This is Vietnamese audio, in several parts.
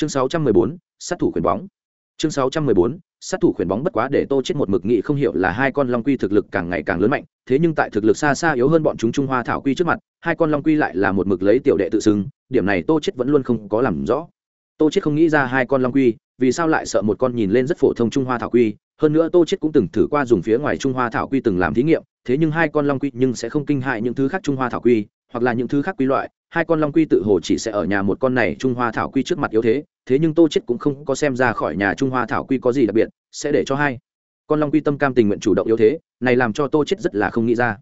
chương 614, sát thủ khuyển bóng. Chương 614, sát thủ khuyển bóng bất quá để tô chết một mực nghị không hiểu là hai con long quy thực lực càng ngày càng lớn mạnh thế nhưng tại thực lực xa xa yếu hơn bọn chúng trung hoa thảo quy trước mặt hai con long quy lại là một mực lấy tiểu đệ tự xưng điểm này tô chết vẫn luôn không có làm rõ. Tô chết không nghĩ ra hai con long quy vì sao lại sợ một con nhìn lên rất phổ thông trung hoa thảo quy hơn nữa tô chết cũng từng thử qua dùng phía ngoài trung hoa thảo quy từng làm thí nghiệm thế nhưng hai con long quy nhưng sẽ không kinh hại những thứ khác trung hoa thảo quy hoặc là những thứ khác quy loại, hai con long quy tự hồ chỉ sẽ ở nhà một con này trung hoa thảo quy trước mặt yếu thế thế nhưng tô chết cũng không có xem ra khỏi nhà trung hoa thảo quy có gì đặc biệt, sẽ để cho hai con long quy tâm cam tình nguyện chủ động yếu thế, này làm cho tô chết rất là không nghĩ ra.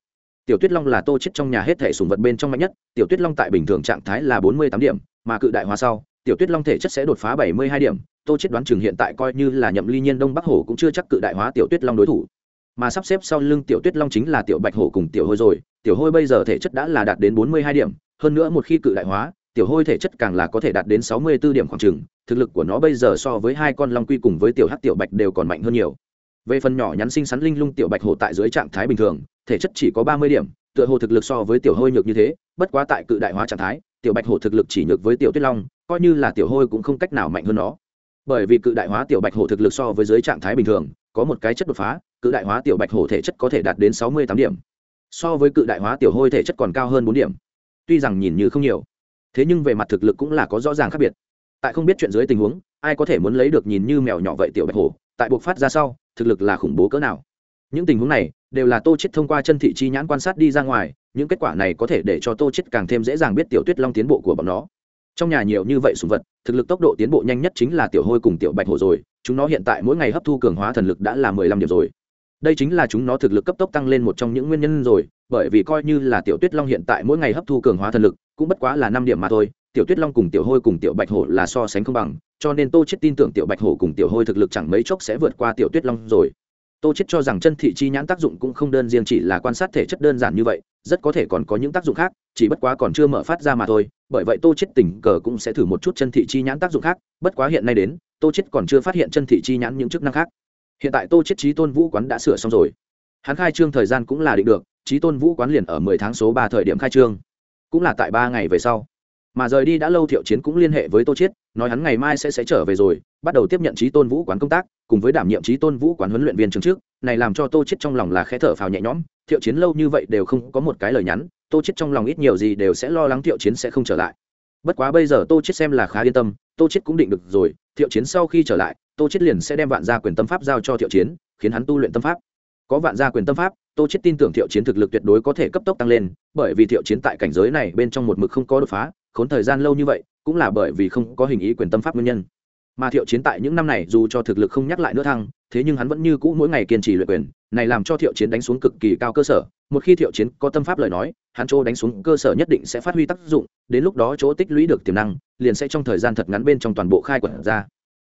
Tiểu tuyết long là tô chết trong nhà hết thể sùng vật bên trong mạnh nhất, tiểu tuyết long tại bình thường trạng thái là bốn mươi tám điểm, mà cự đại hóa sau, tiểu tuyết long thể chất sẽ đột phá bảy mươi hai điểm, tô chết đoán chừng hiện tại coi như là nhậm ly nhiên đông bắc hổ cũng chưa chắc cự đại hóa tiểu tuyết long đối thủ. Mà sắp xếp sau lưng tiểu tuyết long chính là tiểu bạch hổ cùng tiểu hôi rồi tiểu hôi bây giờ thể chất đã là đạt đến bốn mươi hai điểm, hơn nữa một khi cự đại hóa, tiểu hôi thể chất càng là có thể đạt đến sáu mươi 64 điểm khoảng chừng, thực lực của nó bây giờ so với hai con long quy cùng với tiểu hắc tiểu bạch đều còn mạnh hơn nhiều. Về phần nhỏ nhắn xinh xắn linh lung tiểu bạch hổ tại dưới trạng thái bình thường, thể chất chỉ có ba mươi điểm, tựa hồ thực lực so với tiểu hôi nhược như thế, bất quá tại cự đại hóa trạng thái, tiểu bạch hổ thực lực chỉ nhược với tiểu tuyết long, coi như là tiểu hôi cũng không cách nào mạnh hơn nó. Bởi vì cự đại hóa tiểu bạch hổ thực lực so với dưới trạng thái bình thường, có một cái chất đột phá, cự đại hóa tiểu bạch hổ thể chất có thể đạt đến sáu mươi tám điểm so với cự đại hóa tiểu hôi thể chất còn cao hơn bốn điểm. Tuy rằng nhìn như không nhiều, thế nhưng về mặt thực lực cũng là có rõ ràng khác biệt. Tại không biết chuyện dưới tình huống, ai có thể muốn lấy được nhìn như mèo nhỏ vậy tiểu bạch hổ, tại buộc phát ra sau, thực lực là khủng bố cỡ nào? Những tình huống này đều là tô chết thông qua chân thị chi nhãn quan sát đi ra ngoài, những kết quả này có thể để cho tô chết càng thêm dễ dàng biết tiểu tuyết long tiến bộ của bọn nó. Trong nhà nhiều như vậy sùng vật, thực lực tốc độ tiến bộ nhanh nhất chính là tiểu hôi cùng tiểu bạch hổ rồi, chúng nó hiện tại mỗi ngày hấp thu cường hóa thần lực đã là mười lăm điểm rồi đây chính là chúng nó thực lực cấp tốc tăng lên một trong những nguyên nhân rồi, bởi vì coi như là tiểu tuyết long hiện tại mỗi ngày hấp thu cường hóa thần lực, cũng bất quá là năm điểm mà thôi, tiểu tuyết long cùng tiểu hôi cùng tiểu bạch hổ là so sánh không bằng, cho nên tô chết tin tưởng tiểu bạch hổ cùng tiểu hôi thực lực chẳng mấy chốc sẽ vượt qua tiểu tuyết long rồi. Tô chết cho rằng chân thị chi nhãn tác dụng cũng không đơn riêng chỉ là quan sát thể chất đơn giản như vậy, rất có thể còn có những tác dụng khác, chỉ bất quá còn chưa mở phát ra mà thôi, bởi vậy tô chết tình cờ cũng sẽ thử một chút chân thị chi nhãn tác dụng khác, bất quá hiện nay đến, tô chết còn chưa phát hiện chân thị chi nhãn những chức năng khác hiện tại tô chết trí tôn vũ quán đã sửa xong rồi. Hắn khai trương thời gian cũng là định được trí tôn vũ quán liền ở mười tháng số ba thời điểm khai trương. Cũng là tại ba ngày về sau. Mà rời đi đã lâu thiệu chiến cũng liên hệ với tô chiết, nói hắn ngày mai sẽ sẽ trở về rồi, bắt đầu tiếp nhận trí tôn vũ quán công tác, cùng với đảm nhiệm trí tôn vũ quán huấn luyện viên trường trước, này làm cho tô chiết trong lòng là khẽ thở phào nhẹ nhõm, thiệu chiến lâu như vậy đều không có một cái lời nhắn, tô chiết trong lòng ít nhiều gì đều sẽ lo lắng thiệu chiến sẽ không trở lại. Bất quá bây giờ tô chiết xem là khá yên tâm, tô chiết cũng định được rồi, thiệu chiến sau khi trở lại tô chết liền sẽ đem vạn gia quyền tâm pháp giao cho thiệu chiến, khiến hắn tu luyện tâm pháp. Có vạn gia quyền tâm pháp, tô chết tin tưởng thiệu chiến thực lực tuyệt đối có thể cấp tốc tăng lên, bởi vì thiệu chiến tại cảnh giới này bên trong một mực không có đột phá, khốn thời gian lâu như vậy, cũng là bởi vì không có hình ý quyền tâm pháp nguyên nhân. Mà thiệu chiến tại những năm này dù cho thực lực không nhắc lại nữa thăng, thế nhưng hắn vẫn như cũ mỗi ngày kiên trì luyện quyền, này làm cho thiệu chiến đánh xuống cực kỳ cao cơ sở. Một khi thiệu chiến có tâm pháp lời nói, hắn chỗ đánh xuống cơ sở nhất định sẽ phát huy tác dụng, đến lúc đó chỗ tích lũy được tiềm năng, liền sẽ trong thời gian thật ngắn bên trong toàn bộ khai quật ra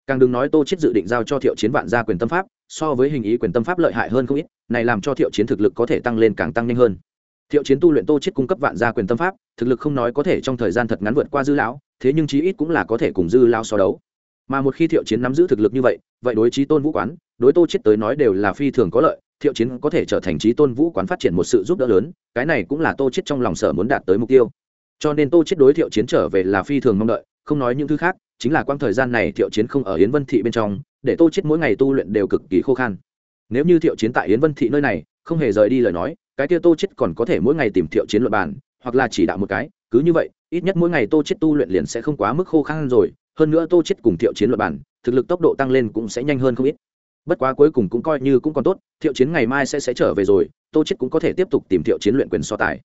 càng đừng nói tô chết dự định giao cho thiệu chiến vạn gia quyền tâm pháp, so với hình ý quyền tâm pháp lợi hại hơn không ít, này làm cho thiệu chiến thực lực có thể tăng lên càng tăng nhanh hơn. Thiệu chiến tu luyện tô chết cung cấp vạn gia quyền tâm pháp, thực lực không nói có thể trong thời gian thật ngắn vượt qua dư lão, thế nhưng chí ít cũng là có thể cùng dư lao so đấu. Mà một khi thiệu chiến nắm giữ thực lực như vậy vậy đối chí tôn vũ quán, đối tô chết tới nói đều là phi thường có lợi, thiệu chiến có thể trở thành chí tôn vũ quán phát triển một sự giúp đỡ lớn, cái này cũng là tô chết trong lòng sở muốn đạt tới mục tiêu. Cho nên tô chết đối thiệu chiến trở về là phi thường mong đợi, không nói những thứ khác chính là quãng thời gian này thiệu chiến không ở yến vân thị bên trong, để tô chết mỗi ngày tu luyện đều cực kỳ khô khan. Nếu như thiệu chiến tại yến vân thị nơi này, không hề rời đi lời nói, cái kia tô chết còn có thể mỗi ngày tìm thiệu chiến luận bàn, hoặc là chỉ đạo một cái, cứ như vậy, ít nhất mỗi ngày tô chết tu luyện liền sẽ không quá mức khô khan rồi, hơn nữa tô chết cùng thiệu chiến luận bàn, thực lực tốc độ tăng lên cũng sẽ nhanh hơn không ít. Bất quá cuối cùng cũng coi như cũng còn tốt, thiệu chiến ngày mai sẽ sẽ trở về rồi, tô chết cũng có thể tiếp tục tìm thiệu chiến luyện quyền so tài.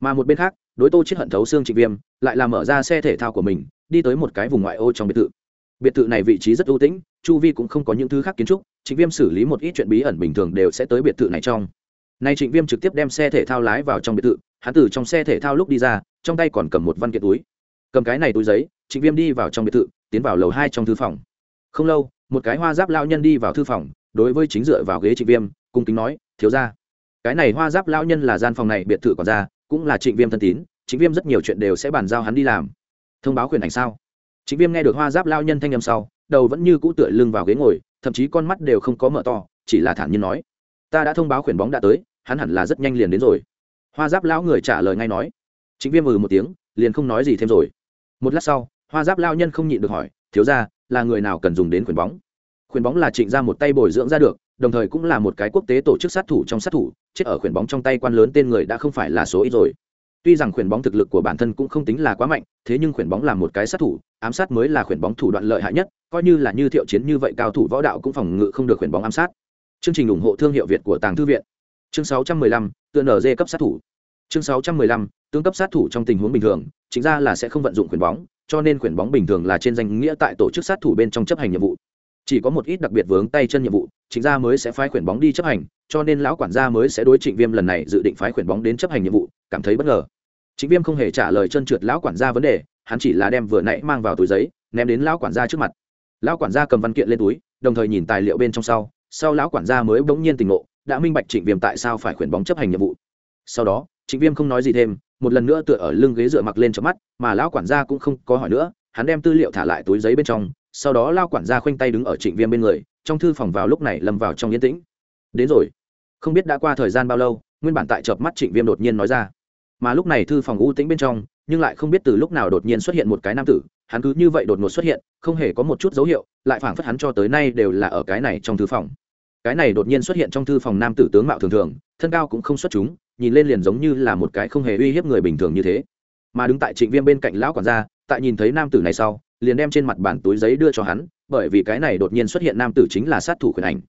Mà một bên khác, đối tô chết hận thấu xương trịnh viêm, lại là mở ra xe thể thao của mình đi tới một cái vùng ngoại ô trong biệt thự. Biệt thự này vị trí rất ưu tĩnh, chu vi cũng không có những thứ khác kiến trúc, trịnh viêm xử lý một ít chuyện bí ẩn bình thường đều sẽ tới biệt thự này trong. Nay trịnh viêm trực tiếp đem xe thể thao lái vào trong biệt thự, hắn từ trong xe thể thao lúc đi ra, trong tay còn cầm một văn kiện túi. Cầm cái này túi giấy, trịnh viêm đi vào trong biệt thự, tiến vào lầu hai trong thư phòng. Không lâu, một cái hoa giáp lao nhân đi vào thư phòng, đối với chính dựa vào ghế trịnh viêm, cung kính nói, thiếu ra cái này hoa giáp lao nhân là gian phòng này biệt thự còn ra cũng là trịnh viêm thân tín, trịnh viêm rất nhiều chuyện đều sẽ bàn giao hắn đi làm thông báo quyền ảnh sao? Chính viêm nghe được hoa giáp lao nhân thanh â m sau, đầu vẫn như cũ tựa lưng vào ghế ngồi, thậm chí con mắt đều không có mở to, chỉ là thản nhiên nói, ta đã thông báo quyền bóng đã tới, hắn hẳn là rất nhanh liền đến rồi. Hoa giáp lão người trả lời ngay nói. Chính viêm ừ một tiếng, liền không nói gì thêm rồi. Một lát sau, hoa giáp lao nhân không nhịn được hỏi, thiếu ra là người nào cần dùng đến quyền bóng? Quyền bóng là trịnh ra một tay bồi dưỡng ra được, đồng thời cũng là một cái quốc tế tổ chức sát thủ trong sát thủ, chết ở quyền bóng trong tay quan lớn tên người đã không phải là số ít rồi tuy rằng quyền bóng thực lực của bản thân cũng không tính là quá mạnh thế nhưng quyền bóng là một cái sát thủ ám sát mới là quyền bóng thủ đoạn lợi hại nhất coi như là như thiệu chiến như vậy cao thủ võ đạo cũng phòng ngự không được quyền bóng ám sát. Chương trình ủng hộ thương hiệu việt của tàng thư viện. Chương 615, tựa nở dê cấp sát thủ. Chương 615, tướng cấp sát thủ trong tình huống bình thường chính ra là sẽ không vận dụng quyền bóng cho nên quyền bóng bình thường là trên danh nghĩa tại tổ chức sát thủ bên trong chấp hành nhiệm vụ chỉ có một ít đặc biệt vướng tay chân nhiệm vụ chính ra mới sẽ phái khuyển bóng đi chấp hành, cho nên lão quản gia mới sẽ đối trịnh viêm lần này dự định phái khuyển bóng đến chấp hành nhiệm vụ, cảm thấy bất ngờ. Trịnh viêm không hề trả lời chân trượt lão quản gia vấn đề, hắn chỉ là đem vừa nãy mang vào túi giấy, ném đến lão quản gia trước mặt. Lão quản gia cầm văn kiện lên túi, đồng thời nhìn tài liệu bên trong sau sau lão quản gia mới bỗng nhiên tỉnh ngộ, đã minh bạch trịnh viêm tại sao phải khuyển bóng chấp hành nhiệm vụ. Sau đó, trịnh viêm không nói gì thêm, một lần nữa tựa ở lưng ghế dựa mặc lên trong mắt, mà lão quản gia cũng không có hỏi nữa, hắn đem tư liệu thả lại túi giấy bên trong sau đó lao quản gia khoanh tay đứng ở trịnh viêm bên người, trong thư phòng vào lúc này lâm vào trong yên tĩnh. Đến rồi. Không biết đã qua thời gian bao lâu, nguyên bản tại chợp mắt trịnh viêm đột nhiên nói ra. Mà lúc này thư phòng u tĩnh bên trong, nhưng lại không biết từ lúc nào đột nhiên xuất hiện một cái nam tử, hắn cứ như vậy đột ngột xuất hiện, không hề có một chút dấu hiệu, lại phảng phất hắn cho tới nay đều là ở cái này trong thư phòng. Cái này đột nhiên xuất hiện trong thư phòng nam tử tướng mạo thường thường, thân cao cũng không xuất chúng, nhìn lên liền giống như là một cái không hề uy hiếp người bình thường như thế. Mà đứng tại trịnh viêm bên cạnh lão quản gia tại nhìn thấy nam tử này sau, liền đem trên mặt bản túi giấy đưa cho hắn, bởi vì cái này đột nhiên xuất hiện nam tử chính là sát thủ khuyển ảnh.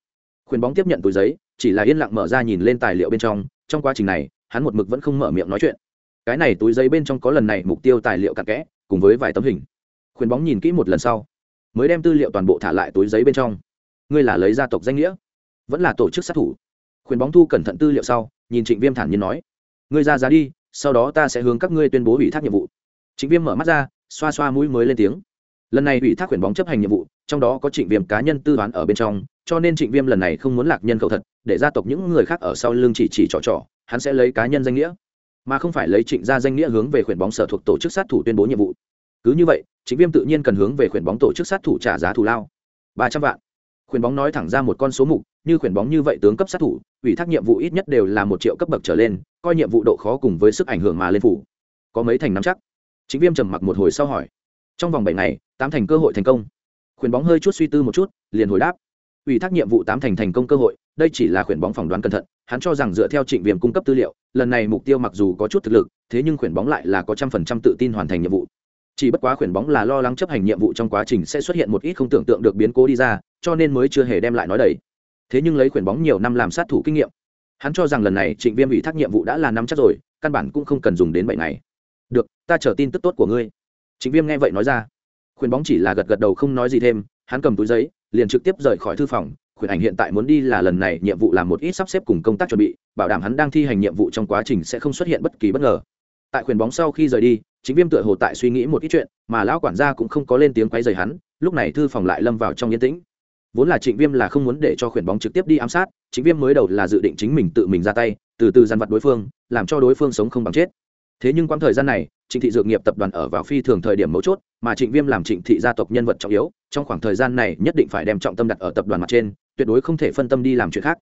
Khuyển bóng tiếp nhận túi giấy, chỉ là yên lặng mở ra nhìn lên tài liệu bên trong trong quá trình này, hắn một mực vẫn không mở miệng nói chuyện. Cái này túi giấy bên trong có lần này mục tiêu tài liệu cặn kẽ, cùng với vài tấm hình. Khuyển bóng nhìn kỹ một lần sau, mới đem tư liệu toàn bộ thả lại túi giấy bên trong. Ngươi là lấy gia tộc danh nghĩa, vẫn là tổ chức sát thủ. Khuyển bóng thu cẩn thận tư liệu sau, nhìn trịnh viêm thản nhiên nói, ngươi ra giá đi, sau đó ta sẽ hướng các ngươi tuyên bố ủy thác nhiệm vụ. Trịnh viêm mở mắt ra xoa xoa mũi mới lên tiếng. Lần này ủy thác khuyển bóng chấp hành nhiệm vụ, trong đó có trịnh viêm cá nhân tư toán ở bên trong, cho nên trịnh viêm lần này không muốn lạc nhân khẩu thật, để gia tộc những người khác ở sau lưng chỉ chỉ trò trò, hắn sẽ lấy cá nhân danh nghĩa, mà không phải lấy trịnh gia danh nghĩa hướng về khuyển bóng sở thuộc tổ chức sát thủ tuyên bố nhiệm vụ. Cứ như vậy, trịnh viêm tự nhiên cần hướng về khuyển bóng tổ chức sát thủ trả giá thù lao. Ba trăm vạn. Khuyển bóng nói thẳng ra một con số mục, như khuyển bóng như vậy tướng cấp sát thủ, ủy thác nhiệm vụ ít nhất đều là một triệu cấp bậc trở lên, coi nhiệm vụ độ khó cùng với sức ảnh hưởng mà lên phủ. Có mấy thành nắm chắc? Chính viêm trầm mặc một hồi sau hỏi. Trong vòng bảy ngày, tám thành cơ hội thành công. Khuyển bóng hơi chút suy tư một chút, liền hồi đáp. Ủy thác nhiệm vụ tám thành thành công cơ hội, đây chỉ là khuyển bóng phỏng đoán cẩn thận, hắn cho rằng dựa theo trịnh viêm cung cấp tư liệu, lần này mục tiêu mặc dù có chút thực lực, thế nhưng khuyển bóng lại là có trăm phần trăm tự tin hoàn thành nhiệm vụ. Chỉ bất quá khuyển bóng là lo lắng chấp hành nhiệm vụ trong quá trình sẽ xuất hiện một ít không tưởng tượng được biến cố đi ra, cho nên mới chưa hề đem lại nói đầy. Thế nhưng lấy khuyển bóng nhiều năm làm sát thủ kinh nghiệm, hắn cho rằng lần này trịnh viêm ủy thác nhiệm vụ đã là nắm chắc rồi, căn bản cũng không cần dùng đến bệnh này được, ta chờ tin tức tốt của ngươi. Trịnh viêm nghe vậy nói ra. Khuyển bóng chỉ là gật gật đầu không nói gì thêm, hắn cầm túi giấy, liền trực tiếp rời khỏi thư phòng. Khuyển ảnh hiện tại muốn đi là lần này nhiệm vụ làm một ít sắp xếp cùng công tác chuẩn bị, bảo đảm hắn đang thi hành nhiệm vụ trong quá trình sẽ không xuất hiện bất kỳ bất ngờ. Tại khuyển bóng sau khi rời đi chính viêm tựa hồ tại suy nghĩ một ít chuyện, mà lão quản gia cũng không có lên tiếng quấy rầy hắn, lúc này thư phòng lại lâm vào trong yên tĩnh. Vốn là trịnh viêm là không muốn để cho khuyển bóng trực tiếp đi ám sát chính viêm mới đầu là dự định chính mình tự mình ra tay, từ từ dằn vặt đối phương, làm cho đối phương sống không bằng chết thế nhưng quãng thời gian này, trịnh thị dược nghiệp tập đoàn ở vào phi thường thời điểm mấu chốt, mà trịnh viêm làm trịnh thị gia tộc nhân vật trọng yếu, trong khoảng thời gian này nhất định phải đem trọng tâm đặt ở tập đoàn mặt trên, tuyệt đối không thể phân tâm đi làm chuyện khác.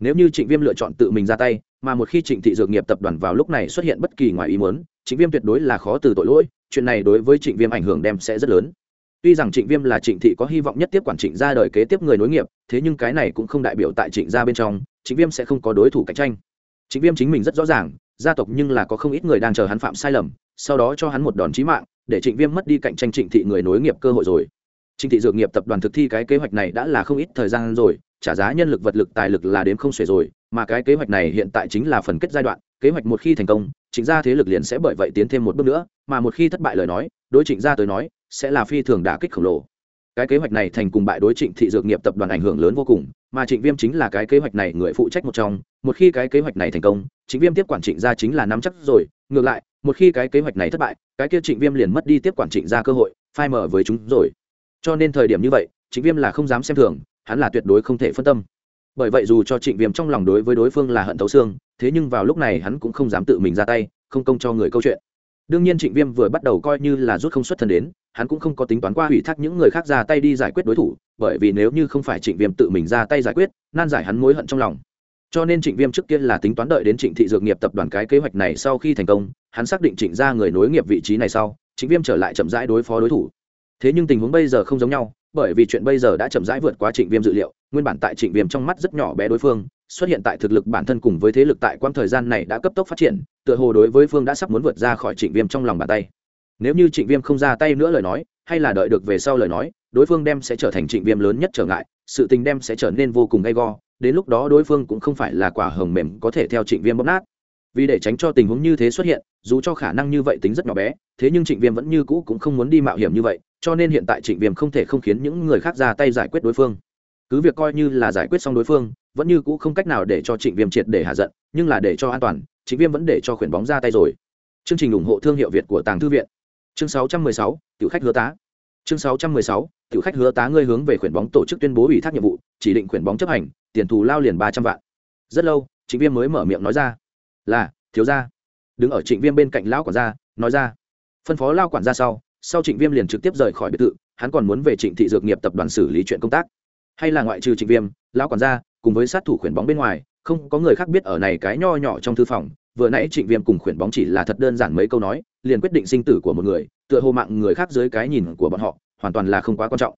Nếu như trịnh viêm lựa chọn tự mình ra tay, mà một khi trịnh thị dược nghiệp tập đoàn vào lúc này xuất hiện bất kỳ ngoài ý muốn, trịnh viêm tuyệt đối là khó từ tội lỗi, chuyện này đối với trịnh viêm ảnh hưởng đem sẽ rất lớn. Tuy rằng trịnh viêm là trịnh thị có hy vọng nhất tiếp quản trịnh ra đời kế tiếp người nối nghiệp, thế nhưng cái này cũng không đại biểu tại trịnh gia bên trong, trịnh viêm sẽ không có đối thủ cạnh tranh. Trịnh viêm chính mình rất rõ ràng gia tộc nhưng là có không ít người đang chờ hắn phạm sai lầm, sau đó cho hắn một đòn chí mạng, để trịnh viêm mất đi cạnh tranh trịnh thị người nối nghiệp cơ hội rồi. Trịnh thị dược nghiệp tập đoàn thực thi cái kế hoạch này đã là không ít thời gian rồi, trả giá nhân lực vật lực tài lực là đến không xuể rồi, mà cái kế hoạch này hiện tại chính là phần kết giai đoạn, kế hoạch một khi thành công, trịnh gia thế lực liền sẽ bởi vậy tiến thêm một bước nữa, mà một khi thất bại lời nói, đối trịnh gia tới nói, sẽ là phi thường đả kích khổng lồ. Cái kế hoạch này thành cùng bại đối trịnh thị dược nghiệp tập đoàn ảnh hưởng lớn vô cùng, mà trịnh viêm chính là cái kế hoạch này người phụ trách một trong, một khi cái kế hoạch này thành công trịnh viêm tiếp quản trịnh gia chính là nắm chắc rồi, ngược lại, một khi cái kế hoạch này thất bại, cái kia trịnh viêm liền mất đi tiếp quản trịnh gia cơ hội, phai mở với chúng rồi. Cho nên thời điểm như vậy, trịnh viêm là không dám xem thường, hắn là tuyệt đối không thể phân tâm. Bởi vậy dù cho trịnh viêm trong lòng đối với đối phương là hận thấu xương, thế nhưng vào lúc này hắn cũng không dám tự mình ra tay, không công cho người câu chuyện. Đương nhiên trịnh viêm vừa bắt đầu coi như là rút không xuất thân đến, hắn cũng không có tính toán qua hủy thác những người khác ra tay đi giải quyết đối thủ, bởi vì nếu như không phải trịnh viêm tự mình ra tay giải quyết, nan giải hắn mối hận trong lòng cho nên trịnh viêm trước kia là tính toán đợi đến trịnh thị dược nghiệp tập đoàn cái kế hoạch này sau khi thành công, hắn xác định trịnh ra người nối nghiệp vị trí này sau, trịnh viêm trở lại chậm rãi đối phó đối thủ. Thế nhưng tình huống bây giờ không giống nhau, bởi vì chuyện bây giờ đã chậm rãi vượt quá trịnh viêm dự liệu, nguyên bản tại trịnh viêm trong mắt rất nhỏ bé đối phương, xuất hiện tại thực lực bản thân cùng với thế lực tại quãng thời gian này đã cấp tốc phát triển, tựa hồ đối với phương đã sắp muốn vượt ra khỏi trịnh viêm trong lòng bàn tay. Nếu như trịnh viêm không ra tay nữa lời nói, hay là đợi được về sau lời nói, đối phương đem sẽ trở thành trịnh viêm lớn nhất trở ngại, sự tình đem sẽ trở nên vô cùng gay go đến lúc đó đối phương cũng không phải là quả hồng mềm có thể theo trịnh viêm bóp nát. Vì để tránh cho tình huống như thế xuất hiện dù cho khả năng như vậy tính rất nhỏ bé thế nhưng trịnh viêm vẫn như cũ cũng không muốn đi mạo hiểm như vậy cho nên hiện tại trịnh viêm không thể không khiến những người khác ra tay giải quyết đối phương. Cứ việc coi như là giải quyết xong đối phương vẫn như cũ không cách nào để cho trịnh viêm triệt để hạ giận nhưng là để cho an toàn trịnh viêm vẫn để cho khuyển bóng ra tay rồi. Chương trình ủng hộ thương hiệu việt của tàng thư viện. Chương 616, tiểu khách hứa tá chương 616, tiểu khách hứa tá ngươi hướng về khuyển bóng tổ chức tuyên bố ủy thác nhiệm vụ chỉ định khuyển bóng chấp hành tiền thù lao liền ba trăm vạn. Rất lâu trịnh viêm mới mở miệng nói ra. Là thiếu gia. Đứng ở trịnh viêm bên cạnh lão quản gia nói ra. Phân phó lao quản gia sau sau trịnh viêm liền trực tiếp rời khỏi biệt thự hắn còn muốn về trịnh thị dược nghiệp tập đoàn xử lý chuyện công tác. Hay là ngoại trừ trịnh viêm lão quản gia cùng với sát thủ khuyển bóng bên ngoài không có người khác biết ở này cái nho nhỏ trong thư phòng vừa nãy trịnh viêm cùng khuyển bóng chỉ là thật đơn giản mấy câu nói liền quyết định sinh tử của một người tựa hồ mạng người khác dưới cái nhìn của bọn họ, hoàn toàn là không quá quan trọng.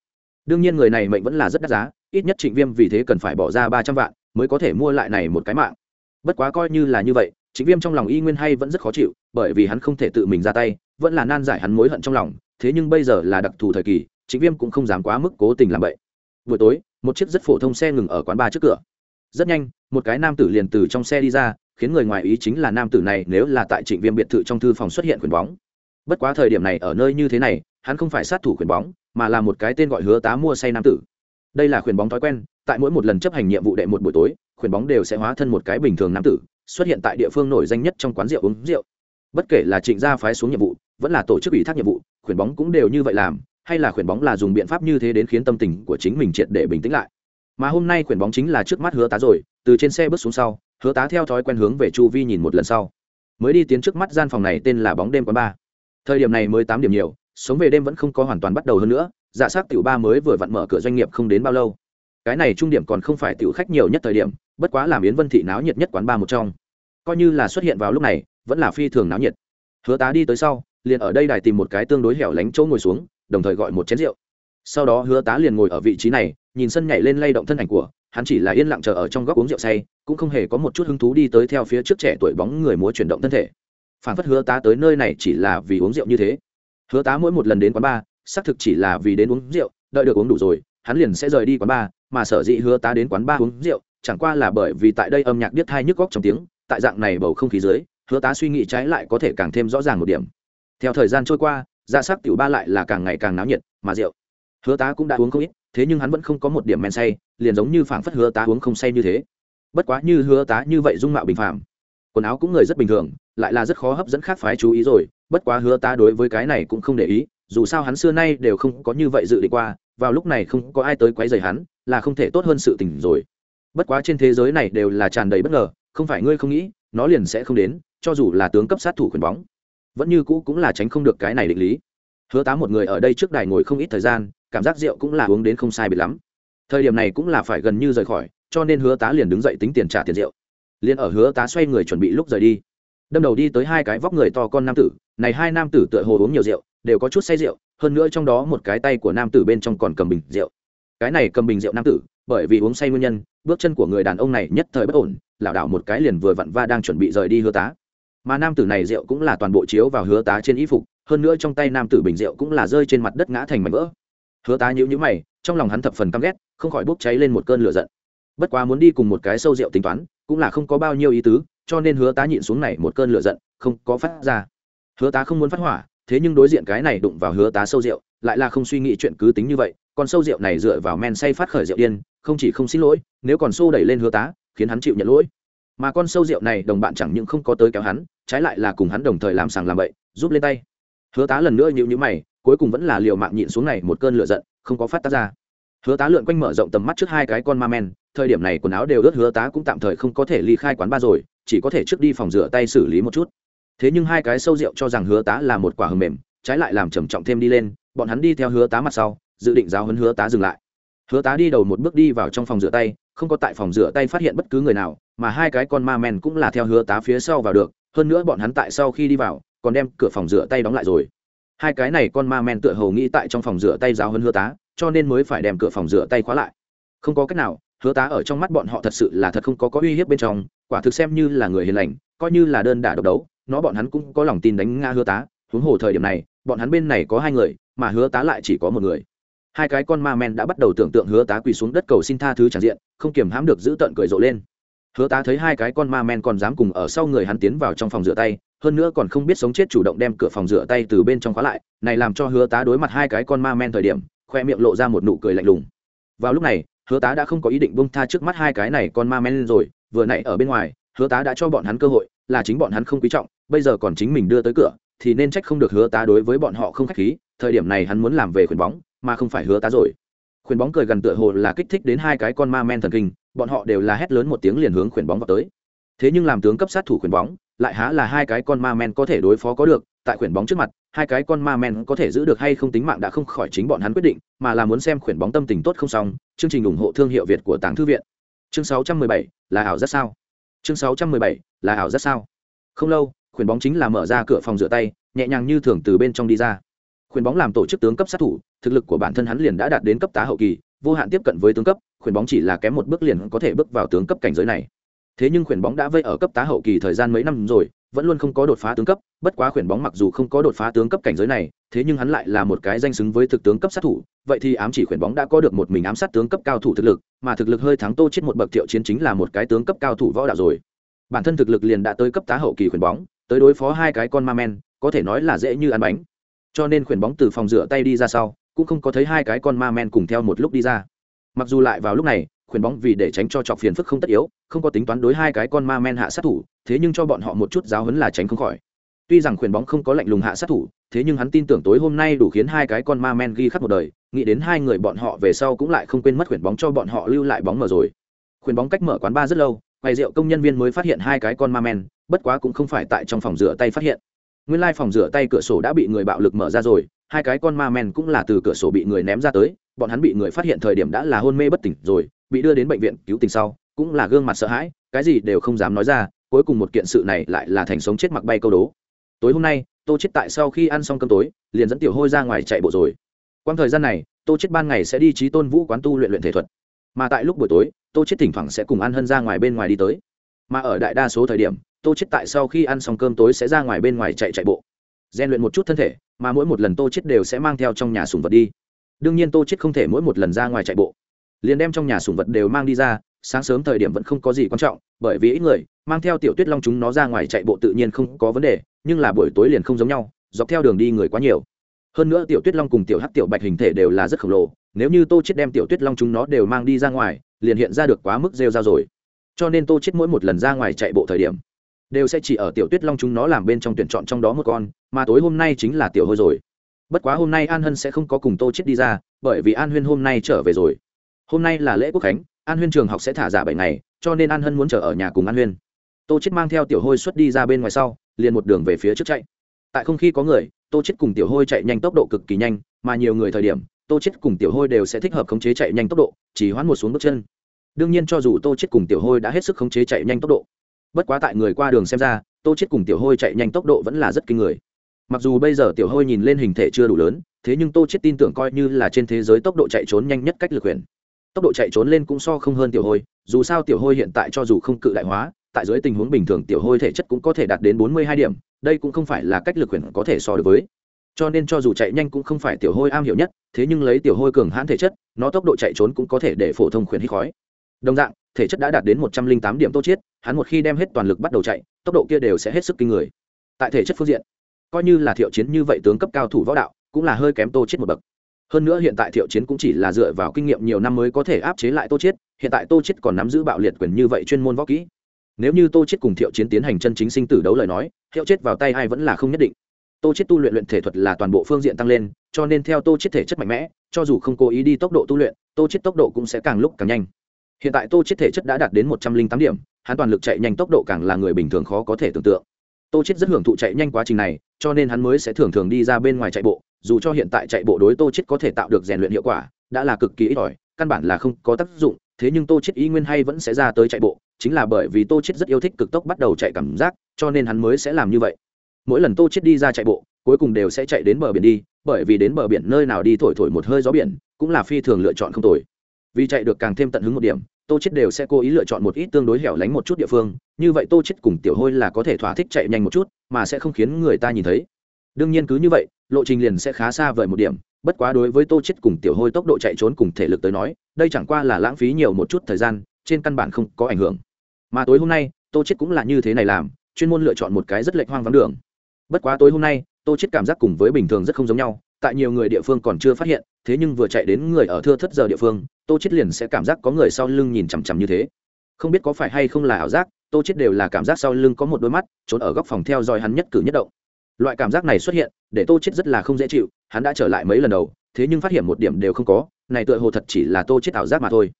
Đương nhiên người này mệnh vẫn là rất đắt giá, ít nhất trịnh viêm vì thế cần phải bỏ ra ba trăm vạn mới có thể mua lại này một cái mạng. Bất quá coi như là như vậy, trịnh viêm trong lòng y nguyên hay vẫn rất khó chịu, bởi vì hắn không thể tự mình ra tay, vẫn là nan giải hắn mối hận trong lòng, thế nhưng bây giờ là đặc thù thời kỳ, trịnh viêm cũng không dám quá mức cố tình làm vậy. Buổi tối, một chiếc rất phổ thông xe ngừng ở quán bar trước cửa. Rất nhanh, một cái nam tử liền từ trong xe đi ra, khiến người ngoài ý chính là nam tử này nếu là tại trịnh viêm biệt thự trong thư phòng xuất hiện quyền bóng bất quá thời điểm này ở nơi như thế này, hắn không phải sát thủ khuyển bóng, mà là một cái tên gọi hứa tá mua say nam tử. Đây là khuyển bóng thói quen, tại mỗi một lần chấp hành nhiệm vụ đệ một buổi tối, khuyển bóng đều sẽ hóa thân một cái bình thường nam tử, xuất hiện tại địa phương nổi danh nhất trong quán rượu uống rượu. Bất kể là trịnh gia phái xuống nhiệm vụ, vẫn là tổ chức ủy thác nhiệm vụ, khuyển bóng cũng đều như vậy làm, hay là khuyển bóng là dùng biện pháp như thế đến khiến tâm tình của chính mình triệt để bình tĩnh lại. Mà hôm nay khuyển bóng chính là trước mắt hứa tá rồi, từ trên xe bước xuống sau, hứa tá theo thói quen hướng về chu vi nhìn một lần sau. Mới đi tiến trước mắt gian phòng này tên là bóng đêm quán ba thời điểm này mới tám điểm nhiều, sống về đêm vẫn không có hoàn toàn bắt đầu hơn nữa dạ s á c tiểu ba mới vừa vặn mở cửa doanh nghiệp không đến bao lâu. Cái này trung điểm còn không phải tiểu khách nhiều nhất thời điểm, bất quá làm yến vân thị náo nhiệt nhất quán ba một trong. Coi như là xuất hiện vào lúc này, vẫn là phi thường náo nhiệt. Hứa tá đi tới sau, liền ở đây đài tìm một cái tương đối hẻo lánh chỗ ngồi xuống, đồng thời gọi một chén rượu. Sau đó hứa tá liền ngồi ở vị trí này, nhìn sân nhảy lên lay động thân ảnh của, hắn chỉ là yên lặng chờ ở trong góc uống rượu say, cũng không hề có một chút hứng thú đi tới theo phía trước trẻ tuổi bóng người múa chuyển động thân thể phản phất hứa tá tới nơi này chỉ là vì uống rượu như thế. Hứa tá mỗi một lần đến quán bar, xác thực chỉ là vì đến uống rượu, đợi được uống đủ rồi, hắn liền sẽ rời đi quán bar, mà sở dĩ hứa tá đến quán bar uống rượu, chẳng qua là bởi vì tại đây âm nhạc biết thai nhức góc trong tiếng, tại dạng này bầu không khí dưới, hứa tá suy nghĩ trái lại có thể càng thêm rõ ràng một điểm. Theo thời gian trôi qua ra sắc tiểu ba lại là càng ngày càng náo nhiệt, mà rượu, hứa tá cũng đã uống không ít, thế nhưng hắn vẫn không có một điểm men say, liền giống như phảng phất hứa tá uống không say như thế. Bất quá như hứa tá như vậy dung mạo bình phàm quần áo cũng người rất bình thường, lại là rất khó hấp dẫn khác phái chú ý rồi, bất quá hứa tá đối với cái này cũng không để ý, dù sao hắn xưa nay đều không có như vậy dự định qua, vào lúc này không có ai tới quấy rầy hắn, là không thể tốt hơn sự tình rồi. Bất quá trên thế giới này đều là tràn đầy bất ngờ, không phải ngươi không nghĩ, nó liền sẽ không đến, cho dù là tướng cấp sát thủ khuyển bóng, vẫn như cũ cũng là tránh không được cái này định lý. Hứa tá một người ở đây trước đài ngồi không ít thời gian, cảm giác rượu cũng là uống đến không sai biệt lắm. Thời điểm này cũng là phải gần như rời khỏi, cho nên hứa tá liền đứng dậy tính tiền trả tiền rượu liền ở hứa tá xoay người chuẩn bị lúc rời đi. Đâm đầu đi tới hai cái vóc người to con nam tử, này hai nam tử tựa hồ uống nhiều rượu, đều có chút say rượu, hơn nữa trong đó một cái tay của nam tử bên trong còn cầm bình rượu. Cái này cầm bình rượu nam tử, bởi vì uống say nguyên nhân, bước chân của người đàn ông này nhất thời bất ổn, lảo đảo một cái liền vừa vặn va đang chuẩn bị rời đi hứa tá. Mà nam tử này rượu cũng là toàn bộ chiếu vào hứa tá trên y phục, hơn nữa trong tay nam tử bình rượu cũng là rơi trên mặt đất ngã thành mảnh vỡ. Hứa tá nhíu nhíu mày, trong lòng hắn thập phần căm ghét, không khỏi bốc cháy lên một cơn lửa giận. Bất quá muốn đi cùng một cái sâu rượu tính toán cũng là không có bao nhiêu ý tứ, cho nên hứa tá nhịn xuống này một cơn lửa giận, không có phát ra. Hứa tá không muốn phát hỏa, thế nhưng đối diện cái này đụng vào hứa tá sâu rượu, lại là không suy nghĩ chuyện cứ tính như vậy còn sâu rượu này dựa vào men say phát khởi rượu điên, không chỉ không xin lỗi, nếu còn xô đẩy lên hứa tá, khiến hắn chịu nhận lỗi. Mà con sâu rượu này đồng bạn chẳng những không có tới kéo hắn, trái lại là cùng hắn đồng thời làm sàng làm bậy, giúp lên tay. Hứa tá lần nữa nhịu nhữ mày, cuối cùng vẫn là liều mạng nhịn xuống này một cơn lửa giận, không có phát tác ra hứa tá lượn quanh mở rộng tầm mắt trước hai cái con ma men, thời điểm này quần áo đều ướt, hứa tá cũng tạm thời không có thể ly khai quán ba rồi, chỉ có thể trước đi phòng rửa tay xử lý một chút. Thế nhưng hai cái sâu rượu cho rằng hứa tá là một quả hầm mềm, trái lại làm trầm trọng thêm đi lên, bọn hắn đi theo hứa tá mặt sau, dự định giáo hấn hứa tá dừng lại. Hứa tá đi đầu một bước đi vào trong phòng rửa tay, không có tại phòng rửa tay phát hiện bất cứ người nào, mà hai cái con ma men cũng là theo hứa tá phía sau vào được, hơn nữa bọn hắn tại sau khi đi vào, còn đem cửa phòng rửa tay đóng lại rồi hai cái này con ma men tựa hầu nghĩ tại trong phòng rửa tay giáo hơn hứa tá, cho nên mới phải đem cửa phòng rửa tay khóa lại. Không có cách nào, hứa tá ở trong mắt bọn họ thật sự là thật không có có uy hiếp bên trong, quả thực xem như là người hiền lành, coi như là đơn đả độc đấu, nó bọn hắn cũng có lòng tin đánh nga hứa tá. Huống hồ thời điểm này, bọn hắn bên này có hai người, mà hứa tá lại chỉ có một người. Hai cái con ma men đã bắt đầu tưởng tượng hứa tá quỳ xuống đất cầu xin tha thứ tràn diện, không kiềm hãm được giữ tợn cười rộ lên. Hứa tá thấy hai cái con ma men còn dám cùng ở sau người hắn tiến vào trong phòng rửa tay hơn nữa còn không biết sống chết chủ động đem cửa phòng rửa tay từ bên trong khóa lại, này làm cho hứa tá đối mặt hai cái con ma men thời điểm, khoe miệng lộ ra một nụ cười lạnh lùng. Vào lúc này, hứa tá đã không có ý định bông tha trước mắt hai cái này con ma men rồi, vừa nãy ở bên ngoài, hứa tá đã cho bọn hắn cơ hội, là chính bọn hắn không quý trọng, bây giờ còn chính mình đưa tới cửa, thì nên trách không được hứa tá đối với bọn họ không khách khí, thời điểm này hắn muốn làm về khuyến bóng, mà không phải hứa tá rồi. Khuyến bóng cười gần tựa hồ là kích thích đến hai cái con ma men thần kinh, bọn họ đều là hét lớn một tiếng liền hướng khuyến bóng vào tới thế nhưng làm tướng cấp sát thủ khuyển bóng lại há là hai cái con ma men có thể đối phó có được tại khuyển bóng trước mặt hai cái con ma men có thể giữ được hay không tính mạng đã không khỏi chính bọn hắn quyết định mà là muốn xem khuyển bóng tâm tình tốt không xong. Chương trình ủng hộ thương hiệu việt của tàng thư viện. Chương 617, là ảo rất sao? Chương 617, là ảo rất sao? Không lâu khuyển bóng chính là mở ra cửa phòng rửa tay nhẹ nhàng như thường từ bên trong đi ra. Khuyển bóng làm tổ chức tướng cấp sát thủ thực lực của bản thân hắn liền đã đạt đến cấp tá hậu kỳ vô hạn tiếp cận với tướng cấp khuyển bóng chỉ là kém một bước liền có thể bước vào tướng cấp cảnh giới này thế nhưng khuyển bóng đã vây ở cấp tá hậu kỳ thời gian mấy năm rồi, vẫn luôn không có đột phá tướng cấp, bất quá khuyển bóng mặc dù không có đột phá tướng cấp cảnh giới này, thế nhưng hắn lại là một cái danh xứng với thực tướng cấp sát thủ, vậy thì ám chỉ khuyển bóng đã có được một mình ám sát tướng cấp cao thủ thực lực, mà thực lực hơi thắng tô chết một bậc thiệu chiến chính là một cái tướng cấp cao thủ võ đạo rồi. Bản thân thực lực liền đã tới cấp tá hậu kỳ khuyển bóng, tới đối phó hai cái con ma men, có thể nói là dễ như ăn bánh. Cho nên khuyển bóng từ phòng rửa tay đi ra sau, cũng không có thấy hai cái con ma men cùng theo một lúc đi ra. Mặc dù lại vào lúc này khuyển bóng vì để tránh cho chọc phiền phức không tất yếu, không có tính toán đối hai cái con ma men hạ sát thủ, thế nhưng cho bọn họ một chút giáo hấn là tránh không khỏi. Tuy rằng khuyển bóng không có lệnh lùng hạ sát thủ, thế nhưng hắn tin tưởng tối hôm nay đủ khiến hai cái con ma men ghi khắc một đời, nghĩ đến hai người bọn họ về sau cũng lại không quên mất khuyển bóng cho bọn họ lưu lại bóng mở rồi. Khuyển bóng cách mở quán ba rất lâu quầy rượu công nhân viên mới phát hiện hai cái con ma men, bất quá cũng không phải tại trong phòng rửa tay phát hiện. Nguyên lai phòng rửa tay cửa sổ đã bị người bạo lực mở ra rồi, hai cái con ma men cũng là từ cửa sổ bị người ném ra tới, bọn hắn bị người phát hiện thời điểm đã là hôn mê bất tỉnh rồi bị đưa đến bệnh viện cứu tình sau, cũng là gương mặt sợ hãi, cái gì đều không dám nói ra, cuối cùng một kiện sự này lại là thành sống chết mặc bay câu đố. Tối hôm nay, tô chết tại sau khi ăn xong cơm tối, liền dẫn tiểu hôi ra ngoài chạy bộ rồi. Quang thời gian này, tô chết ban ngày sẽ đi trí tôn vũ quán tu luyện luyện thể thuật. Mà tại lúc buổi tối, tô chết thỉnh thoảng sẽ cùng ăn hân ra ngoài bên ngoài đi tới. Mà ở đại đa số thời điểm, tô chết tại sau khi ăn xong cơm tối sẽ ra ngoài bên ngoài chạy chạy bộ. Rèn luyện một chút thân thể, mà mỗi một lần tô chết đều sẽ mang theo trong nhà sùng vật đi. Đương nhiên tô chết không thể mỗi một lần ra ngoài chạy bộ liền đem trong nhà sùng vật đều mang đi ra, sáng sớm thời điểm vẫn không có gì quan trọng, bởi vì ít người, mang theo tiểu tuyết long chúng nó ra ngoài chạy bộ tự nhiên không có vấn đề, nhưng là buổi tối liền không giống nhau, dọc theo đường đi người quá nhiều. Hơn nữa tiểu tuyết long cùng tiểu hắc tiểu bạch hình thể đều là rất khổng lồ, nếu như tô chết đem tiểu tuyết long chúng nó đều mang đi ra ngoài, liền hiện ra được quá mức rêu ra rồi. Cho nên tô chết mỗi một lần ra ngoài chạy bộ thời điểm, đều sẽ chỉ ở tiểu tuyết long chúng nó làm bên trong tuyển chọn trong đó một con, mà tối hôm nay chính là tiểu hôi rồi. Bất quá hôm nay an hân sẽ không có cùng tô chết đi ra, bởi vì an huyên hôm nay trở về rồi hôm nay là lễ quốc khánh, an huyên trường học sẽ thả giả bảy ngày, cho nên an hân muốn chờ ở nhà cùng an huyên. Tô chết mang theo tiểu hôi xuất đi ra bên ngoài sau, liền một đường về phía trước chạy. Tại không khi có người, tô chết cùng tiểu hôi chạy nhanh tốc độ cực kỳ nhanh, mà nhiều người thời điểm, tô chết cùng tiểu hôi đều sẽ thích hợp khống chế chạy nhanh tốc độ, chỉ hoãn một xuống bước chân. Đương nhiên cho dù tô chết cùng tiểu hôi đã hết sức khống chế chạy nhanh tốc độ, bất quá tại người qua đường xem ra, tô chết cùng tiểu hôi chạy nhanh tốc độ vẫn là rất kinh người. Mặc dù bây giờ tiểu hôi nhìn lên hình thể chưa đủ lớn, thế nhưng tô chết tin tưởng coi như là trên thế giới tốc độ chạy trốn nhanh nhất cách lực quyền tốc độ chạy trốn lên cũng so không hơn tiểu hôi, dù sao tiểu hôi hiện tại cho dù không cự đại hóa, tại dưới tình huống bình thường tiểu hôi thể chất cũng có thể đạt đến bốn mươi hai điểm, đây cũng không phải là cách lực quyền có thể so được với. Cho nên cho dù chạy nhanh cũng không phải tiểu hôi am hiểu nhất, thế nhưng lấy tiểu hôi cường hãn thể chất, nó tốc độ chạy trốn cũng có thể để phổ thông khuyển hít khói. Đồng dạng, thể chất đã đạt đến một trăm linh tám điểm tô chiết, hắn một khi đem hết toàn lực bắt đầu chạy, tốc độ kia đều sẽ hết sức kinh người. Tại thể chất phương diện, coi như là thiệu chiến như vậy tướng cấp cao thủ võ đạo, cũng là hơi kém tô chiết một bậc hơn nữa hiện tại thiệu chiến cũng chỉ là dựa vào kinh nghiệm nhiều năm mới có thể áp chế lại tô chiết, hiện tại tô chiết còn nắm giữ bạo liệt quyền như vậy chuyên môn võ kỹ. Nếu như tô chiết cùng thiệu chiến tiến hành chân chính sinh tử đấu lời nói, thiệu chết vào tay ai vẫn là không nhất định. Tô chiết tu luyện luyện thể thuật là toàn bộ phương diện tăng lên, cho nên theo tô chiết thể chất mạnh mẽ, cho dù không cố ý đi tốc độ tu luyện, tô chiết tốc độ cũng sẽ càng lúc càng nhanh. Hiện tại tô chiết thể chất đã đạt đến một trăm linh tám điểm, hắn toàn lực chạy nhanh tốc độ càng là người bình thường khó có thể tưởng tượng tô chiết rất hưởng thụ chạy nhanh quá trình này, cho nên hắn mới sẽ thường thường đi ra bên ngoài chạy bộ, dù cho hiện tại chạy bộ đối tô chết có thể tạo được rèn luyện hiệu quả, đã là cực kỳ ít ỏi, căn bản là không có tác dụng, thế nhưng tô chết ý nguyên hay vẫn sẽ ra tới chạy bộ, chính là bởi vì tô chết rất yêu thích cực tốc bắt đầu chạy cảm giác, cho nên hắn mới sẽ làm như vậy. Mỗi lần tô chết đi ra chạy bộ, cuối cùng đều sẽ chạy đến bờ biển đi, bởi vì đến bờ biển nơi nào đi thổi thổi một hơi gió biển, cũng là phi thường lựa chọn không tồi. Vì chạy được càng thêm tận hứng một điểm tô chết đều sẽ cố ý lựa chọn một ít tương đối hẻo lánh một chút địa phương, như vậy tô chết cùng tiểu hôi là có thể thỏa thích chạy nhanh một chút, mà sẽ không khiến người ta nhìn thấy. Đương nhiên cứ như vậy, lộ trình liền sẽ khá xa vời một điểm, bất quá đối với tô chết cùng tiểu hôi tốc độ chạy trốn cùng thể lực tới nói, đây chẳng qua là lãng phí nhiều một chút thời gian, trên căn bản không có ảnh hưởng. Mà tối hôm nay, tô chết cũng là như thế này làm, chuyên môn lựa chọn một cái rất lệch hoang vắng đường. Bất quá tối hôm nay, tô chết cảm giác cùng với bình thường rất không giống nhau tại nhiều người địa phương còn chưa phát hiện, thế nhưng vừa chạy đến người ở thưa thất giờ địa phương, tô chết liền sẽ cảm giác có người sau lưng nhìn chằm chằm như thế. Không biết có phải hay không là ảo giác, tô chết đều là cảm giác sau lưng có một đôi mắt trốn ở góc phòng theo dõi hắn nhất cử nhất động. Loại cảm giác này xuất hiện, để tô chết rất là không dễ chịu, hắn đã trở lại mấy lần đầu, thế nhưng phát hiện một điểm đều không có, này tựa hồ thật chỉ là tô chết ảo giác mà thôi.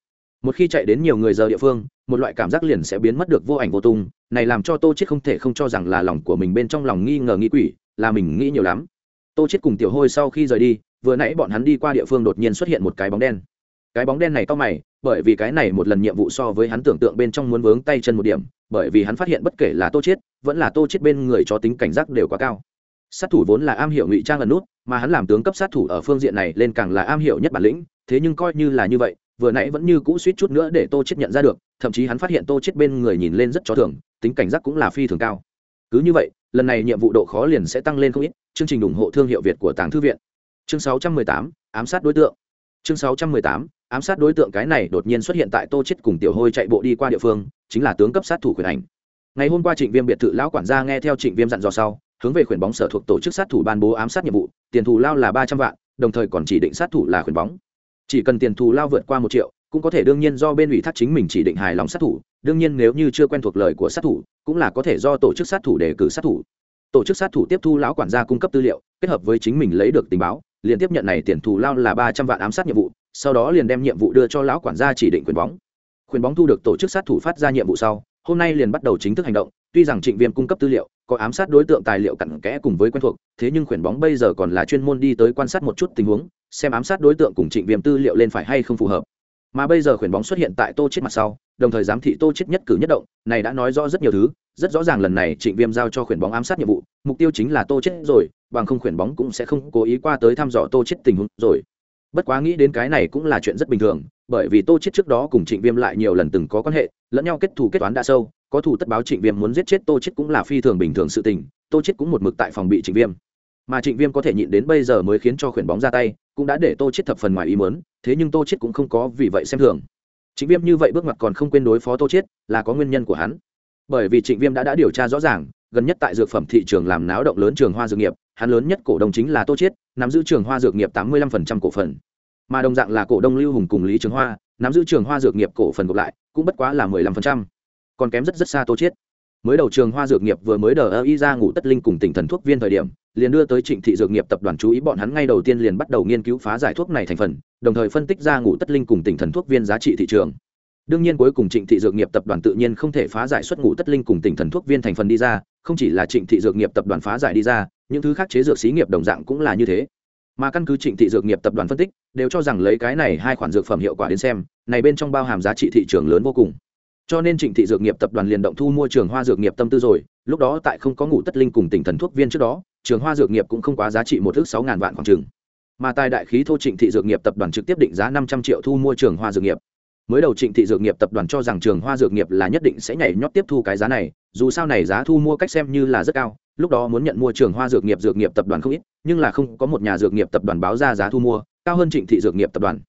Một khi chạy đến nhiều người giờ địa phương, một loại cảm giác liền sẽ biến mất được vô ảnh vô tung, này làm cho tô chết không thể không cho rằng là lòng của mình bên trong lòng nghi ngờ nghĩ quỷ, là mình nghĩ nhiều lắm tô chết cùng tiểu hôi sau khi rời đi, vừa nãy bọn hắn đi qua địa phương đột nhiên xuất hiện một cái bóng đen. Cái bóng đen này to mày, bởi vì cái này một lần nhiệm vụ so với hắn tưởng tượng bên trong muốn vướng tay chân một điểm, bởi vì hắn phát hiện bất kể là tô chết vẫn là tô chết bên người cho tính cảnh giác đều quá cao. Sát thủ vốn là am hiểu ngụy trang lần nút, mà hắn làm tướng cấp sát thủ ở phương diện này lên càng là am hiểu nhất bản lĩnh, thế nhưng coi như là như vậy, vừa nãy vẫn như cũ suýt chút nữa để tô chết nhận ra được, thậm chí hắn phát hiện tô chết bên người nhìn lên rất chó thường, tính cảnh giác cũng là phi thường cao. Cứ như vậy lần này nhiệm vụ độ khó liền sẽ tăng lên không ít. Chương trình ủng hộ thương hiệu việt của tàng thư viện. Chương 618, ám sát đối tượng. Chương 618, ám sát đối tượng cái này đột nhiên xuất hiện tại tô chết cùng tiểu hôi chạy bộ đi qua địa phương chính là tướng cấp sát thủ quyền ảnh. Ngày hôm qua trịnh viêm biệt thự lão quản gia nghe theo trịnh viêm dặn dò sau hướng về khuyển bóng sở thuộc tổ chức sát thủ ban bố ám sát nhiệm vụ tiền thù lao là ba trăm vạn đồng thời còn chỉ định sát thủ là khuyển bóng. Chỉ cần tiền thù lao vượt qua một triệu cũng có thể đương nhiên do bên ủy thác chính mình chỉ định hài lòng sát thủ, đương nhiên nếu như chưa quen thuộc lời của sát thủ, cũng là có thể do tổ chức sát thủ đề cử sát thủ. Tổ chức sát thủ tiếp thu lão quản gia cung cấp tư liệu, kết hợp với chính mình lấy được tình báo, liền tiếp nhận này tiền thù lao là ba trăm vạn ám sát nhiệm vụ, sau đó liền đem nhiệm vụ đưa cho lão quản gia chỉ định quyền bóng. Quyền bóng thu được tổ chức sát thủ phát ra nhiệm vụ sau, hôm nay liền bắt đầu chính thức hành động, tuy rằng trịnh viêm cung cấp tư liệu, có ám sát đối tượng tài liệu cặn kẽ cùng với quen thuộc, thế nhưng quyền bóng bây giờ còn là chuyên môn đi tới quan sát một chút tình huống, xem ám sát đối tượng cùng trịnh viêm tư liệu lên phải hay không phù hợp mà bây giờ khuyển bóng xuất hiện tại tô chết mặt sau, đồng thời giám thị tô chết nhất cử nhất động, này đã nói rõ rất nhiều thứ, rất rõ ràng lần này trịnh viêm giao cho khuyển bóng ám sát nhiệm vụ, mục tiêu chính là tô chết rồi, bằng không khuyển bóng cũng sẽ không cố ý qua tới thăm dò tô chết tình huống rồi. Bất quá nghĩ đến cái này cũng là chuyện rất bình thường, bởi vì tô chết trước đó cùng trịnh viêm lại nhiều lần từng có quan hệ, lẫn nhau kết thù kết toán đã sâu, có thù tất báo trịnh viêm muốn giết chết tô chết cũng là phi thường bình thường sự tình, tô chết cũng một mực tại phòng bị trịnh viêm. Mà trịnh viêm có thể nhịn đến bây giờ mới khiến cho khuyển bóng ra tay cũng đã để tô chết thập phần ngoài ý muốn, thế nhưng tô chết cũng không có vì vậy xem thường. Trịnh viêm như vậy bước ngoặt còn không quên đối phó tô chết là có nguyên nhân của hắn. Bởi vì trịnh viêm đã đã điều tra rõ ràng, gần nhất tại dược phẩm thị trường làm náo động lớn trường hoa dược nghiệp, hắn lớn nhất cổ đông chính là tô chiết, nắm giữ trường hoa dược nghiệp tám mươi 85% cổ phần. Mà đồng dạng là cổ đông lưu hùng cùng lý trường hoa, nắm giữ trường hoa dược nghiệp cổ phần gộp lại, cũng bất quá là mười lăm phần trăm. Còn kém rất rất xa tô chiết. Mới đầu trường hoa dược nghiệp vừa mới đờ ơ y ra ngủ tất linh cùng tỉnh thần thuốc viên thời điểm liền đưa tới trịnh thị dược nghiệp tập đoàn chú ý, bọn hắn ngay đầu tiên liền bắt đầu nghiên cứu phá giải thuốc này thành phần, đồng thời phân tích ra ngủ tất linh cùng tỉnh thần thuốc viên giá trị thị trường. Đương nhiên cuối cùng trịnh thị dược nghiệp tập đoàn tự nhiên không thể phá giải xuất ngủ tất linh cùng tỉnh thần thuốc viên thành phần đi ra, không chỉ là trịnh thị dược nghiệp tập đoàn phá giải đi ra, những thứ khác chế dược xí nghiệp đồng dạng cũng là như thế. Mà căn cứ trịnh thị dược nghiệp tập đoàn phân tích, đều cho rằng lấy cái này hai khoản dược phẩm hiệu quả đến xem, này bên trong bao hàm giá trị thị trường lớn vô cùng. Cho nên trịnh thị dược nghiệp tập đoàn liền động thu mua trường hoa dược nghiệp tâm tư rồi, lúc đó tại không có ngủ tất linh cùng tỉnh thần thuốc viên trước đó trường hoa dược nghiệp cũng không quá giá trị một thước sáu ngàn vạn khoảng trường mà tài đại khí thô trịnh thị dược nghiệp tập đoàn trực tiếp định giá năm trăm triệu thu mua trường hoa dược nghiệp. Mới đầu trịnh thị dược nghiệp tập đoàn cho rằng trường hoa dược nghiệp là nhất định sẽ nhảy nhót tiếp thu cái giá này, dù sao này giá thu mua cách xem như là rất cao, lúc đó muốn nhận mua trường hoa dược nghiệp dược nghiệp tập đoàn không ít, nhưng là không có một nhà dược nghiệp tập đoàn báo ra giá thu mua, cao hơn trịnh thị dược nghiệp tập đoàn.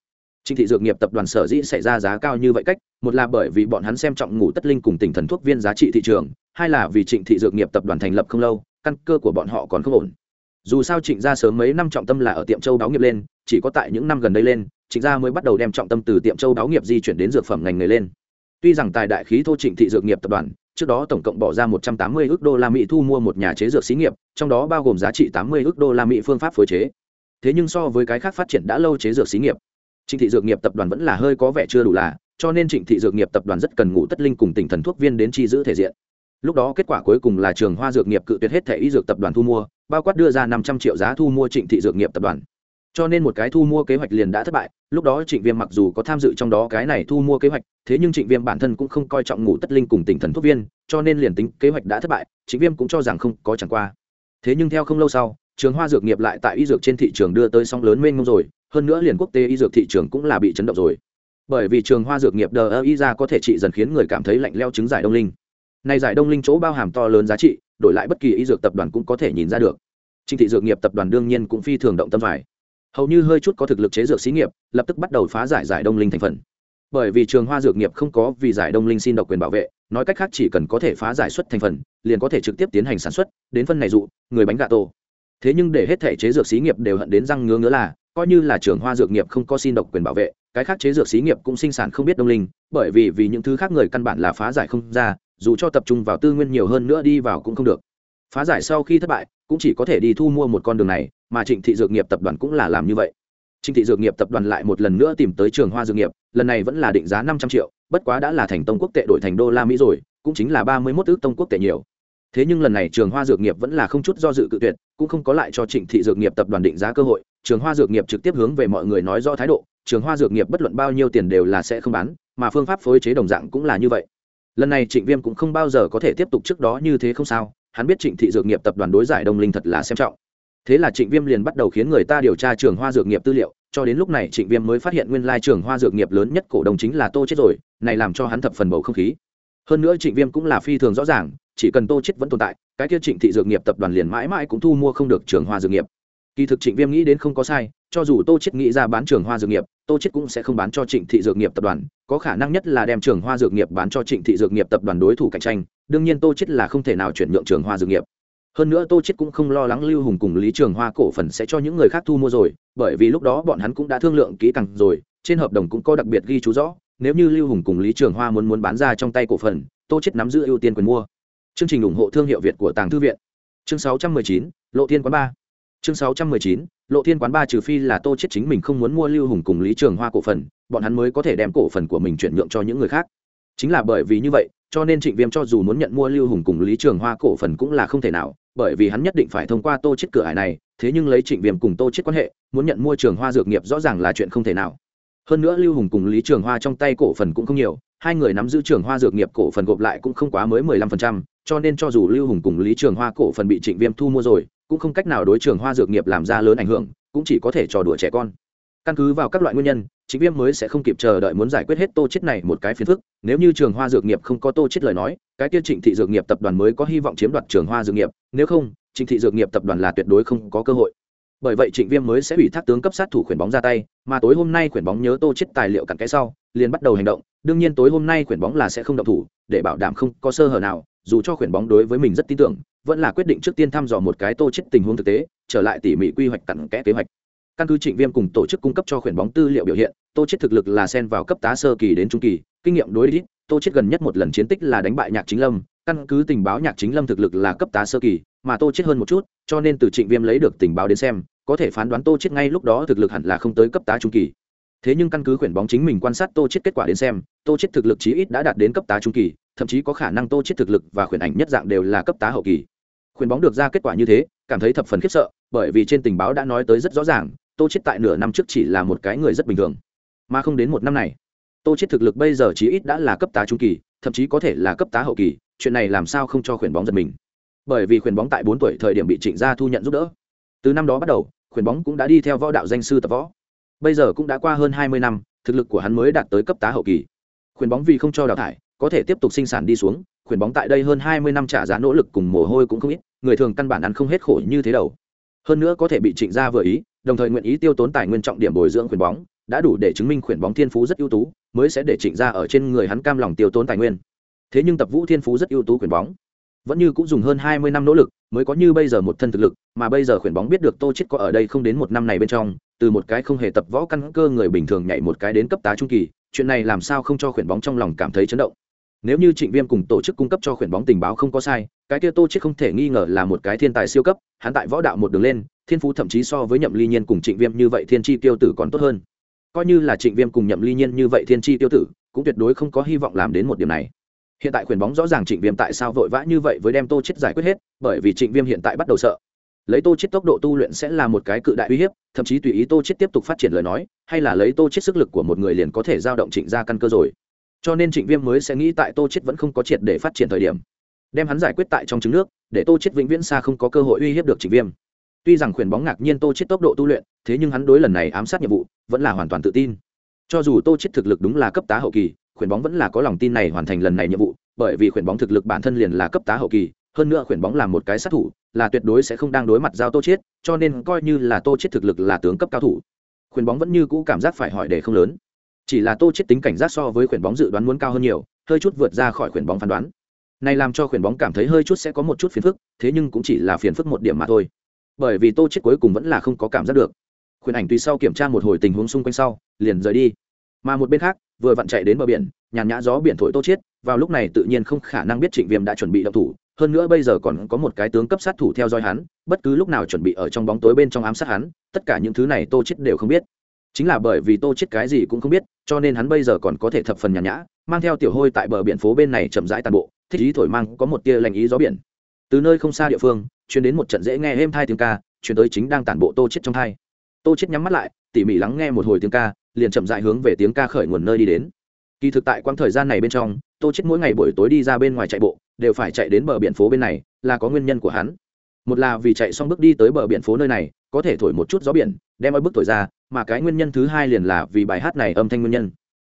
Trịnh thị dược nghiệp tập đoàn sở dĩ xảy ra giá cao như vậy cách, một là bởi vì bọn hắn xem trọng ngủ tất linh cùng tỉnh thần thuốc viên giá trị thị trường, hai là vì trịnh thị dược nghiệp tập đoàn thành lập không lâu căn cơ của bọn họ còn không ổn. Dù sao trịnh gia sớm mấy năm trọng tâm là ở tiệm châu đáo nghiệp lên, chỉ có tại những năm gần đây lên, trịnh gia mới bắt đầu đem trọng tâm từ tiệm châu đáo nghiệp di chuyển đến dược phẩm ngành nghề lên. Tuy rằng tài đại khí thô trịnh thị dược nghiệp tập đoàn, trước đó tổng cộng bỏ ra 180 ức đô la mỹ thu mua một nhà chế dược xí nghiệp, trong đó bao gồm giá trị 80 ức đô la mỹ phương pháp phối chế. Thế nhưng so với cái khác phát triển đã lâu chế dược xí nghiệp, trịnh thị dược nghiệp tập đoàn vẫn là hơi có vẻ chưa đủ là, cho nên trịnh thị dược nghiệp tập đoàn rất cần ngủ tất linh cùng tỉnh thần thuốc viên đến chi giữ thể diện lúc đó kết quả cuối cùng là trường hoa dược nghiệp cự tuyệt hết thẻ y dược tập đoàn thu mua, bao quát đưa ra năm trăm triệu giá thu mua trịnh thị dược nghiệp tập đoàn. Cho nên một cái thu mua kế hoạch liền đã thất bại, lúc đó trịnh viêm mặc dù có tham dự trong đó cái này thu mua kế hoạch, thế nhưng trịnh viêm bản thân cũng không coi trọng ngủ tất linh cùng tỉnh thần thuốc viên, cho nên liền tính kế hoạch đã thất bại, trịnh viêm cũng cho rằng không có chẳng qua. Thế nhưng theo không lâu sau, trường hoa dược nghiệp lại tại y dược trên thị trường đưa tới sóng lớn mênh mông rồi, hơn nữa liền quốc tế y dược thị trường cũng là bị chấn động rồi. Bởi vì trường hoa dược nghiệp đờ y ra có thể trị dần khiến người cảm thấy lạnh leo chứng giải đông linh này giải đông linh chỗ bao hàm to lớn giá trị, đổi lại bất kỳ y dược tập đoàn cũng có thể nhìn ra được. Trình thị dược nghiệp tập đoàn đương nhiên cũng phi thường động tâm phải. Hầu như hơi chút có thực lực chế dược xí nghiệp, lập tức bắt đầu phá giải giải đông linh thành phần. Bởi vì trường hoa dược nghiệp không có vì giải đông linh xin độc quyền bảo vệ, nói cách khác chỉ cần có thể phá giải xuất thành phần, liền có thể trực tiếp tiến hành sản xuất, đến phân này dụ, người bánh gà tổ thế nhưng để hết thể chế dược xí nghiệp đều hận đến răng ngứa ngứa là, coi như là trường hoa dược nghiệp không có xin độc quyền bảo vệ cái khác chế dược xí nghiệp cũng sinh sản không biết đông linh, bởi vì vì những thứ khác người căn bản là phá giải không ra, dù cho tập trung vào tư nguyên nhiều hơn nữa đi vào cũng không được. Phá giải sau khi thất bại, cũng chỉ có thể đi thu mua một con đường này, mà trịnh thị dược nghiệp tập đoàn cũng là làm như vậy. Trịnh thị dược nghiệp tập đoàn lại một lần nữa tìm tới trường hoa dược nghiệp, lần này vẫn là định giá năm trăm triệu, bất quá đã là thành tông quốc tệ đổi thành đô la mỹ rồi, cũng chính là ba mươi mốt ước tông quốc tệ nhiều. Thế nhưng lần này trường hoa dược nghiệp vẫn là không chút do dự cự tuyệt, cũng không có lại cho trịnh thị dược nghiệp tập đoàn định giá cơ hội. Trường hoa dược nghiệp trực tiếp hướng về mọi người nói rõ thái độ trường hoa dược nghiệp bất luận bao nhiêu tiền đều là sẽ không bán, mà phương pháp phối chế đồng dạng cũng là như vậy. Lần này trịnh viêm cũng không bao giờ có thể tiếp tục trước đó như thế không sao, hắn biết trịnh thị dược nghiệp tập đoàn đối giải đông linh thật là xem trọng. Thế là trịnh viêm liền bắt đầu khiến người ta điều tra trường hoa dược nghiệp tư liệu, cho đến lúc này trịnh viêm mới phát hiện nguyên lai trường hoa dược nghiệp lớn nhất cổ đông chính là tô chết rồi, này làm cho hắn thập phần bầu không khí. Hơn nữa trịnh viêm cũng là phi thường rõ ràng, chỉ cần tô chết vẫn tồn tại, cái kia trịnh thị dược nghiệp tập đoàn liền mãi mãi cũng thu mua không được trường hoa dược nghiệp. Kỳ thực trịnh viêm nghĩ đến không có sai cho dù tô chết nghĩ ra bán trường hoa dược nghiệp tô chết cũng sẽ không bán cho trịnh thị dược nghiệp tập đoàn có khả năng nhất là đem trường hoa dược nghiệp bán cho trịnh thị dược nghiệp tập đoàn đối thủ cạnh tranh đương nhiên tô chết là không thể nào chuyển nhượng trường hoa dược nghiệp. Hơn nữa tô chết cũng không lo lắng lưu hùng cùng lý trường hoa cổ phần sẽ cho những người khác thu mua rồi bởi vì lúc đó bọn hắn cũng đã thương lượng kỹ càng rồi trên hợp đồng cũng có đặc biệt ghi chú rõ nếu như lưu hùng cùng lý trường hoa muốn muốn bán ra trong tay cổ phần tô chết nắm giữ ưu tiên quyền mua. Chương trình ủng hộ thương hiệu việt của tàng thư viện. Chương 619, lộ thiên quán ba chương 619, lộ thiên quán ba trừ phi là tô chết chính mình không muốn mua lưu hùng cùng lý trường hoa cổ phần bọn hắn mới có thể đem cổ phần của mình chuyển nhượng cho những người khác. Chính là bởi vì như vậy cho nên trịnh viêm cho dù muốn nhận mua lưu hùng cùng lý trường hoa cổ phần cũng là không thể nào bởi vì hắn nhất định phải thông qua tô chết cửa hải này thế nhưng lấy trịnh viêm cùng tô chết quan hệ muốn nhận mua trường hoa dược nghiệp rõ ràng là chuyện không thể nào. Hơn nữa lưu hùng cùng lý trường hoa trong tay cổ phần cũng không nhiều hai người nắm giữ trường hoa dược nghiệp cổ phần gộp lại cũng không quá mới mười lăm phần trăm cho nên cho dù lưu hùng cùng lý trường hoa cổ phần bị trịnh viêm thu mua rồi cũng không cách nào đối trường hoa dược nghiệp làm ra lớn ảnh hưởng, cũng chỉ có thể trò đùa trẻ con. Căn cứ vào các loại nguyên nhân, chính viêm mới sẽ không kịp chờ đợi muốn giải quyết hết tô chết này một cái phiền phức. Nếu như trường hoa dược nghiệp không có tô chết lời nói, cái kia trịnh thị dược nghiệp tập đoàn mới có hy vọng chiếm đoạt trường hoa dược nghiệp. Nếu không, trịnh thị dược nghiệp tập đoàn là tuyệt đối không có cơ hội. Bởi vậy trịnh viêm mới sẽ ủy thác tướng cấp sát thủ khuyển bóng ra tay, mà tối hôm nay khuyển bóng nhớ tô chết tài liệu cặn cái sau, liền bắt đầu hành động. Đương nhiên tối hôm nay khuyển bóng là sẽ không động thủ, để bảo đảm không có sơ hở nào, dù cho khuyển bóng đối với mình rất tin tưởng vẫn là quyết định trước tiên thăm dò một cái tô chết tình huống thực tế trở lại tỉ mỉ quy hoạch cặn kẽ kế hoạch. Căn cứ trịnh viêm cùng tổ chức cung cấp cho khuyển bóng tư liệu biểu hiện tô chết thực lực là xen vào cấp tá sơ kỳ đến trung kỳ kinh nghiệm đối địch, tô chết gần nhất một lần chiến tích là đánh bại nhạc chính lâm căn cứ tình báo nhạc chính lâm thực lực là cấp tá sơ kỳ mà tô chết hơn một chút cho nên từ trịnh viêm lấy được tình báo đến xem có thể phán đoán tô chết ngay lúc đó thực lực hẳn là không tới cấp tá trung kỳ. Thế nhưng căn cứ khuyển bóng chính mình quan sát tô chết kết quả đến xem tô chết thực lực chí ít đã đạt đến cấp tá trung kỳ thậm chí có khả năng tô chết thực lực và khuyển ảnh nhất dạng đều là cấp tá hậu kỳ. Khuyển bóng được ra kết quả như thế, cảm thấy thập phần khiếp sợ, bởi vì trên tình báo đã nói tới rất rõ ràng, tô chết tại nửa năm trước chỉ là một cái người rất bình thường. Mà không đến một năm này, tô chết thực lực bây giờ chí ít đã là cấp tá trung kỳ, thậm chí có thể là cấp tá hậu kỳ, chuyện này làm sao không cho khuyển bóng giật mình. Bởi vì khuyển bóng tại bốn tuổi thời điểm bị trịnh gia thu nhận giúp đỡ. Từ năm đó bắt đầu, khuyển bóng cũng đã đi theo võ đạo danh sư tập võ. Bây giờ cũng đã qua hơn hai mươi năm, thực lực của hắn mới đạt tới cấp tá hậu kỳ. Khuyển bóng vì không cho đào thải có thể tiếp tục sinh sản đi xuống, khuyển bóng tại đây hơn hai mươi năm trả giá nỗ lực cùng mồ hôi cũng không ít, người thường căn bản ăn không hết khổ như thế đầu hơn nữa có thể bị trịnh gia vừa ý, đồng thời nguyện ý tiêu tốn tài nguyên trọng điểm bồi dưỡng khuyển bóng, đã đủ để chứng minh khuyển bóng thiên phú rất ưu tú, mới sẽ để trịnh gia ở trên người hắn cam lòng tiêu tốn tài nguyên. Thế nhưng tập vũ thiên phú rất ưu tú khuyển bóng, vẫn như cũng dùng hơn hai mươi năm nỗ lực, mới có như bây giờ một thân thực lực, mà bây giờ khuyển bóng biết được tô chết có ở đây không đến một năm này bên trong, từ một cái không hề tập võ căn cơ người bình thường nhảy một cái đến cấp tá trung kỳ, chuyện này làm sao không cho khuyển bóng trong lòng cảm thấy chấn động nếu như trịnh viêm cùng tổ chức cung cấp cho khuyển bóng tình báo không có sai, cái kia tô chết không thể nghi ngờ là một cái thiên tài siêu cấp, hắn tại võ đạo một đường lên, thiên phú thậm chí so với nhậm ly nhiên cùng trịnh viêm như vậy thiên tri tiêu tử còn tốt hơn. Coi như là trịnh viêm cùng nhậm ly nhiên như vậy thiên tri tiêu tử, cũng tuyệt đối không có hy vọng làm đến một điểm này. Hiện tại khuyển bóng rõ ràng trịnh viêm tại sao vội vã như vậy với đem tô chết giải quyết hết, bởi vì trịnh viêm hiện tại bắt đầu sợ. Lấy tô chết tốc độ tu luyện sẽ là một cái cự đại uy hiếp, thậm chí tùy ý tô chết tiếp tục phát triển lời nói, hay là lấy tô chết sức lực của một người liền có thể giao động trịnh ra căn cơ rồi cho nên trịnh viêm mới sẽ nghĩ tại tô chết vẫn không có triệt để phát triển thời điểm, đem hắn giải quyết tại trong trứng nước, để tô chết vĩnh viễn xa không có cơ hội uy hiếp được trịnh viêm. Tuy rằng khuyển bóng ngạc nhiên tô chết tốc độ tu luyện, thế nhưng hắn đối lần này ám sát nhiệm vụ vẫn là hoàn toàn tự tin. Cho dù tô chết thực lực đúng là cấp tá hậu kỳ, khuyển bóng vẫn là có lòng tin này hoàn thành lần này nhiệm vụ, bởi vì khuyển bóng thực lực bản thân liền là cấp tá hậu kỳ, hơn nữa khuyển bóng là một cái sát thủ, là tuyệt đối sẽ không đang đối mặt giao tô chết cho nên coi như là tô chết thực lực là tướng cấp cao thủ, khuyển bóng vẫn như cũ cảm giác phải hỏi để không lớn chỉ là tô chết tính cảnh giác so với khuyển bóng dự đoán muốn cao hơn nhiều, hơi chút vượt ra khỏi khuyển bóng phán đoán. Này làm cho khuyển bóng cảm thấy hơi chút sẽ có một chút phiền phức, thế nhưng cũng chỉ là phiền phức một điểm mà thôi. Bởi vì tô chết cuối cùng vẫn là không có cảm giác được. Khuyển ảnh tùy sau kiểm tra một hồi tình huống xung quanh sau, liền rời đi. Mà một bên khác, vừa vặn chạy đến bờ biển, nhàn nhã gió biển thổi tô chết, vào lúc này tự nhiên không khả năng biết trịnh viêm đã chuẩn bị động thủ, hơn nữa bây giờ còn có một cái tướng cấp sát thủ theo dõi hắn, bất cứ lúc nào chuẩn bị ở trong bóng tối bên trong ám sát hắn, tất cả những thứ này tô chết đều không biết chính là bởi vì tô chết cái gì cũng không biết, cho nên hắn bây giờ còn có thể thập phần nhàn nhã, mang theo tiểu hôi tại bờ biển phố bên này chậm rãi tàn bộ, thích ý thổi mang, có một tia lành ý gió biển. Từ nơi không xa địa phương chuyển đến một trận dễ nghe êm thai tiếng ca chuyển tới chính đang tản bộ tô chết trong thai. Tô chết nhắm mắt lại, tỉ mỉ lắng nghe một hồi tiếng ca, liền chậm rãi hướng về tiếng ca khởi nguồn nơi đi đến. Kỳ thực tại quãng thời gian này bên trong, tô chết mỗi ngày buổi tối đi ra bên ngoài chạy bộ, đều phải chạy đến bờ biển phố bên này, là có nguyên nhân của hắn. Một là vì chạy xong bước đi tới bờ biển phố nơi này, có thể thổi một chút gió biển, đem oi bức thổi ra mà cái nguyên nhân thứ hai liền là vì bài hát này âm thanh nguyên nhân.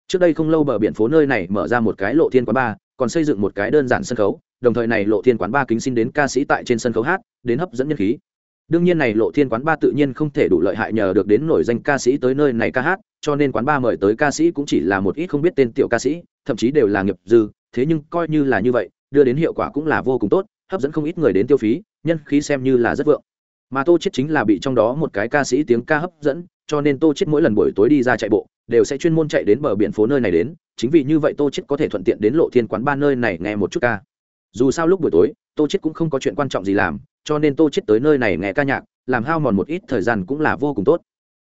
Trước đây không lâu bờ biển phố nơi này mở ra một cái lộ thiên quán ba, còn xây dựng một cái đơn giản sân khấu đồng thời này lộ thiên quán ba kính xin đến ca sĩ tại trên sân khấu hát đến hấp dẫn nhân khí. Đương nhiên này lộ thiên quán ba tự nhiên không thể đủ lợi hại nhờ được đến nổi danh ca sĩ tới nơi này ca hát cho nên quán ba mời tới ca sĩ cũng chỉ là một ít không biết tên tiểu ca sĩ thậm chí đều là nghiệp dư thế nhưng coi như là như vậy đưa đến hiệu quả cũng là vô cùng tốt hấp dẫn không ít người đến tiêu phí nhân khí xem như là rất vượng mà tô chết chính là bị trong đó một cái ca sĩ tiếng ca hấp dẫn, cho nên tô chết mỗi lần buổi tối đi ra chạy bộ, đều sẽ chuyên môn chạy đến bờ biển phố nơi này đến. Chính vì như vậy tô chết có thể thuận tiện đến lộ thiên quán ba nơi này nghe một chút ca. Dù sao lúc buổi tối, tô chết cũng không có chuyện quan trọng gì làm, cho nên tô chết tới nơi này nghe ca nhạc, làm hao mòn một ít thời gian cũng là vô cùng tốt.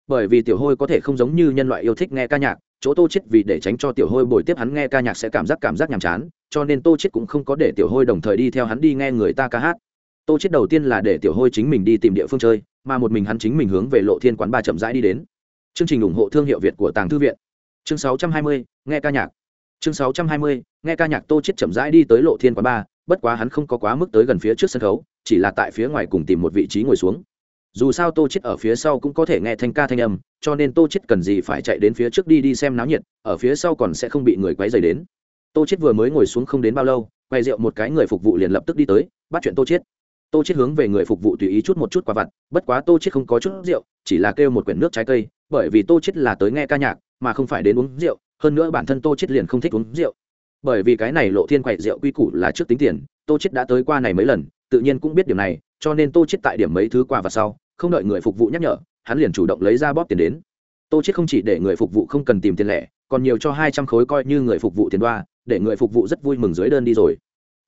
Bởi vì tiểu hôi có thể không giống như nhân loại yêu thích nghe ca nhạc, chỗ tô chết vì để tránh cho tiểu hôi bồi tiếp hắn nghe ca nhạc sẽ cảm giác cảm giác nhàm chán, cho nên tô chết cũng không có để tiểu hôi đồng thời đi theo hắn đi nghe người ta ca hát tô chết đầu tiên là để tiểu hôi chính mình đi tìm địa phương chơi mà một mình hắn chính mình hướng về lộ thiên quán ba chậm rãi đi đến. Chương trình ủng hộ thương hiệu việt của tàng thư viện. Chương 620, nghe ca nhạc. Chương 620, nghe ca nhạc tô chết chậm rãi đi tới lộ thiên quán ba bất quá hắn không có quá mức tới gần phía trước sân khấu chỉ là tại phía ngoài cùng tìm một vị trí ngồi xuống. Dù sao tô chết ở phía sau cũng có thể nghe thanh ca thanh âm cho nên tô chết cần gì phải chạy đến phía trước đi đi xem náo nhiệt ở phía sau còn sẽ không bị người quấy rầy đến. Tô chết vừa mới ngồi xuống không đến bao lâu quay rượu một cái người phục vụ liền lập tức đi tới bắt chuyện tô chết tô chết hướng về người phục vụ tùy ý chút một chút quả vặt, bất quá tô chết không có chút rượu, chỉ là kêu một quyển nước trái cây, bởi vì tô chết là tới nghe ca nhạc, mà không phải đến uống rượu, hơn nữa bản thân tô chết liền không thích uống rượu. Bởi vì cái này lộ thiên quậy rượu quy củ là trước tính tiền, tô chết đã tới qua này mấy lần, tự nhiên cũng biết điểm này, cho nên tô chết tại điểm mấy thứ quà vặt sau, không đợi người phục vụ nhắc nhở, hắn liền chủ động lấy ra bóp tiền đến. Tô chết không chỉ để người phục vụ không cần tìm tiền lẻ, còn nhiều cho hai trăm khối coi như người phục vụ tiền đoa, để người phục vụ rất vui mừng dưới đơn đi rồi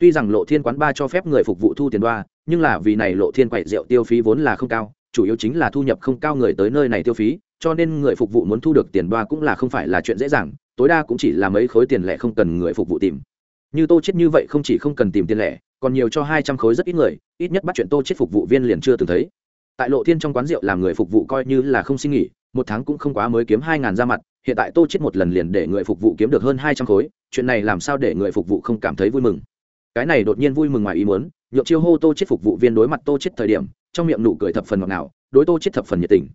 tuy rằng lộ thiên quán ba cho phép người phục vụ thu tiền đoa, nhưng là vì này lộ thiên quậy rượu tiêu phí vốn là không cao, chủ yếu chính là thu nhập không cao người tới nơi này tiêu phí, cho nên người phục vụ muốn thu được tiền đoa cũng là không phải là chuyện dễ dàng, tối đa cũng chỉ là mấy khối tiền lẻ không cần người phục vụ tìm. Như tô chết như vậy không chỉ không cần tìm tiền lẻ, còn nhiều cho hai trăm khối rất ít người, ít nhất bắt chuyện tô chết phục vụ viên liền chưa từng thấy. Tại lộ thiên trong quán rượu làm người phục vụ coi như là không xin nghỉ, một tháng cũng không quá mới kiếm hai ngàn ra mặt, hiện tại tô chết một lần liền để người phục vụ kiếm được hơn hai trăm khối, chuyện này làm sao để người phục vụ không cảm thấy vui mừng? Cái này đột nhiên vui mừng ngoài ý muốn, nhượng chiêu hô tô chết phục vụ viên đối mặt tô chết thời điểm, trong miệng nụ cười thập phần ngọt ngào, đối tô chết thập phần nhiệt tình.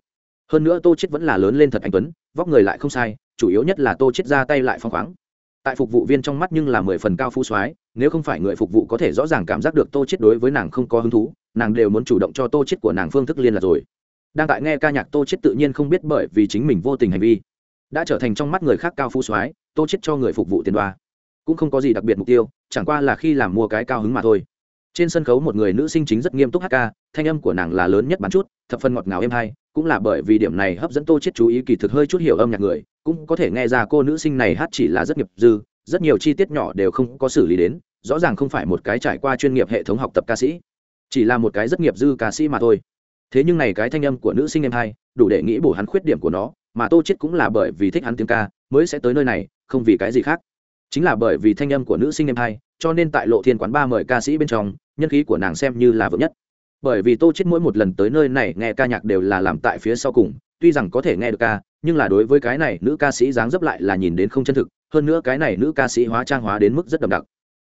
Hơn nữa tô chết vẫn là lớn lên thật anh tuấn, vóc người lại không sai, chủ yếu nhất là tô chết ra tay lại phong khoáng. Tại phục vụ viên trong mắt nhưng là mười phần cao phú soái, nếu không phải người phục vụ có thể rõ ràng cảm giác được tô chết đối với nàng không có hứng thú, nàng đều muốn chủ động cho tô chết của nàng phương thức liên lạc rồi. Đang tại nghe ca nhạc tô chết tự nhiên không biết bởi vì chính mình vô tình hành vi, đã trở thành trong mắt người khác cao phú soái, tô chết cho người phục vụ tiền đoa cũng không có gì đặc biệt mục tiêu, chẳng qua là khi làm mua cái cao hứng mà thôi. Trên sân khấu một người nữ sinh chính rất nghiêm túc hát ca, thanh âm của nàng là lớn nhất bán chút, thập phân ngọt ngào êm hay, cũng là bởi vì điểm này hấp dẫn tô chết chú ý kỳ thực hơi chút hiểu âm nhạc người, cũng có thể nghe ra cô nữ sinh này hát chỉ là rất nghiệp dư, rất nhiều chi tiết nhỏ đều không có xử lý đến, rõ ràng không phải một cái trải qua chuyên nghiệp hệ thống học tập ca sĩ, chỉ là một cái rất nghiệp dư ca sĩ mà thôi. Thế nhưng này cái thanh âm của nữ sinh em hai, đủ để nghĩ bổ hắn khuyết điểm của nó, mà tô chết cũng là bởi vì thích hắn tiếng ca, mới sẽ tới nơi này, không vì cái gì khác chính là bởi vì thanh âm của nữ sinh em hai, cho nên tại lộ thiên quán ba mời ca sĩ bên trong, nhân khí của nàng xem như là vững nhất. Bởi vì tô chết mỗi một lần tới nơi này nghe ca nhạc đều là làm tại phía sau cùng, tuy rằng có thể nghe được ca, nhưng là đối với cái này nữ ca sĩ dáng dấp lại là nhìn đến không chân thực, hơn nữa cái này nữ ca sĩ hóa trang hóa đến mức rất đậm đặc,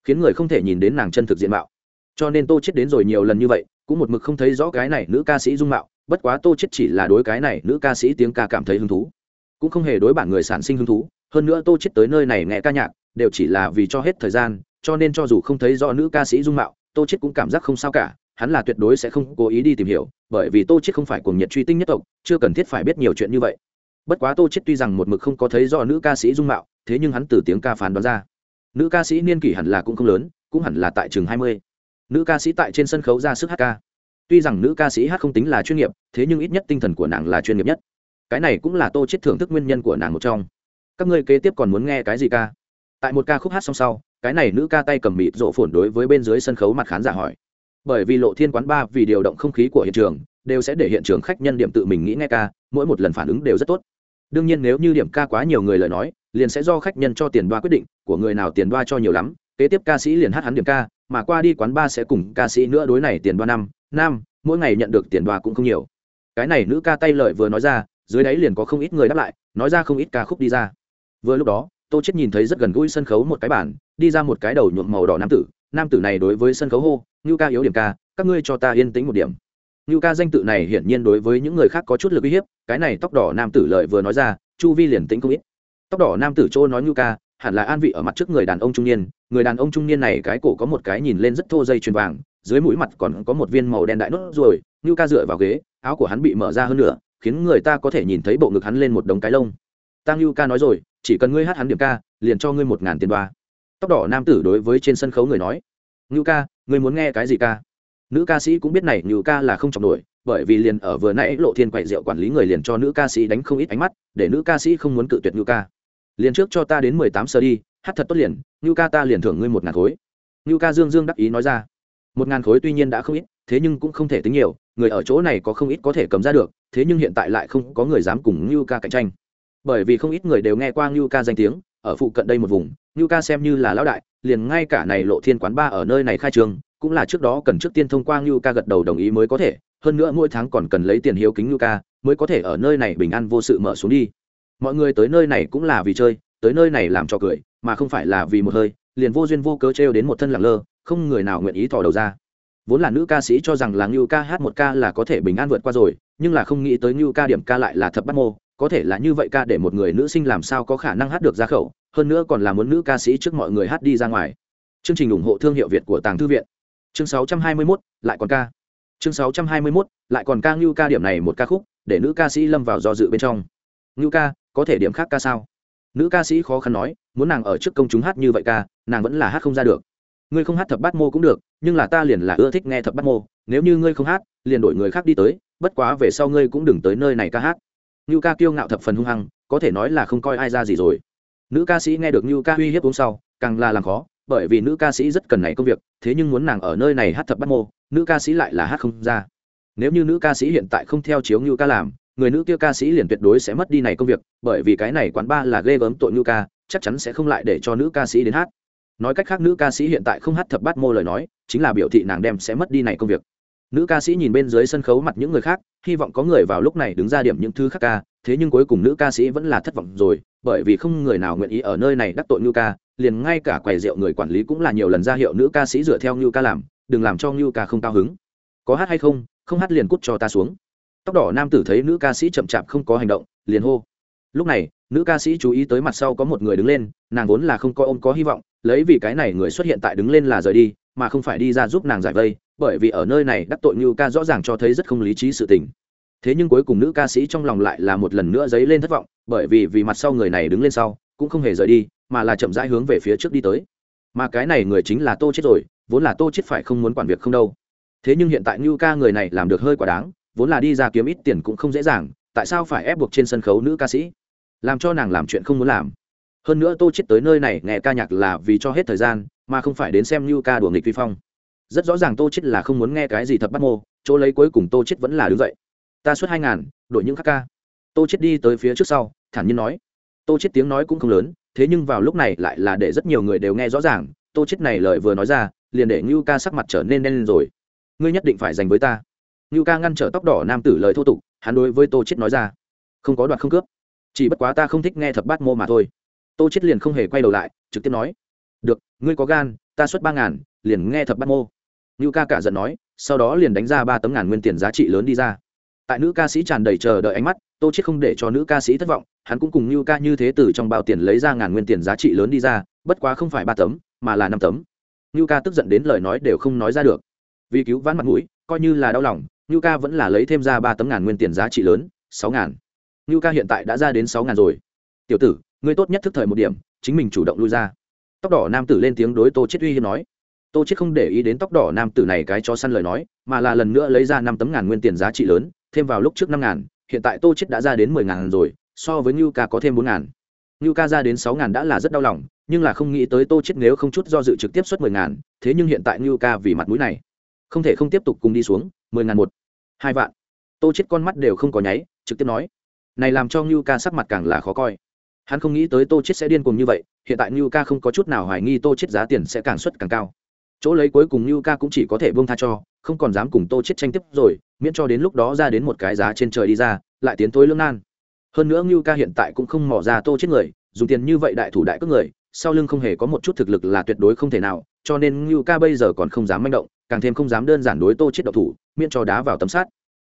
khiến người không thể nhìn đến nàng chân thực diện mạo. Cho nên tô chết đến rồi nhiều lần như vậy, cũng một mực không thấy rõ cái này nữ ca sĩ dung mạo, bất quá tô chết chỉ là đối cái này nữ ca sĩ tiếng ca cảm thấy hứng thú, cũng không hề đối bản người sản sinh hứng thú. Hơn nữa tô chết tới nơi này nghe ca nhạc đều chỉ là vì cho hết thời gian, cho nên cho dù không thấy rõ nữ ca sĩ dung mạo, tô chết cũng cảm giác không sao cả, hắn là tuyệt đối sẽ không cố ý đi tìm hiểu, bởi vì tô chết không phải cuồng nhiệt truy tinh nhất tộc, chưa cần thiết phải biết nhiều chuyện như vậy. Bất quá tô chết tuy rằng một mực không có thấy rõ nữ ca sĩ dung mạo, thế nhưng hắn từ tiếng ca phán đoán ra, nữ ca sĩ niên kỷ hẳn là cũng không lớn, cũng hẳn là tại trường hai mươi. Nữ ca sĩ tại trên sân khấu ra sức hát ca. Tuy rằng nữ ca sĩ hát không tính là chuyên nghiệp, thế nhưng ít nhất tinh thần của nàng là chuyên nghiệp nhất. Cái này cũng là tô chết thưởng thức nguyên nhân của nàng một trong. Các ngươi kế tiếp còn muốn nghe cái gì ca? Tại một ca khúc hát xong sau, cái này nữ ca tay cầm mịt rộ phổn đối với bên dưới sân khấu mặt khán giả hỏi. Bởi vì lộ thiên quán ba vì điều động không khí của hiện trường, đều sẽ để hiện trường khách nhân điểm tự mình nghĩ nghe ca, mỗi một lần phản ứng đều rất tốt. Đương nhiên nếu như điểm ca quá nhiều người lời nói, liền sẽ do khách nhân cho tiền đoa quyết định, của người nào tiền đoa cho nhiều lắm, kế tiếp ca sĩ liền hát hắn điểm ca, mà qua đi quán ba sẽ cùng ca sĩ nữa đối này tiền đoa năm năm mỗi ngày nhận được tiền đoa cũng không nhiều. Cái này nữ ca tay lợi vừa nói ra, dưới đáy liền có không ít người đáp lại, nói ra không ít ca khúc đi ra. Vừa lúc đó tô chết nhìn thấy rất gần gũi sân khấu một cái bản đi ra một cái đầu nhuộm màu đỏ nam tử. Nam tử này đối với sân khấu hô, ngưu ca yếu điểm ca, các ngươi cho ta yên tĩnh một điểm. Ngưu ca danh tự này hiển nhiên đối với những người khác có chút lực uy hiếp, cái này tóc đỏ nam tử lợi vừa nói ra, chu vi liền tĩnh không ít. Tóc đỏ nam tử chỗ nói ngưu ca, hẳn là an vị ở mặt trước người đàn ông trung niên, người đàn ông trung niên này cái cổ có một cái nhìn lên rất thô dây chuyền vàng, dưới mũi mặt còn có một viên màu đen đại nốt ruồi, ngưu ca dựa vào ghế, áo của hắn bị mở ra hơn nữa khiến người ta có thể nhìn thấy bộ ngực hắn lên một đống cái lông. Tăng ngưu ca nói rồi chỉ cần ngươi hát hắn điểm ca, liền cho ngươi một ngàn tiền đoa. Tóc đỏ nam tử đối với trên sân khấu người nói, ngưu ca, ngươi muốn nghe cái gì ca? Nữ ca sĩ cũng biết này, ngưu ca là không chọc nổi, bởi vì liền ở vừa nãy lộ thiên quậy rượu quản lý người liền cho nữ ca sĩ đánh không ít ánh mắt, để nữ ca sĩ không muốn cự tuyệt ngưu ca. Liền trước cho ta đến mười tám giờ đi, hát thật tốt liền, ngưu ca ta liền thưởng ngươi một ngàn khối. Ngưu ca dương dương đắc ý nói ra. Một ngàn khối tuy nhiên đã không ít, thế nhưng cũng không thể tính nhiều, người ở chỗ này có không ít có thể cầm ra được, thế nhưng hiện tại lại không có người dám cùng ngưu ca cạnh tranh bởi vì không ít người đều nghe qua ngưu ca danh tiếng, ở phụ cận đây một vùng, ngưu ca xem như là lão đại, liền ngay cả này lộ thiên quán ba ở nơi này khai trường, cũng là trước đó cần trước tiên thông qua ngưu ca gật đầu đồng ý mới có thể, hơn nữa mỗi tháng còn cần lấy tiền hiếu kính ngưu ca, mới có thể ở nơi này bình an vô sự mở xuống đi. Mọi người tới nơi này cũng là vì chơi, tới nơi này làm cho cười, mà không phải là vì một hơi, liền vô duyên vô cớ trêu đến một thân lẳng lơ, không người nào nguyện ý thò đầu ra vốn là nữ ca sĩ cho rằng là ngưu ca hát một ca là có thể bình an vượt qua rồi nhưng là không nghĩ tới ngưu ca điểm ca lại là thập bắt mô có thể là như vậy ca để một người nữ sinh làm sao có khả năng hát được ra khẩu hơn nữa còn là muốn nữ ca sĩ trước mọi người hát đi ra ngoài. Chương trình ủng hộ thương hiệu việt của tàng thư viện. Chương 621, lại còn ca. Chương 621, lại còn ca ngưu ca điểm này một ca khúc để nữ ca sĩ lâm vào do dự bên trong. Ngưu ca có thể điểm khác ca sao? Nữ ca sĩ khó khăn nói muốn nàng ở trước công chúng hát như vậy ca nàng vẫn là hát không ra được ngươi không hát thập bát mô cũng được nhưng là ta liền là ưa thích nghe thập bát mô nếu như ngươi không hát liền đổi người khác đi tới bất quá về sau ngươi cũng đừng tới nơi này ca hát như ca kiêu ngạo thập phần hung hăng, có thể nói là không coi ai ra gì rồi. Nữ ca sĩ nghe được như ca uy hiếp uống sau, càng là làm khó, bởi vì nữ ca sĩ rất cần này công việc, thế nhưng muốn nàng ở nơi này hát thập bát mô, nữ ca sĩ lại là hát không ra. Nếu như nữ ca sĩ hiện tại không theo chiếu như ca làm, người nữ kia ca sĩ liền tuyệt đối sẽ mất đi này công việc, bởi vì cái này quán ba là ghê gớm tội như ca, chắc chắn sẽ không lại để cho nữ ca sĩ đến hát. Nói cách khác nữ ca sĩ hiện tại không hát thập bát mô lời nói, chính là biểu thị nàng đem sẽ mất đi này công việc. Nữ ca sĩ nhìn bên dưới sân khấu mặt những người khác hy vọng có người vào lúc này đứng ra điểm những thứ khác ca thế nhưng cuối cùng nữ ca sĩ vẫn là thất vọng rồi bởi vì không người nào nguyện ý ở nơi này đắc tội ngưu ca liền ngay cả quầy rượu người quản lý cũng là nhiều lần ra hiệu nữ ca sĩ dựa theo ngưu ca làm đừng làm cho ngưu ca không cao hứng. Có hát hay không không hát liền cút cho ta xuống. Tóc đỏ nam tử thấy nữ ca sĩ chậm chạp không có hành động liền hô. Lúc này nữ ca sĩ chú ý tới mặt sau có một người đứng lên nàng vốn là không có ôm có hy vọng lấy vì cái này người xuất hiện tại đứng lên là rời đi, mà không phải đi ra giúp nàng giải vây, bởi vì ở nơi này đắc tội như ca rõ ràng cho thấy rất không lý trí sự tình. Thế nhưng cuối cùng nữ ca sĩ trong lòng lại là một lần nữa dấy lên thất vọng, bởi vì vì mặt sau người này đứng lên sau, cũng không hề rời đi, mà là chậm rãi hướng về phía trước đi tới. Mà cái này người chính là tô chết rồi, vốn là tô chết phải không muốn quản việc không đâu. Thế nhưng hiện tại như ca người này làm được hơi quá đáng, vốn là đi ra kiếm ít tiền cũng không dễ dàng, tại sao phải ép buộc trên sân khấu nữ ca sĩ? Làm cho nàng làm chuyện không muốn làm hơn nữa tô chết tới nơi này nghe ca nhạc là vì cho hết thời gian, mà không phải đến xem như ca đùa nghịch vi phong. Rất rõ ràng tô chết là không muốn nghe cái gì thập bắt mô, chỗ lấy cuối cùng tô chết vẫn là đứng dậy. Ta suốt hai ngàn đội những các ca. Tô chết đi tới phía trước sau, thản nhiên nói. Tô chết tiếng nói cũng không lớn, thế nhưng vào lúc này lại là để rất nhiều người đều nghe rõ ràng, tô chết này lời vừa nói ra, liền để ngưu ca sắc mặt trở nên đen lên rồi. Ngươi nhất định phải dành với ta. Ngưu ca ngăn trở tóc đỏ nam tử lời thô tục, hắn đối với tô chết nói ra. Không có đoạt không cướp, chỉ bất quá ta không thích nghe thập bát mô mà thôi tô chết liền không hề quay đầu lại, trực tiếp nói, được, ngươi có gan, ta xuất ba ngàn, liền nghe thập bát mô. Ngưu ca cả giận nói, sau đó liền đánh ra ba tấm ngàn nguyên tiền giá trị lớn đi ra. Tại nữ ca sĩ tràn đầy chờ đợi ánh mắt, tô chết không để cho nữ ca sĩ thất vọng, hắn cũng cùng như ca như thế từ trong bao tiền lấy ra ngàn nguyên tiền giá trị lớn đi ra, bất quá không phải ba tấm, mà là năm tấm. Như ca tức giận đến lời nói đều không nói ra được. Vì cứu vãn mặt mũi, coi như là đau lòng như ca vẫn là lấy thêm ra ba tấm ngàn nguyên tiền giá trị lớn, sáu ngàn. Như ca hiện tại đã ra đến sáu ngàn rồi. Tiểu tử ngươi tốt nhất thức thời một điểm, chính mình chủ động lui ra. Tóc đỏ nam tử lên tiếng đối tô chết uy hiếp nói. Tô chết không để ý đến tóc đỏ nam tử này cái cho săn lời nói, mà là lần nữa lấy ra năm tấm ngàn nguyên tiền giá trị lớn, thêm vào lúc trước năm ngàn, hiện tại tô chết đã ra đến mười ngàn rồi, so với ngưu ca có thêm bốn ngàn. Ngưu ca ra đến sáu ngàn đã là rất đau lòng, nhưng là không nghĩ tới tô chết nếu không chút do dự trực tiếp xuất mười ngàn, thế nhưng hiện tại ngưu ca vì mặt mũi này, không thể không tiếp tục cùng đi xuống, mười ngàn một, hai vạn. Tô chết con mắt đều không có nháy, trực tiếp nói. Này làm cho ngưu ca sắc mặt càng là khó coi hắn không nghĩ tới tô chết sẽ điên cuồng như vậy, hiện tại như ca không có chút nào hoài nghi tô chết giá tiền sẽ càng suất càng cao. Chỗ lấy cuối cùng như ca cũng chỉ có thể buông tha cho, không còn dám cùng tô chết tranh tiếp rồi, miễn cho đến lúc đó ra đến một cái giá trên trời đi ra, lại tiến tối lương nan. Hơn nữa như ca hiện tại cũng không mò ra tô chết người, dùng tiền như vậy đại thủ đại cướp người, sau lưng không hề có một chút thực lực là tuyệt đối không thể nào, cho nên như ca bây giờ còn không dám manh động, càng thêm không dám đơn giản đối tô chết độc thủ, miễn cho đá vào tấm sát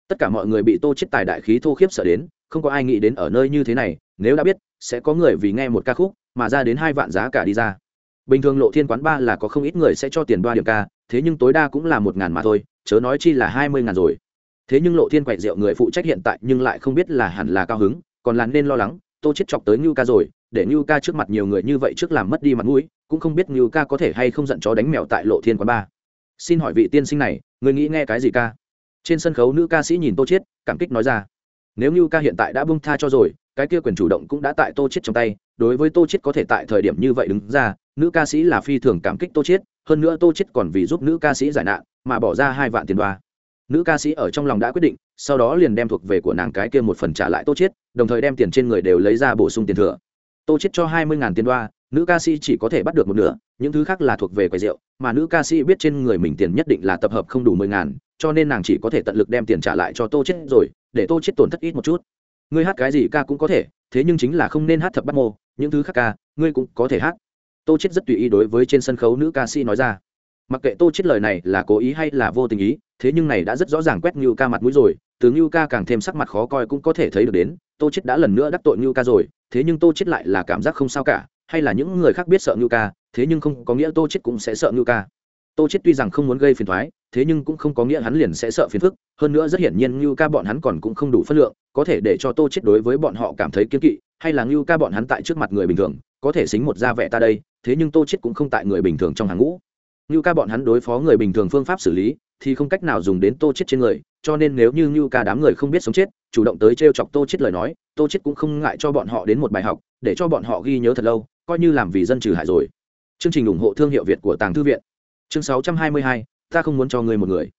tất cả mọi người bị tô chết tài đại khí thô khiếp sợ đến không có ai nghĩ đến ở nơi như thế này, nếu đã biết, sẽ có người vì nghe một ca khúc, mà ra đến hai vạn giá cả đi ra. Bình thường lộ thiên quán ba là có không ít người sẽ cho tiền đoa điểm ca, thế nhưng tối đa cũng là một ngàn mà thôi, chớ nói chi là hai mươi ngàn rồi. Thế nhưng lộ thiên quậy rượu người phụ trách hiện tại nhưng lại không biết là hẳn là cao hứng, còn là nên lo lắng, tô chết chọc tới ngưu ca rồi, để ngưu ca trước mặt nhiều người như vậy trước làm mất đi mặt mũi, cũng không biết ngưu ca có thể hay không giận chó đánh mèo tại lộ thiên quán ba. Xin hỏi vị tiên sinh này, người nghĩ nghe cái gì ca? Trên sân khấu nữ ca sĩ nhìn tô chết, cảm kích nói ra nếu như ca hiện tại đã bung tha cho rồi, cái kia quyền chủ động cũng đã tại tô chết trong tay, đối với tô chết có thể tại thời điểm như vậy đứng ra, nữ ca sĩ là phi thường cảm kích tô chết hơn nữa tô chết còn vì giúp nữ ca sĩ giải nạn, mà bỏ ra hai vạn tiền đoa. Nữ ca sĩ ở trong lòng đã quyết định, sau đó liền đem thuộc về của nàng cái kia một phần trả lại tô chết đồng thời đem tiền trên người đều lấy ra bổ sung tiền thừa. Tô chết cho hai mươi ngàn tiền đoa, nữ ca sĩ chỉ có thể bắt được một nửa, những thứ khác là thuộc về quầy rượu, mà nữ ca sĩ biết trên người mình tiền nhất định là tập hợp không đủ mười ngàn, cho nên nàng chỉ có thể tận lực đem tiền trả lại cho tô chết rồi để tô chết tổn thất ít một chút. Ngươi hát cái gì ca cũng có thể, thế nhưng chính là không nên hát thập bắt mô, những thứ khác ca, ngươi cũng có thể hát. Tô chết rất tùy ý đối với trên sân khấu nữ ca sĩ nói ra. Mặc kệ tô chết lời này là cố ý hay là vô tình ý, thế nhưng này đã rất rõ ràng quét như ca mặt mũi rồi, từ như ca càng thêm sắc mặt khó coi cũng có thể thấy được đến, tô chết đã lần nữa đắc tội như ca rồi, thế nhưng tô chết lại là cảm giác không sao cả, hay là những người khác biết sợ như ca, thế nhưng không có nghĩa tô chết cũng sẽ sợ như ca. Tô chết tuy rằng không muốn gây phiền toái thế nhưng cũng không có nghĩa hắn liền sẽ sợ phiền phức hơn nữa rất hiển nhiên như ca bọn hắn còn cũng không đủ phân lượng có thể để cho tô chết đối với bọn họ cảm thấy kiên kỵ hay là như ca bọn hắn tại trước mặt người bình thường có thể xính một ra vẻ ta đây thế nhưng tô chết cũng không tại người bình thường trong hàng ngũ. Như ca bọn hắn đối phó người bình thường phương pháp xử lý thì không cách nào dùng đến tô chết trên người cho nên nếu như như ca đám người không biết sống chết chủ động tới trêu chọc tô chết lời nói tô chết cũng không ngại cho bọn họ đến một bài học để cho bọn họ ghi nhớ thật lâu coi như làm vì dân trừ hại rồi. Chương trình ủng hộ thương hiệu việt của tàng thư viện. Chương 622, ta không muốn cho ngươi một người.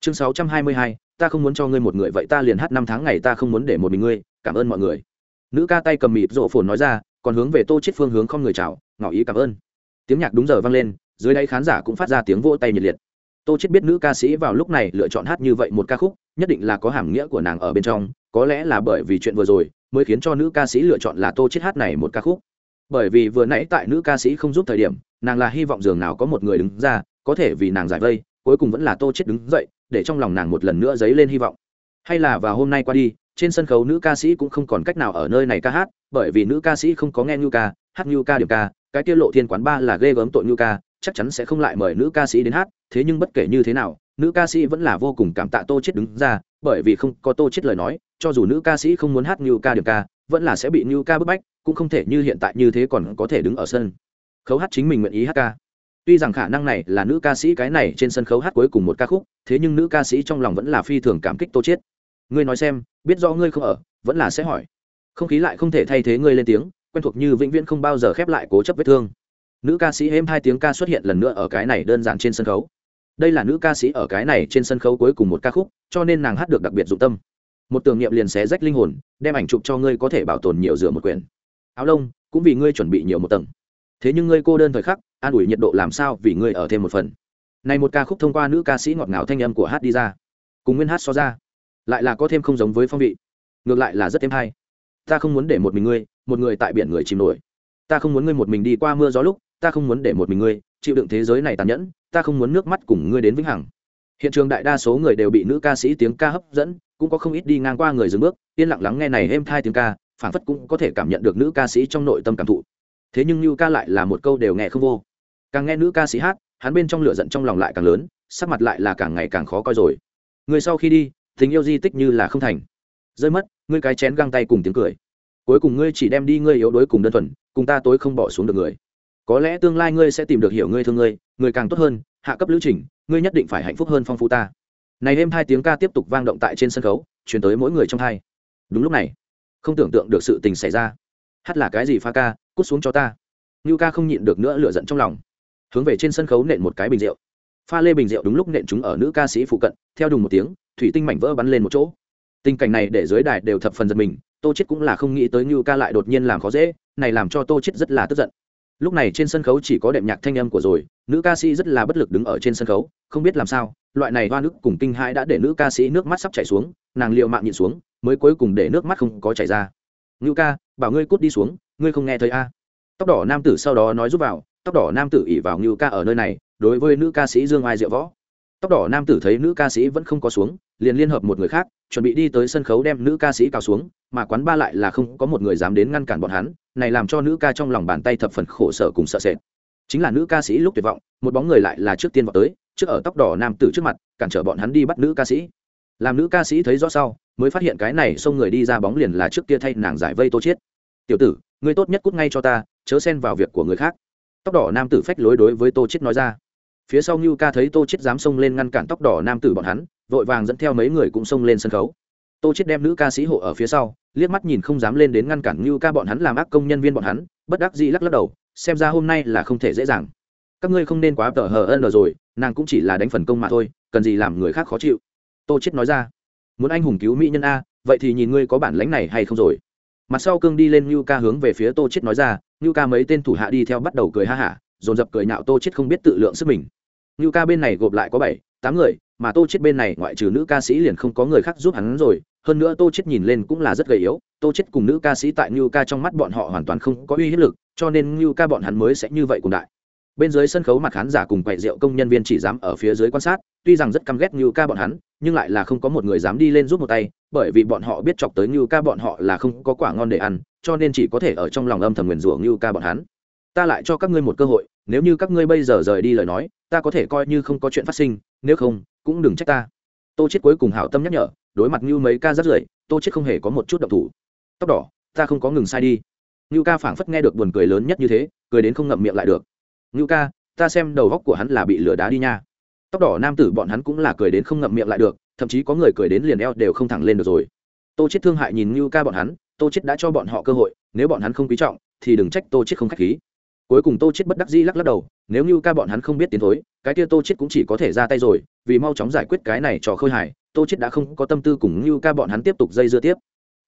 Chương 622, ta không muốn cho ngươi một người vậy ta liền hát năm tháng ngày ta không muốn để một mình ngươi cảm ơn mọi người. Nữ ca tay cầm mịp rộ phồn nói ra còn hướng về tô chết phương hướng không người chào ngỏ ý cảm ơn. Tiếng nhạc đúng giờ vang lên dưới đây khán giả cũng phát ra tiếng vỗ tay nhiệt liệt. Tô chết biết nữ ca sĩ vào lúc này lựa chọn hát như vậy một ca khúc nhất định là có hàm nghĩa của nàng ở bên trong có lẽ là bởi vì chuyện vừa rồi mới khiến cho nữ ca sĩ lựa chọn là tô chết hát này một ca khúc. Bởi vì vừa nãy tại nữ ca sĩ không giúp thời điểm nàng là hy vọng dường nào có một người đứng ra có thể vì nàng giải vây cuối cùng vẫn là tô chết đứng dậy, để trong lòng nàng một lần nữa dấy lên hy vọng. Hay là vào hôm nay qua đi, trên sân khấu nữ ca sĩ cũng không còn cách nào ở nơi này ca hát, bởi vì nữ ca sĩ không có nghe như ca, hát như ca điểm ca, cái tiết lộ thiên quán ba là ghê gớm tội như ca, chắc chắn sẽ không lại mời nữ ca sĩ đến hát, thế nhưng bất kể như thế nào, nữ ca sĩ vẫn là vô cùng cảm tạ tô chết đứng ra, bởi vì không có tô chết lời nói, cho dù nữ ca sĩ không muốn hát như ca điểm ca, vẫn là sẽ bị như ca bức bách, cũng không thể như hiện tại như thế còn có thể đứng ở sân. Khấu hát chính mình nguyện ý hát ca tuy rằng khả năng này là nữ ca sĩ cái này trên sân khấu hát cuối cùng một ca khúc, thế nhưng nữ ca sĩ trong lòng vẫn là phi thường cảm kích tô chết ngươi nói xem, biết rõ ngươi không ở, vẫn là sẽ hỏi. Không khí lại không thể thay thế ngươi lên tiếng, quen thuộc như vĩnh viễn không bao giờ khép lại cố chấp vết thương. Nữ ca sĩ êm hai tiếng ca xuất hiện lần nữa ở cái này đơn giản trên sân khấu. Đây là nữ ca sĩ ở cái này trên sân khấu cuối cùng một ca khúc, cho nên nàng hát được đặc biệt dụng tâm. Một tưởng niệm liền xé rách linh hồn, đem ảnh chụp cho ngươi có thể bảo tồn nhiều rửa một quyển. Áo lông, cũng vì ngươi chuẩn bị nhiều một tầng. Thế nhưng ngươi cô đơn thời khắc an ủi nhiệt độ làm sao vì ngươi ở thêm một phần. Này một ca khúc thông qua nữ ca sĩ ngọt ngào thanh âm của hát đi ra. Cùng nguyên hát so ra, lại là có thêm không giống với phong vị. Ngược lại là rất thêm hay. Ta không muốn để một mình ngươi, một người tại biển người chìm nổi. Ta không muốn ngươi một mình đi qua mưa gió lúc, ta không muốn để một mình ngươi chịu đựng thế giới này tàn nhẫn, ta không muốn nước mắt cùng ngươi đến vĩnh hằng. Hiện trường đại đa số người đều bị nữ ca sĩ tiếng ca hấp dẫn, cũng có không ít đi ngang qua người dừng bước, yên lặng lắng nghe này êm thai tiếng ca phản phất cũng có thể cảm nhận được nữ ca sĩ trong nội tâm cảm thụ. Thế nhưng như ca lại là một câu đều nghe không vô càng nghe nữ ca sĩ hát, hắn bên trong lửa giận trong lòng lại càng lớn, sắc mặt lại là càng ngày càng khó coi rồi. Người sau khi đi, tình yêu di tích như là không thành. Rơi mất, ngươi cái chén găng tay cùng tiếng cười. Cuối cùng ngươi chỉ đem đi ngươi yếu đuối cùng đơn thuần, cùng ta tối không bỏ xuống được người. Có lẽ tương lai ngươi sẽ tìm được hiểu ngươi thương ngươi, người càng tốt hơn, hạ cấp lữ trình, ngươi nhất định phải hạnh phúc hơn phong phú ta. Này đêm hai tiếng ca tiếp tục vang động tại trên sân khấu chuyển tới mỗi người trong hai. Đúng lúc này, không tưởng tượng được sự tình xảy ra. Hát là cái gì pha ca, cút xuống cho ta. Như ca không nhịn được nữa lựa giận trong lòng hướng về trên sân khấu nện một cái bình rượu. Pha lê bình rượu đúng lúc nện chúng ở nữ ca sĩ phụ cận, theo đùng một tiếng, thủy tinh mảnh vỡ bắn lên một chỗ. Tình cảnh này để giới đài đều thập phần giật mình, tô chết cũng là không nghĩ tới như ca lại đột nhiên làm khó dễ, này làm cho tô chết rất là tức giận. Lúc này trên sân khấu chỉ có đệm nhạc thanh âm của rồi, nữ ca sĩ rất là bất lực đứng ở trên sân khấu, không biết làm sao, loại này hoa nước cùng kinh hãi đã để nữ ca sĩ nước mắt sắp chảy xuống, nàng liệu mạng nhịn xuống, mới cuối cùng để nước mắt không có chảy ra. Ngưu ca, bảo ngươi cút đi xuống, ngươi không nghe thấy a? Tóc đỏ nam tử sau đó nói giúp vào tóc đỏ nam tử ỉ vào ngưu ca ở nơi này, đối với nữ ca sĩ dương ai diệu võ. Tóc đỏ nam tử thấy nữ ca sĩ vẫn không có xuống, liền liên hợp một người khác, chuẩn bị đi tới sân khấu đem nữ ca sĩ cào xuống, mà quán ba lại là không có một người dám đến ngăn cản bọn hắn, này làm cho nữ ca trong lòng bàn tay thập phần khổ sở cùng sợ sệt. Chính là nữ ca sĩ lúc tuyệt vọng, một bóng người lại là trước tiên vào tới, trước ở tóc đỏ nam tử trước mặt, cản trở bọn hắn đi bắt nữ ca sĩ. Làm nữ ca sĩ thấy rõ sau, mới phát hiện cái này xông người đi ra bóng liền là trước kia thay nàng giải vây tô chiết. Tiểu tử, ngươi tốt nhất cút ngay cho ta, chớ xen vào việc của người khác tóc đỏ nam tử phách lối đối với tô chết nói ra. Phía sau như ca thấy tô chiết dám xông lên ngăn cản tóc đỏ nam tử bọn hắn, vội vàng dẫn theo mấy người cũng xông lên sân khấu. Tô chiết đem nữ ca sĩ hộ ở phía sau, liếc mắt nhìn không dám lên đến ngăn cản như ca bọn hắn làm ác công nhân viên bọn hắn, bất đắc dĩ lắc lắc đầu, xem ra hôm nay là không thể dễ dàng. Các ngươi không nên quá tờ hờ ân rồi nàng cũng chỉ là đánh phần công mà thôi, cần gì làm người khác khó chịu. Tô chết nói ra, muốn anh hùng cứu mỹ nhân a, vậy thì nhìn ngươi có bản lãnh này hay không rồi. Mặt sau cương đi lên như ca hướng về phía tô chết nói ra Nưu ca mấy tên thủ hạ đi theo bắt đầu cười ha hả, dồn dập cười nhạo tô chết không biết tự lượng sức mình. Nưu ca bên này gộp lại có bảy, tám người, mà tô chết bên này ngoại trừ nữ ca sĩ liền không có người khác giúp hắn rồi. Hơn nữa tô chết nhìn lên cũng là rất gầy yếu, tô chết cùng nữ ca sĩ tại Nưu ca trong mắt bọn họ hoàn toàn không có uy hiếp lực, cho nên Nưu ca bọn hắn mới sẽ như vậy cùng đại. Bên dưới sân khấu mặt khán giả cùng quậy rượu công nhân viên chỉ dám ở phía dưới quan sát, tuy rằng rất căm ghét Nưu ca bọn hắn, nhưng lại là không có một người dám đi lên giúp một tay bởi vì bọn họ biết chọc tới như ca bọn họ là không có quả ngon để ăn, cho nên chỉ có thể ở trong lòng âm thầm nguyền rủa như ca bọn hắn. Ta lại cho các ngươi một cơ hội, nếu như các ngươi bây giờ rời đi lời nói, ta có thể coi như không có chuyện phát sinh, nếu không, cũng đừng trách ta. Tô chết cuối cùng hảo tâm nhắc nhở, đối mặt như mấy ca rất rưởi tô chết không hề có một chút động thủ. Tóc đỏ, ta không có ngừng sai đi. Như ca phảng phất nghe được buồn cười lớn nhất như thế, cười đến không ngậm miệng lại được. Như ca, ta xem đầu góc của hắn là bị lửa đá đi nha. Tóc đỏ nam tử bọn hắn cũng là cười đến không ngậm miệng lại được thậm chí có người cười đến liền eo đều không thẳng lên được rồi. Tô chết thương hại nhìn như ca bọn hắn, tô chết đã cho bọn họ cơ hội, nếu bọn hắn không quý trọng, thì đừng trách tô chết không khách khí. Cuối cùng tô chết bất đắc dĩ lắc lắc đầu, nếu như ca bọn hắn không biết tiến thối, cái kia tô chết cũng chỉ có thể ra tay rồi, vì mau chóng giải quyết cái này trò khơi hài, tô chết đã không có tâm tư cùng như ca bọn hắn tiếp tục dây dưa tiếp.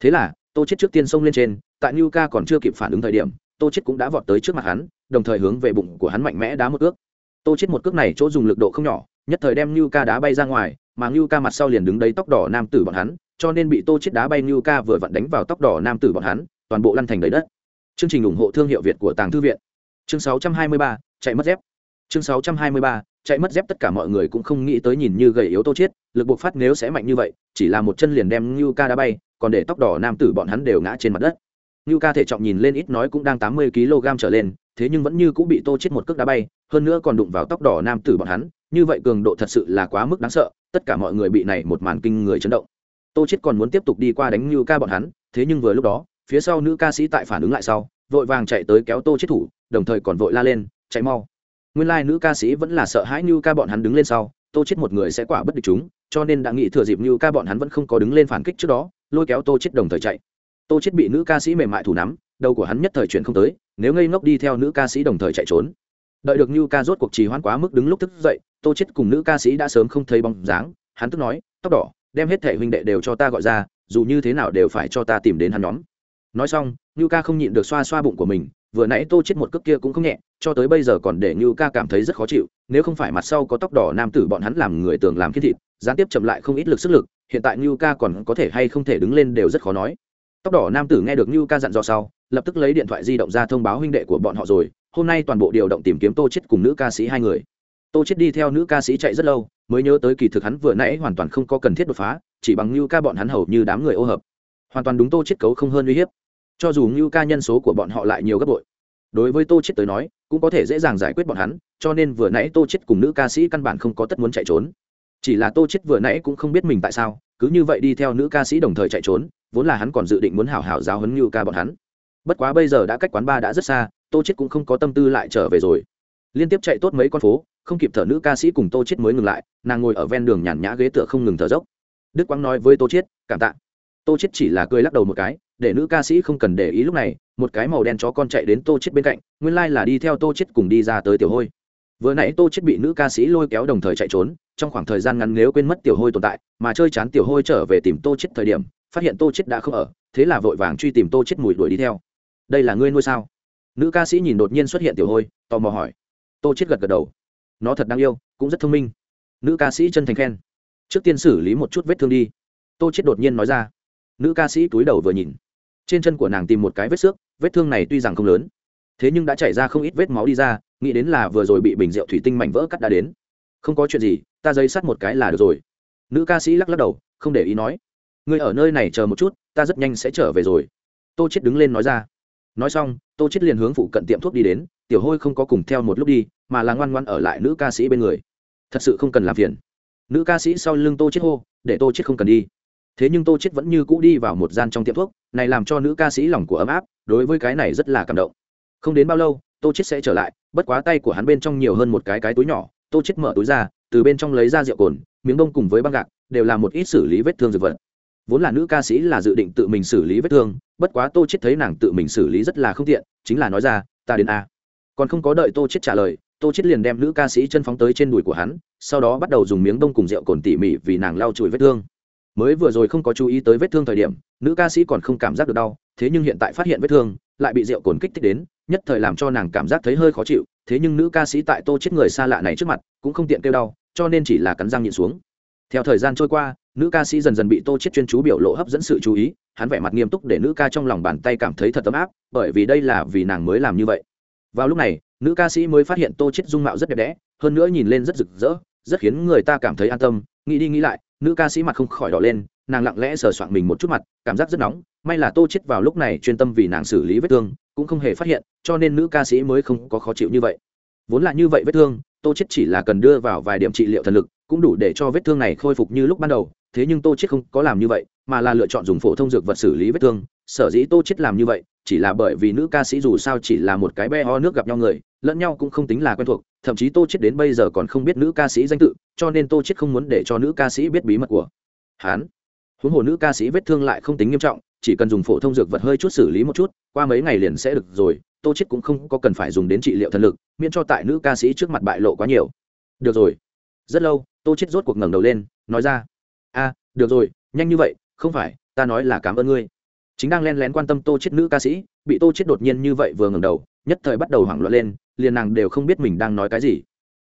Thế là, tô chết trước tiên xông lên trên, tại như ca còn chưa kịp phản ứng thời điểm, tô chết cũng đã vọt tới trước mặt hắn, đồng thời hướng về bụng của hắn mạnh mẽ đá một cước tô chết một cước này chỗ dùng lực độ không nhỏ nhất thời đem như ca đá bay ra ngoài mà như ca mặt sau liền đứng đấy tóc đỏ nam tử bọn hắn cho nên bị tô chết đá bay như ca vừa vặn đánh vào tóc đỏ nam tử bọn hắn toàn bộ lăn thành đầy đất. Chương trình ủng hộ thương hiệu việt của tàng thư viện. Chương 623, chạy mất dép. Chương 623, chạy mất dép tất cả mọi người cũng không nghĩ tới nhìn như gầy yếu tô chết lực buộc phát nếu sẽ mạnh như vậy chỉ là một chân liền đem như ca đá bay còn để tóc đỏ nam tử bọn hắn đều ngã trên mặt đất. Như ca thể trọng nhìn lên ít nói cũng đang tám mươi kg trở lên thế nhưng vẫn như cũng bị tô chết một cước đá bay hơn nữa còn đụng vào tóc đỏ nam tử bọn hắn như vậy cường độ thật sự là quá mức đáng sợ tất cả mọi người bị này một màn kinh người chấn động. Tô chết còn muốn tiếp tục đi qua đánh như ca bọn hắn thế nhưng vừa lúc đó phía sau nữ ca sĩ tại phản ứng lại sau vội vàng chạy tới kéo tô chết thủ đồng thời còn vội la lên chạy mau. Nguyên lai like, nữ ca sĩ vẫn là sợ hãi như ca bọn hắn đứng lên sau tô chết một người sẽ quả bất địch chúng cho nên đã nghĩ thừa dịp như ca bọn hắn vẫn không có đứng lên phản kích trước đó lôi kéo tô chết đồng thời chạy. Tô chết bị nữ ca sĩ mềm mại thủ nắm đầu của hắn nhất thời chuyển không tới nếu ngây ngốc đi theo nữ ca sĩ đồng thời chạy trốn đợi được như ca rốt cuộc trì hoãn quá mức đứng lúc thức dậy, tô chết cùng nữ ca sĩ đã sớm không thấy bóng dáng. Hắn tức nói, tóc đỏ, đem hết thể huynh đệ đều cho ta gọi ra, dù như thế nào đều phải cho ta tìm đến hắn nhóm. Nói xong, như ca không nhịn được xoa xoa bụng của mình, vừa nãy tô chết một cước kia cũng không nhẹ, cho tới bây giờ còn để như ca cảm thấy rất khó chịu, nếu không phải mặt sau có tóc đỏ nam tử bọn hắn làm người tưởng làm khiết thịt, gián tiếp chậm lại không ít lực sức lực, hiện tại như ca còn có thể hay không thể đứng lên đều rất khó nói tóc đỏ nam tử nghe được như ca dặn dò sau, lập tức lấy điện thoại di động ra thông báo huynh đệ của bọn họ rồi. Hôm nay toàn bộ điều động tìm kiếm tô chết cùng nữ ca sĩ hai người. Tô chết đi theo nữ ca sĩ chạy rất lâu, mới nhớ tới kỳ thực hắn vừa nãy hoàn toàn không có cần thiết đột phá, chỉ bằng như ca bọn hắn hầu như đám người ô hợp. Hoàn toàn đúng tô chết cấu không hơn uy hiếp. Cho dù như ca nhân số của bọn họ lại nhiều gấp bội, đối với tô chết tới nói, cũng có thể dễ dàng giải quyết bọn hắn, cho nên vừa nãy tô chết cùng nữ ca sĩ căn bản không có tất muốn chạy trốn. Chỉ là tô chết vừa nãy cũng không biết mình tại sao, cứ như vậy đi theo nữ ca sĩ đồng thời chạy trốn vốn là hắn còn dự định muốn hảo hảo giáo huấn như ca bọn hắn. Bất quá bây giờ đã cách quán ba đã rất xa, tô chết cũng không có tâm tư lại trở về rồi. Liên tiếp chạy tốt mấy con phố, không kịp thở nữ ca sĩ cùng tô chết mới ngừng lại, nàng ngồi ở ven đường nhàn nhã ghế tựa không ngừng thở dốc. Đức quang nói với tô chết cảm tạ. Tô chết chỉ là cười lắc đầu một cái, để nữ ca sĩ không cần để ý lúc này, một cái màu đen chó con chạy đến tô chết bên cạnh, nguyên lai là đi theo tô chết cùng đi ra tới tiểu hôi. Vừa nãy tô chết bị nữ ca sĩ lôi kéo đồng thời chạy trốn, trong khoảng thời gian ngắn nếu quên mất tiểu hôi tồn tại, mà chơi chán tiểu hôi trở về tìm tô chết thời điểm phát hiện tô chết đã không ở, thế là vội vàng truy tìm tô chết mùi đuổi đi theo. Đây là ngươi nuôi sao? Nữ ca sĩ nhìn đột nhiên xuất hiện tiểu hôi, tò mò hỏi. Tô chết gật gật đầu. Nó thật đáng yêu, cũng rất thông minh. Nữ ca sĩ chân thành khen. Trước tiên xử lý một chút vết thương đi. Tô chết đột nhiên nói ra. Nữ ca sĩ túi đầu vừa nhìn. Trên chân của nàng tìm một cái vết xước, vết thương này tuy rằng không lớn, thế nhưng đã chảy ra không ít vết máu đi ra, nghĩ đến là vừa rồi bị bình rượu thủy tinh mảnh vỡ cắt đã đến. Không có chuyện gì, ta dây sắt một cái là được rồi. Nữ ca sĩ lắc lắc đầu, không để ý nói người ở nơi này chờ một chút, ta rất nhanh sẽ trở về rồi. Tô chết đứng lên nói ra. Nói xong, tô chết liền hướng phụ cận tiệm thuốc đi đến, tiểu hôi không có cùng theo một lúc đi, mà là ngoan ngoan ở lại nữ ca sĩ bên người. Thật sự không cần làm phiền. Nữ ca sĩ sau lưng tô chết hô, để tô chết không cần đi. Thế nhưng tô chết vẫn như cũ đi vào một gian trong tiệm thuốc, này làm cho nữ ca sĩ lòng của ấm áp, đối với cái này rất là cảm động. Không đến bao lâu, tô chết sẽ trở lại, bất quá tay của hắn bên trong nhiều hơn một cái cái túi nhỏ. Tô chết mở túi ra, từ bên trong lấy ra rượu cồn, miếng bông cùng với băng gạc, đều là một ít xử lý vết thương dược vật vốn là nữ ca sĩ là dự định tự mình xử lý vết thương, bất quá tô chết thấy nàng tự mình xử lý rất là không tiện, chính là nói ra, ta đến a. Còn không có đợi tô chết trả lời, tô chết liền đem nữ ca sĩ chân phóng tới trên đùi của hắn, sau đó bắt đầu dùng miếng đông cùng rượu cồn tỉ mỉ vì nàng lau chùi vết thương. Mới vừa rồi không có chú ý tới vết thương thời điểm, nữ ca sĩ còn không cảm giác được đau, thế nhưng hiện tại phát hiện vết thương, lại bị rượu cồn kích thích đến, nhất thời làm cho nàng cảm giác thấy hơi khó chịu, thế nhưng nữ ca sĩ tại tô chết người xa lạ này trước mặt, cũng không tiện kêu đau, cho nên chỉ là cắn răng nhịn xuống. Theo thời gian trôi qua nữ ca sĩ dần dần bị tô chết chuyên chú biểu lộ hấp dẫn sự chú ý, hắn vẻ mặt nghiêm túc để nữ ca trong lòng bàn tay cảm thấy thật ấm áp, bởi vì đây là vì nàng mới làm như vậy. Vào lúc này, nữ ca sĩ mới phát hiện tô chết dung mạo rất đẹp đẽ, hơn nữa nhìn lên rất rực rỡ, rất khiến người ta cảm thấy an tâm. Nghĩ đi nghĩ lại, nữ ca sĩ mặt không khỏi đỏ lên, nàng lặng lẽ sờ soạn mình một chút mặt, cảm giác rất nóng, may là tô chết vào lúc này chuyên tâm vì nàng xử lý vết thương, cũng không hề phát hiện, cho nên nữ ca sĩ mới không có khó chịu như vậy. Vốn là như vậy vết thương, tô chết chỉ là cần đưa vào vài điểm trị liệu thần lực, cũng đủ để cho vết thương này khôi phục như lúc ban đầu thế nhưng tô chết không có làm như vậy, mà là lựa chọn dùng phổ thông dược vật xử lý vết thương. Sở dĩ tô chết làm như vậy, chỉ là bởi vì nữ ca sĩ dù sao chỉ là một cái be ho nước gặp nhau người, lẫn nhau cũng không tính là quen thuộc, thậm chí tô chết đến bây giờ còn không biết nữ ca sĩ danh tự, cho nên tô chết không muốn để cho nữ ca sĩ biết bí mật của hắn. Huống hồ nữ ca sĩ vết thương lại không tính nghiêm trọng, chỉ cần dùng phổ thông dược vật hơi chút xử lý một chút, qua mấy ngày liền sẽ được rồi, tô chết cũng không có cần phải dùng đến trị liệu thần lực, miễn cho tại nữ ca sĩ trước mặt bại lộ quá nhiều. Được rồi. Rất lâu, tô chết rốt cuộc ngẩng đầu lên, nói ra được rồi, nhanh như vậy, không phải, ta nói là cảm ơn ngươi. Chính đang len lén quan tâm tô chết nữ ca sĩ, bị tô chết đột nhiên như vậy vừa ngẩng đầu, nhất thời bắt đầu hoảng loạn lên, liền nàng đều không biết mình đang nói cái gì.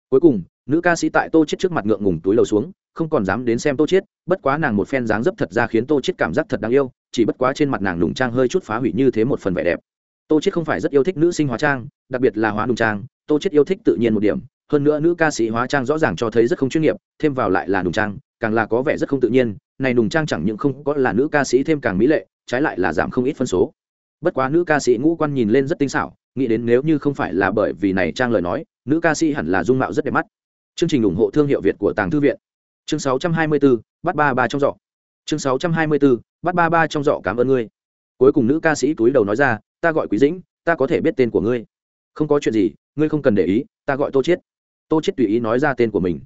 Cuối cùng, nữ ca sĩ tại tô chết trước mặt ngượng ngùng túi lầu xuống, không còn dám đến xem tô chết bất quá nàng một phen dáng dấp thật ra khiến tô chết cảm giác thật đáng yêu, chỉ bất quá trên mặt nàng nùng trang hơi chút phá hủy như thế một phần vẻ đẹp. Tô chết không phải rất yêu thích nữ sinh hóa trang, đặc biệt là hóa nùng trang, tô chết yêu thích tự nhiên một điểm, hơn nữa nữ ca sĩ hóa trang rõ ràng cho thấy rất không chuyên nghiệp, thêm vào lại là nùng trang càng là có vẻ rất không tự nhiên này nùng trang chẳng những không có là nữ ca sĩ thêm càng mỹ lệ trái lại là giảm không ít phân số. Bất quá nữ ca sĩ ngũ quan nhìn lên rất tinh xảo nghĩ đến nếu như không phải là bởi vì này trang lời nói nữ ca sĩ hẳn là dung mạo rất đẹp mắt. Chương trình ủng hộ thương hiệu việt của tàng thư viện. Chương 624, bắt ba ba trong giỏ. Chương 624, bắt ba ba trong giỏ cảm ơn ngươi. Cuối cùng nữ ca sĩ túi đầu nói ra ta gọi quý dĩnh ta có thể biết tên của ngươi. Không có chuyện gì ngươi không cần để ý ta gọi tô chiết. Tô chiết tùy ý nói ra tên của mình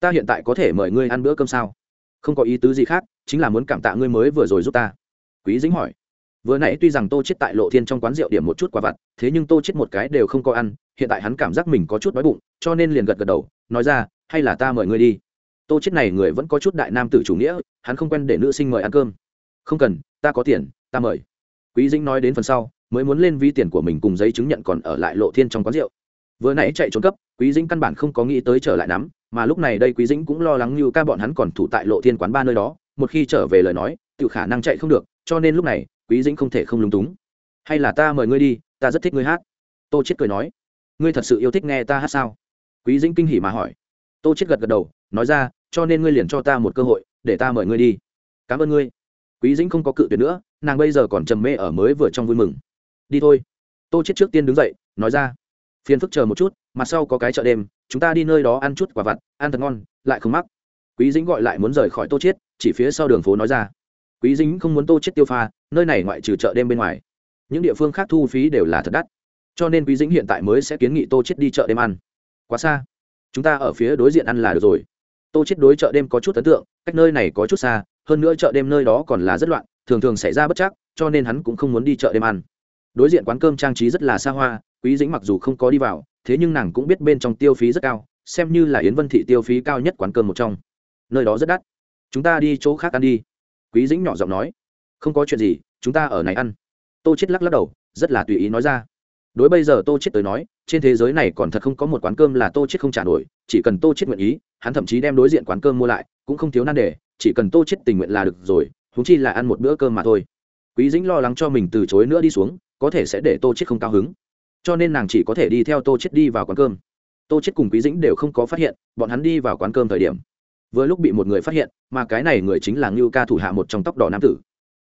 ta hiện tại có thể mời ngươi ăn bữa cơm sao? Không có ý tứ gì khác, chính là muốn cảm tạ ngươi mới vừa rồi giúp ta. Quý dĩnh hỏi. Vừa nãy tuy rằng tô chết tại lộ thiên trong quán rượu điểm một chút quả vặt, thế nhưng tô chết một cái đều không có ăn, hiện tại hắn cảm giác mình có chút đói bụng, cho nên liền gật gật đầu, nói ra, hay là ta mời ngươi đi. Tô chết này người vẫn có chút đại nam tử chủ nghĩa, hắn không quen để nữ sinh mời ăn cơm. Không cần, ta có tiền, ta mời. Quý dĩnh nói đến phần sau, mới muốn lên vi tiền của mình cùng giấy chứng nhận còn ở lại lộ thiên trong quán rượu. Vừa nãy chạy trốn cấp, quý dĩnh căn bản không có nghĩ tới trở lại nắm mà lúc này đây quý dĩnh cũng lo lắng như ca bọn hắn còn thủ tại lộ thiên quán ba nơi đó, một khi trở về lời nói tự khả năng chạy không được, cho nên lúc này, quý dĩnh không thể không lúng túng. Hay là ta mời ngươi đi, ta rất thích ngươi hát. Tô chết cười nói. Ngươi thật sự yêu thích nghe ta hát sao? Quý dĩnh kinh hỉ mà hỏi. Tô chết gật gật đầu, nói ra, cho nên ngươi liền cho ta một cơ hội, để ta mời ngươi đi. Cảm ơn ngươi. Quý dĩnh không có cự tuyệt nữa, nàng bây giờ còn trầm mê ở mới vừa trong vui mừng. Đi thôi. Tô chết trước tiên đứng dậy, nói ra. Phiền phức chờ một chút mặt sau có cái chợ đêm chúng ta đi nơi đó ăn chút quả vặt ăn thật ngon lại không mắc. Quý dĩnh gọi lại muốn rời khỏi tô Chiết, chỉ phía sau đường phố nói ra. Quý dĩnh không muốn tô Chiết tiêu pha nơi này ngoại trừ chợ đêm bên ngoài những địa phương khác thu phí đều là thật đắt. Cho nên quý dĩnh hiện tại mới sẽ kiến nghị tô Chiết đi chợ đêm ăn. Quá xa. Chúng ta ở phía đối diện ăn là được rồi. Tô Chiết đối chợ đêm có chút ấn tượng cách nơi này có chút xa hơn nữa chợ đêm nơi đó còn là rất loạn thường thường xảy ra bất chắc cho nên hắn cũng không muốn đi chợ đêm ăn đối diện quán cơm trang trí rất là xa hoa, quý dĩnh mặc dù không có đi vào, thế nhưng nàng cũng biết bên trong tiêu phí rất cao, xem như là yến vân thị tiêu phí cao nhất quán cơm một trong. Nơi đó rất đắt. Chúng ta đi chỗ khác ăn đi. Quý dĩnh nhỏ giọng nói. Không có chuyện gì, chúng ta ở này ăn. Tô chết lắc lắc đầu, rất là tùy ý nói ra. Đối bây giờ tô chết tới nói, trên thế giới này còn thật không có một quán cơm là tô chết không trả nổi, chỉ cần tô chết nguyện ý, hắn thậm chí đem đối diện quán cơm mua lại, cũng không thiếu nan đề, chỉ cần tô chết tình nguyện là được rồi chúng chi là ăn một bữa cơm mà thôi. Quý dĩnh lo lắng cho mình từ chối nữa đi xuống có thể sẽ để tô chết không cao hứng. Cho nên nàng chỉ có thể đi theo tô chết đi vào quán cơm. Tô chết cùng quý dĩnh đều không có phát hiện, bọn hắn đi vào quán cơm thời điểm, vừa lúc bị một người phát hiện, mà cái này người chính là ngưu ca thủ hạ một trong tóc đỏ nam tử.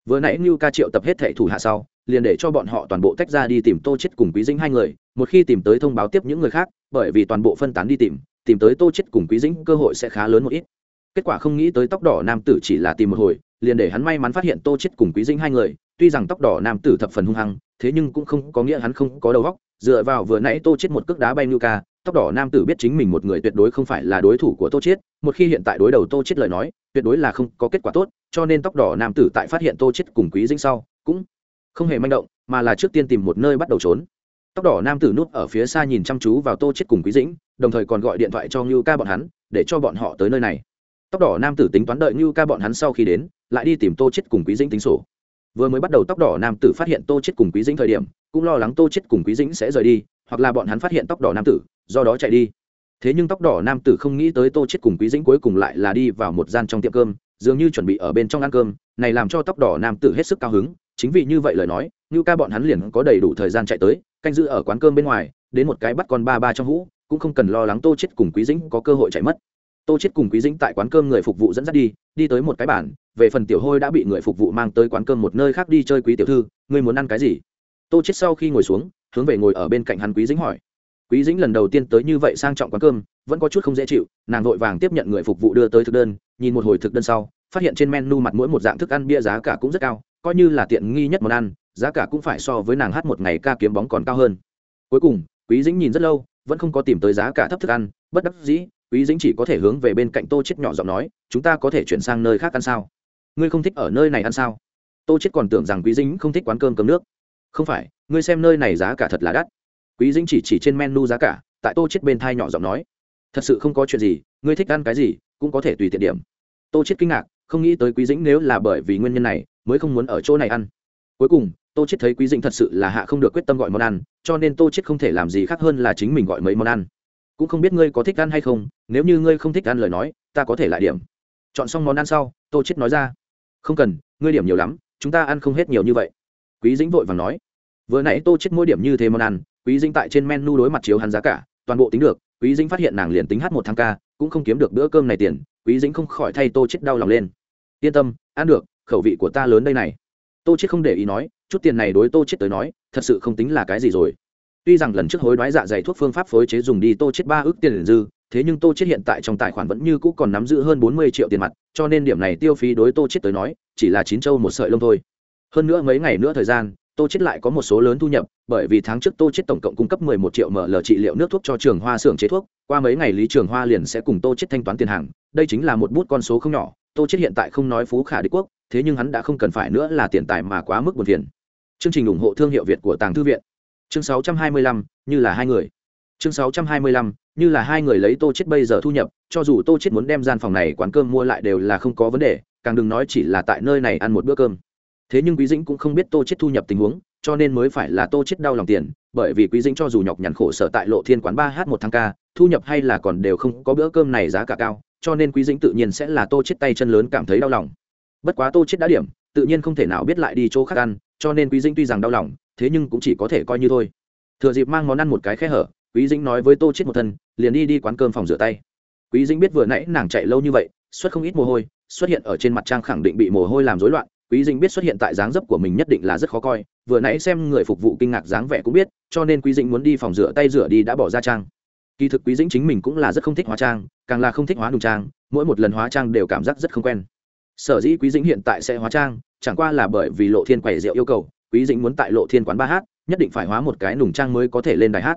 Vừa nãy ngưu ca triệu tập hết thệ thủ hạ sau, liền để cho bọn họ toàn bộ tách ra đi tìm tô chết cùng quý dĩnh hai người, một khi tìm tới thông báo tiếp những người khác, bởi vì toàn bộ phân tán đi tìm tìm tới tô chết cùng quý dĩnh cơ hội sẽ khá lớn một ít. Kết quả không nghĩ tới tóc đỏ nam tử chỉ là tìm một hồi, liền để hắn may mắn phát hiện tô chết cùng quý dĩnh hai người, tuy rằng tóc đỏ nam tử thập phần hung hăng thế nhưng cũng không có nghĩa hắn không có đầu óc, dựa vào vừa nãy tô chết một cước đá bay ngưu ca, tóc đỏ nam tử biết chính mình một người tuyệt đối không phải là đối thủ của tô chết một khi hiện tại đối đầu tô chết lời nói, tuyệt đối là không có kết quả tốt, cho nên tóc đỏ nam tử tại phát hiện tô chết cùng quý dĩnh sau, cũng không hề manh động, mà là trước tiên tìm một nơi bắt đầu trốn. Tóc đỏ nam tử núp ở phía xa nhìn chăm chú vào tô chết cùng quý dĩnh, đồng thời còn gọi điện thoại cho ngưu ca bọn hắn, để cho bọn họ tới nơi này. Tóc đỏ nam tử tính toán đợi ngưu ca bọn hắn sau khi đến, lại đi tìm tô chết cùng quý dĩnh tính sổ vừa mới bắt đầu tóc đỏ nam tử phát hiện tô chết cùng quý dĩnh thời điểm, cũng lo lắng tô chết cùng quý dĩnh sẽ rời đi, hoặc là bọn hắn phát hiện tóc đỏ nam tử, do đó chạy đi. Thế nhưng tóc đỏ nam tử không nghĩ tới tô chết cùng quý dĩnh cuối cùng lại là đi vào một gian trong tiệm cơm, dường như chuẩn bị ở bên trong ăn cơm, này làm cho tóc đỏ nam tử hết sức cao hứng, chính vì như vậy lời nói như ca bọn hắn liền có đầy đủ thời gian chạy tới, canh giữ ở quán cơm bên ngoài, đến một cái bắt con ba ba trong hũ, cũng không cần lo lắng tô chết cùng quý dĩnh có cơ hội chạy mất tô chết cùng quý dĩnh tại quán cơm người phục vụ dẫn dắt đi đi tới một cái bản về phần tiểu hôi đã bị người phục vụ mang tới quán cơm một nơi khác đi chơi quý tiểu thư, ngươi muốn ăn cái gì? Tô chết sau khi ngồi xuống, hướng về ngồi ở bên cạnh hắn quý dĩnh hỏi. Quý dĩnh lần đầu tiên tới như vậy sang trọng quán cơm, vẫn có chút không dễ chịu, nàng vội vàng tiếp nhận người phục vụ đưa tới thực đơn, nhìn một hồi thực đơn sau, phát hiện trên menu mặt mỗi một dạng thức ăn bia giá cả cũng rất cao, coi như là tiện nghi nhất món ăn, giá cả cũng phải so với nàng hát một ngày ca kiếm bóng còn cao hơn. Cuối cùng, quý dĩnh nhìn rất lâu, vẫn không có tìm tới giá cả thấp thức ăn, bất đắc dĩ quý dĩnh chỉ có thể hướng về bên cạnh tô chết nhỏ giọng nói, chúng ta có thể chuyển sang nơi khác ăn sao? Ngươi không thích ở nơi này ăn sao? Tô chết còn tưởng rằng quý dĩnh không thích quán cơm cơm nước. Không phải, ngươi xem nơi này giá cả thật là đắt. Quý dĩnh chỉ chỉ trên menu giá cả, tại tô chết bên thai nhỏ giọng nói, thật sự không có chuyện gì, ngươi thích ăn cái gì cũng có thể tùy tiện điểm. Tô chết kinh ngạc, không nghĩ tới quý dĩnh nếu là bởi vì nguyên nhân này mới không muốn ở chỗ này ăn. Cuối cùng, tô chết thấy quý dĩnh thật sự là hạ không được quyết tâm gọi món ăn, cho nên tô chết không thể làm gì khác hơn là chính mình gọi mấy món ăn cũng không biết ngươi có thích ăn hay không, nếu như ngươi không thích ăn lời nói, ta có thể lại điểm. Chọn xong món ăn sau, tô chết nói ra. Không cần, ngươi điểm nhiều lắm, chúng ta ăn không hết nhiều như vậy. Quý dĩnh vội vàng nói. Vừa nãy tô chết mỗi điểm như thế món ăn, quý dĩnh tại trên menu đối mặt chiếu hắn giá cả, toàn bộ tính được, quý dĩnh phát hiện nàng liền tính hát một tháng ca, cũng không kiếm được bữa cơm này tiền, quý dĩnh không khỏi thay tô chết đau lòng lên. Yên tâm, ăn được, khẩu vị của ta lớn đây này. Tô chết không để ý nói, chút tiền này đối tô chết tới nói, thật sự không tính là cái gì rồi tuy rằng lần trước hối đoái dạ dày thuốc phương pháp phối chế dùng đi tô chết ba ước tiền dư, thế nhưng tô chết hiện tại trong tài khoản vẫn như cũ còn nắm giữ hơn bốn mươi triệu tiền mặt, cho nên điểm này tiêu phí đối tô chết tới nói, chỉ là chín châu một sợi lông thôi. Hơn nữa mấy ngày nữa thời gian, tô chết lại có một số lớn thu nhập, bởi vì tháng trước tô chết tổng cộng cung cấp 11 triệu ml trị liệu nước thuốc cho trường hoa xưởng chế thuốc, qua mấy ngày lý trường hoa liền sẽ cùng tô chết thanh toán tiền hàng, đây chính là một bút con số không nhỏ, tô chết hiện tại không nói phú khả đế quốc, thế nhưng hắn đã không cần phải nữa là tiền tài mà quá mức buồn phiền. Chương trình ủng hộ thương hiệu việt của tàng thư viện chương 625, như là hai người. Chương 625, như là hai người lấy tô chết bây giờ thu nhập cho dù tô chết muốn đem gian phòng này quán cơm mua lại đều là không có vấn đề càng đừng nói chỉ là tại nơi này ăn một bữa cơm. Thế nhưng quý dĩnh cũng không biết tô chết thu nhập tình huống cho nên mới phải là tô chết đau lòng tiền bởi vì quý dĩnh cho dù nhọc nhằn khổ sở tại lộ thiên quán ba h một tháng ca thu nhập hay là còn đều không có bữa cơm này giá cả cao cho nên quý dĩnh tự nhiên sẽ là tô chết tay chân lớn cảm thấy đau lòng. Bất quá tô chết đã điểm tự nhiên không thể nào biết lại đi chỗ khác ăn cho nên quý dĩnh tuy rằng đau lòng thế nhưng cũng chỉ có thể coi như thôi. Thừa dịp mang món ăn một cái khe hở, quý dĩnh nói với tô chết một thân, liền đi đi quán cơm phòng rửa tay. Quý dĩnh biết vừa nãy nàng chạy lâu như vậy, xuất không ít mồ hôi, xuất hiện ở trên mặt trang khẳng định bị mồ hôi làm rối loạn. Quý dĩnh biết xuất hiện tại dáng dấp của mình nhất định là rất khó coi, vừa nãy xem người phục vụ kinh ngạc dáng vẻ cũng biết, cho nên quý dĩnh muốn đi phòng rửa tay rửa đi đã bỏ ra trang. Kỳ thực quý dĩnh chính mình cũng là rất không thích hóa trang, càng là không thích hóa nùng trang, mỗi một lần hóa trang đều cảm giác rất không quen. Sở dĩ quý dĩnh hiện tại sẽ hóa trang, chẳng qua là bởi vì lộ thiên quầy rượu yêu cầu quý dĩnh muốn tại lộ thiên quán ba hát, nhất định phải hóa một cái nùng trang mới có thể lên đài hát.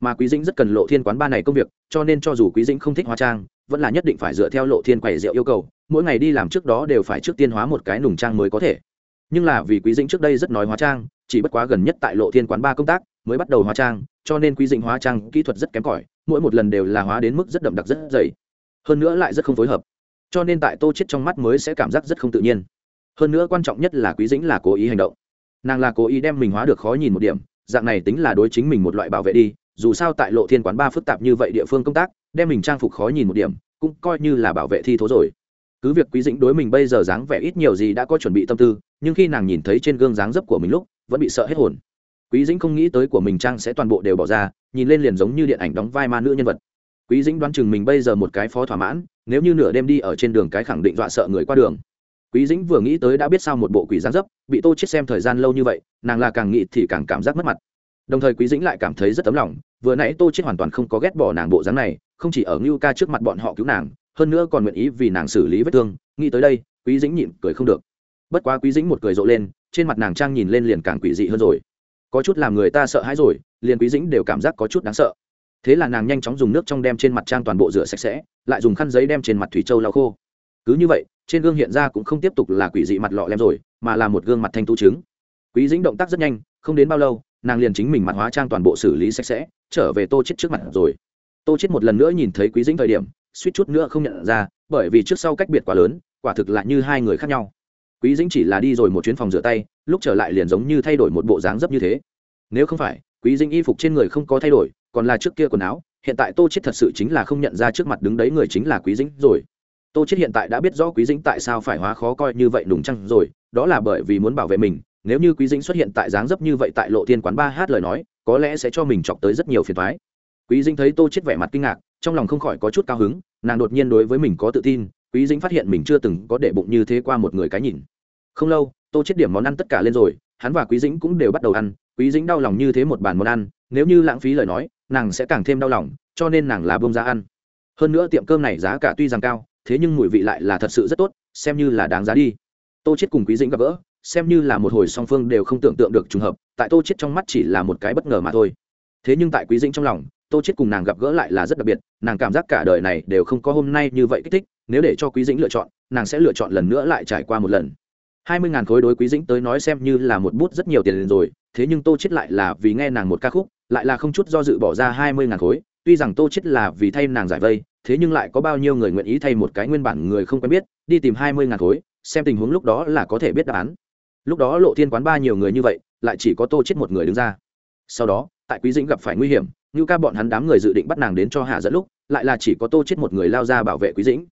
Mà quý dĩnh rất cần lộ thiên quán ba này công việc, cho nên cho dù quý dĩnh không thích hóa trang, vẫn là nhất định phải dựa theo lộ thiên quầy rượu yêu cầu, mỗi ngày đi làm trước đó đều phải trước tiên hóa một cái nùng trang mới có thể. Nhưng là vì quý dĩnh trước đây rất nói hóa trang, chỉ bất quá gần nhất tại lộ thiên quán ba công tác, mới bắt đầu hóa trang, cho nên quý dĩnh hóa trang kỹ thuật rất kém cỏi, mỗi một lần đều là hóa đến mức rất đậm đặc rất dày. Hơn nữa lại rất không phối hợp. Cho nên tại tô chết trong mắt mới sẽ cảm giác rất không tự nhiên. Hơn nữa quan trọng nhất là quý dĩnh là cố ý hành động nàng là cố ý đem mình hóa được khó nhìn một điểm, dạng này tính là đối chính mình một loại bảo vệ đi, dù sao tại lộ thiên quán ba phức tạp như vậy địa phương công tác, đem mình trang phục khó nhìn một điểm, cũng coi như là bảo vệ thi thố rồi. Cứ việc quý dĩnh đối mình bây giờ dáng vẻ ít nhiều gì đã có chuẩn bị tâm tư, nhưng khi nàng nhìn thấy trên gương dáng dấp của mình lúc, vẫn bị sợ hết hồn. Quý dĩnh không nghĩ tới của mình trang sẽ toàn bộ đều bỏ ra, nhìn lên liền giống như điện ảnh đóng vai ma nữ nhân vật. Quý dĩnh đoán chừng mình bây giờ một cái phó thỏa mãn, nếu như nửa đêm đi ở trên đường cái khẳng định dọa sợ người qua đường quý dĩnh vừa nghĩ tới đã biết sao một bộ quỷ gián dấp, bị tô chết xem thời gian lâu như vậy, nàng là càng nghĩ thì càng cảm giác mất mặt. Đồng thời quý dĩnh lại cảm thấy rất tấm lòng, vừa nãy tô chết hoàn toàn không có ghét bỏ nàng bộ dáng này, không chỉ ở ngưu ca trước mặt bọn họ cứu nàng, hơn nữa còn nguyện ý vì nàng xử lý vết thương, nghĩ tới đây, quý dĩnh nhịn cười không được. Bất quá quý dĩnh một cười rộ lên, trên mặt nàng trang nhìn lên liền càng quỷ dị hơn rồi. Có chút làm người ta sợ hãi rồi, liền quý dĩnh đều cảm giác có chút đáng sợ. Thế là nàng nhanh chóng dùng nước trong đem trên mặt trang toàn bộ rửa sạch sẽ, lại dùng khăn giấy đem trên mặt thủy châu lau khô cứ như vậy, trên gương hiện ra cũng không tiếp tục là quỷ dị mặt lọ lem rồi, mà là một gương mặt thanh tu trứng. Quý dĩnh động tác rất nhanh, không đến bao lâu, nàng liền chính mình mặt hóa trang toàn bộ xử lý sạch sẽ, trở về tô chết trước mặt rồi. Tô chết một lần nữa nhìn thấy quý dĩnh thời điểm, suýt chút nữa không nhận ra, bởi vì trước sau cách biệt quá lớn, quả thực là như hai người khác nhau. Quý dĩnh chỉ là đi rồi một chuyến phòng rửa tay, lúc trở lại liền giống như thay đổi một bộ dáng dấp như thế. Nếu không phải, quý dĩnh y phục trên người không có thay đổi, còn là trước kia quần áo, hiện tại tô chết thật sự chính là không nhận ra trước mặt đứng đấy người chính là quý dĩnh rồi tô chết hiện tại đã biết rõ quý dĩnh tại sao phải hóa khó coi như vậy đùng chăng rồi, đó là bởi vì muốn bảo vệ mình, nếu như quý dĩnh xuất hiện tại dáng dấp như vậy tại lộ thiên quán ba hát lời nói, có lẽ sẽ cho mình chọc tới rất nhiều phiền toái. Quý dĩnh thấy tô chết vẻ mặt kinh ngạc, trong lòng không khỏi có chút cao hứng, nàng đột nhiên đối với mình có tự tin, quý dĩnh phát hiện mình chưa từng có để bụng như thế qua một người cái nhìn. Không lâu, tô chết điểm món ăn tất cả lên rồi, hắn và quý dĩnh cũng đều bắt đầu ăn, quý dĩnh đau lòng như thế một bàn món ăn, nếu như lãng phí lời nói, nàng sẽ càng thêm đau lòng, cho nên nàng là bông ra ăn. Hơn nữa tiệm cơm này giá cả tuy rằng cao thế nhưng mùi vị lại là thật sự rất tốt, xem như là đáng giá đi. Tô chết cùng quý dĩnh gặp gỡ, xem như là một hồi song phương đều không tưởng tượng được trùng hợp, tại tô chết trong mắt chỉ là một cái bất ngờ mà thôi. Thế nhưng tại quý dĩnh trong lòng, tô chết cùng nàng gặp gỡ lại là rất đặc biệt, nàng cảm giác cả đời này đều không có hôm nay như vậy kích thích, nếu để cho quý dĩnh lựa chọn, nàng sẽ lựa chọn lần nữa lại trải qua một lần. Hai mươi ngàn khối đối quý dĩnh tới nói xem như là một bút rất nhiều tiền rồi, thế nhưng tô chết lại là vì nghe nàng một ca khúc, lại là không chút do dự bỏ ra hai mươi ngàn khối tuy rằng tô chết là vì thay nàng giải vây, thế nhưng lại có bao nhiêu người nguyện ý thay một cái nguyên bản người không quen biết, đi tìm hai mươi ngàn khối, xem tình huống lúc đó là có thể biết đáp án. Lúc đó lộ thiên quán ba nhiều người như vậy, lại chỉ có tô chết một người đứng ra. Sau đó, tại quý dĩnh gặp phải nguy hiểm như ca bọn hắn đám người dự định bắt nàng đến cho hạ dẫn lúc, lại là chỉ có tô chết một người lao ra bảo vệ quý dĩnh.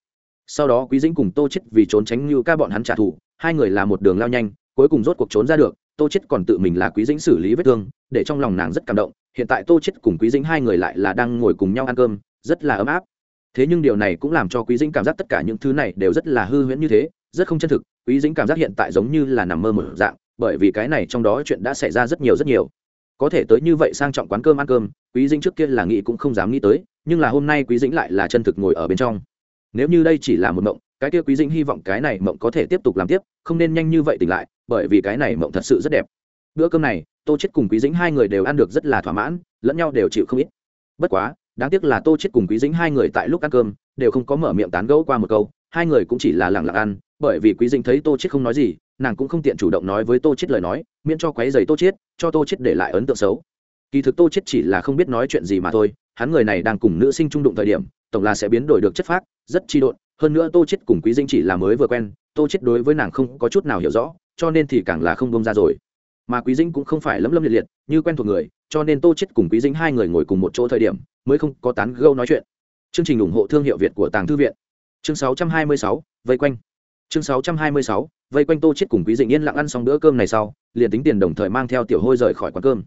Sau đó quý dĩnh cùng tô chết vì trốn tránh như ca bọn hắn trả thù, hai người là một đường lao nhanh, cuối cùng rốt cuộc trốn ra được, tô chết còn tự mình là quý dĩnh xử lý vết thương, để trong lòng nàng rất cảm động hiện tại tô chết cùng quý dĩnh hai người lại là đang ngồi cùng nhau ăn cơm, rất là ấm áp. Thế nhưng điều này cũng làm cho quý dĩnh cảm giác tất cả những thứ này đều rất là hư huyễn như thế, rất không chân thực. Quý dĩnh cảm giác hiện tại giống như là nằm mơ mở dạng, bởi vì cái này trong đó chuyện đã xảy ra rất nhiều rất nhiều. Có thể tới như vậy sang trọng quán cơm ăn cơm, quý dĩnh trước kia là nghĩ cũng không dám nghĩ tới, nhưng là hôm nay quý dĩnh lại là chân thực ngồi ở bên trong. Nếu như đây chỉ là một mộng, cái kia quý dĩnh hy vọng cái này mộng có thể tiếp tục làm tiếp, không nên nhanh như vậy tỉnh lại, bởi vì cái này mộng thật sự rất đẹp. Bữa cơm này tô chết cùng quý dĩnh hai người đều ăn được rất là thỏa mãn, lẫn nhau đều chịu không ít. Bất quá, đáng tiếc là tô chết cùng quý dĩnh hai người tại lúc ăn cơm, đều không có mở miệng tán gẫu qua một câu, hai người cũng chỉ là lặng lặng ăn, bởi vì quý dĩnh thấy tô chết không nói gì, nàng cũng không tiện chủ động nói với tô chết lời nói, miễn cho quấy giày tô chết cho tô chết để lại ấn tượng xấu. Kỳ thực tô chết chỉ là không biết nói chuyện gì mà thôi, hắn người này đang cùng nữ sinh trung đụng thời điểm, tổng là sẽ biến đổi được chất phác, rất chi độn, hơn nữa tô chết cùng quý dĩnh chỉ là mới vừa quen, tô chết đối với nàng không có chút nào hiểu rõ, cho nên thì càng là không bông ra rồi mà quý dĩnh cũng không phải lấm lâm liệt liệt như quen thuộc người cho nên tô chết cùng quý dĩnh hai người ngồi cùng một chỗ thời điểm mới không có tán gẫu nói chuyện. Chương trình ủng hộ thương hiệu việt của tàng thư viện. Chương 626, vây quanh. Chương 626, vây quanh tô chết cùng quý dĩnh yên lặng ăn xong bữa cơm này sau liền tính tiền đồng thời mang theo tiểu hôi rời khỏi quán cơm.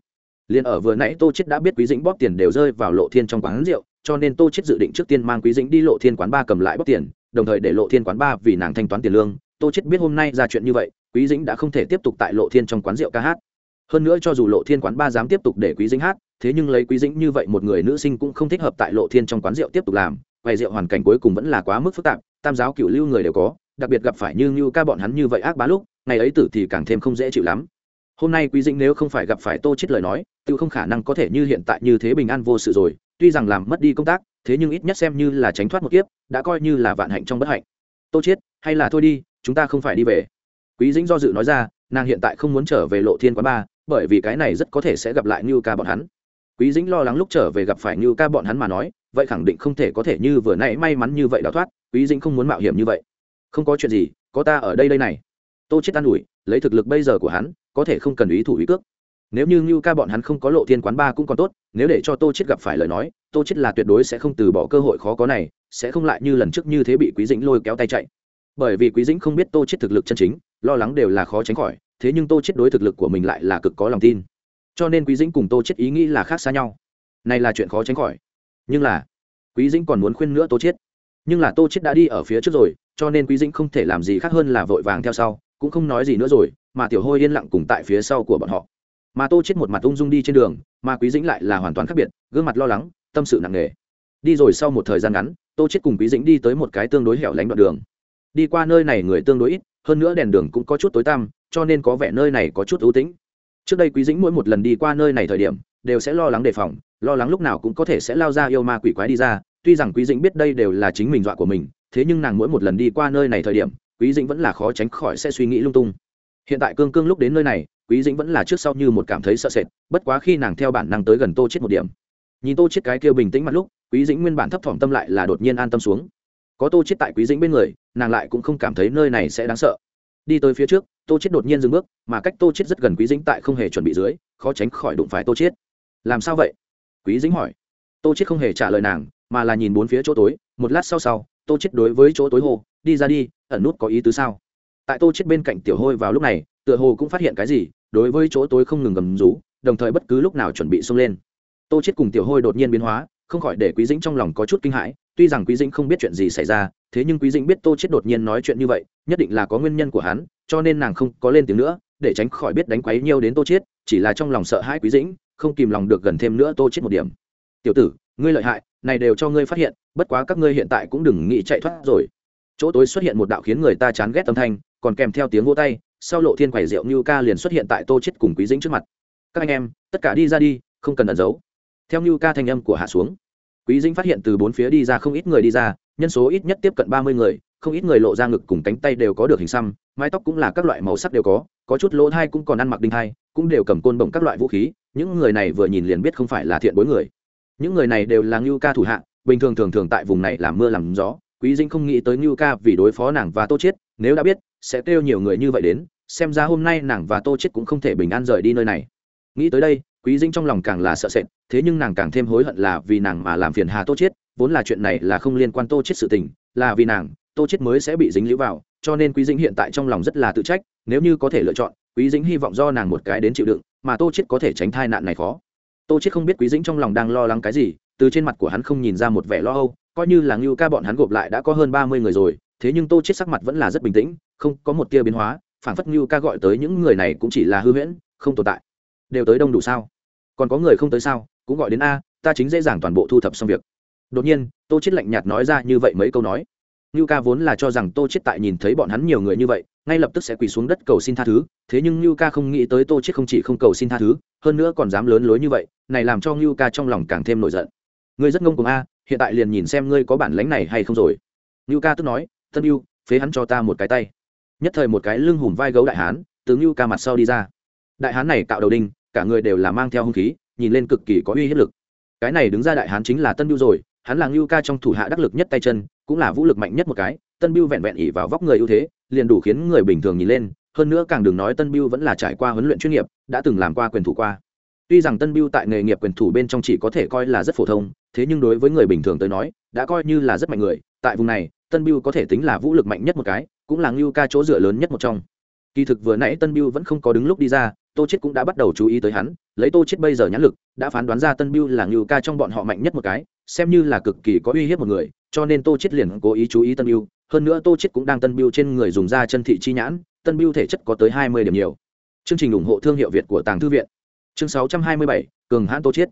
Liền ở vừa nãy tô chết đã biết quý dĩnh bóp tiền đều rơi vào lộ thiên trong quán rượu cho nên tô chết dự định trước tiên mang quý dĩnh đi lộ thiên quán ba cầm lại bóp tiền đồng thời để lộ thiên quán ba vì nàng thanh toán tiền lương. Tô chết biết hôm nay ra chuyện như vậy quý dĩnh đã không thể tiếp tục tại lộ thiên trong quán rượu ca hát. Hơn nữa cho dù lộ thiên quán ba dám tiếp tục để quý dĩnh hát, thế nhưng lấy quý dĩnh như vậy một người nữ sinh cũng không thích hợp tại lộ thiên trong quán rượu tiếp tục làm. Vậy rượu hoàn cảnh cuối cùng vẫn là quá mức phức tạp, tam giáo cựu lưu người đều có, đặc biệt gặp phải như như ca bọn hắn như vậy ác bá lúc, ngày ấy tử thì càng thêm không dễ chịu lắm. Hôm nay quý dĩnh nếu không phải gặp phải tô chết lời nói, tự không khả năng có thể như hiện tại như thế bình an vô sự rồi, tuy rằng làm mất đi công tác, thế nhưng ít nhất xem như là tránh thoát một kiếp, đã coi như là vạn hạnh trong bất hạnh. Tô chết hay là thôi đi, chúng ta không phải đi về quý dĩnh do dự nói ra, nàng hiện tại không muốn trở về lộ thiên quán ba, bởi vì cái này rất có thể sẽ gặp lại như ca bọn hắn. Quý dĩnh lo lắng lúc trở về gặp phải như ca bọn hắn mà nói, vậy khẳng định không thể có thể như vừa nãy may mắn như vậy đào thoát, quý dĩnh không muốn mạo hiểm như vậy. Không có chuyện gì, có ta ở đây đây này. Tô chết an ủi, lấy thực lực bây giờ của hắn, có thể không cần ý thủ ý cước. Nếu như như ca bọn hắn không có lộ thiên quán ba cũng còn tốt, nếu để cho tô chết gặp phải lời nói, tô chết là tuyệt đối sẽ không từ bỏ cơ hội khó có này, sẽ không lại như lần trước như thế bị quý dĩnh lôi kéo tay chạy. Bởi vì quý dĩnh không biết tô chết thực lực chân chính lo lắng đều là khó tránh khỏi, thế nhưng tô chết đối thực lực của mình lại là cực có lòng tin. Cho nên quý dĩnh cùng tô chết ý nghĩ là khác xa nhau. Này là chuyện khó tránh khỏi. Nhưng là, quý dĩnh còn muốn khuyên nữa tô chết. Nhưng là tô chết đã đi ở phía trước rồi, cho nên quý dĩnh không thể làm gì khác hơn là vội vàng theo sau, cũng không nói gì nữa rồi, mà tiểu hôi yên lặng cùng tại phía sau của bọn họ. Mà tô chết một mặt ung dung đi trên đường, mà quý dĩnh lại là hoàn toàn khác biệt, gương mặt lo lắng, tâm sự nặng nề. Đi rồi sau một thời gian ngắn, tô chết cùng quý dĩnh đi tới một cái tương đối hẻo lánh đoạn đường. Đi qua nơi này người tương đối ít hơn nữa đèn đường cũng có chút tối tăm, cho nên có vẻ nơi này có chút ưu tĩnh. Trước đây quý dĩnh mỗi một lần đi qua nơi này thời điểm, đều sẽ lo lắng đề phòng, lo lắng lúc nào cũng có thể sẽ lao ra yêu ma quỷ quái đi ra. Tuy rằng quý dĩnh biết đây đều là chính mình dọa của mình, thế nhưng nàng mỗi một lần đi qua nơi này thời điểm, quý dĩnh vẫn là khó tránh khỏi sẽ suy nghĩ lung tung. Hiện tại cương cương lúc đến nơi này, quý dĩnh vẫn là trước sau như một cảm thấy sợ sệt, bất quá khi nàng theo bản năng tới gần tô chết một điểm. Nhìn tô chết cái kia bình tĩnh mặt lúc, quý dĩnh nguyên bản thấp thỏm tâm lại là đột nhiên an tâm xuống có tô chết tại quý dĩnh bên người, nàng lại cũng không cảm thấy nơi này sẽ đáng sợ. Đi tới phía trước, tô chết đột nhiên dừng bước, mà cách tô chết rất gần quý dĩnh tại không hề chuẩn bị dưới, khó tránh khỏi đụng phải tô chết. Làm sao vậy? Quý dĩnh hỏi. Tô chết không hề trả lời nàng, mà là nhìn bốn phía chỗ tối, một lát sau sau, tô chết đối với chỗ tối hồ đi ra đi, ẩn nút có ý tứ sao? Tại tô chết bên cạnh tiểu hôi vào lúc này, tựa hồ cũng phát hiện cái gì, đối với chỗ tối không ngừng gầm rú, đồng thời bất cứ lúc nào chuẩn bị xông lên. Tô chết cùng tiểu hôi đột nhiên biến hóa, không khỏi để quý dĩnh trong lòng có chút kinh hãi tuy rằng quý dĩnh không biết chuyện gì xảy ra, thế nhưng quý dĩnh biết tô chết đột nhiên nói chuyện như vậy, nhất định là có nguyên nhân của hắn, cho nên nàng không có lên tiếng nữa, để tránh khỏi biết đánh quấy nhiều đến tô chết chỉ là trong lòng sợ hãi quý dĩnh, không kìm lòng được gần thêm nữa tô chết một điểm. Tiểu tử, ngươi lợi hại, này đều cho ngươi phát hiện, bất quá các ngươi hiện tại cũng đừng nghĩ chạy thoát rồi. Chỗ tối xuất hiện một đạo khiến người ta chán ghét âm thanh, còn kèm theo tiếng vỗ tay, sau lộ thiên quầy rượu như ca liền xuất hiện tại tô chết cùng quý dĩnh trước mặt. Các anh em, tất cả đi ra đi, không cần ẩn giấu. Theo như ca thanh âm của hạ xuống quý dĩnh phát hiện từ bốn phía đi ra không ít người đi ra, nhân số ít nhất tiếp cận ba mươi người, không ít người lộ ra ngực cùng cánh tay đều có được hình xăm, mái tóc cũng là các loại màu sắc đều có có chút lỗ thai cũng còn ăn mặc đinh thai, cũng đều cầm côn bổng các loại vũ khí, những người này vừa nhìn liền biết không phải là thiện bối người. Những người này đều là ngưu ca thủ hạ, bình thường thường thường tại vùng này làm mưa làm gió, quý dĩnh không nghĩ tới ngưu ca vì đối phó nàng và tô chết nếu đã biết, sẽ kêu nhiều người như vậy đến, xem ra hôm nay nàng và tô chết cũng không thể bình an rời đi nơi này. Nghĩ tới đây quý dĩnh trong lòng càng là sợ sệt, thế nhưng nàng càng thêm hối hận là vì nàng mà làm phiền hà tô chết vốn là chuyện này là không liên quan tô chết sự tình, là vì nàng, tô chết mới sẽ bị dính lũ vào, cho nên quý dĩnh hiện tại trong lòng rất là tự trách, nếu như có thể lựa chọn, quý dĩnh hy vọng do nàng một cái đến chịu đựng, mà tô chết có thể tránh thai nạn này khó. Tô chết không biết quý dĩnh trong lòng đang lo lắng cái gì, từ trên mặt của hắn không nhìn ra một vẻ lo âu, coi như là ngưu ca bọn hắn gộp lại đã có hơn ba mươi người rồi, thế nhưng tô chết sắc mặt vẫn là rất bình tĩnh, không có một tia biến hóa phản phất ngưu ca gọi tới những người này cũng chỉ là hư huyễn, không tồn tại. Đều tới đông đủ sao? Còn có người không tới sao cũng gọi đến a ta chính dễ dàng toàn bộ thu thập xong việc. Đột nhiên tô chết lạnh nhạt nói ra như vậy mấy câu nói. Ngưu ca vốn là cho rằng tô chết tại nhìn thấy bọn hắn nhiều người như vậy ngay lập tức sẽ quỳ xuống đất cầu xin tha thứ thế nhưng ngưu ca không nghĩ tới tô chết không chỉ không cầu xin tha thứ hơn nữa còn dám lớn lối như vậy này làm cho ngưu ca trong lòng càng thêm nổi giận. Ngươi rất ngông cuồng a hiện tại liền nhìn xem ngươi có bản lãnh này hay không rồi. Ngưu ca tức nói thân yêu, phế hắn cho ta một cái tay. Nhất thời một cái lưng hùm vai gấu đại hán từ ngưu ca mặt sau đi ra. Đại hán này cạo đầu đinh cả người đều là mang theo hung khí, nhìn lên cực kỳ có uy hiếp lực. Cái này đứng ra đại hán chính là tân biêu rồi, hắn là ngưu ca trong thủ hạ đắc lực nhất tay chân, cũng là vũ lực mạnh nhất một cái, tân biêu vẹn vẹn ỉ vào vóc người ưu thế, liền đủ khiến người bình thường nhìn lên, hơn nữa càng đừng nói tân biêu vẫn là trải qua huấn luyện chuyên nghiệp, đã từng làm qua quyền thủ qua. Tuy rằng tân biêu tại nghề nghiệp quyền thủ bên trong chỉ có thể coi là rất phổ thông, thế nhưng đối với người bình thường tới nói, đã coi như là rất mạnh người, tại vùng này, tân biêu có thể tính là vũ lực mạnh nhất một cái, cũng là ngưu ca chỗ dựa lớn nhất một trong. Kỳ thực vừa nãy tân biêu vẫn không có đứng lúc đi ra tô chết cũng đã bắt đầu chú ý tới hắn, lấy tô chết bây giờ nhãn lực, đã phán đoán ra tân biêu là ngưu ca trong bọn họ mạnh nhất một cái, xem như là cực kỳ có uy hiếp một người, cho nên tô chết liền cố ý chú ý tân biêu hơn nữa tô chết cũng đang tân biêu trên người dùng ra chân thị chi nhãn, tân biêu thể chất có tới hai mươi điểm nhiều. Chương trình ủng hộ thương hiệu việt của tàng thư viện. Chương sáu trăm hai mươi bảy, cường hãn tô chết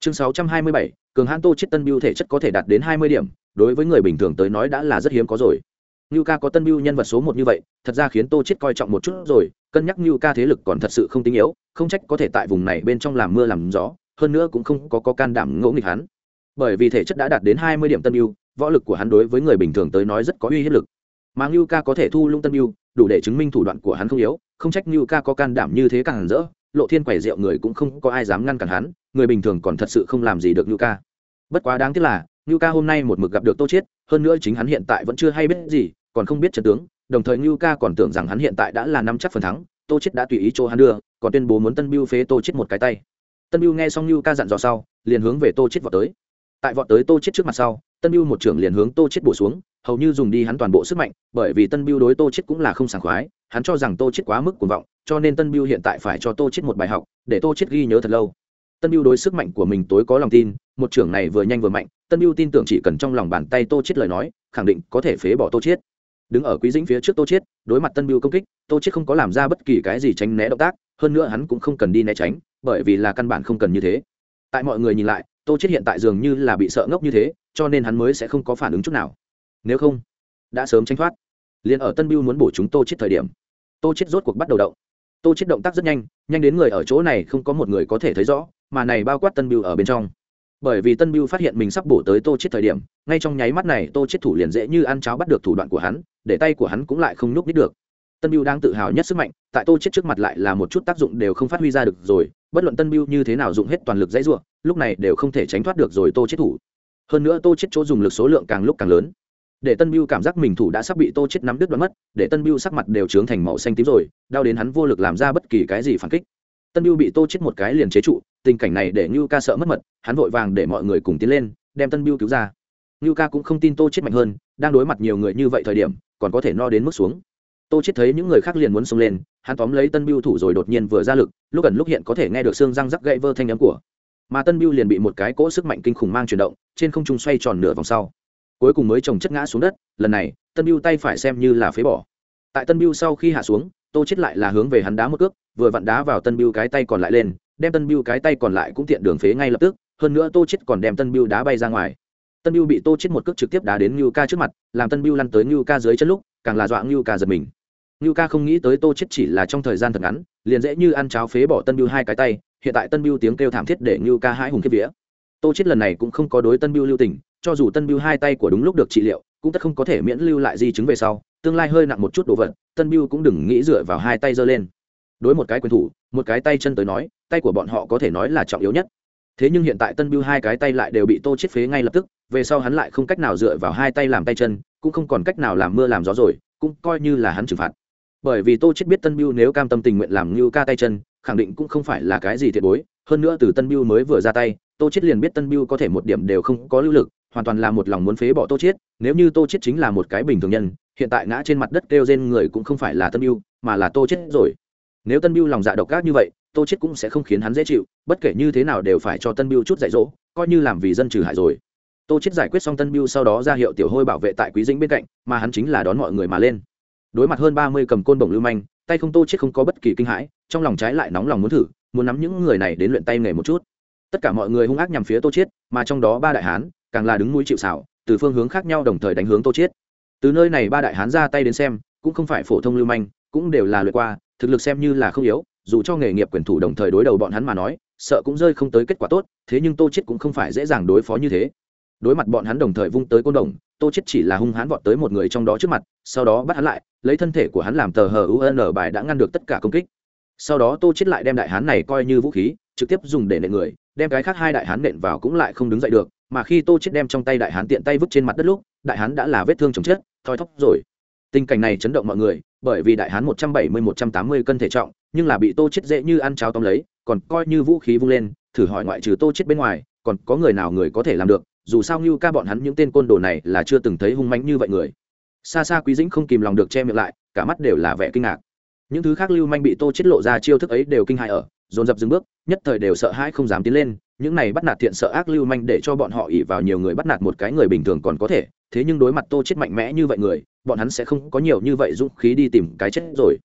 chương sáu trăm hai mươi bảy, cường hãn tô chết tân biêu thể chất có thể đạt đến hai mươi điểm, đối với người bình thường tới nói đã là rất hiếm có rồi. Niu ca có tân bưu nhân vật số một như vậy, thật ra khiến Tô Chiết coi trọng một chút rồi, cân nhắc Niu ca thế lực còn thật sự không tính yếu, không trách có thể tại vùng này bên trong làm mưa làm gió, hơn nữa cũng không có có can đảm ngỗ nghịch hắn. Bởi vì thể chất đã đạt đến hai mươi điểm tân bưu, võ lực của hắn đối với người bình thường tới nói rất có uy hiếp lực. Mà Niu ca có thể thu lung tân bưu, đủ để chứng minh thủ đoạn của hắn không yếu, không trách Niu ca có can đảm như thế càng rỡ, lộ thiên quẩy rượu người cũng không có ai dám ngăn cản hắn, người bình thường còn thật sự không làm gì được Niu ca. Bất quá đáng tiếc là, Niu ca hôm nay một mực gặp được Tô Chiết, hơn nữa chính hắn hiện tại vẫn chưa hay biết gì, còn không biết trận tướng đồng thời ngưu ca còn tưởng rằng hắn hiện tại đã là năm chắc phần thắng tô Chiết đã tùy ý cho hắn đưa còn tuyên bố muốn tân biêu phế tô Chiết một cái tay. Tân biêu nghe xong ngưu ca dặn dò sau liền hướng về tô Chiết vọt tới. Tại vọt tới tô Chiết trước mặt sau tân biêu một trưởng liền hướng tô Chiết bổ xuống hầu như dùng đi hắn toàn bộ sức mạnh bởi vì tân biêu đối tô Chiết cũng là không sảng khoái hắn cho rằng tô Chiết quá mức cuồng vọng cho nên tân biêu hiện tại phải cho tô Chiết một bài học để tô Chiết ghi nhớ thật lâu tân biêu đối sức mạnh của mình tối có lòng tin một trưởng này vừa nhanh vừa mạnh tân biêu tin tưởng chỉ cần trong lòng bàn tay tô chết lời nói khẳng định có thể phế bỏ tô chết đứng ở quý dĩnh phía trước tô Chết, đối mặt tân biêu công kích tô Chết không có làm ra bất kỳ cái gì tránh né động tác hơn nữa hắn cũng không cần đi né tránh bởi vì là căn bản không cần như thế. Tại mọi người nhìn lại tô Chết hiện tại dường như là bị sợ ngốc như thế cho nên hắn mới sẽ không có phản ứng chút nào. Nếu không đã sớm tránh thoát. Liền ở tân biêu muốn bổ chúng tô Chết thời điểm tô Chết rốt cuộc bắt đầu động. Tô Chết động tác rất nhanh nhanh đến người ở chỗ này không có một người có thể thấy rõ mà này bao quát tân biêu ở bên trong. Bởi vì tân biêu phát hiện mình sắp bổ tới tô chết thời điểm, ngay trong nháy mắt này tô chết thủ liền dễ như ăn cháo bắt được thủ đoạn của hắn, để tay của hắn cũng lại không nhúc nít được. Tân biêu đang tự hào nhất sức mạnh, tại tô chết trước mặt lại là một chút tác dụng đều không phát huy ra được rồi, bất luận tân biêu như thế nào dùng hết toàn lực dãy ruộng lúc này đều không thể tránh thoát được rồi tô chết thủ. Hơn nữa tô chết chỗ dùng lực số lượng càng lúc càng lớn. Để tân biêu cảm giác mình thủ đã sắp bị tô chết nắm đứt đoán mất, để tân biêu sắc mặt đều trướng thành màu xanh tím rồi, đau đến hắn vô lực làm ra bất kỳ cái gì phản kích tân biêu bị tô chết một cái liền chế trụ, tình cảnh này để ngưu ca sợ mất mật, hắn vội vàng để mọi người cùng tiến lên, đem tân biêu cứu ra. Ngưu ca cũng không tin tô chết mạnh hơn, đang đối mặt nhiều người như vậy thời điểm, còn có thể no đến mức xuống. Tô chết thấy những người khác liền muốn xông lên, hắn tóm lấy tân biêu thủ rồi đột nhiên vừa ra lực, lúc gần lúc hiện có thể nghe được xương răng rắc gãy vơ thanh âm của. Mà tân biêu liền bị một cái cỗ sức mạnh kinh khủng mang chuyển động, trên không trung xoay tròn nửa vòng sau. Cuối cùng mới trồng chất ngã xuống đất, lần này, tân biêu tay phải xem như là phế bỏ. Tại tân biêu sau khi hạ xuống tô chết lại là hướng về hắn đá một cước, vừa vặn đá vào tân biêu cái tay còn lại lên, đem tân biêu cái tay còn lại cũng tiện đường phế ngay lập tức, hơn nữa tô chết còn đem tân biêu đá bay ra ngoài. Tân biêu bị tô chết một cước trực tiếp đá đến ngưu ca trước mặt, làm tân biêu lăn tới ngưu ca dưới chân lúc, càng là dọa ngưu ca giật mình. Ngưu ca không nghĩ tới tô chết chỉ là trong thời gian thật ngắn, liền dễ như ăn cháo phế bỏ tân biêu hai cái tay, hiện tại tân biêu tiếng kêu thảm thiết để ngưu ca hãi hùng kiếp vía. Tô chết lần này cũng không có đối tân biêu lưu tình, cho dù tân biêu hai tay của đúng lúc được trị liệu, cũng tất không có thể miễn lưu lại di chứng về sau tương lai hơi nặng một chút đồ vật, tân biêu cũng đừng nghĩ dựa vào hai tay giơ lên. Đối một cái quyền thủ, một cái tay chân tới nói, tay của bọn họ có thể nói là trọng yếu nhất. Thế nhưng hiện tại tân biêu hai cái tay lại đều bị tô chết phế ngay lập tức, về sau hắn lại không cách nào dựa vào hai tay làm tay chân, cũng không còn cách nào làm mưa làm gió rồi, cũng coi như là hắn trừng phạt. Bởi vì tô chết biết tân biêu nếu cam tâm tình nguyện làm như ca tay chân, khẳng định cũng không phải là cái gì thiệt bối. Hơn nữa từ tân biêu mới vừa ra tay, tô chết liền biết tân biêu có thể một điểm đều không có lưu lực, hoàn toàn là một lòng muốn phế bỏ tô chết. Nếu như tô chết chính là một cái bình thường nhân hiện tại ngã trên mặt đất kêu trên người cũng không phải là tân biêu mà là tô chết rồi. Nếu tân biêu lòng dạ độc ác như vậy, tô chết cũng sẽ không khiến hắn dễ chịu, bất kể như thế nào đều phải cho tân biêu chút dạy dỗ, coi như làm vì dân trừ hại rồi. Tô chết giải quyết xong tân biêu sau đó ra hiệu tiểu hôi bảo vệ tại quý dĩnh bên cạnh, mà hắn chính là đón mọi người mà lên. Đối mặt hơn ba mươi cầm côn bổng lưu manh, tay không tô chết không có bất kỳ kinh hãi, trong lòng trái lại nóng lòng muốn thử, muốn nắm những người này đến luyện tay nghề một chút. Tất cả mọi người hung ác nhằm phía tô chết, mà trong đó ba đại hán, càng là đứng mũi chịu sào, từ phương hướng khác nhau đồng thời đánh hướng tô chết từ nơi này ba đại hán ra tay đến xem, cũng không phải phổ thông lưu manh, cũng đều là lượt qua, thực lực xem như là không yếu, dù cho nghề nghiệp quyền thủ đồng thời đối đầu bọn hắn mà nói, sợ cũng rơi không tới kết quả tốt, thế nhưng tô chết cũng không phải dễ dàng đối phó như thế. Đối mặt bọn hắn đồng thời vung tới côn đồng, tô chết chỉ là hung hãn vọt tới một người trong đó trước mặt, sau đó bắt hắn lại, lấy thân thể của hắn làm tờ hờ un bài đã ngăn được tất cả công kích. Sau đó tô chết lại đem đại hán này coi như vũ khí, trực tiếp dùng để nện người, đem cái khác hai đại hán nện vào cũng lại không đứng dậy được, mà khi tô chết đem trong tay đại hán tiện tay vứt trên mặt đất lúc, đại hán đã là vết thương chồng chết thoi thóp rồi. Tình cảnh này chấn động mọi người, bởi vì đại hán một trăm bảy mươi, một trăm tám mươi cân thể trọng, nhưng là bị tô chết dễ như ăn cháo tóm lấy, còn coi như vũ khí vung lên, thử hỏi ngoại trừ tô chết bên ngoài, còn có người nào người có thể làm được, dù sao như ca bọn hắn những tên côn đồ này là chưa từng thấy hung mãnh như vậy người. Xa xa quý dĩnh không kìm lòng được che miệng lại, cả mắt đều là vẻ kinh ngạc. Những thứ khác lưu manh bị tô chết lộ ra chiêu thức ấy đều kinh hại ở, dồn dập dừng bước, nhất thời đều sợ hãi không dám tiến lên, những này bắt nạt thiện sợ ác lưu manh để cho bọn họ ỉ vào nhiều người bắt nạt một cái người bình thường còn có thể thế nhưng đối mặt tô chết mạnh mẽ như vậy người, bọn hắn sẽ không có nhiều như vậy dũng khí đi tìm cái chết rồi.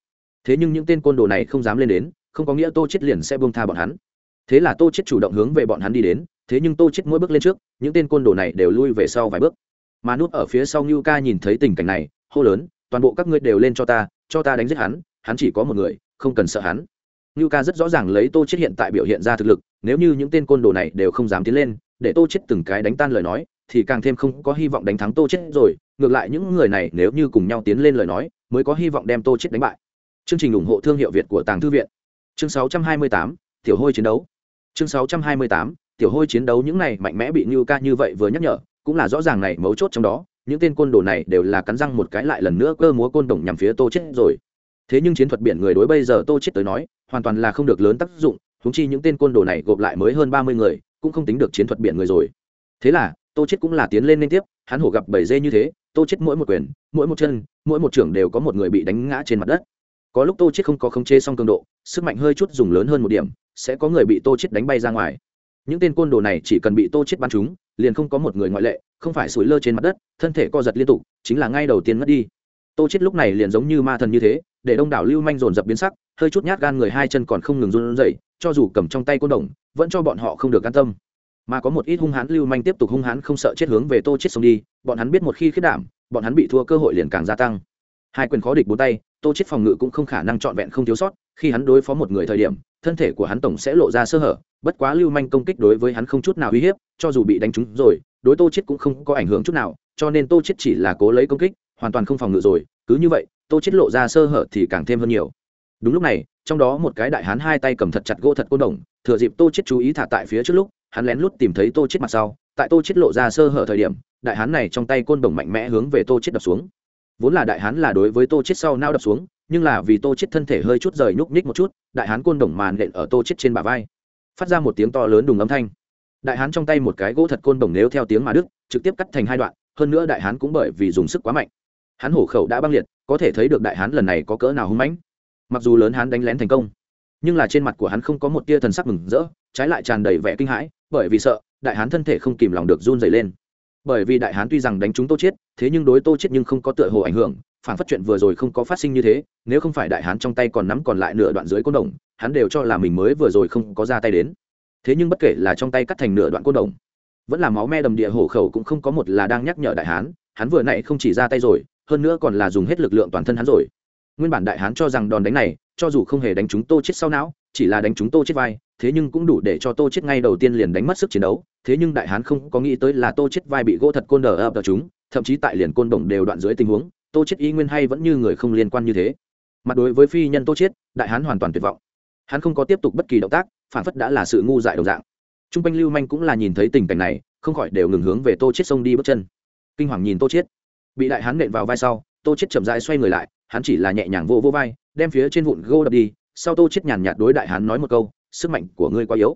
Thế nhưng những tên côn đồ này không dám lên đến, không có nghĩa tô chết liền sẽ buông tha bọn hắn. Thế là tô chết chủ động hướng về bọn hắn đi đến, thế nhưng tô chết mỗi bước lên trước, những tên côn đồ này đều lui về sau vài bước. Mà nút ở phía sau Nưu Ca nhìn thấy tình cảnh này, hô lớn, toàn bộ các ngươi đều lên cho ta cho ta đánh giết hắn hắn chỉ có một người, không cần sợ hắn. Nưu Ca rất rõ ràng lấy tô chết hiện tại biểu hiện ra thực lực, nếu như những tên côn đồ này đều không dám tiến lên, để tô chết từng cái đánh tan lời nói thì càng thêm không có hy vọng đánh thắng tô chết rồi. Ngược lại những người này nếu như cùng nhau tiến lên lời nói mới có hy vọng đem tô chết đánh bại. Chương trình ủng hộ thương hiệu việt của tàng thư viện. Chương 628, tiểu hôi chiến đấu. Chương 628, tiểu hôi chiến đấu những này mạnh mẽ bị như ca như vậy vừa nhắc nhở cũng là rõ ràng này mấu chốt trong đó. Những tên côn đồ này đều là cắn răng một cái lại lần nữa cơ múa côn đồng nhằm phía tô chết rồi. Thế nhưng chiến thuật biển người đối bây giờ tô chết tới nói hoàn toàn là không được lớn tác dụng. Húng chi những tên côn đồ này gộp lại mới hơn ba mươi người cũng không tính được chiến thuật biển người rồi. Thế là tô chết cũng là tiến lên liên tiếp, hắn hổ gặp bảy dê như thế, tô chết mỗi một quyền, mỗi một chân, mỗi một trưởng đều có một người bị đánh ngã trên mặt đất. Có lúc tô chết không có khống chế xong cường độ, sức mạnh hơi chút dùng lớn hơn một điểm, sẽ có người bị tô chết đánh bay ra ngoài. Những tên côn đồ này chỉ cần bị tô chết bắn trúng, liền không có một người ngoại lệ, không phải sủi lơ trên mặt đất, thân thể co giật liên tục, chính là ngay đầu tiên mất đi. Tô chết lúc này liền giống như ma thần như thế, để đông đảo lưu manh dồn dập biến sắc, hơi chút nhát gan người hai chân còn không ngừng run rẩy, cho dù cầm trong tay côn đồng, vẫn cho bọn họ không được an tâm mà có một ít hung hãn lưu manh tiếp tục hung hãn không sợ chết hướng về tô chết sống đi, bọn hắn biết một khi khiết đảm, bọn hắn bị thua cơ hội liền càng gia tăng. Hai quyền khó địch bốn tay, tô chết phòng ngự cũng không khả năng trọn vẹn không thiếu sót, khi hắn đối phó một người thời điểm, thân thể của hắn tổng sẽ lộ ra sơ hở, bất quá lưu manh công kích đối với hắn không chút nào uy hiếp, cho dù bị đánh trúng rồi, đối tô chết cũng không có ảnh hưởng chút nào, cho nên tô chết chỉ là cố lấy công kích, hoàn toàn không phòng ngự rồi, cứ như vậy, tô chết lộ ra sơ hở thì càng thêm hơn nhiều. Đúng lúc này, trong đó một cái đại hán hai tay cầm thật chặt gỗ thật côn đồng, thừa dịp tô chết chú ý thả tại phía trước lúc hắn lén lút tìm thấy tô chết mặt sau, tại tô chết lộ ra sơ hở thời điểm, đại hán này trong tay côn đồng mạnh mẽ hướng về tô chết đập xuống. Vốn là đại hán là đối với tô chết sau nao đập xuống, nhưng là vì tô chết thân thể hơi chút rời nhúc nhích một chút, đại hán côn đồng màn nện ở tô chết trên bả vai. Phát ra một tiếng to lớn đùng âm thanh. Đại hán trong tay một cái gỗ thật côn đồng nếu theo tiếng mà đức trực tiếp cắt thành hai đoạn, hơn nữa đại hán cũng bởi vì dùng sức quá mạnh. Hắn hổ khẩu đã băng liệt, có thể thấy được đại hán lần này có cỡ nào hung mãnh. Mặc dù lớn hán đánh lén thành công, nhưng là trên mặt của hắn không có một tia thần sắc mừng rỡ, trái lại tràn đầy vẻ kinh hãi bởi vì sợ, đại hán thân thể không kìm lòng được run dày lên. Bởi vì đại hán tuy rằng đánh chúng tô chết thế nhưng đối tô chết nhưng không có tựa hồ ảnh hưởng, phản phát chuyện vừa rồi không có phát sinh như thế, nếu không phải đại hán trong tay còn nắm còn lại nửa đoạn dưới côn đồng, hắn đều cho là mình mới vừa rồi không có ra tay đến. Thế nhưng bất kể là trong tay cắt thành nửa đoạn côn đồng, vẫn là máu me đầm địa hổ khẩu cũng không có một là đang nhắc nhở đại hán, hắn vừa nãy không chỉ ra tay rồi, hơn nữa còn là dùng hết lực lượng toàn thân hắn rồi. Nguyên bản đại hán cho rằng đòn đánh này cho dù không hề đánh chúng tô chết sau não, chỉ là đánh chúng tô chết vai, thế nhưng cũng đủ để cho tô chết ngay đầu tiên liền đánh mất sức chiến đấu. Thế nhưng đại hán không có nghĩ tới là tô chết vai bị gỗ thật côn đờ ập ở chúng, thậm chí tại liền côn đồng đều đoạn dưới tình huống, tô chết y nguyên hay vẫn như người không liên quan như thế. Mặt đối với phi nhân tô chết đại hán hoàn toàn tuyệt vọng. Hắn không có tiếp tục bất kỳ động tác, phản phất đã là sự ngu dại đồng dạng. Trung quanh lưu manh cũng là nhìn thấy tình cảnh này, không khỏi đều ngừng hướng về tô chết sông đi bước chân. Kinh hoàng nhìn tô chết bị đại hán nện vào vai sau, tô chết chậm rãi xoay người lại, hắn chỉ là nhẹ nhàng vô vô vai đem phía trên vụn gô đập đi, sau tô chết nhàn nhạt đối đại hán nói một câu, sức mạnh của ngươi quá yếu.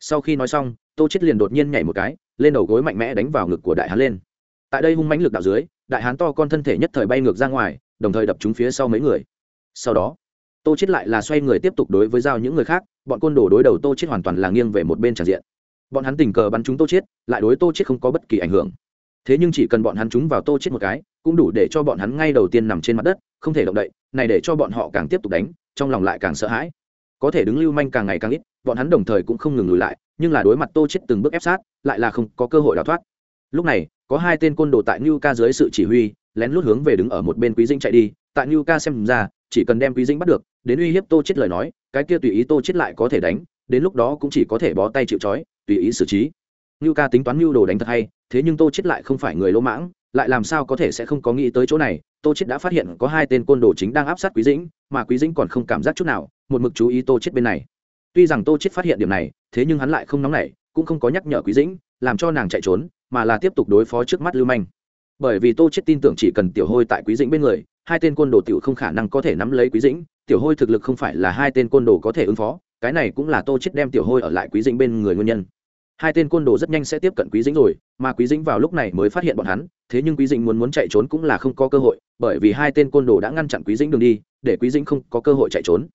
Sau khi nói xong, tô chết liền đột nhiên nhảy một cái, lên đầu gối mạnh mẽ đánh vào ngực của đại hán lên. Tại đây hung mãnh lực đạo dưới, đại hán to con thân thể nhất thời bay ngược ra ngoài, đồng thời đập trúng phía sau mấy người. Sau đó, tô chết lại là xoay người tiếp tục đối với giao những người khác, bọn côn đồ đối đầu tô chết hoàn toàn là nghiêng về một bên tràn diện. Bọn hắn tình cờ bắn chúng tô chết lại đối tô chết không có bất kỳ ảnh hưởng. Thế nhưng chỉ cần bọn hắn chúng vào tô chết một cái, cũng đủ để cho bọn hắn ngay đầu tiên nằm trên mặt đất, không thể động đậy này để cho bọn họ càng tiếp tục đánh, trong lòng lại càng sợ hãi. Có thể đứng lưu manh càng ngày càng ít, bọn hắn đồng thời cũng không ngừng lùi lại, nhưng là đối mặt tô chết từng bước ép sát, lại là không có cơ hội đào thoát. Lúc này, có hai tên côn đồ tại New Ca dưới sự chỉ huy, lén lút hướng về đứng ở một bên quý dĩnh chạy đi. Tại New Ca xem ra, chỉ cần đem quý dĩnh bắt được, đến uy hiếp tô chết lời nói, cái kia tùy ý tô chết lại có thể đánh, đến lúc đó cũng chỉ có thể bó tay chịu trói, tùy ý xử trí. New Ca tính toán New đồ đánh thật hay, thế nhưng tô chết lại không phải người lỗ mãng, lại làm sao có thể sẽ không có nghĩ tới chỗ này tô chết đã phát hiện có hai tên côn đồ chính đang áp sát quý dĩnh, mà quý dĩnh còn không cảm giác chút nào, một mực chú ý tô chết bên này. Tuy rằng tô chết phát hiện điểm này, thế nhưng hắn lại không nóng nảy, cũng không có nhắc nhở quý dĩnh, làm cho nàng chạy trốn, mà là tiếp tục đối phó trước mắt lưu manh. Bởi vì tô chết tin tưởng chỉ cần tiểu hôi tại quý dĩnh bên người, hai tên côn đồ tiểu không khả năng có thể nắm lấy quý dĩnh, tiểu hôi thực lực không phải là hai tên côn đồ có thể ứng phó, cái này cũng là tô chết đem tiểu hôi ở lại quý dĩnh bên người nguyên nhân. Hai tên côn đồ rất nhanh sẽ tiếp cận quý dĩnh rồi, mà quý dĩnh vào lúc này mới phát hiện bọn hắn thế nhưng quý dĩnh muốn muốn chạy trốn cũng là không có cơ hội, bởi vì hai tên côn đồ đã ngăn chặn quý dĩnh đường đi, để quý dĩnh không có cơ hội chạy trốn.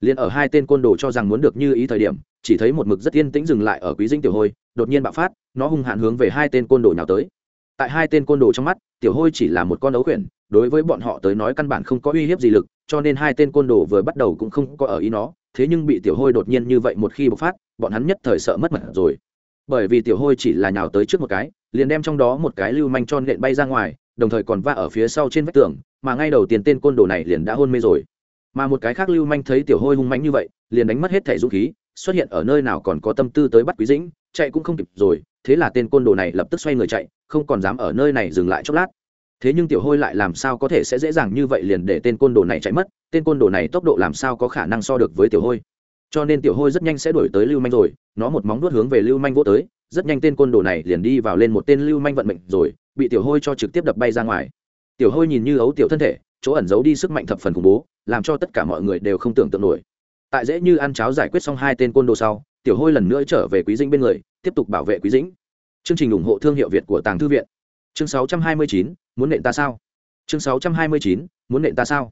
Liền ở hai tên côn đồ cho rằng muốn được như ý thời điểm, chỉ thấy một mực rất yên tĩnh dừng lại ở quý dĩnh tiểu hôi, đột nhiên bạo phát, nó hung hạn hướng về hai tên côn đồ nhào tới. Tại hai tên côn đồ trong mắt, tiểu hôi chỉ là một con ấu khuyển, đối với bọn họ tới nói căn bản không có uy hiếp gì lực, cho nên hai tên côn đồ vừa bắt đầu cũng không có ở ý nó, thế nhưng bị tiểu hôi đột nhiên như vậy một khi bộc phát, bọn hắn nhất thời sợ mất mật rồi. Bởi vì tiểu hôi chỉ là nhào tới trước một cái liền đem trong đó một cái lưu manh tròn nện bay ra ngoài, đồng thời còn va ở phía sau trên vách tường, mà ngay đầu tiên tên côn đồ này liền đã hôn mê rồi. Mà một cái khác lưu manh thấy tiểu hôi hung mãnh như vậy, liền đánh mất hết thẻ dũng khí, xuất hiện ở nơi nào còn có tâm tư tới bắt quý dĩnh, chạy cũng không kịp rồi, thế là tên côn đồ này lập tức xoay người chạy, không còn dám ở nơi này dừng lại chốc lát. Thế nhưng tiểu hôi lại làm sao có thể sẽ dễ dàng như vậy liền để tên côn đồ này chạy mất, tên côn đồ này tốc độ làm sao có khả năng so được với tiểu hôi. Cho nên tiểu hôi rất nhanh sẽ đuổi tới lưu manh rồi, nó một móng đuốt hướng về lưu manh vô tới rất nhanh tên côn đồ này liền đi vào lên một tên lưu manh vận mệnh rồi bị tiểu hôi cho trực tiếp đập bay ra ngoài. Tiểu hôi nhìn như ấu tiểu thân thể chỗ ẩn giấu đi sức mạnh thập phần khủng bố làm cho tất cả mọi người đều không tưởng tượng nổi. Tại dễ như ăn cháo giải quyết xong hai tên côn đồ sau tiểu hôi lần nữa trở về quý dĩnh bên người tiếp tục bảo vệ quý dĩnh. Chương trình ủng hộ thương hiệu việt của tàng thư viện. Chương 629, muốn nện ta sao? Chương 629, muốn nện ta sao?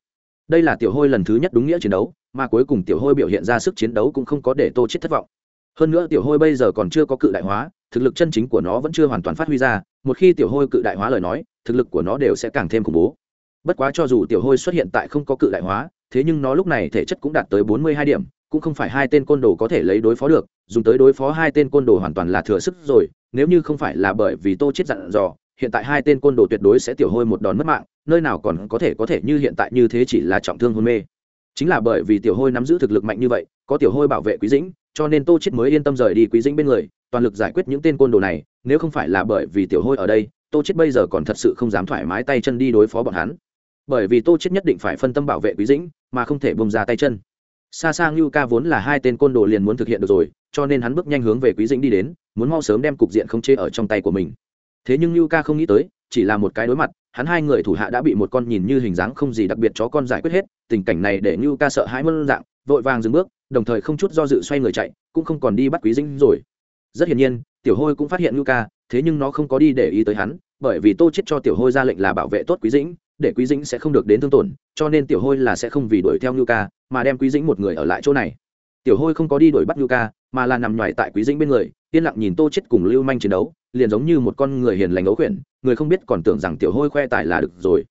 Đây là tiểu hôi lần thứ nhất đúng nghĩa chiến đấu mà cuối cùng tiểu hôi biểu hiện ra sức chiến đấu cũng không có để tô chết thất vọng hơn nữa tiểu hôi bây giờ còn chưa có cự đại hóa, thực lực chân chính của nó vẫn chưa hoàn toàn phát huy ra, một khi tiểu hôi cự đại hóa lời nói, thực lực của nó đều sẽ càng thêm khủng bố. Bất quá cho dù tiểu hôi xuất hiện tại không có cự đại hóa, thế nhưng nó lúc này thể chất cũng đạt tới bốn mươi hai điểm, cũng không phải hai tên côn đồ có thể lấy đối phó được, dùng tới đối phó hai tên côn đồ hoàn toàn là thừa sức rồi, nếu như không phải là bởi vì tô chết dặn dò, hiện tại hai tên côn đồ tuyệt đối sẽ tiểu hôi một đòn mất mạng, nơi nào còn có thể có thể như hiện tại như thế chỉ là trọng thương hôn mê. Chính là bởi vì tiểu hôi nắm giữ thực lực mạnh như vậy, có tiểu hôi bảo vệ quý dĩnh cho nên tô chết mới yên tâm rời đi quý dĩnh bên người, toàn lực giải quyết những tên côn đồ này, nếu không phải là bởi vì tiểu hôi ở đây, tô chết bây giờ còn thật sự không dám thoải mái tay chân đi đối phó bọn hắn. Bởi vì tô chết nhất định phải phân tâm bảo vệ quý dĩnh, mà không thể bông ra tay chân. Xa xa ngưu ca vốn là hai tên côn đồ liền muốn thực hiện được rồi, cho nên hắn bước nhanh hướng về quý dĩnh đi đến, muốn mau sớm đem cục diện không chê ở trong tay của mình. Thế nhưng ngưu ca không nghĩ tới, chỉ là một cái đối mặt, hắn hai người thủ hạ đã bị một con nhìn như hình dáng không gì đặc biệt chó con giải quyết hết, tình cảnh này để ngưu ca sợ hãi mất dạng, vội vàng dừng bước đồng thời không chút do dự xoay người chạy, cũng không còn đi bắt quý dĩnh rồi. Rất hiển nhiên, tiểu hôi cũng phát hiện ngưu ca, thế nhưng nó không có đi để ý tới hắn, bởi vì tô chết cho tiểu hôi ra lệnh là bảo vệ tốt quý dĩnh, để quý dĩnh sẽ không được đến thương tổn, cho nên tiểu hôi là sẽ không vì đuổi theo ngưu ca, mà đem quý dĩnh một người ở lại chỗ này. Tiểu hôi không có đi đuổi bắt ngưu ca, mà là nằm nhoài tại quý dĩnh bên người, yên lặng nhìn tô chết cùng lưu manh chiến đấu, liền giống như một con người hiền lành ấu khuyển, người không biết còn tưởng rằng tiểu hôi khoe tài là được rồi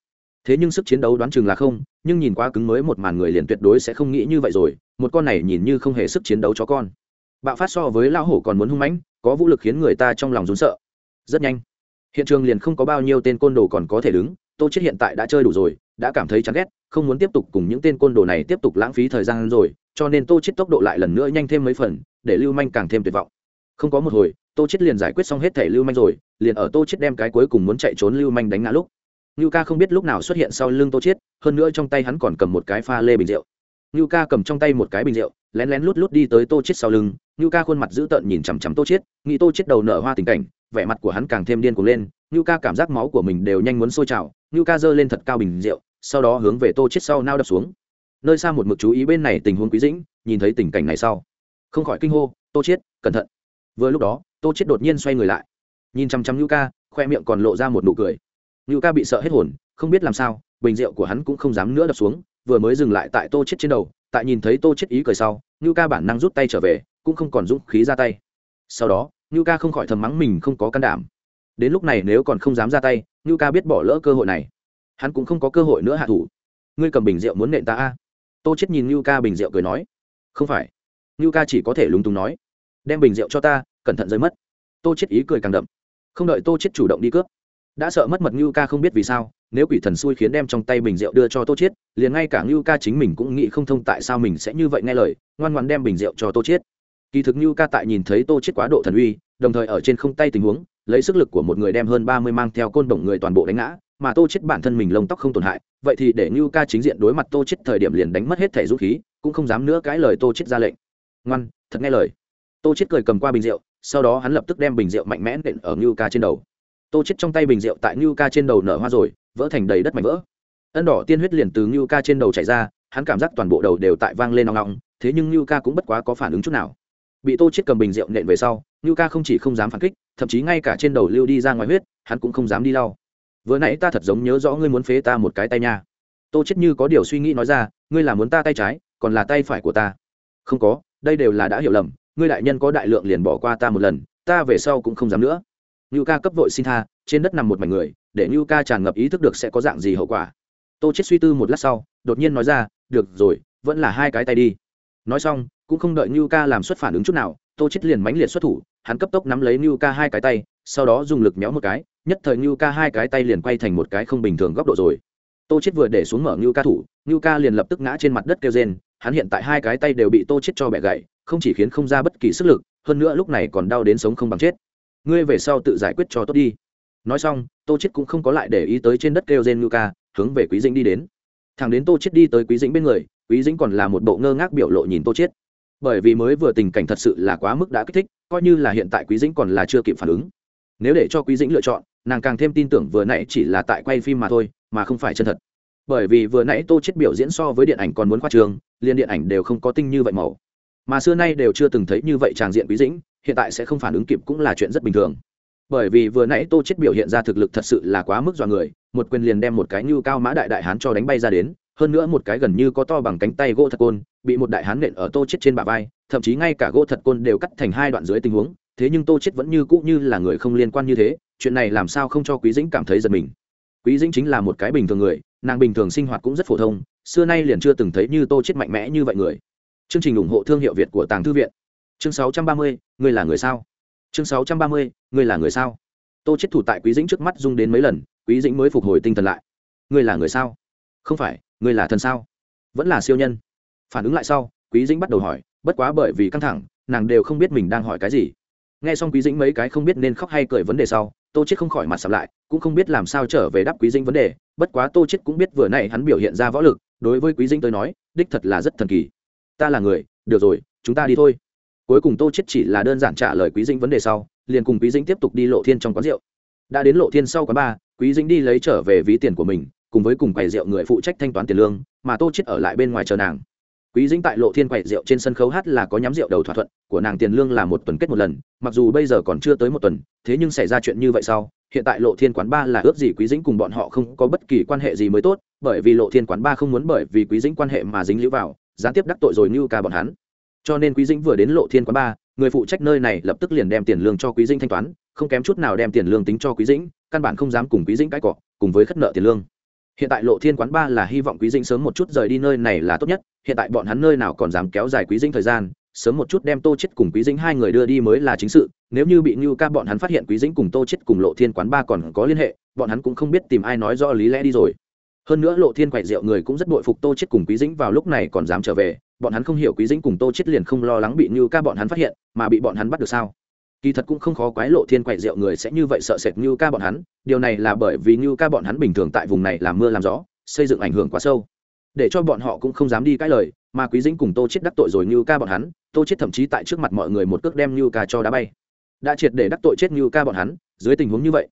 thế nhưng sức chiến đấu đoán chừng là không, nhưng nhìn quá cứng mới một màn người liền tuyệt đối sẽ không nghĩ như vậy rồi, một con này nhìn như không hề sức chiến đấu cho con. Bạo phát so với lão hổ còn muốn hung mãnh, có vũ lực khiến người ta trong lòng rún sợ. Rất nhanh, hiện trường liền không có bao nhiêu tên côn đồ còn có thể đứng, tô chết hiện tại đã chơi đủ rồi, đã cảm thấy chán ghét, không muốn tiếp tục cùng những tên côn đồ này tiếp tục lãng phí thời gian rồi, cho nên tô chết tốc độ lại lần nữa nhanh thêm mấy phần, để lưu manh càng thêm tuyệt vọng. Không có một hồi, tô chết liền giải quyết xong hết thể lưu manh rồi, liền ở tô chết đem cái cuối cùng muốn chạy trốn lưu manh đánh ngã lúc. Nưu ca không biết lúc nào xuất hiện sau lưng tô chết hơn nữa trong tay hắn còn cầm một cái pha lê bình rượu. Nưu ca cầm trong tay một cái bình rượu, lén lén lút lút đi tới tô chết sau lưng. Nưu ca khuôn mặt dữ tợn nhìn chằm chằm tô chết nghĩ tô chết đầu nở hoa tình cảnh, vẻ mặt của hắn càng thêm điên cuồng lên. Nưu ca cảm giác máu của mình đều nhanh muốn sôi trào. Nưu ca giơ lên thật cao bình rượu, sau đó hướng về tô chết sau nao đập xuống. Nơi xa một mực chú ý bên này tình huống quý dĩnh, nhìn thấy tình cảnh này sau. Không khỏi kinh hô, tô chết cẩn thận. Vừa lúc đó, tô chết đột nhiên xoay người lại. Nhìn chằm chằm Nưu ca, khoe miệng còn lộ ra một nụ cười. Nưu ca bị sợ hết hồn, không biết làm sao, bình rượu của hắn cũng không dám nữa đập xuống, vừa mới dừng lại tại tô chết trên đầu, tại nhìn thấy tô chết ý cười sau Nưu ca bản năng rút tay trở về, cũng không còn dũng khí ra tay. Sau đó Nưu ca không khỏi thầm mắng mình không có can đảm. Đến lúc này nếu còn không dám ra tay Nưu ca biết bỏ lỡ cơ hội này. Hắn cũng không có cơ hội nữa hạ thủ. Ngươi cầm bình rượu muốn nện ta a? Tô chết nhìn Nưu ca bình rượu cười nói. Không phải. Nưu ca chỉ có thể lúng túng nói. Đem bình rượu cho ta, cẩn thận rơi mất. Tô chết ý cười càng đậm. Không đợi tô chết chủ động đi cướp đã sợ mất mật Nưu ca không biết vì sao nếu quỷ thần xui khiến đem trong tay bình rượu đưa cho tô Chiết, liền ngay cả Nưu ca chính mình cũng nghĩ không thông tại sao mình sẽ như vậy nghe lời ngoan ngoãn đem bình rượu cho tô Chiết. kỳ thực Nưu ca tại nhìn thấy tô Chiết quá độ thần uy đồng thời ở trên không tay tình huống lấy sức lực của một người đem hơn ba mươi mang theo côn đồng người toàn bộ đánh ngã mà tô Chiết bản thân mình lông tóc không tổn hại vậy thì để Nưu ca chính diện đối mặt tô Chiết thời điểm liền đánh mất hết thể dũng khí cũng không dám nữa cãi lời tô Chiết ra lệnh. Ngoan thật nghe lời. Tô Chiết cười cầm qua bình rượu sau đó hắn lập tức đem bình rượu mạnh mẽ nện ở Nưu ca trên đầu tô chết trong tay bình rượu tại Niu ca trên đầu nở hoa rồi, vỡ thành đầy đất mảnh vỡ. Ân đỏ tiên huyết liền từ Niu ca trên đầu chảy ra, hắn cảm giác toàn bộ đầu đều tại vang lên nòng nòng thế nhưng Niu ca cũng bất quá có phản ứng chút nào. Bị tô chết cầm bình rượu nện về sau Niu ca không chỉ không dám phản kích, thậm chí ngay cả trên đầu lưu đi ra ngoài huyết, hắn cũng không dám đi lau. Vừa nãy ta thật giống nhớ rõ ngươi muốn phế ta một cái tay nha. Tô chết như có điều suy nghĩ nói ra, ngươi là muốn ta tay trái, còn là tay phải của ta? Không có, đây đều là đã hiểu lầm, ngươi đại nhân có đại lượng liền bỏ qua ta một lần, ta về sau cũng không dám nữa ngưu ca cấp vội xin tha, trên đất nằm một mảnh người, để ngưu ca tràn ngập ý thức được sẽ có dạng gì hậu quả. Tô chết suy tư một lát sau, đột nhiên nói ra, được rồi, vẫn là hai cái tay đi. Nói xong, cũng không đợi ngưu ca làm xuất phản ứng chút nào, tô chết liền mãnh liệt xuất thủ, hắn cấp tốc nắm lấy ngưu ca hai cái tay, sau đó dùng lực méo một cái, nhất thời ngưu ca hai cái tay liền quay thành một cái không bình thường góc độ rồi. Tô chết vừa để xuống mở ngưu ca thủ ngưu ca liền lập tức ngã trên mặt đất kêu rên, hắn hiện tại hai cái tay đều bị tô chết cho bẻ gãy, không chỉ khiến không ra bất kỳ sức lực, hơn nữa lúc này còn đau đến sống không bằng chết ngươi về sau tự giải quyết cho tốt đi. Nói xong, tô chết cũng không có lại để ý tới trên đất kêu gen ngưu ca, hướng về quý dĩnh đi đến. Thằng đến tô chết đi tới quý dĩnh bên người, quý dĩnh còn là một bộ ngơ ngác biểu lộ nhìn tô chết bởi vì mới vừa tình cảnh thật sự là quá mức đã kích thích, coi như là hiện tại quý dĩnh còn là chưa kịp phản ứng. Nếu để cho quý dĩnh lựa chọn, nàng càng thêm tin tưởng vừa nãy chỉ là tại quay phim mà thôi, mà không phải chân thật. Bởi vì vừa nãy tô chết biểu diễn so với điện ảnh còn muốn khoa trường liên điện ảnh đều không có tinh như vậy màu. Mà xưa nay đều chưa từng thấy như vậy tràng diện quý dĩnh hiện tại sẽ không phản ứng kịp cũng là chuyện rất bình thường. Bởi vì vừa nãy tô chết biểu hiện ra thực lực thật sự là quá mức dọa người, một quyền liền đem một cái như cao mã đại đại hán cho đánh bay ra đến, hơn nữa một cái gần như có to bằng cánh tay gỗ thật côn, bị một đại hán nện ở tô chết trên bả vai, thậm chí ngay cả gỗ thật côn đều cắt thành hai đoạn dưới tình huống, thế nhưng tô chết vẫn như cũ như là người không liên quan như thế, chuyện này làm sao không cho quý dĩnh cảm thấy giật mình. Quý dĩnh chính là một cái bình thường người, nàng bình thường sinh hoạt cũng rất phổ thông, xưa nay liền chưa từng thấy như tô chết mạnh mẽ như vậy người. Chương trình ủng hộ thương hiệu việt của tàng thư viện chương 630, ngươi là người sao? Chương 630, ngươi là người sao? Tô chết thủ tại quý dĩnh trước mắt rung đến mấy lần quý dĩnh mới phục hồi tinh thần lại. Ngươi là người sao? Không phải ngươi là thần sao? Vẫn là siêu nhân. Phản ứng lại sau quý dĩnh bắt đầu hỏi bất quá bởi vì căng thẳng nàng đều không biết mình đang hỏi cái gì. Nghe xong quý dĩnh mấy cái không biết nên khóc hay cười vấn đề sau tô chết không khỏi mặt sập lại cũng không biết làm sao trở về đáp quý dĩnh vấn đề bất quá tô chết cũng biết vừa nãy hắn biểu hiện ra võ lực đối với quý dĩnh tới nói đích thật là rất thần kỳ. Ta là người được rồi chúng ta đi thôi cuối cùng tô chết chỉ là đơn giản trả lời quý dĩnh vấn đề sau, liền cùng quý dĩnh tiếp tục đi lộ thiên trong quán rượu. Đã đến lộ thiên sau quán ba quý dĩnh đi lấy trở về ví tiền của mình, cùng với cùng quầy rượu người phụ trách thanh toán tiền lương, mà tô chết ở lại bên ngoài chờ nàng. Quý dĩnh tại lộ thiên quầy rượu trên sân khấu hát là có nhắm rượu đầu thỏa thuận, của nàng tiền lương là một tuần kết một lần, mặc dù bây giờ còn chưa tới một tuần, thế nhưng xảy ra chuyện như vậy sau, hiện tại lộ thiên quán ba là ước gì quý dĩnh cùng bọn họ không có bất kỳ quan hệ gì mới tốt, bởi vì lộ thiên quán ba không muốn bởi vì quý dĩnh quan hệ mà dính lũ vào, gián tiếp đắc tội rồi như ca bọn hắn cho nên quý dĩnh vừa đến lộ thiên quán ba, người phụ trách nơi này lập tức liền đem tiền lương cho quý dĩnh thanh toán, không kém chút nào đem tiền lương tính cho quý dĩnh, căn bản không dám cùng quý dĩnh cãi cọ, cùng với khất nợ tiền lương. Hiện tại lộ thiên quán ba là hy vọng quý dĩnh sớm một chút rời đi nơi này là tốt nhất, hiện tại bọn hắn nơi nào còn dám kéo dài quý dĩnh thời gian, sớm một chút đem tô chết cùng quý dĩnh hai người đưa đi mới là chính sự, nếu như bị ngưu ca bọn hắn phát hiện quý dĩnh cùng tô chết cùng lộ thiên quán ba còn có liên hệ, bọn hắn cũng không biết tìm ai nói rõ lý lẽ đi rồi hơn nữa lộ thiên quậy rượu người cũng rất bội phục tô chết cùng quý dĩnh vào lúc này còn dám trở về, bọn hắn không hiểu quý dĩnh cùng tô chết liền không lo lắng bị như ca bọn hắn phát hiện, mà bị bọn hắn bắt được sao? Kỳ thật cũng không khó quái lộ thiên quậy rượu người sẽ như vậy sợ sệt như ca bọn hắn, điều này là bởi vì như ca bọn hắn bình thường tại vùng này làm mưa làm gió, xây dựng ảnh hưởng quá sâu. Để cho bọn họ cũng không dám đi cãi lời, mà quý dĩnh cùng tô chết đắc tội rồi như ca bọn hắn, tô chết thậm chí tại trước mặt mọi người một cước đem như ca cho đá bay. Đã triệt để đắc tội chết như ca bọn hắn, dưới tình huống như vậy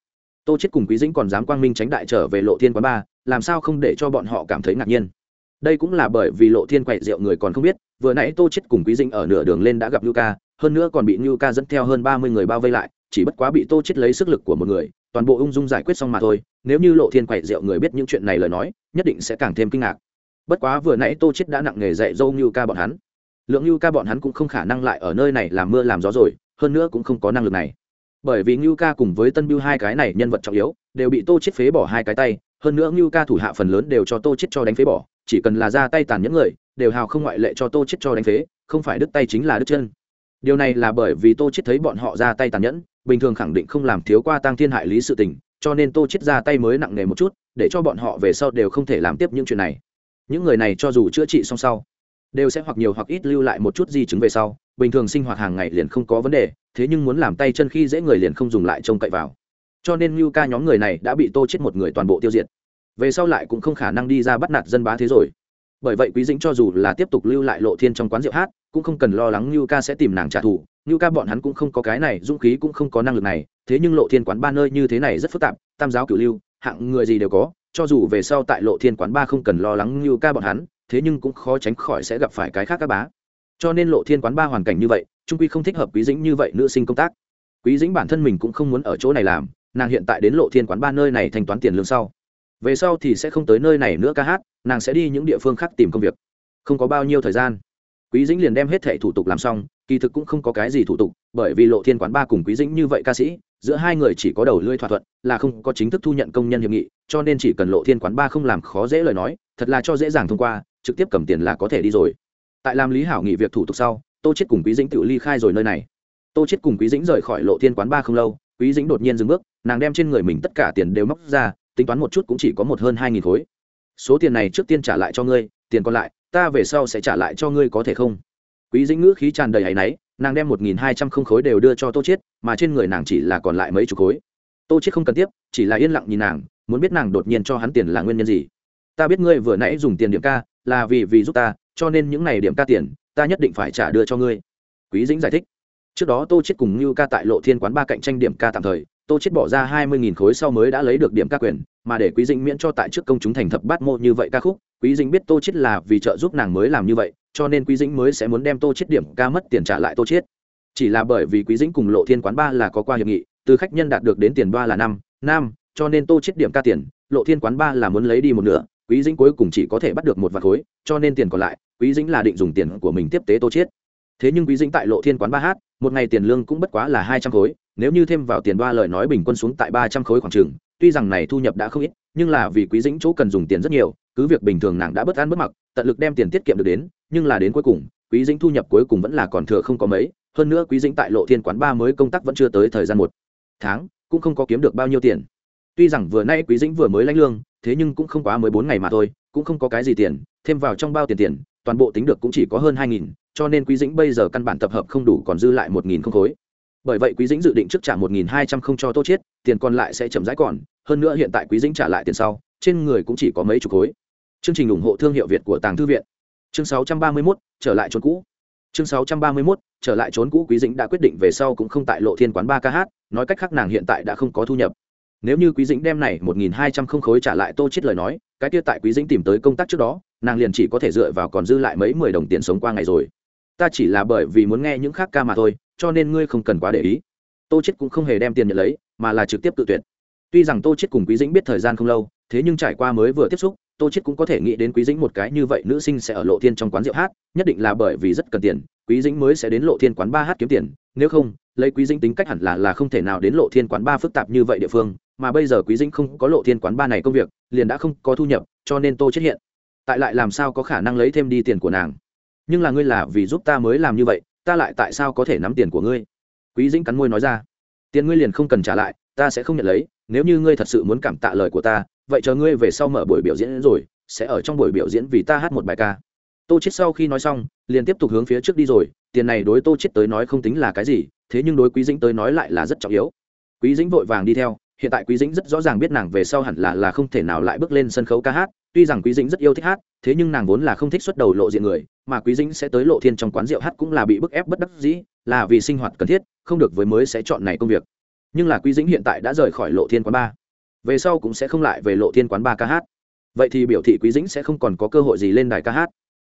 tô chết cùng quý dĩnh còn dám quang minh tránh đại trở về lộ thiên quán ba, làm sao không để cho bọn họ cảm thấy ngạc nhiên? Đây cũng là bởi vì lộ thiên quậy rượu người còn không biết, vừa nãy tô chết cùng quý dĩnh ở nửa đường lên đã gặp nhu ca, hơn nữa còn bị nhu ca dẫn theo hơn ba mươi người bao vây lại, chỉ bất quá bị tô chết lấy sức lực của một người, toàn bộ ung dung giải quyết xong mà thôi. Nếu như lộ thiên quậy rượu người biết những chuyện này lời nói, nhất định sẽ càng thêm kinh ngạc. Bất quá vừa nãy tô chết đã nặng nghề dạy dâu nhu ca bọn hắn. Lượng nhu ca bọn hắn cũng không khả năng lại ở nơi này làm mưa làm gió rồi, hơn nữa cũng không có năng lực này bởi vì ngưu ca cùng với tân biêu hai cái này nhân vật trọng yếu, đều bị tô chết phế bỏ hai cái tay. Hơn nữa ngưu ca thủ hạ phần lớn đều cho tô chết cho đánh phế bỏ, chỉ cần là ra tay tàn nhẫn người, đều hào không ngoại lệ cho tô chết cho đánh phế, không phải đứt tay chính là đứt chân. Điều này là bởi vì tô chết thấy bọn họ ra tay tàn nhẫn, bình thường khẳng định không làm thiếu qua tăng thiên hại lý sự tình, cho nên tô chết ra tay mới nặng nề một chút, để cho bọn họ về sau đều không thể làm tiếp những chuyện này. Những người này cho dù chữa trị xong sau đều sẽ hoặc nhiều hoặc ít lưu lại một chút di chứng về sau, bình thường sinh hoạt hàng ngày liền không có vấn đề, thế nhưng muốn làm tay chân khi dễ người liền không dùng lại trông cậy vào. Cho nên như ca nhóm người này đã bị tô chết một người toàn bộ tiêu diệt. Về sau lại cũng không khả năng đi ra bắt nạt dân bá thế rồi. Bởi vậy quý dĩnh cho dù là tiếp tục lưu lại lộ thiên trong quán rượu hát, cũng không cần lo lắng như ca sẽ tìm nàng trả thù. Như ca bọn hắn cũng không có cái này, dũng khí cũng không có năng lực này. Thế nhưng lộ thiên quán ba nơi như thế này rất phức tạp, tam giáo cửu lưu, hạng người gì đều có. Cho dù về sau tại lộ thiên quán ba không cần lo lắng như ca bọn hắn thế nhưng cũng khó tránh khỏi sẽ gặp phải cái khác các bá. Cho nên lộ thiên quán ba hoàn cảnh như vậy, trung quy không thích hợp quý dĩnh như vậy nữ sinh công tác. Quý dĩnh bản thân mình cũng không muốn ở chỗ này làm, nàng hiện tại đến lộ thiên quán ba nơi này thanh toán tiền lương sau. Về sau thì sẽ không tới nơi này nữa ca hát, nàng sẽ đi những địa phương khác tìm công việc. Không có bao nhiêu thời gian, quý dĩnh liền đem hết thẻ thủ tục làm xong, kỳ thực cũng không có cái gì thủ tục, bởi vì lộ thiên quán ba cùng quý dĩnh như vậy ca sĩ, giữa hai người chỉ có đầu lưỡi thỏa thuận, là không có chính thức thu nhận công nhân hiệp nghị, cho nên chỉ cần lộ thiên quán ba không làm khó dễ lời nói, thật là cho dễ dàng thông qua trực tiếp cầm tiền là có thể đi rồi. Tại làm lý hảo nghỉ việc thủ tục sau, tô chết cùng quý dĩnh tự ly khai rồi nơi này. Tô chết cùng quý dĩnh rời khỏi lộ thiên quán ba không lâu, quý dĩnh đột nhiên dừng bước, nàng đem trên người mình tất cả tiền đều móc ra, tính toán một chút cũng chỉ có một hơn hai nghìn khối. Số tiền này trước tiên trả lại cho ngươi, tiền còn lại, ta về sau sẽ trả lại cho ngươi có thể không? Quý dĩnh ngữ khí tràn đầy áy náy, nàng đem một nghìn hai trăm không khối đều đưa cho tô chiết, mà trên người nàng chỉ là còn lại mấy chục khối. Tô chiết không cần tiếp, chỉ là yên lặng nhìn nàng, muốn biết nàng đột nhiên cho hắn tiền là nguyên nhân gì ta biết ngươi vừa nãy dùng tiền điểm ca, là vì vì giúp ta, cho nên những này điểm ca tiền, ta nhất định phải trả đưa cho ngươi quý dĩnh giải thích trước đó tô chết cùng như ca tại lộ thiên quán ba cạnh tranh điểm ca tạm thời, tô chết bỏ ra hai mươi nghìn khối sau mới đã lấy được điểm ca quyền, mà để quý dĩnh miễn cho tại trước công chúng thành thập bát mô như vậy ca khúc, quý dĩnh biết tô chết là vì trợ giúp nàng mới làm như vậy, cho nên quý dĩnh mới sẽ muốn đem tô chết điểm ca mất tiền trả lại tô chết. chỉ là bởi vì quý dĩnh cùng lộ thiên quán ba là có qua hiệp nghị, từ khách nhân đạt được đến tiền ba là năm năm, cho nên tô chết điểm ca tiền, lộ thiên quán ba là muốn lấy đi một nửa quý dĩnh cuối cùng chỉ có thể bắt được một vạt khối, cho nên tiền còn lại, quý dĩnh là định dùng tiền của mình tiếp tế tô chiết. Thế nhưng quý dĩnh tại lộ thiên quán ba hát, một ngày tiền lương cũng bất quá là hai trăm khối, nếu như thêm vào tiền ba lời nói bình quân xuống tại ba trăm khối khoảng trường tuy rằng này thu nhập đã không ít, nhưng là vì quý dĩnh chỗ cần dùng tiền rất nhiều, cứ việc bình thường nàng đã bất an bất mặc, tận lực đem tiền tiết kiệm được đến, nhưng là đến cuối cùng, quý dĩnh thu nhập cuối cùng vẫn là còn thừa không có mấy, hơn nữa quý dĩnh tại lộ thiên quán ba mới công tác vẫn chưa tới thời gian một tháng, cũng không có kiếm được bao nhiêu tiền. Tuy rằng vừa nay quý dĩnh vừa mới lãnh lương thế nhưng cũng không quá mới bốn ngày mà thôi cũng không có cái gì tiền thêm vào trong bao tiền tiền toàn bộ tính được cũng chỉ có hơn hai nghìn cho nên quý dĩnh bây giờ căn bản tập hợp không đủ còn dư lại một nghìn không khối. Bởi vậy quý dĩnh dự định trước trả một nghìn hai trăm không cho tô chiết tiền còn lại sẽ chậm rãi còn hơn nữa hiện tại quý dĩnh trả lại tiền sau trên người cũng chỉ có mấy chục khối. Chương trình ủng hộ thương hiệu việt của tàng thư viện. Chương 631, trở lại trốn cũ. Chương 631, trở lại trốn cũ quý dĩnh đã quyết định về sau cũng không tại lộ thiên quán ba ca hát nói cách khác nàng hiện tại đã không có thu nhập nếu như quý dĩnh đem này một nghìn hai trăm không khối trả lại tô chết lời nói, cái kia tại quý dĩnh tìm tới công tác trước đó, nàng liền chỉ có thể dựa vào còn dư lại mấy mười đồng tiền sống qua ngày rồi. Ta chỉ là bởi vì muốn nghe những khác ca mà thôi, cho nên ngươi không cần quá để ý. Tô chết cũng không hề đem tiền nhận lấy, mà là trực tiếp tự tuyệt. Tuy rằng tô chết cùng quý dĩnh biết thời gian không lâu, thế nhưng trải qua mới vừa tiếp xúc, tô chết cũng có thể nghĩ đến quý dĩnh một cái như vậy nữ sinh sẽ ở lộ thiên trong quán rượu hát, nhất định là bởi vì rất cần tiền, quý dĩnh mới sẽ đến lộ thiên quán ba hát kiếm tiền. Nếu không, lấy quý dĩnh tính cách hẳn là là không thể nào đến lộ thiên quán ba phức tạp như vậy địa phương mà bây giờ quý dĩnh không có lộ thiên quán ba này công việc, liền đã không có thu nhập, cho nên tô chết hiện. Tại lại làm sao có khả năng lấy thêm đi tiền của nàng? Nhưng là ngươi là vì giúp ta mới làm như vậy, ta lại tại sao có thể nắm tiền của ngươi? Quý dĩnh cắn môi nói ra. Tiền ngươi liền không cần trả lại, ta sẽ không nhận lấy, nếu như ngươi thật sự muốn cảm tạ lời của ta, vậy chờ ngươi về sau mở buổi biểu diễn rồi, sẽ ở trong buổi biểu diễn vì ta hát một bài ca. Tô chết sau khi nói xong, liền tiếp tục hướng phía trước đi rồi, tiền này đối tô chết tới nói không tính là cái gì, thế nhưng đối quý dĩnh tới nói lại là rất trọng yếu. Quý dĩnh vội vàng đi theo hiện tại quý dĩnh rất rõ ràng biết nàng về sau hẳn là là không thể nào lại bước lên sân khấu ca hát. Tuy rằng quý dĩnh rất yêu thích hát, thế nhưng nàng vốn là không thích xuất đầu lộ diện người, mà quý dĩnh sẽ tới lộ thiên trong quán rượu hát cũng là bị bức ép bất đắc dĩ, là vì sinh hoạt cần thiết, không được với mới sẽ chọn này công việc. Nhưng là quý dĩnh hiện tại đã rời khỏi lộ thiên quán ba. Về sau cũng sẽ không lại về lộ thiên quán ba ca hát. Vậy thì biểu thị quý dĩnh sẽ không còn có cơ hội gì lên đài ca hát.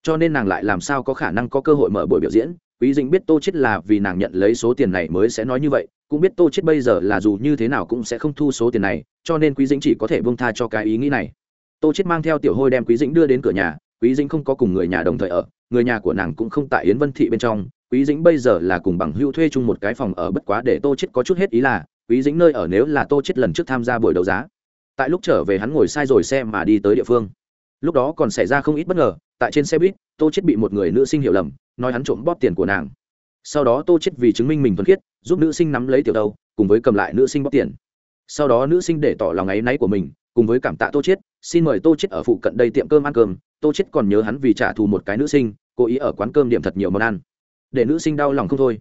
Cho nên nàng lại làm sao có khả năng có cơ hội mở buổi biểu diễn? Quý dĩnh biết tô chết là vì nàng nhận lấy số tiền này mới sẽ nói như vậy, cũng biết tô chết bây giờ là dù như thế nào cũng sẽ không thu số tiền này, cho nên quý dĩnh chỉ có thể buông tha cho cái ý nghĩ này. Tô chết mang theo tiểu hôi đem quý dĩnh đưa đến cửa nhà, quý dĩnh không có cùng người nhà đồng thời ở, người nhà của nàng cũng không tại yến vân thị bên trong. Quý dĩnh bây giờ là cùng bằng hưu thuê chung một cái phòng ở, bất quá để tô chết có chút hết ý là, quý dĩnh nơi ở nếu là tô chết lần trước tham gia buổi đấu giá, tại lúc trở về hắn ngồi sai rồi xe mà đi tới địa phương. Lúc đó còn xảy ra không ít bất ngờ, tại trên xe buýt, tô chết bị một người nữ sinh hiểu lầm nói hắn trộm bóp tiền của nàng. Sau đó tô chết vì chứng minh mình thuần khiết giúp nữ sinh nắm lấy tiểu đầu, cùng với cầm lại nữ sinh bóp tiền. Sau đó nữ sinh để tỏ lòng áy náy của mình cùng với cảm tạ tô chết xin mời tô chết ở phụ cận đây tiệm cơm ăn cơm tô chết còn nhớ hắn vì trả thù một cái nữ sinh cố ý ở quán cơm điểm thật nhiều món ăn. Để nữ sinh đau lòng không thôi.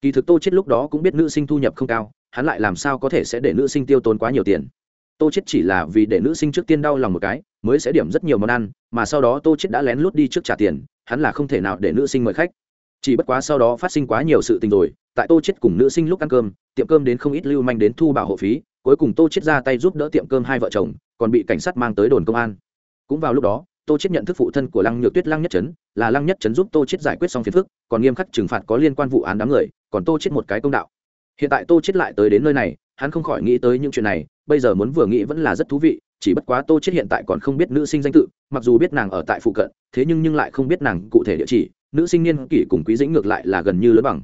Kỳ thực tô chết lúc đó cũng biết nữ sinh thu nhập không cao hắn lại làm sao có thể sẽ để nữ sinh tiêu tốn quá nhiều tiền. Tô chết chỉ là vì để nữ sinh trước tiên đau lòng một cái mới sẽ điểm rất nhiều món ăn mà sau đó tô chết đã lén lút đi trước trả tiền hắn là không thể nào để nữ sinh mời khách. Chỉ bất quá sau đó phát sinh quá nhiều sự tình rồi, tại tô chết cùng nữ sinh lúc ăn cơm, tiệm cơm đến không ít lưu manh đến thu bảo hộ phí, cuối cùng tô chết ra tay giúp đỡ tiệm cơm hai vợ chồng, còn bị cảnh sát mang tới đồn công an. Cũng vào lúc đó, tô chết nhận thức phụ thân của lăng nhược tuyết lăng nhất chấn là lăng nhất chấn giúp tô chết giải quyết xong phiền phức, còn nghiêm khắc trừng phạt có liên quan vụ án đám người, còn tô chết một cái công đạo. Hiện tại tô chết lại tới đến nơi này, hắn không khỏi nghĩ tới những chuyện này, bây giờ muốn vừa nghĩ vẫn là rất thú vị chỉ bất quá tô chết hiện tại còn không biết nữ sinh danh tự, mặc dù biết nàng ở tại phụ cận, thế nhưng nhưng lại không biết nàng cụ thể địa chỉ, nữ sinh niên kỷ cùng quý dĩnh ngược lại là gần như lớn bằng.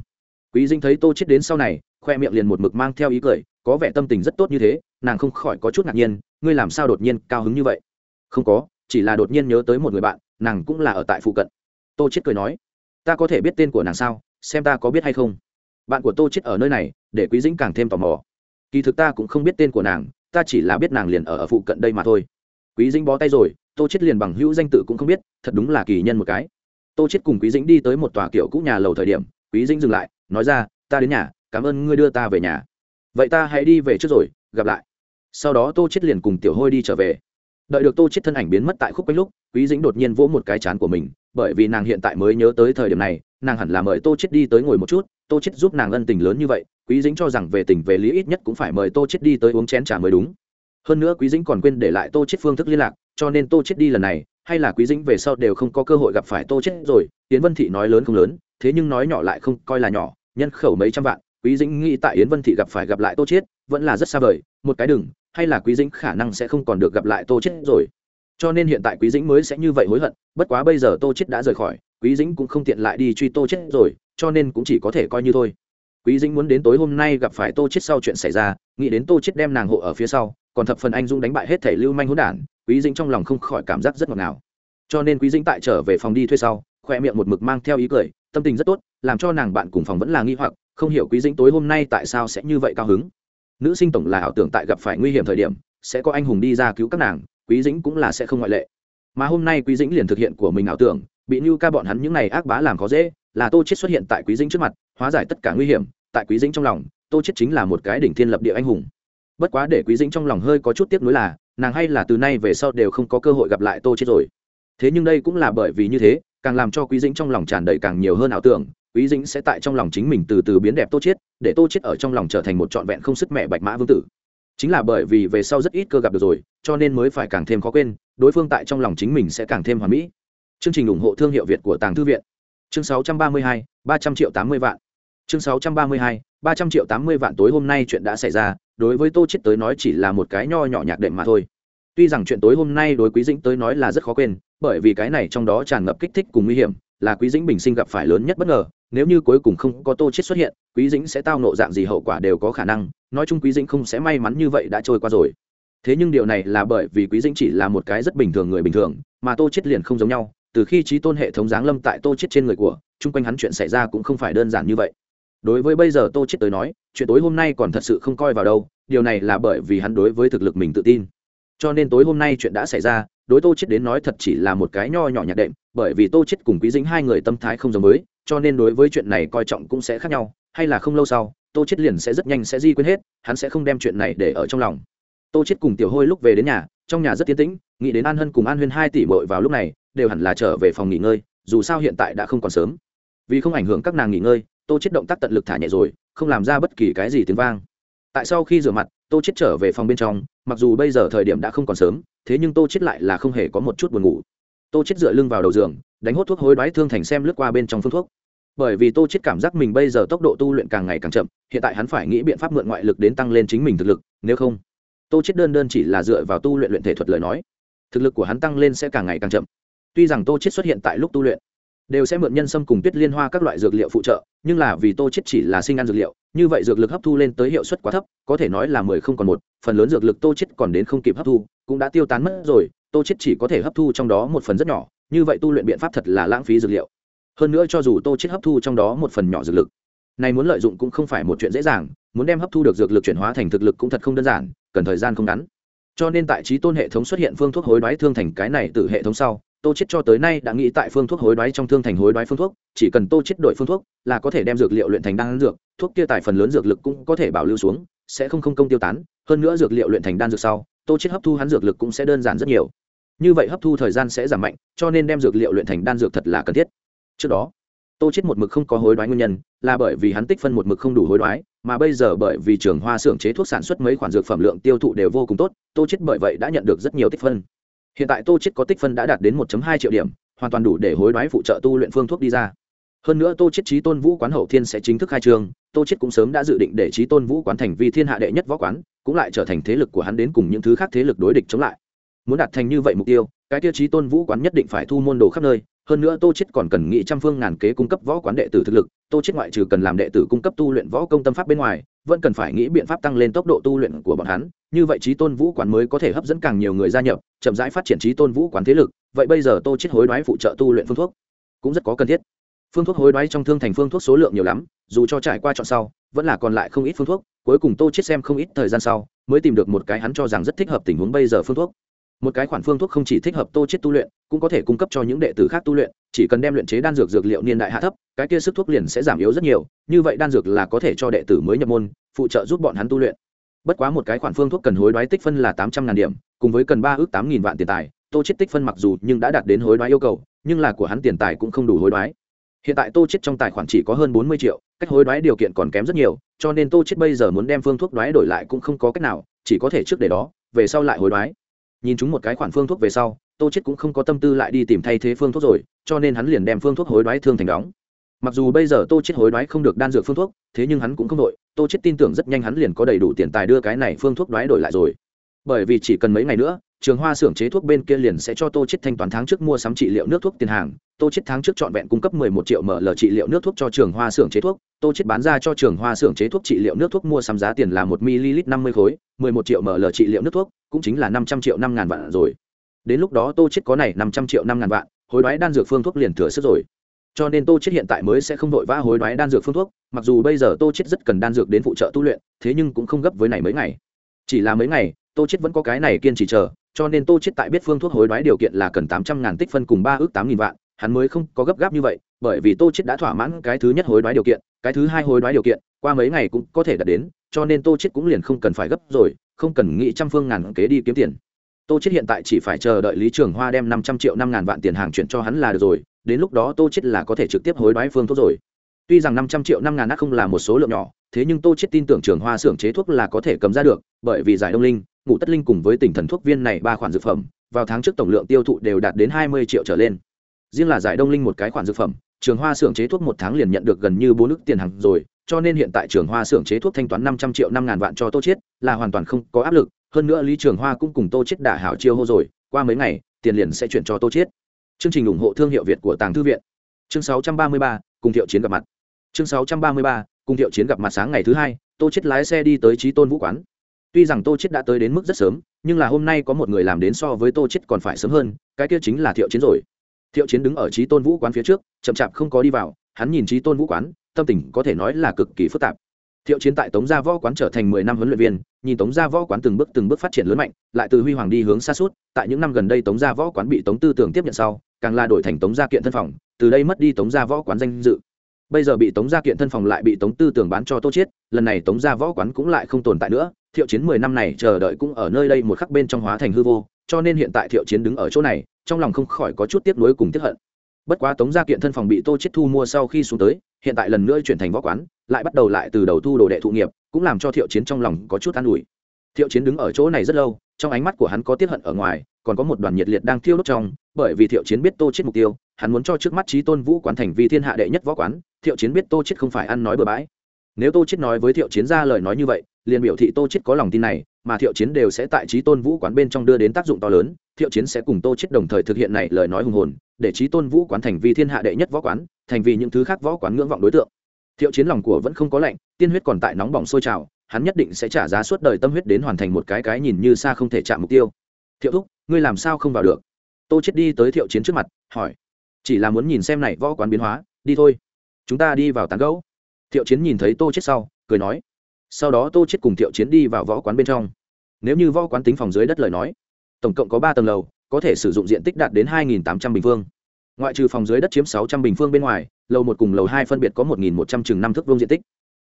Quý dĩnh thấy tô chết đến sau này, khoe miệng liền một mực mang theo ý cười, có vẻ tâm tình rất tốt như thế, nàng không khỏi có chút ngạc nhiên, ngươi làm sao đột nhiên cao hứng như vậy? Không có, chỉ là đột nhiên nhớ tới một người bạn, nàng cũng là ở tại phụ cận. Tô chết cười nói, ta có thể biết tên của nàng sao, xem ta có biết hay không. Bạn của tô chết ở nơi này, để quý dĩnh càng thêm tò mò. Kỳ thực ta cũng không biết tên của nàng ta chỉ là biết nàng liền ở ở phụ cận đây mà thôi. Quý dĩnh bó tay rồi, tô chết liền bằng hữu danh tự cũng không biết, thật đúng là kỳ nhân một cái. Tô chết cùng quý dĩnh đi tới một tòa kiểu cũ nhà lầu thời điểm, quý dĩnh dừng lại, nói ra, ta đến nhà, cảm ơn ngươi đưa ta về nhà. Vậy ta hãy đi về trước rồi, gặp lại. Sau đó tô chết liền cùng tiểu hôi đi trở về. Đợi được tô chết thân ảnh biến mất tại khúc quanh lúc, quý dĩnh đột nhiên vỗ một cái chán của mình, bởi vì nàng hiện tại mới nhớ tới thời điểm này, nàng hẳn là mời tô chết đi tới ngồi một chút, tô chết giúp nàng ân tình lớn như vậy quý dĩnh cho rằng về tình về lý ít nhất cũng phải mời tô chết đi tới uống chén trà mới đúng. Hơn nữa quý dĩnh còn quên để lại tô chết phương thức liên lạc, cho nên tô chết đi lần này, hay là quý dĩnh về sau đều không có cơ hội gặp phải tô chết rồi, yến vân thị nói lớn không lớn, thế nhưng nói nhỏ lại không coi là nhỏ, nhân khẩu mấy trăm vạn, quý dĩnh nghĩ tại yến vân thị gặp phải gặp lại tô chết vẫn là rất xa vời, một cái đừng, hay là quý dĩnh khả năng sẽ không còn được gặp lại tô chết rồi. Cho nên hiện tại quý dĩnh mới sẽ như vậy hối hận, bất quá bây giờ tô chết đã rời khỏi, quý dĩnh cũng không tiện lại đi truy tô chết rồi, cho nên cũng chỉ có thể coi như thôi quý dĩnh muốn đến tối hôm nay gặp phải tô chết sau chuyện xảy ra, nghĩ đến tô chết đem nàng hộ ở phía sau, còn thập phần anh dũng đánh bại hết thể lưu manh hỗn đản, quý dĩnh trong lòng không khỏi cảm giác rất ngọt ngào. Cho nên quý dĩnh tại trở về phòng đi thuê sau, khoe miệng một mực mang theo ý cười, tâm tình rất tốt, làm cho nàng bạn cùng phòng vẫn là nghi hoặc, không hiểu quý dĩnh tối hôm nay tại sao sẽ như vậy cao hứng. Nữ sinh tổng là ảo tưởng tại gặp phải nguy hiểm thời điểm, sẽ có anh hùng đi ra cứu các nàng, quý dĩnh cũng là sẽ không ngoại lệ. Mà hôm nay quý dĩnh liền thực hiện của mình ảo tưởng, bị như ca bọn hắn những này ác bá làm khó dễ là tô chết xuất hiện tại quý dĩnh trước mặt, hóa giải tất cả nguy hiểm tại quý dĩnh trong lòng, tô chết chính là một cái đỉnh thiên lập địa anh hùng. Bất quá để quý dĩnh trong lòng hơi có chút tiếc nuối là, nàng hay là từ nay về sau đều không có cơ hội gặp lại tô chết rồi. Thế nhưng đây cũng là bởi vì như thế, càng làm cho quý dĩnh trong lòng tràn đầy càng nhiều hơn ảo tưởng, quý dĩnh sẽ tại trong lòng chính mình từ từ biến đẹp tô chết, để tô chết ở trong lòng trở thành một trọn vẹn không sức mẹ bạch mã vương tử. Chính là bởi vì về sau rất ít cơ gặp được rồi, cho nên mới phải càng thêm khó quên, đối phương tại trong lòng chính mình sẽ càng thêm hoàn mỹ. Chương trình ủng hộ thương hiệu việt của tàng thư viện chương 632, 300 triệu 80 vạn. Chương 632, 300 triệu 80 vạn tối hôm nay chuyện đã xảy ra đối với tô chết tới nói chỉ là một cái nho nhỏ nhạc đệm mà thôi. Tuy rằng chuyện tối hôm nay đối quý dĩnh tới nói là rất khó quên bởi vì cái này trong đó tràn ngập kích thích cùng nguy hiểm là quý dĩnh bình sinh gặp phải lớn nhất bất ngờ nếu như cuối cùng không có tô chết xuất hiện quý dĩnh sẽ tao nộ dạng gì hậu quả đều có khả năng nói chung quý dĩnh không sẽ may mắn như vậy đã trôi qua rồi. Thế nhưng điều này là bởi vì quý dĩnh chỉ là một cái rất bình thường người bình thường mà tô chết liền không giống nhau từ khi trí tôn hệ thống giáng lâm tại tô chết trên người của, chung quanh hắn chuyện xảy ra cũng không phải đơn giản như vậy. Đối với bây giờ tô chết tới nói, chuyện tối hôm nay còn thật sự không coi vào đâu, điều này là bởi vì hắn đối với thực lực mình tự tin. Cho nên tối hôm nay chuyện đã xảy ra, đối tô chết đến nói thật chỉ là một cái nho nhỏ nhạt đệm, bởi vì tô chết cùng quý dính hai người tâm thái không giống với, cho nên đối với chuyện này coi trọng cũng sẽ khác nhau, hay là không lâu sau, tô chết liền sẽ rất nhanh sẽ di quên hết, hắn sẽ không đem chuyện này để ở trong lòng. Tô chết cùng tiểu hôi lúc về đến nhà, trong nhà rất tiến tĩnh, nghĩ đến an hân cùng an huyên hai tỷ bội vào lúc này đều hẳn là trở về phòng nghỉ ngơi, dù sao hiện tại đã không còn sớm. Vì không ảnh hưởng các nàng nghỉ ngơi, tô chết động tác tận lực thả nhẹ rồi, không làm ra bất kỳ cái gì tiếng vang. Tại sau khi rửa mặt, tô chết trở về phòng bên trong, mặc dù bây giờ thời điểm đã không còn sớm, thế nhưng tô chết lại là không hề có một chút buồn ngủ. Tô chết dựa lưng vào đầu giường, đánh hốt thuốc hối đoái thương thành xem lướt qua bên trong phương thuốc. Bởi vì tô chết cảm giác mình bây giờ tốc độ tu luyện càng ngày càng chậm, hiện tại hắn phải nghĩ biện pháp mượn ngoại lực đến tăng lên chính mình thực lực, nếu không, tô chết đơn đơn chỉ là dựa vào tu luyện luyện thể thuật lời nói. Thực lực của hắn tăng lên sẽ càng ngày càng chậm tuy rằng tô chết xuất hiện tại lúc tu luyện, đều sẽ mượn nhân sâm cùng tuyết liên hoa các loại dược liệu phụ trợ, nhưng là vì tô chết chỉ là sinh ăn dược liệu, như vậy dược lực hấp thu lên tới hiệu suất quá thấp, có thể nói là mười không còn một, phần lớn dược lực tô chết còn đến không kịp hấp thu, cũng đã tiêu tán mất rồi, tô chết chỉ có thể hấp thu trong đó một phần rất nhỏ, như vậy tu luyện biện pháp thật là lãng phí dược liệu. Hơn nữa cho dù tô chết hấp thu trong đó một phần nhỏ dược lực, này muốn lợi dụng cũng không phải một chuyện dễ dàng, muốn đem hấp thu được dược lực chuyển hóa thành thực lực cũng thật không đơn giản, cần thời gian không ngắn. Cho nên tại trí tôn hệ thống xuất hiện phương thuốc hối đoái thương thành cái này từ hệ thống sau tô chết cho tới nay đã nghĩ tại phương thuốc hối đoái trong thương thành hối đoái phương thuốc, chỉ cần tô chết đổi phương thuốc là có thể đem dược liệu luyện thành đan dược, thuốc kia tài phần lớn dược lực cũng có thể bảo lưu xuống, sẽ không không công tiêu tán, hơn nữa dược liệu luyện thành đan dược sau, tô chết hấp thu hắn dược lực cũng sẽ đơn giản rất nhiều. Như vậy hấp thu thời gian sẽ giảm mạnh, cho nên đem dược liệu luyện thành đan dược thật là cần thiết. Trước đó, tô chết một mực không có hối đoái nguyên nhân, là bởi vì hắn tích phân một mực không đủ hối đoái, mà bây giờ bởi vì trường hoa xưởng chế thuốc sản xuất mấy khoản dược phẩm lượng tiêu thụ đều vô cùng tốt, tô chết bởi vậy đã nhận được rất nhiều tích phân hiện tại tô chết có tích phân đã đạt đến 1.2 triệu điểm, hoàn toàn đủ để hối đoái phụ trợ tu luyện phương thuốc đi ra. Hơn nữa tô chết trí tôn vũ quán hậu thiên sẽ chính thức khai trương, tô chết cũng sớm đã dự định để trí tôn vũ quán thành vi thiên hạ đệ nhất võ quán, cũng lại trở thành thế lực của hắn đến cùng những thứ khác thế lực đối địch chống lại. Muốn đạt thành như vậy mục tiêu, cái tiêu chí tôn vũ quán nhất định phải thu môn đồ khắp nơi hơn nữa tô chết còn cần nghị trăm phương ngàn kế cung cấp võ quán đệ tử thực lực, tô chết ngoại trừ cần làm đệ tử cung cấp tu luyện võ công tâm pháp bên ngoài, vẫn cần phải nghĩ biện pháp tăng lên tốc độ tu luyện của bọn hắn. Như vậy trí tôn vũ quán mới có thể hấp dẫn càng nhiều người gia nhập, chậm rãi phát triển trí tôn vũ quán thế lực. Vậy bây giờ tô chết hối đoái phụ trợ tu luyện phương thuốc cũng rất có cần thiết. Phương thuốc hối đoái trong thương thành phương thuốc số lượng nhiều lắm, dù cho trải qua chọn sau, vẫn là còn lại không ít phương thuốc. Cuối cùng tô chết xem không ít thời gian sau, mới tìm được một cái hắn cho rằng rất thích hợp tình huống bây giờ phương thuốc một cái khoản phương thuốc không chỉ thích hợp tô chết tu luyện, cũng có thể cung cấp cho những đệ tử khác tu luyện, chỉ cần đem luyện chế đan dược dược liệu niên đại hạ thấp, cái kia sức thuốc liền sẽ giảm yếu rất nhiều, như vậy đan dược là có thể cho đệ tử mới nhập môn, phụ trợ giúp bọn hắn tu luyện. Bất quá một cái khoản phương thuốc cần hối đoái tích phân là tám trăm ngàn điểm, cùng với cần ba ước tám nghìn vạn tiền tài, tô chết tích phân mặc dù nhưng đã đạt đến hối đoái yêu cầu, nhưng là của hắn tiền tài cũng không đủ hối đoái. Hiện tại tô chết trong tài khoản chỉ có hơn bốn mươi triệu, cách hối đoái điều kiện còn kém rất nhiều, cho nên tô chết bây giờ muốn đem phương thuốc đoái đổi lại cũng không có cách nào, chỉ có thể trước để đó, về sau lại hối đoái nhìn chúng một cái khoản phương thuốc về sau, tô chết cũng không có tâm tư lại đi tìm thay thế phương thuốc rồi, cho nên hắn liền đem phương thuốc hối đoái thương thành đóng. Mặc dù bây giờ tô chết hối đoái không được đan dược phương thuốc, thế nhưng hắn cũng không đội, tô chết tin tưởng rất nhanh hắn liền có đầy đủ tiền tài đưa cái này phương thuốc đoái đổi lại rồi. Bởi vì chỉ cần mấy ngày nữa trường hoa xưởng chế thuốc bên kia liền sẽ cho tô chết thanh toán tháng trước mua sắm trị liệu nước thuốc tiền hàng. Tô chết tháng trước chọn vẹn cung cấp 11 triệu ml trị liệu nước thuốc cho trường hoa xưởng chế thuốc. Tô chết bán ra cho trường hoa xưởng chế thuốc trị liệu nước thuốc mua sắm giá tiền là 1 ml 50 khối 11 triệu ml trị liệu nước thuốc, cũng chính là 500 triệu 5 ngàn vạn rồi. Đến lúc đó tô chết có này 500 triệu 5 ngàn vạn, hối đoái đan dược phương thuốc liền thừa sức rồi. Cho nên tô chết hiện tại mới sẽ không đội vã hối đoái đan dược phương thuốc, mặc dù bây giờ tô chết rất cần đan dược đến phụ trợ tu luyện, thế nhưng cũng không gấp với này mấy ngày. Chỉ là mấy ngày, tô chết vẫn có cái này kiên trì chờ cho nên tô chết tại biết phương thuốc hối đoái điều kiện là cần tám trăm ngàn tích phân cùng ba ước tám nghìn vạn, hắn mới không có gấp gáp như vậy, bởi vì tô chết đã thỏa mãn cái thứ nhất hối đoái điều kiện, cái thứ hai hối đoái điều kiện, qua mấy ngày cũng có thể đạt đến, cho nên tô chết cũng liền không cần phải gấp rồi, không cần nghĩ trăm phương ngàn kế đi kiếm tiền. Tô chết hiện tại chỉ phải chờ đợi lý trường hoa đem năm trăm triệu năm ngàn vạn tiền hàng chuyển cho hắn là được rồi, đến lúc đó tô chết là có thể trực tiếp hối đoái phương thuốc rồi tuy rằng năm trăm triệu năm ngàn không là một số lượng nhỏ, thế nhưng tô chết tin tưởng trường hoa xưởng chế thuốc là có thể cầm ra được, bởi vì giải đông linh ngủ tất linh cùng với tỉnh thần thuốc viên này ba khoản dược phẩm, vào tháng trước tổng lượng tiêu thụ đều đạt đến hai mươi triệu trở lên. Riêng là giải đông linh một cái khoản dược phẩm, trường hoa xưởng chế thuốc một tháng liền nhận được gần như bốn ức tiền hàng rồi, cho nên hiện tại trường hoa xưởng chế thuốc thanh toán năm trăm triệu năm ngàn vạn cho tô chiết là hoàn toàn không có áp lực, hơn nữa lý trường hoa cũng cùng tô chiết đả hảo chiêu hô rồi, qua mấy ngày, tiền liền sẽ chuyển cho tô chiết. Chương trình ủng hộ thương hiệu việt của tàng thư viện. Chương sáu trăm ba mươi ba, cùng thiệu chiến gặp mặt chương sáu trăm ba mươi ba, cùng thiệu chiến gặp mặt sáng ngày thứ hai, tô Chết lái xe đi tới trí tôn vũ quán. Tuy rằng tô chết đã tới đến mức rất sớm, nhưng là hôm nay có một người làm đến so với tô chết còn phải sớm hơn, cái kia chính là thiệu chiến rồi. Thiệu chiến đứng ở trí tôn vũ quán phía trước, chậm chạp không có đi vào, hắn nhìn trí tôn vũ quán, tâm tình có thể nói là cực kỳ phức tạp. Thiệu chiến tại tống gia võ quán trở thành mười năm huấn luyện viên, nhìn tống gia võ quán từng bước từng bước phát triển lớn mạnh, lại từ huy hoàng đi hướng xa suốt, tại những năm gần đây tống gia võ quán bị tống tư tưởng tiếp nhận sau, càng là đổi thành tống gia kiện thân phòng, từ đây mất đi tống gia võ quán danh dự bây giờ bị tống gia kiện thân phòng lại bị tống tư tưởng bán cho tô chiết, lần này tống gia võ quán cũng lại không tồn tại nữa, thiệu chiến mười năm này chờ đợi cũng ở nơi đây một khắc bên trong hóa thành hư vô, cho nên hiện tại thiệu chiến đứng ở chỗ này, trong lòng không khỏi có chút tiếc nuối cùng tiếc hận. Bất quá tống gia kiện thân phòng bị tô chiết thu mua sau khi xuống tới, hiện tại lần nữa chuyển thành võ quán, lại bắt đầu lại từ đầu thu đồ đệ thụ nghiệp, cũng làm cho thiệu chiến trong lòng có chút an ủi. Thiệu chiến đứng ở chỗ này rất lâu, trong ánh mắt của hắn có tiếc hận ở ngoài, còn có một đoàn nhiệt liệt đang thiêu đốt trong, bởi vì thiệu chiến biết tô chết mục tiêu, hắn muốn cho trước mắt trí tôn vũ quán thành vi thiên hạ đệ nhất võ quán thiệu chiến biết tô chết không phải ăn nói bừa bãi. Nếu tô chết nói với thiệu chiến ra lời nói như vậy, liền biểu thị tô chết có lòng tin này, mà thiệu chiến đều sẽ tại trí tôn vũ quán bên trong đưa đến tác dụng to lớn, thiệu chiến sẽ cùng tô chết đồng thời thực hiện này lời nói hùng hồn, để trí tôn vũ quán thành vì thiên hạ đệ nhất võ quán, thành vì những thứ khác võ quán ngưỡng vọng đối tượng. Thiệu chiến lòng của vẫn không có lạnh, tiên huyết còn tại nóng bỏng sôi trào, hắn nhất định sẽ trả giá suốt đời tâm huyết đến hoàn thành một cái cái nhìn như xa không thể chạm mục tiêu. Thiệu thúc, ngươi làm sao không vào được? Tô chết đi tới thiệu chiến trước mặt, hỏi. Chỉ là muốn nhìn xem này võ quán biến hóa, đi thôi chúng ta đi vào tán gẫu. Thiệu chiến nhìn thấy tô chết sau, cười nói. Sau đó tô chết cùng thiệu chiến đi vào võ quán bên trong. Nếu như võ quán tính phòng dưới đất lời nói, tổng cộng có ba tầng lầu, có thể sử dụng diện tích đạt đến hai tám trăm bình phương. Ngoại trừ phòng dưới đất chiếm sáu trăm bình phương bên ngoài, lầu một cùng lầu hai phân biệt có một một trăm chừng năm thước vuông diện tích.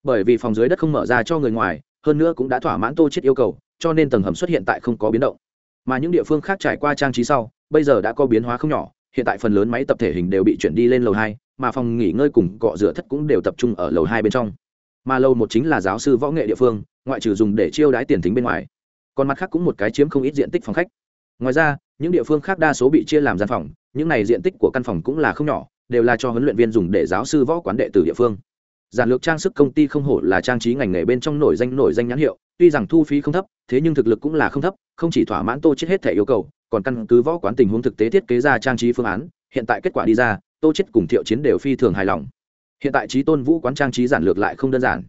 Bởi vì phòng dưới đất không mở ra cho người ngoài, hơn nữa cũng đã thỏa mãn tô chết yêu cầu, cho nên tầng hầm xuất hiện tại không có biến động. Mà những địa phương khác trải qua trang trí sau, bây giờ đã có biến hóa không nhỏ, hiện tại phần lớn máy tập thể hình đều bị chuyển đi lên lầu hai mà phòng nghỉ ngơi cùng cọ rửa thất cũng đều tập trung ở lầu hai bên trong. Mà lầu một chính là giáo sư võ nghệ địa phương, ngoại trừ dùng để chiêu đái tiền thính bên ngoài. Còn mặt khác cũng một cái chiếm không ít diện tích phòng khách. Ngoài ra, những địa phương khác đa số bị chia làm gian phòng, những này diện tích của căn phòng cũng là không nhỏ, đều là cho huấn luyện viên dùng để giáo sư võ quán đệ tử địa phương. Giản lược trang sức công ty không hổ là trang trí ngành nghề bên trong nổi danh nổi danh nhãn hiệu, tuy rằng thu phí không thấp, thế nhưng thực lực cũng là không thấp, không chỉ thỏa mãn tô chết hết thể yêu cầu, còn căn cứ võ quán tình huống thực tế thiết kế ra trang trí phương án, hiện tại kết quả đi ra tô chết cùng thiệu chiến đều phi thường hài lòng. Hiện tại trí tôn vũ quán trang trí giản lược lại không đơn giản.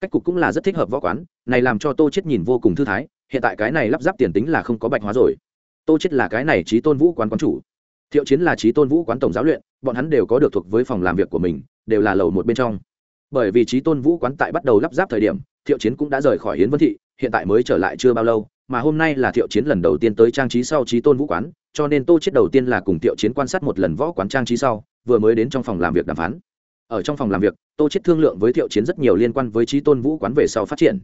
Cách cục cũng là rất thích hợp võ quán, này làm cho tô chết nhìn vô cùng thư thái, hiện tại cái này lắp ráp tiền tính là không có bạch hóa rồi. Tô chết là cái này trí tôn vũ quán quán chủ. Thiệu chiến là trí tôn vũ quán tổng giáo luyện, bọn hắn đều có được thuộc với phòng làm việc của mình, đều là lầu một bên trong bởi vì trí tôn vũ quán tại bắt đầu lắp ráp thời điểm, thiệu chiến cũng đã rời khỏi hiến vân thị, hiện tại mới trở lại chưa bao lâu, mà hôm nay là thiệu chiến lần đầu tiên tới trang trí sau trí tôn vũ quán, cho nên tô chết đầu tiên là cùng thiệu chiến quan sát một lần võ quán trang trí sau, vừa mới đến trong phòng làm việc đàm phán. Ở trong phòng làm việc, tô chết thương lượng với thiệu chiến rất nhiều liên quan với trí tôn vũ quán về sau phát triển.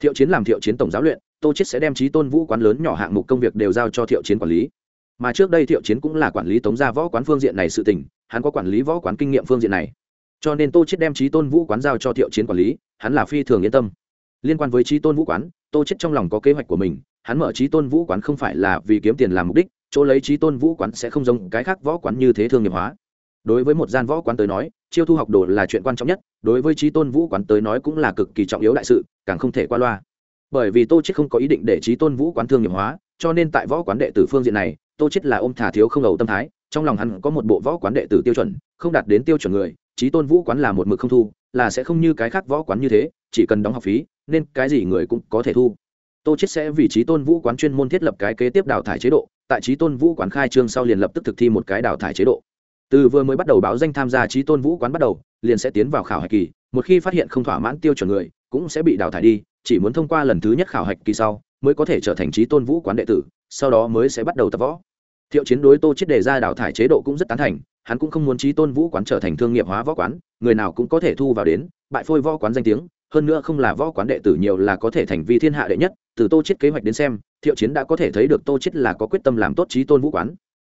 Thiệu chiến làm thiệu chiến tổng giáo luyện, tô chết sẽ đem trí tôn vũ quán lớn nhỏ hạng mục công việc đều giao cho thiệu chiến quản lý. Mà trước đây thiệu chiến cũng là quản lý tống gia võ quán phương diện này sự tình, hắn có quản lý võ quán kinh nghiệm phương diện này cho nên tô chết đem trí tôn vũ quán giao cho thiệu chiến quản lý, hắn là phi thường yên tâm. Liên quan với trí tôn vũ quán, tô chết trong lòng có kế hoạch của mình, hắn mở trí tôn vũ quán không phải là vì kiếm tiền làm mục đích, chỗ lấy trí tôn vũ quán sẽ không giống cái khác võ quán như thế thương nghiệp hóa. Đối với một gian võ quán tới nói, chiêu thu học đồ là chuyện quan trọng nhất, đối với trí tôn vũ quán tới nói cũng là cực kỳ trọng yếu đại sự, càng không thể qua loa. Bởi vì tô chết không có ý định để trí tôn vũ quán thương nghiệp hóa, cho nên tại võ quán đệ tử phương diện này, tô chết là ôm thả thiếu không đầu tâm thái, trong lòng hắn có một bộ võ quán đệ tử tiêu chuẩn, không đạt đến tiêu chuẩn người trí tôn vũ quán là một mực không thu, là sẽ không như cái khác võ quán như thế, chỉ cần đóng học phí, nên cái gì người cũng có thể thu. Tô chết sẽ vì trí tôn vũ quán chuyên môn thiết lập cái kế tiếp đào thải chế độ, tại trí tôn vũ quán khai trương sau liền lập tức thực thi một cái đào thải chế độ. Từ vừa mới bắt đầu báo danh tham gia trí tôn vũ quán bắt đầu, liền sẽ tiến vào khảo hạch kỳ, một khi phát hiện không thỏa mãn tiêu chuẩn người, cũng sẽ bị đào thải đi, chỉ muốn thông qua lần thứ nhất khảo hạch kỳ sau, mới có thể trở thành trí tôn vũ quán đệ tử, sau đó mới sẽ bắt đầu tập võ. Thiệu chiến đối tô chết đề ra đào thải chế độ cũng rất tán thành hắn cũng không muốn trí tôn vũ quán trở thành thương nghiệp hóa võ quán, người nào cũng có thể thu vào đến, bại phôi võ quán danh tiếng, hơn nữa không là võ quán đệ tử nhiều là có thể thành vi thiên hạ đệ nhất, từ tô chết kế hoạch đến xem, thiệu chiến đã có thể thấy được tô chết là có quyết tâm làm tốt trí tôn vũ quán.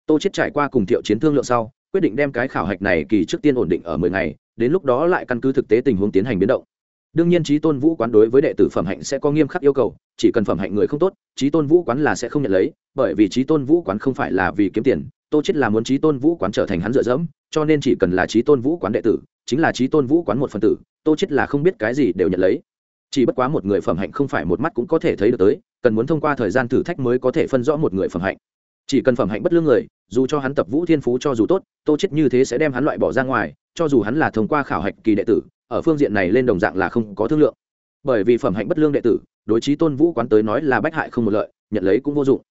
Tô chết trải qua cùng thiệu chiến thương lượng sau, quyết định đem cái khảo hạch này kỳ trước tiên ổn định ở mười ngày, đến lúc đó lại căn cứ thực tế tình huống tiến hành biến động. Đương nhiên trí tôn vũ quán đối với đệ tử phẩm hạnh sẽ có nghiêm khắc yêu cầu, chỉ cần phẩm hạnh người không tốt, trí tôn vũ quán là sẽ không nhận lấy, bởi vì trí tôn vũ quán không phải là vì kiếm tiền tô chết là muốn trí tôn vũ quán trở thành hắn dựa dẫm, cho nên chỉ cần là trí tôn vũ quán đệ tử, chính là trí tôn vũ quán một phần tử, tô chết là không biết cái gì đều nhận lấy. Chỉ bất quá một người phẩm hạnh không phải một mắt cũng có thể thấy được tới, cần muốn thông qua thời gian thử thách mới có thể phân rõ một người phẩm hạnh. Chỉ cần phẩm hạnh bất lương người, dù cho hắn tập vũ thiên phú cho dù tốt, tô chết như thế sẽ đem hắn loại bỏ ra ngoài, cho dù hắn là thông qua khảo hạch kỳ đệ tử, ở phương diện này lên đồng dạng là không có thương lượng. Bởi vì phẩm hạnh bất lương đệ tử, đối trí tôn vũ quán tới nói là bách hại không một lợi, nhận lấy cũng vô dụng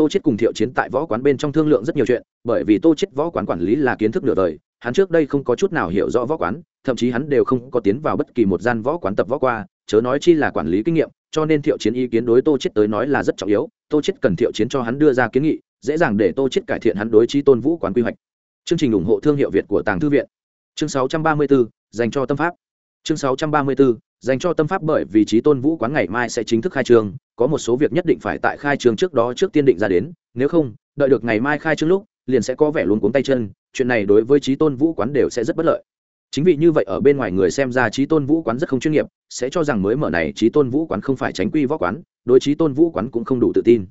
tô chết cùng thiệu chiến tại võ quán bên trong thương lượng rất nhiều chuyện bởi vì tô chết võ quán quản lý là kiến thức nửa đời hắn trước đây không có chút nào hiểu rõ võ quán thậm chí hắn đều không có tiến vào bất kỳ một gian võ quán tập võ qua chớ nói chi là quản lý kinh nghiệm cho nên thiệu chiến ý kiến đối tô chết tới nói là rất trọng yếu tô chết cần thiệu chiến cho hắn đưa ra kiến nghị dễ dàng để tô chết cải thiện hắn đối trí tôn vũ quán quy hoạch. Chương trình ủng hộ thương hiệu việt của tàng thư viện. Chương 634, dành cho tâm pháp. Chương 634, dành cho tâm pháp bởi vì trí tôn vũ quán ngày mai sẽ chính thức khai trương, có một số việc nhất định phải tại khai trương trước đó trước tiên định ra đến, nếu không, đợi được ngày mai khai trương lúc, liền sẽ có vẻ luôn cuống tay chân, chuyện này đối với trí tôn vũ quán đều sẽ rất bất lợi. Chính vì như vậy ở bên ngoài người xem ra trí tôn vũ quán rất không chuyên nghiệp, sẽ cho rằng mới mở này trí tôn vũ quán không phải tránh quy võ quán, đối trí tôn vũ quán cũng không đủ tự tin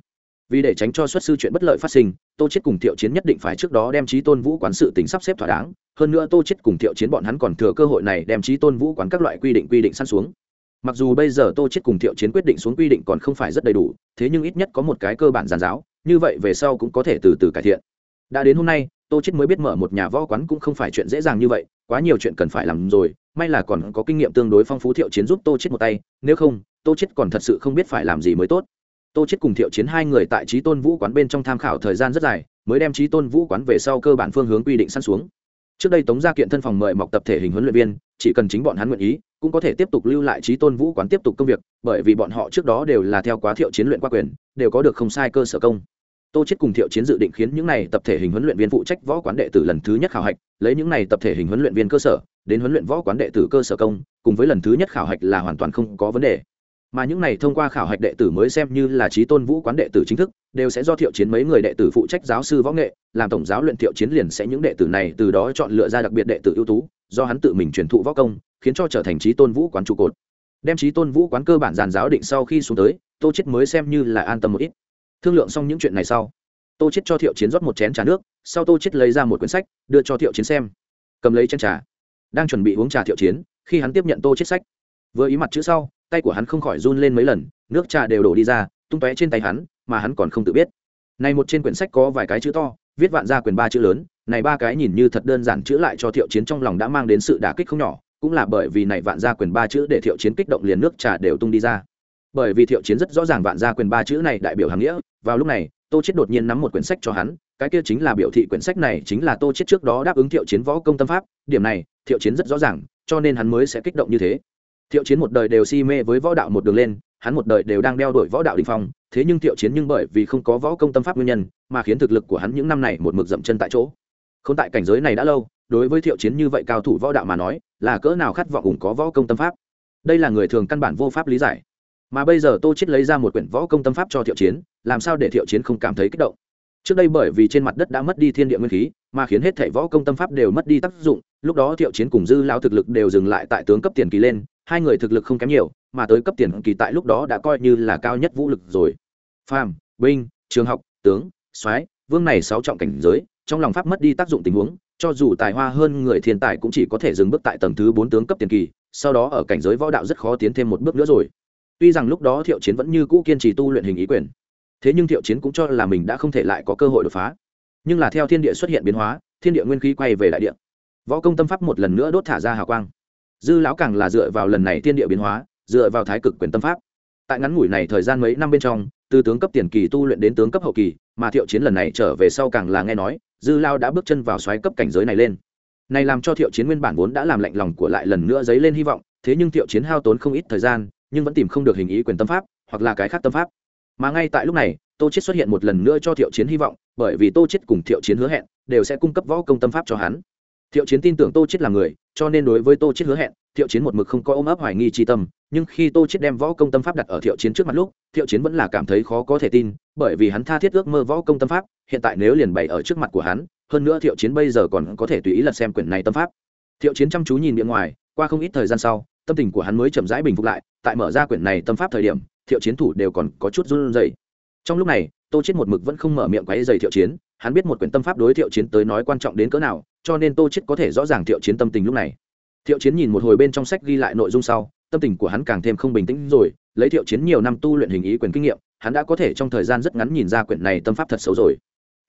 vì để tránh cho xuất sư chuyện bất lợi phát sinh, tô chết cùng thiệu chiến nhất định phải trước đó đem trí tôn vũ quán sự tính sắp xếp thỏa đáng. Hơn nữa tô chết cùng thiệu chiến bọn hắn còn thừa cơ hội này đem trí tôn vũ quán các loại quy định quy định săn xuống. Mặc dù bây giờ tô chết cùng thiệu chiến quyết định xuống quy định còn không phải rất đầy đủ, thế nhưng ít nhất có một cái cơ bản giàn giáo, như vậy về sau cũng có thể từ từ cải thiện. Đã đến hôm nay, tô chết mới biết mở một nhà võ quán cũng không phải chuyện dễ dàng như vậy, quá nhiều chuyện cần phải làm rồi, may là còn có kinh nghiệm tương đối phong phú thiệu chiến giúp tô chết một tay, nếu không, tô chết còn thật sự không biết phải làm gì mới tốt tô chết cùng thiệu chiến hai người tại trí tôn vũ quán bên trong tham khảo thời gian rất dài, mới đem trí tôn vũ quán về sau cơ bản phương hướng quy định săn xuống. Trước đây tống gia kiện thân phòng mời mọc tập thể hình huấn luyện viên, chỉ cần chính bọn hắn nguyện ý, cũng có thể tiếp tục lưu lại trí tôn vũ quán tiếp tục công việc, bởi vì bọn họ trước đó đều là theo quá thiệu chiến luyện qua quyền, đều có được không sai cơ sở công. Tô chết cùng thiệu chiến dự định khiến những này tập thể hình huấn luyện viên phụ trách võ quán đệ tử lần thứ nhất khảo hạch, lấy những này tập thể hình huấn luyện viên cơ sở, đến huấn luyện võ quán đệ tử cơ sở công, cùng với lần thứ nhất khảo hạch là hoàn toàn không có vấn đề mà những này thông qua khảo hạch đệ tử mới xem như là trí tôn vũ quán đệ tử chính thức, đều sẽ do thiệu chiến mấy người đệ tử phụ trách giáo sư võ nghệ, làm tổng giáo luyện thiệu chiến liền sẽ những đệ tử này từ đó chọn lựa ra đặc biệt đệ tử ưu tú, do hắn tự mình truyền thụ võ công, khiến cho trở thành trí tôn vũ quán trụ cột. Đem trí tôn vũ quán cơ bản giàn giáo định sau khi xuống tới, tô chết mới xem như là an tâm một ít. Thương lượng xong những chuyện này sau, tô chết cho thiệu chiến rót một chén trà nước, sau tô chết lấy ra một quyển sách, đưa cho thiệu chiến xem. Cầm lấy chén trà, đang chuẩn bị uống trà thiệu chiến, khi hắn tiếp nhận tô chết sách, vừa ý mặt chữ sau tay của hắn không khỏi run lên mấy lần, nước trà đều đổ đi ra, tung tóe trên tay hắn, mà hắn còn không tự biết. Này một trên quyển sách có vài cái chữ to, viết vạn gia quyền ba chữ lớn, này ba cái nhìn như thật đơn giản chữ lại cho thiệu chiến trong lòng đã mang đến sự đả kích không nhỏ, cũng là bởi vì này vạn gia quyền ba chữ để thiệu chiến kích động liền nước trà đều tung đi ra. Bởi vì thiệu chiến rất rõ ràng vạn gia quyền ba chữ này đại biểu hàng nghĩa, vào lúc này, tô chết đột nhiên nắm một quyển sách cho hắn, cái kia chính là biểu thị quyển sách này chính là tô chết trước đó đáp ứng thiệu chiến võ công tâm pháp, điểm này, thiệu chiến rất rõ ràng, cho nên hắn mới sẽ kích động như thế thiệu chiến một đời đều si mê với võ đạo một đường lên, hắn một đời đều đang đeo đuổi võ đạo đình phong, thế nhưng thiệu chiến nhưng bởi vì không có võ công tâm pháp nguyên nhân, mà khiến thực lực của hắn những năm này một mực dậm chân tại chỗ. Không tại cảnh giới này đã lâu, đối với thiệu chiến như vậy cao thủ võ đạo mà nói, là cỡ nào khát vọng cũng có võ công tâm pháp. Đây là người thường căn bản vô pháp lý giải. Mà bây giờ tô chết lấy ra một quyển võ công tâm pháp cho thiệu chiến, làm sao để thiệu chiến không cảm thấy kích động? Trước đây bởi vì trên mặt đất đã mất đi thiên địa nguyên khí, mà khiến hết thảy võ công tâm pháp đều mất đi tác dụng, lúc đó thiệu chiến cùng dư lão thực lực đều dừng lại tại tướng cấp tiền kỳ lên hai người thực lực không kém nhiều, mà tới cấp tiền kỳ tại lúc đó đã coi như là cao nhất vũ lực rồi. Phàm, binh, trường học, tướng, soái, vương này sáu trọng cảnh giới, trong lòng pháp mất đi tác dụng tình huống, cho dù tài hoa hơn người thiên tài cũng chỉ có thể dừng bước tại tầng thứ bốn tướng cấp tiền kỳ, sau đó ở cảnh giới võ đạo rất khó tiến thêm một bước nữa rồi. Tuy rằng lúc đó thiệu chiến vẫn như cũ kiên trì tu luyện hình ý quyền, thế nhưng thiệu chiến cũng cho là mình đã không thể lại có cơ hội đột phá. Nhưng là theo thiên địa xuất hiện biến hóa, thiên địa nguyên khí quay về đại địa. Võ công tâm pháp một lần nữa đốt thả ra hào quang dư lão càng là dựa vào lần này thiên địa biến hóa, dựa vào thái cực quyền tâm pháp. Tại ngắn ngủi này thời gian mấy năm bên trong, từ tướng cấp tiền kỳ tu luyện đến tướng cấp hậu kỳ, mà thiệu chiến lần này trở về sau càng là nghe nói, dư lao đã bước chân vào xoáy cấp cảnh giới này lên. Này làm cho thiệu chiến nguyên bản vốn đã làm lạnh lòng của lại lần nữa dấy lên hy vọng, thế nhưng thiệu chiến hao tốn không ít thời gian, nhưng vẫn tìm không được hình ý quyền tâm pháp, hoặc là cái khác tâm pháp. Mà ngay tại lúc này, tô chết xuất hiện một lần nữa cho thiệu chiến hy vọng, bởi vì tô chết cùng thiệu chiến hứa hẹn, đều sẽ cung cấp võ công tâm pháp cho hắn. Thiệu chiến tin tưởng tô chết là người cho nên đối với tô chết hứa hẹn, thiệu chiến một mực không có ôm ấp hoài nghi tri tâm, nhưng khi tô chết đem võ công tâm pháp đặt ở thiệu chiến trước mặt lúc, thiệu chiến vẫn là cảm thấy khó có thể tin, bởi vì hắn tha thiết ước mơ võ công tâm pháp, hiện tại nếu liền bày ở trước mặt của hắn, hơn nữa thiệu chiến bây giờ còn có thể tùy ý lật xem quyển này tâm pháp. Thiệu chiến chăm chú nhìn miệng ngoài, qua không ít thời gian sau, tâm tình của hắn mới chậm rãi bình phục lại, tại mở ra quyển này tâm pháp thời điểm, thiệu chiến thủ đều còn có chút run rẩy. Trong lúc này, tô chết một mực vẫn không mở miệng quấy giày thiệu chiến hắn biết một quyển tâm pháp đối thiệu chiến tới nói quan trọng đến cỡ nào, cho nên tô chết có thể rõ ràng thiệu chiến tâm tình lúc này. Thiệu chiến nhìn một hồi bên trong sách ghi lại nội dung sau, tâm tình của hắn càng thêm không bình tĩnh rồi, lấy thiệu chiến nhiều năm tu luyện hình ý quyền kinh nghiệm, hắn đã có thể trong thời gian rất ngắn nhìn ra quyển này tâm pháp thật xấu rồi.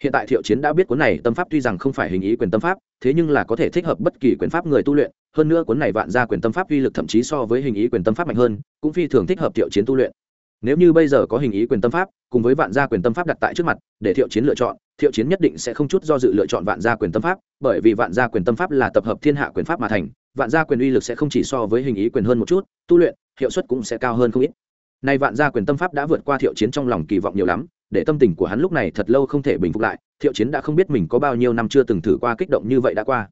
Hiện tại thiệu chiến đã biết cuốn này tâm pháp tuy rằng không phải hình ý quyền tâm pháp, thế nhưng là có thể thích hợp bất kỳ quyền pháp người tu luyện, hơn nữa cuốn này vạn ra quyền tâm pháp uy lực thậm chí so với hình ý quyền tâm pháp mạnh hơn, cũng phi thường thích hợp thiệu chiến tu luyện. Nếu như bây giờ có hình ý quyền tâm pháp, cùng với vạn gia quyền tâm pháp đặt tại trước mặt, để thiệu chiến lựa chọn thiệu chiến nhất định sẽ không chút do dự lựa chọn vạn gia quyền tâm pháp, bởi vì vạn gia quyền tâm pháp là tập hợp thiên hạ quyền pháp mà thành, vạn gia quyền uy lực sẽ không chỉ so với hình ý quyền hơn một chút, tu luyện, hiệu suất cũng sẽ cao hơn không ít. Nay vạn gia quyền tâm pháp đã vượt qua thiệu chiến trong lòng kỳ vọng nhiều lắm, để tâm tình của hắn lúc này thật lâu không thể bình phục lại, thiệu chiến đã không biết mình có bao nhiêu năm chưa từng thử qua kích động như vậy đã qua.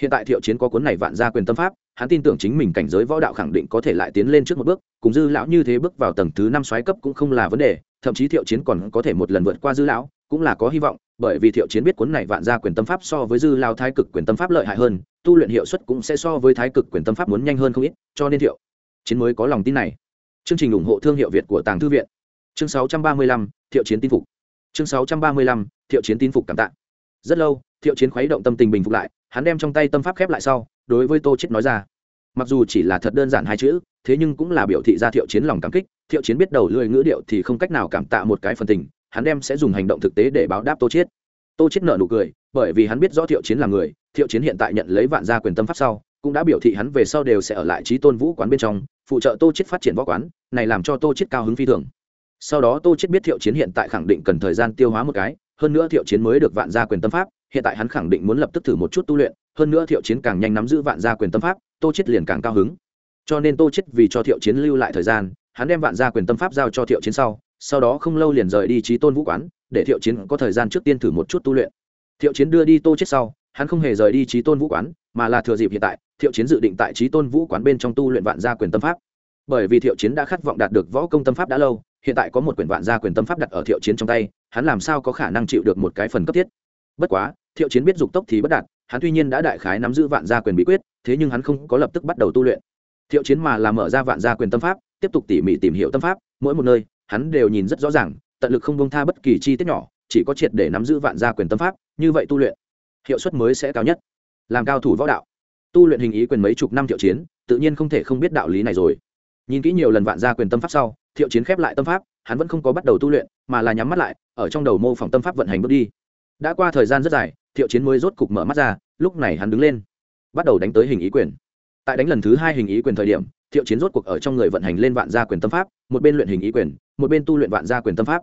Hiện tại thiệu chiến có cuốn này vạn gia quyền tâm pháp, hắn tin tưởng chính mình cảnh giới võ đạo khẳng định có thể lại tiến lên trước một bước, cùng dư lão như thế bước vào tầng thứ năm xoáy cấp cũng không là vấn đề, thậm chí thiệu chiến còn có thể một lần vượt qua dư lão, cũng là có hy vọng bởi vì thiệu chiến biết cuốn này vạn gia quyền tâm pháp so với dư lao thái cực quyền tâm pháp lợi hại hơn tu luyện hiệu suất cũng sẽ so với thái cực quyền tâm pháp muốn nhanh hơn không ít cho nên thiệu chiến mới có lòng tin này. Chương trình ủng hộ thương hiệu việt của tàng thư viện. Chương 635, thiệu chiến tin phục. Chương 635, thiệu chiến tin phục cảm tạ. Rất lâu thiệu chiến khuấy động tâm tình bình phục lại hắn đem trong tay tâm pháp khép lại sau đối với tô chết nói ra. Mặc dù chỉ là thật đơn giản hai chữ thế nhưng cũng là biểu thị ra thiệu chiến lòng cảm kích thiệu chiến biết đầu lười ngữ điệu thì không cách nào cảm tạ một cái phần tình hắn đem sẽ dùng hành động thực tế để báo đáp tô chiết. tô chiết nở nụ cười, bởi vì hắn biết rõ thiệu chiến là người, thiệu chiến hiện tại nhận lấy vạn gia quyền tâm pháp sau, cũng đã biểu thị hắn về sau đều sẽ ở lại trí tôn vũ quán bên trong, phụ trợ tô chiết phát triển võ quán, này làm cho tô chiết cao hứng phi thường sau đó tô chiết biết thiệu chiến hiện tại khẳng định cần thời gian tiêu hóa một cái, hơn nữa thiệu chiến mới được vạn gia quyền tâm pháp, hiện tại hắn khẳng định muốn lập tức thử một chút tu luyện, hơn nữa thiệu chiến càng nhanh nắm giữ vạn gia quyền tâm pháp, tô chiết liền càng cao hứng cho nên tô chiết vì cho thiệu chiến lưu lại thời gian, hắn đem vạn gia quyền tâm pháp giao cho thiệu chiến sau sau đó không lâu liền rời đi trí tôn vũ quán, để thiệu chiến có thời gian trước tiên thử một chút tu luyện. Thiệu chiến đưa đi tô chết sau, hắn không hề rời đi trí tôn vũ quán, mà là thừa dịp hiện tại, thiệu chiến dự định tại trí tôn vũ quán bên trong tu luyện vạn gia quyền tâm pháp. Bởi vì thiệu chiến đã khát vọng đạt được võ công tâm pháp đã lâu, hiện tại có một quyển vạn gia quyền tâm pháp đặt ở thiệu chiến trong tay, hắn làm sao có khả năng chịu được một cái phần cấp thiết? Bất quá, thiệu chiến biết dục tốc thì bất đạt, hắn tuy nhiên đã đại khái nắm giữ vạn gia quyền bí quyết, thế nhưng hắn không có lập tức bắt đầu tu luyện. Thiệu chiến mà làm mở ra vạn gia quyền tâm pháp, tiếp tục tỉ mỉ tìm hiểu tâm pháp, mỗi một nơi hắn đều nhìn rất rõ ràng, tận lực không bông tha bất kỳ chi tiết nhỏ, chỉ có triệt để nắm giữ vạn gia quyền tâm pháp, như vậy tu luyện, hiệu suất mới sẽ cao nhất. Làm cao thủ võ đạo, tu luyện hình ý quyền mấy chục năm thiệu chiến, tự nhiên không thể không biết đạo lý này rồi. Nhìn kỹ nhiều lần vạn gia quyền tâm pháp sau, thiệu chiến khép lại tâm pháp, hắn vẫn không có bắt đầu tu luyện, mà là nhắm mắt lại, ở trong đầu mô phỏng tâm pháp vận hành bước đi. Đã qua thời gian rất dài, thiệu chiến mới rốt cục mở mắt ra, lúc này hắn đứng lên, bắt đầu đánh tới hình ý quyền. Tại đánh lần thứ hai hình ý quyền thời điểm thiệu chiến rốt cuộc ở trong người vận hành lên vạn gia quyền tâm pháp, một bên luyện hình ý quyền, một bên tu luyện vạn gia quyền tâm pháp.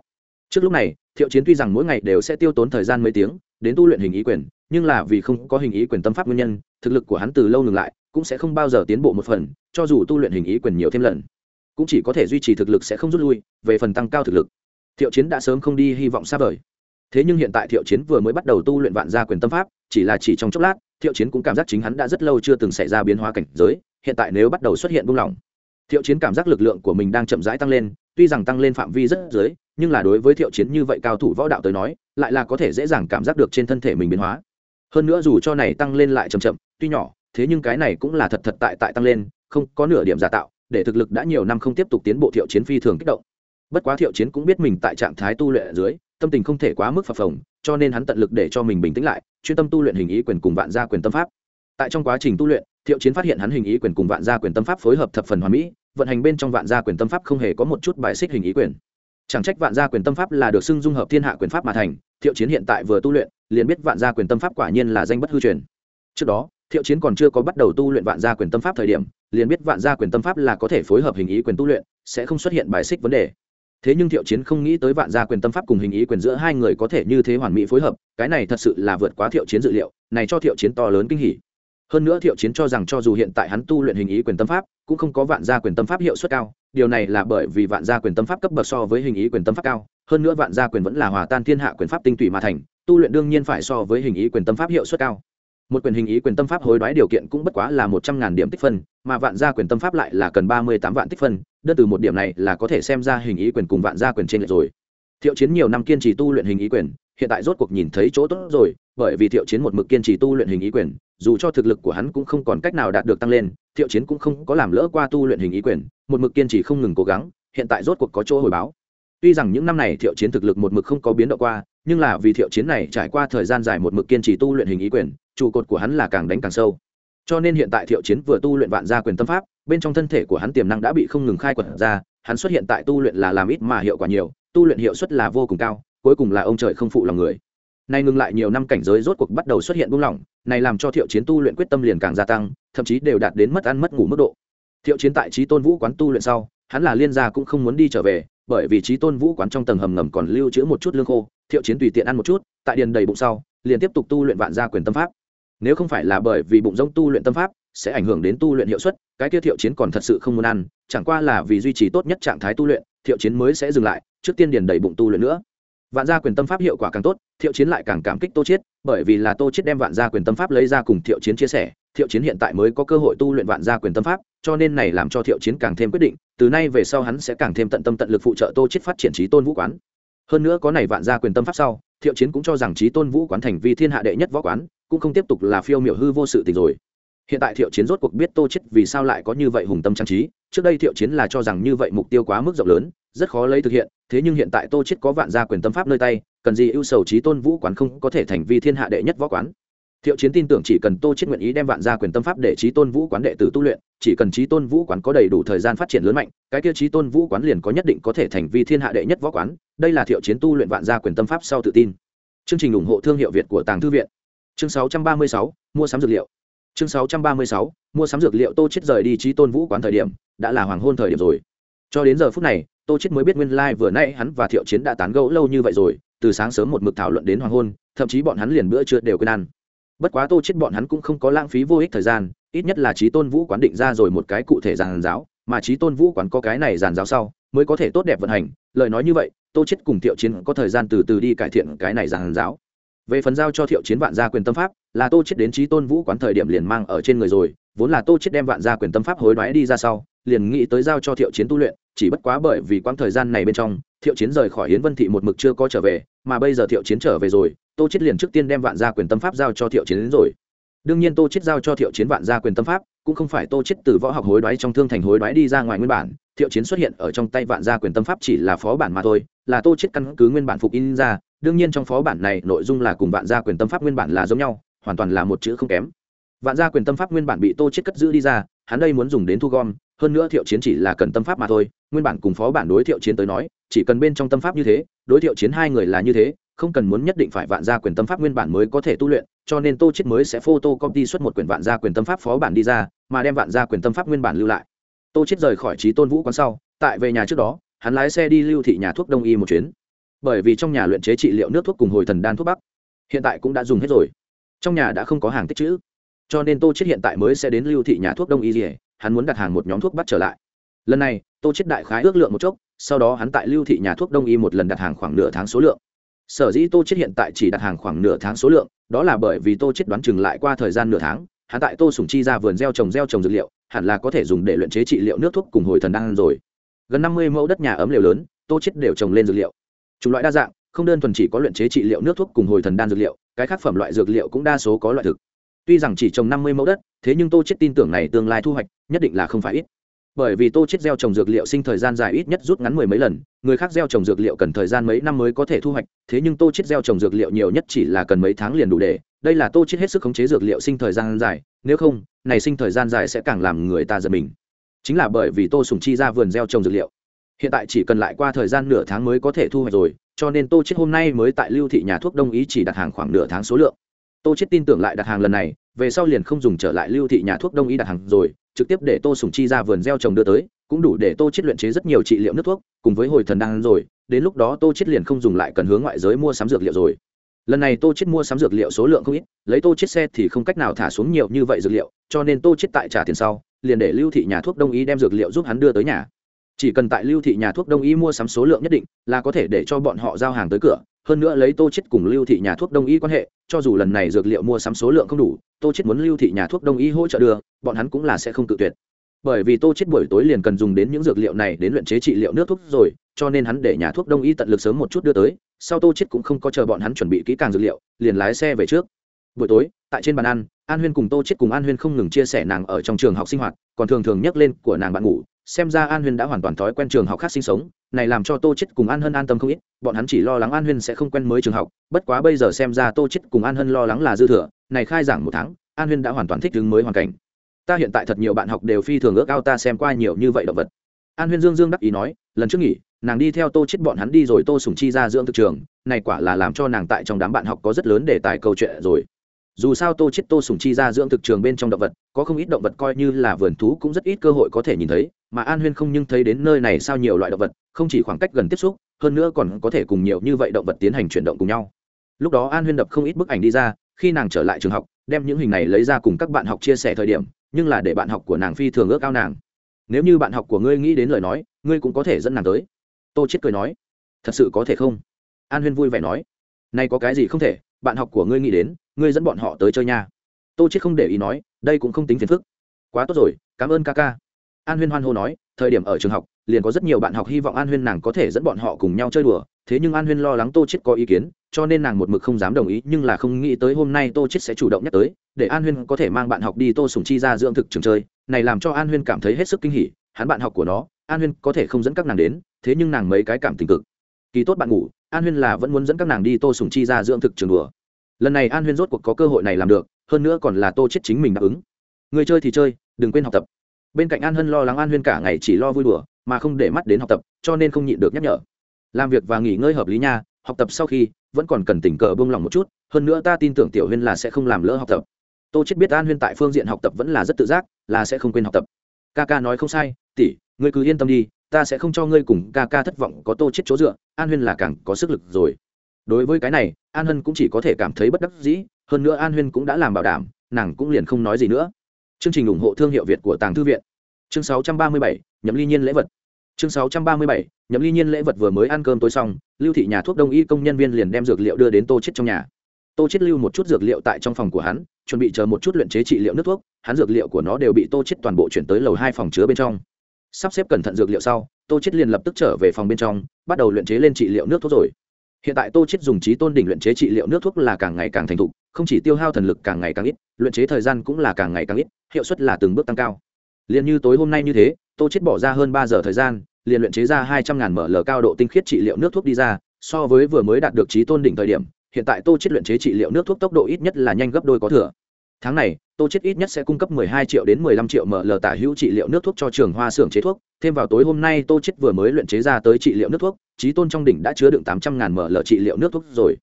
Trước lúc này, thiệu chiến tuy rằng mỗi ngày đều sẽ tiêu tốn thời gian mấy tiếng, đến tu luyện hình ý quyền, nhưng là vì không có hình ý quyền tâm pháp nguyên nhân, thực lực của hắn từ lâu ngừng lại, cũng sẽ không bao giờ tiến bộ một phần, cho dù tu luyện hình ý quyền nhiều thêm lần, cũng chỉ có thể duy trì thực lực sẽ không rút lui, về phần tăng cao thực lực. Thiệu chiến đã sớm không đi hy vọng xa vời. Thế nhưng hiện tại thiệu chiến vừa mới bắt đầu tu luyện vạn gia quyền tâm pháp, chỉ là chỉ trong chốc lát, thiệu chiến cũng cảm giác chính hắn đã rất lâu chưa từng xảy ra biến hóa cảnh giới hiện tại nếu bắt đầu xuất hiện buông lỏng, thiệu chiến cảm giác lực lượng của mình đang chậm rãi tăng lên, tuy rằng tăng lên phạm vi rất dưới, nhưng là đối với thiệu chiến như vậy cao thủ võ đạo tới nói, lại là có thể dễ dàng cảm giác được trên thân thể mình biến hóa. Hơn nữa dù cho này tăng lên lại chậm chậm, tuy nhỏ, thế nhưng cái này cũng là thật thật tại tại tăng lên, không có nửa điểm giả tạo, để thực lực đã nhiều năm không tiếp tục tiến bộ thiệu chiến phi thường kích động. Bất quá thiệu chiến cũng biết mình tại trạng thái tu luyện ở dưới, tâm tình không thể quá mức phập phồng, cho nên hắn tận lực để cho mình bình tĩnh lại, chuyên tâm tu luyện hình ý quyền cùng vạn gia quyền tâm pháp. Tại trong quá trình tu luyện thiệu chiến phát hiện hắn hình ý quyền cùng vạn gia quyền tâm pháp phối hợp thập phần hoàn mỹ, vận hành bên trong vạn gia quyền tâm pháp không hề có một chút bài xích hình ý quyền. Chẳng trách vạn gia quyền tâm pháp là được xưng dung hợp thiên hạ quyền pháp mà thành, thiệu chiến hiện tại vừa tu luyện, liền biết vạn gia quyền tâm pháp quả nhiên là danh bất hư truyền. Trước đó, thiệu chiến còn chưa có bắt đầu tu luyện vạn gia quyền tâm pháp thời điểm, liền biết vạn gia quyền tâm pháp là có thể phối hợp hình ý quyền tu luyện, sẽ không xuất hiện bài xích vấn đề. Thế nhưng thiệu chiến không nghĩ tới vạn gia quyền tâm pháp cùng hình ý quyền giữa hai người có thể như thế hoàn mỹ phối hợp, cái này thật sự là vượt quá thiệu chiến dự liệu, này cho thiệu chiến to lớn kinh hỉ hơn nữa thiệu chiến cho rằng cho dù hiện tại hắn tu luyện hình ý quyền tâm pháp, cũng không có vạn gia quyền tâm pháp hiệu suất cao, điều này là bởi vì vạn gia quyền tâm pháp cấp bậc so với hình ý quyền tâm pháp cao, hơn nữa vạn gia quyền vẫn là hòa tan thiên hạ quyền pháp tinh tủy mà thành, tu luyện đương nhiên phải so với hình ý quyền tâm pháp hiệu suất cao. Một quyền hình ý quyền tâm pháp hối đoái điều kiện cũng bất quá là một trăm ngàn điểm tích phân, mà vạn gia quyền tâm pháp lại là cần ba mươi tám vạn tích phân, đơn từ một điểm này là có thể xem ra hình ý quyền cùng vạn gia quyền trên lệch rồi. Thiệu chiến nhiều năm kiên trì tu luyện hình ý quyền, hiện tại rốt cuộc nhìn thấy chỗ tốt rồi, bởi vì thiệu chiến một mực kiên trì tu luyện hình ý quyền dù cho thực lực của hắn cũng không còn cách nào đạt được tăng lên, thiệu chiến cũng không có làm lỡ qua tu luyện hình ý quyền, một mực kiên trì không ngừng cố gắng, hiện tại rốt cuộc có chỗ hồi báo. Tuy rằng những năm này thiệu chiến thực lực một mực không có biến động qua, nhưng là vì thiệu chiến này trải qua thời gian dài một mực kiên trì tu luyện hình ý quyền, trụ cột của hắn là càng đánh càng sâu. Cho nên hiện tại thiệu chiến vừa tu luyện vạn gia quyền tâm pháp, bên trong thân thể của hắn tiềm năng đã bị không ngừng khai quật ra, hắn xuất hiện tại tu luyện là làm ít mà hiệu quả nhiều, tu luyện hiệu suất là vô cùng cao, cuối cùng là ông trời không phụ lòng người nay ngừng lại nhiều năm cảnh giới rốt cuộc bắt đầu xuất hiện buông lỏng, này làm cho thiệu chiến tu luyện quyết tâm liền càng gia tăng, thậm chí đều đạt đến mất ăn mất ngủ mức độ. Thiệu chiến tại trí tôn vũ quán tu luyện sau, hắn là liên gia cũng không muốn đi trở về, bởi vì trí tôn vũ quán trong tầng hầm ngầm còn lưu trữ một chút lương khô, thiệu chiến tùy tiện ăn một chút, tại điền đầy bụng sau, liền tiếp tục tu luyện vạn gia quyền tâm pháp. Nếu không phải là bởi vì bụng rông tu luyện tâm pháp, sẽ ảnh hưởng đến tu luyện hiệu suất, cái kia thiệu chiến còn thật sự không muốn ăn, chẳng qua là vì duy trì tốt nhất trạng thái tu luyện, thiệu chiến mới sẽ dừng lại, trước tiên điền đầy bụng tu luyện nữa vạn gia quyền tâm pháp hiệu quả càng tốt, thiệu chiến lại càng cảm kích tô chiết, bởi vì là tô chiết đem vạn gia quyền tâm pháp lấy ra cùng thiệu chiến chia sẻ, thiệu chiến hiện tại mới có cơ hội tu luyện vạn gia quyền tâm pháp, cho nên này làm cho thiệu chiến càng thêm quyết định, từ nay về sau hắn sẽ càng thêm tận tâm tận lực phụ trợ tô chiết phát triển trí tôn vũ quán. Hơn nữa có này vạn gia quyền tâm pháp sau, thiệu chiến cũng cho rằng trí tôn vũ quán thành vi thiên hạ đệ nhất võ quán, cũng không tiếp tục là phiêu miểu hư vô sự tình rồi. Hiện tại thiệu chiến rốt cuộc biết tô chết vì sao lại có như vậy hùng tâm trang trí, trước đây thiệu chiến là cho rằng như vậy mục tiêu quá mức rộng lớn rất khó lấy thực hiện thế nhưng hiện tại tô chết có vạn gia quyền tâm pháp nơi tay cần gì ưu sầu trí tôn vũ quán không có thể thành vi thiên hạ đệ nhất võ quán. Thiệu chiến tin tưởng chỉ cần tô chết nguyện ý đem vạn gia quyền tâm pháp để trí tôn vũ quán đệ tử tu luyện chỉ cần trí tôn vũ quán có đầy đủ thời gian phát triển lớn mạnh cái kia trí tôn vũ quán liền có nhất định có thể thành vi thiên hạ đệ nhất võ quán. Đây là thiệu chiến tu luyện vạn gia quyền tâm pháp sau tự tin. Chương trình ủng hộ thương hiệu việt của tàng thư viện. Chương 636, mua sắm dược liệu. Chương 636, mua sắm dược liệu tô chết rời đi trí tôn vũ quán thời điểm đã là hoàng hôn thời điểm rồi. Cho đến giờ phút này tô chết mới biết nguyên lai like vừa nãy hắn và thiệu chiến đã tán gẫu lâu như vậy rồi, từ sáng sớm một mực thảo luận đến hoàng hôn, thậm chí bọn hắn liền bữa trưa đều quên ăn. Bất quá tô chết bọn hắn cũng không có lãng phí vô ích thời gian, ít nhất là trí tôn vũ quán định ra rồi một cái cụ thể giàn giáo, mà trí tôn vũ quán có cái này giàn giáo sau, mới có thể tốt đẹp vận hành. Lời nói như vậy, tô chết cùng thiệu chiến có thời gian từ từ đi cải thiện cái này giàn giáo. Về phần giao cho thiệu chiến vạn gia quyền tâm pháp, là tô chết đến trí tôn vũ quán thời điểm liền mang ở trên người rồi, vốn là tô chết đem vạn gia quyền tâm pháp hối đoái đi ra sau, liền nghĩ tới giao cho thiệu chiến tu luyện chỉ bất quá bởi vì quãng thời gian này bên trong, thiệu chiến rời khỏi hiến vân thị một mực chưa có trở về, mà bây giờ thiệu chiến trở về rồi, tô chết liền trước tiên đem vạn gia quyền tâm pháp giao cho thiệu chiến đến rồi. Đương nhiên tô chết giao cho thiệu chiến vạn gia quyền tâm pháp, cũng không phải tô chết từ võ học hối đoái trong thương thành hối đoái đi ra ngoài nguyên bản, thiệu chiến xuất hiện ở trong tay vạn gia quyền tâm pháp chỉ là phó bản mà thôi, là tô chết căn cứ nguyên bản phục in ra, đương nhiên trong phó bản này nội dung là cùng vạn gia quyền tâm pháp nguyên bản là giống nhau, hoàn toàn là một chữ không kém. Vạn gia quyền tâm pháp nguyên bản bị tô chết cất giữ đi ra, hắn đây muốn dùng đến thu gom, hơn nữa thiệu chiến chỉ là cần tâm pháp mà thôi nguyên bản cùng phó bản đối thiệu chiến tới nói, chỉ cần bên trong tâm pháp như thế, đối thiệu chiến hai người là như thế, không cần muốn nhất định phải vạn gia quyền tâm pháp nguyên bản mới có thể tu luyện, cho nên tô chết mới sẽ photo copy xuất một quyển vạn gia quyền tâm pháp phó bản đi ra, mà đem vạn gia quyền tâm pháp nguyên bản lưu lại. Tô chết rời khỏi trí tôn vũ quán sau, tại về nhà trước đó, hắn lái xe đi lưu thị nhà thuốc đông y một chuyến. Bởi vì trong nhà luyện chế trị liệu nước thuốc cùng hồi thần đan thuốc bắc, hiện tại cũng đã dùng hết rồi. Trong nhà đã không có hàng tích chữ. Cho nên tô chết hiện tại mới sẽ đến lưu thị nhà thuốc đông y gì hắn muốn đặt hàng một nhóm thuốc bắc trở lại. Lần này tô chết đại khái ước lượng một chốc, sau đó hắn tại lưu thị nhà thuốc đông y một lần đặt hàng khoảng nửa tháng số lượng. Sở dĩ tô chết hiện tại chỉ đặt hàng khoảng nửa tháng số lượng, đó là bởi vì tô chết đoán chừng lại qua thời gian nửa tháng, hắn tại tô sủng chi ra vườn gieo trồng gieo trồng dược liệu, hẳn là có thể dùng để luyện chế trị liệu nước thuốc cùng hồi thần đan rồi. Gần năm mươi mẫu đất nhà ấm liều lớn, tô chết đều trồng lên dược liệu. Chủng loại đa dạng, không đơn thuần chỉ có luyện chế trị liệu nước thuốc cùng hồi thần đan dược liệu, cái khác phẩm loại dược liệu cũng đa số có loại thực. Tuy rằng chỉ trồng năm mươi mẫu đất, thế nhưng tô chết tin tưởng này tương lai thu hoạch, nhất định là không phải ít bởi vì tô chết gieo trồng dược liệu sinh thời gian dài ít nhất rút ngắn mười mấy lần, người khác gieo trồng dược liệu cần thời gian mấy năm mới có thể thu hoạch, thế nhưng tô chết gieo trồng dược liệu nhiều nhất chỉ là cần mấy tháng liền đủ để, đây là tô chết hết sức khống chế dược liệu sinh thời gian dài, nếu không, này sinh thời gian dài sẽ càng làm người ta giật mình. Chính là bởi vì tô sùng chi ra vườn gieo trồng dược liệu, hiện tại chỉ cần lại qua thời gian nửa tháng mới có thể thu hoạch rồi, cho nên tô chết hôm nay mới tại lưu thị nhà thuốc đông ý chỉ đặt hàng khoảng nửa tháng số lượng. Tô chết tin tưởng lại đặt hàng lần này, về sau liền không dùng trở lại lưu thị nhà thuốc đông y đặt hàng rồi trực tiếp để tô sùng chi ra vườn gieo trồng đưa tới, cũng đủ để tô chết luyện chế rất nhiều trị liệu nước thuốc, cùng với hồi thần đan rồi, đến lúc đó tô chết liền không dùng lại cần hướng ngoại giới mua sắm dược liệu rồi. Lần này tô chết mua sắm dược liệu số lượng không ít, lấy tô chết xe thì không cách nào thả xuống nhiều như vậy dược liệu, cho nên tô chết tại trả tiền sau, liền để lưu thị nhà thuốc đông y đem dược liệu giúp hắn đưa tới nhà. Chỉ cần tại lưu thị nhà thuốc đông y mua sắm số lượng nhất định, là có thể để cho bọn họ giao hàng tới cửa. Hơn nữa lấy tô chết cùng lưu thị nhà thuốc đông y quan hệ, cho dù lần này dược liệu mua sắm số lượng không đủ, tô chết muốn lưu thị nhà thuốc đông y hỗ trợ đưa bọn hắn cũng là sẽ không tự tuyệt. Bởi vì tô chết buổi tối liền cần dùng đến những dược liệu này đến luyện chế trị liệu nước thuốc rồi, cho nên hắn để nhà thuốc đông y tận lực sớm một chút đưa tới, sau tô chết cũng không có chờ bọn hắn chuẩn bị kỹ càng dược liệu, liền lái xe về trước. Buổi tối, tại trên bàn ăn, an huyên cùng tô chết cùng an huyên không ngừng chia sẻ nàng ở trong trường học sinh hoạt, còn thường thường nhắc lên của nàng bạn ngủ, xem ra an huyên đã hoàn toàn thói quen trường học khác sinh sống, này làm cho tô chết cùng an hân an tâm không ít, bọn hắn chỉ lo lắng an huyên sẽ không quen mới trường học, bất quá bây giờ xem ra tô chết cùng an hân lo lắng là dư thừa, này khai giảng một tháng, an huyên đã hoàn toàn thích ứng mới hoàn cảnh ta hiện tại thật nhiều bạn học đều phi thường ước ao ta xem qua nhiều như vậy động vật. An huyên dương dương đắc ý nói, lần trước nghỉ, nàng đi theo tô chết bọn hắn đi rồi tô sùng chi ra dưỡng thực trường, này quả là làm cho nàng tại trong đám bạn học có rất lớn đề tài câu chuyện rồi. Dù sao tô chết tô sùng chi ra dưỡng thực trường bên trong động vật, có không ít động vật coi như là vườn thú cũng rất ít cơ hội có thể nhìn thấy, mà an huyên không nhưng thấy đến nơi này sao nhiều loại động vật, không chỉ khoảng cách gần tiếp xúc, hơn nữa còn có thể cùng nhiều như vậy động vật tiến hành chuyển động cùng nhau. Lúc đó an huyên đập không ít bức ảnh đi ra, khi nàng trở lại trường học, đem những hình này lấy ra cùng các bạn học chia sẻ thời điểm nhưng là để bạn học của nàng phi thường ước ao nàng. Nếu như bạn học của ngươi nghĩ đến lời nói, ngươi cũng có thể dẫn nàng tới. Tô chết cười nói. Thật sự có thể không? An huyên vui vẻ nói. Nay có cái gì không thể, bạn học của ngươi nghĩ đến, ngươi dẫn bọn họ tới chơi nha. Tô chết không để ý nói, đây cũng không tính phiền phức. Quá tốt rồi, cảm ơn ca ca. An huyên hoan hô nói, thời điểm ở trường học liền có rất nhiều bạn học hy vọng an huyên nàng có thể dẫn bọn họ cùng nhau chơi đùa, thế nhưng an huyên lo lắng tô chết có ý kiến, cho nên nàng một mực không dám đồng ý, nhưng là không nghĩ tới hôm nay tô chết sẽ chủ động nhắc tới, để an huyên có thể mang bạn học đi tô sùng chi ra dưỡng thực trường chơi, này làm cho an huyên cảm thấy hết sức kinh hỉ, hắn bạn học của nó, an huyên có thể không dẫn các nàng đến, thế nhưng nàng mấy cái cảm tình cực. Kỳ tốt bạn ngủ, an huyên là vẫn muốn dẫn các nàng đi tô sùng chi ra dưỡng thực trường đùa. Lần này an huyên rốt cuộc có cơ hội này làm được, hơn nữa còn là tô chết chính mình đáp ứng. Người chơi thì chơi, đừng quên học tập. Bên cạnh an hân lo lắng an huyên cả ngày chỉ lo vui đùa mà không để mắt đến học tập cho nên không nhịn được nhắc nhở. Làm việc và nghỉ ngơi hợp lý nha học tập sau khi vẫn còn cần tỉnh cờ buông lòng một chút hơn nữa ta tin tưởng tiểu huyên là sẽ không làm lỡ học tập. Tô chết biết an huyên tại phương diện học tập vẫn là rất tự giác là sẽ không quên học tập. Ca ca nói không sai tỷ ngươi cứ yên tâm đi ta sẽ không cho ngươi cùng ca ca thất vọng có tô chết chỗ dựa an huyên là càng có sức lực rồi. Đối với cái này an hân cũng chỉ có thể cảm thấy bất đắc dĩ hơn nữa an huyên cũng đã làm bảo đảm nàng cũng liền không nói gì nữa. Chương trình ủng hộ thương hiệu việt của tàng thư viện. Chương 637, nhậm ly nhiên lễ vật chương 637, nhậm ly nhiên lễ vật vừa mới ăn cơm tối xong lưu thị nhà thuốc đông y công nhân viên liền đem dược liệu đưa đến tô chết trong nhà. Tô chết lưu một chút dược liệu tại trong phòng của hắn chuẩn bị chờ một chút luyện chế trị liệu nước thuốc hắn dược liệu của nó đều bị tô chết toàn bộ chuyển tới lầu hai phòng chứa bên trong. Sắp xếp cẩn thận dược liệu sau tô chết liền lập tức trở về phòng bên trong bắt đầu luyện chế lên trị liệu nước thuốc rồi. Hiện tại tô chết dùng trí tôn đỉnh luyện chế trị liệu nước thuốc là càng ngày càng thành thục không chỉ tiêu hao thần lực càng ngày càng ít luyện chế thời gian cũng là càng ngày càng ít hiệu suất là từng bước tăng cao liền như tối hôm nay như thế, tô chết bỏ ra hơn ba giờ thời gian, liền luyện chế ra hai trăm ngàn ml cao độ tinh khiết trị liệu nước thuốc đi ra, so với vừa mới đạt được trí tôn đỉnh thời điểm, hiện tại tô chết luyện chế trị liệu nước thuốc tốc độ ít nhất là nhanh gấp đôi có thừa. Tháng này, tô chết ít nhất sẽ cung cấp 12 triệu đến 15 triệu ml tả hữu trị liệu nước thuốc cho trường hoa xưởng chế thuốc. Thêm vào tối hôm nay, tô chết vừa mới luyện chế ra tới trị liệu nước thuốc, trí tôn trong đỉnh đã chứa đựng 800 ngàn ml trị liệu nước thuốc rồi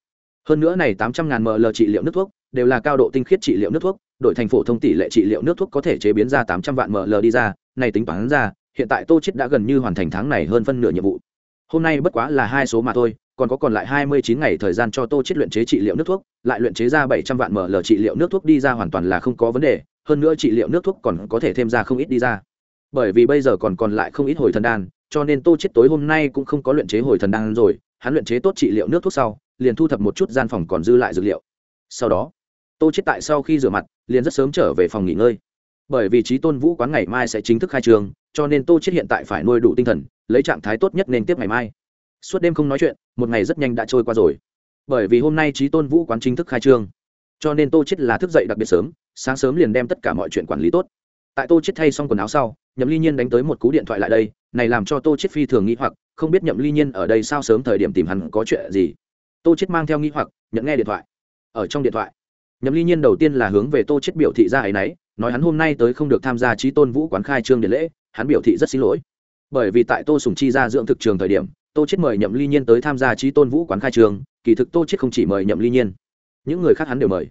hơn nữa này tám trăm ngàn ml trị liệu nước thuốc, đều là cao độ tinh khiết trị liệu nước thuốc đội thành phổ thông tỷ lệ trị liệu nước thuốc có thể chế biến ra tám trăm vạn ml đi ra, này tính toán ra, hiện tại tô chết đã gần như hoàn thành tháng này hơn phân nửa nhiệm vụ. Hôm nay bất quá là hai số mà thôi, còn có còn lại hai mươi chín ngày thời gian cho tô chết luyện chế trị liệu nước thuốc, lại luyện chế ra bảy trăm vạn ml trị liệu nước thuốc đi ra hoàn toàn là không có vấn đề, hơn nữa trị liệu nước thuốc còn có thể thêm ra không ít đi ra. Bởi vì bây giờ còn còn lại không ít hồi thần đan, cho nên tô chết tối hôm nay cũng không có luyện chế hồi thần đan rồi, hắn luyện chế tốt trị liệu nước thuốc sau liền thu thập một chút gian phòng còn dư lại dược liệu. Sau đó, tô chết tại sau khi rửa mặt, liền rất sớm trở về phòng nghỉ ngơi. Bởi vì trí tôn vũ quán ngày mai sẽ chính thức khai trường, cho nên tô chết hiện tại phải nuôi đủ tinh thần, lấy trạng thái tốt nhất nên tiếp ngày mai. Suốt đêm không nói chuyện, một ngày rất nhanh đã trôi qua rồi. Bởi vì hôm nay trí tôn vũ quán chính thức khai trương cho nên tô chết là thức dậy đặc biệt sớm, sáng sớm liền đem tất cả mọi chuyện quản lý tốt. Tại tô chết thay xong quần áo sau, nhậm ly nhiên đánh tới một cú điện thoại lại đây, này làm cho tô chết phi thường nghĩ hoặc, không biết nhậm ly nhiên ở đây sao sớm thời điểm tìm hắn có chuyện gì tô chết mang theo nghi hoặc, nhận nghe điện thoại. Ở trong điện thoại, nhậm ly nhiên đầu tiên là hướng về tô chết biểu thị ra ấy nấy, nói hắn hôm nay tới không được tham gia trí tôn vũ quán khai trương điện lễ, hắn biểu thị rất xin lỗi. Bởi vì tại tô sùng chi ra dưỡng thực trường thời điểm, tô chết mời nhậm ly nhiên tới tham gia trí tôn vũ quán khai trường kỳ thực tô chết không chỉ mời nhậm ly nhiên, những người khác hắn đều mời.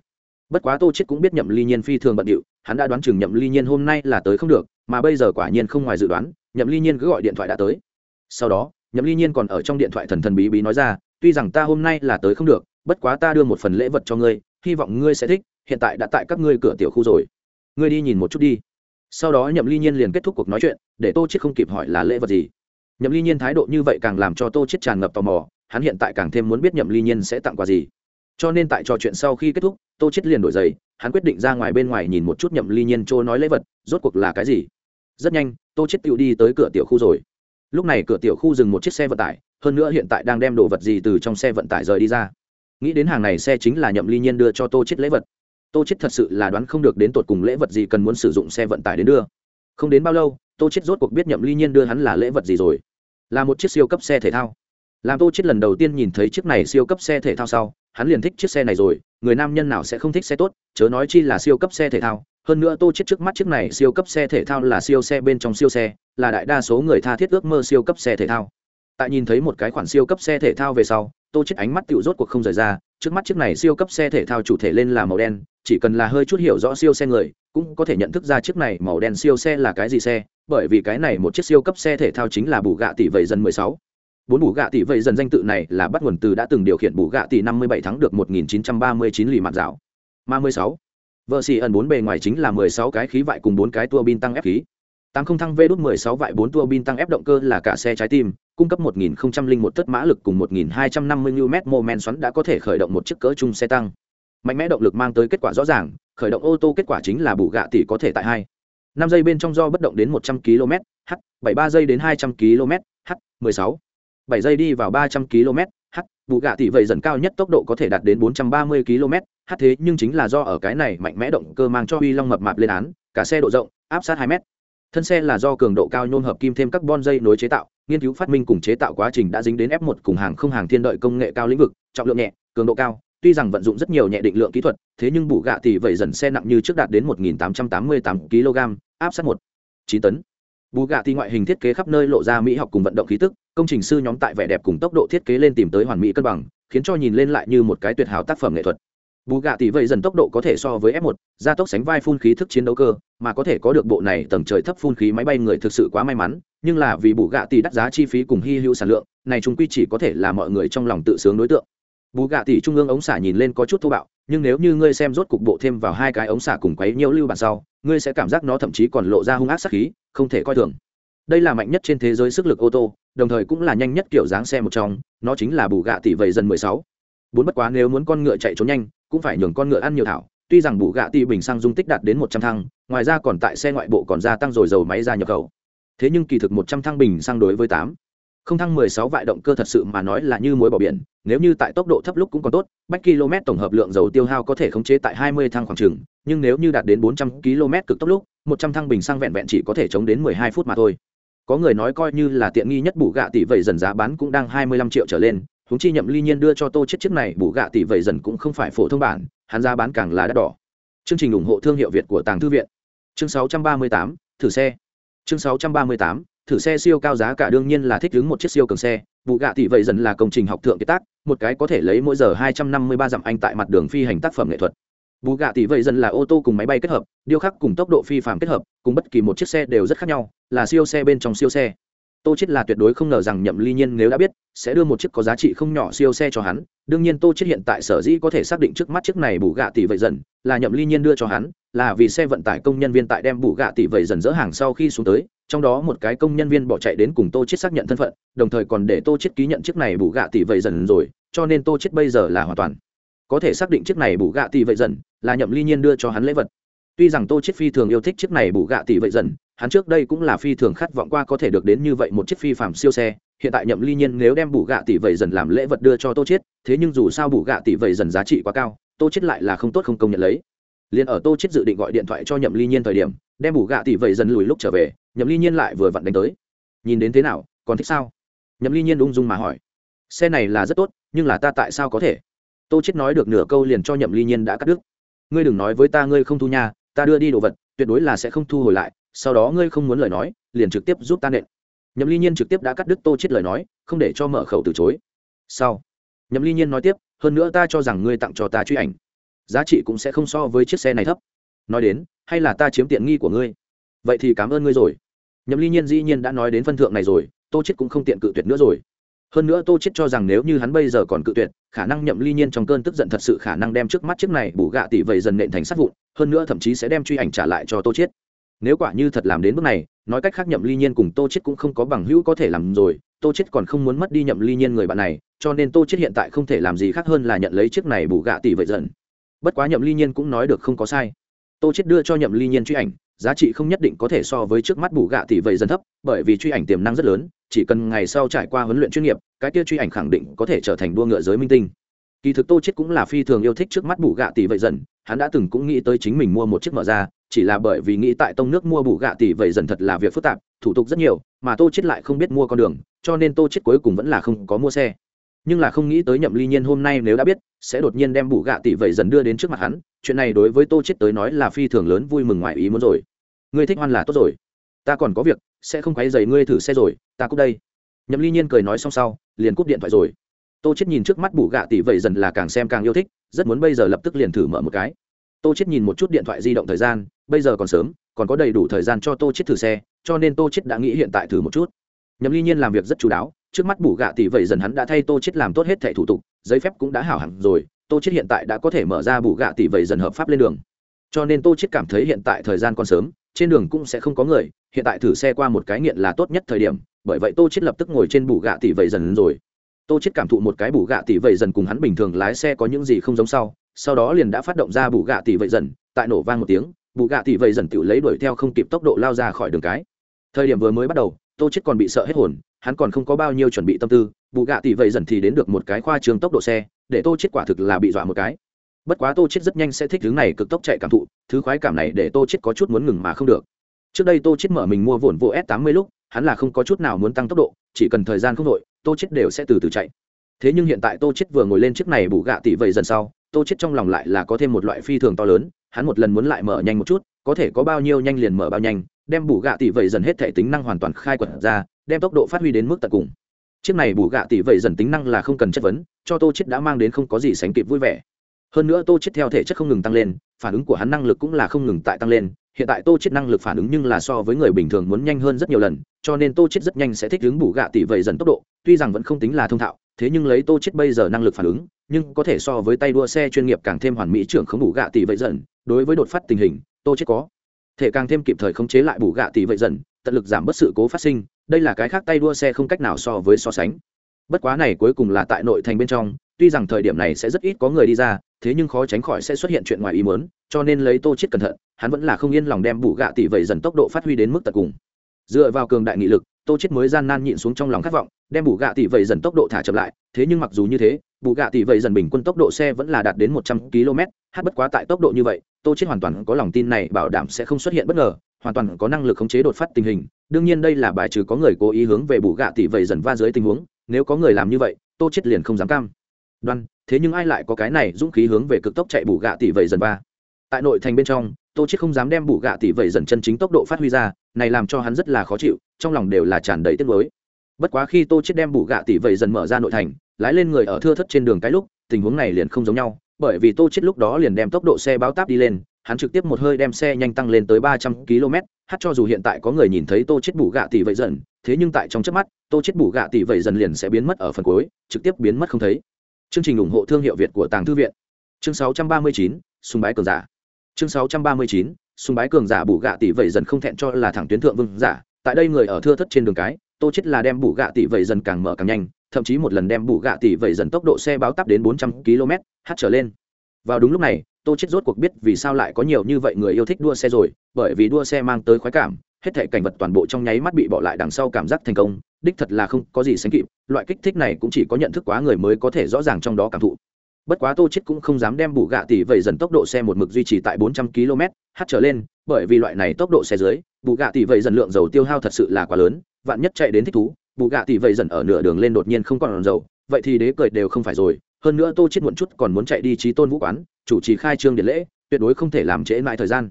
Bất quá tô chết cũng biết nhậm ly nhiên phi thường bận điệu, hắn đã đoán chừng nhậm ly nhiên hôm nay là tới không được, mà bây giờ quả nhiên không ngoài dự đoán, nhậm ly nhiên cứ gọi điện thoại đã tới. Sau đó, nhậm ly nhiên còn ở trong điện thoại thần thần bí bí nói ra tuy rằng ta hôm nay là tới không được, bất quá ta đưa một phần lễ vật cho ngươi, hy vọng ngươi sẽ thích, hiện tại đã tại các ngươi cửa tiểu khu rồi. Ngươi đi nhìn một chút đi. Sau đó nhậm ly nhiên liền kết thúc cuộc nói chuyện, để tô chết không kịp hỏi là lễ vật gì. Nhậm ly nhiên thái độ như vậy càng làm cho tô chết tràn ngập tò mò, hắn hiện tại càng thêm muốn biết nhậm ly nhiên sẽ tặng quà gì. Cho nên tại trò chuyện sau khi kết thúc, tô chết liền đổi giày, hắn quyết định ra ngoài bên ngoài nhìn một chút nhậm ly nhiên trôi nói lễ vật, rốt cuộc là cái gì. Rất nhanh, tô chết tự đi tới cửa tiểu khu rồi. Lúc này cửa tiểu khu dừng một chiếc xe vận tải hơn nữa hiện tại đang đem đồ vật gì từ trong xe vận tải rời đi ra. Nghĩ đến hàng này xe chính là nhậm ly nhiên đưa cho tô chết lễ vật. Tô chết thật sự là đoán không được đến tột cùng lễ vật gì cần muốn sử dụng xe vận tải đến đưa. Không đến bao lâu, tô chết rốt cuộc biết nhậm ly nhiên đưa hắn là lễ vật gì rồi. Là một chiếc siêu cấp xe thể thao. Làm tô chết lần đầu tiên nhìn thấy chiếc này siêu cấp xe thể thao sau, hắn liền thích chiếc xe này rồi. Người nam nhân nào sẽ không thích xe tốt, chớ nói chi là siêu cấp xe thể thao. Hơn nữa tô chết trước mắt chiếc này siêu cấp xe thể thao là siêu xe bên trong siêu xe, là đại đa số người tha thiết ước mơ siêu cấp xe thể thao tại nhìn thấy một cái khoản siêu cấp xe thể thao về sau, tô chết ánh mắt tựu rốt cuộc không rời ra, trước mắt chiếc này siêu cấp xe thể thao chủ thể lên là màu đen, chỉ cần là hơi chút hiểu rõ siêu xe người, cũng có thể nhận thức ra chiếc này màu đen siêu xe là cái gì xe, bởi vì cái này một chiếc siêu cấp xe thể thao chính là bù gạ tỷ vậy dần 16. bốn bù gạ tỷ vậy dần danh tự này là bắt nguồn từ đã từng điều khiển bù gạ tỷ 57 thắng được 1939 lì mặt dạo ma 16. vợ xì ẩn bốn bề ngoài chính là 16 cái khí vại cùng bốn cái tua bin tăng ép khí tám không thăng v đút 16 vại bốn tua bin tăng ép động cơ là cả xe trái tim cung cấp 1001 tấc mã lực cùng 1250 Nm mô men xoắn đã có thể khởi động một chiếc cỡ chung xe tăng. Mạnh mẽ động lực mang tới kết quả rõ ràng, khởi động ô tô kết quả chính là bù gạ tỷ có thể tại hai. Năm giây bên trong do bất động đến một trăm km h, bảy ba giây đến hai trăm km h, mười sáu. Bảy giây đi vào ba trăm km h, bù gạ tỷ vậy dần cao nhất tốc độ có thể đạt đến bốn trăm ba mươi km h, thế nhưng chính là do ở cái này mạnh mẽ động cơ mang cho uy long mập mạp lên án, cả xe độ rộng, áp sát hai mét. Thân xe là do cường độ cao nhôm hợp kim thêm carbon dây nối chế tạo nghiên cứu phát minh cùng chế tạo quá trình đã dính đến f 1 cùng hàng không hàng thiên đợi công nghệ cao lĩnh vực, trọng lượng nhẹ, cường độ cao, tuy rằng vận dụng rất nhiều nhẹ định lượng kỹ thuật, thế nhưng bù gạ tỷ vậy dần xe nặng như trước đạt đến 1.888 kg, áp sát một, chín tấn. Bù gạ tỷ ngoại hình thiết kế khắp nơi lộ ra mỹ học cùng vận động khí tức, công trình sư nhóm tại vẻ đẹp cùng tốc độ thiết kế lên tìm tới hoàn mỹ cân bằng, khiến cho nhìn lên lại như một cái tuyệt hảo tác phẩm nghệ thuật bù gạ tỷ vậy dần tốc độ có thể so với f 1 gia tốc sánh vai phun khí thức chiến đấu cơ, mà có thể có được bộ này tầng trời thấp phun khí máy bay người thực sự quá may mắn, nhưng là vì bù gạ tỷ đắt giá chi phí cùng hy hữu sản lượng, này chúng quy chỉ có thể là mọi người trong lòng tự sướng đối tượng. Bù gạ tỷ trung ương ống xả nhìn lên có chút thô bạo, nhưng nếu như ngươi xem rốt cục bộ thêm vào hai cái ống xả cùng quấy nhiễu lưu bản sau, ngươi sẽ cảm giác nó thậm chí còn lộ ra hung ác sát khí, không thể coi thường. Đây là mạnh nhất trên thế giới sức lực ô tô, đồng thời cũng là nhanh nhất kiểu dáng xe một trong, nó chính là bù gạ tỷ vậy dần mười sáu. Bốn bất quá nếu muốn con ngựa chạy trốn nhanh cũng phải nhường con ngựa ăn nhiều thảo, tuy rằng bù gạ tỷ bình xăng dung tích đạt đến một trăm thăng, ngoài ra còn tại xe ngoại bộ còn gia tăng rồi dầu máy ra nhập khẩu. Thế nhưng kỳ thực một trăm thăng bình xăng đối với tám, không thăng 16 vại động cơ thật sự mà nói là như muối bỏ biển, nếu như tại tốc độ thấp lúc cũng còn tốt, bách km tổng hợp lượng dầu tiêu hao có thể khống chế tại 20 thăng khoảng chừng, nhưng nếu như đạt đến 400 km cực tốc lúc 100 thăng bình xăng vẹn vẹn chỉ có thể chống đến 12 phút mà thôi. Có người nói coi như là tiện nghi nhất bù gạ tỷ vậy dần giá bán cũng đang 25 triệu trở lên huống chi nhậm ly nhiên đưa cho tô chết chiếc này bù gạ tỷ vậy dần cũng không phải phổ thông bản hắn ra bán càng là đắt đỏ. Chương trình ủng hộ thương hiệu việt của tàng thư viện. Chương 638, thử xe. Chương 638, thử xe siêu cao giá cả đương nhiên là thích ứng một chiếc siêu cường xe vụ gạ tỷ vậy dần là công trình học thượng kiệt tác một cái có thể lấy mỗi giờ hai trăm năm mươi ba dặm anh tại mặt đường phi hành tác phẩm nghệ thuật. Bù gạ tỷ vậy dần là ô tô cùng máy bay kết hợp điêu khắc cùng tốc độ phi phạm kết hợp cùng bất kỳ một chiếc xe đều rất khác nhau là siêu xe bên trong siêu xe tô chết là tuyệt đối không ngờ rằng nhậm ly nhiên nếu đã biết, sẽ đưa một chiếc có giá trị không nhỏ siêu xe cho hắn. Đương nhiên tô chết hiện tại sở dĩ có thể xác định trước mắt chiếc này bù gạ tỷ vậy dần, là nhậm ly nhiên đưa cho hắn, là vì xe vận tải công nhân viên tại đem bù gạ tỷ vậy dần dỡ hàng sau khi xuống tới, trong đó một cái công nhân viên bỏ chạy đến cùng tô chết xác nhận thân phận, đồng thời còn để tô chết ký nhận chiếc này bù gạ tỷ vậy dần rồi, cho nên tô chết bây giờ là hoàn toàn có thể xác định chiếc này bù gạ tỷ vậy dần là nhậm ly nhiên đưa cho hắn lễ vật. Tuy rằng tô chết phi thường yêu thích chiếc này bù gạ tỷ vậy dần hắn trước đây cũng là phi thường khát vọng qua có thể được đến như vậy một chiếc phi phạm siêu xe, hiện tại nhậm ly nhiên nếu đem bù gạ tỷ vậy dần làm lễ vật đưa cho tô chết thế nhưng dù sao bù gạ tỷ vậy dần giá trị quá cao, tô chết lại là không tốt không công nhận lấy. Liền ở tô chết dự định gọi điện thoại cho nhậm ly nhiên thời điểm, đem bù gạ tỷ vậy dần lùi lúc trở về, nhậm ly nhiên lại vừa vặn đánh tới. Nhìn đến thế nào, còn thích sao? Nhậm ly nhiên ung dung mà hỏi. Xe này là rất tốt, nhưng là ta tại sao có thể? Tô chết nói được nửa câu liền cho nhậm ly nhiên đã cắt đứt. Ngươi đừng nói với ta ngươi không thu nha, ta đưa đi đồ vật, tuyệt đối là sẽ không thu hồi lại sau đó ngươi không muốn lời nói, liền trực tiếp giúp ta nện. Nhậm ly nhiên trực tiếp đã cắt đứt tô chết lời nói, không để cho mở khẩu từ chối. Sau, nhậm ly nhiên nói tiếp, hơn nữa ta cho rằng ngươi tặng cho ta truy ảnh, giá trị cũng sẽ không so với chiếc xe này thấp. Nói đến, hay là ta chiếm tiện nghi của ngươi? Vậy thì cảm ơn ngươi rồi. Nhậm ly nhiên dĩ nhiên đã nói đến phân thượng này rồi, tô chết cũng không tiện cự tuyệt nữa rồi. Hơn nữa tô chết cho rằng nếu như hắn bây giờ còn cự tuyệt, khả năng nhậm ly nhiên trong cơn tức giận thật sự khả năng đem trước mắt chiếc này bù gạ tỷ vậy dần nện thành sát vụn, hơn nữa thậm chí sẽ đem truy ảnh trả lại cho tô chết nếu quả như thật làm đến bước này, nói cách khác nhậm ly nhiên cùng tô chết cũng không có bằng hữu có thể làm rồi, tô chết còn không muốn mất đi nhậm ly nhiên người bạn này, cho nên tô chết hiện tại không thể làm gì khác hơn là nhận lấy chiếc này bù gạ tỷ vậy dần bất quá nhậm ly nhiên cũng nói được không có sai. Tô chết đưa cho nhậm ly nhiên truy ảnh, giá trị không nhất định có thể so với trước mắt bù gạ tỷ vậy dần thấp, bởi vì truy ảnh tiềm năng rất lớn, chỉ cần ngày sau trải qua huấn luyện chuyên nghiệp, cái kia truy ảnh khẳng định có thể trở thành đua ngựa giới minh tinh kỳ thực tô chết cũng là phi thường yêu thích trước mắt bù gạ tỷ vậy dần, hắn đã từng cũng nghĩ tới chính mình mua một chiếc mở ra, chỉ là bởi vì nghĩ tại tông nước mua bù gạ tỷ vậy dần thật là việc phức tạp, thủ tục rất nhiều, mà tô chết lại không biết mua con đường, cho nên tô chết cuối cùng vẫn là không có mua xe. Nhưng là không nghĩ tới nhậm ly nhiên hôm nay nếu đã biết, sẽ đột nhiên đem bù gạ tỷ vậy dần đưa đến trước mặt hắn, chuyện này đối với tô chết tới nói là phi thường lớn vui mừng ngoài ý muốn rồi. Ngươi thích hoan là tốt rồi. Ta còn có việc, sẽ không quấy giày ngươi thử xe rồi, ta cúp đây. Nhậm ly nhiên cười nói xong sau, liền cúp điện thoại rồi tô chết nhìn trước mắt bù gạ tỷ vậy dần là càng xem càng yêu thích, rất muốn bây giờ lập tức liền thử mở một cái. Tô chết nhìn một chút điện thoại di động thời gian, bây giờ còn sớm, còn có đầy đủ thời gian cho tô chết thử xe, cho nên tô chết đã nghĩ hiện tại thử một chút. Nhậm ly nhiên làm việc rất chú đáo, trước mắt bù gạ tỷ vậy dần hắn đã thay tô chết làm tốt hết thẻ thủ tục, giấy phép cũng đã hảo hẳn rồi, tô chết hiện tại đã có thể mở ra bù gạ tỷ vậy dần hợp pháp lên đường. Cho nên tô chết cảm thấy hiện tại thời gian còn sớm, trên đường cũng sẽ không có người, hiện tại thử xe qua một cái nghiện là tốt nhất thời điểm, bởi vậy tô chết lập tức ngồi trên bù gạ tỷ vậy dần rồi tô chết cảm thụ một cái bù gạ tỷ vậy dần cùng hắn bình thường lái xe có những gì không giống sau sau đó liền đã phát động ra bù gạ tỷ vậy dần, tại nổ vang một tiếng, bù gạ tỷ vậy dần tự lấy đuổi theo không kịp tốc độ lao ra khỏi đường cái. Thời điểm vừa mới bắt đầu, tô chết còn bị sợ hết hồn, hắn còn không có bao nhiêu chuẩn bị tâm tư, bù gạ tỷ vậy dần thì đến được một cái khoa trường tốc độ xe, để tô chết quả thực là bị dọa một cái. Bất quá tô chết rất nhanh sẽ thích thứ này cực tốc chạy cảm thụ, thứ khoái cảm này để tô chết có chút muốn ngừng mà không được. Trước đây tô chết mở mình mua vồn vô s 80 lúc, hắn là không có chút nào muốn tăng tốc độ, chỉ cần thời gian không đội tô chết đều sẽ từ từ chạy. Thế nhưng hiện tại tô chết vừa ngồi lên chiếc này bù gạ tỷ vậy dần sau, tô chết trong lòng lại là có thêm một loại phi thường to lớn, hắn một lần muốn lại mở nhanh một chút, có thể có bao nhiêu nhanh liền mở bao nhanh, đem bù gạ tỷ vậy dần hết thể tính năng hoàn toàn khai quật ra, đem tốc độ phát huy đến mức tận cùng. Chiếc này bù gạ tỷ vậy dần tính năng là không cần chất vấn, cho tô chết đã mang đến không có gì sánh kịp vui vẻ. Hơn nữa tô chết theo thể chất không ngừng tăng lên, phản ứng của hắn năng lực cũng là không ngừng tại tăng lên hiện tại tô chết năng lực phản ứng nhưng là so với người bình thường muốn nhanh hơn rất nhiều lần, cho nên tô chết rất nhanh sẽ thích ứng bù gạ tỷ vậy dần tốc độ, tuy rằng vẫn không tính là thông thạo, thế nhưng lấy tô chết bây giờ năng lực phản ứng, nhưng có thể so với tay đua xe chuyên nghiệp càng thêm hoàn mỹ trưởng không bù gạ tỷ vậy dần, đối với đột phát tình hình, tô chết có thể càng thêm kịp thời khống chế lại bù gạ tỷ vậy dần, tận lực giảm bớt sự cố phát sinh, đây là cái khác tay đua xe không cách nào so với so sánh. Bất quá này cuối cùng là tại nội thành bên trong, tuy rằng thời điểm này sẽ rất ít có người đi ra, thế nhưng khó tránh khỏi sẽ xuất hiện chuyện ngoài ý muốn cho nên lấy tô chết cẩn thận, hắn vẫn là không yên lòng đem bù gạ tỷ vậy dần tốc độ phát huy đến mức tận cùng. Dựa vào cường đại nghị lực, tô chết mới gian nan nhịn xuống trong lòng khát vọng, đem bù gạ tỷ vậy dần tốc độ thả chậm lại, thế nhưng mặc dù như thế, bù gạ tỷ vậy dần bình quân tốc độ xe vẫn là đạt đến một trăm km, hát bất quá tại tốc độ như vậy, tô chết hoàn toàn có lòng tin này bảo đảm sẽ không xuất hiện bất ngờ, hoàn toàn có năng lực khống chế đột phát tình hình. Đương nhiên đây là bài trừ có người cố ý hướng về bù gạ tỷ vậy dần va dưới tình huống, nếu có người làm như vậy, tô chết liền không dám cam. Đoan, thế nhưng ai lại có cái này dũng khí hướng về cực tốc chạy bù gạ tỷ vậy dần va? Tại nội thành bên trong tô chết không dám đem bù gạ tỷ vậy dần chân chính tốc độ phát huy ra này làm cho hắn rất là khó chịu trong lòng đều là tràn đầy tiếc nuối. Bất quá khi tô chết đem bù gạ tỷ vậy dần mở ra nội thành lái lên người ở thưa thất trên đường cái lúc tình huống này liền không giống nhau bởi vì tô chết lúc đó liền đem tốc độ xe báo táp đi lên hắn trực tiếp một hơi đem xe nhanh tăng lên tới ba trăm km hát cho dù hiện tại có người nhìn thấy tô chết bù gạ tỷ vậy dần thế nhưng tại trong chớp mắt tô chết bù gạ tỷ vậy dần liền sẽ biến mất ở phần cuối trực tiếp biến mất không thấy. Chương trình ủng hộ thương hiệu việt của tàng thư viện. Chương 639, sùng bái cường giả chương 639, sùng bái cường giả bù gạ tỷ vậy dần không thẹn cho là thẳng tuyến thượng vương giả. Tại đây người ở thưa thất trên đường cái tô chết là đem bù gạ tỷ vậy dần càng mở càng nhanh thậm chí một lần đem bù gạ tỷ vậy dần tốc độ xe báo tắp đến 400 km h trở lên. Vào đúng lúc này tô chết rốt cuộc biết vì sao lại có nhiều như vậy người yêu thích đua xe rồi bởi vì đua xe mang tới khoái cảm hết thể cảnh vật toàn bộ trong nháy mắt bị bỏ lại đằng sau cảm giác thành công đích thật là không có gì sánh kịp loại kích thích này cũng chỉ có nhận thức quá người mới có thể rõ ràng trong đó cảm thụ bất quá tô chết cũng không dám đem bù gạ tỷ vậy dần tốc độ xe một mực duy trì tại 400 km h trở lên, bởi vì loại này tốc độ xe dưới, bù gạ tỷ vậy dần lượng dầu tiêu hao thật sự là quá lớn, vạn nhất chạy đến thích thú, bù gạ tỷ vậy dần ở nửa đường lên đột nhiên không còn dầu, vậy thì đế cười đều không phải rồi, hơn nữa tô chết muộn chút còn muốn chạy đi trí tôn vũ quán, chủ trì khai trương điện lễ, tuyệt đối không thể làm trễ mãi thời gian.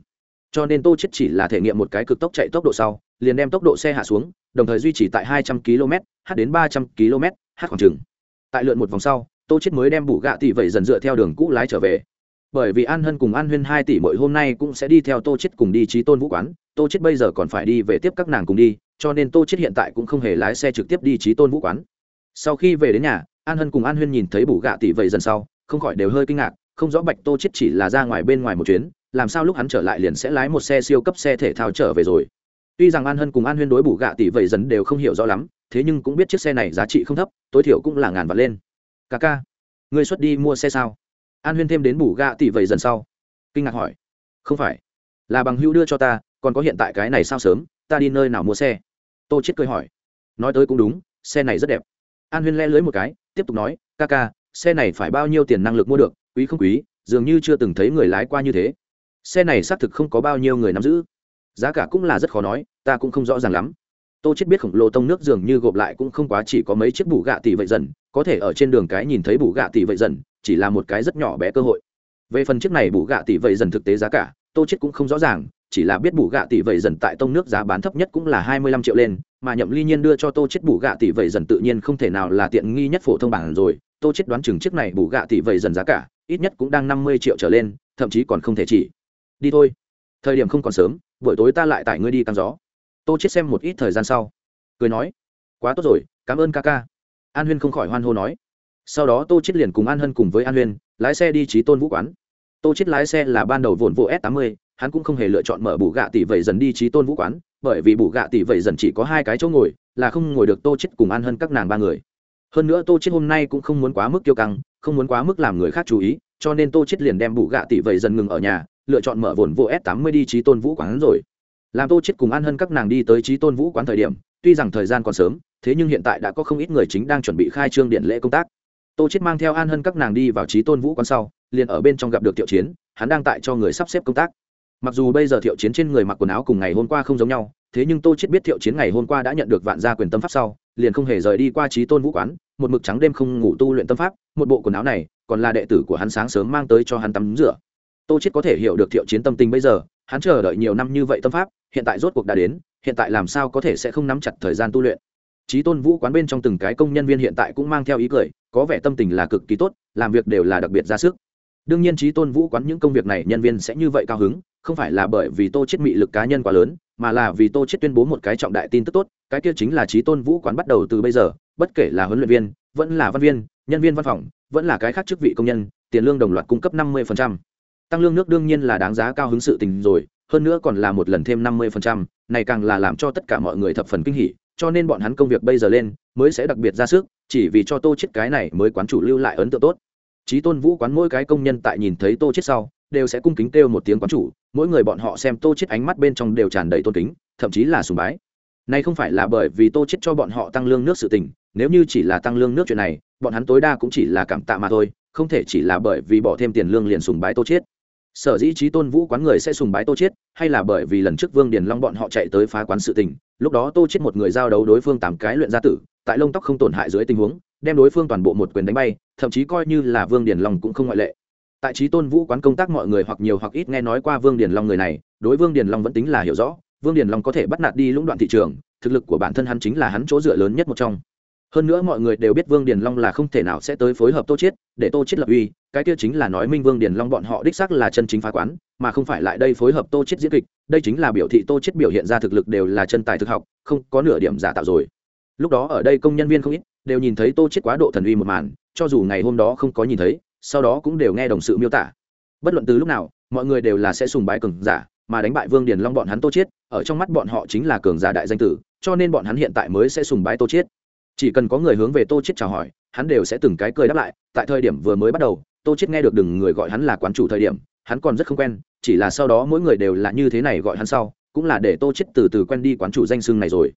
Cho nên tô chết chỉ là thể nghiệm một cái cực tốc chạy tốc độ sau, liền đem tốc độ xe hạ xuống, đồng thời duy trì tại 200 km h đến 300 km h khoảng chừng. Tại lượn một vòng sau tô chết mới đem bù gạ tỷ vậy dần dựa theo đường cũ lái trở về. Bởi vì an hân cùng an huyên hai tỷ mỗi hôm nay cũng sẽ đi theo tô chết cùng đi trí tôn vũ quán, tô chết bây giờ còn phải đi về tiếp các nàng cùng đi, cho nên tô chết hiện tại cũng không hề lái xe trực tiếp đi trí tôn vũ quán. Sau khi về đến nhà, an hân cùng an huyên nhìn thấy bù gạ tỷ vậy dần sau, không khỏi đều hơi kinh ngạc, không rõ bạch tô chết chỉ là ra ngoài bên ngoài một chuyến, làm sao lúc hắn trở lại liền sẽ lái một xe siêu cấp xe thể thao trở về rồi. Tuy rằng an hân cùng an huyên đối bù gạ tỷ vậy dần đều không hiểu rõ lắm, thế nhưng cũng biết chiếc xe này giá trị không thấp, tối thiểu cũng là ngàn vạn lên ca ca, ngươi xuất đi mua xe sao? An huyên thêm đến bù gạ tỷ vậy dần sau. Kinh ngạc hỏi. Không phải. Là bằng hữu đưa cho ta, còn có hiện tại cái này sao sớm, ta đi nơi nào mua xe? Tô chết cười hỏi. Nói tới cũng đúng, xe này rất đẹp. An huyên le lưới một cái, tiếp tục nói, ca ca, xe này phải bao nhiêu tiền năng lực mua được, quý không quý, dường như chưa từng thấy người lái qua như thế. Xe này xác thực không có bao nhiêu người nắm giữ. Giá cả cũng là rất khó nói, ta cũng không rõ ràng lắm. Tô chết biết khổng lồ tông nước dường như gộp lại cũng không quá chỉ có mấy chiếc bù gạ tỷ vậy dần có thể ở trên đường cái nhìn thấy bù gạ tỷ vậy dần, chỉ là một cái rất nhỏ bé cơ hội. Về phần chiếc này bù gạ tỷ vậy dần thực tế giá cả, tô chết cũng không rõ ràng, chỉ là biết bù gạ tỷ vậy dần tại tông nước giá bán thấp nhất cũng là hai mươi lăm triệu lên, mà nhậm ly nhiên đưa cho tô chết bù gạ tỷ vậy dần tự nhiên không thể nào là tiện nghi nhất phổ thông bản rồi. Tô chết đoán chừng chiếc này bù gạ tỷ vậy dần giá cả, ít nhất cũng đang năm mươi triệu trở lên, thậm chí còn không thể chỉ. Đi thôi. Thời điểm không còn sớm, buổi tối ta lại tải ngươi đi căng gió. Tô chết xem một ít thời gian sau. Cười nói, quá tốt rồi, cảm ơn ca ca an huyên không khỏi hoan hô nói. Sau đó tô chết liền cùng an hân cùng với an huyên lái xe đi trí tôn vũ quán. Tô chết lái xe là ban đầu vồn vô s 80 hắn cũng không hề lựa chọn mở bù gạ tỷ vậy dần đi trí tôn vũ quán, bởi vì bù gạ tỷ vậy dần chỉ có hai cái chỗ ngồi, là không ngồi được tô chết cùng an hân các nàng ba người. Hơn nữa tô chết hôm nay cũng không muốn quá mức kiêu căng, không muốn quá mức làm người khác chú ý, cho nên tô chết liền đem bù gạ tỷ vậy dần ngừng ở nhà, lựa chọn mở vồn vô s 80 đi trí tôn vũ quán rồi. Làm tô chết cùng an hân các nàng đi tới trí tôn vũ quán thời điểm, tuy rằng thời gian còn sớm thế nhưng hiện tại đã có không ít người chính đang chuẩn bị khai trương điện lễ công tác. Tô chết mang theo an hân các nàng đi vào trí tôn vũ quán sau, liền ở bên trong gặp được thiệu chiến, hắn đang tại cho người sắp xếp công tác. Mặc dù bây giờ thiệu chiến trên người mặc quần áo cùng ngày hôm qua không giống nhau, thế nhưng tô chết biết thiệu chiến ngày hôm qua đã nhận được vạn gia quyền tâm pháp sau, liền không hề rời đi qua trí tôn vũ quán, một mực trắng đêm không ngủ tu luyện tâm pháp, một bộ quần áo này còn là đệ tử của hắn sáng sớm mang tới cho hắn tắm rửa. Tô chết có thể hiểu được thiệu chiến tâm tình bây giờ, hắn chờ đợi nhiều năm như vậy tâm pháp, hiện tại rốt cuộc đã đến, hiện tại làm sao có thể sẽ không nắm chặt thời gian tu luyện trí tôn vũ quán bên trong từng cái công nhân viên hiện tại cũng mang theo ý cười có vẻ tâm tình là cực kỳ tốt làm việc đều là đặc biệt ra sức đương nhiên trí tôn vũ quán những công việc này nhân viên sẽ như vậy cao hứng không phải là bởi vì tô chết mị lực cá nhân quá lớn mà là vì tô chết tuyên bố một cái trọng đại tin tức tốt cái kia chính là trí tôn vũ quán bắt đầu từ bây giờ bất kể là huấn luyện viên vẫn là văn viên nhân viên văn phòng vẫn là cái khác chức vị công nhân tiền lương đồng loạt cung cấp năm 50%. tăng lương nước đương nhiên là đáng giá cao hứng sự tình rồi hơn nữa còn là một lần thêm năm 50%, này càng là làm cho tất cả mọi người thập phần kinh hỉ cho nên bọn hắn công việc bây giờ lên mới sẽ đặc biệt ra sức, chỉ vì cho tô chết cái này mới quán chủ lưu lại ấn tượng tốt. Trí tôn vũ quán mỗi cái công nhân tại nhìn thấy tô chết sau, đều sẽ cung kính kêu một tiếng quán chủ, mỗi người bọn họ xem tô chết ánh mắt bên trong đều tràn đầy tôn kính, thậm chí là sùng bái. Này không phải là bởi vì tô chết cho bọn họ tăng lương nước sự tình, nếu như chỉ là tăng lương nước chuyện này, bọn hắn tối đa cũng chỉ là cảm tạ mà thôi, không thể chỉ là bởi vì bỏ thêm tiền lương liền sùng bái tô chết sở dĩ trí tôn vũ quán người sẽ sùng bái tô chết hay là bởi vì lần trước vương điền long bọn họ chạy tới phá quán sự tình lúc đó tô chết một người giao đấu đối phương tám cái luyện gia tử, tại lông tóc không tổn hại dưới tình huống, đem đối phương toàn bộ một quyền đánh bay, thậm chí coi như là vương điền long cũng không ngoại lệ. Tại trí tôn vũ quán công tác mọi người hoặc nhiều hoặc ít nghe nói qua vương điền long người này, đối vương điền long vẫn tính là hiểu rõ, vương điền long có thể bắt nạt đi lũng đoạn thị trường, thực lực của bản thân hắn chính là hắn chỗ dựa lớn nhất một trong hơn nữa mọi người đều biết vương điền long là không thể nào sẽ tới phối hợp tô chiết, để tô chiết lập uy, cái kia chính là nói minh vương điền long bọn họ đích xác là chân chính phá quán, mà không phải lại đây phối hợp tô chiết diễn kịch, đây chính là biểu thị tô chiết biểu hiện ra thực lực đều là chân tài thực học, không có nửa điểm giả tạo rồi. Lúc đó ở đây công nhân viên không ít, đều nhìn thấy tô chiết quá độ thần uy một màn, cho dù ngày hôm đó không có nhìn thấy, sau đó cũng đều nghe đồng sự miêu tả. Bất luận từ lúc nào, mọi người đều là sẽ sùng bái cường giả, mà đánh bại vương điền long bọn hắn tô chiết, ở trong mắt bọn họ chính là cường giả đại danh tử, cho nên bọn hắn hiện tại mới sẽ sùng bái tô chiết chỉ cần có người hướng về tô chiết chào hỏi hắn đều sẽ từng cái cười đáp lại. Tại thời điểm vừa mới bắt đầu tô chiết nghe được đừng người gọi hắn là quán chủ thời điểm hắn còn rất không quen chỉ là sau đó mỗi người đều là như thế này gọi hắn sau cũng là để tô chiết từ từ quen đi quán chủ danh xưng này rồi.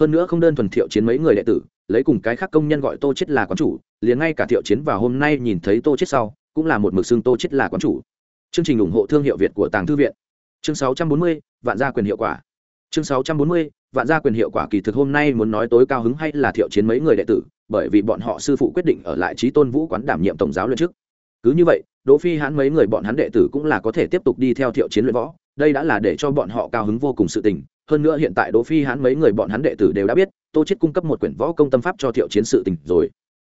Hơn nữa không đơn thuần thiệu chiến mấy người đệ tử lấy cùng cái khác công nhân gọi tô chiết là quán chủ liền ngay cả thiệu chiến vào hôm nay nhìn thấy tô chiết sau cũng là một mực xưng tô chiết là quán chủ. Chương trình ủng hộ thương hiệu việt của tàng thư viện. Chương 640, vạn gia quyền hiệu quả chương 640, vạn gia quyền hiệu quả kỳ thực hôm nay muốn nói tối cao hứng hay là thiệu chiến mấy người đệ tử bởi vì bọn họ sư phụ quyết định ở lại trí tôn vũ quán đảm nhiệm tổng giáo luyện trước. Cứ như vậy đỗ phi hãn mấy người bọn hắn đệ tử cũng là có thể tiếp tục đi theo thiệu chiến luyện võ đây đã là để cho bọn họ cao hứng vô cùng sự tình. Hơn nữa hiện tại đỗ phi hãn mấy người bọn hắn đệ tử đều đã biết tô chết cung cấp một quyển võ công tâm pháp cho thiệu chiến sự tình rồi.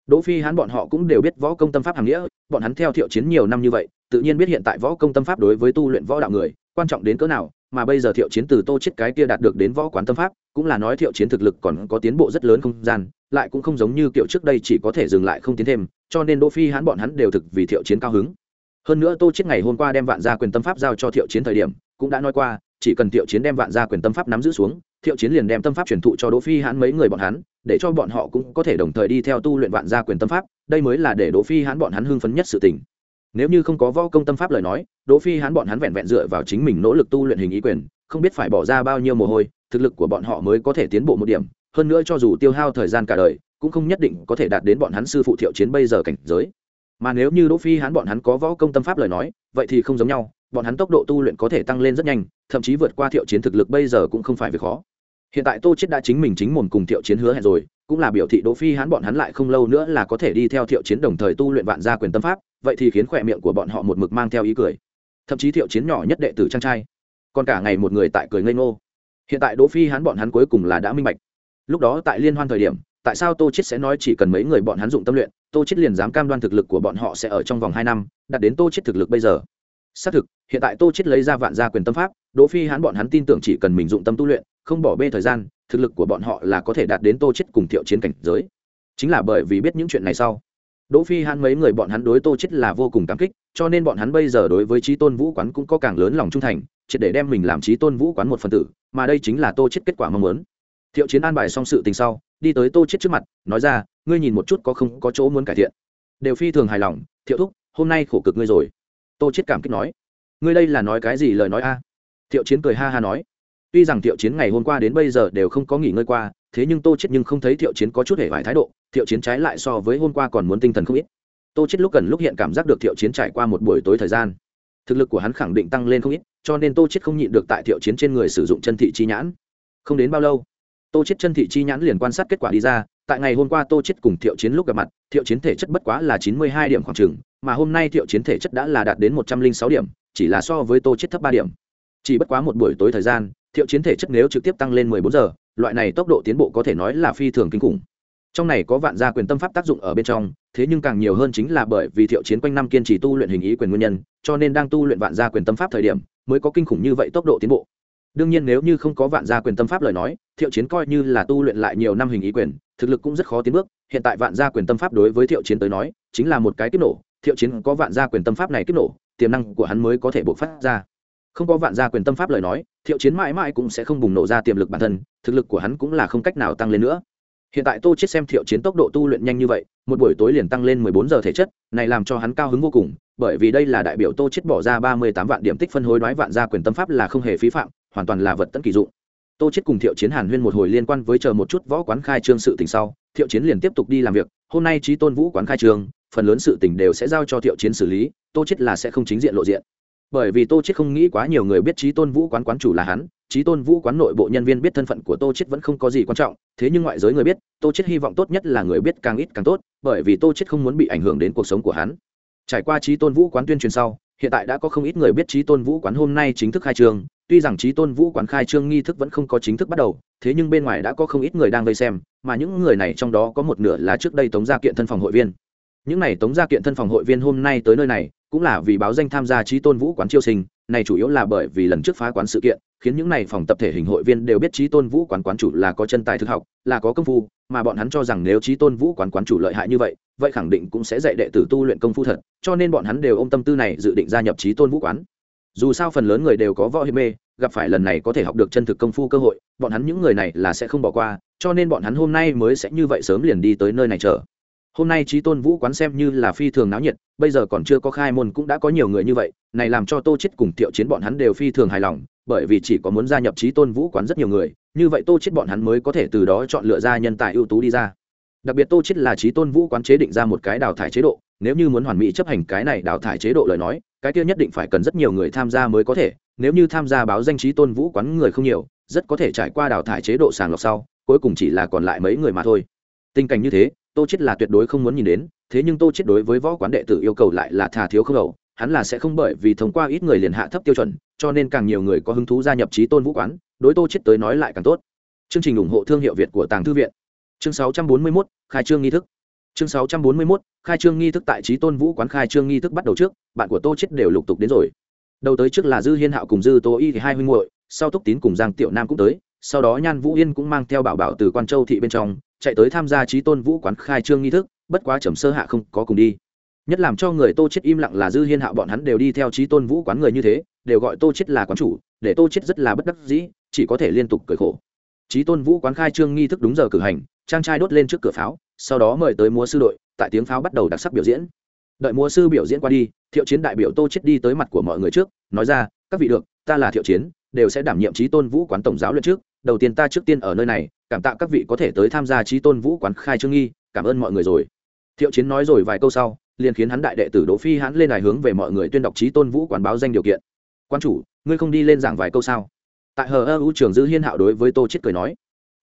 Đỗ phi hãn bọn họ cũng đều biết võ công tâm pháp hàng nghĩa bọn hắn theo thiệu chiến nhiều năm như vậy tự nhiên biết hiện tại võ công tâm pháp đối với tu luyện võ đạo người quan trọng đến cỡ nào mà bây giờ thiệu chiến từ tô chết cái kia đạt được đến võ quán tâm pháp, cũng là nói thiệu chiến thực lực còn có tiến bộ rất lớn không gian, lại cũng không giống như kiểu trước đây chỉ có thể dừng lại không tiến thêm, cho nên đỗ phi hắn bọn hắn đều thực vì thiệu chiến cao hứng. Hơn nữa tô chết ngày hôm qua đem vạn gia quyền tâm pháp giao cho thiệu chiến thời điểm, cũng đã nói qua, chỉ cần thiệu chiến đem vạn gia quyền tâm pháp nắm giữ xuống, thiệu chiến liền đem tâm pháp truyền thụ cho đỗ phi hãn mấy người bọn hắn, để cho bọn họ cũng có thể đồng thời đi theo tu luyện vạn gia quyền tâm pháp, đây mới là để đỗ phi hãn bọn hắn hưng phấn nhất sự tình nếu như không có võ công tâm pháp lời nói, đỗ phi hắn bọn hắn vẹn vẹn dựa vào chính mình nỗ lực tu luyện hình ý quyền, không biết phải bỏ ra bao nhiêu mồ hôi, thực lực của bọn họ mới có thể tiến bộ một điểm. Hơn nữa cho dù tiêu hao thời gian cả đời, cũng không nhất định có thể đạt đến bọn hắn sư phụ thiệu chiến bây giờ cảnh giới. Mà nếu như đỗ phi hắn bọn hắn có võ công tâm pháp lời nói, vậy thì không giống nhau, bọn hắn tốc độ tu luyện có thể tăng lên rất nhanh, thậm chí vượt qua thiệu chiến thực lực bây giờ cũng không phải việc khó. Hiện tại tô chết đã chính mình chính mồm cùng thiệu chiến hứa hẹn rồi, cũng là biểu thị đỗ phi hắn bọn hắn lại không lâu nữa là có thể đi theo thiệu chiến đồng thời tu luyện vạn gia quyền tâm pháp vậy thì khiến khỏe miệng của bọn họ một mực mang theo ý cười. Thậm chí thiệu chiến nhỏ nhất đệ tử trang trai. Còn cả ngày một người tại cười ngây ngô. Hiện tại đỗ phi hắn bọn hắn cuối cùng là đã minh bạch. Lúc đó tại liên hoan thời điểm, tại sao tô chết sẽ nói chỉ cần mấy người bọn hắn dụng tâm luyện, tô chết liền dám cam đoan thực lực của bọn họ sẽ ở trong vòng hai năm, đạt đến tô chết thực lực bây giờ. Xác thực, hiện tại tô chết lấy ra vạn gia quyền tâm pháp, đỗ phi hắn bọn hắn tin tưởng chỉ cần mình dụng tâm tu luyện, không bỏ bê thời gian, thực lực của bọn họ là có thể đạt đến tô chết cùng thiệu chiến cảnh giới. Chính là bởi vì biết những chuyện này sau đỗ phi hãn mấy người bọn hắn đối tô chết là vô cùng cảm kích, cho nên bọn hắn bây giờ đối với Chí tôn vũ quán cũng có càng lớn lòng trung thành chỉ để đem mình làm Chí tôn vũ quán một phần tử, mà đây chính là tô chết kết quả mong muốn. Thiệu chiến an bài xong sự tình sau, đi tới tô chết trước mặt, nói ra, ngươi nhìn một chút có không, có chỗ muốn cải thiện. Đều phi thường hài lòng, thiệu thúc, hôm nay khổ cực ngươi rồi. Tô chết cảm kích nói, ngươi đây là nói cái gì lời nói a? Thiệu chiến cười ha ha nói, tuy rằng thiệu chiến ngày hôm qua đến bây giờ đều không có nghỉ ngơi qua thế nhưng tô chết nhưng không thấy thiệu chiến có chút hề vải thái độ, thiệu chiến trái lại so với hôm qua còn muốn tinh thần không ít. Tô chết lúc gần lúc hiện cảm giác được thiệu chiến trải qua một buổi tối thời gian. Thực lực của hắn khẳng định tăng lên không ít, cho nên tô chết không nhịn được tại thiệu chiến trên người sử dụng chân thị chi nhãn. Không đến bao lâu, tô chết chân thị chi nhãn liền quan sát kết quả đi ra, tại ngày hôm qua tô chết cùng thiệu chiến lúc gặp mặt, thiệu chiến thể chất bất quá là chín mươi hai điểm khoảng trường mà hôm nay thiệu chiến thể chất đã là đạt đến một trăm linh sáu điểm, chỉ là so với tô chết thấp ba điểm. Chỉ bất quá một buổi tối thời gian, thiệu chiến thể chất nếu trực tiếp tăng lên mười bốn giờ loại này tốc độ tiến bộ có thể nói là phi thường kinh khủng. Trong này có vạn gia quyền tâm pháp tác dụng ở bên trong, thế nhưng càng nhiều hơn chính là bởi vì thiệu chiến quanh năm kiên trì tu luyện hình ý quyền nguyên nhân, cho nên đang tu luyện vạn gia quyền tâm pháp thời điểm, mới có kinh khủng như vậy tốc độ tiến bộ. Đương nhiên nếu như không có vạn gia quyền tâm pháp lời nói, thiệu chiến coi như là tu luyện lại nhiều năm hình ý quyền, thực lực cũng rất khó tiến bước. Hiện tại vạn gia quyền tâm pháp đối với thiệu chiến tới nói, chính là một cái kích nổ. Thiệu chiến có vạn gia quyền tâm pháp này kích nổ, tiềm năng của hắn mới có thể bộc phát ra không có vạn gia quyền tâm pháp lời nói, thiệu chiến mãi mãi cũng sẽ không bùng nổ ra tiềm lực bản thân, thực lực của hắn cũng là không cách nào tăng lên nữa. Hiện tại tô chết xem thiệu chiến tốc độ tu luyện nhanh như vậy, một buổi tối liền tăng lên 14 giờ thể chất, này làm cho hắn cao hứng vô cùng, bởi vì đây là đại biểu tô chết bỏ ra 38 vạn điểm tích phân hối đoái vạn gia quyền tâm pháp là không hề phí phạm, hoàn toàn là vật tận kỳ dụng. Tô chết cùng thiệu chiến hàn huyên một hồi liên quan với chờ một chút võ quán khai trương sự tình sau, thiệu chiến liền tiếp tục đi làm việc, hôm nay trí tôn vũ quán khai trương, phần lớn sự tình đều sẽ giao cho thiệu chiến xử lý, tô chết là sẽ không chính diện lộ diện bởi vì tô chết không nghĩ quá nhiều người biết trí tôn vũ quán quán chủ là hắn, trí tôn vũ quán nội bộ nhân viên biết thân phận của tô chết vẫn không có gì quan trọng, thế nhưng ngoại giới người biết, tô chết hy vọng tốt nhất là người biết càng ít càng tốt, bởi vì tô chết không muốn bị ảnh hưởng đến cuộc sống của hắn. Trải qua trí tôn vũ quán tuyên truyền sau, hiện tại đã có không ít người biết trí tôn vũ quán hôm nay chính thức khai trương, tuy rằng trí tôn vũ quán khai trương nghi thức vẫn không có chính thức bắt đầu, thế nhưng bên ngoài đã có không ít người đang vây xem, mà những người này trong đó có một nửa là trước đây tống gia kiện thân phòng hội viên. Những này tống gia kiện thân phòng hội viên hôm nay tới nơi này cũng là vì báo danh tham gia trí tôn vũ quán chiêu sinh, này chủ yếu là bởi vì lần trước phá quán sự kiện, khiến những này phòng tập thể hình hội viên đều biết trí tôn vũ quán quán chủ là có chân tài thực học, là có công phu, mà bọn hắn cho rằng nếu trí tôn vũ quán quán chủ lợi hại như vậy vậy khẳng định cũng sẽ dạy đệ tử tu luyện công phu thật, cho nên bọn hắn đều ôm tâm tư này dự định gia nhập trí tôn vũ quán. Dù sao phần lớn người đều có võ hiểm mê, gặp phải lần này có thể học được chân thực công phu cơ hội, bọn hắn những người này là sẽ không bỏ qua, cho nên bọn hắn hôm nay mới sẽ như vậy sớm liền đi tới nơi này chờ hôm nay trí tôn vũ quán xem như là phi thường náo nhiệt, bây giờ còn chưa có khai môn cũng đã có nhiều người như vậy, này làm cho tô chết cùng thiệu chiến bọn hắn đều phi thường hài lòng, bởi vì chỉ có muốn gia nhập trí tôn vũ quán rất nhiều người, như vậy tô chết bọn hắn mới có thể từ đó chọn lựa ra nhân tài ưu tú đi ra. Đặc biệt tô chết là trí tôn vũ quán chế định ra một cái đào thải chế độ, nếu như muốn hoàn mỹ chấp hành cái này đào thải chế độ lời nói, cái kia nhất định phải cần rất nhiều người tham gia mới có thể, nếu như tham gia báo danh trí tôn vũ quán người không nhiều, rất có thể trải qua đào thải chế độ sàng lọc sau, cuối cùng chỉ là còn lại mấy người mà thôi. Tình cảnh như thế tô chết là tuyệt đối không muốn nhìn đến thế nhưng tô chết đối với võ quán đệ tử yêu cầu lại là thà thiếu không đầu hắn là sẽ không bởi vì thông qua ít người liền hạ thấp tiêu chuẩn cho nên càng nhiều người có hứng thú gia nhập trí tôn vũ quán đối tô chết tới nói lại càng tốt. Chương trình ủng hộ thương hiệu việt của tàng thư viện. Chương 641, khai trương nghi thức. Chương 641, khai trương nghi thức tại trí tôn vũ quán khai trương nghi thức bắt đầu trước bạn của tô chết đều lục tục đến rồi. Đầu tới trước là dư hiên hạo cùng dư tô y thì hai huynh muội sau túc tín cùng giang tiểu nam cũng tới sau đó nhan vũ yên cũng mang theo bảo bảo từ quan châu thị bên trong chạy tới tham gia trí tôn vũ quán khai trương nghi thức, bất quá trầm sơ hạ không có cùng đi. Nhất làm cho người tô chết im lặng là dư hiên hạo, bọn hắn đều đi theo trí tôn vũ quán người như thế, đều gọi tô chết là quán chủ, để tô chết rất là bất đắc dĩ, chỉ có thể liên tục cười khổ. Trí tôn vũ quán khai trương nghi thức đúng giờ cử hành trang trai đốt lên trước cửa pháo, sau đó mời tới múa sư đội, tại tiếng pháo bắt đầu đặc sắc biểu diễn. Đợi múa sư biểu diễn qua đi, thiệu chiến đại biểu tô chết đi tới mặt của mọi người trước, nói ra, các vị được, ta là thiệu chiến, đều sẽ đảm nhiệm trí tôn vũ quán tổng giáo luyện trước đầu tiên ta trước tiên ở nơi này, cảm tạ các vị có thể tới tham gia trí tôn vũ quán khai trương nghi, cảm ơn mọi người rồi. Thiệu chiến nói rồi vài câu sau, liền khiến hắn đại đệ tử đỗ phi hắn lên đài hướng về mọi người tuyên đọc trí tôn vũ quán báo danh điều kiện. Quan chủ, ngươi không đi lên giảng vài câu sao? Tại hờ ơ u trường dư hiên hạo đối với tô chết cười nói.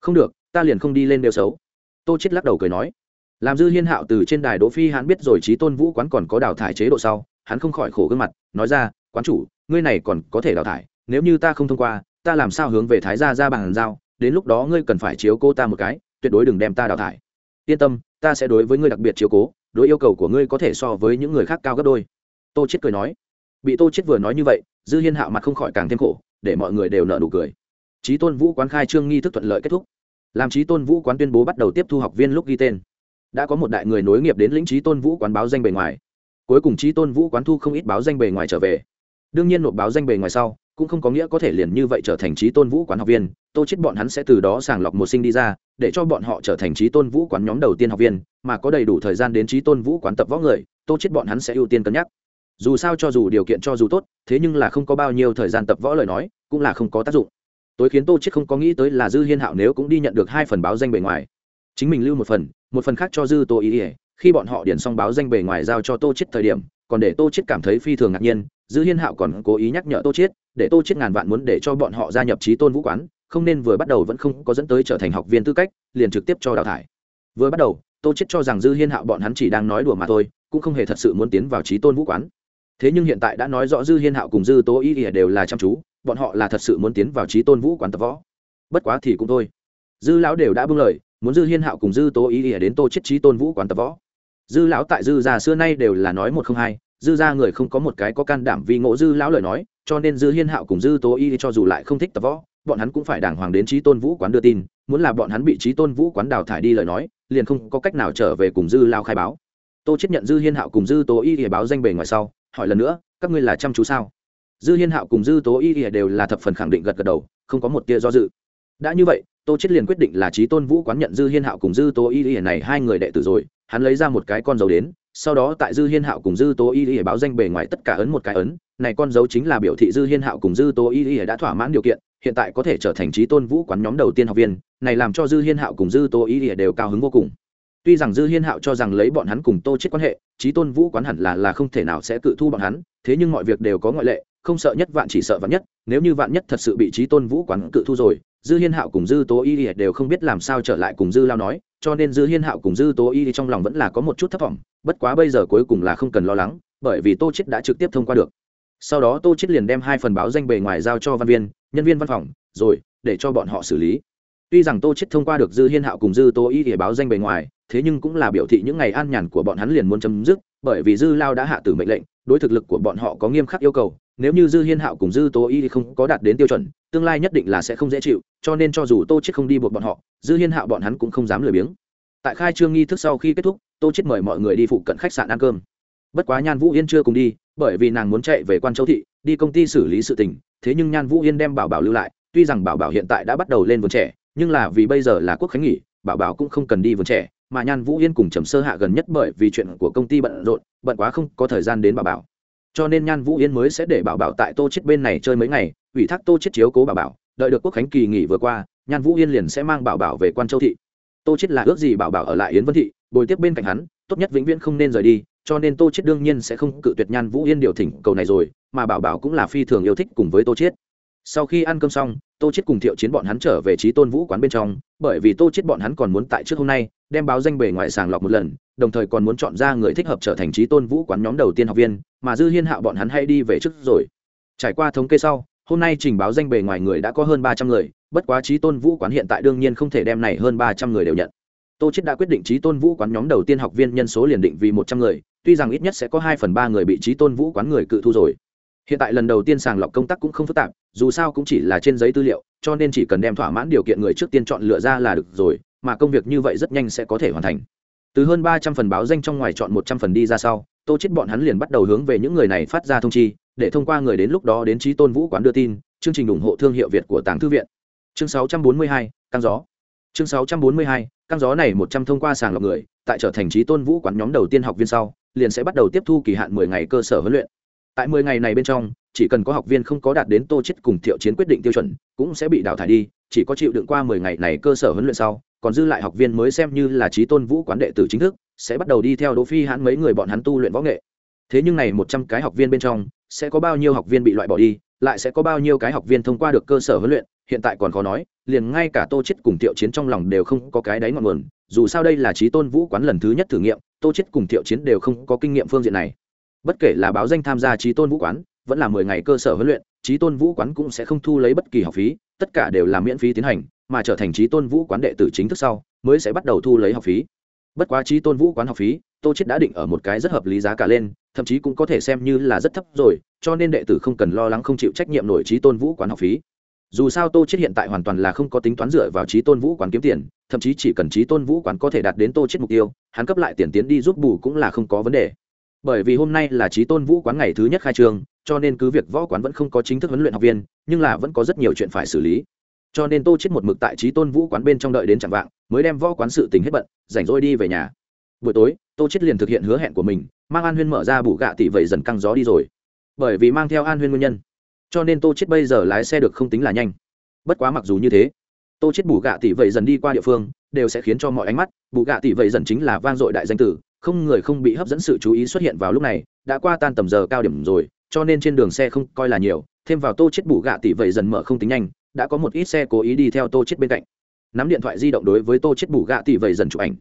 Không được, ta liền không đi lên đều xấu. Tô chết lắc đầu cười nói. Làm dư hiên hạo từ trên đài đỗ phi hắn biết rồi trí tôn vũ quán còn có đào thải chế độ sau, hắn không khỏi khổ gương mặt, nói ra, quán chủ, ngươi này còn có thể đào thải, nếu như ta không thông qua ta làm sao hướng về thái gia ra bàn giao, đến lúc đó ngươi cần phải chiếu cô ta một cái, tuyệt đối đừng đem ta đào thải. Yên tâm, ta sẽ đối với ngươi đặc biệt chiếu cố, đối yêu cầu của ngươi có thể so với những người khác cao gấp đôi. Tô chết cười nói. Bị tô chết vừa nói như vậy, dư hiên hạo mặt không khỏi càng thêm khổ, để mọi người đều nợ nụ cười. Trí tôn vũ quán khai trương nghi thức thuận lợi kết thúc. Làm trí tôn vũ quán tuyên bố bắt đầu tiếp thu học viên lúc ghi tên. Đã có một đại người nối nghiệp đến lĩnh trí tôn vũ quán báo danh bề ngoài. Cuối cùng trí tôn vũ quán thu không ít báo danh bề ngoài trở về. Đương nhiên nộp báo danh bề ngoài sau cũng không có nghĩa có thể liền như vậy trở thành trí tôn vũ quán học viên, tô chết bọn hắn sẽ từ đó sàng lọc một sinh đi ra, để cho bọn họ trở thành trí tôn vũ quán nhóm đầu tiên học viên, mà có đầy đủ thời gian đến trí tôn vũ quán tập võ người, tô chết bọn hắn sẽ ưu tiên cân nhắc. Dù sao cho dù điều kiện cho dù tốt, thế nhưng là không có bao nhiêu thời gian tập võ lời nói, cũng là không có tác dụng. Tối khiến tô chết không có nghĩ tới là dư hiên hạo nếu cũng đi nhận được hai phần báo danh bề ngoài. Chính mình lưu một phần một phần khác cho dư tô ý ỉa khi bọn họ điền xong báo danh bề ngoài giao cho tô chết thời điểm, còn để tô chết cảm thấy phi thường ngạc nhiên, dư hiên hạo còn cố ý nhắc nhở tô chết để tô chết ngàn vạn muốn để cho bọn họ gia nhập trí tôn vũ quán, không nên vừa bắt đầu vẫn không có dẫn tới trở thành học viên tư cách, liền trực tiếp cho đào thải. Vừa bắt đầu, tô chết cho rằng dư hiên hạo bọn hắn chỉ đang nói đùa mà thôi, cũng không hề thật sự muốn tiến vào trí tôn vũ quán. Thế nhưng hiện tại đã nói rõ dư hiên hạo cùng dư tố y đều là chăm chú, bọn họ là thật sự muốn tiến vào trí tôn vũ quán tập võ. Bất quá thì cũng thôi. Dư lão đều đã bưng lời, muốn dư hiên hạo cùng dư tố y đến tô chết trí tôn vũ quán tập võ. Dư lão tại dư già xưa nay đều là nói một không hai, dư ra người không có một cái có can đảm vì ngộ dư lão lời nói cho nên dư hiên hạo cùng dư tố y cho dù lại không thích tập võ, bọn hắn cũng phải đàng hoàng đến trí tôn vũ quán đưa tin, muốn là bọn hắn bị trí tôn vũ quán đào thải đi lời nói, liền không có cách nào trở về cùng dư lao khai báo. Tô chết nhận dư hiên hạo cùng dư tố y thì báo danh bề ngoài sau, hỏi lần nữa, các ngươi là chăm chú sao? Dư hiên hạo cùng dư tố y thì đều là thập phần khẳng định gật gật đầu, không có một tia do dự. Đã như vậy, tô chết liền quyết định là trí tôn vũ quán nhận dư hiên hạo cùng dư tố y thì này hai người đệ tử rồi, hắn lấy ra một cái con dấu đến sau đó tại dư hiên hạo cùng dư tố y y báo danh bề ngoài tất cả ấn một cái ấn, này con dấu chính là biểu thị dư hiên hạo cùng dư tố y y đã thỏa mãn điều kiện, hiện tại có thể trở thành trí tôn vũ quán nhóm đầu tiên học viên, này làm cho dư hiên hạo cùng dư tố y y đều cao hứng vô cùng. Tuy rằng dư hiên hạo cho rằng lấy bọn hắn cùng tô chết quan hệ, trí tôn vũ quán hẳn là là không thể nào sẽ cự thu bọn hắn, thế nhưng mọi việc đều có ngoại lệ, không sợ nhất vạn chỉ sợ vạn nhất, nếu như vạn nhất thật sự bị trí tôn vũ quán cự thu rồi dư hiên hạo cùng dư tố y đều không biết làm sao trở lại cùng dư lao nói, cho nên dư hiên hạo cùng dư tố y trong lòng vẫn là có một chút thất vọng, bất quá bây giờ cuối cùng là không cần lo lắng, bởi vì tô chết đã trực tiếp thông qua được. Sau đó tô chết liền đem hai phần báo danh bề ngoài giao cho văn viên, nhân viên văn phòng, rồi, để cho bọn họ xử lý. Tuy rằng tô chết thông qua được dư hiên hạo cùng dư tô y để báo danh bề ngoài, thế nhưng cũng là biểu thị những ngày an nhàn của bọn hắn liền muốn chấm dứt, bởi vì dư lao đã hạ tử mệnh lệnh, đối thực lực của bọn họ có nghiêm khắc yêu cầu nếu như dư hiên hạo cùng dư tô y không có đạt đến tiêu chuẩn, tương lai nhất định là sẽ không dễ chịu, cho nên cho dù tô chết không đi buộc bọn họ, dư hiên hạo bọn hắn cũng không dám lười biếng. Tại khai trương nghi thức sau khi kết thúc, tô chết mời mọi người đi phụ cận khách sạn ăn cơm. Bất quá nhan vũ yên chưa cùng đi, bởi vì nàng muốn chạy về quan châu thị, đi công ty xử lý sự tình, thế nhưng nhan vũ yên đem bảo bảo lưu lại, tuy rằng bảo bảo hiện tại đã bắt đầu lên vườn trẻ, nhưng là vì bây giờ là quốc khánh nghỉ, bảo bảo cũng không cần đi vườn trẻ, mà nhan vũ yên cùng trầm sơ hạ gần nhất bởi vì chuyện của công ty bận rộn, bận quá không có thời gian đến bảo bảo cho nên nhan vũ yên mới sẽ để bảo bảo tại tô chết bên này chơi mấy ngày, ủy thác tô chết chiếu cố bảo bảo, đợi được quốc khánh kỳ nghỉ vừa qua, nhan vũ yên liền sẽ mang bảo bảo về quan châu thị. Tô chết là ước gì bảo bảo ở lại yến vân thị, bồi tiếp bên cạnh hắn, tốt nhất vĩnh viễn không nên rời đi, cho nên tô chết đương nhiên sẽ không cự tuyệt nhan vũ yên điều thỉnh cầu này rồi, mà bảo bảo cũng là phi thường yêu thích cùng với tô chết. Sau khi ăn cơm xong, tô chết cùng thiệu chiến bọn hắn trở về trí tôn vũ quán bên trong, bởi vì tô chết bọn hắn còn muốn tại trước hôm nay đem báo danh bề ngoài sàng lọc một lần, đồng thời còn muốn chọn ra người thích hợp trở thành trí tôn vũ quán nhóm đầu tiên học viên, mà dư hiên hạo bọn hắn hay đi về trước rồi. Trải qua thống kê sau, hôm nay trình báo danh bề ngoài người đã có hơn ba trăm người, bất quá trí tôn vũ quán hiện tại đương nhiên không thể đem này hơn ba trăm người đều nhận. Tô chết đã quyết định trí tôn vũ quán nhóm đầu tiên học viên nhân số liền định vì một trăm người, tuy rằng ít nhất sẽ có hai phần ba người bị trí tôn vũ quán người cự thu rồi. Hiện tại lần đầu tiên sàng lọc công tác cũng không phức tạp, dù sao cũng chỉ là trên giấy tư liệu, cho nên chỉ cần đem thỏa mãn điều kiện người trước tiên chọn lựa ra là được rồi mà công việc như vậy rất nhanh sẽ có thể hoàn thành. Từ hơn ba trăm phần báo danh trong ngoài chọn một trăm phần đi ra sau tô chết bọn hắn liền bắt đầu hướng về những người này phát ra thông chi để thông qua người đến lúc đó đến trí tôn vũ quán đưa tin chương trình ủng hộ thương hiệu việt của tàng thư viện. Chương 642, căng gió. Chương 642, căng gió này một trăm thông qua sàng lọc người tại trở thành trí tôn vũ quán nhóm đầu tiên học viên sau liền sẽ bắt đầu tiếp thu kỳ hạn mười ngày cơ sở huấn luyện. Tại mười ngày này bên trong chỉ cần có học viên không có đạt đến tô chết cùng thiệu chiến quyết định tiêu chuẩn cũng sẽ bị đào thải đi chỉ có chịu đựng qua mười ngày này cơ sở huấn luyện sau, còn dư lại học viên mới xem như là trí tôn vũ quán đệ tử chính thức, sẽ bắt đầu đi theo đỗ phi hãn mấy người bọn hắn tu luyện võ nghệ. Thế nhưng này một trăm cái học viên bên trong, sẽ có bao nhiêu học viên bị loại bỏ đi, lại sẽ có bao nhiêu cái học viên thông qua được cơ sở huấn luyện, hiện tại còn khó nói, liền ngay cả tô chết cùng thiệu chiến trong lòng đều không có cái đáy ngọn nguồn, dù sao đây là trí tôn vũ quán lần thứ nhất thử nghiệm, tô chết cùng thiệu chiến đều không có kinh nghiệm phương diện này. Bất kể là báo danh tham gia trí tôn vũ quán, vẫn là mười ngày cơ sở huấn luyện, trí tôn vũ quán cũng sẽ không thu lấy bất kỳ học phí tất cả đều là miễn phí tiến hành, mà trở thành trí tôn vũ quán đệ tử chính thức sau, mới sẽ bắt đầu thu lấy học phí. Bất quá trí tôn vũ quán học phí, tô chết đã định ở một cái rất hợp lý giá cả lên, thậm chí cũng có thể xem như là rất thấp rồi, cho nên đệ tử không cần lo lắng không chịu trách nhiệm nổi trí tôn vũ quán học phí. Dù sao tô chết hiện tại hoàn toàn là không có tính toán dựa vào trí tôn vũ quán kiếm tiền, thậm chí chỉ cần trí tôn vũ quán có thể đạt đến tô chết mục tiêu, hắn cấp lại tiền tiến đi giúp bù cũng là không có vấn đề. Bởi vì hôm nay là trí tôn vũ quán ngày thứ nhất khai trương cho nên cứ việc võ quán vẫn không có chính thức huấn luyện học viên, nhưng là vẫn có rất nhiều chuyện phải xử lý. Cho nên tô chết một mực tại trí tôn vũ quán bên trong đợi đến chẳng vạng, mới đem võ quán sự tình hết bận, rảnh rỗi đi về nhà. Buổi tối, tô chết liền thực hiện hứa hẹn của mình, mang an huyên mở ra bù gạ tỷ vậy dần căng gió đi rồi. Bởi vì mang theo an huyên nguyên nhân. Cho nên tô chết bây giờ lái xe được không tính là nhanh. Bất quá mặc dù như thế, tô chết bù gạ tỷ vậy dần đi qua địa phương, đều sẽ khiến cho mọi ánh mắt, bù gạ tỷ vậy dần chính là vang dội đại danh tử, không người không bị hấp dẫn sự chú ý xuất hiện vào lúc này, đã qua tan tầm giờ cao điểm rồi cho nên trên đường xe không coi là nhiều, thêm vào tô chết bù gạ tỷ vậy dần mở không tính nhanh, đã có một ít xe cố ý đi theo tô chết bên cạnh. Nắm điện thoại di động đối với tô chết bù gạ tỷ vậy dần chụp ảnh.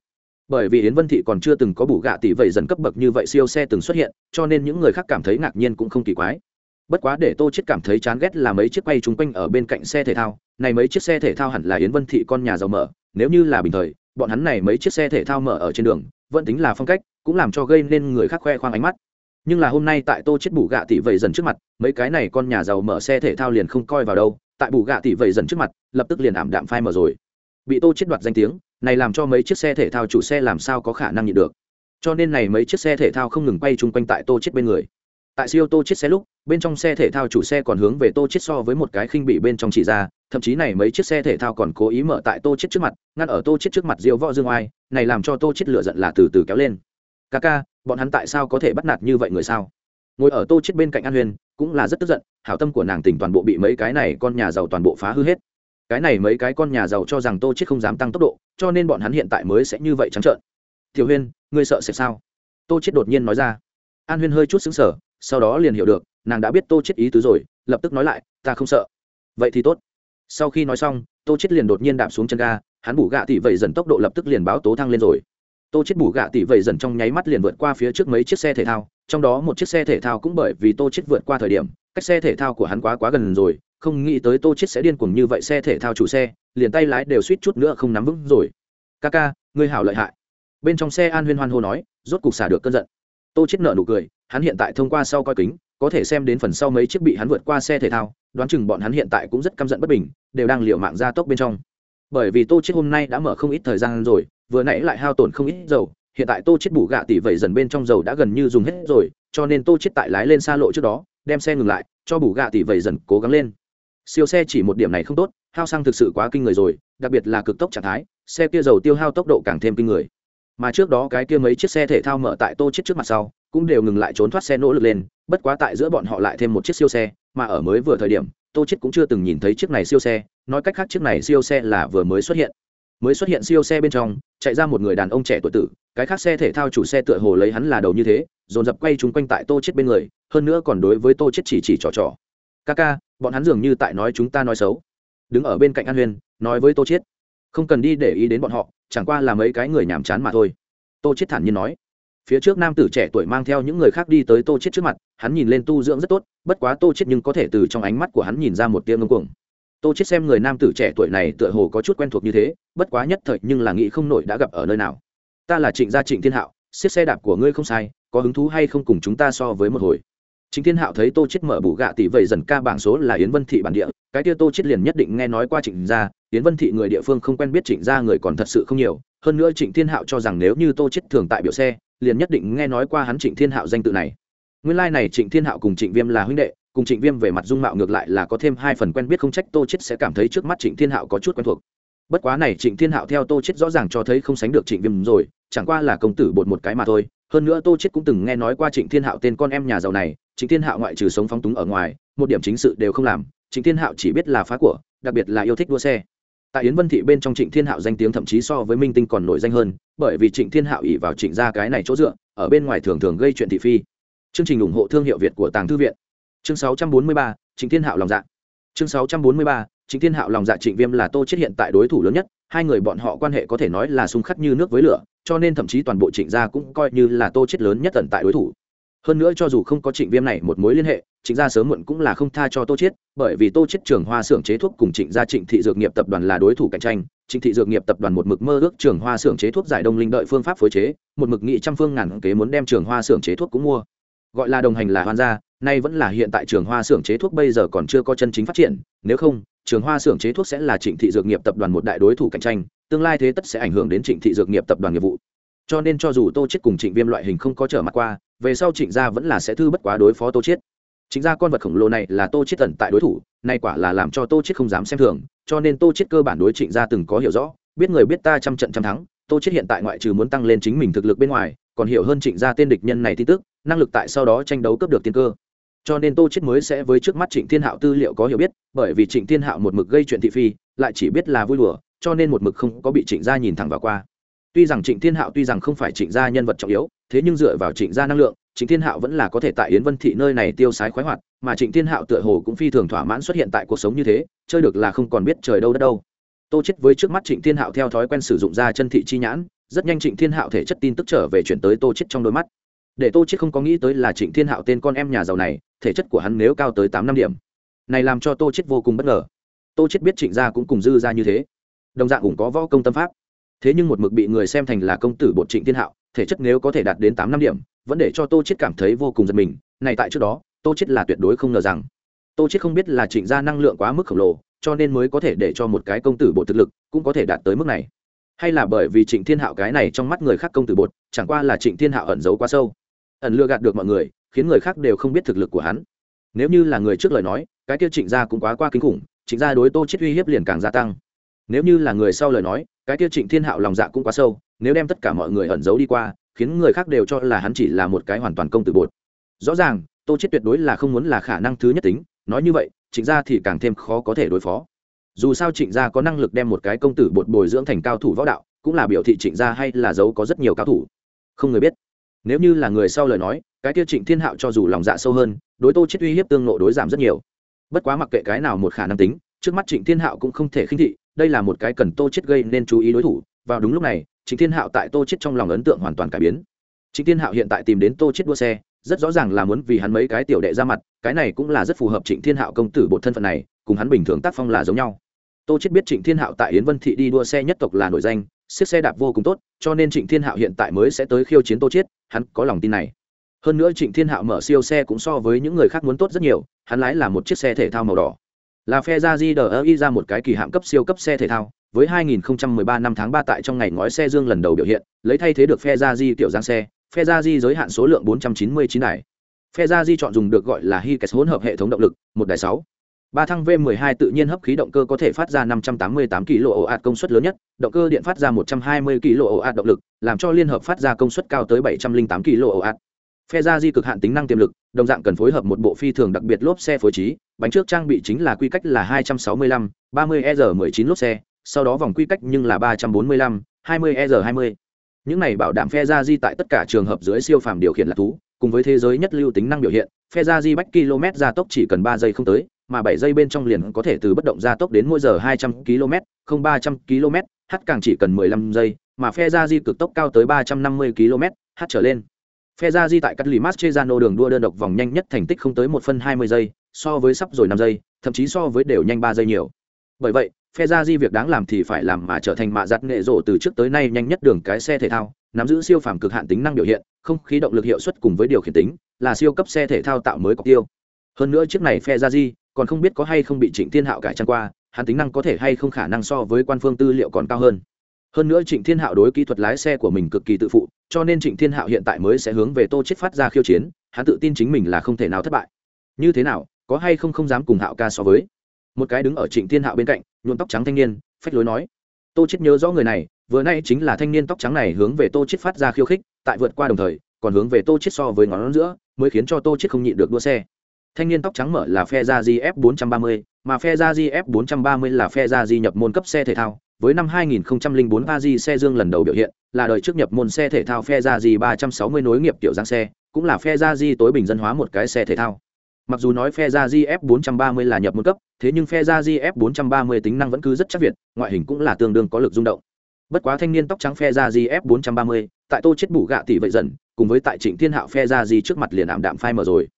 Bởi vì yến vân thị còn chưa từng có bù gạ tỷ vậy dần cấp bậc như vậy siêu xe từng xuất hiện, cho nên những người khác cảm thấy ngạc nhiên cũng không kỳ quái. Bất quá để tô chết cảm thấy chán ghét là mấy chiếc quay chung quanh ở bên cạnh xe thể thao, này mấy chiếc xe thể thao hẳn là yến vân thị con nhà giàu mở, nếu như là bình thời, bọn hắn này mấy chiếc xe thể thao mở ở trên đường, vẫn tính là phong cách, cũng làm cho gây nên người khác khoe khoang ánh mắt nhưng là hôm nay tại tô chết bù gạ tỷ vậy dần trước mặt, mấy cái này con nhà giàu mở xe thể thao liền không coi vào đâu, tại bù gạ tỷ vậy dần trước mặt, lập tức liền ảm đạm phai mở rồi. Bị tô chết đoạt danh tiếng, này làm cho mấy chiếc xe thể thao chủ xe làm sao có khả năng nhịn được. Cho nên này mấy chiếc xe thể thao không ngừng quay chung quanh tại tô chết bên người. Tại siêu tô chết xe lúc, bên trong xe thể thao chủ xe còn hướng về tô chết so với một cái khinh bị bên trong chỉ ra, thậm chí này mấy chiếc xe thể thao còn cố ý mở tại tô chết trước mặt, ngăn ở tô chết trước mặt diệu võ dương oai, này làm cho tô chết lửa giận là từ từ kéo lên. Ca ca bọn hắn tại sao có thể bắt nạt như vậy người sao? Ngồi ở tô chết bên cạnh an huyền, cũng là rất tức giận, hảo tâm của nàng tỉnh toàn bộ bị mấy cái này con nhà giàu toàn bộ phá hư hết. Cái này mấy cái con nhà giàu cho rằng tô chết không dám tăng tốc độ, cho nên bọn hắn hiện tại mới sẽ như vậy trắng trợn. Tiểu huyên ngươi sợ sẽ sao? Tô chết đột nhiên nói ra. An huyên hơi chút xứng sở sau đó liền hiểu được, nàng đã biết tô chết ý tứ rồi, lập tức nói lại, ta không sợ. Vậy thì tốt. Sau khi nói xong, tô chết liền đột nhiên đạp xuống chân ga, hắn bủ gạ thì vậy dần tốc độ lập tức liền báo tố thăng lên rồi tô chết bù gạ tỷ vậy dần trong nháy mắt liền vượt qua phía trước mấy chiếc xe thể thao, trong đó một chiếc xe thể thao cũng bởi vì tô chết vượt qua thời điểm, cách xe thể thao của hắn quá quá gần rồi, không nghĩ tới tô chết sẽ điên cuồng như vậy xe thể thao chủ xe, liền tay lái đều suýt chút nữa không nắm vững rồi. Ca ca, ngươi hảo lợi hại. Bên trong xe an huyên hoan hô nói, rốt cục xả được cơn giận. Tô chết nở nụ cười, hắn hiện tại thông qua sau coi kính, có thể xem đến phần sau mấy chiếc bị hắn vượt qua xe thể thao, đoán chừng bọn hắn hiện tại cũng rất căm giận bất bình, đều đang liều mạng ra tốc bên trong. Bởi vì tô chết hôm nay đã mở không ít thời gian rồi vừa nãy lại hao tổn không ít dầu, hiện tại tô chết bù gạ tỷ vậy dần bên trong dầu đã gần như dùng hết rồi, cho nên tô chết tại lái lên xa lộ trước đó, đem xe ngừng lại, cho bù gạ tỷ vậy dần cố gắng lên. Siêu xe chỉ một điểm này không tốt, hao xăng thực sự quá kinh người rồi, đặc biệt là cực tốc trạng thái, xe kia dầu tiêu hao tốc độ càng thêm kinh người. Mà trước đó cái kia mấy chiếc xe thể thao mở tại tô chết trước mặt sau, cũng đều ngừng lại trốn thoát xe nỗ lực lên, bất quá tại giữa bọn họ lại thêm một chiếc siêu xe, mà ở mới vừa thời điểm, tô chết cũng chưa từng nhìn thấy chiếc này siêu xe, nói cách khác chiếc này siêu xe là vừa mới xuất hiện. Mới xuất hiện siêu xe bên trong chạy ra một người đàn ông trẻ tuổi tử, cái khác xe thể thao chủ xe tựa hồ lấy hắn là đầu như thế, dồn dập quay chúng quanh tại tô chết bên người, hơn nữa còn đối với tô chết chỉ chỉ trò trò. Ca ca, bọn hắn dường như tại nói chúng ta nói xấu. Đứng ở bên cạnh an huyên, nói với tô chết. Không cần đi để ý đến bọn họ, chẳng qua là mấy cái người nhàm chán mà thôi. Tô chết thản nhiên nói. Phía trước nam tử trẻ tuổi mang theo những người khác đi tới tô chết trước mặt, hắn nhìn lên tu dưỡng rất tốt, bất quá tô chết nhưng có thể từ trong ánh mắt của hắn nhìn ra một tia ngưng cuồng tô chết xem người nam tử trẻ tuổi này tựa hồ có chút quen thuộc như thế bất quá nhất thời nhưng là nghĩ không nổi đã gặp ở nơi nào ta là trịnh gia trịnh thiên hạo xiết xe đạp của ngươi không sai có hứng thú hay không cùng chúng ta so với một hồi Trịnh Thiên Hạo thấy Tô Chết mở bù gạ tỷ vậy dần ca bảng số là Yến Vân thị bản địa, cái kia Tô Chết liền nhất định nghe nói qua Trịnh gia, Yến Vân thị người địa phương không quen biết Trịnh gia người còn thật sự không nhiều, hơn nữa Trịnh Thiên Hạo cho rằng nếu như Tô Chết thường tại biểu xe, liền nhất định nghe nói qua hắn Trịnh Thiên Hạo danh tự này. Nguyên lai like này Trịnh Thiên Hạo cùng Trịnh Viêm là huynh đệ, cùng Trịnh Viêm về mặt dung mạo ngược lại là có thêm hai phần quen biết không trách Tô Chiết sẽ cảm thấy trước mắt Trịnh Thiên Hạo có chút quen thuộc. Bất quá này Trịnh Thiên Hạo theo Tô Chiết rõ ràng cho thấy không sánh được Trịnh Viêm rồi, chẳng qua là công tử bột một cái mà thôi. Hơn nữa Tô Chiết cũng từng nghe nói qua Trịnh Thiên Hạo tên con em nhà giàu này, Trịnh Thiên Hạo ngoại trừ sống phóng túng ở ngoài, một điểm chính sự đều không làm, Trịnh Thiên Hạo chỉ biết là phá của, đặc biệt là yêu thích đua xe. Tại Yến Vân thị bên trong Trịnh Thiên Hạo danh tiếng thậm chí so với Minh Tinh còn nổi danh hơn, bởi vì Trịnh Thiên Hạo ỷ vào Trịnh gia cái này chỗ dựa, ở bên ngoài thường thường gây chuyện thị phi. Chương trình ủng hộ thương hiệu Việt của Tàng Thư viện. Chương 643, Trịnh Thiên Hạo lòng dạ. Chương 643, Trịnh Thiên Hạo lòng dạ Trịnh Viêm là Tô chết hiện tại đối thủ lớn nhất, hai người bọn họ quan hệ có thể nói là xung khắc như nước với lửa, cho nên thậm chí toàn bộ Trịnh gia cũng coi như là Tô chết lớn nhất tận tại đối thủ. Hơn nữa cho dù không có trịnh viêm này một mối liên hệ trịnh gia sớm muộn cũng là không tha cho tô chết, bởi vì tô chết trường hoa xưởng chế thuốc cùng trịnh gia trịnh thị dược nghiệp tập đoàn là đối thủ cạnh tranh. Trịnh thị dược nghiệp tập đoàn một mực mơ ước trường hoa xưởng chế thuốc giải đông linh đợi phương pháp phối chế một mực nghị trăm phương ngàn kế muốn đem trường hoa xưởng chế thuốc cũng mua. Gọi là đồng hành là hoan gia nay vẫn là hiện tại trường hoa xưởng chế thuốc bây giờ còn chưa có chân chính phát triển, nếu không, trường hoa xưởng chế thuốc sẽ là trịnh thị dược nghiệp tập đoàn một đại đối thủ cạnh tranh, tương lai thế tất sẽ ảnh hưởng đến trịnh thị dược nghiệp tập đoàn nghiệp vụ. Cho nên cho dù tô chết cùng trịnh viêm loại hình không có trở mặt qua, về sau trịnh gia vẫn là sẽ thư bất quá đối phó tô chết chính ra con vật khổng lồ này là tô chết tận tại đối thủ, nay quả là làm cho tô chết không dám xem thường, cho nên tô chết cơ bản đối trịnh gia từng có hiểu rõ, biết người biết ta trăm trận trăm thắng, tô chết hiện tại ngoại trừ muốn tăng lên chính mình thực lực bên ngoài, còn hiểu hơn trịnh gia tên địch nhân này tin tức, năng lực tại sau đó tranh đấu cướp được tiên cơ cho nên tô chết mới sẽ với trước mắt trịnh thiên hạo tư liệu có hiểu biết, bởi vì trịnh thiên hạo một mực gây chuyện thị phi, lại chỉ biết là vui đùa, cho nên một mực không có bị trịnh gia nhìn thẳng vào qua. Tuy rằng trịnh thiên hạo tuy rằng không phải trịnh gia nhân vật trọng yếu, thế nhưng dựa vào trịnh gia năng lượng, trịnh thiên hạo vẫn là có thể tại yến vân thị nơi này tiêu sái khoái hoạt, mà trịnh thiên hạo tựa hồ cũng phi thường thỏa mãn xuất hiện tại cuộc sống như thế, chơi được là không còn biết trời đâu đất đâu. Tô chết với trước mắt trịnh thiên hạo theo thói quen sử dụng ra chân thị chi nhãn, rất nhanh trịnh thiên hạo thể chất tin tức trở về chuyển tới tô chết trong đôi mắt. Để tô chết không có nghĩ tới là trịnh thiên hạo tên con em nhà giàu này thể chất của hắn nếu cao tới tám năm điểm. Này làm cho tô chết vô cùng bất ngờ. Tô chết biết trịnh gia cũng cùng dư gia như thế. Đồng dạng cũng có võ công tâm pháp. Thế nhưng một mực bị người xem thành là công tử bột trịnh thiên hạo, thể chất nếu có thể đạt đến tám năm điểm, vẫn để cho tô chết cảm thấy vô cùng giật mình. Này tại trước đó, tô chết là tuyệt đối không ngờ rằng, tô chết không biết là trịnh gia năng lượng quá mức khổng lồ, cho nên mới có thể để cho một cái công tử bột thực lực cũng có thể đạt tới mức này. Hay là bởi vì trịnh thiên hạo cái này trong mắt người khác công tử bột, chẳng qua là trịnh thiên hạo ẩn giấu quá sâu. Ẩn lừa gạt được mọi người khiến người khác đều không biết thực lực của hắn. Nếu như là người trước lời nói, cái kia trịnh gia cũng quá qua kinh khủng, trịnh gia đối tô chết uy hiếp liền càng gia tăng. Nếu như là người sau lời nói, cái kia trịnh thiên hạo lòng dạ cũng quá sâu, nếu đem tất cả mọi người ẩn giấu đi qua, khiến người khác đều cho là hắn chỉ là một cái hoàn toàn công tử bột. Rõ ràng, tô chết tuyệt đối là không muốn là khả năng thứ nhất tính, nói như vậy, trịnh gia thì càng thêm khó có thể đối phó. Dù sao trịnh gia có năng lực đem một cái công tử bột bồi dưỡng thành cao thủ võ đạo, cũng là biểu thị trịnh gia hay là giấu có rất nhiều cao thủ. Không người biết. Nếu như là người sau lời nói cái kia trịnh thiên hạo cho dù lòng dạ sâu hơn, đối tô chết uy hiếp tương nộ đối giảm rất nhiều. Bất quá mặc kệ cái nào một khả năng tính, trước mắt trịnh thiên hạo cũng không thể khinh thị, đây là một cái cần tô chết gây nên chú ý đối thủ, vào đúng lúc này, trịnh thiên hạo tại tô chết trong lòng ấn tượng hoàn toàn cải biến. Trịnh thiên hạo hiện tại tìm đến tô chết đua xe, rất rõ ràng là muốn vì hắn mấy cái tiểu đệ ra mặt, cái này cũng là rất phù hợp trịnh thiên hạo công tử bột thân phận này, cùng hắn bình thường tác phong là giống nhau. Tô chết biết trịnh thiên hạo tại yến vân thị đi đua xe nhất tộc là nổi danh siết xe đạp vô cùng tốt, cho nên trịnh thiên hạo hiện tại mới sẽ tới khiêu chiến tô chết hắn có lòng tin này hơn nữa trịnh thiên hạo mở siêu xe cũng so với những người khác muốn tốt rất nhiều, hắn lái là một chiếc xe thể thao màu đỏ. Là phe ra di đờ y ra một cái kỳ hạng cấp siêu cấp xe thể thao, với 2013 năm tháng 3 tại trong ngày ngói xe dương lần đầu biểu hiện, lấy thay thế được phe ra di tiểu giang xe, phe ra di giới hạn số lượng 499 đài. Phe ra di chọn dùng được gọi là Hikes hỗn hợp hệ thống động lực, một đài 6 ba thăng v 12 tự nhiên hấp khí động cơ có thể phát ra 588 kW công suất lớn nhất, động cơ điện phát ra 120 kW động lực, làm cho liên hợp phát ra công suất cao tới 708 kW phe ra di cực hạn tính năng tiềm lực đồng dạng cần phối hợp một bộ phi thường đặc biệt lốp xe phối trí bánh trước trang bị chính là quy cách là 265, 30 r 19 lốp xe sau đó vòng quy cách nhưng là 345, 20 r 20 những này bảo đảm phe ra di tại tất cả trường hợp dưới siêu phàm điều khiển là thú cùng với thế giới nhất lưu tính năng biểu hiện phe ra di bách km gia tốc chỉ cần ba giây không tới mà bảy giây bên trong liền có thể từ bất động gia tốc đến mỗi giờ 200 km không 300 km h càng chỉ cần 15 giây mà phe ra di cực tốc cao tới 350 km h trở lên phe ra di tại cắt lì Mascherano đường đua đơn độc vòng nhanh nhất thành tích không tới một phân hai mươi giây, so với sắp rồi năm giây, thậm chí so với đều nhanh ba giây nhiều. Bởi vậy, phe ra di việc đáng làm thì phải làm mà trở thành mạ giặt nghệ rổ từ trước tới nay nhanh nhất đường cái xe thể thao, nắm giữ siêu phàm cực hạn tính năng biểu hiện, không khí động lực hiệu suất cùng với điều khiển tính, là siêu cấp xe thể thao tạo mới cọc tiêu. Hơn nữa chiếc này phe ra di còn không biết có hay không bị trịnh thiên hạo cải trang qua, hắn tính năng có thể hay không khả năng so với quan phương tư liệu còn cao hơn. Hơn nữa trịnh thiên hạo đối kỹ thuật lái xe của mình cực kỳ tự phụ cho nên trịnh thiên hạo hiện tại mới sẽ hướng về tô chết phát ra khiêu chiến, hắn tự tin chính mình là không thể nào thất bại. Như thế nào, có hay không không dám cùng hạo ca so với? Một cái đứng ở trịnh thiên hạo bên cạnh, nhuộm tóc trắng thanh niên, phách lối nói. Tô chết nhớ rõ người này, vừa nay chính là thanh niên tóc trắng này hướng về tô chết phát ra khiêu khích, tại vượt qua đồng thời, còn hướng về tô chết so với ngón giữa, mới khiến cho tô chết không nhịn được đua xe. Thanh niên tóc trắng mở là phe ra gf 430 mà phe ra gf 430 là phe ra di nhập môn cấp xe thể thao với năm 2004 Aji xe dương lần đầu biểu hiện, là đời trước nhập môn xe thể thao phe Aji 360 nối nghiệp tiểu dáng xe, cũng là phe Aji tối bình dân hóa một cái xe thể thao. Mặc dù nói phe Aji F430 là nhập môn cấp, thế nhưng phe Aji F430 tính năng vẫn cứ rất chắc việt, ngoại hình cũng là tương đương có lực rung động. Bất quá thanh niên tóc trắng phe Aji F430, tại Tô chết bù gạ tỷ vậy dần, cùng với tại Trịnh Thiên Hạo phe Aji trước mặt liền ảm đạm phai mờ rồi.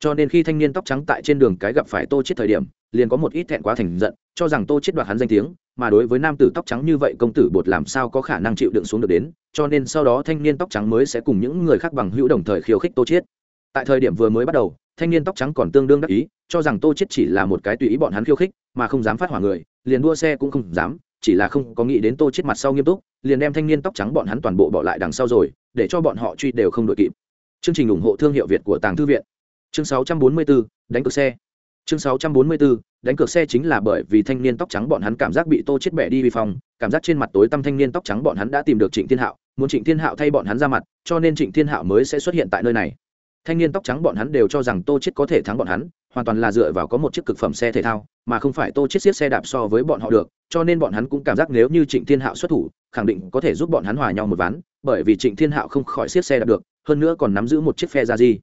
Cho nên khi thanh niên tóc trắng tại trên đường cái gặp phải Tô chết thời điểm, liền có một ít thẹn quá thành giận, cho rằng Tô chết đoạt hắn danh tiếng, mà đối với nam tử tóc trắng như vậy công tử bột làm sao có khả năng chịu đựng xuống được đến cho nên sau đó thanh niên tóc trắng mới sẽ cùng những người khác bằng hữu đồng thời khiêu khích tô chiết. Tại thời điểm vừa mới bắt đầu thanh niên tóc trắng còn tương đương đắc ý cho rằng tô chiết chỉ là một cái tùy ý bọn hắn khiêu khích mà không dám phát hỏa người liền đua xe cũng không dám chỉ là không có nghĩ đến tô chiết mặt sau nghiêm túc liền đem thanh niên tóc trắng bọn hắn toàn bộ bỏ lại đằng sau rồi để cho bọn họ truy đều không đội kịp. Chương trình ủng hộ thương hiệu việt của tàng thư viện. Chương 644, đánh cược xe chương 644, đánh cược xe chính là bởi vì thanh niên tóc trắng bọn hắn cảm giác bị tô chết bẻ đi vi phong cảm giác trên mặt tối tăm thanh niên tóc trắng bọn hắn đã tìm được trịnh thiên hạo muốn trịnh thiên hạo thay bọn hắn ra mặt cho nên trịnh thiên hạo mới sẽ xuất hiện tại nơi này. Thanh niên tóc trắng bọn hắn đều cho rằng tô chết có thể thắng bọn hắn hoàn toàn là dựa vào có một chiếc cực phẩm xe thể thao mà không phải tô chết xiết xe đạp so với bọn họ được cho nên bọn hắn cũng cảm giác nếu như trịnh thiên hạo xuất thủ khẳng định có thể giúp bọn hắn hòa nhau một ván bởi vì trịnh thiên hạo không khỏi xiết xe đạp được hơn nữa còn nắm giữ một chiếc phe ra gì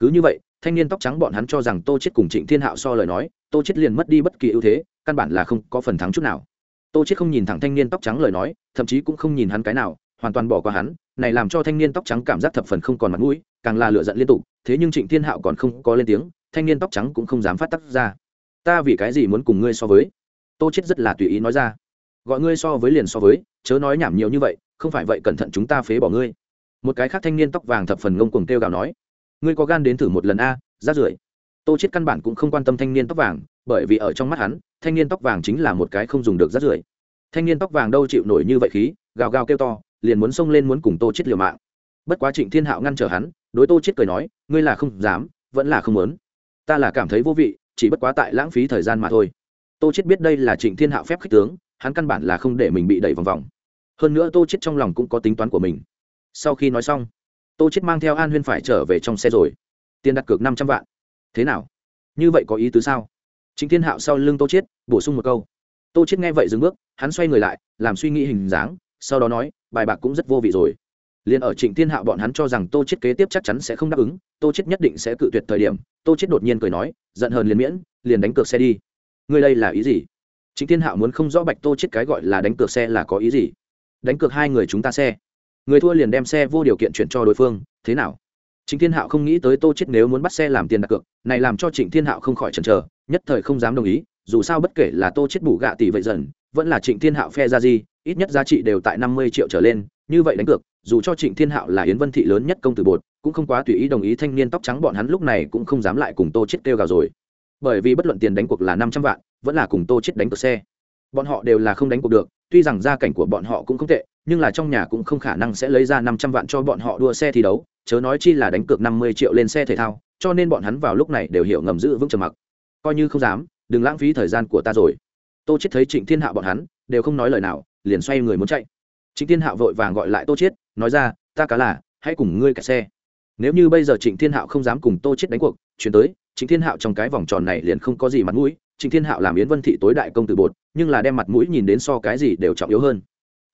cứ như vậy thanh niên tóc trắng bọn hắn cho rằng tô chết cùng trịnh thiên hạo so lời nói, tô chết liền mất đi bất kỳ ưu thế, căn bản là không có phần thắng chút nào. Tô chết không nhìn thẳng thanh niên tóc trắng lời nói, thậm chí cũng không nhìn hắn cái nào, hoàn toàn bỏ qua hắn, này làm cho thanh niên tóc trắng cảm giác thập phần không còn mặt mũi, càng là lựa giận liên tục, thế nhưng trịnh thiên hạo còn không có lên tiếng, thanh niên tóc trắng cũng không dám phát tác ra. Ta vì cái gì muốn cùng ngươi so với? Tô chết rất là tùy ý nói ra. Gọi ngươi so với liền so với, chớ nói nhảm nhiều như vậy, không phải vậy cẩn thận chúng ta phế bỏ ngươi. Một cái khác thanh niên tóc vàng thập phần ngông cuồng kêu gào nói ngươi có gan đến thử một lần a, rát rưởi. Tô chết căn bản cũng không quan tâm thanh niên tóc vàng, bởi vì ở trong mắt hắn, thanh niên tóc vàng chính là một cái không dùng được rát rưởi. Thanh niên tóc vàng đâu chịu nổi như vậy khí, gào gào kêu to, liền muốn xông lên muốn cùng tô chết liều mạng. Bất quá trịnh thiên hạo ngăn trở hắn, đối tô chết cười nói, ngươi là không dám, vẫn là không muốn. Ta là cảm thấy vô vị, chỉ bất quá tại lãng phí thời gian mà thôi. Tô chết biết đây là trịnh thiên hạo phép khích tướng, hắn căn bản là không để mình bị đẩy vòng vòng. Hơn nữa tô chết trong lòng cũng có tính toán của mình. Sau khi nói xong tô chết mang theo an huyên phải trở về trong xe rồi. Tiền đặt cược năm trăm vạn. Thế nào? Như vậy có ý tứ sao? Chính thiên hạo sau lưng tô chết, bổ sung một câu. Tô chết nghe vậy dừng bước, hắn xoay người lại, làm suy nghĩ hình dáng, sau đó nói, bài bạc cũng rất vô vị rồi. Liền ở trịnh thiên hạo bọn hắn cho rằng tô chết kế tiếp chắc chắn sẽ không đáp ứng, tô chết nhất định sẽ cự tuyệt thời điểm, tô chết đột nhiên cười nói, giận hờn liền miễn, liền đánh cược xe đi. Ngươi đây là ý gì? Trịnh thiên hạo muốn không rõ bạch tô chết cái gọi là đánh cược xe là có ý gì? Đánh cược hai người chúng ta xe người thua liền đem xe vô điều kiện chuyển cho đối phương thế nào? Trịnh Thiên Hạo không nghĩ tới Tô chết nếu muốn bắt xe làm tiền đặt cược, này làm cho Trịnh Thiên Hạo không khỏi chần chờ, nhất thời không dám đồng ý, dù sao bất kể là tô chết bù gạ tỷ vậy dần vẫn là trịnh thiên hạo phe ra gì ít nhất giá trị đều tại năm mươi triệu trở lên như vậy đánh cược dù cho trịnh thiên hạo là yến vân thị lớn nhất công tử bột cũng không quá tùy ý đồng ý thanh niên tóc trắng bọn hắn lúc này cũng không dám lại cùng tô chết kêu gào rồi. Bởi vì bất luận tiền đánh cuộc là năm trăm vạn vẫn là cùng tô chết đánh cược xe. Bọn họ đều là không đánh cuộc được tuy rằng gia cảnh của bọn họ cũng không tệ nhưng là trong nhà cũng không khả năng sẽ lấy ra năm trăm vạn cho bọn họ đua xe thi đấu, chớ nói chi là đánh cược năm mươi triệu lên xe thể thao, cho nên bọn hắn vào lúc này đều hiểu ngầm giữ vững trầm mặc. Coi như không dám, đừng lãng phí thời gian của ta rồi. Tô chết thấy trịnh thiên hạo bọn hắn, đều không nói lời nào, liền xoay người muốn chạy. Trịnh thiên hạo vội vàng gọi lại tô chết nói ra, ta cá là, hãy cùng ngươi kẹt xe. Nếu như bây giờ trịnh thiên hạo không dám cùng tô chết đánh cuộc, chuyển tới, trịnh thiên hạo trong cái vòng tròn này liền không có gì mặt mũi, trịnh thiên hạo làm yến vân thị tối đại công tử bột, nhưng là đem mặt mũi nhìn đến so cái gì đều trọng yếu hơn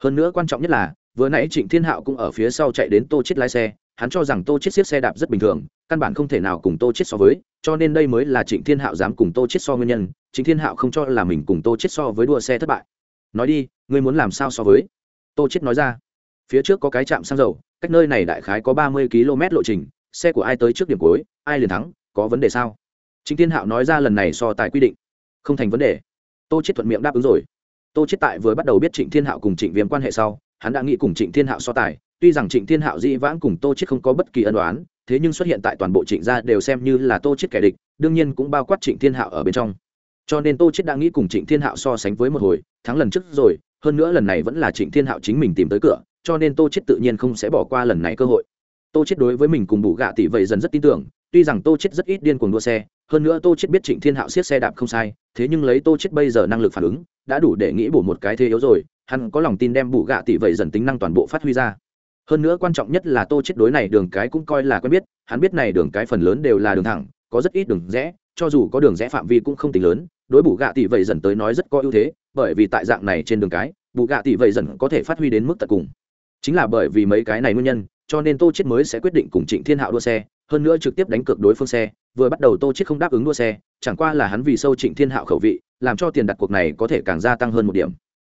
hơn nữa quan trọng nhất là, vừa nãy trịnh thiên hạo cũng ở phía sau chạy đến tô chết lái xe, hắn cho rằng tô chết xiết xe đạp rất bình thường, căn bản không thể nào cùng tô chết so với, cho nên đây mới là trịnh thiên hạo dám cùng tô chết so nguyên nhân, trịnh thiên hạo không cho là mình cùng tô chết so với đua xe thất bại. Nói đi, ngươi muốn làm sao so với? Tô chết nói ra. Phía trước có cái trạm xăng dầu, cách nơi này đại khái có ba mươi km lộ trình, xe của ai tới trước điểm cuối, ai liền thắng, có vấn đề sao? Trịnh thiên hạo nói ra lần này so tài quy định. Không thành vấn đề. Tô chết thuận miệng đáp ứng rồi tô chết tại vừa bắt đầu biết trịnh thiên hạo cùng trịnh viêm quan hệ sau, hắn đã nghĩ cùng trịnh thiên hạo so tài, tuy rằng trịnh thiên hạo dĩ vãng cùng tô chết không có bất kỳ ân đoán thế nhưng xuất hiện tại toàn bộ trịnh gia đều xem như là tô chết kẻ địch, đương nhiên cũng bao quát trịnh thiên hạo ở bên trong. Cho nên tô chết đã nghĩ cùng trịnh thiên hạo so sánh với một hồi, thắng lần trước rồi, hơn nữa lần này vẫn là trịnh thiên hạo chính mình tìm tới cửa, cho nên tô chết tự nhiên không sẽ bỏ qua lần này cơ hội. Tô chết đối với mình cùng bù gạ tỷ vậy dần rất tin tưởng, tuy rằng tô chết rất ít điên cuồng đua xe, hơn nữa tô chết biết trịnh thiên hạo siết xe đạp không sai, thế nhưng lấy tô chết bây giờ năng lực phản ứng đã đủ để nghĩ bổ một cái thế yếu rồi, hắn có lòng tin đem bù gạ tỷ vậy dần tính năng toàn bộ phát huy ra. Hơn nữa quan trọng nhất là tô chết đối này đường cái cũng coi là quen biết, hắn biết này đường cái phần lớn đều là đường thẳng, có rất ít đường rẽ, cho dù có đường rẽ phạm vi cũng không tính lớn, đối bù gạ tỷ vậy dần tới nói rất có ưu thế, bởi vì tại dạng này trên đường cái, bù gạ tỷ vậy dần có thể phát huy đến mức tận cùng. Chính là bởi vì mấy cái này nguyên nhân, cho nên tô chết mới sẽ quyết định cùng trịnh thiên hạo đua xe, hơn nữa trực tiếp đánh cược đối phương xe, vừa bắt đầu tô chết không đáp ứng đua xe, chẳng qua là hắn vì sâu trịnh thiên hạo khẩu vị làm cho tiền đặt cuộc này có thể càng gia tăng hơn một điểm.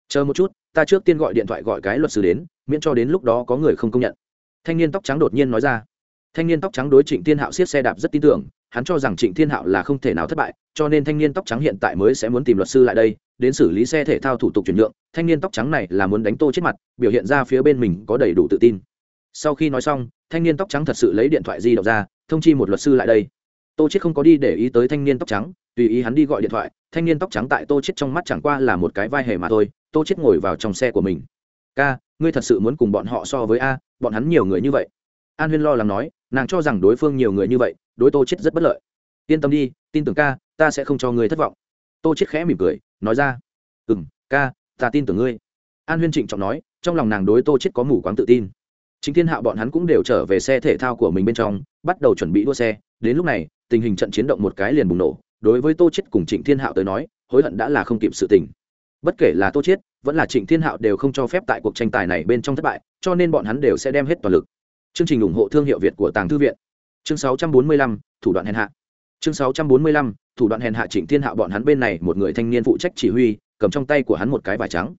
Chờ một chút, ta trước tiên gọi điện thoại gọi cái luật sư đến, miễn cho đến lúc đó có người không công nhận. Thanh niên tóc trắng đột nhiên nói ra. Thanh niên tóc trắng đối trịnh thiên hạo siết xe đạp rất tin tưởng, hắn cho rằng trịnh thiên hạo là không thể nào thất bại, cho nên thanh niên tóc trắng hiện tại mới sẽ muốn tìm luật sư lại đây, đến xử lý xe thể thao thủ tục chuyển nhượng. Thanh niên tóc trắng này là muốn đánh tô chết mặt, biểu hiện ra phía bên mình có đầy đủ tự tin. Sau khi nói xong, thanh niên tóc trắng thật sự lấy điện thoại di động ra, thông chi một luật sư lại đây. Tô chết không có đi để ý tới thanh niên tóc trắng tùy ý hắn đi gọi điện thoại, thanh niên tóc trắng tại tô chết trong mắt chẳng qua là một cái vai hề mà thôi, tô chết ngồi vào trong xe của mình. Ca, ngươi thật sự muốn cùng bọn họ so với a, bọn hắn nhiều người như vậy. An huyên lo lắng nói, nàng cho rằng đối phương nhiều người như vậy, đối tô chết rất bất lợi. Yên tâm đi, tin tưởng ca, ta sẽ không cho ngươi thất vọng. Tô chết khẽ mỉm cười, nói ra ừ m ca, ta tin tưởng ngươi. An huyên trịnh trọng nói, trong lòng nàng đối tô chết có mù quáng tự tin. Chính thiên hạo bọn hắn cũng đều trở về xe thể thao của mình bên trong, bắt đầu chuẩn bị đua xe. Đến lúc này, tình hình trận chiến động một cái liền bùng nổ đối với tô chết cùng trịnh thiên hạo tới nói hối hận đã là không kịp sự tình. Bất kể là tô chết vẫn là trịnh thiên hạo đều không cho phép tại cuộc tranh tài này bên trong thất bại cho nên bọn hắn đều sẽ đem hết toàn lực. Chương trình ủng hộ thương hiệu việt của tàng thư viện. Chương 645, thủ đoạn hèn hạ. Chương 645, thủ đoạn hèn hạ trịnh thiên hạo bọn hắn bên này một người thanh niên phụ trách chỉ huy cầm trong tay của hắn một cái vải trắng.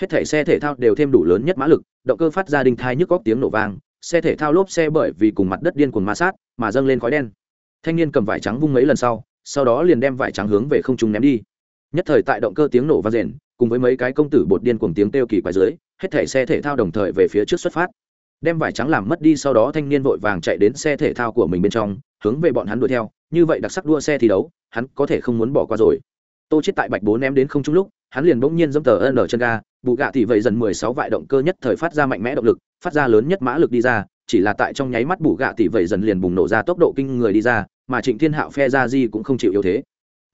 Hết thảy xe thể thao đều thêm đủ lớn nhất mã lực động cơ phát ra đinh thai nhức góc tiếng nổ vang xe thể thao lốp xe bởi vì cùng mặt đất điên cuồng ma sát mà dâng lên khói đen. Thanh niên cầm vải trắng vung mấy lần sau sau đó liền đem vải trắng hướng về không trung ném đi. Nhất thời tại động cơ tiếng nổ vang rền, cùng với mấy cái công tử bột điên cuồng tiếng kêu kỳ quái dưới, hết thảy xe thể thao đồng thời về phía trước xuất phát. Đem vải trắng làm mất đi sau đó thanh niên vội vàng chạy đến xe thể thao của mình bên trong, hướng về bọn hắn đuổi theo. Như vậy đặc sắc đua xe thi đấu, hắn có thể không muốn bỏ qua rồi. Tô chết tại bạch bố ném đến không trung lúc, hắn liền bỗng nhiên dẫm tờ ân ở chân ga, bù gạ thì vậy dần mười sáu vại động cơ nhất thời phát ra mạnh mẽ động lực, phát ra lớn nhất mã lực đi ra, chỉ là tại trong nháy mắt bù gạ tỷ vậy dần liền bùng nổ ra tốc độ kinh người đi ra mà trịnh thiên hạo phe ra di cũng không chịu yếu thế.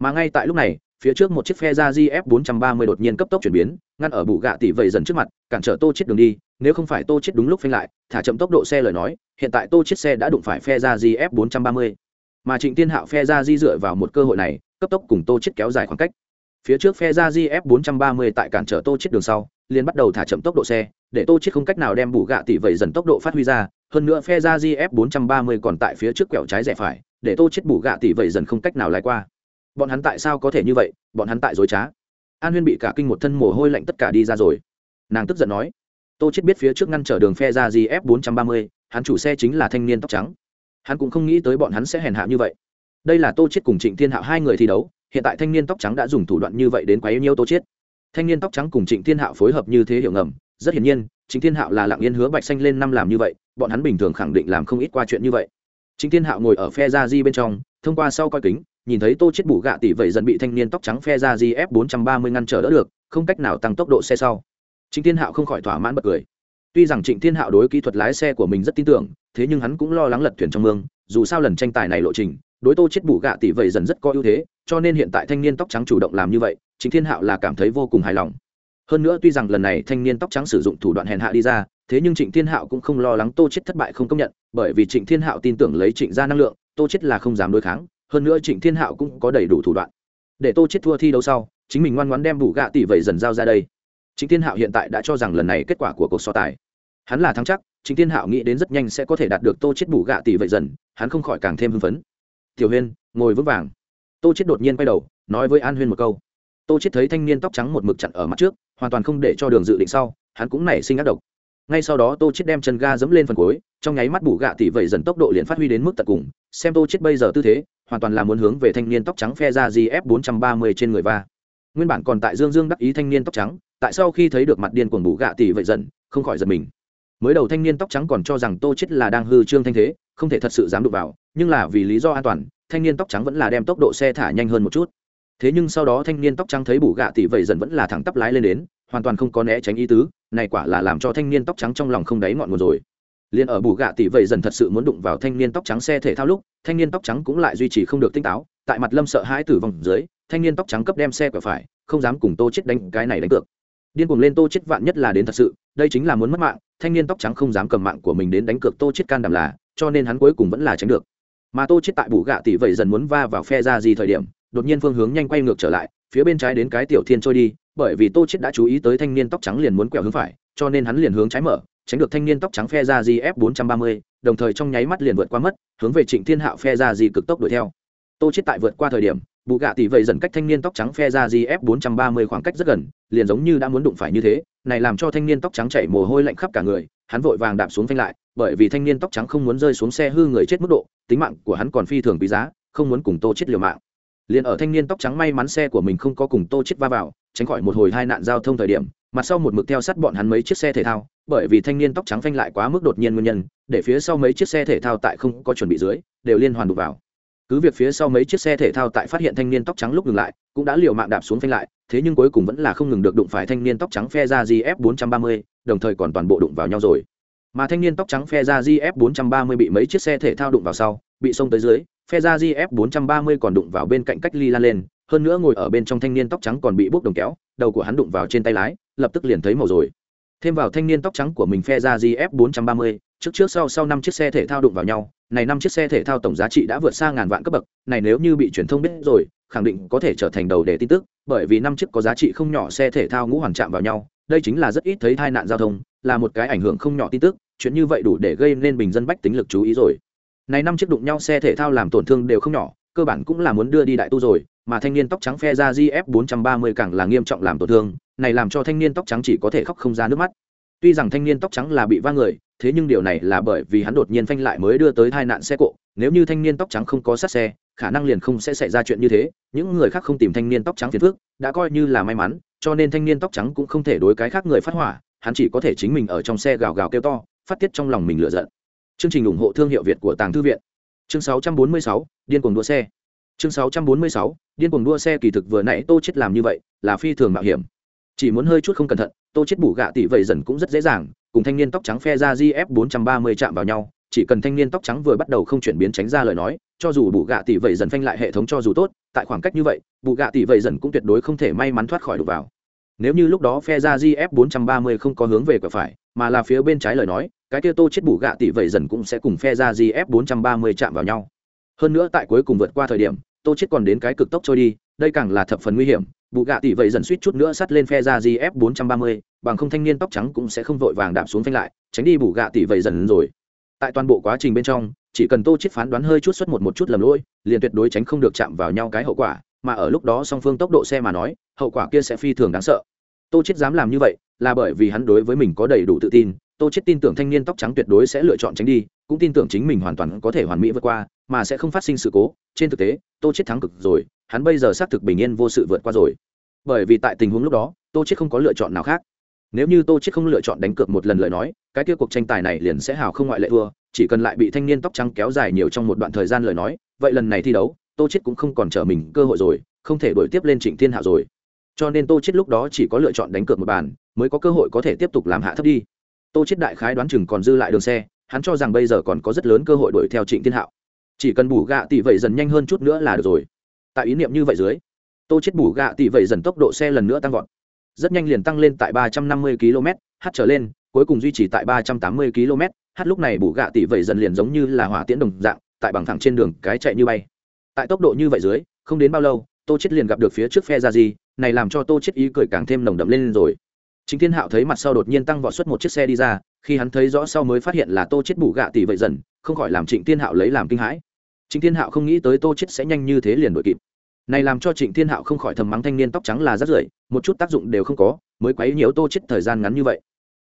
Mà ngay tại lúc này, phía trước một chiếc phe ra di f 430 đột nhiên cấp tốc chuyển biến, ngăn ở bù gạ tỷ vậy dần trước mặt, cản trở tô chết đường đi, nếu không phải tô chết đúng lúc phanh lại, thả chậm tốc độ xe lời nói, hiện tại tô chết xe đã đụng phải phe ra di f 430 mà trịnh thiên hạo phe ra di dựa vào một cơ hội này, cấp tốc cùng tô chết kéo dài khoảng cách. Phía trước phe ra gf 430 tại cản trở tô chết đường sau, liền bắt đầu thả chậm tốc độ xe, để tô chết không cách nào đem bù gạ tỷ vậy dần tốc độ phát huy ra, hơn nữa phe ra gf 430 còn tại phía trước quẹo trái rẽ phải để tô chết bù gạ tỷ vậy dần không cách nào lại qua. Bọn hắn tại sao có thể như vậy? Bọn hắn tại dối trá. An huyên bị cả kinh một thân mồ hôi lạnh tất cả đi ra rồi. Nàng tức giận nói, tô chết biết phía trước ngăn trở đường phe ra gf 430 hắn chủ xe chính là thanh niên tóc trắng. Hắn cũng không nghĩ tới bọn hắn sẽ hèn hạ như vậy. Đây là tô chết cùng trịnh thiên hạo hai người thi đấu, hiện tại thanh niên tóc trắng đã dùng thủ đoạn như vậy đến quá yêu nhiêu tô chết. Thanh niên tóc trắng cùng trịnh thiên hạo phối hợp như thế hiểu ngầm, rất hiển nhiên, trịnh thiên hạo là lặng yên hứa bạch xanh lên năm làm như vậy, bọn hắn bình thường khẳng định làm không ít qua chuyện như vậy trịnh thiên hạo ngồi ở phe gia di bên trong, thông qua sau coi kính, nhìn thấy tô chết bù gạ tỷ vậy dần bị thanh niên tóc trắng phe gia di f 430 ngăn trở đỡ được, không cách nào tăng tốc độ xe sau. Trịnh thiên hạo không khỏi thỏa mãn bật cười. Tuy rằng trịnh thiên hạo đối kỹ thuật lái xe của mình rất tin tưởng, thế nhưng hắn cũng lo lắng lật thuyền trong mương, dù sao lần tranh tài này lộ trình, đối tô chết bù gạ tỷ vậy dần rất có ưu thế, cho nên hiện tại thanh niên tóc trắng chủ động làm như vậy, trịnh thiên hạo là cảm thấy vô cùng hài lòng. Hơn nữa tuy rằng lần này thanh niên tóc trắng sử dụng thủ đoạn hèn hạ đi ra thế nhưng trịnh thiên hạo cũng không lo lắng tô chết thất bại không công nhận, bởi vì trịnh thiên hạo tin tưởng lấy trịnh gia năng lượng, tô chết là không dám đối kháng, hơn nữa trịnh thiên hạo cũng có đầy đủ thủ đoạn. Để tô chết thua thi đấu sau, chính mình ngoan ngoãn đem đủ gạ tỷ vậy dần giao ra đây. Trịnh thiên hạo hiện tại đã cho rằng lần này kết quả của cuộc so tài. Hắn là thắng chắc, trịnh thiên hạo nghĩ đến rất nhanh sẽ có thể đạt được tô chết bù gạ tỷ vậy dần, hắn không khỏi càng thêm hưng phấn. Tiểu huyên, ngồi vững vàng. Tô chết đột nhiên quay đầu, nói với an huyên một câu. Tô chết thấy thanh niên tóc trắng một mực chặn ở mặt trước, hoàn toàn không để cho đường dự định sau, hắn cũng nảy sinh ác độc ngay sau đó tô chết đem chân ga dẫm lên phần cuối, trong nháy mắt bù gạ tỷ vậy dần tốc độ liền phát huy đến mức tận cùng. Xem tô chết bây giờ tư thế, hoàn toàn là muốn hướng về thanh niên tóc trắng phe ra gf 430 trên người va. Nguyên bản còn tại dương dương đắc ý thanh niên tóc trắng, tại sau khi thấy được mặt điên cuồng bù gạ tỷ vậy dần, không khỏi giật mình. Mới đầu thanh niên tóc trắng còn cho rằng tô chết là đang hư trương thanh thế, không thể thật sự dám đụng vào, nhưng là vì lý do an toàn, thanh niên tóc trắng vẫn là đem tốc độ xe thả nhanh hơn một chút. Thế nhưng sau đó thanh niên tóc trắng thấy bù gạ tỷ vậy dần vẫn là thẳng tắp lái lên đến, hoàn toàn không có né tránh ý tứ này quả là làm cho thanh niên tóc trắng trong lòng không đáy ngọn nguồn rồi. Liền ở bù gạ tỷ vậy dần thật sự muốn đụng vào thanh niên tóc trắng xe thể thao lúc, thanh niên tóc trắng cũng lại duy trì không được tinh táo, tại mặt lâm sợ hãi tử vong dưới, thanh niên tóc trắng cấp đem xe quả phải, không dám cùng tô chết đánh, cái này đánh cược. Điên cuồng lên tô chết vạn nhất là đến thật sự, đây chính là muốn mất mạng, thanh niên tóc trắng không dám cầm mạng của mình đến đánh cược tô chết can đảm là, cho nên hắn cuối cùng vẫn là tránh được. Mà tô chết tại bù gạ tỷ vậy dần muốn va vào phe ra gì thời điểm, đột nhiên phương hướng nhanh quay ngược trở lại, phía bên trái đến cái tiểu thiên trôi đi bởi vì tô chết đã chú ý tới thanh niên tóc trắng liền muốn quẹo hướng phải cho nên hắn liền hướng trái mở tránh được thanh niên tóc trắng phe ra gf 430, đồng thời trong nháy mắt liền vượt qua mất hướng về trịnh thiên hạo phe ra di cực tốc đuổi theo. Tô chết tại vượt qua thời điểm bù gạ tỷ vậy dần cách thanh niên tóc trắng phe ra gf 430 khoảng cách rất gần liền giống như đã muốn đụng phải như thế này làm cho thanh niên tóc trắng chảy mồ hôi lạnh khắp cả người hắn vội vàng đạp xuống phanh lại bởi vì thanh niên tóc trắng không muốn rơi xuống xe hư người chết mức độ tính mạng của hắn còn phi thường quý giá không muốn cùng tô chết liều mạng liền ở thanh niên tóc trắng may mắn xe của mình không có cùng tô chết va vào tránh khỏi một hồi hai nạn giao thông thời điểm mặt sau một mực theo sát bọn hắn mấy chiếc xe thể thao bởi vì thanh niên tóc trắng phanh lại quá mức đột nhiên nguyên nhân để phía sau mấy chiếc xe thể thao tại không có chuẩn bị dưới đều liên hoàn đụng vào. Cứ việc phía sau mấy chiếc xe thể thao tại phát hiện thanh niên tóc trắng lúc ngừng lại cũng đã liều mạng đạp xuống phanh lại thế nhưng cuối cùng vẫn là không ngừng được đụng phải thanh niên tóc trắng phe ra gf 430, đồng thời còn toàn bộ đụng vào nhau rồi. Mà thanh niên tóc trắng phe ra gf 430 bị mấy chiếc xe thể thao đụng vào sau bị xông tới dưới phe ra gf 430 còn đụng vào bên cạnh cách ly lan lên hơn nữa ngồi ở bên trong thanh niên tóc trắng còn bị bốc đồng kéo đầu của hắn đụng vào trên tay lái lập tức liền thấy màu rồi. Thêm vào thanh niên tóc trắng của mình phe ra gf 430, trước trước sau sau năm chiếc xe thể thao đụng vào nhau này năm chiếc xe thể thao tổng giá trị đã vượt xa ngàn vạn cấp bậc này nếu như bị truyền thông biết rồi khẳng định có thể trở thành đầu để tin tức bởi vì năm chiếc có giá trị không nhỏ xe thể thao ngũ hoàn chạm vào nhau đây chính là rất ít thấy tai nạn giao thông là một cái ảnh hưởng không nhỏ tin tức chuyện như vậy đủ để gây nên bình dân bách tính lực chú ý rồi này năm chiếc đụng nhau xe thể thao làm tổn thương đều không nhỏ, cơ bản cũng là muốn đưa đi đại tu rồi, mà thanh niên tóc trắng phe ra gf 430 càng là nghiêm trọng làm tổn thương, này làm cho thanh niên tóc trắng chỉ có thể khóc không ra nước mắt. Tuy rằng thanh niên tóc trắng là bị va người, thế nhưng điều này là bởi vì hắn đột nhiên phanh lại mới đưa tới tai nạn xe cộ, nếu như thanh niên tóc trắng không có sát xe, khả năng liền không sẽ xảy ra chuyện như thế, những người khác không tìm thanh niên tóc trắng phiền phức, đã coi như là may mắn, cho nên thanh niên tóc trắng cũng không thể đối cái khác người phát hỏa, hắn chỉ có thể chính mình ở trong xe gào gào kêu to, phát tiết trong lòng mình lựa giận chương trình ủng hộ thương hiệu việt của tàng thư viện. Chương 646, điên cuồng đua xe. Chương 646, điên cuồng đua xe kỳ thực vừa nãy tô chết làm như vậy là phi thường mạo hiểm. Chỉ muốn hơi chút không cẩn thận tô chết bù gạ tỷ vậy dần cũng rất dễ dàng cùng thanh niên tóc trắng phe ra gf 430 chạm vào nhau chỉ cần thanh niên tóc trắng vừa bắt đầu không chuyển biến tránh ra lời nói cho dù bù gạ tỷ vậy dần phanh lại hệ thống cho dù tốt tại khoảng cách như vậy bù gạ tỷ vậy dần cũng tuyệt đối không thể may mắn thoát khỏi đục vào. Nếu như lúc đó phe ra gf 430 không có hướng về cửa phải mà là phía bên trái lời nói cái kia tô chết bù gạ tỷ vậy dần cũng sẽ cùng phe ra gf 430 chạm vào nhau. Hơn nữa tại cuối cùng vượt qua thời điểm tô chết còn đến cái cực tốc trôi đi đây càng là thập phần nguy hiểm. Bù gạ tỷ vậy dần suýt chút nữa sắt lên phe ra gf 430, bằng không thanh niên tóc trắng cũng sẽ không vội vàng đạp xuống phanh lại tránh đi bù gạ tỷ vậy dần rồi. Tại toàn bộ quá trình bên trong chỉ cần tô chết phán đoán hơi chút xuất một một chút lầm lỗi liền tuyệt đối tránh không được chạm vào nhau cái hậu quả mà ở lúc đó song phương tốc độ xe mà nói hậu quả kia sẽ phi thường đáng sợ. Tô chết dám làm như vậy là bởi vì hắn đối với mình có đầy đủ tự tin tô chết tin tưởng thanh niên tóc trắng tuyệt đối sẽ lựa chọn tránh đi, cũng tin tưởng chính mình hoàn toàn có thể hoàn mỹ vượt qua, mà sẽ không phát sinh sự cố. Trên thực tế, tô chết thắng cực rồi, hắn bây giờ xác thực bình yên vô sự vượt qua rồi. Bởi vì tại tình huống lúc đó, tô chết không có lựa chọn nào khác. Nếu như tô chết không lựa chọn đánh cược một lần lời nói, cái kia cuộc tranh tài này liền sẽ hào không ngoại lệ thua, chỉ cần lại bị thanh niên tóc trắng kéo dài nhiều trong một đoạn thời gian lời nói, vậy lần này thi đấu, tô chết cũng không còn trở mình cơ hội rồi, không thể đổi tiếp lên trịnh thiên hạo rồi. Cho nên tô chết lúc đó chỉ có lựa chọn đánh cược một bàn, mới có cơ hội có thể tiếp tục làm hạ thấp đi tô chết đại khái đoán chừng còn dư lại đường xe, hắn cho rằng bây giờ còn có rất lớn cơ hội đuổi theo trịnh thiên hạo. Chỉ cần bù gạ tỷ vậy dần nhanh hơn chút nữa là được rồi. Tại ý niệm như vậy dưới, tô chết bù gạ tỷ vậy dần tốc độ xe lần nữa tăng vọt. Rất nhanh liền tăng lên tại 350 km h trở lên, cuối cùng duy trì tại 380 km h lúc này bù gạ tỷ vậy dần liền giống như là hỏa tiễn đồng dạng, tại bằng thẳng trên đường cái chạy như bay. Tại tốc độ như vậy dưới, không đến bao lâu, tô chết liền gặp được phía trước phe ra gì này làm cho tô chết ý cười càng thêm nồng đậm lên rồi chính thiên hạo thấy mặt sau đột nhiên tăng vọt xuất một chiếc xe đi ra, khi hắn thấy rõ sau mới phát hiện là tô chết bù gạ tỷ vậy dần, không khỏi làm trịnh thiên hạo lấy làm kinh hãi. Trịnh thiên hạo không nghĩ tới tô chết sẽ nhanh như thế liền đuổi kịp. Này làm cho trịnh thiên hạo không khỏi thầm mắng thanh niên tóc trắng là rất rưởi, một chút tác dụng đều không có, mới quấy nhiễu tô chết thời gian ngắn như vậy.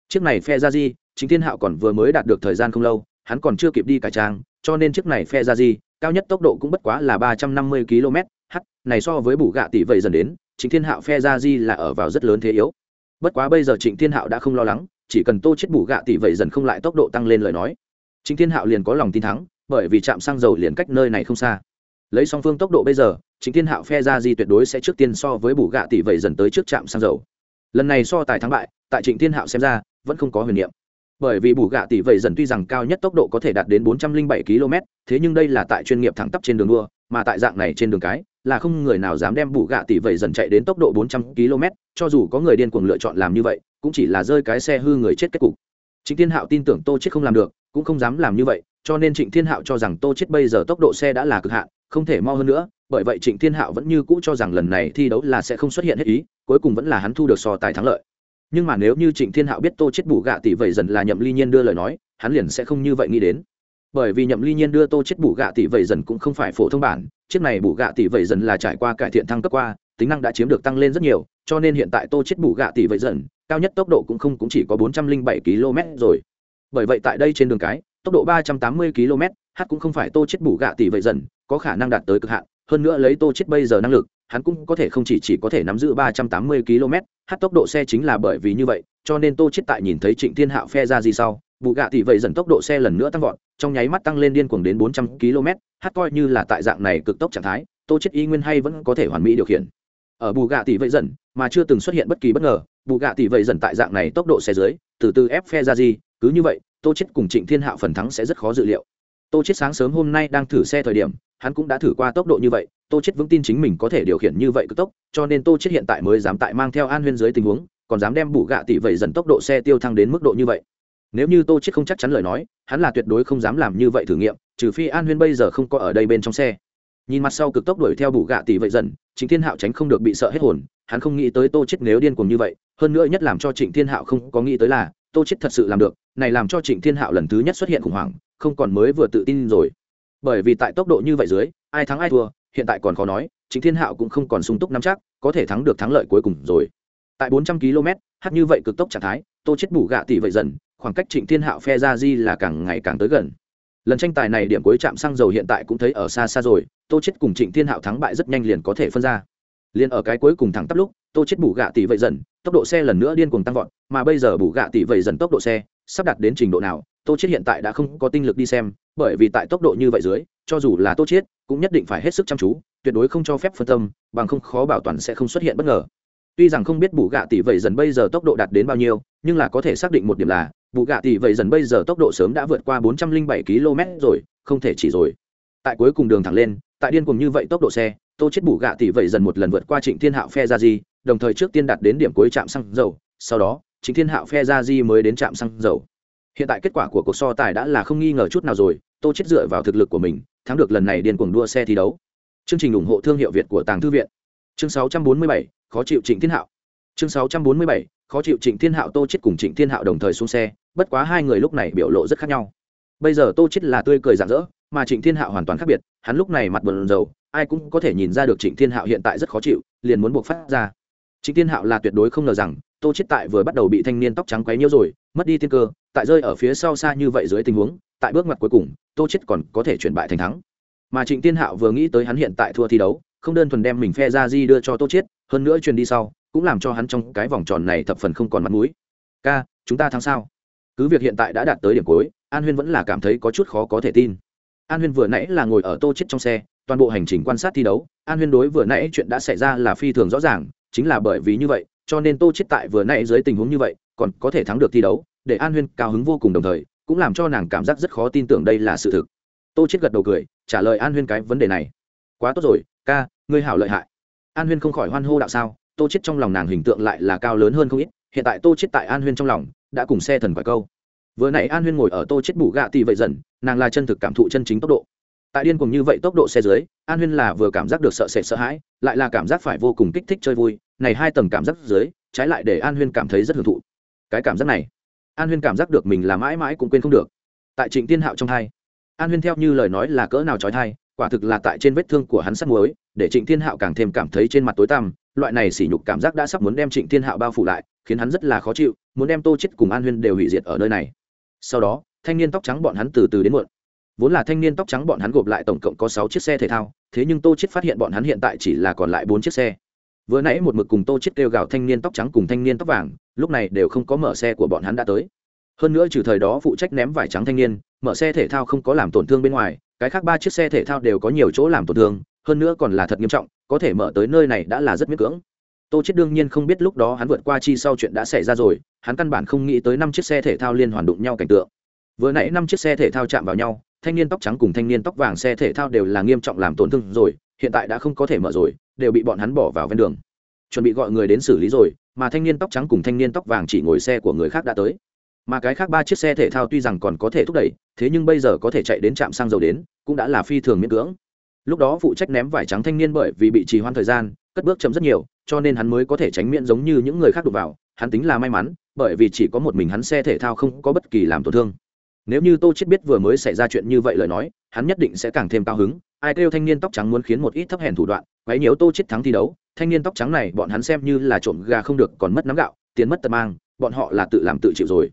Chiếc này phe ra di, trịnh thiên hạo còn vừa mới đạt được thời gian không lâu, hắn còn chưa kịp đi cải trang, cho nên chiếc này phe ra di, cao nhất tốc độ cũng bất quá là ba trăm năm mươi km h này so với bù gạ tỷ vậy dần đến, trịnh thiên hạo phe ra di là ở vào rất lớn thế yếu bất quá bây giờ trịnh thiên hạo đã không lo lắng, chỉ cần tô chết bù gạ tỷ vậy dần không lại tốc độ tăng lên lời nói. Trịnh thiên hạo liền có lòng tin thắng, bởi vì trạm xăng dầu liền cách nơi này không xa. Lấy song phương tốc độ bây giờ, trịnh thiên hạo phe ra di tuyệt đối sẽ trước tiên so với bù gạ tỷ vậy dần tới trước trạm xăng dầu. Lần này so tài thắng bại, tại trịnh thiên hạo xem ra, vẫn không có huyền niệm. Bởi vì bù gạ tỷ vậy dần tuy rằng cao nhất tốc độ có thể đạt đến 407 km thế nhưng đây là tại chuyên nghiệp thẳng tắp trên đường đua, mà tại dạng này trên đường cái là không người nào dám đem bù gạ tỷ vậy dần chạy đến tốc độ 400 km, cho dù có người điên cuồng lựa chọn làm như vậy, cũng chỉ là rơi cái xe hư người chết kết cục. Trịnh thiên hạo tin tưởng tô chết không làm được, cũng không dám làm như vậy, cho nên trịnh thiên hạo cho rằng tô chết bây giờ tốc độ xe đã là cực hạn, không thể mau hơn nữa, bởi vậy trịnh thiên hạo vẫn như cũ cho rằng lần này thi đấu là sẽ không xuất hiện hết ý, cuối cùng vẫn là hắn thu được so tài thắng lợi. Nhưng mà nếu như trịnh thiên hạo biết tô chết bù gạ tỷ vậy dần là nhậm ly nhiên đưa lời nói, hắn liền sẽ không như vậy nghĩ đến bởi vì nhậm ly nhiên đưa tô chết bù gạ tỷ vẩy dần cũng không phải phổ thông bản, chiếc này bù gạ tỷ vẩy dần là trải qua cải thiện thăng cấp qua, tính năng đã chiếm được tăng lên rất nhiều, cho nên hiện tại tô chết bù gạ tỷ vẩy dần, cao nhất tốc độ cũng không, cũng chỉ có 407 km rồi. Bởi vậy tại đây trên đường cái, tốc độ 380 km h cũng không phải tô chết bù gạ tỷ vẩy dần có khả năng đạt tới cực hạn, hơn nữa lấy tô chết bây giờ năng lực, hắn cũng có thể không chỉ chỉ có thể nắm giữ 380 km h tốc độ xe chính là bởi vì như vậy, cho nên tô chết tại nhìn thấy trịnh thiên hạo phe ra gì sau, bù gạ tỷ vậy dần tốc độ xe lần nữa tăng vọt trong nháy mắt tăng lên điên cuồng đến 400 km h coi như là tại dạng này cực tốc trạng thái, tô chết y nguyên hay vẫn có thể hoàn mỹ điều khiển. Ở bù gạ tỷ vậy dần, mà chưa từng xuất hiện bất kỳ bất ngờ, bù gạ tỷ vậy dần tại dạng này tốc độ xe dưới, từ từ ép phe ra gì, cứ như vậy, tô chết cùng trịnh thiên hạo phần thắng sẽ rất khó dự liệu. Tô chết sáng sớm hôm nay đang thử xe thời điểm, hắn cũng đã thử qua tốc độ như vậy, tô chết vững tin chính mình có thể điều khiển như vậy cực tốc, cho nên tô chết hiện tại mới dám tại mang theo an huyên dưới tình huống, còn dám đem bù gạ tỷ vậy dần tốc độ xe tiêu thăng đến mức độ như vậy nếu như tô chết không chắc chắn lời nói, hắn là tuyệt đối không dám làm như vậy thử nghiệm, trừ phi an huyên bây giờ không có ở đây bên trong xe. Nhìn mặt sau cực tốc đuổi theo bù gạ tỷ vậy dần, trịnh thiên hạo tránh không được bị sợ hết hồn, hắn không nghĩ tới tô chết nếu điên cuồng như vậy, hơn nữa nhất làm cho trịnh thiên hạo không có nghĩ tới là, tô chết thật sự làm được, này làm cho trịnh thiên hạo lần thứ nhất xuất hiện khủng hoảng, không còn mới vừa tự tin rồi. Bởi vì tại tốc độ như vậy dưới, ai thắng ai thua, hiện tại còn khó nói, trịnh thiên hạo cũng không còn sung túc nắm chắc, có thể thắng được thắng lợi cuối cùng rồi. Tại 400 km hát như vậy cực tốc trạng thái, tô chết bù gạ tỷ vậy dần khoảng cách trịnh thiên hạo phe ra di là càng ngày càng tới gần. Lần tranh tài này điểm cuối trạm xăng dầu hiện tại cũng thấy ở xa xa rồi, tô chết cùng trịnh thiên hạo thắng bại rất nhanh liền có thể phân ra. Liền ở cái cuối cùng thẳng tắp lúc, tô chết bù gạ tỷ vậy dần, tốc độ xe lần nữa điên cuồng tăng vọt, mà bây giờ bù gạ tỷ vậy dần tốc độ xe, sắp đạt đến trình độ nào, tô chết hiện tại đã không có tinh lực đi xem, bởi vì tại tốc độ như vậy dưới, cho dù là tô chết cũng nhất định phải hết sức chăm chú, tuyệt đối không cho phép phân tâm, bằng không khó bảo toàn sẽ không xuất hiện bất ngờ. Tuy rằng không biết bù gạ tỷ vậy dần bây giờ tốc độ đạt đến bao nhiêu, nhưng là có thể xác định một điểm là vụ gạ tỷ vậy dần bây giờ tốc độ sớm đã vượt qua 407 km rồi không thể chỉ rồi. Tại cuối cùng đường thẳng lên tại điên cùng như vậy tốc độ xe tô chết bù gạ tỷ vậy dần một lần vượt qua trịnh thiên hạo phe ra di đồng thời trước tiên đạt đến điểm cuối trạm xăng dầu sau đó trịnh thiên hạo phe ra di mới đến trạm xăng dầu. Hiện tại kết quả của cuộc so tài đã là không nghi ngờ chút nào rồi tô chết dựa vào thực lực của mình thắng được lần này điên cuồng đua xe thi đấu. Chương trình ủng hộ thương hiệu việt của tàng thư viện. Chương 647, khó chịu trịnh thiên hạo. Chương 647, khó chịu trịnh thiên hạo tô chết cùng trịnh thiên hạo đồng thời xuống xe, bất quá hai người lúc này biểu lộ rất khác nhau. Bây giờ tô chết là tươi cười rạng rỡ, mà trịnh thiên hạo hoàn toàn khác biệt, hắn lúc này mặt buồn rầu, ai cũng có thể nhìn ra được trịnh thiên hạo hiện tại rất khó chịu, liền muốn buộc phát ra. Trịnh thiên hạo là tuyệt đối không ngờ rằng, tô chết tại vừa bắt đầu bị thanh niên tóc trắng quấy nhiễu rồi, mất đi tiên cơ, tại rơi ở phía sau xa như vậy dưới tình huống, tại bước ngoặt cuối cùng, tô chết còn có thể chuyển bại thành thắng. Mà trịnh Thiên hạo vừa nghĩ tới hắn hiện tại thua thi đấu, không đơn thuần đem mình phe ra di đưa cho tô chiết hơn nữa truyền đi sau cũng làm cho hắn trong cái vòng tròn này thập phần không còn mặt mũi. Ca, chúng ta thắng sao? Cứ việc hiện tại đã đạt tới điểm cuối, an huyên vẫn là cảm thấy có chút khó có thể tin. An huyên vừa nãy là ngồi ở tô chết trong xe, toàn bộ hành trình quan sát thi đấu, an huyên đối vừa nãy chuyện đã xảy ra là phi thường rõ ràng, chính là bởi vì như vậy, cho nên tô chết tại vừa nãy dưới tình huống như vậy, còn có thể thắng được thi đấu, để an huyên cao hứng vô cùng đồng thời, cũng làm cho nàng cảm giác rất khó tin tưởng đây là sự thực. Tô chết gật đầu cười, trả lời an huyên cái vấn đề này. Quá tốt rồi, ca, ngươi hảo lợi hại. An huyên không khỏi hoan hô đạo sao tô chết trong lòng nàng hình tượng lại là cao lớn hơn không ít, hiện tại tô chết tại an huyên trong lòng, đã cùng xe thần quả câu. Vừa nãy an huyên ngồi ở tô chết bù gạ tì vậy dần, nàng là chân thực cảm thụ chân chính tốc độ. Tại điên cùng như vậy tốc độ xe dưới, an huyên là vừa cảm giác được sợ sệt sợ hãi, lại là cảm giác phải vô cùng kích thích chơi vui, này hai tầng cảm giác dưới, trái lại để an huyên cảm thấy rất hưởng thụ. Cái cảm giác này, an huyên cảm giác được mình là mãi mãi cũng quên không được. Tại trịnh tiên hạo trong hai an huyên theo như lời nói là cỡ nào trói thai, quả thực là tại trên vết thương của hắn sắt muối, để trịnh thiên hạo càng thêm cảm thấy trên mặt tối tăm loại này sỉ nhục cảm giác đã sắp muốn đem trịnh thiên hạo bao phủ lại, khiến hắn rất là khó chịu, muốn đem tô chết cùng an huyên đều hủy diệt ở nơi này. Sau đó, thanh niên tóc trắng bọn hắn từ từ đến muộn. Vốn là thanh niên tóc trắng bọn hắn gộp lại tổng cộng có sáu chiếc xe thể thao, thế nhưng tô chết phát hiện bọn hắn hiện tại chỉ là còn lại bốn chiếc xe. Vừa nãy một mực cùng tô chết kêu gào thanh niên tóc trắng cùng thanh niên tóc vàng, lúc này đều không có mở xe của bọn hắn đã tới. Hơn nữa trừ thời đó phụ trách ném vải trắng thanh niên, mở xe thể thao không có làm tổn thương bên ngoài, cái khác ba chiếc xe thể thao đều có nhiều chỗ làm tổn thương hơn nữa còn là thật nghiêm trọng, có thể mở tới nơi này đã là rất miễn cưỡng. Tô chết đương nhiên không biết lúc đó hắn vượt qua chi sau chuyện đã xảy ra rồi, hắn căn bản không nghĩ tới năm chiếc xe thể thao liên hoàn đụng nhau cảnh tượng. Vừa nãy năm chiếc xe thể thao chạm vào nhau, thanh niên tóc trắng cùng thanh niên tóc vàng xe thể thao đều là nghiêm trọng làm tổn thương rồi, hiện tại đã không có thể mở rồi, đều bị bọn hắn bỏ vào ven đường. Chuẩn bị gọi người đến xử lý rồi, mà thanh niên tóc trắng cùng thanh niên tóc vàng chỉ ngồi xe của người khác đã tới. Mà cái khác ba chiếc xe thể thao tuy rằng còn có thể thúc đẩy, thế nhưng bây giờ có thể chạy đến trạm xăng dầu đến, cũng đã là phi thường miễn cưỡng lúc đó phụ trách ném vải trắng thanh niên bởi vì bị trì hoãn thời gian, cất bước chậm rất nhiều, cho nên hắn mới có thể tránh miễn giống như những người khác đụng vào. Hắn tính là may mắn, bởi vì chỉ có một mình hắn xe thể thao không có bất kỳ làm tổn thương. Nếu như tô chết biết vừa mới xảy ra chuyện như vậy lời nói, hắn nhất định sẽ càng thêm cao hứng. Ai kêu thanh niên tóc trắng muốn khiến một ít thấp hèn thủ đoạn, quấy nhiễu tô chết thắng thi đấu. Thanh niên tóc trắng này, bọn hắn xem như là trộm gà không được, còn mất nắm gạo, tiền mất tật mang, bọn họ là tự làm tự chịu rồi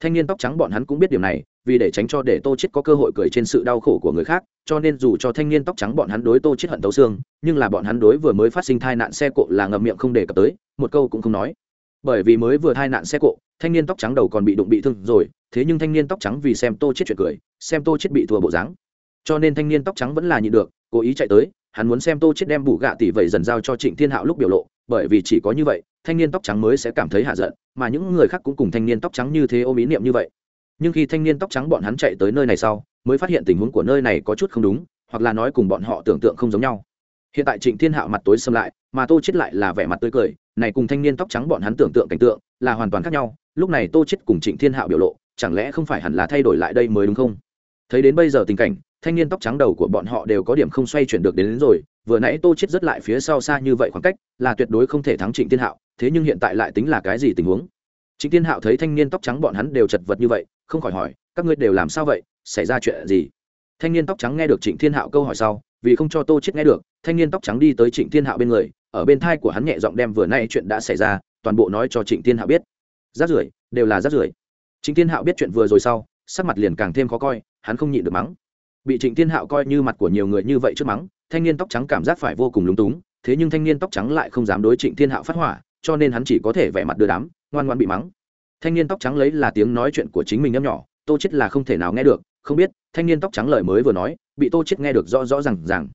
thanh niên tóc trắng bọn hắn cũng biết điểm này, vì để tránh cho để tô chết có cơ hội cười trên sự đau khổ của người khác, cho nên dù cho thanh niên tóc trắng bọn hắn đối tô chết hận tấu xương, nhưng là bọn hắn đối vừa mới phát sinh tai nạn xe cộ là ngậm miệng không đề cập tới, một câu cũng không nói. Bởi vì mới vừa tai nạn xe cộ, thanh niên tóc trắng đầu còn bị đụng bị thương rồi, thế nhưng thanh niên tóc trắng vì xem tô chết chuyện cười, xem tô chết bị thua bộ dáng. Cho nên thanh niên tóc trắng vẫn là nhịn được, cố ý chạy tới, hắn muốn xem tô chết đem bù gạ tỷ vậy dần giao cho trịnh thiên hạo lúc biểu lộ, bởi vì chỉ có như vậy thanh niên tóc trắng mới sẽ cảm thấy hạ giận mà những người khác cũng cùng thanh niên tóc trắng như thế ôm ý niệm như vậy. Nhưng khi thanh niên tóc trắng bọn hắn chạy tới nơi này sau mới phát hiện tình huống của nơi này có chút không đúng hoặc là nói cùng bọn họ tưởng tượng không giống nhau. Hiện tại trịnh thiên hạo mặt tối xâm lại mà tô chết lại là vẻ mặt tươi cười này cùng thanh niên tóc trắng bọn hắn tưởng tượng cảnh tượng là hoàn toàn khác nhau. Lúc này tô chết cùng trịnh thiên hạo biểu lộ chẳng lẽ không phải hẳn là thay đổi lại đây mới đúng không? Thấy đến bây giờ tình cảnh thanh niên tóc trắng đầu của bọn họ đều có điểm không xoay chuyển được đến, đến rồi vừa nãy tô chết rất lại phía sau xa như vậy khoảng cách, là tuyệt đối không thể thắng trịnh thiên hạo, thế nhưng hiện tại lại tính là cái gì tình huống? Trịnh thiên hạo thấy thanh niên tóc trắng bọn hắn đều chật vật như vậy, không khỏi hỏi, các ngươi đều làm sao vậy, xảy ra chuyện gì? Thanh niên tóc trắng nghe được trịnh thiên hạo câu hỏi sau, vì không cho tô chết nghe được, thanh niên tóc trắng đi tới trịnh thiên hạo bên người, ở bên thai của hắn nhẹ giọng đem vừa nay chuyện đã xảy ra, toàn bộ nói cho trịnh thiên hạo biết. Rát rưởi, đều là rát rưởi. Trịnh thiên hạo biết chuyện vừa rồi sau, sắc mặt liền càng thêm khó coi, hắn không nhịn được mắng bị trịnh thiên hạo coi như mặt của nhiều người như vậy trước mắng, thanh niên tóc trắng cảm giác phải vô cùng lúng túng, thế nhưng thanh niên tóc trắng lại không dám đối trịnh thiên hạo phát hỏa, cho nên hắn chỉ có thể vẻ mặt đưa đám, ngoan ngoan bị mắng. Thanh niên tóc trắng lấy là tiếng nói chuyện của chính mình nhâm nhỏ, tô chết là không thể nào nghe được, không biết, thanh niên tóc trắng lời mới vừa nói, bị tô chết nghe được rõ rõ rằng rằng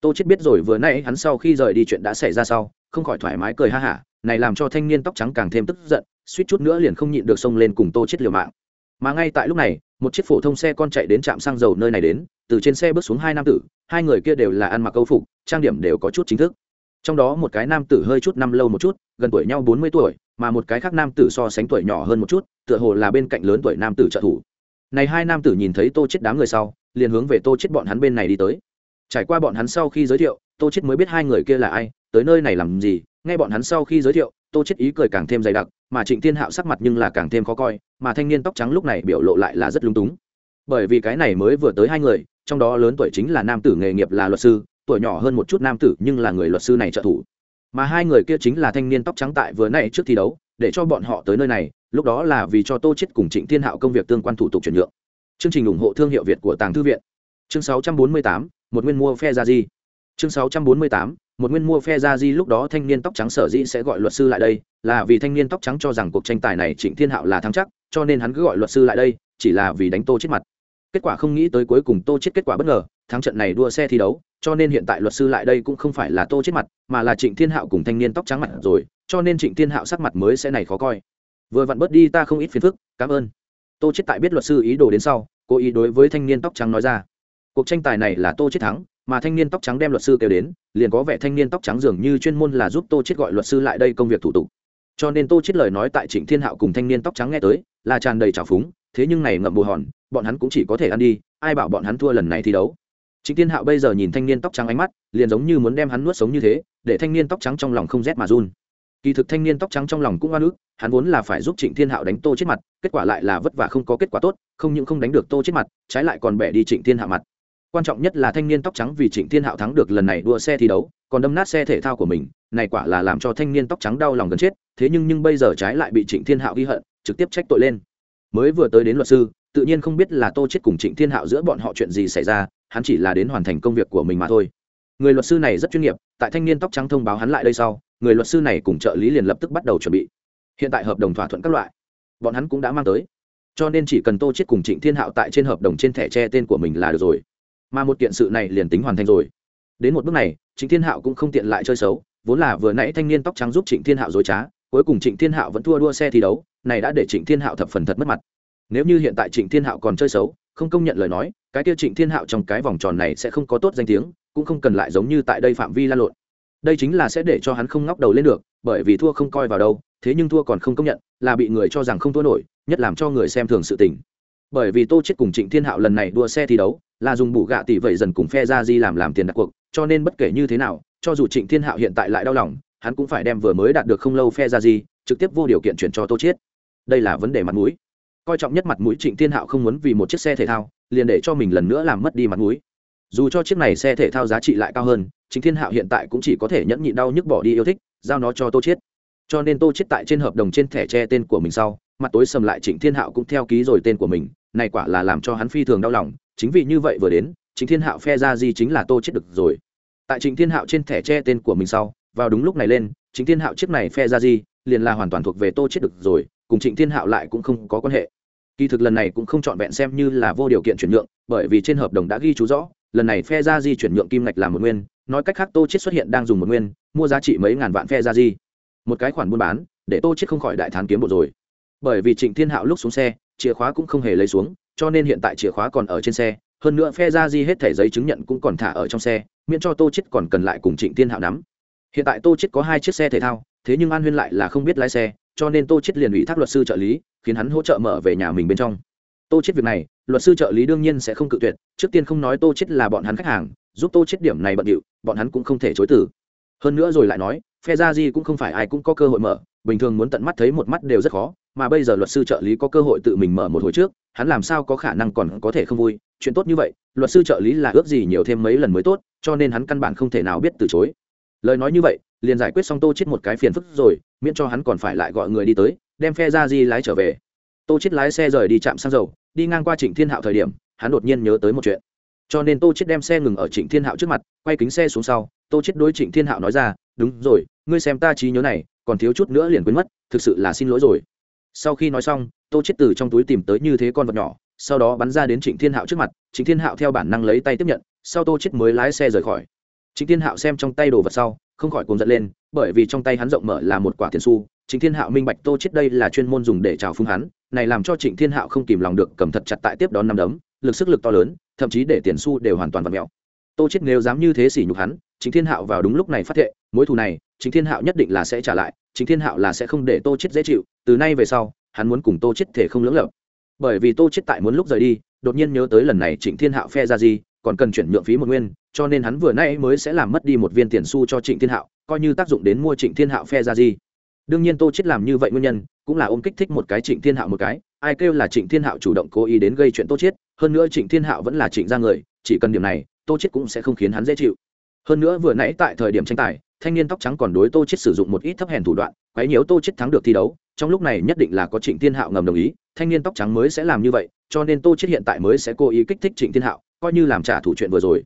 tô chết biết rồi, vừa nãy hắn sau khi rời đi chuyện đã xảy ra sau, không khỏi thoải mái cười ha hả, này làm cho thanh niên tóc trắng càng thêm tức giận, suýt chút nữa liền không nhịn được xông lên cùng tô chết liều mạng mà ngay tại lúc này, một chiếc phổ thông xe con chạy đến trạm xăng dầu nơi này đến, từ trên xe bước xuống hai nam tử, hai người kia đều là ăn mặc câu phục, trang điểm đều có chút chính thức. Trong đó một cái nam tử hơi chút năm lâu một chút, gần tuổi nhau bốn mươi tuổi, mà một cái khác nam tử so sánh tuổi nhỏ hơn một chút, tựa hồ là bên cạnh lớn tuổi nam tử trợ thủ. Này hai nam tử nhìn thấy tô chết đám người sau, liền hướng về tô chết bọn hắn bên này đi tới. Trải qua bọn hắn sau khi giới thiệu, tô chết mới biết hai người kia là ai, tới nơi này làm gì, nghe bọn hắn sau khi giới thiệu tô chết ý cười càng thêm dày đặc mà trịnh thiên hạo sắc mặt nhưng là càng thêm khó coi mà thanh niên tóc trắng lúc này biểu lộ lại là rất lung túng. Bởi vì cái này mới vừa tới hai người trong đó lớn tuổi chính là nam tử nghề nghiệp là luật sư tuổi nhỏ hơn một chút nam tử nhưng là người luật sư này trợ thủ. Mà hai người kia chính là thanh niên tóc trắng tại vừa nay trước thi đấu để cho bọn họ tới nơi này lúc đó là vì cho tô chết cùng trịnh thiên hạo công việc tương quan thủ tục chuyển nhượng. Chương trình ủng hộ thương hiệu việt của tàng thư viện. Chương 648, một nguyên mua phe ra gì chương 648, một nguyên mua phe ra di lúc đó thanh niên tóc trắng sở dĩ sẽ gọi luật sư lại đây, là vì thanh niên tóc trắng cho rằng cuộc tranh tài này trịnh thiên hạo là thắng chắc, cho nên hắn cứ gọi luật sư lại đây, chỉ là vì đánh tô chết mặt. Kết quả không nghĩ tới cuối cùng tô chết kết quả bất ngờ, thắng trận này đua xe thi đấu, cho nên hiện tại luật sư lại đây cũng không phải là tô chết mặt, mà là trịnh thiên hạo cùng thanh niên tóc trắng mặt rồi, cho nên trịnh thiên hạo sắc mặt mới sẽ này khó coi. Vừa vặn bớt đi ta không ít phiền phức, cảm ơn. Tô chết tại biết luật sư ý đồ đến sau, cố ý đối với thanh niên tóc trắng nói ra. Cuộc tranh tài này là tô chết thắng mà thanh niên tóc trắng đem luật sư kêu đến, liền có vẻ thanh niên tóc trắng dường như chuyên môn là giúp tô chết gọi luật sư lại đây công việc thủ tục. Cho nên tô chết lời nói tại trịnh thiên hạo cùng thanh niên tóc trắng nghe tới, là tràn đầy trào phúng, thế nhưng này ngậm bù hòn, bọn hắn cũng chỉ có thể ăn đi, ai bảo bọn hắn thua lần này thi đấu. Trịnh thiên hạo bây giờ nhìn thanh niên tóc trắng ánh mắt, liền giống như muốn đem hắn nuốt sống như thế, để thanh niên tóc trắng trong lòng không rét mà run. Kỳ thực thanh niên tóc trắng trong lòng cũng oan ức, hắn vốn là phải giúp trịnh thiên hạo đánh tô chết mặt, kết quả lại là vất vả không có kết quả tốt, không những không đánh được tô chết mặt, trái lại còn bẻ đi trịnh thiên hạo mặt quan trọng nhất là thanh niên tóc trắng vì trịnh thiên hạo thắng được lần này đua xe thi đấu, còn đâm nát xe thể thao của mình, này quả là làm cho thanh niên tóc trắng đau lòng gần chết, thế nhưng nhưng bây giờ trái lại bị trịnh thiên hạo ghi hận, trực tiếp trách tội lên. Mới vừa tới đến luật sư, tự nhiên không biết là tô chết cùng trịnh thiên hạo giữa bọn họ chuyện gì xảy ra, hắn chỉ là đến hoàn thành công việc của mình mà thôi. Người luật sư này rất chuyên nghiệp, tại thanh niên tóc trắng thông báo hắn lại đây sau, người luật sư này cùng trợ lý liền lập tức bắt đầu chuẩn bị. Hiện tại hợp đồng thỏa thuận các loại, bọn hắn cũng đã mang tới. Cho nên chỉ cần tô chết cùng trịnh thiên hạo tại trên hợp đồng trên thẻ tre tên của mình là được rồi mà một kiện sự này liền tính hoàn thành rồi. Đến một bước này, trịnh thiên hạo cũng không tiện lại chơi xấu, vốn là vừa nãy thanh niên tóc trắng giúp trịnh thiên hạo dối trá, cuối cùng trịnh thiên hạo vẫn thua đua xe thi đấu, này đã để trịnh thiên hạo thập phần thật mất mặt. Nếu như hiện tại trịnh thiên hạo còn chơi xấu, không công nhận lời nói, cái kia trịnh thiên hạo trong cái vòng tròn này sẽ không có tốt danh tiếng, cũng không cần lại giống như tại đây phạm vi lan lộn. Đây chính là sẽ để cho hắn không ngóc đầu lên được, bởi vì thua không coi vào đâu, thế nhưng thua còn không công nhận, là bị người cho rằng không thua nổi, nhất làm cho người xem thường sự tình. Bởi vì tô chết cùng trịnh thiên hạo lần này đua xe thi đấu là dùng bù gạ tỷ vậy dần cùng phe ra di làm làm tiền đặt cuộc, cho nên bất kể như thế nào, cho dù trịnh thiên hạo hiện tại lại đau lòng, hắn cũng phải đem vừa mới đạt được không lâu phe ra di, trực tiếp vô điều kiện chuyển cho tô chiết. Đây là vấn đề mặt mũi. Coi trọng nhất mặt mũi trịnh thiên hạo không muốn vì một chiếc xe thể thao, liền để cho mình lần nữa làm mất đi mặt mũi. Dù cho chiếc này xe thể thao giá trị lại cao hơn, trịnh thiên hạo hiện tại cũng chỉ có thể nhẫn nhịn đau nhức bỏ đi yêu thích, giao nó cho tô chiết. Cho nên tô chiết tại trên hợp đồng trên thẻ che tên của mình sau, mặt tối sầm lại trịnh thiên hạo cũng theo ký rồi tên của mình, này quả là làm cho hắn phi thường đau lòng chính vì như vậy vừa đến, trịnh thiên hạo phe ra di chính là tô chết được rồi. Tại trịnh thiên hạo trên thẻ che tên của mình sau, vào đúng lúc này lên, trịnh thiên hạo chiếc này phe ra di liền là hoàn toàn thuộc về tô chết được rồi, cùng trịnh thiên hạo lại cũng không có quan hệ. Kỳ thực lần này cũng không chọn vẹn xem như là vô điều kiện chuyển nhượng, bởi vì trên hợp đồng đã ghi chú rõ, lần này phe ra di chuyển nhượng kim ngạch là một nguyên, nói cách khác tô chết xuất hiện đang dùng một nguyên, mua giá trị mấy ngàn vạn phe ra di một cái khoản buôn bán, để tô chết không khỏi đại thán kiếm bộ rồi. Bởi vì trịnh thiên hạo lúc xuống xe, chìa khóa cũng không hề lấy xuống cho nên hiện tại chìa khóa còn ở trên xe, hơn nữa phe ra di hết thẻ giấy chứng nhận cũng còn thả ở trong xe, miễn cho tô chết còn cần lại cùng trịnh thiên hạo nắm. Hiện tại tô chết có hai chiếc xe thể thao, thế nhưng an huyên lại là không biết lái xe, cho nên tô chết liền ủy thác luật sư trợ lý, khiến hắn hỗ trợ mở về nhà mình bên trong. Tô chết việc này, luật sư trợ lý đương nhiên sẽ không cự tuyệt, trước tiên không nói tô chết là bọn hắn khách hàng, giúp tô chết điểm này bận điệu, bọn hắn cũng không thể chối từ. Hơn nữa rồi lại nói, phe ra di cũng không phải ai cũng có cơ hội mở, bình thường muốn tận mắt thấy một mắt đều rất khó mà bây giờ luật sư trợ lý có cơ hội tự mình mở một hồi trước, hắn làm sao có khả năng còn có thể không vui? Chuyện tốt như vậy, luật sư trợ lý là ước gì nhiều thêm mấy lần mới tốt, cho nên hắn căn bản không thể nào biết từ chối. Lời nói như vậy, liền giải quyết xong tô chết một cái phiền phức rồi, miễn cho hắn còn phải lại gọi người đi tới, đem phe ra di lái trở về. Tô chết lái xe rời đi trạm xăng dầu, đi ngang qua trịnh thiên hạo thời điểm, hắn đột nhiên nhớ tới một chuyện. Cho nên tô chết đem xe ngừng ở trịnh thiên hạo trước mặt, quay kính xe xuống sau, tô chết đối trịnh thiên hạo nói ra, đúng rồi, ngươi xem ta trí nhớ này, còn thiếu chút nữa liền quên mất, thực sự là xin lỗi rồi sau khi nói xong, tô chết từ trong túi tìm tới như thế con vật nhỏ, sau đó bắn ra đến trịnh thiên hạo trước mặt, trịnh thiên hạo theo bản năng lấy tay tiếp nhận, sau tô chết mới lái xe rời khỏi. Trịnh thiên hạo xem trong tay đồ vật sau, không khỏi cuồng giận lên, bởi vì trong tay hắn rộng mở là một quả tiền xu, trịnh thiên hạo minh bạch tô chết đây là chuyên môn dùng để chào phúng hắn, này làm cho trịnh thiên hạo không kìm lòng được cầm thật chặt tại tiếp đón năm đấm, lực sức lực to lớn, thậm chí để tiền xu đều hoàn toàn vặt mẹo. Tô chết nếu dám như thế sỉ nhục hắn, trịnh thiên hạo vào đúng lúc này phát thệ, mối thù này, trịnh thiên hạo nhất định là sẽ trả lại trịnh thiên hạo là sẽ không để tô chết dễ chịu, từ nay về sau, hắn muốn cùng tô chết thể không lưỡng lập bởi vì tô chết tại muốn lúc rời đi, đột nhiên nhớ tới lần này trịnh thiên hạo phe ra gì, còn cần chuyển nhượng phí một nguyên, cho nên hắn vừa nay mới sẽ làm mất đi một viên tiền xu cho trịnh thiên hạo, coi như tác dụng đến mua trịnh thiên hạo phe ra gì. Đương nhiên tô chết làm như vậy nguyên nhân, cũng là ôm kích thích một cái trịnh thiên hạo một cái, ai kêu là trịnh thiên hạo chủ động cố ý đến gây chuyện tô chết hơn nữa trịnh thiên hạo vẫn là trịnh gia người, chỉ cần điểm này, tô chết cũng sẽ không khiến hắn dễ chịu. Hơn nữa vừa nãy tại thời điểm tranh tài thanh niên tóc trắng còn đối tô chết sử dụng một ít thấp hèn thủ đoạn, quấy nhiễu tô chết thắng được thi đấu, trong lúc này nhất định là có trịnh thiên hạo ngầm đồng ý, thanh niên tóc trắng mới sẽ làm như vậy, cho nên tô chết hiện tại mới sẽ cố ý kích thích trịnh thiên hạo, coi như làm trả thủ chuyện vừa rồi.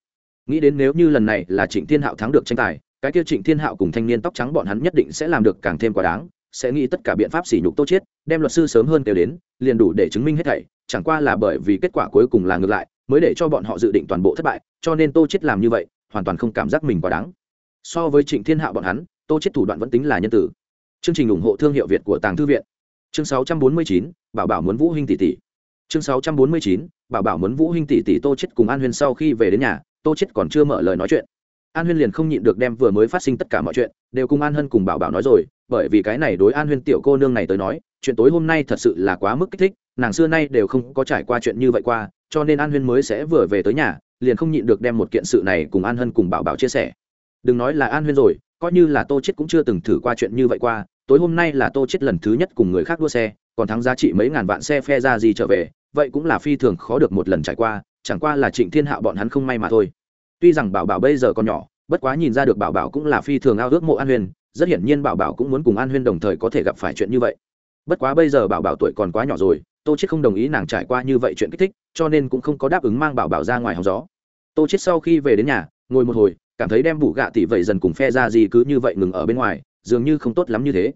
Nghĩ đến nếu như lần này là trịnh thiên hạo thắng được tranh tài, cái kia trịnh thiên hạo cùng thanh niên tóc trắng bọn hắn nhất định sẽ làm được càng thêm quá đáng, sẽ nghĩ tất cả biện pháp sỉ nhục tô chết đem luật sư sớm hơn kêu đến, liền đủ để chứng minh hết thảy, chẳng qua là bởi vì kết quả cuối cùng là ngược lại, mới để cho bọn họ dự định toàn bộ thất bại, cho nên tô chết làm như vậy, hoàn toàn không cảm giác mình quá đáng so với trịnh thiên hạo bọn hắn tô chết thủ đoạn vẫn tính là nhân tử. Chương trình ủng hộ thương hiệu việt của tàng thư viện. Chương 649, bảo bảo muốn vũ huynh tỷ tỷ. Chương 649, bảo bảo muốn vũ huynh tỷ tỷ tô chết cùng an huyên sau khi về đến nhà tô chết còn chưa mở lời nói chuyện. An huyên liền không nhịn được đem vừa mới phát sinh tất cả mọi chuyện đều cùng an hân cùng bảo bảo nói rồi bởi vì cái này đối an huyên tiểu cô nương này tới nói chuyện tối hôm nay thật sự là quá mức kích thích nàng xưa nay đều không có trải qua chuyện như vậy qua cho nên an huyên mới sẽ vừa về tới nhà liền không nhịn được đem một kiện sự này cùng an hân cùng bảo bảo chia sẻ đừng nói là an huyên rồi, coi như là tô chết cũng chưa từng thử qua chuyện như vậy qua. Tối hôm nay là tô chết lần thứ nhất cùng người khác đua xe, còn thắng giá trị mấy ngàn vạn xe phe ra gì trở về, vậy cũng là phi thường khó được một lần trải qua, chẳng qua là trịnh thiên hạo bọn hắn không may mà thôi. Tuy rằng bảo bảo bây giờ còn nhỏ, bất quá nhìn ra được bảo bảo cũng là phi thường ao ước mộ an huyên, rất hiển nhiên bảo bảo cũng muốn cùng an huyên đồng thời có thể gặp phải chuyện như vậy. Bất quá bây giờ bảo bảo tuổi còn quá nhỏ rồi, tô chết không đồng ý nàng trải qua như vậy chuyện kích thích, cho nên cũng không có đáp ứng mang bảo bảo ra ngoài hóng gió. Tô chết sau khi về đến nhà, ngồi một hồi cảm thấy đem bù gạ tỷ vậy dần cùng phe ra gì cứ như vậy ngừng ở bên ngoài, dường như không tốt lắm như thế.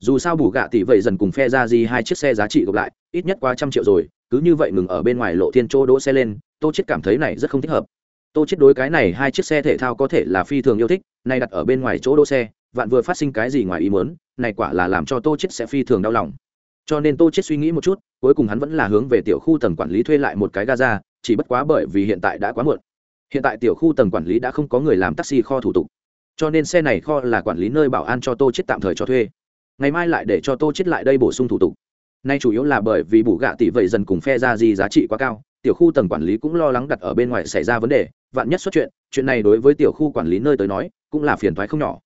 Dù sao bù gạ tỷ vậy dần cùng phe ra gì hai chiếc xe giá trị gộp lại, ít nhất qua trăm triệu rồi, cứ như vậy ngừng ở bên ngoài lộ thiên chỗ đỗ xe lên, tô chết cảm thấy này rất không thích hợp. Tô chết đối cái này hai chiếc xe thể thao có thể là phi thường yêu thích, nay đặt ở bên ngoài chỗ đỗ xe, vạn vừa phát sinh cái gì ngoài ý muốn, này quả là làm cho tô chết sẽ phi thường đau lòng. Cho nên tô chết suy nghĩ một chút, cuối cùng hắn vẫn là hướng về tiểu khu tầng quản lý thuê lại một cái gaza, chỉ bất quá bởi vì hiện tại đã quá muộn hiện tại tiểu khu tầng quản lý đã không có người làm taxi kho thủ tục. Cho nên xe này kho là quản lý nơi bảo an cho tô chết tạm thời cho thuê. Ngày mai lại để cho tô chết lại đây bổ sung thủ tục. Nay chủ yếu là bởi vì bù gạ tỷ vậy dần cùng phe ra gì giá trị quá cao, tiểu khu tầng quản lý cũng lo lắng đặt ở bên ngoài xảy ra vấn đề, vạn nhất xuất chuyện chuyện này đối với tiểu khu quản lý nơi tới nói, cũng là phiền thoái không nhỏ.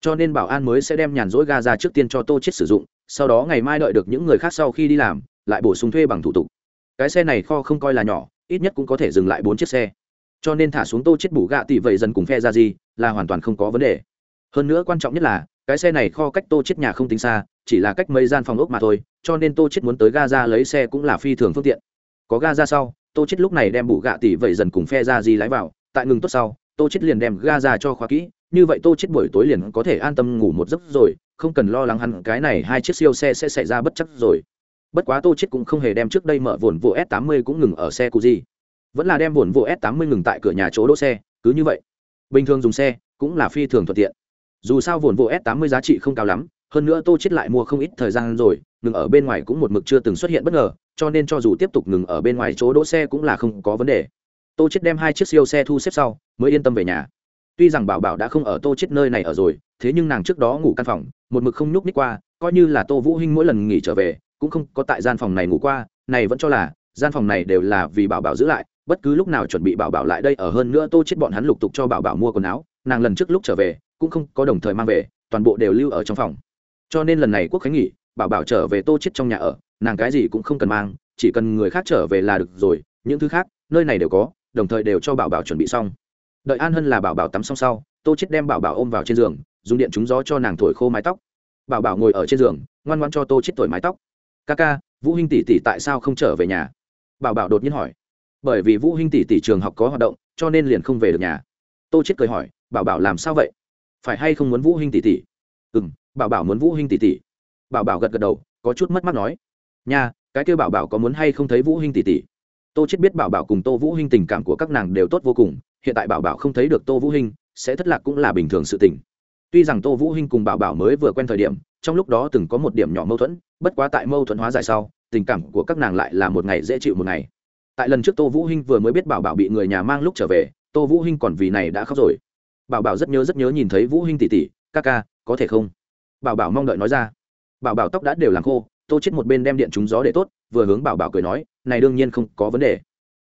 Cho nên bảo an mới sẽ đem nhàn rỗi ga ra trước tiên cho tô chết sử dụng, sau đó ngày mai đợi được những người khác sau khi đi làm, lại bổ sung thuê bằng thủ tục. Cái xe này kho không coi là nhỏ, ít nhất cũng có thể dừng lại bốn chiếc xe cho nên thả xuống tô chết bù gạ tỷ vậy dần cùng phe ra gì là hoàn toàn không có vấn đề. Hơn nữa quan trọng nhất là, cái xe này kho cách tô chết nhà không tính xa, chỉ là cách mấy gian phòng ốc mà thôi, cho nên tô chết muốn tới Gaza lấy xe cũng là phi thường phương tiện. Có Gaza sau, tô chết lúc này đem bù gạ tỷ vậy dần cùng phe ra gì lái vào, tại ngừng tốt sau, tô chết liền đem Gaza cho khóa kỹ, như vậy tô chết buổi tối liền có thể an tâm ngủ một giấc rồi, không cần lo lắng hẳn cái này hai chiếc siêu xe sẽ xảy ra bất chắc rồi. Bất quá tô chết cũng không hề đem trước đây mở vồn vụ s 80 cũng ngừng ở xe cụ gì vẫn là đem vồn vô s 80 ngừng tại cửa nhà chỗ đỗ xe, cứ như vậy. Bình thường dùng xe cũng là phi thường thuận tiện. Dù sao vồn vô s 80 giá trị không cao lắm, hơn nữa tô chết lại mua không ít thời gian rồi, ngừng ở bên ngoài cũng một mực chưa từng xuất hiện bất ngờ, cho nên cho dù tiếp tục ngừng ở bên ngoài chỗ đỗ xe cũng là không có vấn đề. Tô chết đem hai chiếc siêu xe thu xếp sau, mới yên tâm về nhà. Tuy rằng bảo bảo đã không ở tô chết nơi này ở rồi, thế nhưng nàng trước đó ngủ căn phòng, một mực không nhúc ních qua, coi như là tô vũ hinh mỗi lần nghỉ trở về, cũng không có tại gian phòng này ngủ qua, này vẫn cho là, gian phòng này đều là vì bảo bảo giữ lại bất cứ lúc nào chuẩn bị bảo bảo lại đây ở hơn nữa tô chết bọn hắn lục tục cho bảo bảo mua quần áo, nàng lần trước lúc trở về, cũng không có đồng thời mang về, toàn bộ đều lưu ở trong phòng. Cho nên lần này quốc khánh nghỉ, bảo bảo trở về tô chết trong nhà ở, nàng cái gì cũng không cần mang, chỉ cần người khác trở về là được rồi, những thứ khác, nơi này đều có, đồng thời đều cho bảo bảo chuẩn bị xong. Đợi an hân là bảo bảo tắm xong sau, tô chết đem bảo bảo ôm vào trên giường, dùng điện trúng gió cho nàng thổi khô mái tóc. Bảo bảo ngồi ở trên giường, ngoan ngoan cho tô chết thổi mái tóc. Ca ca, vũ huynh tỷ tỷ tại sao không trở về nhà? Bảo bảo đột nhiên hỏi bởi vì vũ hinh tỷ tỷ trường học có hoạt động, cho nên liền không về được nhà. Tô chết cười hỏi, bảo bảo làm sao vậy? Phải hay không muốn vũ hinh tỷ tỷ? Ừm, bảo bảo muốn vũ hinh tỷ tỷ. Bảo bảo gật gật đầu, có chút mất mát nói, nha, cái kêu bảo bảo có muốn hay không thấy vũ hinh tỷ tỷ? Tô chết biết bảo bảo cùng tô vũ hinh tình cảm của các nàng đều tốt vô cùng, hiện tại bảo bảo không thấy được tô vũ hinh, sẽ thất lạc cũng là bình thường sự tình. Tuy rằng tô vũ hinh cùng bảo bảo mới vừa quen thời điểm, trong lúc đó từng có một điểm nhỏ mâu thuẫn, bất quá tại mâu thuẫn hóa giải sau, tình cảm của các nàng lại là một ngày dễ chịu một ngày tại lần trước tô vũ hinh vừa mới biết bảo bảo bị người nhà mang lúc trở về, tô vũ hinh còn vì này đã khóc rồi. Bảo bảo rất nhớ rất nhớ nhìn thấy vũ hinh tỷ tỷ ca ca, có thể không? Bảo bảo mong đợi nói ra. Bảo bảo tóc đã đều làm khô, tô chết một bên đem điện trúng gió để tốt, vừa hướng bảo bảo cười nói, này đương nhiên không có vấn đề.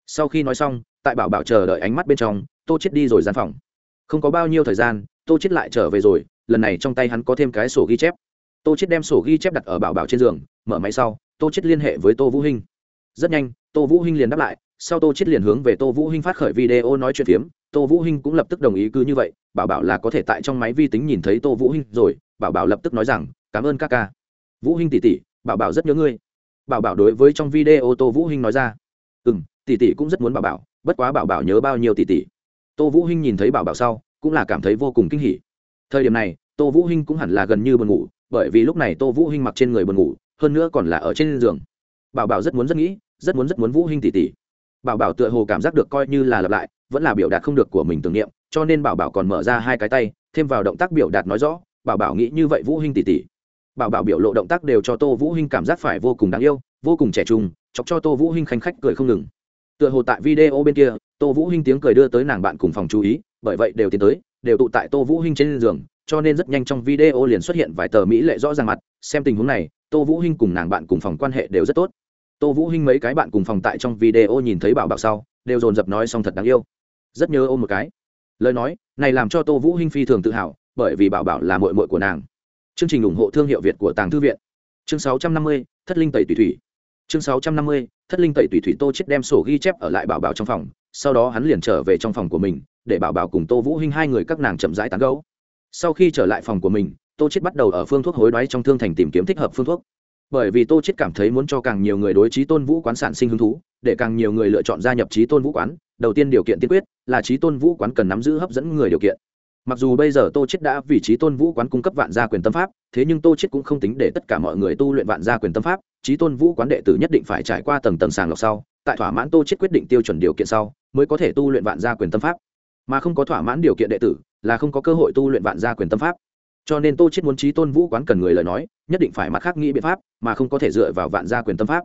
Sau khi nói xong, tại bảo bảo chờ đợi ánh mắt bên trong, tô chết đi rồi gian phòng. Không có bao nhiêu thời gian, tô chết lại trở về rồi, lần này trong tay hắn có thêm cái sổ ghi chép. Tô chết đem sổ ghi chép đặt ở bảo bảo trên giường, mở máy sau, tô chết liên hệ với tô vũ hinh rất nhanh, tô vũ hinh liền đáp lại, sau tô chết liền hướng về tô vũ hinh phát khởi video nói chuyện phiếm. Tô vũ hinh cũng lập tức đồng ý cứ như vậy, bảo bảo là có thể tại trong máy vi tính nhìn thấy tô vũ hinh rồi, bảo bảo lập tức nói rằng, cảm ơn các ca. Vũ hinh tỷ tỷ, bảo bảo rất nhớ ngươi. Bảo bảo đối với trong video tô vũ hinh nói ra ừ m tỷ tỷ cũng rất muốn bảo bảo, bất quá bảo bảo nhớ bao nhiêu tỷ tỷ? Tô vũ hinh nhìn thấy bảo bảo sau, cũng là cảm thấy vô cùng kinh hỉ. Thời điểm này, tô vũ hinh cũng hẳn là gần như buồn ngủ, bởi vì lúc này tô vũ hinh mặc trên người buồn ngủ, hơn nữa còn là ở trên giường bảo bảo rất muốn rất nghĩ, rất muốn rất muốn vũ hinh tỷ tỷ. Bảo bảo tựa hồ cảm giác được coi như là lặp lại, vẫn là biểu đạt không được của mình tưởng niệm, cho nên bảo bảo còn mở ra hai cái tay, thêm vào động tác biểu đạt nói rõ, bảo bảo nghĩ như vậy vũ hinh tỷ tỷ. Bảo bảo biểu lộ động tác đều cho tô vũ hinh cảm giác phải vô cùng đáng yêu, vô cùng trẻ trung, chọc cho tô vũ hinh khanh khách cười không ngừng. Tựa hồ tại video bên kia, tô vũ hinh tiếng cười đưa tới nàng bạn cùng phòng chú ý, bởi vậy đều tiến tới, đều tụ tại tô vũ hinh trên giường, cho nên rất nhanh trong video liền xuất hiện vài tờ mỹ lệ rõ ràng mặt, xem tình huống này, tô vũ hinh cùng nàng bạn cùng phòng quan hệ đều rất tốt tô vũ hinh mấy cái bạn cùng phòng tại trong video nhìn thấy bảo bảo sau đều dồn dập nói xong thật đáng yêu. Rất nhớ ôm một cái. Lời nói này làm cho tô vũ hinh phi thường tự hào bởi vì bảo bảo là muội muội của nàng. Chương trình ủng hộ thương hiệu việt của tàng thư viện. Chương 650, thất linh tẩy tùy thủy. Chương 650, thất linh tẩy tùy thủy tô chết đem sổ ghi chép ở lại bảo bảo trong phòng sau đó hắn liền trở về trong phòng của mình để bảo bảo cùng tô vũ hinh hai người các nàng chậm rãi tán gẫu. Sau khi trở lại phòng của mình tô chết bắt đầu ở phương thuốc hối đoái trong thương thành tìm kiếm thích hợp phương thuốc bởi vì tô chết cảm thấy muốn cho càng nhiều người đối trí tôn vũ quán sản sinh hứng thú, để càng nhiều người lựa chọn gia nhập trí tôn vũ quán, đầu tiên điều kiện tiên quyết là trí tôn vũ quán cần nắm giữ hấp dẫn người điều kiện. Mặc dù bây giờ tô chết đã vì trí tôn vũ quán cung cấp vạn gia quyền tâm pháp, thế nhưng tô chết cũng không tính để tất cả mọi người tu luyện vạn gia quyền tâm pháp, trí tôn vũ quán đệ tử nhất định phải trải qua tầng tầng sàng lọc sau, tại thỏa mãn tô chết quyết định tiêu chuẩn điều kiện sau, mới có thể tu luyện vạn gia quyền tâm pháp. Mà không có thỏa mãn điều kiện đệ tử, là không có cơ hội tu luyện vạn gia quyền tâm pháp cho nên tô chết muốn trí tôn vũ quán cần người lời nói, nhất định phải mặt khác nghĩ biện pháp, mà không có thể dựa vào vạn gia quyền tâm pháp.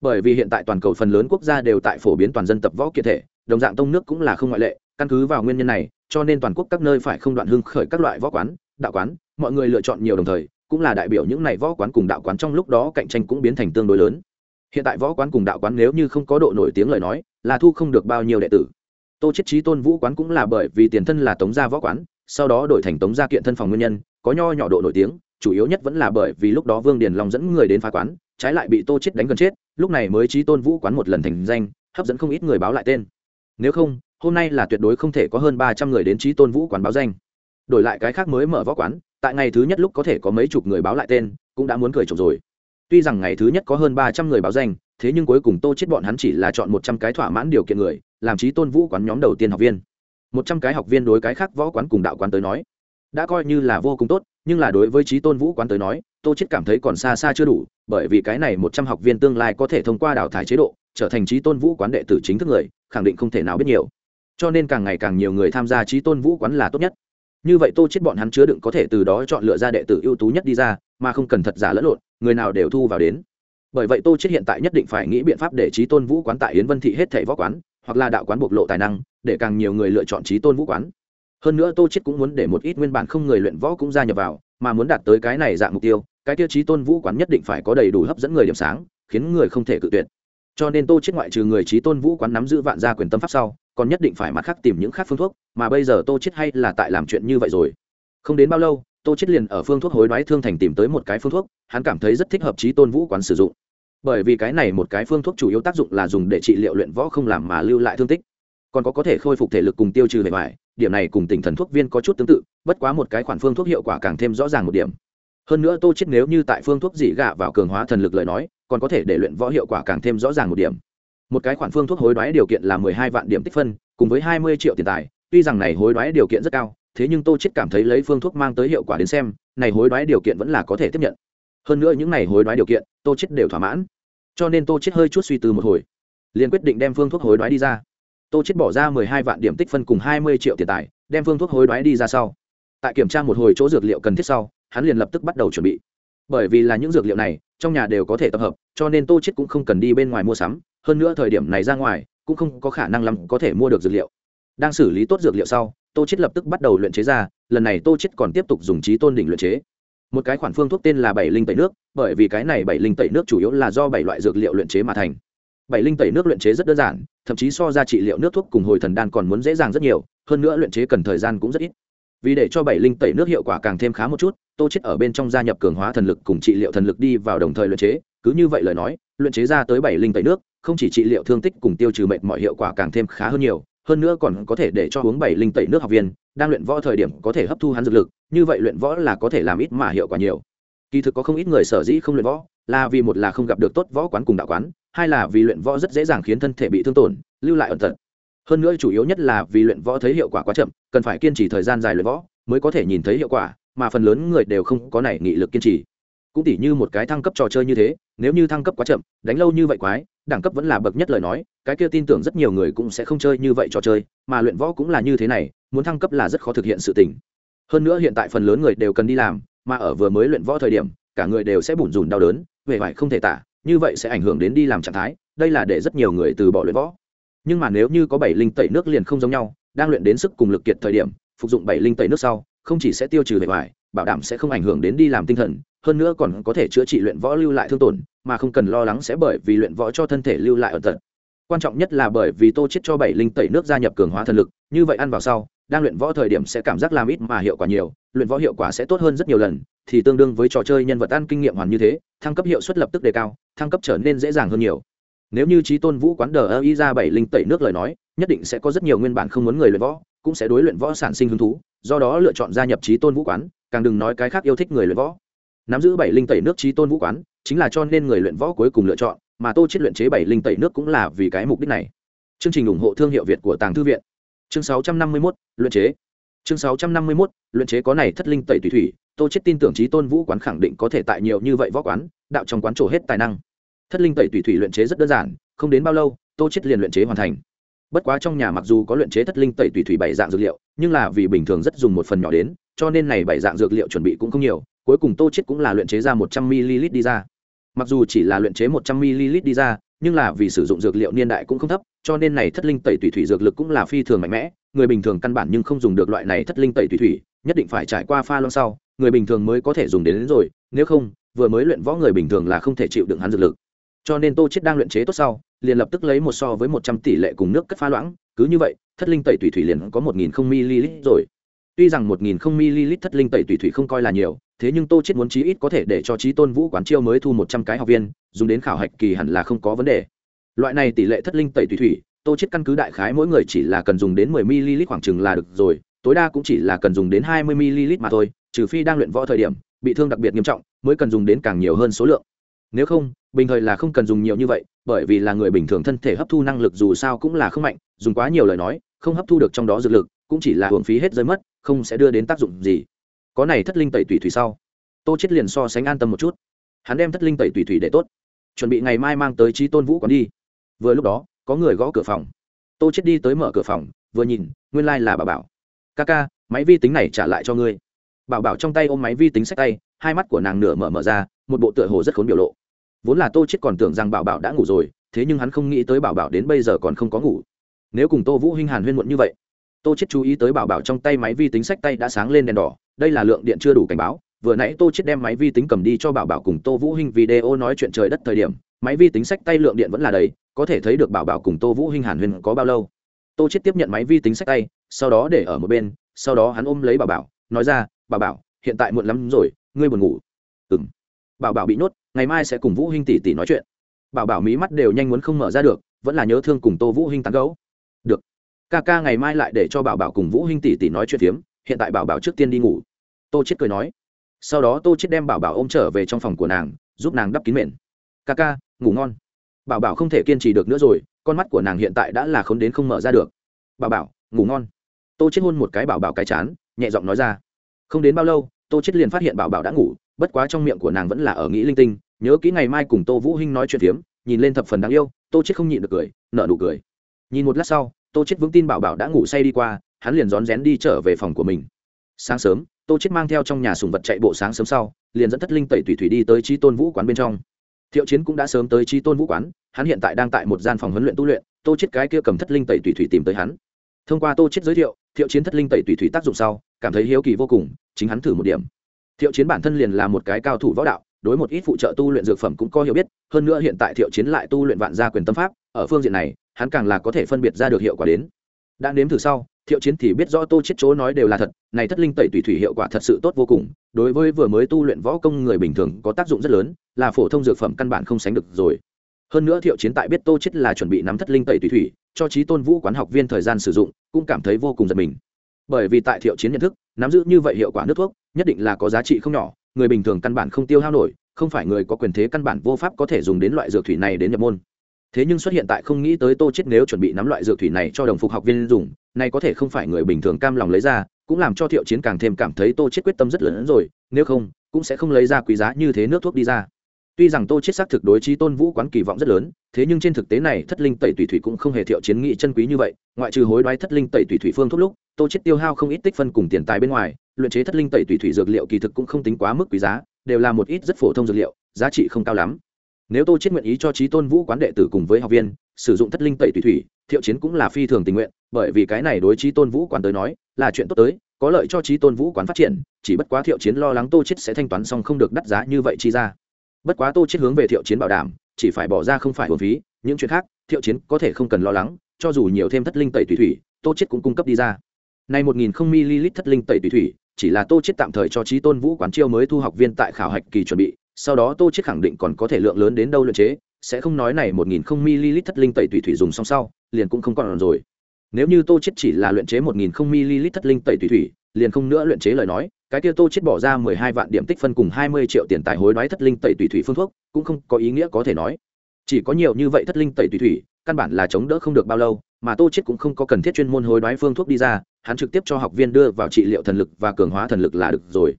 Bởi vì hiện tại toàn cầu phần lớn quốc gia đều tại phổ biến toàn dân tập võ kiệt thể, đồng dạng tông nước cũng là không ngoại lệ, căn cứ vào nguyên nhân này, cho nên toàn quốc các nơi phải không đoạn hưng khởi các loại võ quán, đạo quán, mọi người lựa chọn nhiều đồng thời, cũng là đại biểu những này võ quán cùng đạo quán trong lúc đó cạnh tranh cũng biến thành tương đối lớn. Hiện tại võ quán cùng đạo quán nếu như không có độ nổi tiếng lời nói, là thu không được bao nhiêu đệ tử. Tô chết trí tôn vũ quán cũng là bởi vì tiền thân là tống gia võ quán, sau đó đổi thành tống gia kiện thân phòng nguyên nhân có nho nhỏ độ nổi tiếng, chủ yếu nhất vẫn là bởi vì lúc đó vương điền long dẫn người đến phá quán, trái lại bị tô chết đánh gần chết, lúc này mới trí tôn vũ quán một lần thành danh, hấp dẫn không ít người báo lại tên. Nếu không, hôm nay là tuyệt đối không thể có hơn ba trăm người đến trí tôn vũ quán báo danh. Đổi lại cái khác mới mở võ quán, tại ngày thứ nhất lúc có thể có mấy chục người báo lại tên, cũng đã muốn cười trộm rồi. Tuy rằng ngày thứ nhất có hơn ba trăm người báo danh, thế nhưng cuối cùng tô chết bọn hắn chỉ là chọn một trăm cái thỏa mãn điều kiện người, làm trí tôn vũ quán nhóm đầu tiên học viên. Một trăm cái học viên đối cái khác võ quán cùng đạo quán tới nói đã coi như là vô cùng tốt, nhưng là đối với trí tôn vũ quán tới nói, tô chết cảm thấy còn xa xa chưa đủ, bởi vì cái này một trăm học viên tương lai có thể thông qua đào thải chế độ, trở thành trí tôn vũ quán đệ tử chính thức người, khẳng định không thể nào biết nhiều. Cho nên càng ngày càng nhiều người tham gia trí tôn vũ quán là tốt nhất. Như vậy tô chết bọn hắn chứa đựng có thể từ đó chọn lựa ra đệ tử ưu tú nhất đi ra, mà không cần thật giả lẫn lộn, người nào đều thu vào đến. Bởi vậy tô chết hiện tại nhất định phải nghĩ biện pháp để trí tôn vũ quán tại yến vân thị hết thảy võ quán, hoặc là đạo quán bộc lộ tài năng, để càng nhiều người lựa chọn trí tôn vũ quán hơn nữa tô chết cũng muốn để một ít nguyên bản không người luyện võ cũng gia nhập vào, mà muốn đạt tới cái này dạng mục tiêu, cái tiêu chí tôn vũ quán nhất định phải có đầy đủ hấp dẫn người điểm sáng, khiến người không thể cự tuyệt. Cho nên tô chết ngoại trừ người trí tôn vũ quán nắm giữ vạn gia quyền tâm pháp sau, còn nhất định phải mặt khác tìm những khác phương thuốc, mà bây giờ tô chết hay là tại làm chuyện như vậy rồi. Không đến bao lâu, tô chết liền ở phương thuốc hối đoái thương thành tìm tới một cái phương thuốc, hắn cảm thấy rất thích hợp trí tôn vũ quán sử dụng. Bởi vì cái này một cái phương thuốc chủ yếu tác dụng là dùng để trị liệu luyện võ không làm mà lưu lại thương tích. Còn có có thể khôi phục thể lực cùng tiêu trừ bề ngoài điểm này cùng tỉnh thần thuốc viên có chút tương tự, bất quá một cái khoản phương thuốc hiệu quả càng thêm rõ ràng một điểm. Hơn nữa tô chết nếu như tại phương thuốc dị gạ vào cường hóa thần lực lời nói, còn có thể để luyện võ hiệu quả càng thêm rõ ràng một điểm. Một cái khoản phương thuốc hối đoái điều kiện là mười hai vạn điểm tích phân, cùng với hai mươi triệu tiền tài, tuy rằng này hối đoái điều kiện rất cao, thế nhưng tô chết cảm thấy lấy phương thuốc mang tới hiệu quả đến xem, này hối đoái điều kiện vẫn là có thể tiếp nhận. Hơn nữa những này hối đoái điều kiện, tô chết đều thỏa mãn. Cho nên tô chết hơi chút suy tư một hồi, liền quyết định đem phương thuốc hối đoái đi ra tô chết bỏ ra mười hai vạn điểm tích phân cùng hai mươi triệu tiền tài, đem phương thuốc hối đoái đi ra sau. Tại kiểm tra một hồi chỗ dược liệu cần thiết sau, hắn liền lập tức bắt đầu chuẩn bị. Bởi vì là những dược liệu này, trong nhà đều có thể tập hợp, cho nên tô chết cũng không cần đi bên ngoài mua sắm, hơn nữa thời điểm này ra ngoài, cũng không có khả năng lắm có thể mua được dược liệu. Đang xử lý tốt dược liệu sau, tô chết lập tức bắt đầu luyện chế ra, lần này tô chết còn tiếp tục dùng trí tôn đỉnh luyện chế. Một cái khoản phương thuốc tên là bảy linh tẩy nước, bởi vì cái này bảy linh tẩy nước chủ yếu là do bảy loại dược liệu luyện chế mà thành bảy linh tẩy nước luyện chế rất đơn giản, thậm chí so ra trị liệu nước thuốc cùng hồi thần đan còn muốn dễ dàng rất nhiều, hơn nữa luyện chế cần thời gian cũng rất ít. Vì để cho bảy linh tẩy nước hiệu quả càng thêm khá một chút, tô chết ở bên trong gia nhập cường hóa thần lực cùng trị liệu thần lực đi vào đồng thời luyện chế. Cứ như vậy lời nói, luyện chế ra tới bảy linh tẩy nước, không chỉ trị liệu thương tích cùng tiêu trừ mệt mọi hiệu quả càng thêm khá hơn nhiều, hơn nữa còn có thể để cho uống bảy linh tẩy nước học viên, đang luyện võ thời điểm có thể hấp thu hắn dược lực, như vậy luyện võ là có thể làm ít mà hiệu quả nhiều kỳ thực có không ít người sở dĩ không luyện võ, là vì một là không gặp được tốt võ quán cùng đạo quán, hai là vì luyện võ rất dễ dàng khiến thân thể bị thương tổn, lưu lại ẩn tật. Hơn nữa chủ yếu nhất là vì luyện võ thấy hiệu quả quá chậm, cần phải kiên trì thời gian dài luyện võ mới có thể nhìn thấy hiệu quả, mà phần lớn người đều không có này nghị lực kiên trì. Cũng tỉ như một cái thăng cấp trò chơi như thế, nếu như thăng cấp quá chậm, đánh lâu như vậy quái, đẳng cấp vẫn là bậc nhất lời nói, cái kia tin tưởng rất nhiều người cũng sẽ không chơi như vậy trò chơi, mà luyện võ cũng là như thế này, muốn thăng cấp là rất khó thực hiện sự tình. Hơn nữa hiện tại phần lớn người đều cần đi làm mà ở vừa mới luyện võ thời điểm, cả người đều sẽ bủn rủn đau đớn về vải không thể tả, như vậy sẽ ảnh hưởng đến đi làm trạng thái, đây là để rất nhiều người từ bỏ luyện võ. Nhưng mà nếu như có bảy linh tẩy nước liền không giống nhau, đang luyện đến sức cùng lực kiệt thời điểm, phục dụng bảy linh tẩy nước sau, không chỉ sẽ tiêu trừ bề ngoài bảo đảm sẽ không ảnh hưởng đến đi làm tinh thần, hơn nữa còn có thể chữa trị luyện võ lưu lại thương tổn, mà không cần lo lắng sẽ bởi vì luyện võ cho thân thể lưu lại ở tận quan trọng nhất là bởi vì tô chết cho bảy linh tẩy nước gia nhập cường hóa thần lực, như vậy ăn vào sau đang luyện võ thời điểm sẽ cảm giác làm ít mà hiệu quả nhiều, luyện võ hiệu quả sẽ tốt hơn rất nhiều lần, thì tương đương với trò chơi nhân vật ăn kinh nghiệm hoàn như thế, thăng cấp hiệu suất lập tức đề cao, thăng cấp trở nên dễ dàng hơn nhiều. Nếu như trí tôn vũ quán đờ ơ y ra bảy linh tẩy nước lời nói, nhất định sẽ có rất nhiều nguyên bản không muốn người luyện võ, cũng sẽ đối luyện võ sản sinh hứng thú, do đó lựa chọn gia nhập trí tôn vũ quán, càng đừng nói cái khác yêu thích người luyện võ. Nắm giữ bảy linh tẩy nước trí tôn vũ quán, chính là cho nên người luyện võ cuối cùng lựa chọn, mà tô chết luyện chế bảy linh tẩy nước cũng là vì cái mục đích này. Chương trình ủng hộ thương hiệu việt của tàng thư viện chương 651, luyện chế. Chương 651, luyện chế có này thất linh tẩy tùy thủy tô chết tin tưởng trí tôn vũ quán khẳng định có thể tại nhiều như vậy võ quán đạo trong quán trổ hết tài năng. Thất linh tẩy tùy thủy luyện chế rất đơn giản không đến bao lâu tô chết liền luyện chế hoàn thành. Bất quá trong nhà mặc dù có luyện chế thất linh tẩy tùy thủy bảy dạng dược liệu nhưng là vì bình thường rất dùng một phần nhỏ đến cho nên này bảy dạng dược liệu chuẩn bị cũng không nhiều cuối cùng tô chết cũng là luyện chế ra một trăm ml đi ra. Mặc dù chỉ là luyện chế một trăm ml đi ra nhưng là vì sử dụng dược liệu niên đại cũng không thấp cho nên này thất linh tẩy tùy thủy dược lực cũng là phi thường mạnh mẽ người bình thường căn bản nhưng không dùng được loại này thất linh tẩy tùy thủy nhất định phải trải qua pha loãng sau người bình thường mới có thể dùng đến, đến rồi nếu không vừa mới luyện võ người bình thường là không thể chịu đựng hắn dược lực. Cho nên tô chết đang luyện chế tốt sau liền lập tức lấy một so với một trăm tỷ lệ cùng nước cất pha loãng cứ như vậy thất linh tẩy tùy thủy liền có một nghìn không ml rồi. Tuy rằng một nghìn không ml thất linh tẩy tùy thủy không coi là nhiều thế nhưng tô chết muốn chí ít có thể để cho trí tôn vũ quán chiêu mới thu một trăm cái học viên dùng đến khảo hạch kỳ hẳn là không có vấn đề. Loại này tỷ lệ thất linh tẩy tùy thủy, tô chết căn cứ đại khái mỗi người chỉ là cần dùng đến mười ml khoảng chừng là được rồi, tối đa cũng chỉ là cần dùng đến hai mươi ml mà thôi, trừ phi đang luyện võ thời điểm, bị thương đặc biệt nghiêm trọng, mới cần dùng đến càng nhiều hơn số lượng. Nếu không, bình thời là không cần dùng nhiều như vậy, bởi vì là người bình thường thân thể hấp thu năng lực dù sao cũng là không mạnh, dùng quá nhiều lời nói, không hấp thu được trong đó dược lực, cũng chỉ là hưởng phí hết rơi mất, không sẽ đưa đến tác dụng gì. Có này thất linh tẩy tùy thủy sau, tô chết liền so sánh an tâm một chút hắn đem thất linh tẩy tùy thủy để tốt. Chuẩn bị ngày mai mang tới trí tôn vũ quán đi. Vừa lúc đó, có người gõ cửa phòng. Tô chết đi tới mở cửa phòng, vừa nhìn, nguyên lai là bà bảo. Ca ca, máy vi tính này trả lại cho ngươi. Bảo bảo trong tay ôm máy vi tính sách tay, hai mắt của nàng nửa mở mở ra, một bộ tựa hồ rất khốn biểu lộ. Vốn là tô chết còn tưởng rằng bảo bảo đã ngủ rồi, thế nhưng hắn không nghĩ tới bảo bảo đến bây giờ còn không có ngủ. Nếu cùng tô vũ hinh hàn huyên muộn như vậy, tô chết chú ý tới bảo bảo trong tay máy vi tính sách tay đã sáng lên đèn đỏ, đây là lượng điện chưa đủ cảnh báo vừa nãy tô chết đem máy vi tính cầm đi cho bảo bảo cùng tô vũ hinh video nói chuyện trời đất thời điểm, máy vi tính sách tay lượng điện vẫn là đầy, có thể thấy được bảo bảo cùng tô vũ hinh hàn huyên có bao lâu. Tô chết tiếp nhận máy vi tính sách tay, sau đó để ở một bên, sau đó hắn ôm lấy bảo bảo, nói ra, bảo bảo, hiện tại muộn lắm rồi, ngươi buồn ngủ. Ừm. Bảo bảo bị nhốt, ngày mai sẽ cùng vũ hinh tỷ tỷ nói chuyện. Bảo bảo mí mắt đều nhanh muốn không mở ra được, vẫn là nhớ thương cùng tô vũ hinh tán gấu được, ca ca ngày mai lại để cho bảo bảo cùng vũ hinh tỷ tỷ nói chuyện phiếm, hiện tại bảo bảo trước tiên đi ngủ. Tô chết cười nói sau đó tô chết đem bảo bảo ôm trở về trong phòng của nàng, giúp nàng đắp kín mền. Ca ca, ngủ ngon. Bảo bảo không thể kiên trì được nữa rồi, con mắt của nàng hiện tại đã là khốn đến không mở ra được. Bảo bảo, ngủ ngon. Tô chết hôn một cái bảo bảo cái chán, nhẹ giọng nói ra. Không đến bao lâu, tô chết liền phát hiện bảo bảo đã ngủ, bất quá trong miệng của nàng vẫn là ở nghĩ linh tinh. Nhớ kỹ ngày mai cùng tô vũ hinh nói chuyện phiếm, nhìn lên thập phần đáng yêu, tô chết không nhịn được cười, nở nụ cười. Nhìn một lát sau, tô chết vững tin bảo bảo đã ngủ say đi qua, hắn liền rón rén đi trở về phòng của mình. Sáng sớm tô chết mang theo trong nhà sùng vật chạy bộ sáng sớm sau, liền dẫn thất linh tẩy tùy thủy đi tới trí tôn vũ quán bên trong. Thiệu chiến cũng đã sớm tới trí tôn vũ quán, hắn hiện tại đang tại một gian phòng huấn luyện tu luyện, tô chết cái kia cầm thất linh tẩy tùy thủy tìm tới hắn. Thông qua tô chết giới thiệu thiệu chiến thất linh tẩy tùy thủy tác dụng sau, cảm thấy hiếu kỳ vô cùng, chính hắn thử một điểm. Thiệu chiến bản thân liền là một cái cao thủ võ đạo, đối một ít phụ trợ tu luyện dược phẩm cũng có hiểu biết, hơn nữa hiện tại thiệu chiến lại tu luyện vạn gia quyền tâm pháp, ở phương diện này, hắn càng là có thể phân biệt ra được hiệu quả đến. Đã nếm thử sau thiệu chiến thì biết rõ tô chết chỗ nói đều là thật, này thất linh tẩy tùy thủy hiệu quả thật sự tốt vô cùng, đối với vừa mới tu luyện võ công người bình thường có tác dụng rất lớn, là phổ thông dược phẩm căn bản không sánh được rồi. Hơn nữa thiệu chiến tại biết tô chết là chuẩn bị nắm thất linh tẩy tùy thủy, cho trí tôn vũ quán học viên thời gian sử dụng, cũng cảm thấy vô cùng giật mình. Bởi vì tại thiệu chiến nhận thức, nắm giữ như vậy hiệu quả nước thuốc, nhất định là có giá trị không nhỏ, người bình thường căn bản không tiêu hao nổi, không phải người có quyền thế căn bản vô pháp có thể dùng đến loại dược thủy này đến nhập môn thế nhưng xuất hiện tại không nghĩ tới tô chết nếu chuẩn bị nắm loại dược thủy này cho đồng phục học viên dùng, này có thể không phải người bình thường cam lòng lấy ra, cũng làm cho thiệu chiến càng thêm cảm thấy tô chết quyết tâm rất lớn hơn rồi, nếu không, cũng sẽ không lấy ra quý giá như thế nước thuốc đi ra. Tuy rằng tô chết xác thực đối trí tôn vũ quán kỳ vọng rất lớn, thế nhưng trên thực tế này thất linh tẩy tùy thủy cũng không hề thiệu chiến nghị chân quý như vậy, ngoại trừ hối đoái thất linh tẩy tùy thủy phương thuốc lúc, tô chết tiêu hao không ít tích phân cùng tiền tài bên ngoài, luyện chế thất linh tẩy tùy thủy dược liệu kỳ thực cũng không tính quá mức quý giá, đều là một ít rất phổ thông dược liệu, giá trị không cao lắm nếu tô chết nguyện ý cho trí tôn vũ quán đệ tử cùng với học viên, sử dụng thất linh tẩy tùy thủy, thiệu chiến cũng là phi thường tình nguyện, bởi vì cái này đối trí tôn vũ quán tới nói, là chuyện tốt tới, có lợi cho trí tôn vũ quán phát triển, chỉ bất quá thiệu chiến lo lắng tô chết sẽ thanh toán xong không được đắt giá như vậy chi ra. Bất quá tô chết hướng về thiệu chiến bảo đảm, chỉ phải bỏ ra không phải hồn phí, những chuyện khác, thiệu chiến có thể không cần lo lắng, cho dù nhiều thêm thất linh tẩy tùy thủy, tô chết cũng cung cấp đi ra. Này một nghìn không ml thất linh tẩy tùy thủy, chỉ là tô chết tạm thời cho trí tôn vũ quán chiêu mới thu học viên tại khảo hạch kỳ chuẩn bị sau đó tô chết khẳng định còn có thể lượng lớn đến đâu luyện chế, sẽ không nói này một nghìn không ml thất linh tẩy tùy thủy dùng xong sau, liền cũng không còn rồi. Nếu như tô chết chỉ là luyện chế một nghìn không ml thất linh tẩy tùy thủy, liền không nữa luyện chế lời nói, cái kia tô chết bỏ ra mười hai vạn điểm tích phân cùng hai mươi triệu tiền tài hối đoái thất linh tẩy tùy thủy phương thuốc, cũng không có ý nghĩa có thể nói. Chỉ có nhiều như vậy thất linh tẩy tùy thủy, căn bản là chống đỡ không được bao lâu, mà tô chết cũng không có cần thiết chuyên môn hối đoái phương thuốc đi ra, hắn trực tiếp cho học viên đưa vào trị liệu thần lực và cường hóa thần lực là được rồi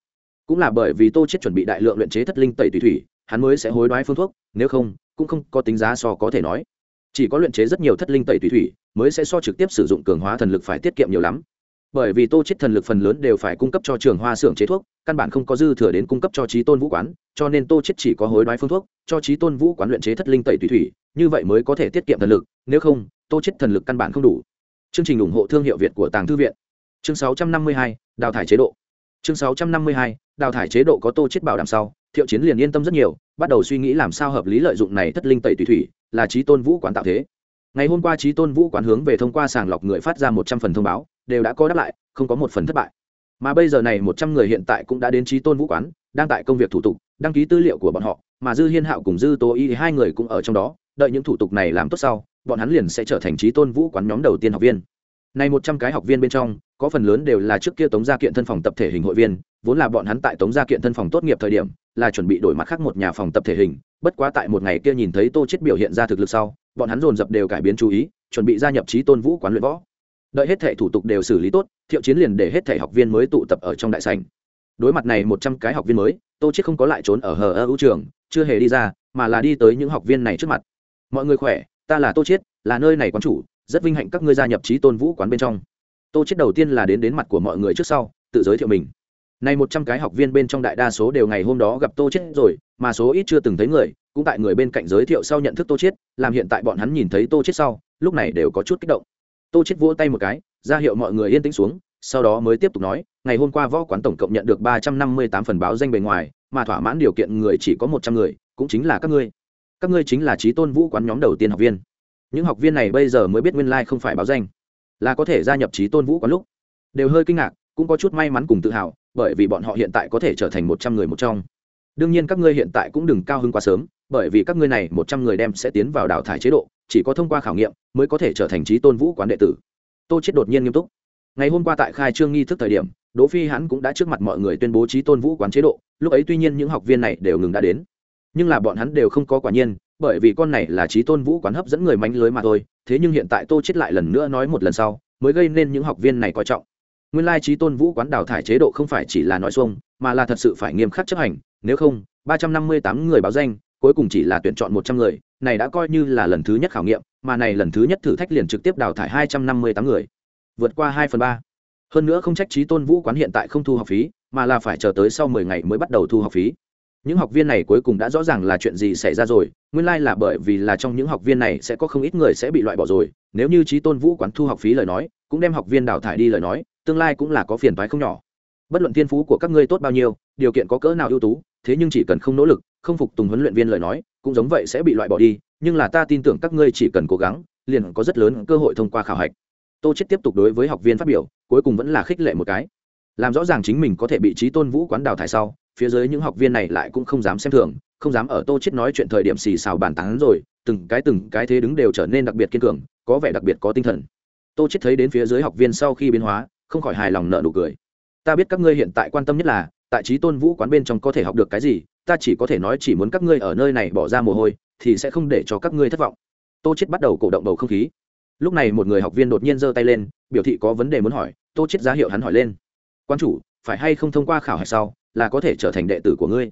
cũng là bởi vì tô chết chuẩn bị đại lượng luyện chế thất linh tẩy tùy thủy hắn mới sẽ hối đoái phương thuốc nếu không cũng không có tính giá so có thể nói. Chỉ có luyện chế rất nhiều thất linh tẩy tùy thủy mới sẽ so trực tiếp sử dụng cường hóa thần lực phải tiết kiệm nhiều lắm. Bởi vì tô chết thần lực phần lớn đều phải cung cấp cho trường hoa xưởng chế thuốc căn bản không có dư thừa đến cung cấp cho trí tôn vũ quán cho nên tô chết chỉ có hối đoái phương thuốc cho trí tôn vũ quán luyện chế thất linh tẩy tùy thủy như vậy mới có thể tiết kiệm thần lực nếu không tô chết thần lực căn bản không đủ. Chương trình ủng hộ thương hiệu việt của tàng thư viện. Chương 652, đào thải chế độ chương 652, đào thải chế độ có tô chết bảo đảm sau thiệu chiến liền yên tâm rất nhiều bắt đầu suy nghĩ làm sao hợp lý lợi dụng này thất linh tẩy tùy thủy là trí tôn vũ quán tạo thế. Ngày hôm qua trí tôn vũ quán hướng về thông qua sàng lọc người phát ra một trăm phần thông báo đều đã có đáp lại không có một phần thất bại. Mà bây giờ này một trăm người hiện tại cũng đã đến trí tôn vũ quán đang tại công việc thủ tục đăng ký tư liệu của bọn họ mà dư hiên hạo cùng dư tố y hai người cũng ở trong đó đợi những thủ tục này làm tốt sau bọn hắn liền sẽ trở thành trí tôn vũ quán nhóm đầu tiên học viên. Này một trăm cái học viên bên trong có phần lớn đều là trước kia tống gia kiện thân phòng tập thể hình hội viên, vốn là bọn hắn tại tống gia kiện thân phòng tốt nghiệp thời điểm, là chuẩn bị đổi mặt khác một nhà phòng tập thể hình. Bất quá tại một ngày kia nhìn thấy tô chết biểu hiện ra thực lực sau, bọn hắn dồn dập đều cải biến chú ý, chuẩn bị gia nhập trí tôn vũ quán luyện võ. Đợi hết thể thủ tục đều xử lý tốt, thiệu chiến liền để hết thể học viên mới tụ tập ở trong đại sảnh. đối mặt này một trăm cái học viên mới, tô chết không có lại trốn ở hờ ơ ưu trường, chưa hề đi ra, mà là đi tới những học viên này trước mặt. Mọi người khỏe, ta là tô chết là nơi này quán chủ, rất vinh hạnh các ngươi gia nhập trí tôn vũ quán bên trong tô chết đầu tiên là đến đến mặt của mọi người trước sau, tự giới thiệu mình. Này một trăm cái học viên bên trong đại đa số đều ngày hôm đó gặp tô chết rồi, mà số ít chưa từng thấy người, cũng tại người bên cạnh giới thiệu sau nhận thức tô chết, làm hiện tại bọn hắn nhìn thấy tô chết sau, lúc này đều có chút kích động. Tô chết vỗ tay một cái, ra hiệu mọi người yên tĩnh xuống, sau đó mới tiếp tục nói, ngày hôm qua võ quán tổng cộng nhận được ba trăm năm mươi tám phần báo danh bề ngoài, mà thỏa mãn điều kiện người chỉ có một trăm người, cũng chính là các ngươi. Các ngươi chính là trí tôn vũ quán nhóm đầu tiên học viên. Những học viên này bây giờ mới biết nguyên lai không phải báo danh là có thể gia nhập trí tôn vũ quán lúc. Đều hơi kinh ngạc, cũng có chút may mắn cùng tự hào, bởi vì bọn họ hiện tại có thể trở thành một trăm người một trong. Đương nhiên các ngươi hiện tại cũng đừng cao hơn quá sớm, bởi vì các ngươi này một trăm người đem sẽ tiến vào đào thải chế độ, chỉ có thông qua khảo nghiệm mới có thể trở thành trí tôn vũ quán đệ tử. Tô chết đột nhiên nghiêm túc. Ngày hôm qua tại khai trương nghi thức thời điểm, đỗ phi hắn cũng đã trước mặt mọi người tuyên bố trí tôn vũ quán chế độ, lúc ấy tuy nhiên những học viên này đều ngừng đã đến, nhưng là bọn hắn đều không có quả nhiên bởi vì con này là trí tôn vũ quán hấp dẫn người mánh lưới mà thôi, thế nhưng hiện tại tô chết lại lần nữa nói một lần sau, mới gây nên những học viên này coi trọng. Nguyên lai trí tôn vũ quán đào thải chế độ không phải chỉ là nói xuông, mà là thật sự phải nghiêm khắc chấp hành, nếu không, ba trăm năm mươi tám người báo danh, cuối cùng chỉ là tuyển chọn một trăm người, này đã coi như là lần thứ nhất khảo nghiệm, mà này lần thứ nhất thử thách liền trực tiếp đào thải hai trăm năm mươi tám người, vượt qua hai phần ba. Hơn nữa không trách trí tôn vũ quán hiện tại không thu học phí, mà là phải chờ tới sau mười ngày mới bắt đầu thu học phí những học viên này cuối cùng đã rõ ràng là chuyện gì xảy ra rồi, nguyên lai、like、là bởi vì là trong những học viên này sẽ có không ít người sẽ bị loại bỏ rồi, nếu như trí tôn vũ quán thu học phí lời nói, cũng đem học viên đào thải đi lời nói, tương lai cũng là có phiền toái không nhỏ. Bất luận thiên phú của các ngươi tốt bao nhiêu, điều kiện có cỡ nào ưu tú, thế nhưng chỉ cần không nỗ lực, không phục tùng huấn luyện viên lời nói, cũng giống vậy sẽ bị loại bỏ đi, nhưng là ta tin tưởng các ngươi chỉ cần cố gắng, liền có rất lớn cơ hội thông qua khảo hạch. Tô chết tiếp tục đối với học viên phát biểu, cuối cùng vẫn là khích lệ một cái. Làm rõ ràng chính mình có thể bị trí tôn vũ quán đào thải sau phía dưới những học viên này lại cũng không dám xem thường, không dám ở tô chết nói chuyện thời điểm xì xào bàn tán rồi, từng cái từng cái thế đứng đều trở nên đặc biệt kiên cường, có vẻ đặc biệt có tinh thần. Tô chết thấy đến phía dưới học viên sau khi biến hóa, không khỏi hài lòng nợ nụ cười. Ta biết các ngươi hiện tại quan tâm nhất là, tại trí tôn vũ quán bên trong có thể học được cái gì, ta chỉ có thể nói chỉ muốn các ngươi ở nơi này bỏ ra mồ hôi, thì sẽ không để cho các ngươi thất vọng. Tô chết bắt đầu cổ động bầu không khí. Lúc này một người học viên đột nhiên giơ tay lên, biểu thị có vấn đề muốn hỏi, tô chết giá hiệu hắn hỏi lên. Quan chủ, phải hay không thông qua khảo hạch sau là có thể trở thành đệ tử của ngươi.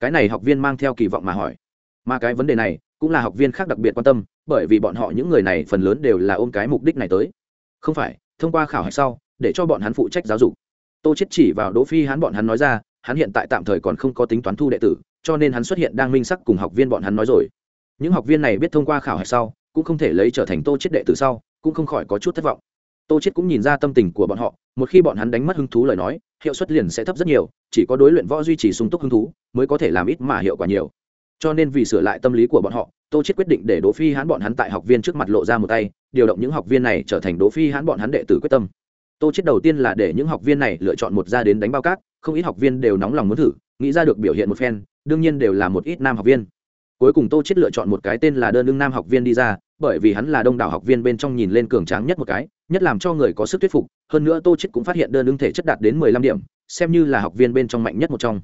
Cái này học viên mang theo kỳ vọng mà hỏi. Mà cái vấn đề này cũng là học viên khác đặc biệt quan tâm, bởi vì bọn họ những người này phần lớn đều là ôm cái mục đích này tới. Không phải, thông qua khảo hạch sau, để cho bọn hắn phụ trách giáo dục. Tô chết chỉ vào đỗ phi hắn bọn hắn nói ra, hắn hiện tại tạm thời còn không có tính toán thu đệ tử, cho nên hắn xuất hiện đang minh sắc cùng học viên bọn hắn nói rồi. Những học viên này biết thông qua khảo hạch sau, cũng không thể lấy trở thành tô chết đệ tử sau, cũng không khỏi có chút thất vọng. Tô chết cũng nhìn ra tâm tình của bọn họ, một khi bọn hắn đánh mất hứng thú lời nói hiệu suất liền sẽ thấp rất nhiều, chỉ có đối luyện võ duy trì sung túc hứng thú mới có thể làm ít mà hiệu quả nhiều. Cho nên vì sửa lại tâm lý của bọn họ, tô chết quyết định để đỗ phi hãn bọn hắn tại học viên trước mặt lộ ra một tay, điều động những học viên này trở thành đỗ phi hãn bọn hắn đệ tử quyết tâm. Tô chết đầu tiên là để những học viên này lựa chọn một ra đến đánh bao cát, không ít học viên đều nóng lòng muốn thử, nghĩ ra được biểu hiện một phen, đương nhiên đều là một ít nam học viên. Cuối cùng tô chết lựa chọn một cái tên là đơn đương nam học viên đi ra bởi vì hắn là đông đảo học viên bên trong nhìn lên cường tráng nhất một cái, nhất làm cho người có sức thuyết phục, hơn nữa tô chết cũng phát hiện đơn ứng thể chất đạt đến mười lăm điểm, xem như là học viên bên trong mạnh nhất một trong.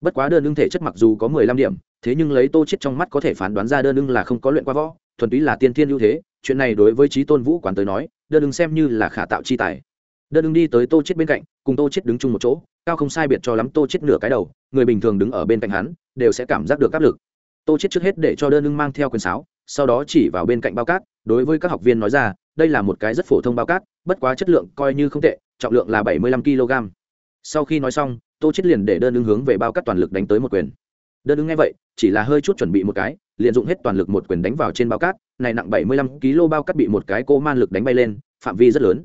Bất quá đơn ứng thể chất mặc dù có mười lăm điểm, thế nhưng lấy tô chết trong mắt có thể phán đoán ra đơn ứng là không có luyện qua võ, thuần túy là tiên thiên ưu thế, chuyện này đối với trí tôn vũ quán tới nói, đơn ứng xem như là khả tạo chi tài. Đơn ứng đi tới tô chết bên cạnh, cùng tô chết đứng chung một chỗ, cao không sai biệt cho lắm tô chết nửa cái đầu, người bình thường đứng ở bên cạnh hắn, đều sẽ cảm giác được áp lực. Tô chết trước hết để cho đơn ứng mang theo quyền sáo sau đó chỉ vào bên cạnh bao cát, đối với các học viên nói ra, đây là một cái rất phổ thông bao cát, bất quá chất lượng coi như không tệ, trọng lượng là bảy mươi lăm kg sau khi nói xong, tô chết liền để đơn ứng hướng về bao cát toàn lực đánh tới một quyền. Đơn ứng nghe vậy, chỉ là hơi chút chuẩn bị một cái, liền dụng hết toàn lực một quyền đánh vào trên bao cát, này nặng bảy mươi lăm kg bao cát bị một cái cô man lực đánh bay lên, phạm vi rất lớn.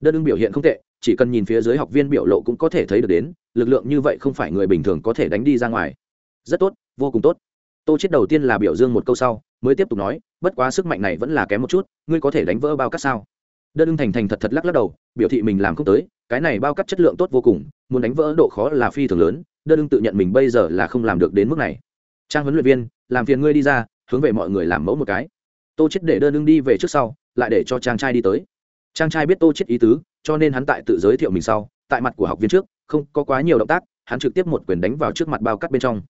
Đơn ứng biểu hiện không tệ, chỉ cần nhìn phía dưới học viên biểu lộ cũng có thể thấy được đến, lực lượng như vậy không phải người bình thường có thể đánh đi ra ngoài. Rất tốt, vô cùng tốt tô chết đầu tiên là biểu dương một câu sau, mới tiếp tục nói, bất quá sức mạnh này vẫn là kém một chút, ngươi có thể đánh vỡ bao cắt sao? Đơn ưng thành thành thật thật lắc lắc đầu, biểu thị mình làm không tới, cái này bao cắt chất lượng tốt vô cùng, muốn đánh vỡ độ khó là phi thường lớn, đơn ưng tự nhận mình bây giờ là không làm được đến mức này. Trang huấn luyện viên, làm phiền ngươi đi ra, hướng về mọi người làm mẫu một cái. Tô chết để đơn ưng đi về trước sau, lại để cho trang trai đi tới. Trang trai biết tô chết ý tứ, cho nên hắn tại tự giới thiệu mình sau, tại mặt của học viên trước, không có quá nhiều động tác, hắn trực tiếp một quyền đánh vào trước mặt bao cắt bên trong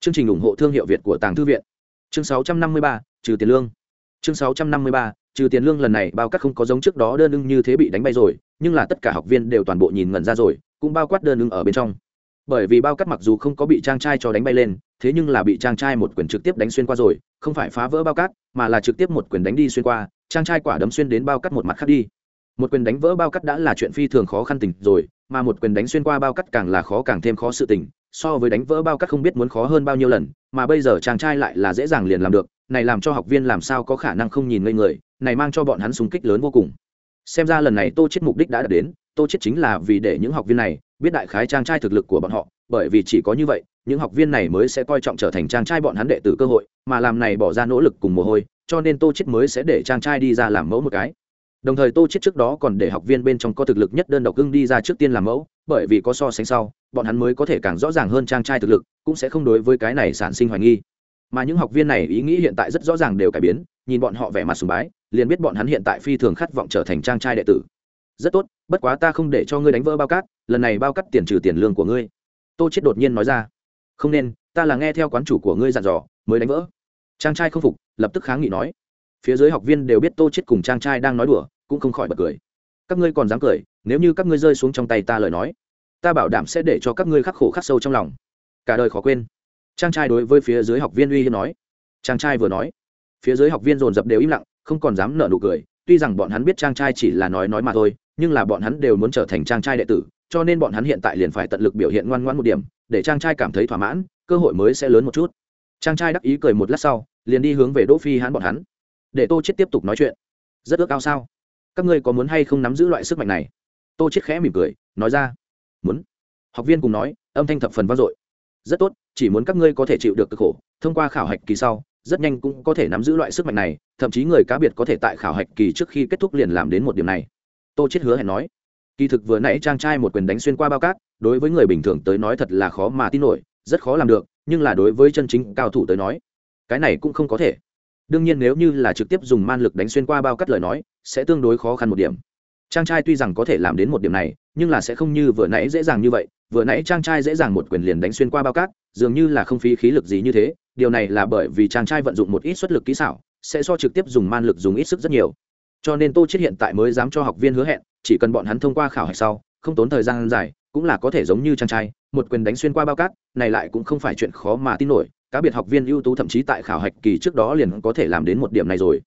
chương trình ủng hộ thương hiệu việt của tàng thư viện. Chương 653, trừ tiền lương. Chương 653, trừ tiền lương lần này bao cắt không có giống trước đó đơn ưng như thế bị đánh bay rồi nhưng là tất cả học viên đều toàn bộ nhìn ngẩn ra rồi cũng bao quát đơn ưng ở bên trong. Bởi vì bao cắt mặc dù không có bị trang trai cho đánh bay lên thế nhưng là bị trang trai một quyền trực tiếp đánh xuyên qua rồi không phải phá vỡ bao cát mà là trực tiếp một quyền đánh đi xuyên qua trang trai quả đấm xuyên đến bao cắt một mặt khác đi. Một quyền đánh vỡ bao cắt đã là chuyện phi thường khó khăn tình rồi mà một quyền đánh xuyên qua bao cắt càng là khó càng thêm khó sự tình so với đánh vỡ bao cắt không biết muốn khó hơn bao nhiêu lần, mà bây giờ chàng trai lại là dễ dàng liền làm được, này làm cho học viên làm sao có khả năng không nhìn ngây người, này mang cho bọn hắn súng kích lớn vô cùng. Xem ra lần này tô chết mục đích đã đạt đến, tô chết chính là vì để những học viên này biết đại khái trang trai thực lực của bọn họ, bởi vì chỉ có như vậy, những học viên này mới sẽ coi trọng trở thành trang trai bọn hắn đệ tử cơ hội, mà làm này bỏ ra nỗ lực cùng mồ hôi, cho nên tô chết mới sẽ để trang trai đi ra làm mẫu một cái đồng thời tô chết trước đó còn để học viên bên trong có thực lực nhất đơn độc ưng đi ra trước tiên làm mẫu, bởi vì có so sánh sau, bọn hắn mới có thể càng rõ ràng hơn trang trai thực lực, cũng sẽ không đối với cái này sản sinh hoài nghi. Mà những học viên này ý nghĩ hiện tại rất rõ ràng đều cải biến, nhìn bọn họ vẻ mặt sùng bái, liền biết bọn hắn hiện tại phi thường khát vọng trở thành trang trai đệ tử. Rất tốt, bất quá ta không để cho ngươi đánh vỡ bao cát, lần này bao cắt tiền trừ tiền lương của ngươi. Tô chết đột nhiên nói ra. Không nên, ta là nghe theo quán chủ của ngươi dặn dò, mới đánh vỡ. Trang trai không phục, lập tức kháng nghị nói phía dưới học viên đều biết tô chết cùng trang trai đang nói đùa, cũng không khỏi bật cười. Các ngươi còn dám cười, nếu như các ngươi rơi xuống trong tay ta lời nói, ta bảo đảm sẽ để cho các ngươi khắc khổ khắc sâu trong lòng. Cả đời khó quên. Trang trai đối với phía dưới học viên uy hiếp nói. Trang trai vừa nói, phía dưới học viên dồn dập đều im lặng, không còn dám nở nụ cười, tuy rằng bọn hắn biết trang trai chỉ là nói nói mà thôi, nhưng là bọn hắn đều muốn trở thành trang trai đệ tử, cho nên bọn hắn hiện tại liền phải tận lực biểu hiện ngoan ngoãn một điểm, để trang trai cảm thấy thỏa mãn, cơ hội mới sẽ lớn một chút. Trang trai đắc ý cười một lát sau, liền đi hướng về đỗ phi hắn bọn hắn để tô chết tiếp tục nói chuyện. Rất ước ao sao? Các ngươi có muốn hay không nắm giữ loại sức mạnh này? Tô chết khẽ mỉm cười, nói ra. Muốn. Học viên cùng nói, âm thanh thập phần vang dội. Rất tốt, chỉ muốn các ngươi có thể chịu được cực khổ, thông qua khảo hạch kỳ sau, rất nhanh cũng có thể nắm giữ loại sức mạnh này, thậm chí người cá biệt có thể tại khảo hạch kỳ trước khi kết thúc liền làm đến một điểm này. Tô chết hứa hẹn nói. Kỳ thực vừa nãy trang trai một quyền đánh xuyên qua bao cát, đối với người bình thường tới nói thật là khó mà tin nổi, rất khó làm được, nhưng là đối với chân chính cao thủ tới nói, cái này cũng không có thể đương nhiên nếu như là trực tiếp dùng man lực đánh xuyên qua bao cắt lời nói, sẽ tương đối khó khăn một điểm. Trang trai tuy rằng có thể làm đến một điểm này, nhưng là sẽ không như vừa nãy dễ dàng như vậy. Vừa nãy trang trai dễ dàng một quyền liền đánh xuyên qua bao cát dường như là không phí khí lực gì như thế. Điều này là bởi vì trang trai vận dụng một ít xuất lực kỹ xảo, sẽ so trực tiếp dùng man lực dùng ít sức rất nhiều. Cho nên tô chết hiện tại mới dám cho học viên hứa hẹn, chỉ cần bọn hắn thông qua khảo hạch sau, không tốn thời gian dài, cũng là có thể giống như trang trai, một quyền đánh xuyên qua bao cát này lại cũng không phải chuyện khó mà tin nổi cá biệt học viên ưu tú thậm chí tại khảo hạch kỳ trước đó liền có thể làm đến một điểm này rồi.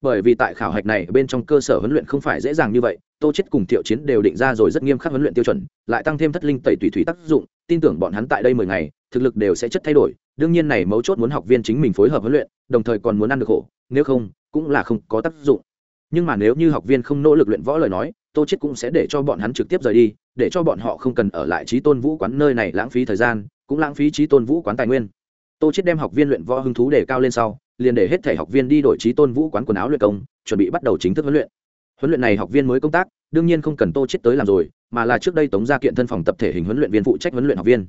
Bởi vì tại khảo hạch này bên trong cơ sở huấn luyện không phải dễ dàng như vậy, tô chết cùng thiệu chiến đều định ra rồi rất nghiêm khắc huấn luyện tiêu chuẩn, lại tăng thêm thất linh tẩy tùy thủy tác dụng, tin tưởng bọn hắn tại đây mười ngày, thực lực đều sẽ chất thay đổi, đương nhiên này mấu chốt muốn học viên chính mình phối hợp huấn luyện, đồng thời còn muốn ăn được khổ, nếu không, cũng là không có tác dụng. Nhưng mà nếu như học viên không nỗ lực luyện võ lời nói, tô chết cũng sẽ để cho bọn hắn trực tiếp rời đi, để cho bọn họ không cần ở lại trí tôn vũ quán nơi này lãng phí thời gian, cũng lãng phí trí tôn vũ quán tài nguyên tô chết đem học viên luyện võ hứng thú để cao lên sau, liền để hết thể học viên đi đổi trí tôn vũ quán quần áo luyện công, chuẩn bị bắt đầu chính thức huấn luyện. Huấn luyện này học viên mới công tác, đương nhiên không cần tô chết tới làm rồi, mà là trước đây tống gia kiện thân phòng tập thể hình huấn luyện viên phụ trách huấn luyện học viên.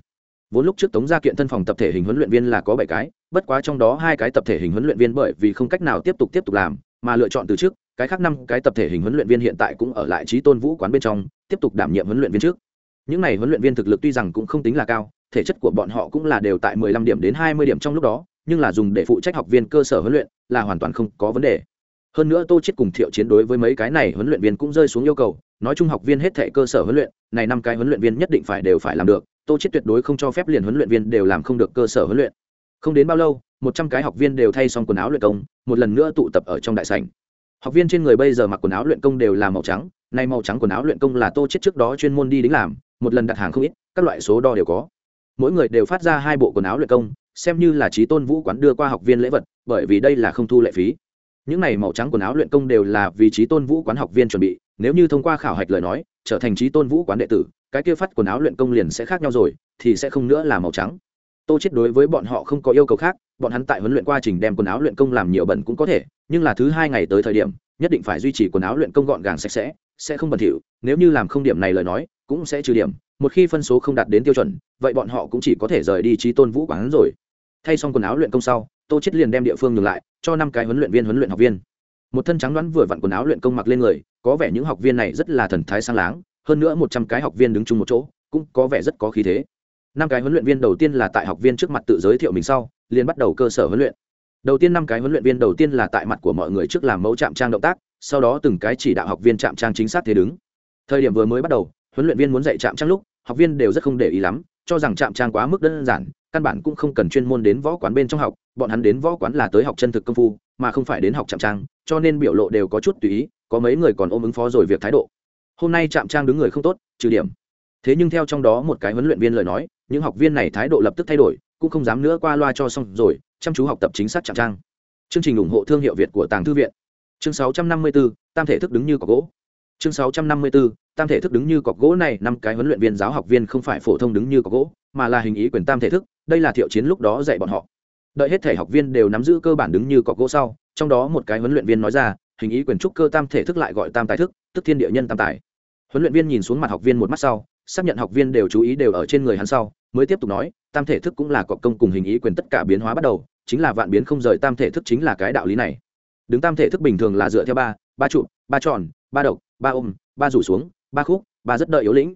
Vốn lúc trước tống gia kiện thân phòng tập thể hình huấn luyện viên là có bảy cái, bất quá trong đó hai cái tập thể hình huấn luyện viên bởi vì không cách nào tiếp tục tiếp tục làm, mà lựa chọn từ trước, cái khác năm cái tập thể hình huấn luyện viên hiện tại cũng ở lại trí tôn vũ quán bên trong, tiếp tục đảm nhiệm huấn luyện viên trước. Những này huấn luyện viên thực lực tuy rằng cũng không tính là cao thể chất của bọn họ cũng là đều tại 15 điểm đến 20 điểm trong lúc đó, nhưng là dùng để phụ trách học viên cơ sở huấn luyện là hoàn toàn không có vấn đề. Hơn nữa tô chiết cùng thiệu chiến đối với mấy cái này huấn luyện viên cũng rơi xuống yêu cầu, nói chung học viên hết thể cơ sở huấn luyện, này năm cái huấn luyện viên nhất định phải đều phải làm được, tô chiết tuyệt đối không cho phép liền huấn luyện viên đều làm không được cơ sở huấn luyện. Không đến bao lâu, một trăm cái học viên đều thay xong quần áo luyện công, một lần nữa tụ tập ở trong đại sảnh. Học viên trên người bây giờ mặc quần áo luyện công đều là màu trắng này màu trắng quần áo luyện công là tô chiết trước đó chuyên môn đi đính làm, một lần đặt hàng không ít, các loại số đo đều có mỗi người đều phát ra hai bộ quần áo luyện công, xem như là trí tôn vũ quán đưa qua học viên lễ vật, bởi vì đây là không thu lệ phí. Những này màu trắng quần áo luyện công đều là vì trí tôn vũ quán học viên chuẩn bị, nếu như thông qua khảo hạch lời nói, trở thành trí tôn vũ quán đệ tử, cái kia phát quần áo luyện công liền sẽ khác nhau rồi, thì sẽ không nữa là màu trắng. Tô chết đối với bọn họ không có yêu cầu khác, bọn hắn tại huấn luyện quá trình đem quần áo luyện công làm nhiều bẩn cũng có thể, nhưng là thứ hai ngày tới thời điểm, nhất định phải duy trì quần áo luyện công gọn gàng sạch sẽ sẽ không bẩn thỉu, nếu như làm không điểm này lời nói, cũng sẽ trừ điểm một khi phân số không đạt đến tiêu chuẩn, vậy bọn họ cũng chỉ có thể rời đi trí tôn vũ quán rồi. Thay xong quần áo luyện công sau, tô chết liền đem địa phương ngừng lại, cho năm cái huấn luyện viên huấn luyện học viên. Một thân trắng đoán vừa vặn quần áo luyện công mặc lên người, có vẻ những học viên này rất là thần thái sang láng, hơn nữa một trăm cái học viên đứng chung một chỗ, cũng có vẻ rất có khí thế. Năm cái huấn luyện viên đầu tiên là tại học viên trước mặt tự giới thiệu mình sau, liền bắt đầu cơ sở huấn luyện. Đầu tiên năm cái huấn luyện viên đầu tiên là tại mặt của mọi người trước làm mẫu chạm trang động tác, sau đó từng cái chỉ đạo học viên chạm trang chính xác thế đứng. Thời điểm vừa mới bắt đầu, huấn luyện viên muốn dạy chạm trang lúc học viên đều rất không để ý lắm cho rằng chạm trang quá mức đơn giản căn bản cũng không cần chuyên môn đến võ quán bên trong học bọn hắn đến võ quán là tới học chân thực công phu mà không phải đến học chạm trang cho nên biểu lộ đều có chút tùy ý có mấy người còn ôm ứng phó rồi việc thái độ. Hôm nay chạm trang đứng người không tốt trừ điểm. Thế nhưng theo trong đó một cái huấn luyện viên lời nói những học viên này thái độ lập tức thay đổi cũng không dám nữa qua loa cho xong rồi chăm chú học tập chính xác chạm trang. Chương trình ủng hộ thương hiệu việt của tàng thư viện. Chương 654, tam thể thức đứng như có gỗ chương 654, tam thể thức đứng như cọc gỗ này năm cái huấn luyện viên giáo học viên không phải phổ thông đứng như cọc gỗ mà là hình ý quyền tam thể thức đây là thiệu chiến lúc đó dạy bọn họ. Đợi hết thể học viên đều nắm giữ cơ bản đứng như cọc gỗ sau trong đó một cái huấn luyện viên nói ra hình ý quyền trúc cơ tam thể thức lại gọi tam tài thức tức thiên địa nhân tam tài. Huấn luyện viên nhìn xuống mặt học viên một mắt sau xác nhận học viên đều chú ý đều ở trên người hắn sau mới tiếp tục nói tam thể thức cũng là cọc công cùng hình ý quyền tất cả biến hóa bắt đầu chính là vạn biến không rời tam thể thức chính là cái đạo lý này. Đứng tam thể thức bình thường là dựa theo ba ba trụ ba tròn ba độc ba ôm, ba rủ xuống, ba khúc, ba rất đợi yếu lĩnh.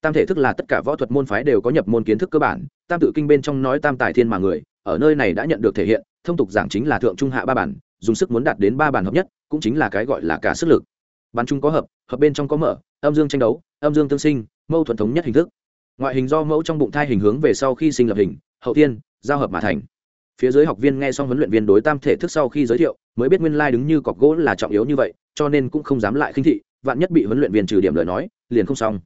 Tam thể thức là tất cả võ thuật môn phái đều có nhập môn kiến thức cơ bản, tam tự kinh bên trong nói tam tài thiên mà người, ở nơi này đã nhận được thể hiện, thông tục giảng chính là thượng trung hạ ba bản, dùng sức muốn đạt đến ba bản hợp nhất, cũng chính là cái gọi là cả sức lực. Bắn chung có hợp hợp bên trong có mở, âm dương tranh đấu, âm dương tương sinh, mâu thuẫn thống nhất hình thức. Ngoại hình do mẫu trong bụng thai hình hướng về sau khi sinh lập hình, hậu tiên giao hợp mà thành. Phía dưới học viên nghe xong huấn luyện viên đối tam thể thức sau khi giới thiệu, mới biết nguyên lai đứng như cọc gỗ là trọng yếu như vậy, cho nên cũng không dám lại khinh thị vạn nhất bị huấn luyện viên trừ điểm lời nói, liền không xong.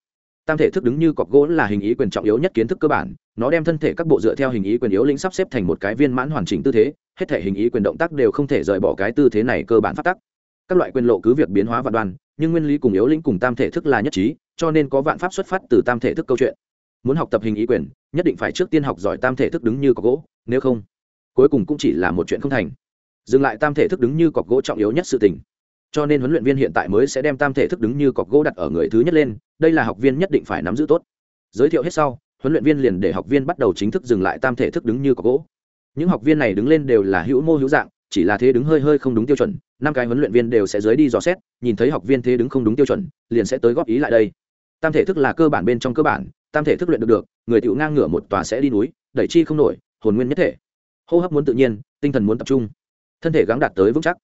Tam thể thức đứng như cọc gỗ là hình ý quyền trọng yếu nhất kiến thức cơ bản, nó đem thân thể các bộ dựa theo hình ý quyền yếu lĩnh sắp xếp thành một cái viên mãn hoàn chỉnh tư thế, hết thể hình ý quyền động tác đều không thể rời bỏ cái tư thế này cơ bản phát tắc. Các loại quyền lộ cứ việc biến hóa và đoàn nhưng nguyên lý cùng yếu lĩnh cùng tam thể thức là nhất trí, cho nên có vạn pháp xuất phát từ tam thể thức câu chuyện. Muốn học tập hình ý quyền, nhất định phải trước tiên học giỏi tam thể thức đứng như cọc gỗ, nếu không, cuối cùng cũng chỉ là một chuyện không thành. Dừng lại tam thể thức đứng như cọc gỗ trọng yếu nhất sự tình cho nên huấn luyện viên hiện tại mới sẽ đem tam thể thức đứng như cọc gỗ đặt ở người thứ nhất lên, đây là học viên nhất định phải nắm giữ tốt. Giới thiệu hết sau, huấn luyện viên liền để học viên bắt đầu chính thức dừng lại tam thể thức đứng như cọc gỗ. Những học viên này đứng lên đều là hữu mô hữu dạng, chỉ là thế đứng hơi hơi không đúng tiêu chuẩn, năm cái huấn luyện viên đều sẽ dưới đi dò xét, nhìn thấy học viên thế đứng không đúng tiêu chuẩn, liền sẽ tới góp ý lại đây. Tam thể thức là cơ bản bên trong cơ bản, tam thể thức luyện được được, người tựu ngang ngửa một tòa sẽ đi núi, đẩy chi không nổi, hồn nguyên nhất thể. Hô hấp muốn tự nhiên, tinh thần muốn tập trung. Thân thể gắng đạt tới vững chắc.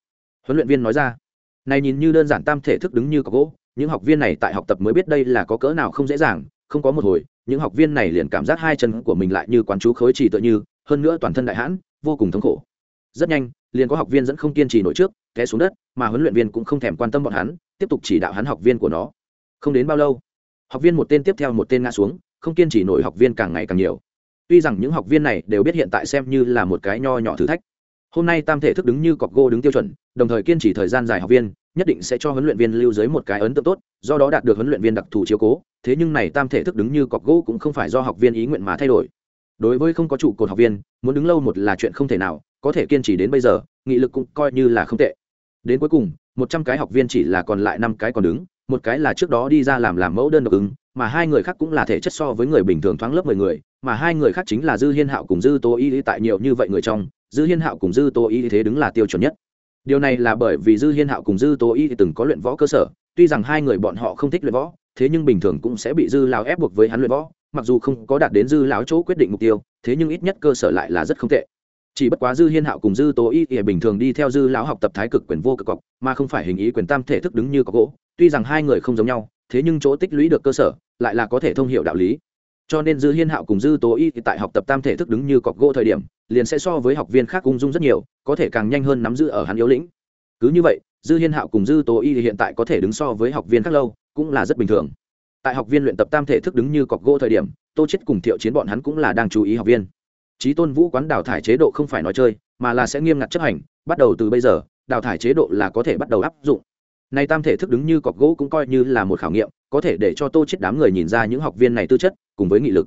Huấn luyện viên nói ra này nhìn như đơn giản tam thể thức đứng như cọc gỗ, những học viên này tại học tập mới biết đây là có cỡ nào không dễ dàng, không có một hồi, những học viên này liền cảm giác hai chân của mình lại như quán chú khối chỉ tựa như, hơn nữa toàn thân đại hãn, vô cùng thống khổ. Rất nhanh, liền có học viên dẫn không kiên trì nổi trước, té xuống đất, mà huấn luyện viên cũng không thèm quan tâm bọn hắn, tiếp tục chỉ đạo hắn học viên của nó. Không đến bao lâu, học viên một tên tiếp theo một tên ngã xuống, không kiên trì nổi học viên càng ngày càng nhiều. Tuy rằng những học viên này đều biết hiện tại xem như là một cái nho nhỏ thử thách hôm nay tam thể thức đứng như cọc gô đứng tiêu chuẩn, đồng thời kiên trì thời gian dài học viên, nhất định sẽ cho huấn luyện viên lưu dưới một cái ấn tượng tốt, do đó đạt được huấn luyện viên đặc thù chiếu cố, thế nhưng này tam thể thức đứng như cọc gỗ cũng không phải do học viên ý nguyện mà thay đổi. Đối với không có trụ cột học viên, muốn đứng lâu một là chuyện không thể nào, có thể kiên trì đến bây giờ, nghị lực cũng coi như là không tệ. Đến cuối cùng, một trăm cái học viên chỉ là còn lại năm cái còn đứng, một cái là trước đó đi ra làm làm mẫu đơn độc ứng, mà hai người khác cũng là thể chất so với người bình thường thoáng lớp mười người, mà hai người khác chính là dư hiên hạo cùng dư tô y tại nhiều như vậy người trong dư hiên hạo cùng dư tô y thế đứng là tiêu chuẩn nhất. Điều này là bởi vì dư hiên hạo cùng dư tô y từng có luyện võ cơ sở, tuy rằng hai người bọn họ không thích luyện võ, thế nhưng bình thường cũng sẽ bị dư lão ép buộc với hắn luyện võ, mặc dù không có đạt đến dư lão chỗ quyết định mục tiêu, thế nhưng ít nhất cơ sở lại là rất không tệ. Chỉ bất quá dư hiên hạo cùng dư tố y ỉa bình thường đi theo dư lão học tập thái cực quyền vô cực cọc, mà không phải hình ý quyền tam thể thức đứng như có gỗ, tuy rằng hai người không giống nhau, thế nhưng chỗ tích lũy được cơ sở, lại là có thể thông hiệu đạo lý cho nên dư hiên hạo cùng dư tố y tại học tập tam thể thức đứng như cọc gỗ thời điểm, liền sẽ so với học viên khác ung dung rất nhiều, có thể càng nhanh hơn nắm giữ ở hắn yếu lĩnh. Cứ như vậy, dư hiên hạo cùng dư tố y hiện tại có thể đứng so với học viên khác lâu, cũng là rất bình thường. Tại học viên luyện tập tam thể thức đứng như cọc gỗ thời điểm, tô chết cùng thiệu chiến bọn hắn cũng là đang chú ý học viên. Trí tôn vũ quán đào thải chế độ không phải nói chơi, mà là sẽ nghiêm ngặt chấp hành, bắt đầu từ bây giờ, đào thải chế độ là có thể bắt đầu áp dụng. Nay tam thể thức đứng như cọc gỗ cũng coi như là một khảo nghiệm, có thể để cho tô chết đám người nhìn ra những học viên này tư chất cùng với nghị lực.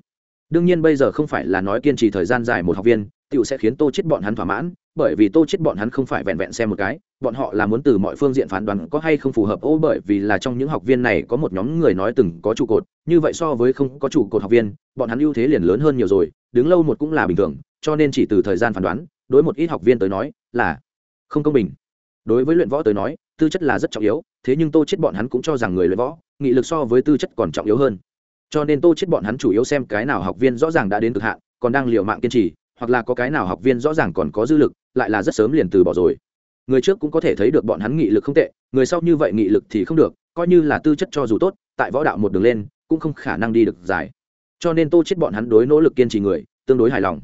Đương nhiên bây giờ không phải là nói kiên trì thời gian dài một học viên, tựu sẽ khiến tô chết bọn hắn thỏa mãn, bởi vì tô chết bọn hắn không phải vẹn vẹn xem một cái, bọn họ là muốn từ mọi phương diện phán đoán có hay không phù hợp, ô, bởi vì là trong những học viên này có một nhóm người nói từng có trụ cột, như vậy so với không có trụ cột học viên, bọn hắn ưu thế liền lớn hơn nhiều rồi, đứng lâu một cũng là bình thường, cho nên chỉ từ thời gian phán đoán, đối một ít học viên tới nói là không công bình. Đối với luyện võ tới nói, tư chất là rất trọng yếu, thế nhưng tô chết bọn hắn cũng cho rằng người luyện võ, nghị lực so với tư chất còn trọng yếu hơn cho nên tô chết bọn hắn chủ yếu xem cái nào học viên rõ ràng đã đến cực hạn, còn đang liều mạng kiên trì, hoặc là có cái nào học viên rõ ràng còn có dư lực, lại là rất sớm liền từ bỏ rồi. Người trước cũng có thể thấy được bọn hắn nghị lực không tệ, người sau như vậy nghị lực thì không được, coi như là tư chất cho dù tốt, tại võ đạo một đường lên, cũng không khả năng đi được dài. Cho nên tô chết bọn hắn đối nỗ lực kiên trì người, tương đối hài lòng.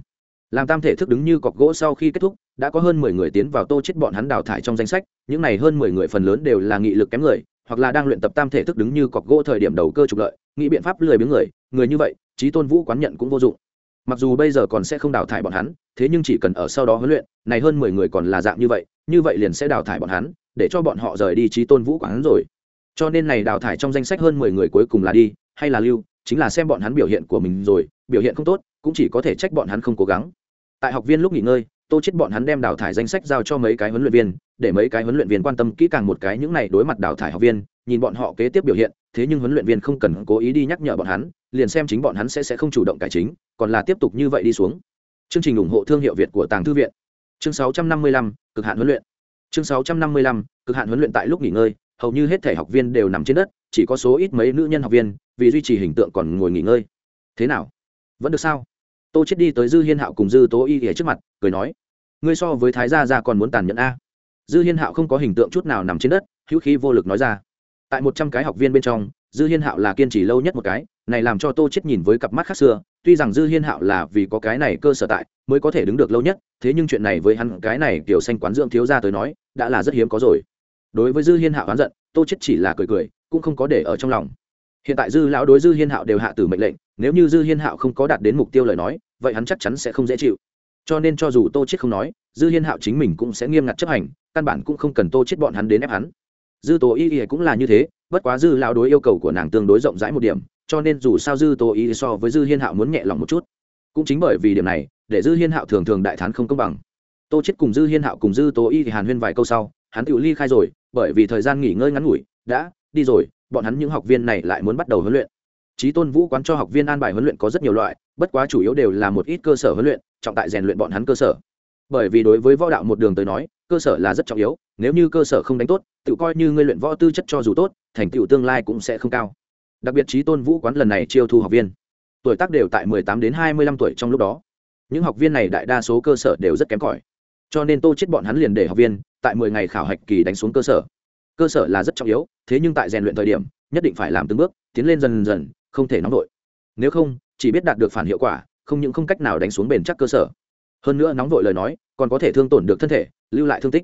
Làm tam thể thức đứng như cọc gỗ sau khi kết thúc, đã có hơn mười người tiến vào tô chết bọn hắn đào thải trong danh sách, những này hơn mười người phần lớn đều là nghị lực kém người, hoặc là đang luyện tập tam thể thức đứng như cọc gỗ thời điểm đầu cơ trục lợi nghĩ biện pháp lười biếng người người như vậy, trí tôn vũ quán nhận cũng vô dụng. Mặc dù bây giờ còn sẽ không đào thải bọn hắn, thế nhưng chỉ cần ở sau đó huấn luyện, này hơn mười người còn là dạng như vậy như vậy liền sẽ đào thải bọn hắn, để cho bọn họ rời đi trí tôn vũ quán rồi. Cho nên này đào thải trong danh sách hơn mười người cuối cùng là đi, hay là lưu, chính là xem bọn hắn biểu hiện của mình rồi, biểu hiện không tốt, cũng chỉ có thể trách bọn hắn không cố gắng. Tại học viên lúc nghỉ ngơi, tô chết bọn hắn đem đào thải danh sách giao cho mấy cái huấn luyện viên, để mấy cái huấn luyện viên quan tâm kỹ càng một cái những này đối mặt đào thải học viên, nhìn bọn họ kế tiếp biểu hiện thế nhưng huấn luyện viên không cần cố ý đi nhắc nhở bọn hắn liền xem chính bọn hắn sẽ sẽ không chủ động cải chính còn là tiếp tục như vậy đi xuống. Chương trình ủng hộ thương hiệu việt của tàng thư viện. Chương 655, cực hạn huấn luyện. Chương 655, cực hạn huấn luyện tại lúc nghỉ ngơi hầu như hết thể học viên đều nằm trên đất chỉ có số ít mấy nữ nhân học viên vì duy trì hình tượng còn ngồi nghỉ ngơi. Thế nào? Vẫn được sao? Tô chết đi tới dư hiên hạo cùng dư tố y ở trước mặt cười nói ngươi so với thái gia gia còn muốn tàn nhẫn a. Dư hiên hạo không có hình tượng chút nào nằm trên đất hữu khí vô lực nói ra tại một trăm cái học viên bên trong, dư hiên hạo là kiên trì lâu nhất một cái, này làm cho tô chết nhìn với cặp mắt khác xưa, tuy rằng dư hiên hạo là vì có cái này cơ sở tại, mới có thể đứng được lâu nhất, thế nhưng chuyện này với hắn, cái này kiểu xanh quán dưỡng thiếu gia tới nói, đã là rất hiếm có rồi. Đối với dư hiên hạo oán giận, tô chết chỉ là cười cười, cũng không có để ở trong lòng. Hiện tại dư lão đối dư hiên hạo đều hạ tử mệnh lệnh, nếu như dư hiên hạo không có đạt đến mục tiêu lời nói, vậy hắn chắc chắn sẽ không dễ chịu. Cho nên cho dù tô chết không nói, dư hiên hạo chính mình cũng sẽ nghiêm ngặt chấp hành, căn bản cũng không cần tô chết bọn hắn đến ép hắn dư tố y y cũng là như thế, bất quá dư lão đối yêu cầu của nàng tương đối rộng rãi một điểm, cho nên dù sao dư tố y so với dư hiên hạo muốn nhẹ lòng một chút. Cũng chính bởi vì điểm này, để dư hiên hạo thường thường đại thán không công bằng. Tô chết cùng dư hiên hạo cùng dư tố y thì hàn huyên vài câu sau, hắn tự ly khai rồi, bởi vì thời gian nghỉ ngơi ngắn ngủi, đã đi rồi, bọn hắn những học viên này lại muốn bắt đầu huấn luyện. Trí tôn vũ quán cho học viên an bài huấn luyện có rất nhiều loại, bất quá chủ yếu đều là một ít cơ sở huấn luyện, trọng tại rèn luyện bọn hắn cơ sở bởi vì đối với võ đạo một đường tới nói, cơ sở là rất trọng yếu, nếu như cơ sở không đánh tốt, tự coi như ngươi luyện võ tư chất cho dù tốt, thành tựu tương lai cũng sẽ không cao. Đặc biệt trí tôn vũ quán lần này chiêu thu học viên. Tuổi tác đều tại 18 đến 25 tuổi trong lúc đó. Những học viên này đại đa số cơ sở đều rất kém cỏi. Cho nên tô chết bọn hắn liền để học viên, tại mười ngày khảo hạch kỳ đánh xuống cơ sở. Cơ sở là rất trọng yếu, thế nhưng tại rèn luyện thời điểm, nhất định phải làm từng bước, tiến lên dần dần, không thể nóng nổi nếu không, chỉ biết đạt được phản hiệu quả, không những không cách nào đánh xuống bền chắc cơ sở hơn nữa nóng vội lời nói, còn có thể thương tổn được thân thể, lưu lại thương tích.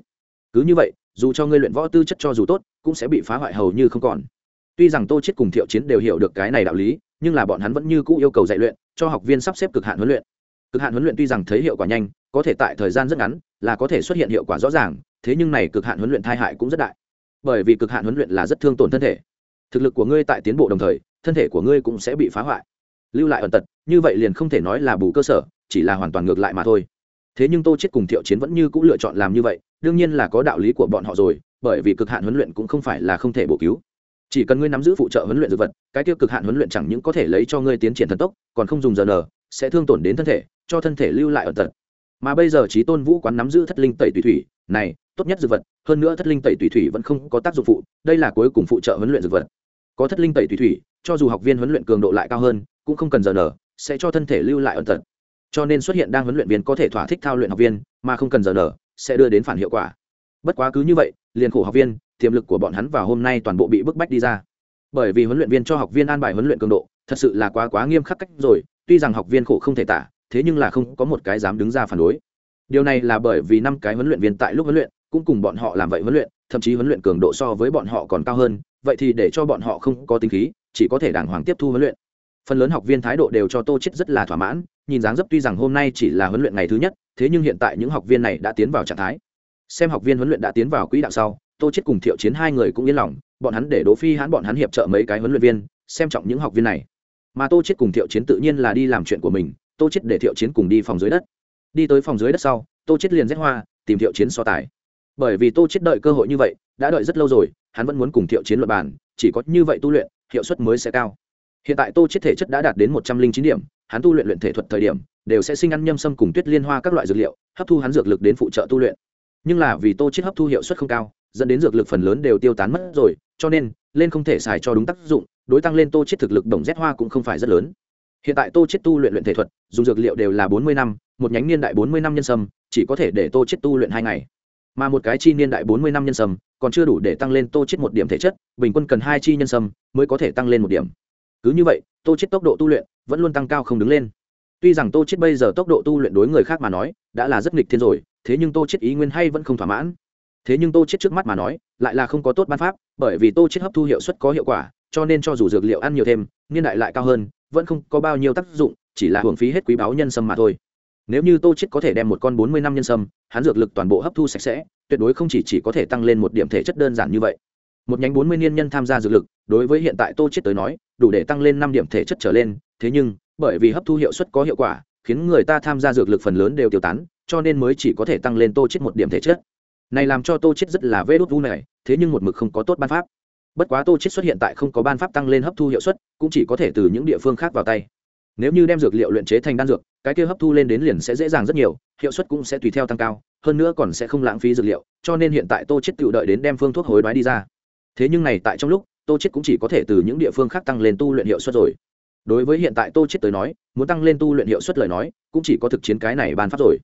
Cứ như vậy, dù cho ngươi luyện võ tư chất cho dù tốt, cũng sẽ bị phá hoại hầu như không còn. Tuy rằng tô chết cùng thiệu chiến đều hiểu được cái này đạo lý, nhưng là bọn hắn vẫn như cũ yêu cầu dạy luyện, cho học viên sắp xếp cực hạn huấn luyện. Cực hạn huấn luyện tuy rằng thấy hiệu quả nhanh, có thể tại thời gian rất ngắn, là có thể xuất hiện hiệu quả rõ ràng, thế nhưng này cực hạn huấn luyện thai hại cũng rất đại. Bởi vì cực hạn huấn luyện là rất thương tổn thân thể. Thực lực của ngươi tại tiến bộ đồng thời, thân thể của ngươi cũng sẽ bị phá hoại. Lưu lại ẩn tật, như vậy liền không thể nói là bù cơ sở chỉ là hoàn toàn ngược lại mà thôi. Thế nhưng tô chết cùng thiệu chiến vẫn như cũ lựa chọn làm như vậy, đương nhiên là có đạo lý của bọn họ rồi, bởi vì cực hạn huấn luyện cũng không phải là không thể bổ cứu. Chỉ cần ngươi nắm giữ phụ trợ huấn luyện dược vật, cái tiêu cực hạn huấn luyện chẳng những có thể lấy cho ngươi tiến triển thần tốc, còn không dùng giờ nở sẽ thương tổn đến thân thể, cho thân thể lưu lại ở tật. Mà bây giờ trí tôn vũ quán nắm giữ thất linh tẩy tùy thủy, này, tốt nhất dược vật, hơn nữa thất linh tẩy tùy thủy vẫn không có tác dụng phụ, đây là cuối cùng phụ trợ huấn luyện dược vật. Có thất linh tẩy tùy thủy, cho dù học viên huấn luyện cường độ lại cao hơn, cũng không cần giờ nở sẽ cho thân thể lưu lại ẩn tật cho nên xuất hiện đang huấn luyện viên có thể thỏa thích thao luyện học viên, mà không cần giờ nở, sẽ đưa đến phản hiệu quả. Bất quá cứ như vậy, liền khổ học viên, tiềm lực của bọn hắn vào hôm nay toàn bộ bị bức bách đi ra. Bởi vì huấn luyện viên cho học viên an bài huấn luyện cường độ, thật sự là quá quá nghiêm khắc cách rồi, tuy rằng học viên khổ không thể tả, thế nhưng là không có một cái dám đứng ra phản đối. Điều này là bởi vì năm cái huấn luyện viên tại lúc huấn luyện, cũng cùng bọn họ làm vậy huấn luyện, thậm chí huấn luyện cường độ so với bọn họ còn cao hơn, vậy thì để cho bọn họ không có tính khí, chỉ có thể đàng hoàng tiếp thu huấn luyện phần lớn học viên thái độ đều cho tô chết rất là thỏa mãn, nhìn dáng dấp tuy rằng hôm nay chỉ là huấn luyện ngày thứ nhất, thế nhưng hiện tại những học viên này đã tiến vào trạng thái. Xem học viên huấn luyện đã tiến vào quỹ đạo sau, tô chết cùng thiệu chiến hai người cũng yên lòng, bọn hắn để đỗ phi hãn bọn hắn hiệp trợ mấy cái huấn luyện viên, xem trọng những học viên này. Mà tô chết cùng thiệu chiến tự nhiên là đi làm chuyện của mình, tô chết để thiệu chiến cùng đi phòng dưới đất. Đi tới phòng dưới đất sau, tô chết liền rét hoa, tìm thiệu chiến so tài. Bởi vì tô chết đợi cơ hội như vậy, đã đợi rất lâu rồi, hắn vẫn muốn cùng thiệu chiến luật bàn, chỉ có như vậy tu luyện, hiệu suất mới sẽ cao hiện tại tô chết thể chất đã đạt đến một trăm linh chín điểm, hắn tu luyện luyện thể thuật thời điểm, đều sẽ sinh ăn nhâm sâm cùng tuyết liên hoa các loại dược liệu, hấp thu hắn dược lực đến phụ trợ tu luyện. Nhưng là vì tô chết hấp thu hiệu suất không cao, dẫn đến dược lực phần lớn đều tiêu tán mất rồi, cho nên, lên không thể xài cho đúng tác dụng, đối tăng lên tô chết thực lực đồng rét hoa cũng không phải rất lớn. Hiện tại tô chết tu luyện luyện thể thuật, dùng dược liệu đều là bốn mươi năm, một nhánh niên đại bốn mươi năm nhân sâm, chỉ có thể để tô chết tu luyện hai ngày. Mà một cái chi niên đại bốn mươi năm nhân sâm, còn chưa đủ để tăng lên tô chết một điểm thể chất, bình quân cần hai chi nhân sâm mới có thể tăng lên một điểm cứ như vậy, tô chết tốc độ tu luyện vẫn luôn tăng cao không đứng lên. Tuy rằng tô chết bây giờ tốc độ tu luyện đối người khác mà nói đã là rất nghịch thiên rồi, thế nhưng tô chết ý nguyên hay vẫn không thỏa mãn. Thế nhưng tô chết trước mắt mà nói lại là không có tốt ban pháp, bởi vì tô chết hấp thu hiệu suất có hiệu quả, cho nên cho dù dược liệu ăn nhiều thêm, niên đại lại cao hơn, vẫn không có bao nhiêu tác dụng, chỉ là hưởng phí hết quý báu nhân sâm mà thôi. Nếu như tô chết có thể đem một con bốn mươi năm nhân sâm, hắn dược lực toàn bộ hấp thu sạch sẽ, tuyệt đối không chỉ chỉ có thể tăng lên một điểm thể chất đơn giản như vậy một nhánh bốn mươi niên nhân tham gia dược lực, đối với hiện tại tô chết tới nói, đủ để tăng lên năm điểm thể chất trở lên, thế nhưng, bởi vì hấp thu hiệu suất có hiệu quả, khiến người ta tham gia dược lực phần lớn đều tiêu tán, cho nên mới chỉ có thể tăng lên tô chết một điểm thể chất. Này làm cho tô chết rất là vê đốt vu này thế nhưng một mực không có tốt ban pháp. Bất quá tô chết xuất hiện tại không có ban pháp tăng lên hấp thu hiệu suất, cũng chỉ có thể từ những địa phương khác vào tay. Nếu như đem dược liệu luyện chế thành đan dược, cái kia hấp thu lên đến liền sẽ dễ dàng rất nhiều, hiệu suất cũng sẽ tùy theo tăng cao, hơn nữa còn sẽ không lãng phí dược liệu, cho nên hiện tại tô chết tự đợi đến đem phương thuốc hối đoái đi ra thế nhưng này tại trong lúc tô chết cũng chỉ có thể từ những địa phương khác tăng lên tu luyện hiệu suất rồi. Đối với hiện tại tô chết tới nói muốn tăng lên tu luyện hiệu suất lời nói cũng chỉ có thực chiến cái này ban pháp rồi.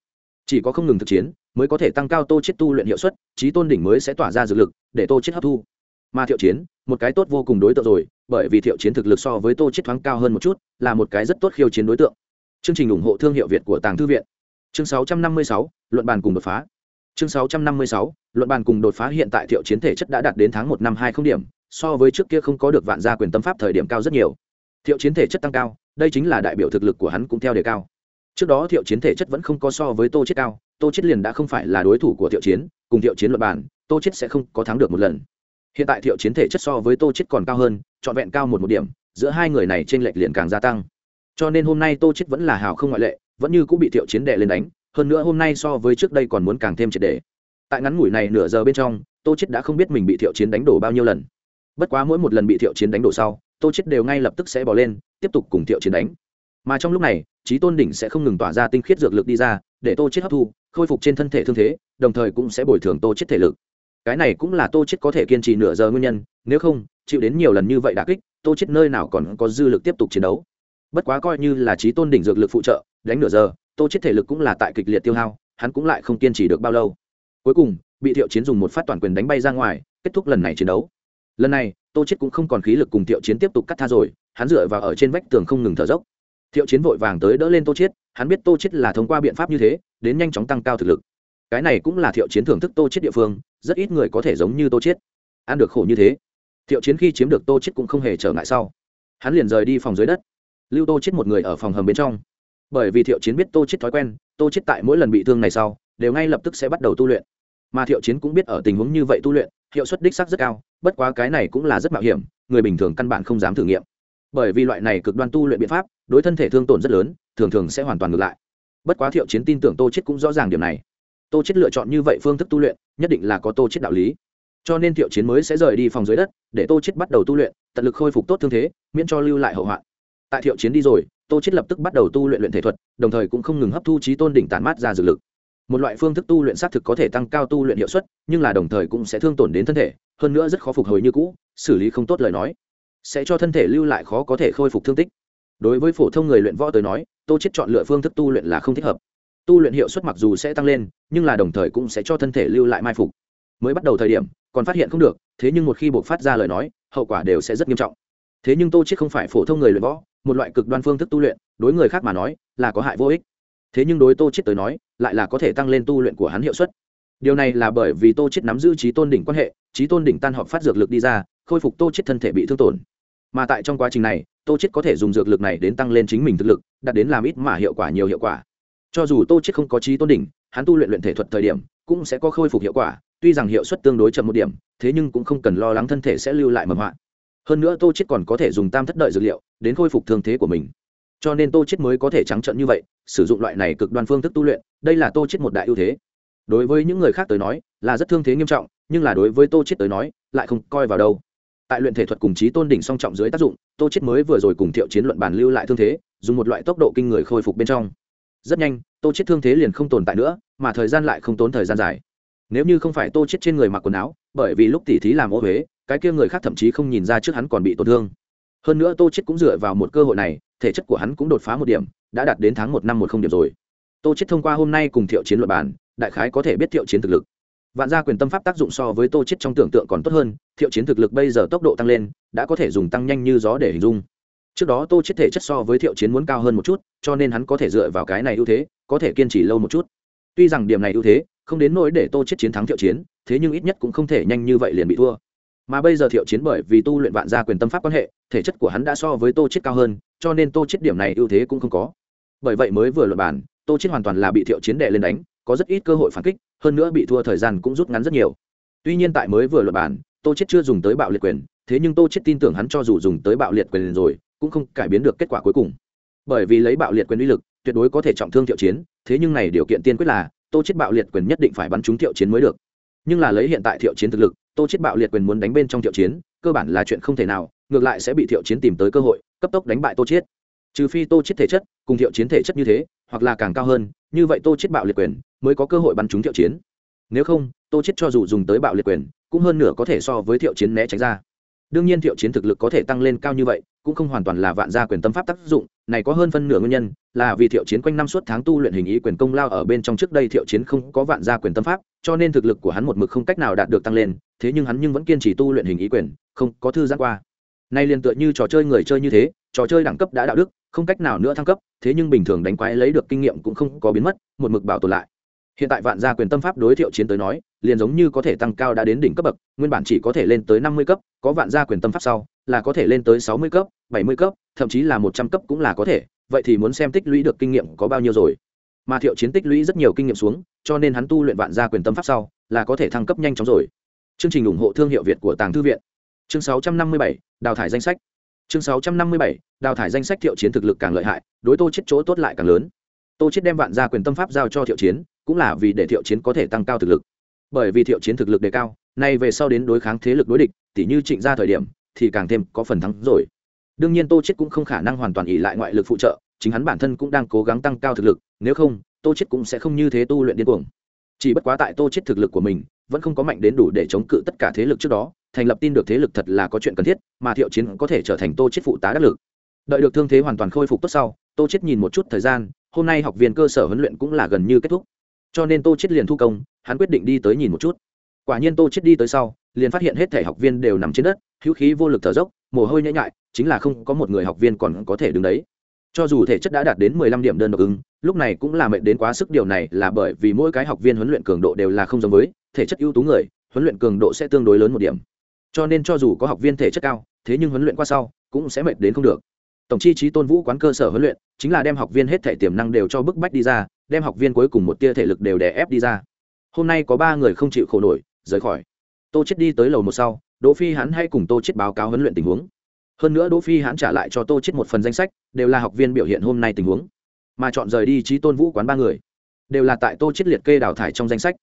Chỉ có không ngừng thực chiến mới có thể tăng cao tô chết tu luyện hiệu suất trí tôn đỉnh mới sẽ tỏa ra dược lực để tô chết hấp thu. Mà thiệu chiến một cái tốt vô cùng đối tượng rồi bởi vì thiệu chiến thực lực so với tô chết thoáng cao hơn một chút là một cái rất tốt khiêu chiến đối tượng. Chương trình ủng hộ thương hiệu việt của tàng thư viện. Chương 656, luận bàn cùng đột phá chương 656, luận bàn cùng đột phá hiện tại thiệu chiến thể chất đã đạt đến tháng một năm hai không điểm so với trước kia không có được vạn gia quyền tâm pháp thời điểm cao rất nhiều. Thiệu chiến thể chất tăng cao đây chính là đại biểu thực lực của hắn cũng theo đề cao. Trước đó thiệu chiến thể chất vẫn không có so với tô chết cao tô chết liền đã không phải là đối thủ của thiệu chiến cùng thiệu chiến luận bàn tô chết sẽ không có thắng được một lần. Hiện tại thiệu chiến thể chất so với tô chết còn cao hơn trọn vẹn cao một một điểm giữa hai người này trên lệch liền càng gia tăng. Cho nên hôm nay tô chết vẫn là hào không ngoại lệ vẫn như cũng bị thiệu chiến đệ lên đánh hơn nữa hôm nay so với trước đây còn muốn càng thêm triệt để tại ngắn ngủi này nửa giờ bên trong, tô chết đã không biết mình bị thiệu chiến đánh đổ bao nhiêu lần. Bất quá mỗi một lần bị thiệu chiến đánh đổ sau, tô chết đều ngay lập tức sẽ bỏ lên, tiếp tục cùng thiệu chiến đánh. Mà trong lúc này trí tôn đỉnh sẽ không ngừng tỏa ra tinh khiết dược lực đi ra, để tô chết hấp thu, khôi phục trên thân thể thương thế, đồng thời cũng sẽ bồi thường tô chết thể lực. Cái này cũng là tô chết có thể kiên trì nửa giờ nguyên nhân, nếu không, chịu đến nhiều lần như vậy đả kích, tô chết nơi nào còn có dư lực tiếp tục chiến đấu. Bất quá coi như là trí tôn đỉnh dược lực phụ trợ, đánh nửa giờ tô chết thể lực cũng là tại kịch liệt tiêu hao, hắn cũng lại không kiên trì được bao lâu. Cuối cùng, bị thiệu chiến dùng một phát toàn quyền đánh bay ra ngoài, kết thúc lần này chiến đấu. Lần này, tô chết cũng không còn khí lực cùng thiệu chiến tiếp tục cắt tha rồi, hắn dựa vào ở trên vách tường không ngừng thở dốc. Thiệu chiến vội vàng tới đỡ lên tô chết, hắn biết tô chết là thông qua biện pháp như thế, đến nhanh chóng tăng cao thực lực. Cái này cũng là thiệu chiến thưởng thức tô chết địa phương, rất ít người có thể giống như tô chết. Ăn được khổ như thế, thiệu chiến khi chiếm được tô chết cũng không hề trở ngại sau. Hắn liền rời đi phòng dưới đất. Lưu tô chết một người ở phòng hầm bên trong bởi vì thiệu chiến biết tô chết thói quen, tô chết tại mỗi lần bị thương này sau, đều ngay lập tức sẽ bắt đầu tu luyện. Mà thiệu chiến cũng biết ở tình huống như vậy tu luyện, hiệu suất đích xác rất cao, bất quá cái này cũng là rất mạo hiểm, người bình thường căn bản không dám thử nghiệm. Bởi vì loại này cực đoan tu luyện biện pháp, đối thân thể thương tổn rất lớn, thường thường sẽ hoàn toàn ngược lại. Bất quá thiệu chiến tin tưởng tô chết cũng rõ ràng điểm này. Tô chết lựa chọn như vậy phương thức tu luyện, nhất định là có tô chết đạo lý. Cho nên thiệu chiến mới sẽ rời đi phòng dưới đất, để tô chết bắt đầu tu luyện, tận lực khôi phục tốt thương thế, miễn cho lưu lại hậu hoạn. Tại thiệu chiến đi rồi tô chết lập tức bắt đầu tu luyện luyện thể thuật, đồng thời cũng không ngừng hấp thu trí tôn đỉnh tàn mát ra dược lực. Một loại phương thức tu luyện xác thực có thể tăng cao tu luyện hiệu suất, nhưng là đồng thời cũng sẽ thương tổn đến thân thể, hơn nữa rất khó phục hồi như cũ, xử lý không tốt lời nói, sẽ cho thân thể lưu lại khó có thể khôi phục thương tích. Đối với phổ thông người luyện võ tới nói, tô chết chọn lựa phương thức tu luyện là không thích hợp. Tu luyện hiệu suất mặc dù sẽ tăng lên, nhưng là đồng thời cũng sẽ cho thân thể lưu lại mai phục. Mới bắt đầu thời điểm, còn phát hiện không được, thế nhưng một khi buộc phát ra lời nói, hậu quả đều sẽ rất nghiêm trọng thế nhưng tô chết không phải phổ thông người luyện võ, một loại cực đoan phương thức tu luyện, đối người khác mà nói, là có hại vô ích. Thế nhưng đối tô chết tới nói, lại là có thể tăng lên tu luyện của hắn hiệu suất. Điều này là bởi vì tô chết nắm giữ trí tôn đỉnh quan hệ, trí tôn đỉnh tan họp phát dược lực đi ra, khôi phục tô chết thân thể bị thương tổn. Mà tại trong quá trình này, tô chết có thể dùng dược lực này đến tăng lên chính mình thực lực, đạt đến làm ít mà hiệu quả nhiều hiệu quả. Cho dù tô chết không có trí tôn đỉnh, hắn tu luyện luyện thể thuật thời điểm, cũng sẽ có khôi phục hiệu quả, tuy rằng hiệu suất tương đối chậm một điểm, thế nhưng cũng không cần lo lắng thân thể sẽ lưu lại mầm hoạn hơn nữa tô chết còn có thể dùng tam thất đợi dược liệu đến khôi phục thương thế của mình. Cho nên tô chết mới có thể trắng trợn như vậy, sử dụng loại này cực đoan phương thức tu luyện, đây là tô chết một đại ưu thế. Đối với những người khác tới nói, là rất thương thế nghiêm trọng, nhưng là đối với tô chết tới nói, lại không coi vào đâu. Tại luyện thể thuật cùng trí tôn đỉnh song trọng dưới tác dụng, tô chết mới vừa rồi cùng thiệu chiến luận bàn lưu lại thương thế, dùng một loại tốc độ kinh người khôi phục bên trong. Rất nhanh, tô chết thương thế liền không tồn tại nữa, mà thời gian lại không tốn thời gian dài. Nếu như không phải tô chết trên người mặc quần áo, bởi vì lúc tỉ thí làm ô huế cái kia người khác thậm chí không nhìn ra trước hắn còn bị tổn thương. Hơn nữa tô chết cũng dựa vào một cơ hội này, thể chất của hắn cũng đột phá một điểm, đã đạt đến tháng một năm một không điểm rồi. Tô chết thông qua hôm nay cùng thiệu chiến luận bàn, đại khái có thể biết thiệu chiến thực lực. Vạn gia quyền tâm pháp tác dụng so với tô chết trong tưởng tượng còn tốt hơn, thiệu chiến thực lực bây giờ tốc độ tăng lên, đã có thể dùng tăng nhanh như gió để hình dung. Trước đó tô chết thể chất so với thiệu chiến muốn cao hơn một chút, cho nên hắn có thể dựa vào cái này ưu thế, có thể kiên trì lâu một chút. Tuy rằng điểm này ưu thế, không đến nỗi để tô chết chiến thắng thiệu chiến, thế nhưng ít nhất cũng không thể nhanh như vậy liền bị thua mà bây giờ thiệu chiến bởi vì tu luyện vạn gia quyền tâm pháp quan hệ thể chất của hắn đã so với tô chết cao hơn cho nên tô chết điểm này ưu thế cũng không có. Bởi vậy mới vừa luận bàn, tô chết hoàn toàn là bị thiệu chiến đệ lên đánh có rất ít cơ hội phản kích hơn nữa bị thua thời gian cũng rút ngắn rất nhiều. Tuy nhiên tại mới vừa luận bàn, tô chết chưa dùng tới bạo liệt quyền thế nhưng tô chết tin tưởng hắn cho dù dùng tới bạo liệt quyền rồi cũng không cải biến được kết quả cuối cùng. Bởi vì lấy bạo liệt quyền uy lực tuyệt đối có thể trọng thương thiệu chiến thế nhưng này điều kiện tiên quyết là tô chết bạo liệt quyền nhất định phải bắn trúng thiệu chiến mới được nhưng là lấy hiện tại thiệu chiến thực lực, tô chết bạo liệt quyền muốn đánh bên trong thiệu chiến, cơ bản là chuyện không thể nào, ngược lại sẽ bị thiệu chiến tìm tới cơ hội, cấp tốc đánh bại tô chết trừ phi tô chết thể chất, cùng thiệu chiến thể chất như thế, hoặc là càng cao hơn, như vậy tô chết bạo liệt quyền mới có cơ hội bắn trúng thiệu chiến. Nếu không, tô chết cho dù dùng tới bạo liệt quyền, cũng hơn nửa có thể so với thiệu chiến né tránh ra. Đương nhiên thiệu chiến thực lực có thể tăng lên cao như vậy, cũng không hoàn toàn là vạn gia quyền tâm pháp tác dụng, này có hơn phân nửa nguyên nhân là vì thiệu chiến quanh năm suốt tháng tu luyện hình ý quyền công lao ở bên trong trước đây thiệu chiến không có vạn gia quyền tâm pháp, cho nên thực lực của hắn một mực không cách nào đạt được tăng lên, thế nhưng hắn nhưng vẫn kiên trì tu luyện hình ý quyền, không có thư giãn qua. Nay liền tựa như trò chơi người chơi như thế, trò chơi đẳng cấp đã đạo đức, không cách nào nữa thăng cấp, thế nhưng bình thường đánh quái lấy được kinh nghiệm cũng không có biến mất, một mực bảo tồn lại. Hiện tại vạn gia quyền tâm pháp đối thiệu chiến tới nói, liền giống như có thể tăng cao đã đến đỉnh cấp bậc, nguyên bản chỉ có thể lên tới năm mươi cấp, có vạn gia quyền tâm pháp sau, là có thể lên tới sáu mươi cấp, bảy mươi cấp, thậm chí là một trăm cấp cũng là có thể vậy thì muốn xem tích lũy được kinh nghiệm có bao nhiêu rồi. Mà thiệu chiến tích lũy rất nhiều kinh nghiệm xuống, cho nên hắn tu luyện vạn gia quyền tâm pháp sau, là có thể thăng cấp nhanh chóng rồi. Chương trình ủng hộ thương hiệu việt của tàng thư viện. Chương sáu trăm năm mươi bảy, đào thải danh sách. Chương sáu trăm năm mươi bảy, đào thải danh sách thiệu chiến thực lực càng lợi hại, đối tô chết chỗ tốt lại càng lớn. Tô chết đem vạn gia quyền tâm pháp giao cho thiệu chiến, cũng là vì để thiệu chiến có thể tăng cao thực lực. Bởi vì thiệu chiến thực lực đề cao, nay về sau đến đối kháng thế lực đối địch, tỉ như trịnh gia thời điểm, thì càng thêm có phần thắng rồi đương nhiên tô chết cũng không khả năng hoàn toàn ỉ lại ngoại lực phụ trợ, chính hắn bản thân cũng đang cố gắng tăng cao thực lực, nếu không, tô chết cũng sẽ không như thế tu luyện điên cuồng. Chỉ bất quá tại tô chết thực lực của mình, vẫn không có mạnh đến đủ để chống cự tất cả thế lực trước đó, thành lập tin được thế lực thật là có chuyện cần thiết, mà thiệu chiến có thể trở thành tô chết phụ tá đắc lực. Đợi được thương thế hoàn toàn khôi phục tốt sau, tô chết nhìn một chút thời gian, hôm nay học viên cơ sở huấn luyện cũng là gần như kết thúc. Cho nên tô chết liền thu công, hắn quyết định đi tới nhìn một chút. Quả nhiên tô chết đi tới sau liền phát hiện hết thể học viên đều nằm trên đất, hữu khí vô lực thở dốc, mồ hôi nhễ nhại, chính là không có một người học viên còn có thể đứng đấy. Cho dù thể chất đã đạt đến 15 điểm đơn độc ứng, lúc này cũng là mệnh đến quá sức, điều này là bởi vì mỗi cái học viên huấn luyện cường độ đều là không giống với thể chất ưu tú người, huấn luyện cường độ sẽ tương đối lớn một điểm. Cho nên cho dù có học viên thể chất cao, thế nhưng huấn luyện qua sau, cũng sẽ mệt đến không được. Tổng chi trí tôn vũ quán cơ sở huấn luyện, chính là đem học viên hết thể tiềm năng đều cho bức bách đi ra, đem học viên cuối cùng một tia thể lực đều đè ép đi ra. Hôm nay có ba người không chịu khổ nổi, rời khỏi tô chết đi tới lầu một sau, đỗ phi hắn hay cùng tô chết báo cáo huấn luyện tình huống. Hơn nữa đỗ phi hắn trả lại cho tô chết một phần danh sách, đều là học viên biểu hiện hôm nay tình huống. Mà chọn rời đi trí tôn vũ quán ba người, đều là tại tô chết liệt kê đào thải trong danh sách.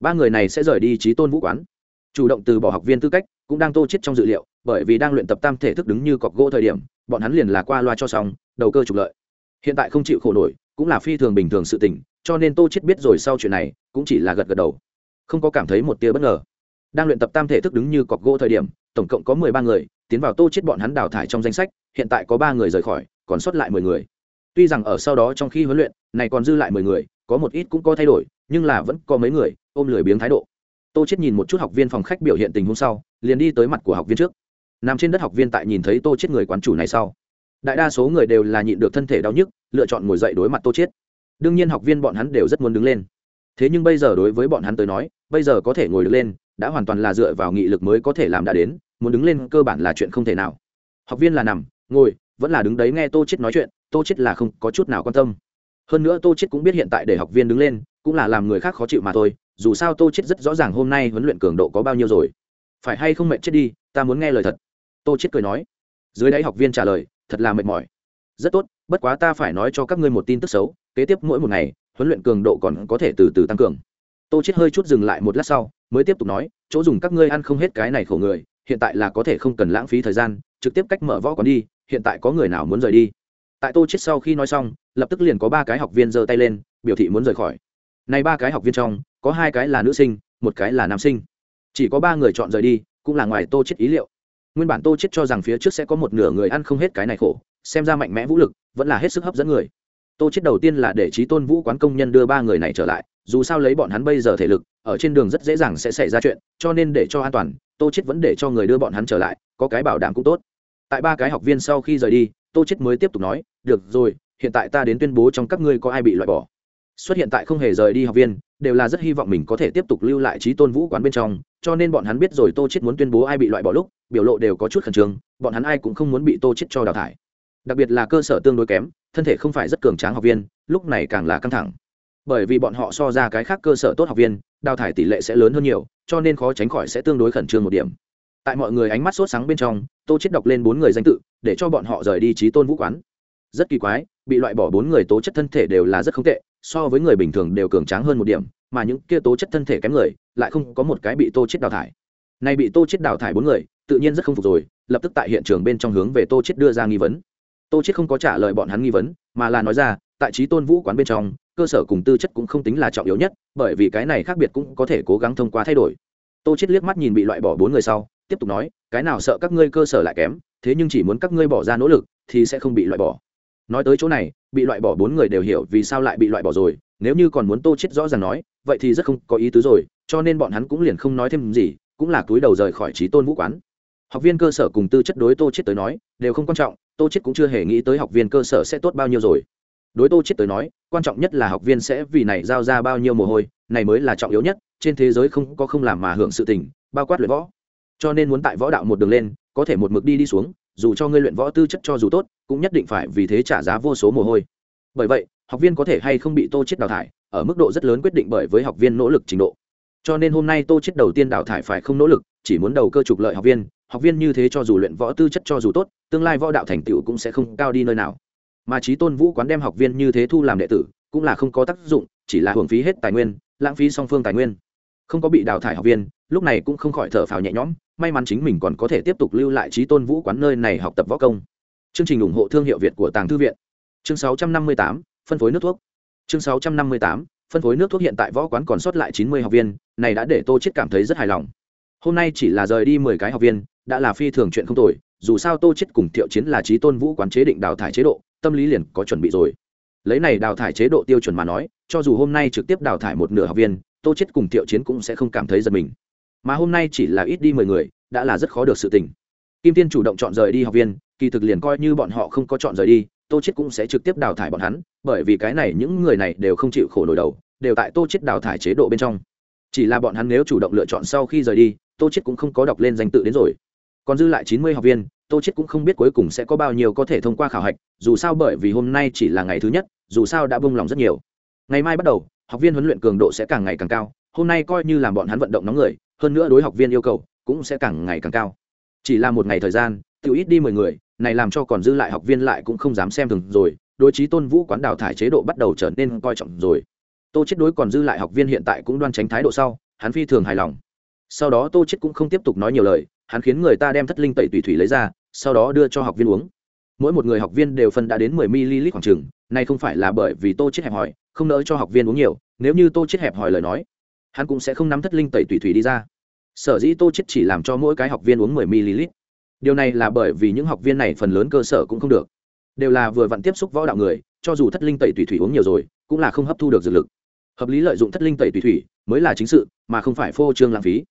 Ba người này sẽ rời đi trí tôn vũ quán. Chủ động từ bỏ học viên tư cách, cũng đang tô chết trong dự liệu, bởi vì đang luyện tập tam thể thức đứng như cọc gỗ thời điểm, bọn hắn liền là qua loa cho xong, đầu cơ trục lợi. Hiện tại không chịu khổ nổi, cũng là phi thường bình thường sự tình, cho nên tô chết biết rồi sau chuyện này, cũng chỉ là gật gật đầu. Không có cảm thấy một tia bất ngờ đang luyện tập tam thể thức đứng như cọc gỗ thời điểm, tổng cộng có mười ba người, tiến vào tô chết bọn hắn đào thải trong danh sách, hiện tại có ba người rời khỏi, còn sót lại mười người. Tuy rằng ở sau đó trong khi huấn luyện, này còn dư lại mười người, có một ít cũng có thay đổi, nhưng là vẫn có mấy người, ôm lười biếng thái độ. Tô chết nhìn một chút học viên phòng khách biểu hiện tình huống sau, liền đi tới mặt của học viên trước. Nằm trên đất học viên tại nhìn thấy tô chết người quán chủ này sau. Đại đa số người đều là nhịn được thân thể đau nhức, lựa chọn ngồi dậy đối mặt tô chết. Đương nhiên học viên bọn hắn đều rất muốn đứng lên. Thế nhưng bây giờ đối với bọn hắn tới nói, bây giờ có thể ngồi được lên đã hoàn toàn là dựa vào nghị lực mới có thể làm đã đến, muốn đứng lên cơ bản là chuyện không thể nào. Học viên là nằm, ngồi, vẫn là đứng đấy nghe tô chết nói chuyện, tô chết là không có chút nào quan tâm. Hơn nữa tô chết cũng biết hiện tại để học viên đứng lên, cũng là làm người khác khó chịu mà thôi, dù sao tô chết rất rõ ràng hôm nay huấn luyện cường độ có bao nhiêu rồi. Phải hay không mệt chết đi, ta muốn nghe lời thật. Tô chết cười nói. Dưới đáy học viên trả lời, thật là mệt mỏi. Rất tốt, bất quá ta phải nói cho các ngươi một tin tức xấu, kế tiếp mỗi một ngày, huấn luyện cường độ còn có thể từ từ tăng cường tô chết hơi chút dừng lại một lát sau, mới tiếp tục nói, chỗ dùng các ngươi ăn không hết cái này khổ người, hiện tại là có thể không cần lãng phí thời gian, trực tiếp cách mở võ quán đi, hiện tại có người nào muốn rời đi? Tại tô chết sau khi nói xong, lập tức liền có ba cái học viên giơ tay lên, biểu thị muốn rời khỏi. Này ba cái học viên trong, có hai cái là nữ sinh, một cái là nam sinh. Chỉ có ba người chọn rời đi, cũng là ngoài tô chết ý liệu. Nguyên bản tô chết cho rằng phía trước sẽ có một nửa người ăn không hết cái này khổ, xem ra mạnh mẽ vũ lực, vẫn là hết sức hấp dẫn người. Tô chết đầu tiên là để trí tôn vũ quán công nhân đưa ba người này trở lại dù sao lấy bọn hắn bây giờ thể lực, ở trên đường rất dễ dàng sẽ xảy ra chuyện, cho nên để cho an toàn, tô chết vẫn để cho người đưa bọn hắn trở lại, có cái bảo đảm cũng tốt. Tại ba cái học viên sau khi rời đi, tô chết mới tiếp tục nói, được rồi, hiện tại ta đến tuyên bố trong các ngươi có ai bị loại bỏ. Xuất hiện tại không hề rời đi học viên, đều là rất hy vọng mình có thể tiếp tục lưu lại trí tôn vũ quán bên trong, cho nên bọn hắn biết rồi tô chết muốn tuyên bố ai bị loại bỏ lúc, biểu lộ đều có chút khẩn trương, bọn hắn ai cũng không muốn bị tô chết cho đào thải. Đặc biệt là cơ sở tương đối kém, thân thể không phải rất cường tráng học viên, lúc này càng là căng thẳng bởi vì bọn họ so ra cái khác cơ sở tốt học viên, đào thải tỷ lệ sẽ lớn hơn nhiều, cho nên khó tránh khỏi sẽ tương đối khẩn trương một điểm. Tại mọi người ánh mắt sốt sáng bên trong, tô chết đọc lên bốn người danh tự, để cho bọn họ rời đi trí tôn vũ quán. Rất kỳ quái, bị loại bỏ bốn người tố chất thân thể đều là rất không tệ, so với người bình thường đều cường tráng hơn một điểm, mà những kia tố chất thân thể kém người, lại không có một cái bị tô chết đào thải. Này bị tô chết đào thải bốn người, tự nhiên rất không phục rồi, lập tức tại hiện trường bên trong hướng về tô chết đưa ra nghi vấn. Tô chết không có trả lời bọn hắn nghi vấn, mà là nói ra, tại trí tôn vũ quán bên trong cơ sở cùng tư chất cũng không tính là trọng yếu nhất, bởi vì cái này khác biệt cũng có thể cố gắng thông qua thay đổi. Tô chết liếc mắt nhìn bị loại bỏ bốn người sau, tiếp tục nói, cái nào sợ các ngươi cơ sở lại kém, thế nhưng chỉ muốn các ngươi bỏ ra nỗ lực thì sẽ không bị loại bỏ. Nói tới chỗ này, bị loại bỏ bốn người đều hiểu vì sao lại bị loại bỏ rồi, nếu như còn muốn tô chết rõ ràng nói, vậy thì rất không có ý tứ rồi, cho nên bọn hắn cũng liền không nói thêm gì, cũng là túi đầu rời khỏi trí tôn vũ quán. Học viên cơ sở cùng tư chất đối tô chết tới nói, đều không quan trọng, tô chết cũng chưa hề nghĩ tới học viên cơ sở sẽ tốt bao nhiêu rồi đối tô chết tới nói, quan trọng nhất là học viên sẽ vì này giao ra bao nhiêu mồ hôi, này mới là trọng yếu nhất, trên thế giới không có không làm mà hưởng sự tình, bao quát luyện võ. Cho nên muốn tại võ đạo một đường lên, có thể một mực đi đi xuống, dù cho ngươi luyện võ tư chất cho dù tốt, cũng nhất định phải vì thế trả giá vô số mồ hôi. Bởi vậy, học viên có thể hay không bị tô chết đào thải, ở mức độ rất lớn quyết định bởi với học viên nỗ lực trình độ. Cho nên hôm nay tô chết đầu tiên đào thải phải không nỗ lực, chỉ muốn đầu cơ trục lợi học viên học viên như thế cho dù luyện võ tư chất cho dù tốt, tương lai võ đạo thành tựu cũng sẽ không cao đi nơi nào mà trí tôn vũ quán đem học viên như thế thu làm đệ tử cũng là không có tác dụng chỉ là hưởng phí hết tài nguyên lãng phí song phương tài nguyên. Không có bị đào thải học viên lúc này cũng không khỏi thở phào nhẹ nhõm may mắn chính mình còn có thể tiếp tục lưu lại trí tôn vũ quán nơi này học tập võ công. Chương trình ủng hộ thương hiệu việt của tàng thư viện. Chương 658, phân phối nước thuốc. Chương 658, phân phối nước thuốc hiện tại võ quán còn sót lại 90 học viên này đã để tô chết cảm thấy rất hài lòng. Hôm nay chỉ là rời đi 10 cái học viên đã là phi thường chuyện không tồi dù sao tô chết cùng thiệu chiến là trí tôn vũ quán chế định đào thải chế độ tâm lý liền có chuẩn bị rồi. Lấy này đào thải chế độ tiêu chuẩn mà nói, cho dù hôm nay trực tiếp đào thải một nửa học viên, tô chết cùng thiệu chiến cũng sẽ không cảm thấy giật mình. Mà hôm nay chỉ là ít đi mười người, đã là rất khó được sự tình. Kim tiên chủ động chọn rời đi học viên, kỳ thực liền coi như bọn họ không có chọn rời đi, tô chết cũng sẽ trực tiếp đào thải bọn hắn, bởi vì cái này những người này đều không chịu khổ nổi đầu, đều tại tô chết đào thải chế độ bên trong. Chỉ là bọn hắn nếu chủ động lựa chọn sau khi rời đi, tô chết cũng không có đọc lên danh tự đến rồi. Còn dư lại chín mươi học viên tô chết cũng không biết cuối cùng sẽ có bao nhiêu có thể thông qua khảo hạch, dù sao bởi vì hôm nay chỉ là ngày thứ nhất, dù sao đã bông lòng rất nhiều. Ngày mai bắt đầu, học viên huấn luyện cường độ sẽ càng ngày càng cao, hôm nay coi như làm bọn hắn vận động nóng người, hơn nữa đối học viên yêu cầu cũng sẽ càng ngày càng cao. Chỉ là một ngày thời gian tự ít đi mười người, này làm cho còn dư lại học viên lại cũng không dám xem thường rồi, đối trí tôn vũ quán đào thải chế độ bắt đầu trở nên coi trọng rồi. Tô chết đối còn dư lại học viên hiện tại cũng đoan tránh thái độ sau, hắn phi thường hài lòng. Sau đó tô chết cũng không tiếp tục nói nhiều lời, hắn khiến người ta đem thất linh tẩy tùy thủy lấy ra sau đó đưa cho học viên uống. Mỗi một người học viên đều phân đã đến 10 ml khoảng chừng này không phải là bởi vì tô chết hẹp hỏi không nỡ cho học viên uống nhiều, nếu như tô chết hẹp hỏi lời nói, hắn cũng sẽ không nắm thất linh tẩy tùy thủy đi ra. Sở dĩ tô chết chỉ làm cho mỗi cái học viên uống 10 ml. Điều này là bởi vì những học viên này phần lớn cơ sở cũng không được. Đều là vừa vặn tiếp xúc võ đạo người, cho dù thất linh tẩy tùy thủy uống nhiều rồi, cũng là không hấp thu được dược lực. Hợp lý lợi dụng thất linh tẩy tùy thủy mới là chính sự, mà không phải phô trương lãng phí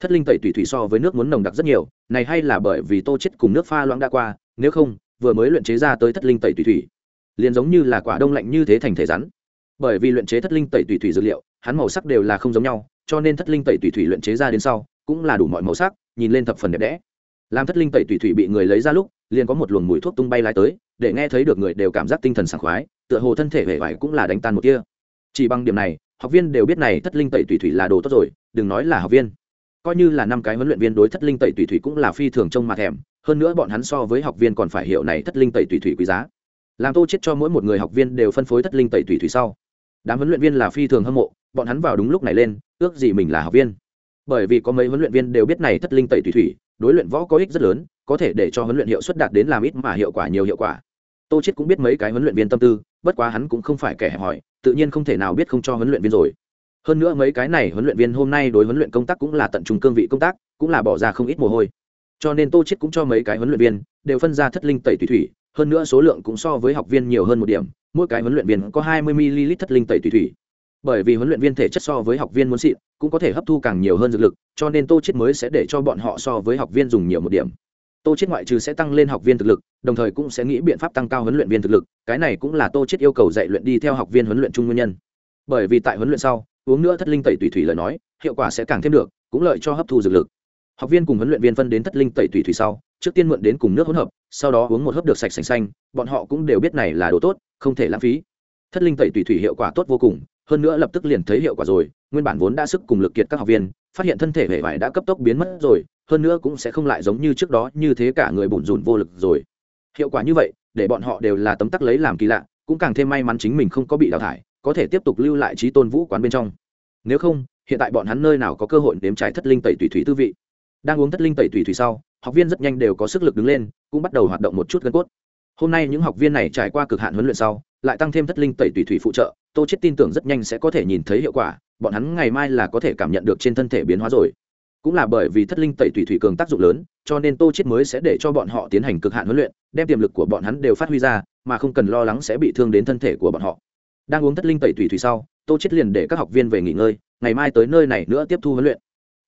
thất linh tẩy tùy thủy so với nước muốn nồng đặc rất nhiều, này hay là bởi vì tô chết cùng nước pha loãng đã qua, nếu không, vừa mới luyện chế ra tới thất linh tẩy tùy thủy, liền giống như là quả đông lạnh như thế thành thể rắn. Bởi vì luyện chế thất linh tẩy tùy thủy dược liệu, hắn màu sắc đều là không giống nhau, cho nên thất linh tẩy tùy thủy luyện chế ra đến sau, cũng là đủ mọi màu sắc, nhìn lên thập phần đẹp đẽ. Làm thất linh tẩy tùy thủy bị người lấy ra lúc, liền có một luồng mùi thuốc tung bay lái tới, để nghe thấy được người đều cảm giác tinh thần sảng khoái, tựa hồ thân thể vẻ vải cũng là đánh tan một kia chỉ bằng điểm này, học viên đều biết này thất linh tẩy tùy thủy là đồ tốt rồi, đừng nói là học viên coi như là năm cái huấn luyện viên đối thất linh tẩy tùy thủy cũng là phi thường trông mà thèm hơn nữa bọn hắn so với học viên còn phải hiểu này thất linh tẩy tùy thủy quý giá. Làm tô chết cho mỗi một người học viên đều phân phối thất linh tẩy tùy thủy sau. Đám huấn luyện viên là phi thường hâm mộ bọn hắn vào đúng lúc này lên ước gì mình là học viên. Bởi vì có mấy huấn luyện viên đều biết này thất linh tẩy tùy thủy đối luyện võ có ích rất lớn có thể để cho huấn luyện hiệu suất đạt đến làm ít mà hiệu quả nhiều hiệu quả. Tô chết cũng biết mấy cái huấn luyện viên tâm tư bất quá hắn cũng không phải kẻ hỏi, tự nhiên không thể nào biết không cho huấn luyện viên rồi hơn nữa mấy cái này huấn luyện viên hôm nay đối huấn luyện công tác cũng là tận trung cương vị công tác, cũng là bỏ ra không ít mồ hôi. Cho nên tô chết cũng cho mấy cái huấn luyện viên đều phân ra thất linh tẩy thủy thủy, hơn nữa số lượng cũng so với học viên nhiều hơn một điểm, mỗi cái huấn luyện viên có 20 ml thất linh tẩy thủy thủy. Bởi vì huấn luyện viên thể chất so với học viên muốn xịn, cũng có thể hấp thu càng nhiều hơn dược lực, cho nên tô chết mới sẽ để cho bọn họ so với học viên dùng nhiều một điểm. Tô chết ngoại trừ sẽ tăng lên học viên thực lực, đồng thời cũng sẽ nghĩ biện pháp tăng cao huấn luyện viên thực lực, cái này cũng là tô chết yêu cầu dạy luyện đi theo học viên huấn luyện chung nguyên nhân. Bởi vì tại huấn luyện sau uống nữa thất linh tẩy tùy thủy lời nói, hiệu quả sẽ càng thêm được, cũng lợi cho hấp thu dược lực. Học viên cùng huấn luyện viên phân đến thất linh tẩy tùy thủy sau, trước tiên mượn đến cùng nước hỗn hợp, sau đó uống một hớp được sạch sành xanh, bọn họ cũng đều biết này là đồ tốt, không thể lãng phí. Thất linh tẩy tùy thủy hiệu quả tốt vô cùng, hơn nữa lập tức liền thấy hiệu quả rồi, nguyên bản vốn đã sức cùng lực kiệt các học viên, phát hiện thân thể hệ vải đã cấp tốc biến mất rồi, hơn nữa cũng sẽ không lại giống như trước đó như thế cả người bủn rủn vô lực rồi. Hiệu quả như vậy, để bọn họ đều là tấm tắc lấy làm kỳ lạ, cũng càng thêm may mắn chính mình không có bị đào thải có thể tiếp tục lưu lại trí tôn vũ quán bên trong. Nếu không, hiện tại bọn hắn nơi nào có cơ hội nếm trải thất linh tẩy thủy thủy tư vị? Đang uống thất linh tẩy thủy thủy sau, học viên rất nhanh đều có sức lực đứng lên, cũng bắt đầu hoạt động một chút gân cốt. Hôm nay những học viên này trải qua cực hạn huấn luyện sau, lại tăng thêm thất linh tẩy thủy thủy phụ trợ, tô chết tin tưởng rất nhanh sẽ có thể nhìn thấy hiệu quả, bọn hắn ngày mai là có thể cảm nhận được trên thân thể biến hóa rồi. Cũng là bởi vì thất linh tẩy thủy thủy cường tác dụng lớn, cho nên tô chết mới sẽ để cho bọn họ tiến hành cực hạn huấn luyện, đem tiềm lực của bọn hắn đều phát huy ra, mà không cần lo lắng sẽ bị thương đến thân thể của bọn họ đang uống thất linh tẩy thủy thủy sau, tô chết liền để các học viên về nghỉ ngơi, ngày mai tới nơi này nữa tiếp thu huấn luyện.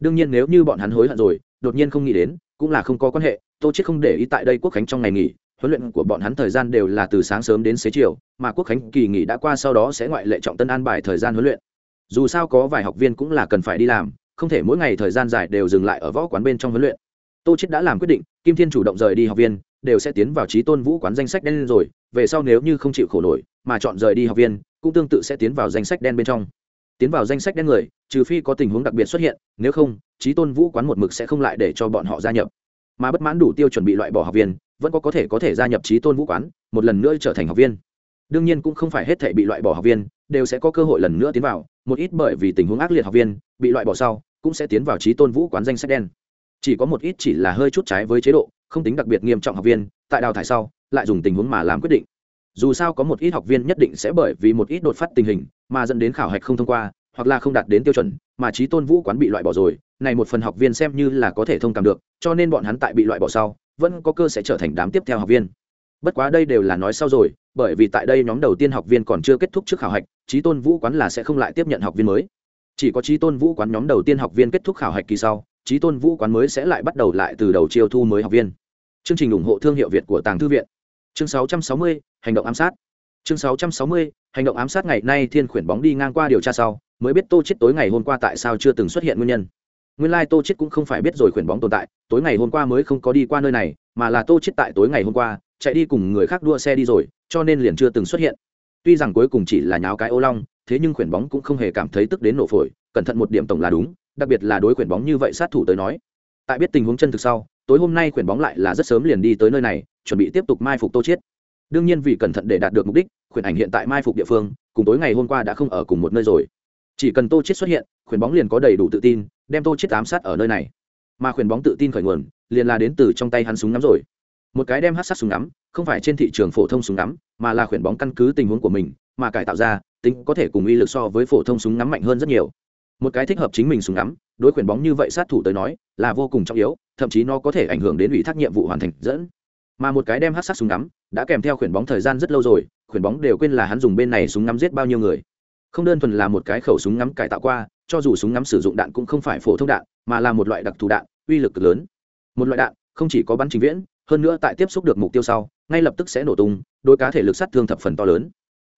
Đương nhiên nếu như bọn hắn hối hận rồi, đột nhiên không nghĩ đến, cũng là không có quan hệ, tô chết không để ý tại đây quốc khánh trong ngày nghỉ, huấn luyện của bọn hắn thời gian đều là từ sáng sớm đến xế chiều, mà quốc khánh kỳ nghỉ đã qua sau đó sẽ ngoại lệ trọng tân an bài thời gian huấn luyện. Dù sao có vài học viên cũng là cần phải đi làm, không thể mỗi ngày thời gian dài đều dừng lại ở võ quán bên trong huấn luyện. Tô chết đã làm quyết định, kim thiên chủ động rời đi học viên, đều sẽ tiến vào trí tôn vũ quán danh sách đen rồi, về sau nếu như không chịu khổ nổi, mà chọn rời đi học viên cũng tương tự sẽ tiến vào danh sách đen bên trong. Tiến vào danh sách đen người, trừ phi có tình huống đặc biệt xuất hiện, nếu không trí tôn vũ quán một mực sẽ không lại để cho bọn họ gia nhập. Mà bất mãn đủ tiêu chuẩn bị loại bỏ học viên, vẫn có có thể có thể gia nhập trí tôn vũ quán, một lần nữa trở thành học viên. Đương nhiên cũng không phải hết thể bị loại bỏ học viên, đều sẽ có cơ hội lần nữa tiến vào, một ít bởi vì tình huống ác liệt học viên, bị loại bỏ sau, cũng sẽ tiến vào trí tôn vũ quán danh sách đen. Chỉ có một ít chỉ là hơi chút trái với chế độ, không tính đặc biệt nghiêm trọng học viên, tại đào thải sau, lại dùng tình huống mà làm quyết định dù sao có một ít học viên nhất định sẽ bởi vì một ít đột phát tình hình mà dẫn đến khảo hạch không thông qua, hoặc là không đạt đến tiêu chuẩn, mà trí tôn vũ quán bị loại bỏ rồi, này một phần học viên xem như là có thể thông cảm được, cho nên bọn hắn tại bị loại bỏ sau, vẫn có cơ sẽ trở thành đám tiếp theo học viên. Bất quá đây đều là nói sau rồi, bởi vì tại đây nhóm đầu tiên học viên còn chưa kết thúc trước khảo hạch trí tôn vũ quán là sẽ không lại tiếp nhận học viên mới. Chỉ có trí tôn vũ quán nhóm đầu tiên học viên kết thúc khảo hạch kỳ sau trí tôn vũ quán mới sẽ lại bắt đầu lại từ đầu chiêu thu mới học viên. Chương trình ủng hộ thương hiệu việt của tàng thư viện chương 660, hành động ám sát. Chương 660, hành động ám sát ngày nay thiên khuyển bóng đi ngang qua điều tra sau mới biết tô chết tối ngày hôm qua tại sao chưa từng xuất hiện nguyên nhân. Nguyên lai like tô chết cũng không phải biết rồi khuyển bóng tồn tại tối ngày hôm qua mới không có đi qua nơi này mà là tô chết tại tối ngày hôm qua chạy đi cùng người khác đua xe đi rồi cho nên liền chưa từng xuất hiện. Tuy rằng cuối cùng chỉ là nháo cái ô long thế nhưng khuyển bóng cũng không hề cảm thấy tức đến nổ phổi cẩn thận một điểm tổng là đúng đặc biệt là đối khuyển bóng như vậy sát thủ tới nói. Tại biết tình huống chân thực sau tối hôm nay khuyển bóng lại là rất sớm liền đi tới nơi này chuẩn bị tiếp tục mai phục tô chiết. Đương nhiên vì cẩn thận để đạt được mục đích, khuyển ảnh hiện tại mai phục địa phương, cùng tối ngày hôm qua đã không ở cùng một nơi rồi. Chỉ cần tô chiết xuất hiện, khuyển bóng liền có đầy đủ tự tin, đem tô chiết ám sát ở nơi này. Mà khuyển bóng tự tin khởi nguồn, liền là đến từ trong tay hắn súng ngắm rồi. Một cái đem hát sát súng ngắm, không phải trên thị trường phổ thông súng ngắm, mà là khuyển bóng căn cứ tình huống của mình, mà cải tạo ra, tính có thể cùng uy lực so với phổ thông súng ngắm mạnh hơn rất nhiều. Một cái thích hợp chính mình súng ngắm, đối khuyển bóng như vậy sát thủ tới nói, là vô cùng trọng yếu, thậm chí nó có thể ảnh hưởng đến ủy thác nhiệm vụ hoàn thành dẫn mà một cái đem hát sát súng ngắm, đã kèm theo khuyển bóng thời gian rất lâu rồi, khuyển bóng đều quên là hắn dùng bên này súng ngắm giết bao nhiêu người. Không đơn thuần là một cái khẩu súng ngắm cải tạo qua, cho dù súng ngắm sử dụng đạn cũng không phải phổ thông đạn, mà là một loại đặc thù đạn, uy lực cực lớn. Một loại đạn, không chỉ có bắn trình viễn, hơn nữa tại tiếp xúc được mục tiêu sau, ngay lập tức sẽ nổ tung đôi cá thể lực sát thương thập phần to lớn.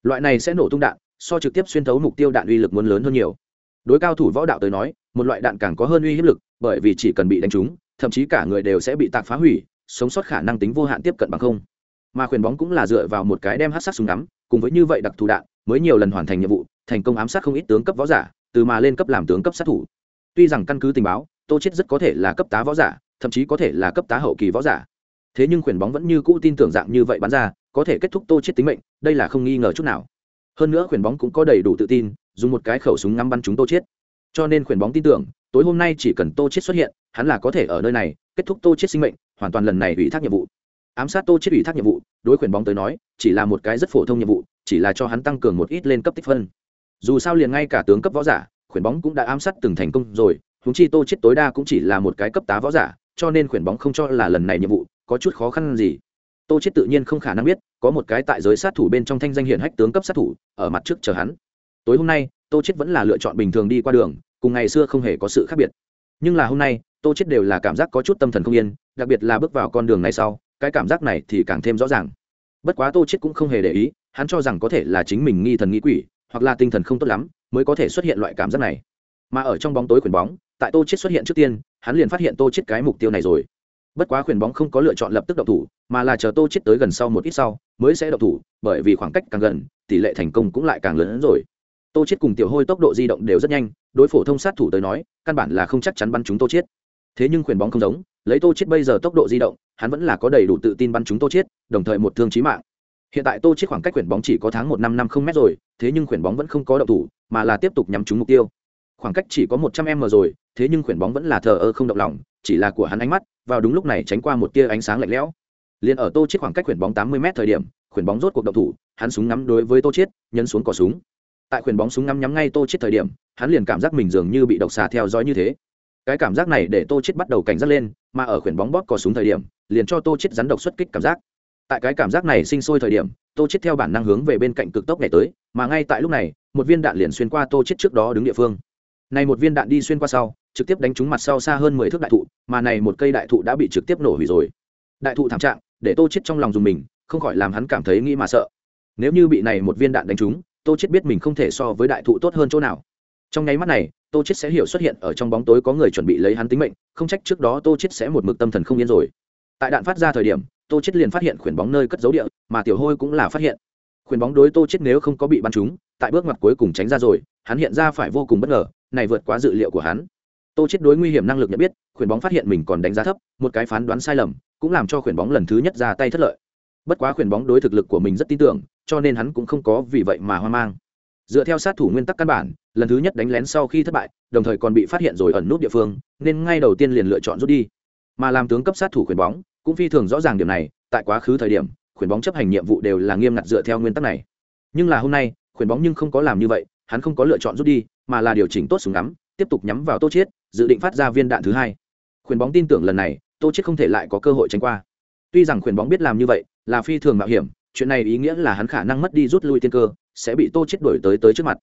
Loại này sẽ nổ tung đạn, so trực tiếp xuyên thấu mục tiêu đạn uy lực muốn lớn hơn nhiều. Đối cao thủ võ đạo tới nói, một loại đạn càng có hơn uy hiếp lực, bởi vì chỉ cần bị đánh trúng, thậm chí cả người đều sẽ bị tạc phá hủy sống sót khả năng tính vô hạn tiếp cận bằng không. Mà khuyền bóng cũng là dựa vào một cái đem hát sát súng ngắm, cùng với như vậy đặc thù đạn, mới nhiều lần hoàn thành nhiệm vụ, thành công ám sát không ít tướng cấp võ giả, từ mà lên cấp làm tướng cấp sát thủ. Tuy rằng căn cứ tình báo, tô chết rất có thể là cấp tá võ giả, thậm chí có thể là cấp tá hậu kỳ võ giả. Thế nhưng khuyền bóng vẫn như cũ tin tưởng dạng như vậy bắn ra, có thể kết thúc tô chết tính mệnh, đây là không nghi ngờ chút nào. Hơn nữa khuyền bóng cũng có đầy đủ tự tin, dùng một cái khẩu súng ngắm bắn chúng tô chết cho nên khuyền bóng tin tưởng, tối hôm nay chỉ cần tô chết xuất hiện, hắn là có thể ở nơi này, kết thúc tô chết sinh mệnh hoàn toàn lần này ủy thác nhiệm vụ. Ám sát tô chết ủy thác nhiệm vụ, đối khuyển bóng tới nói, chỉ là một cái rất phổ thông nhiệm vụ, chỉ là cho hắn tăng cường một ít lên cấp tích phân. Dù sao liền ngay cả tướng cấp võ giả, khuyển bóng cũng đã ám sát từng thành công rồi chúng chi tô chết tối đa cũng chỉ là một cái cấp tá võ giả, cho nên khuyển bóng không cho là lần này nhiệm vụ có chút khó khăn gì. Tô chết tự nhiên không khả năng biết, có một cái tại giới sát thủ bên trong thanh danh hiển hách tướng cấp sát thủ, ở mặt trước chờ hắn. Tối hôm nay, tô chết vẫn là lựa chọn bình thường đi qua đường, cùng ngày xưa không hề có sự khác biệt. Nhưng là hôm nay tô chết đều là cảm giác có chút tâm thần không yên, đặc biệt là bước vào con đường này sau, cái cảm giác này thì càng thêm rõ ràng. Bất quá tô chết cũng không hề để ý, hắn cho rằng có thể là chính mình nghi thần nghi quỷ, hoặc là tinh thần không tốt lắm, mới có thể xuất hiện loại cảm giác này. Mà ở trong bóng tối Quyền bóng, tại tô chết xuất hiện trước tiên, hắn liền phát hiện tô chết cái mục tiêu này rồi. Bất quá Quyền bóng không có lựa chọn lập tức động thủ, mà là chờ tô chết tới gần sau một ít sau, mới sẽ động thủ, bởi vì khoảng cách càng gần, tỷ lệ thành công cũng lại càng lớn hơn rồi. Tô chết cùng tiểu hôi tốc độ di động đều rất nhanh, đối phổ thông sát thủ tới nói, căn bản là không chắc chắn bắn chúng tô chết thế nhưng quyền bóng không giống, lấy tô chết bây giờ tốc độ di động, hắn vẫn là có đầy đủ tự tin bắn chúng tô chết đồng thời một thương chí mạng. Hiện tại tô chết khoảng cách quyền bóng chỉ có tháng một năm năm không mét rồi, thế nhưng quyền bóng vẫn không có động thủ, mà là tiếp tục nhắm trúng mục tiêu. Khoảng cách chỉ có một trăm m rồi, thế nhưng quyền bóng vẫn là thờ ơ không động lòng, chỉ là của hắn ánh mắt, vào đúng lúc này tránh qua một tia ánh sáng lạnh lẽo. Liền ở tô chết khoảng cách quyền bóng tám mươi m thời điểm quyền bóng rốt cuộc động thủ, hắn súng ngắm đối với tô chết nhấn xuống cò súng. Tại quyền bóng súng ngắm nhắm ngay tô chết thời điểm, hắn liền cảm giác mình dường như bị độc xà theo dõi như thế cái cảm giác này để tô chết bắt đầu cảnh giác lên, mà ở khuyển bóng bóp cò súng thời điểm, liền cho tô chết rắn độc xuất kích cảm giác. Tại cái cảm giác này sinh sôi thời điểm, tô chết theo bản năng hướng về bên cạnh cực tốc nhảy tới, mà ngay tại lúc này, một viên đạn liền xuyên qua tô chết trước đó đứng địa phương. Này một viên đạn đi xuyên qua sau, trực tiếp đánh trúng mặt sau xa hơn mười thước đại thụ, mà này một cây đại thụ đã bị trực tiếp nổ hủy rồi. Đại thụ thảm trạng, để tô chết trong lòng dùng mình, không khỏi làm hắn cảm thấy nghĩ mà sợ. Nếu như bị này một viên đạn đánh trúng, tô chết biết mình không thể so với đại thụ tốt hơn chỗ nào trong nháy mắt này, tô chết sẽ hiểu xuất hiện ở trong bóng tối có người chuẩn bị lấy hắn tính mệnh, không trách trước đó tô chết sẽ một mực tâm thần không yên rồi. Tại đạn phát ra thời điểm, tô chết liền phát hiện khuyển bóng nơi cất dấu địa, mà tiểu hôi cũng là phát hiện. Khuyển bóng đối tô chết nếu không có bị bắn trúng, tại bước ngoặt cuối cùng tránh ra rồi, hắn hiện ra phải vô cùng bất ngờ, này vượt quá dự liệu của hắn. Tô chết đối nguy hiểm năng lực nhận biết, khuyển bóng phát hiện mình còn đánh giá thấp, một cái phán đoán sai lầm, cũng làm cho khuyển bóng lần thứ nhất ra tay thất lợi. Bất quá khuyển bóng đối thực lực của mình rất tin tưởng, cho nên hắn cũng không có vì vậy mà hoang mang dựa theo sát thủ nguyên tắc căn bản, lần thứ nhất đánh lén sau khi thất bại, đồng thời còn bị phát hiện rồi ẩn nút địa phương, nên ngay đầu tiên liền lựa chọn rút đi. Mà làm tướng cấp sát thủ khuyển bóng, cũng phi thường rõ ràng điểm này, tại quá khứ thời điểm, khuyển bóng chấp hành nhiệm vụ đều là nghiêm ngặt dựa theo nguyên tắc này. Nhưng là hôm nay, khuyển bóng nhưng không có làm như vậy, hắn không có lựa chọn rút đi, mà là điều chỉnh tốt súng ngắm, tiếp tục nhắm vào tô chiết, dự định phát ra viên đạn thứ hai. Khuyển bóng tin tưởng lần này, tô chiết không thể lại có cơ hội tránh qua. Tuy rằng khuyển bóng biết làm như vậy, là phi thường mạo hiểm, chuyện này ý nghĩa là hắn khả năng mất đi rút lui tiên cơ sẽ bị tô chiết đuổi tới tới trước mặt.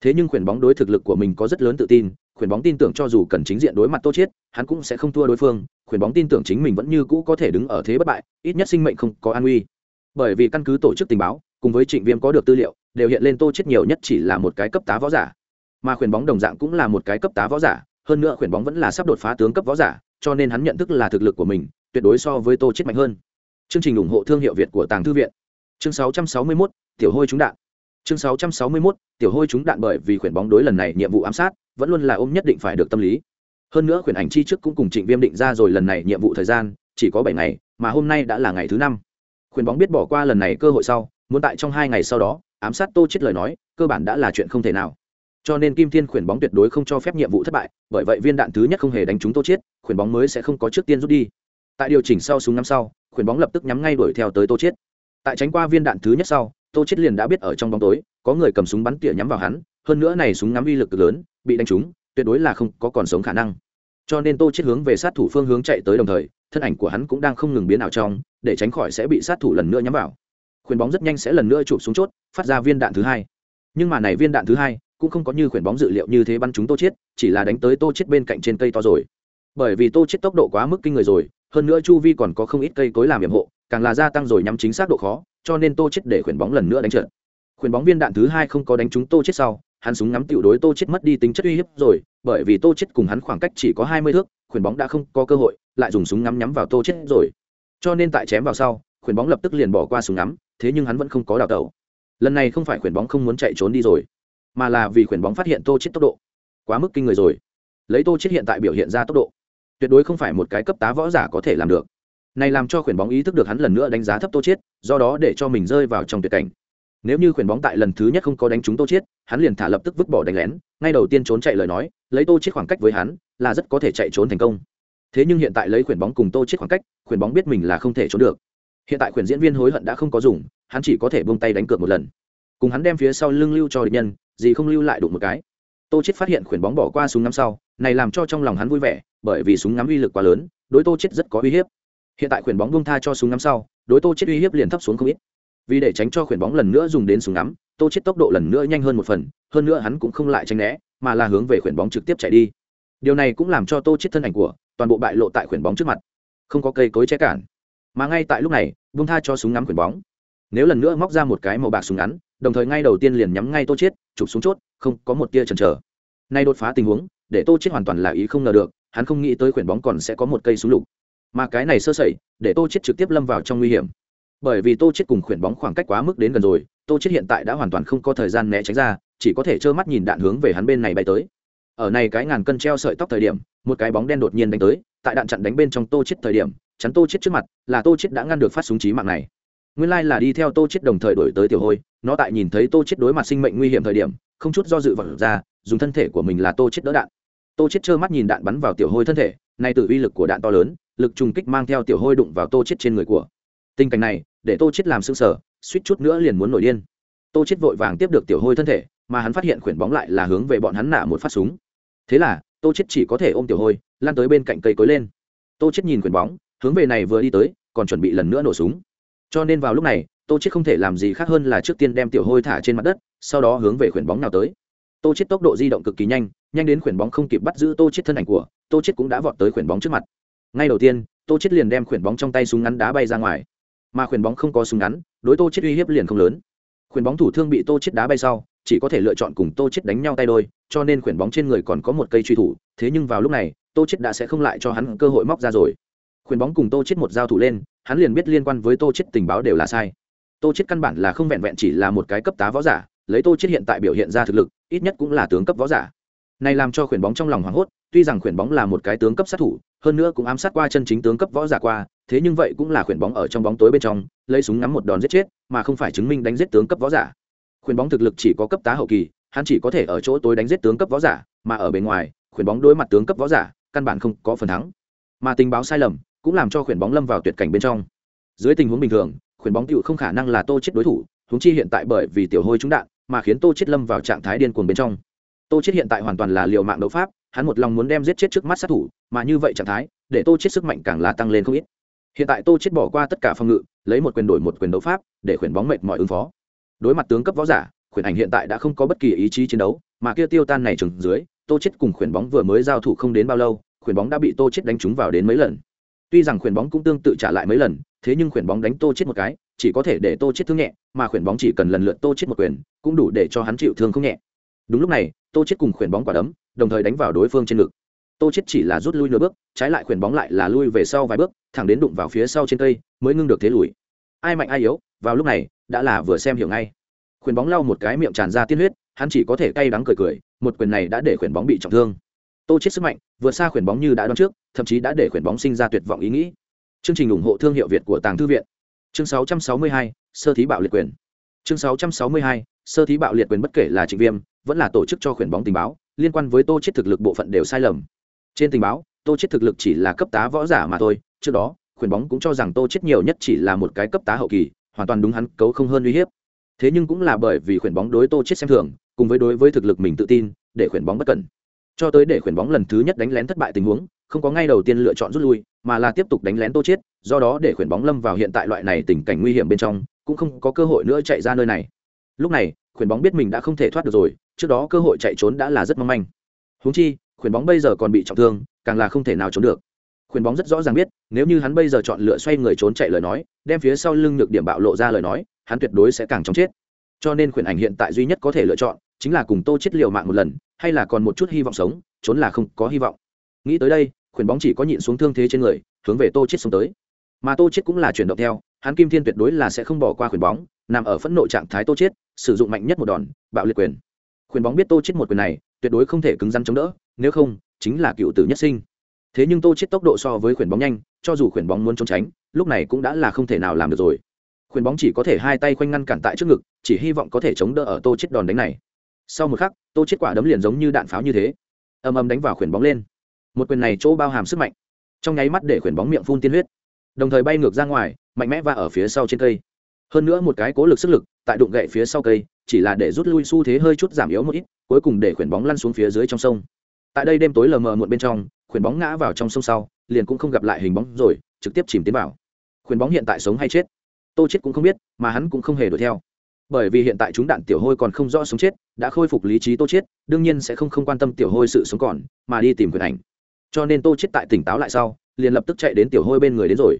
Thế nhưng khuyển bóng đối thực lực của mình có rất lớn tự tin khuyển bóng tin tưởng cho dù cần chính diện đối mặt tô chiết hắn cũng sẽ không thua đối phương khuyển bóng tin tưởng chính mình vẫn như cũ có thể đứng ở thế bất bại ít nhất sinh mệnh không có an nguy bởi vì căn cứ tổ chức tình báo cùng với trịnh viêm có được tư liệu đều hiện lên tô chiết nhiều nhất chỉ là một cái cấp tá võ giả. Mà khuyển bóng đồng dạng cũng là một cái cấp tá võ giả hơn nữa khuyển bóng vẫn là sắp đột phá tướng cấp võ giả cho nên hắn nhận thức là thực lực của mình tuyệt đối so với tô chiết mạnh hơn. Chương trình ủng hộ thương hiệu việt của tàng thư viện. Chương 661, tiểu hôi trúng đạn chương 661, tiểu hôi chúng đạn bởi vì khuyển bóng đối lần này nhiệm vụ ám sát vẫn luôn là ôm nhất định phải được tâm lý. Hơn nữa khuyển ảnh chi trước cũng cùng trịnh viêm định ra rồi lần này nhiệm vụ thời gian chỉ có bảy ngày mà hôm nay đã là ngày thứ năm. Khuyển bóng biết bỏ qua lần này cơ hội sau muốn tại trong hai ngày sau đó ám sát tô chết lời nói cơ bản đã là chuyện không thể nào. Cho nên kim thiên khuyển bóng tuyệt đối không cho phép nhiệm vụ thất bại bởi vậy viên đạn thứ nhất không hề đánh trúng tô chết khuyển bóng mới sẽ không có trước tiên rút đi. Tại điều chỉnh sau súng năm sau khuyển bóng lập tức nhắm ngay đuổi theo tới tô chết. Tại tránh qua viên đạn thứ nhất sau tô chết liền đã biết ở trong bóng tối, có người cầm súng bắn tỉa nhắm vào hắn, hơn nữa này súng ngắm uy lực cực lớn, bị đánh trúng, tuyệt đối là không có còn sống khả năng. Cho nên tô chết hướng về sát thủ phương hướng chạy tới đồng thời, thân ảnh của hắn cũng đang không ngừng biến ảo trong, để tránh khỏi sẽ bị sát thủ lần nữa nhắm vào. Khuyển bóng rất nhanh sẽ lần nữa chụp xuống chốt, phát ra viên đạn thứ hai. Nhưng mà này viên đạn thứ hai, cũng không có như khuyển bóng dự liệu như thế bắn chúng tô chết chỉ là đánh tới tô chết bên cạnh trên cây to rồi. Bởi vì tô chết tốc độ quá mức kinh người rồi, hơn nữa chu vi còn có không ít cây cối làm yểm hộ càng là gia tăng rồi nhắm chính xác độ khó, cho nên tô chết để khuyển bóng lần nữa đánh trận. Khuyển bóng viên đạn thứ hai không có đánh trúng tô chết sau, hắn súng ngắm tiểu đối tô chết mất đi tính chất uy hiếp rồi, bởi vì tô chết cùng hắn khoảng cách chỉ có hai mươi thước, khuyển bóng đã không có cơ hội, lại dùng súng ngắm nhắm vào tô chết rồi. Cho nên tại chém vào sau, khuyển bóng lập tức liền bỏ qua súng ngắm, thế nhưng hắn vẫn không có đào tẩu. Lần này không phải khuyển bóng không muốn chạy trốn đi rồi, mà là vì khuyển bóng phát hiện tô chết tốc độ quá mức kinh người rồi. Lấy tô chết hiện tại biểu hiện ra tốc độ, tuyệt đối không phải một cái cấp tá võ giả có thể làm được này làm cho khuyển bóng ý thức được hắn lần nữa đánh giá thấp tô chết do đó để cho mình rơi vào trong tuyệt cảnh. Nếu như khuyển bóng tại lần thứ nhất không có đánh trúng tô chết hắn liền thả lập tức vứt bỏ đánh lén, ngay đầu tiên trốn chạy lời nói, lấy tô chết khoảng cách với hắn, là rất có thể chạy trốn thành công. Thế nhưng hiện tại lấy khuyển bóng cùng tô chết khoảng cách, khuyển bóng biết mình là không thể trốn được. Hiện tại khuyển diễn viên hối hận đã không có dùng, hắn chỉ có thể buông tay đánh cược một lần. Cùng hắn đem phía sau lưng lưu cho địch nhân, gì không lưu lại đụng một cái. Tô chết phát hiện khuyển bóng bỏ qua súng ngắm sau, này làm cho trong lòng hắn vui vẻ, bởi vì súng ngắm uy lực quá lớn, đối tô chết rất có uy hiếp hiện tại khuyển bóng bung tha cho súng ngắm sau, đối tô chết uy hiếp liền thấp xuống không ít. Vì để tránh cho khuyển bóng lần nữa dùng đến súng ngắm, tô chết tốc độ lần nữa nhanh hơn một phần, hơn nữa hắn cũng không lại tránh né, mà là hướng về khuyển bóng trực tiếp chạy đi. Điều này cũng làm cho tô chết thân ảnh của toàn bộ bại lộ tại khuyển bóng trước mặt. Không có cây cối che cản. Mà ngay tại lúc này bung tha cho súng ngắm khuyển bóng. Nếu lần nữa móc ra một cái màu bạc súng ngắn, đồng thời ngay đầu tiên liền nhắm ngay tô chết chụp xuống chốt, không có một tia chần chờ. Nay đột phá tình huống, để tô chết hoàn toàn là ý không ngờ được, hắn không nghĩ tới khuyển bóng còn sẽ có một cây súng lục mà cái này sơ sẩy để tô chết trực tiếp lâm vào trong nguy hiểm bởi vì tô chết cùng khuyển bóng khoảng cách quá mức đến gần rồi tô chết hiện tại đã hoàn toàn không có thời gian né tránh ra chỉ có thể trơ mắt nhìn đạn hướng về hắn bên này bay tới ở này cái ngàn cân treo sợi tóc thời điểm một cái bóng đen đột nhiên đánh tới tại đạn chặn đánh bên trong tô chết thời điểm chắn tô chết trước mặt là tô chết đã ngăn được phát súng chí mạng này nguyên lai là đi theo tô chết đồng thời đổi tới tiểu hôi nó tại nhìn thấy tô chết đối mặt sinh mệnh nguy hiểm thời điểm không chút do dự vật ra dùng thân thể của mình là tô chết đỡ đạn tô chết trơ mắt nhìn đạn bắn vào tiểu hôi thân thể nay từ uy lực của đạn to lớn lực trùng kích mang theo tiểu hôi đụng vào tô chết trên người của. Tình cảnh này, để tô chết làm sưng sở suýt chút nữa liền muốn nổi điên. Tô chết vội vàng tiếp được tiểu hôi thân thể, mà hắn phát hiện khuyển bóng lại là hướng về bọn hắn nã một phát súng. Thế là, tô chết chỉ có thể ôm tiểu hôi lan tới bên cạnh cây cối lên. Tô chết nhìn khuyển bóng, hướng về này vừa đi tới, còn chuẩn bị lần nữa nổ súng. Cho nên vào lúc này, tô chết không thể làm gì khác hơn là trước tiên đem tiểu hôi thả trên mặt đất, sau đó hướng về khuyển bóng nào tới. Tô chết tốc độ di động cực kỳ nhanh nhanh đến khuyển bóng không kịp bắt giữ tô chết thân ảnh của, tô chết cũng đã vọt tới khuyển bóng trước mặt ngay đầu tiên, tô chết liền đem khuyển bóng trong tay súng ngắn đá bay ra ngoài. Mà khuyển bóng không có súng ngắn, đối tô chết uy hiếp liền không lớn. Khuyển bóng thủ thương bị tô chết đá bay sau, chỉ có thể lựa chọn cùng tô chết đánh nhau tay đôi, cho nên khuyển bóng trên người còn có một cây truy thủ, thế nhưng vào lúc này, tô chết đã sẽ không lại cho hắn cơ hội móc ra rồi. Khuyển bóng cùng tô chết một giao thủ lên, hắn liền biết liên quan với tô chết tình báo đều là sai. Tô chết căn bản là không vẹn vẹn chỉ là một cái cấp tá võ giả, lấy tô chết hiện tại biểu hiện ra thực lực, ít nhất cũng là tướng cấp võ giả. Này làm cho khuyển bóng trong lòng hoảng hốt, tuy rằng khuyển bóng là một cái tướng cấp sát thủ hơn nữa cũng ám sát qua chân chính tướng cấp võ giả qua, thế nhưng vậy cũng là khuyển bóng ở trong bóng tối bên trong, lấy súng ngắm một đòn giết chết, mà không phải chứng minh đánh giết tướng cấp võ giả. Khuyển bóng thực lực chỉ có cấp tá hậu kỳ, hắn chỉ có thể ở chỗ tối đánh giết tướng cấp võ giả, mà ở bên ngoài, khuyển bóng đối mặt tướng cấp võ giả, căn bản không có phần thắng. Mà tình báo sai lầm cũng làm cho khuyển bóng lâm vào tuyệt cảnh bên trong. Dưới tình huống bình thường, khuyển bóng tựu không khả năng là tô chết đối thủ, huống chi hiện tại bởi vì tiểu hôi trúng đạn, mà khiến tô chết lâm vào trạng thái điên cuồng bên trong. Tô chết hiện tại hoàn toàn là liều mạng đấu pháp hắn một lòng muốn đem giết chết trước mắt sát thủ, mà như vậy trạng thái, để tô chết sức mạnh càng là tăng lên không ít. Hiện tại tô chết bỏ qua tất cả phòng ngự, lấy một quyền đổi một quyền đấu pháp, để khuyển bóng mệt mọi ứng phó. Đối mặt tướng cấp võ giả, khuyển ảnh hiện tại đã không có bất kỳ ý chí chiến đấu, mà kia tiêu tan này trừng dưới, tô chết cùng khuyển bóng vừa mới giao thủ không đến bao lâu, khuyển bóng đã bị tô chết đánh trúng vào đến mấy lần. Tuy rằng khuyển bóng cũng tương tự trả lại mấy lần, thế nhưng khuyển bóng đánh tô chết một cái, chỉ có thể để tô chết thương nhẹ, mà khuyển bóng chỉ cần lần lượt tô chết một quyền, cũng đủ để cho hắn chịu thương không nhẹ. Đúng lúc này, tô chết cùng khuyển bóng quả đấm đồng thời đánh vào đối phương trên ngực. Tô chết chỉ là rút lui nửa bước trái lại khuyển bóng lại là lui về sau vài bước thẳng đến đụng vào phía sau trên cây mới ngưng được thế lùi. Ai mạnh ai yếu vào lúc này đã là vừa xem hiểu ngay. Khuyển bóng lau một cái miệng tràn ra tiên huyết hắn chỉ có thể cay đắng cười cười một quyền này đã để khuyển bóng bị trọng thương. Tô chết sức mạnh vượt xa khuyển bóng như đã đoán trước thậm chí đã để khuyển bóng sinh ra tuyệt vọng ý nghĩ. Chương trình ủng hộ thương hiệu việt của tàng thư viện. Chương 662, sơ thí bạo liệt quyền. Chương 662, sơ thí bạo liệt quyền bất kể là trịnh viêm vẫn là tổ chức cho khuyển bóng tình báo liên quan với tô chết thực lực bộ phận đều sai lầm. Trên tình báo, tô chết thực lực chỉ là cấp tá võ giả mà thôi, trước đó, khuyển bóng cũng cho rằng tô chết nhiều nhất chỉ là một cái cấp tá hậu kỳ, hoàn toàn đúng hắn, cấu không hơn uy hiếp. Thế nhưng cũng là bởi vì khuyển bóng đối tô chết xem thường, cùng với đối với thực lực mình tự tin, để khuyển bóng bất cẩn. Cho tới để khuyển bóng lần thứ nhất đánh lén thất bại tình huống, không có ngay đầu tiên lựa chọn rút lui, mà là tiếp tục đánh lén tô chết, do đó để khuyển bóng lâm vào hiện tại loại này tình cảnh nguy hiểm bên trong, cũng không có cơ hội nữa chạy ra nơi này. Lúc này khuyển bóng biết mình đã không thể thoát được rồi, trước đó cơ hội chạy trốn đã là rất mong manh. Húng chi, khuyển bóng bây giờ còn bị trọng thương, càng là không thể nào trốn được. Khuyển bóng rất rõ ràng biết, nếu như hắn bây giờ chọn lựa xoay người trốn chạy lời nói, đem phía sau lưng nhược điểm bạo lộ ra lời nói, hắn tuyệt đối sẽ càng chóng chết. Cho nên khuyển ảnh hiện tại duy nhất có thể lựa chọn, chính là cùng tô chết liều mạng một lần, hay là còn một chút hy vọng sống, trốn là không có hy vọng. Nghĩ tới đây, khuyển bóng chỉ có nhịn xuống thương thế trên người, hướng về tô chết xuống tới. Mà tô chết cũng là chuyển động theo, hắn kim thiên tuyệt đối là sẽ không bỏ qua khuyển bóng nằm ở phẫn nộ trạng thái tô chết, sử dụng mạnh nhất một đòn, bạo liệt quyền. Khuyển bóng biết tô chết một quyền này, tuyệt đối không thể cứng rắn chống đỡ, nếu không, chính là cựu tử nhất sinh. Thế nhưng tô chết tốc độ so với khuyển bóng nhanh, cho dù khuyển bóng muốn trốn tránh, lúc này cũng đã là không thể nào làm được rồi. Khuyển bóng chỉ có thể hai tay khoanh ngăn cản tại trước ngực, chỉ hy vọng có thể chống đỡ ở tô chết đòn đánh này. Sau một khắc, tô chết quả đấm liền giống như đạn pháo như thế, ầm ầm đánh vào khuyển bóng lên. Một quyền này chỗ bao hàm sức mạnh, trong nháy mắt để khuyển bóng miệng phun tiên huyết, đồng thời bay ngược ra ngoài, mạnh mẽ và ở phía sau trên cây hơn nữa một cái cố lực sức lực, tại đụng gậy phía sau cây, chỉ là để rút lui xu thế hơi chút giảm yếu một ít, cuối cùng để khuyển bóng lăn xuống phía dưới trong sông. Tại đây đêm tối lờ mờ muộn bên trong, khuyển bóng ngã vào trong sông sau, liền cũng không gặp lại hình bóng rồi, trực tiếp chìm tiến vào. Khuyển bóng hiện tại sống hay chết? Tô chết cũng không biết, mà hắn cũng không hề đuổi theo. Bởi vì hiện tại chúng đạn tiểu hôi còn không rõ sống chết, đã khôi phục lý trí tô chết, đương nhiên sẽ không không quan tâm tiểu hôi sự sống còn, mà đi tìm quyền ảnh. Cho nên tô chết tại tỉnh táo lại sau, liền lập tức chạy đến tiểu hôi bên người đến rồi.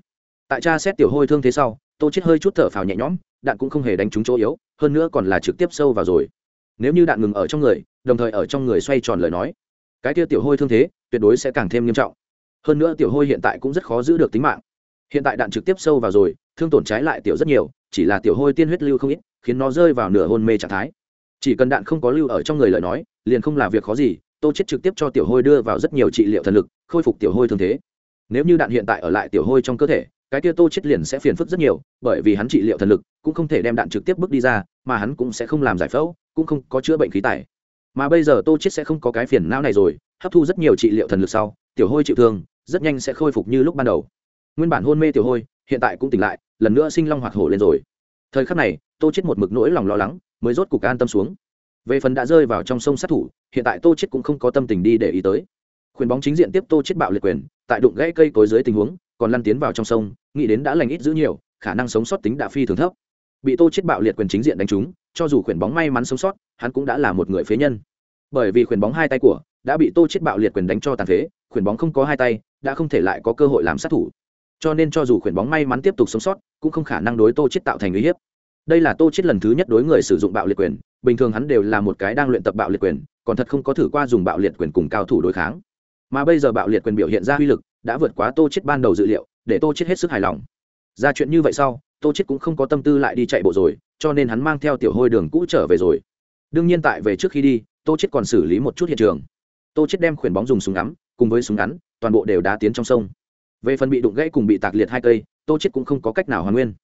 Tại cha xét tiểu hôi thương thế sau tô chết hơi chút thở phào nhẹ nhõm, đạn cũng không hề đánh trúng chỗ yếu, hơn nữa còn là trực tiếp sâu vào rồi. Nếu như đạn ngừng ở trong người, đồng thời ở trong người xoay tròn lời nói, cái kia tiểu hôi thương thế tuyệt đối sẽ càng thêm nghiêm trọng. Hơn nữa tiểu hôi hiện tại cũng rất khó giữ được tính mạng. Hiện tại đạn trực tiếp sâu vào rồi, thương tổn trái lại tiểu rất nhiều, chỉ là tiểu hôi tiên huyết lưu không ít, khiến nó rơi vào nửa hôn mê trạng thái. Chỉ cần đạn không có lưu ở trong người lời nói, liền không là việc khó gì, tô chết trực tiếp cho tiểu hôi đưa vào rất nhiều trị liệu thần lực, khôi phục tiểu hôi thương thế. Nếu như đạn hiện tại ở lại tiểu hôi trong cơ thể cái kia tô chết liền sẽ phiền phức rất nhiều, bởi vì hắn trị liệu thần lực, cũng không thể đem đạn trực tiếp bước đi ra, mà hắn cũng sẽ không làm giải phẫu, cũng không có chữa bệnh khí tài. Mà bây giờ tô chết sẽ không có cái phiền não này rồi, hấp thu rất nhiều trị liệu thần lực sau, tiểu hôi chịu thương, rất nhanh sẽ khôi phục như lúc ban đầu. Nguyên bản hôn mê tiểu hôi, hiện tại cũng tỉnh lại, lần nữa sinh long hoạt hổ lên rồi. Thời khắc này, tô chết một mực nỗi lòng lo lắng, mới rốt cục an tâm xuống. Về phần đã rơi vào trong sông sát thủ, hiện tại tô chết cũng không có tâm tình đi để ý tới. Khuyên bóng chính diện tiếp tô chết bạo liệt quyền, tại đụng gãy cây cối dưới tình huống còn lăn tiến vào trong sông, nghĩ đến đã lành ít giữ nhiều, khả năng sống sót tính đã phi thường thấp. Bị tô chết bạo liệt quyền chính diện đánh trúng, cho dù khuyển bóng may mắn sống sót, hắn cũng đã là một người phế nhân. Bởi vì khuyển bóng hai tay của đã bị tô chết bạo liệt quyền đánh cho tàn phế, khuyển bóng không có hai tay, đã không thể lại có cơ hội làm sát thủ. Cho nên cho dù khuyển bóng may mắn tiếp tục sống sót, cũng không khả năng đối tô chết tạo thành uy hiếp. Đây là tô chết lần thứ nhất đối người sử dụng bạo liệt quyền, bình thường hắn đều là một cái đang luyện tập bạo liệt quyền, còn thật không có thử qua dùng bạo liệt quyền cùng cao thủ đối kháng. Mà bây giờ bạo liệt quyền biểu hiện ra uy lực đã vượt quá tô chết ban đầu dự liệu, để tô chết hết sức hài lòng. Ra chuyện như vậy sau, tô chết cũng không có tâm tư lại đi chạy bộ rồi, cho nên hắn mang theo tiểu hôi đường cũ trở về rồi. Đương nhiên tại về trước khi đi, tô chết còn xử lý một chút hiện trường. Tô chết đem khuyển bóng dùng súng ngắm, cùng với súng ngắn, toàn bộ đều đá tiến trong sông. Về phần bị đụng gãy cùng bị tạc liệt hai cây, tô chết cũng không có cách nào hoàn nguyên.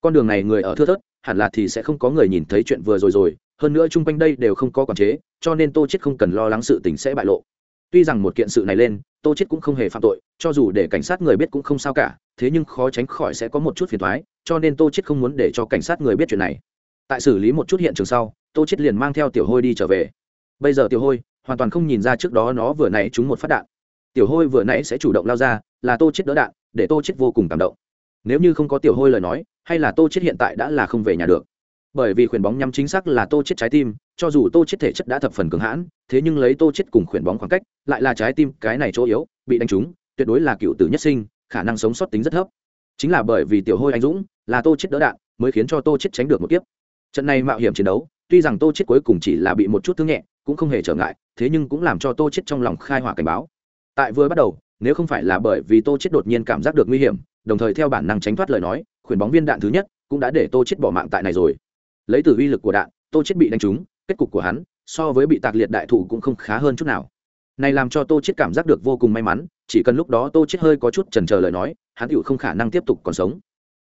Con đường này người ở thưa thớt, hẳn là thì sẽ không có người nhìn thấy chuyện vừa rồi rồi, hơn nữa chung quanh đây đều không có quản chế, cho nên tô chết không cần lo lắng sự tình sẽ bại lộ tuy rằng một kiện sự này lên, tô chết cũng không hề phạm tội, cho dù để cảnh sát người biết cũng không sao cả, thế nhưng khó tránh khỏi sẽ có một chút phiền toái, cho nên tô chết không muốn để cho cảnh sát người biết chuyện này. Tại xử lý một chút hiện trường sau, tô chết liền mang theo tiểu hôi đi trở về. Bây giờ tiểu hôi hoàn toàn không nhìn ra trước đó nó vừa nãy trúng một phát đạn. Tiểu hôi vừa nãy sẽ chủ động lao ra, là tô chết đỡ đạn, để tô chết vô cùng cảm động. Nếu như không có tiểu hôi lời nói, hay là tô chết hiện tại đã là không về nhà được. Bởi vì khuyển bóng nhắm chính xác là tô chết trái tim cho dù tô chết thể chất đã thập phần cường hãn, thế nhưng lấy tô chết cùng khuyển bóng khoảng cách, lại là trái tim cái này chỗ yếu, bị đánh trúng, tuyệt đối là cựu tử nhất sinh, khả năng sống sót tính rất thấp. Chính là bởi vì tiểu hôi anh dũng, là tô chết đỡ đạn, mới khiến cho tô chết tránh được một kiếp. Trận này mạo hiểm chiến đấu, tuy rằng tô chết cuối cùng chỉ là bị một chút thương nhẹ, cũng không hề trở ngại, thế nhưng cũng làm cho tô chết trong lòng khai hỏa cảnh báo. Tại vừa bắt đầu, nếu không phải là bởi vì tô chết đột nhiên cảm giác được nguy hiểm, đồng thời theo bản năng tránh thoát lời nói, khuyển bóng viên đạn thứ nhất cũng đã để tô chết bỏ mạng tại này rồi. Lấy từ uy lực của đạn, tô chết bị đánh trúng kết cục của hắn, so với bị tạc liệt đại thụ cũng không khá hơn chút nào. Này làm cho tô chết cảm giác được vô cùng may mắn, chỉ cần lúc đó tô chết hơi có chút chần chờ lời nói, hắn tựu không khả năng tiếp tục còn sống.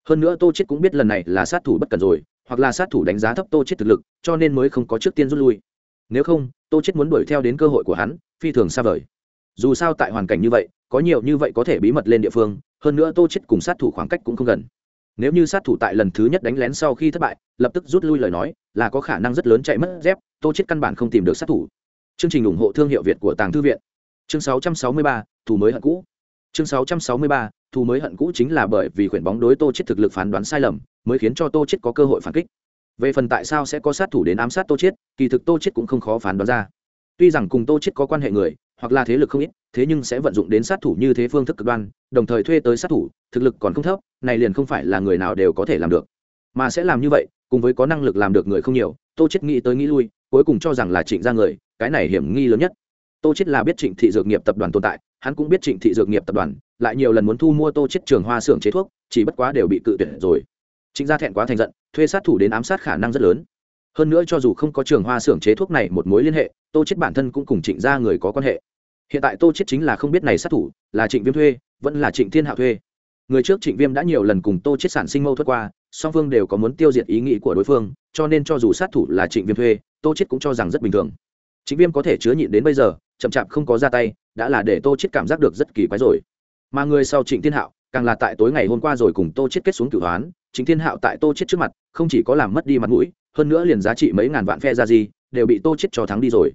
Hơn nữa tô chết cũng biết lần này là sát thủ bất cần rồi, hoặc là sát thủ đánh giá thấp tô chết thực lực, cho nên mới không có trước tiên rút lui. Nếu không, tô chết muốn đuổi theo đến cơ hội của hắn, phi thường xa vời. Dù sao tại hoàn cảnh như vậy, có nhiều như vậy có thể bí mật lên địa phương, hơn nữa tô chết cùng sát thủ khoảng cách cũng không gần nếu như sát thủ tại lần thứ nhất đánh lén sau khi thất bại lập tức rút lui lời nói là có khả năng rất lớn chạy mất dép tô chết căn bản không tìm được sát thủ. Chương trình ủng hộ thương hiệu việt của tàng thư viện. Chương 663, thủ mới hận cũ. Chương 663, thủ mới hận cũ chính là bởi vì quyển bóng đối tô chết thực lực phán đoán sai lầm mới khiến cho tô chết có cơ hội phản kích. Về phần tại sao sẽ có sát thủ đến ám sát tô chết kỳ thực tô chết cũng không khó phán đoán ra. Tuy rằng cùng tô chết có quan hệ người hoặc là thế lực không ít thế nhưng sẽ vận dụng đến sát thủ như thế phương thức cực đoan, đồng thời thuê tới sát thủ, thực lực còn không thấp, này liền không phải là người nào đều có thể làm được. Mà sẽ làm như vậy, cùng với có năng lực làm được người không nhiều, tô chết nghĩ tới nghĩ lui, cuối cùng cho rằng là trịnh gia người, cái này hiểm nghi lớn nhất. Tô chết là biết trịnh thị dược nghiệp tập đoàn tồn tại, hắn cũng biết trịnh thị dược nghiệp tập đoàn, lại nhiều lần muốn thu mua tô chết trường hoa xưởng chế thuốc, chỉ bất quá đều bị cự tuyệt rồi. Trịnh gia thẹn quá thành giận, thuê sát thủ đến ám sát khả năng rất lớn. Hơn nữa cho dù không có trường hoa xưởng chế thuốc này một mối liên hệ, tô chết bản thân cũng cùng trịnh gia người có quan hệ hiện tại tô chết chính là không biết này sát thủ, là trịnh viêm thuê, vẫn là trịnh thiên hạo thuê. Người trước trịnh viêm đã nhiều lần cùng tô chết sản sinh mâu thuẫn qua, song phương đều có muốn tiêu diệt ý nghĩ của đối phương, cho nên cho dù sát thủ là trịnh viêm thuê, tô chết cũng cho rằng rất bình thường. Trịnh viêm có thể chứa nhịn đến bây giờ, chậm chạp không có ra tay, đã là để tô chết cảm giác được rất kỳ quái rồi. Mà người sau trịnh thiên hạo, càng là tại tối ngày hôm qua rồi cùng tô chết kết xuống cửu hoán trịnh thiên hạo tại tô chết trước mặt, không chỉ có làm mất đi mặt mũi, hơn nữa liền giá trị mấy ngàn vạn phe ra gì, đều bị tô chết cho thắng đi rồi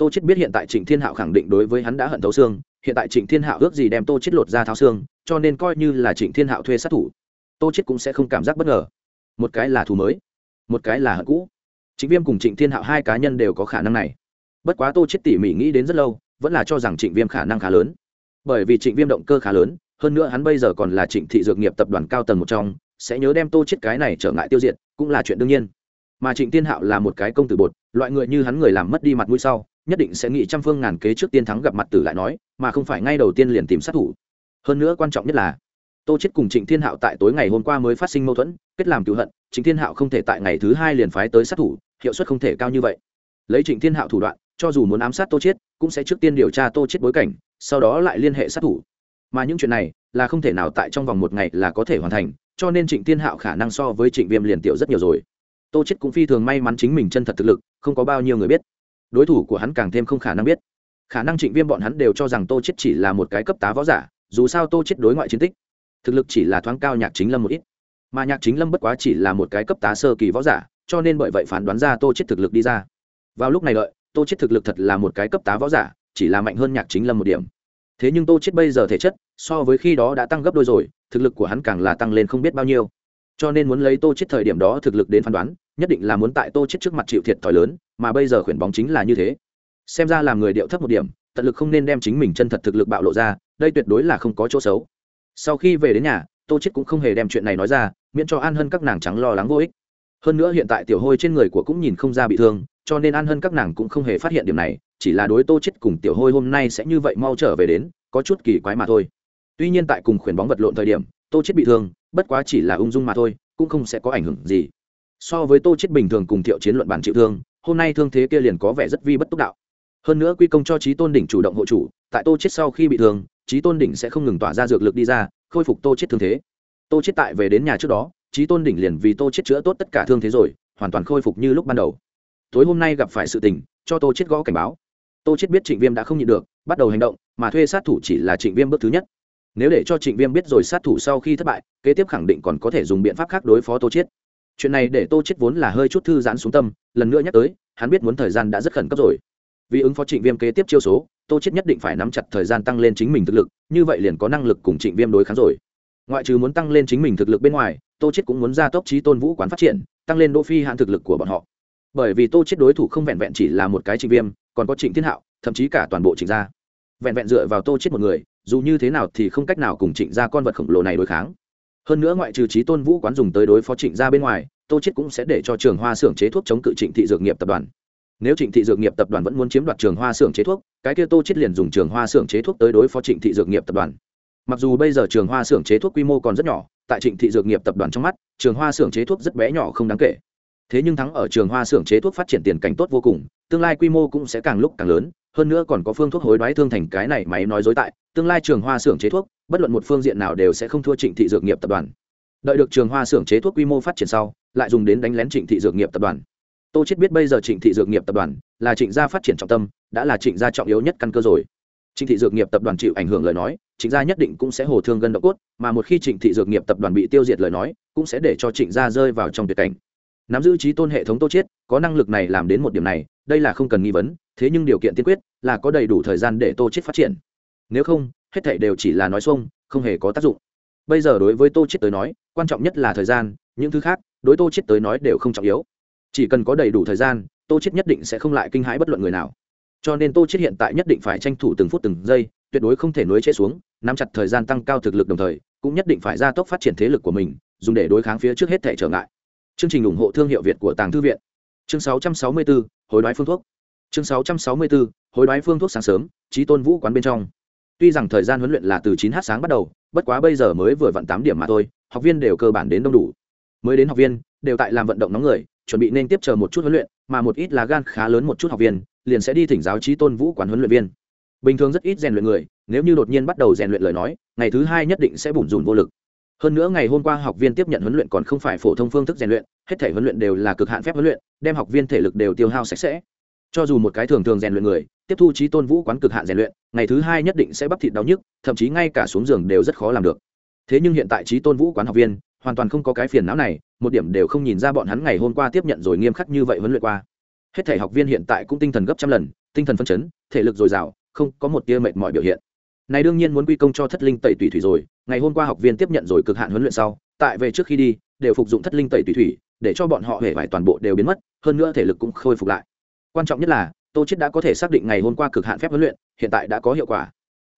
tô chết biết hiện tại trịnh thiên hạo khẳng định đối với hắn đã hận thấu xương, hiện tại trịnh thiên hạo ước gì đem tô chết lột ra tháo xương, cho nên coi như là trịnh thiên hạo thuê sát thủ, tô chết cũng sẽ không cảm giác bất ngờ. Một cái là thù mới, một cái là hận cũ. Trịnh viêm cùng trịnh thiên hạo hai cá nhân đều có khả năng này. Bất quá tô chết tỉ mỉ nghĩ đến rất lâu, vẫn là cho rằng trịnh viêm khả năng khá lớn. Bởi vì trịnh viêm động cơ khá lớn, hơn nữa hắn bây giờ còn là trịnh thị dược nghiệp tập đoàn cao tầng một trong, sẽ nhớ đem tô chết cái này trở ngại tiêu diệt, cũng là chuyện đương nhiên. Mà trịnh Thiên hạo là một cái công tử bột, loại người như hắn người làm mất đi mặt mũi sau nhất định sẽ nghĩ trăm phương ngàn kế trước tiên thắng gặp mặt tử lại nói, mà không phải ngay đầu tiên liền tìm sát thủ. Hơn nữa quan trọng nhất là, tô chết cùng trịnh thiên hạo tại tối ngày hôm qua mới phát sinh mâu thuẫn, kết làm cựu hận, trịnh thiên hạo không thể tại ngày thứ hai liền phái tới sát thủ, hiệu suất không thể cao như vậy. Lấy trịnh thiên hạo thủ đoạn, cho dù muốn ám sát tô chết cũng sẽ trước tiên điều tra tô chết bối cảnh, sau đó lại liên hệ sát thủ. Mà những chuyện này, là không thể nào tại trong vòng một ngày là có thể hoàn thành, cho nên trịnh thiên hạo khả năng so với trịnh viêm liền tiểu rất nhiều rồi. Tô chết cũng phi thường may mắn chính mình chân thật thực lực, không có bao nhiêu người biết đối thủ của hắn càng thêm không khả năng biết. Khả năng trịnh viêm bọn hắn đều cho rằng tô chết chỉ là một cái cấp tá võ giả, dù sao tô chết đối ngoại chiến tích, thực lực chỉ là thoáng cao nhạc chính lâm một ít. Mà nhạc chính lâm bất quá chỉ là một cái cấp tá sơ kỳ võ giả, cho nên bởi vậy phán đoán ra tô chết thực lực đi ra. Vào lúc này đợi tô chết thực lực thật là một cái cấp tá võ giả, chỉ là mạnh hơn nhạc chính lâm một điểm. Thế nhưng tô chết bây giờ thể chất, so với khi đó đã tăng gấp đôi rồi, thực lực của hắn càng là tăng lên không biết bao nhiêu. Cho nên muốn lấy tô chết thời điểm đó thực lực đến phán đoán, nhất định là muốn tại tô chết trước mặt chịu thiệt thòi lớn mà bây giờ khuyển bóng chính là như thế. Xem ra làm người điệu thấp một điểm, tận lực không nên đem chính mình chân thật thực lực bạo lộ ra, đây tuyệt đối là không có chỗ xấu. Sau khi về đến nhà, tô chết cũng không hề đem chuyện này nói ra, miễn cho an hân các nàng trắng lo lắng vô ích. Hơn nữa hiện tại tiểu hôi trên người của cũng nhìn không ra bị thương, cho nên an hân các nàng cũng không hề phát hiện điểm này, chỉ là đối tô chết cùng tiểu hôi hôm nay sẽ như vậy mau trở về đến, có chút kỳ quái mà thôi. Tuy nhiên tại cùng khuyển bóng vật lộn thời điểm, tô chết bị thương, bất quá chỉ là ung dung mà thôi, cũng không sẽ có ảnh hưởng gì. So với tô chết bình thường cùng thiệu chiến luận bản chịu thương hôm nay thương thế kia liền có vẻ rất vi bất túc đạo. Hơn nữa quy công cho trí tôn đỉnh chủ động hộ chủ, tại tô chết sau khi bị thương trí tôn đỉnh sẽ không ngừng tỏa ra dược lực đi ra, khôi phục tô chết thương thế. Tô chết tại về đến nhà trước đó trí tôn đỉnh liền vì tô chết chữa tốt tất cả thương thế rồi, hoàn toàn khôi phục như lúc ban đầu. Tối hôm nay gặp phải sự tình, cho tô chết gõ cảnh báo. Tô chết biết trịnh viêm đã không nhịn được, bắt đầu hành động, mà thuê sát thủ chỉ là trịnh viêm bước thứ nhất. Nếu để cho trịnh viêm biết rồi, sát thủ sau khi thất bại, kế tiếp khẳng định còn có thể dùng biện pháp khác đối phó tô chết chuyện này để tô chết vốn là hơi chút thư giãn xuống tâm, lần nữa nhắc tới, hắn biết muốn thời gian đã rất khẩn cấp rồi. Vì ứng phó trịnh viêm kế tiếp chiêu số, tô chết nhất định phải nắm chặt thời gian tăng lên chính mình thực lực, như vậy liền có năng lực cùng trịnh viêm đối kháng rồi. Ngoại trừ muốn tăng lên chính mình thực lực bên ngoài, tô chết cũng muốn gia tốc trí tôn vũ quán phát triển, tăng lên đỗ phi hạn thực lực của bọn họ. Bởi vì tô chết đối thủ không vẹn vẹn chỉ là một cái trịnh viêm, còn có trịnh thiên hạo, thậm chí cả toàn bộ trịnh gia. Vẹn vẹn dựa vào tô chết một người, dù như thế nào thì không cách nào cùng trịnh gia con vật khổng lồ này đối kháng hơn nữa ngoại trừ trí tôn vũ quán dùng tới đối phó trịnh gia bên ngoài, tô chết cũng sẽ để cho trường hoa xưởng chế thuốc chống cự trịnh thị dược nghiệp tập đoàn. Nếu trịnh thị dược nghiệp tập đoàn vẫn muốn chiếm đoạt trường hoa xưởng chế thuốc, cái kia tô chết liền dùng trường hoa xưởng chế thuốc tới đối phó trịnh thị dược nghiệp tập đoàn. Mặc dù bây giờ trường hoa xưởng chế thuốc quy mô còn rất nhỏ, tại trịnh thị dược nghiệp tập đoàn trong mắt, trường hoa xưởng chế thuốc rất bé nhỏ không đáng kể. Thế nhưng thắng ở trường hoa xưởng chế thuốc phát triển tiền cảnh tốt vô cùng, tương lai quy mô cũng sẽ càng lúc càng lớn hơn nữa còn có phương thuốc hối đoái thương thành cái này máy nói dối tại, tương lai trường hoa xưởng chế thuốc, bất luận một phương diện nào đều sẽ không thua trịnh thị dược nghiệp tập đoàn. Đợi được trường hoa xưởng chế thuốc quy mô phát triển sau, lại dùng đến đánh lén trịnh thị dược nghiệp tập đoàn. Tô chết biết bây giờ trịnh thị dược nghiệp tập đoàn là trịnh gia phát triển trọng tâm, đã là trịnh gia trọng yếu nhất căn cơ rồi. Trịnh thị dược nghiệp tập đoàn chịu ảnh hưởng lời nói, trịnh gia nhất định cũng sẽ hồ thương gân độ cốt, mà một khi trịnh thị dược nghiệp tập đoàn bị tiêu diệt lời nói, cũng sẽ để cho trịnh gia rơi vào trong tuyệt cảnh. Nắm giữ trí tôn hệ thống tô chiết, có năng lực này làm đến một điểm này, đây là không cần nghi vấn thế nhưng điều kiện tiên quyết là có đầy đủ thời gian để tô chiết phát triển. Nếu không hết thảy đều chỉ là nói xuông không hề có tác dụng. Bây giờ đối với tô chiết tới nói quan trọng nhất là thời gian những thứ khác đối tô chiết tới nói đều không trọng yếu. Chỉ cần có đầy đủ thời gian tô chiết nhất định sẽ không lại kinh hãi bất luận người nào. Cho nên tô chiết hiện tại nhất định phải tranh thủ từng phút từng giây tuyệt đối không thể nuối chế xuống nắm chặt thời gian tăng cao thực lực đồng thời cũng nhất định phải gia tốc phát triển thế lực của mình dùng để đối kháng phía trước hết thể trở ngại. Chương trình ủng hộ thương hiệu việt của tàng thư viện. Chương 664, hối đoái phương thuốc chương 664, hối đoái phương thuốc sáng sớm trí tôn vũ quán bên trong. Tuy rằng thời gian huấn luyện là từ 9 h sáng bắt đầu bất quá bây giờ mới vừa vặn tám điểm mà thôi học viên đều cơ bản đến đông đủ. Mới đến học viên đều tại làm vận động nóng người chuẩn bị nên tiếp chờ một chút huấn luyện mà một ít là gan khá lớn một chút học viên liền sẽ đi thỉnh giáo trí tôn vũ quán huấn luyện viên. Bình thường rất ít rèn luyện người nếu như đột nhiên bắt đầu rèn luyện lời nói ngày thứ hai nhất định sẽ bủn rủn vô lực. Hơn nữa ngày hôm qua học viên tiếp nhận huấn luyện còn không phải phổ thông phương thức rèn luyện hết thể huấn luyện đều là cực hạn phép huấn luyện đem học viên thể lực đều tiêu hao sạch sẽ cho dù một cái thường thường rèn luyện người, tiếp thu trí tôn vũ quán cực hạn rèn luyện, ngày thứ hai nhất định sẽ bắp thịt đau nhức, thậm chí ngay cả xuống giường đều rất khó làm được. Thế nhưng hiện tại trí tôn vũ quán học viên, hoàn toàn không có cái phiền não này, một điểm đều không nhìn ra bọn hắn ngày hôm qua tiếp nhận rồi nghiêm khắc như vậy huấn luyện qua. Hết thể học viên hiện tại cũng tinh thần gấp trăm lần, tinh thần phân chấn, thể lực dồi dào, không có một tia mệt mỏi biểu hiện. Này đương nhiên muốn quy công cho thất linh tẩy tùy thủy rồi, ngày hôm qua học viên tiếp nhận rồi cực hạn huấn luyện sau, tại về trước khi đi, đều phục dụng thất linh tẩy tùy thủy, để cho bọn họ hề vải toàn bộ đều biến mất, hơn nữa thể lực cũng khôi phục lại quan trọng nhất là, tô chết đã có thể xác định ngày hôm qua cực hạn phép huấn luyện, hiện tại đã có hiệu quả.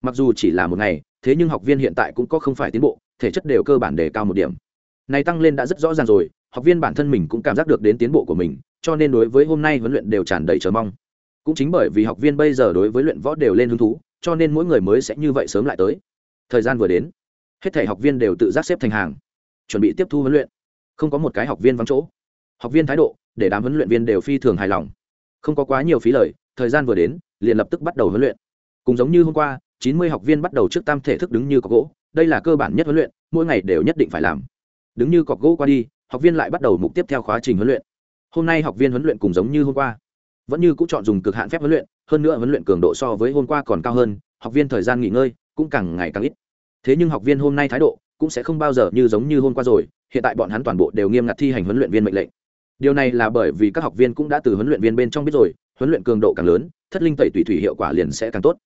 Mặc dù chỉ là một ngày, thế nhưng học viên hiện tại cũng có không phải tiến bộ, thể chất đều cơ bản đề cao một điểm. Này tăng lên đã rất rõ ràng rồi, học viên bản thân mình cũng cảm giác được đến tiến bộ của mình, cho nên đối với hôm nay huấn luyện đều tràn đầy chờ mong. Cũng chính bởi vì học viên bây giờ đối với luyện võ đều lên hứng thú, cho nên mỗi người mới sẽ như vậy sớm lại tới. Thời gian vừa đến, hết thể học viên đều tự giác xếp thành hàng, chuẩn bị tiếp thu huấn luyện. Không có một cái học viên vắng chỗ. Học viên thái độ để đám huấn luyện viên đều phi thường hài lòng không có quá nhiều phí lời, thời gian vừa đến, liền lập tức bắt đầu huấn luyện. Cùng giống như hôm qua, chín mươi học viên bắt đầu trước tam thể thức đứng như cọc gỗ, đây là cơ bản nhất huấn luyện, mỗi ngày đều nhất định phải làm. Đứng như cọc gỗ qua đi, học viên lại bắt đầu mục tiếp theo khóa trình huấn luyện. Hôm nay học viên huấn luyện cùng giống như hôm qua. Vẫn như cũng chọn dùng cực hạn phép huấn luyện, hơn nữa huấn luyện cường độ so với hôm qua còn cao hơn, học viên thời gian nghỉ ngơi cũng càng ngày càng ít. Thế nhưng học viên hôm nay thái độ cũng sẽ không bao giờ như giống như hôm qua rồi, hiện tại bọn hắn toàn bộ đều nghiêm ngặt thi hành huấn luyện viên mệnh lệnh điều này là bởi vì các học viên cũng đã từ huấn luyện viên bên trong biết rồi, huấn luyện cường độ càng lớn, thất linh tẩy tùy thủy hiệu quả liền sẽ càng tốt.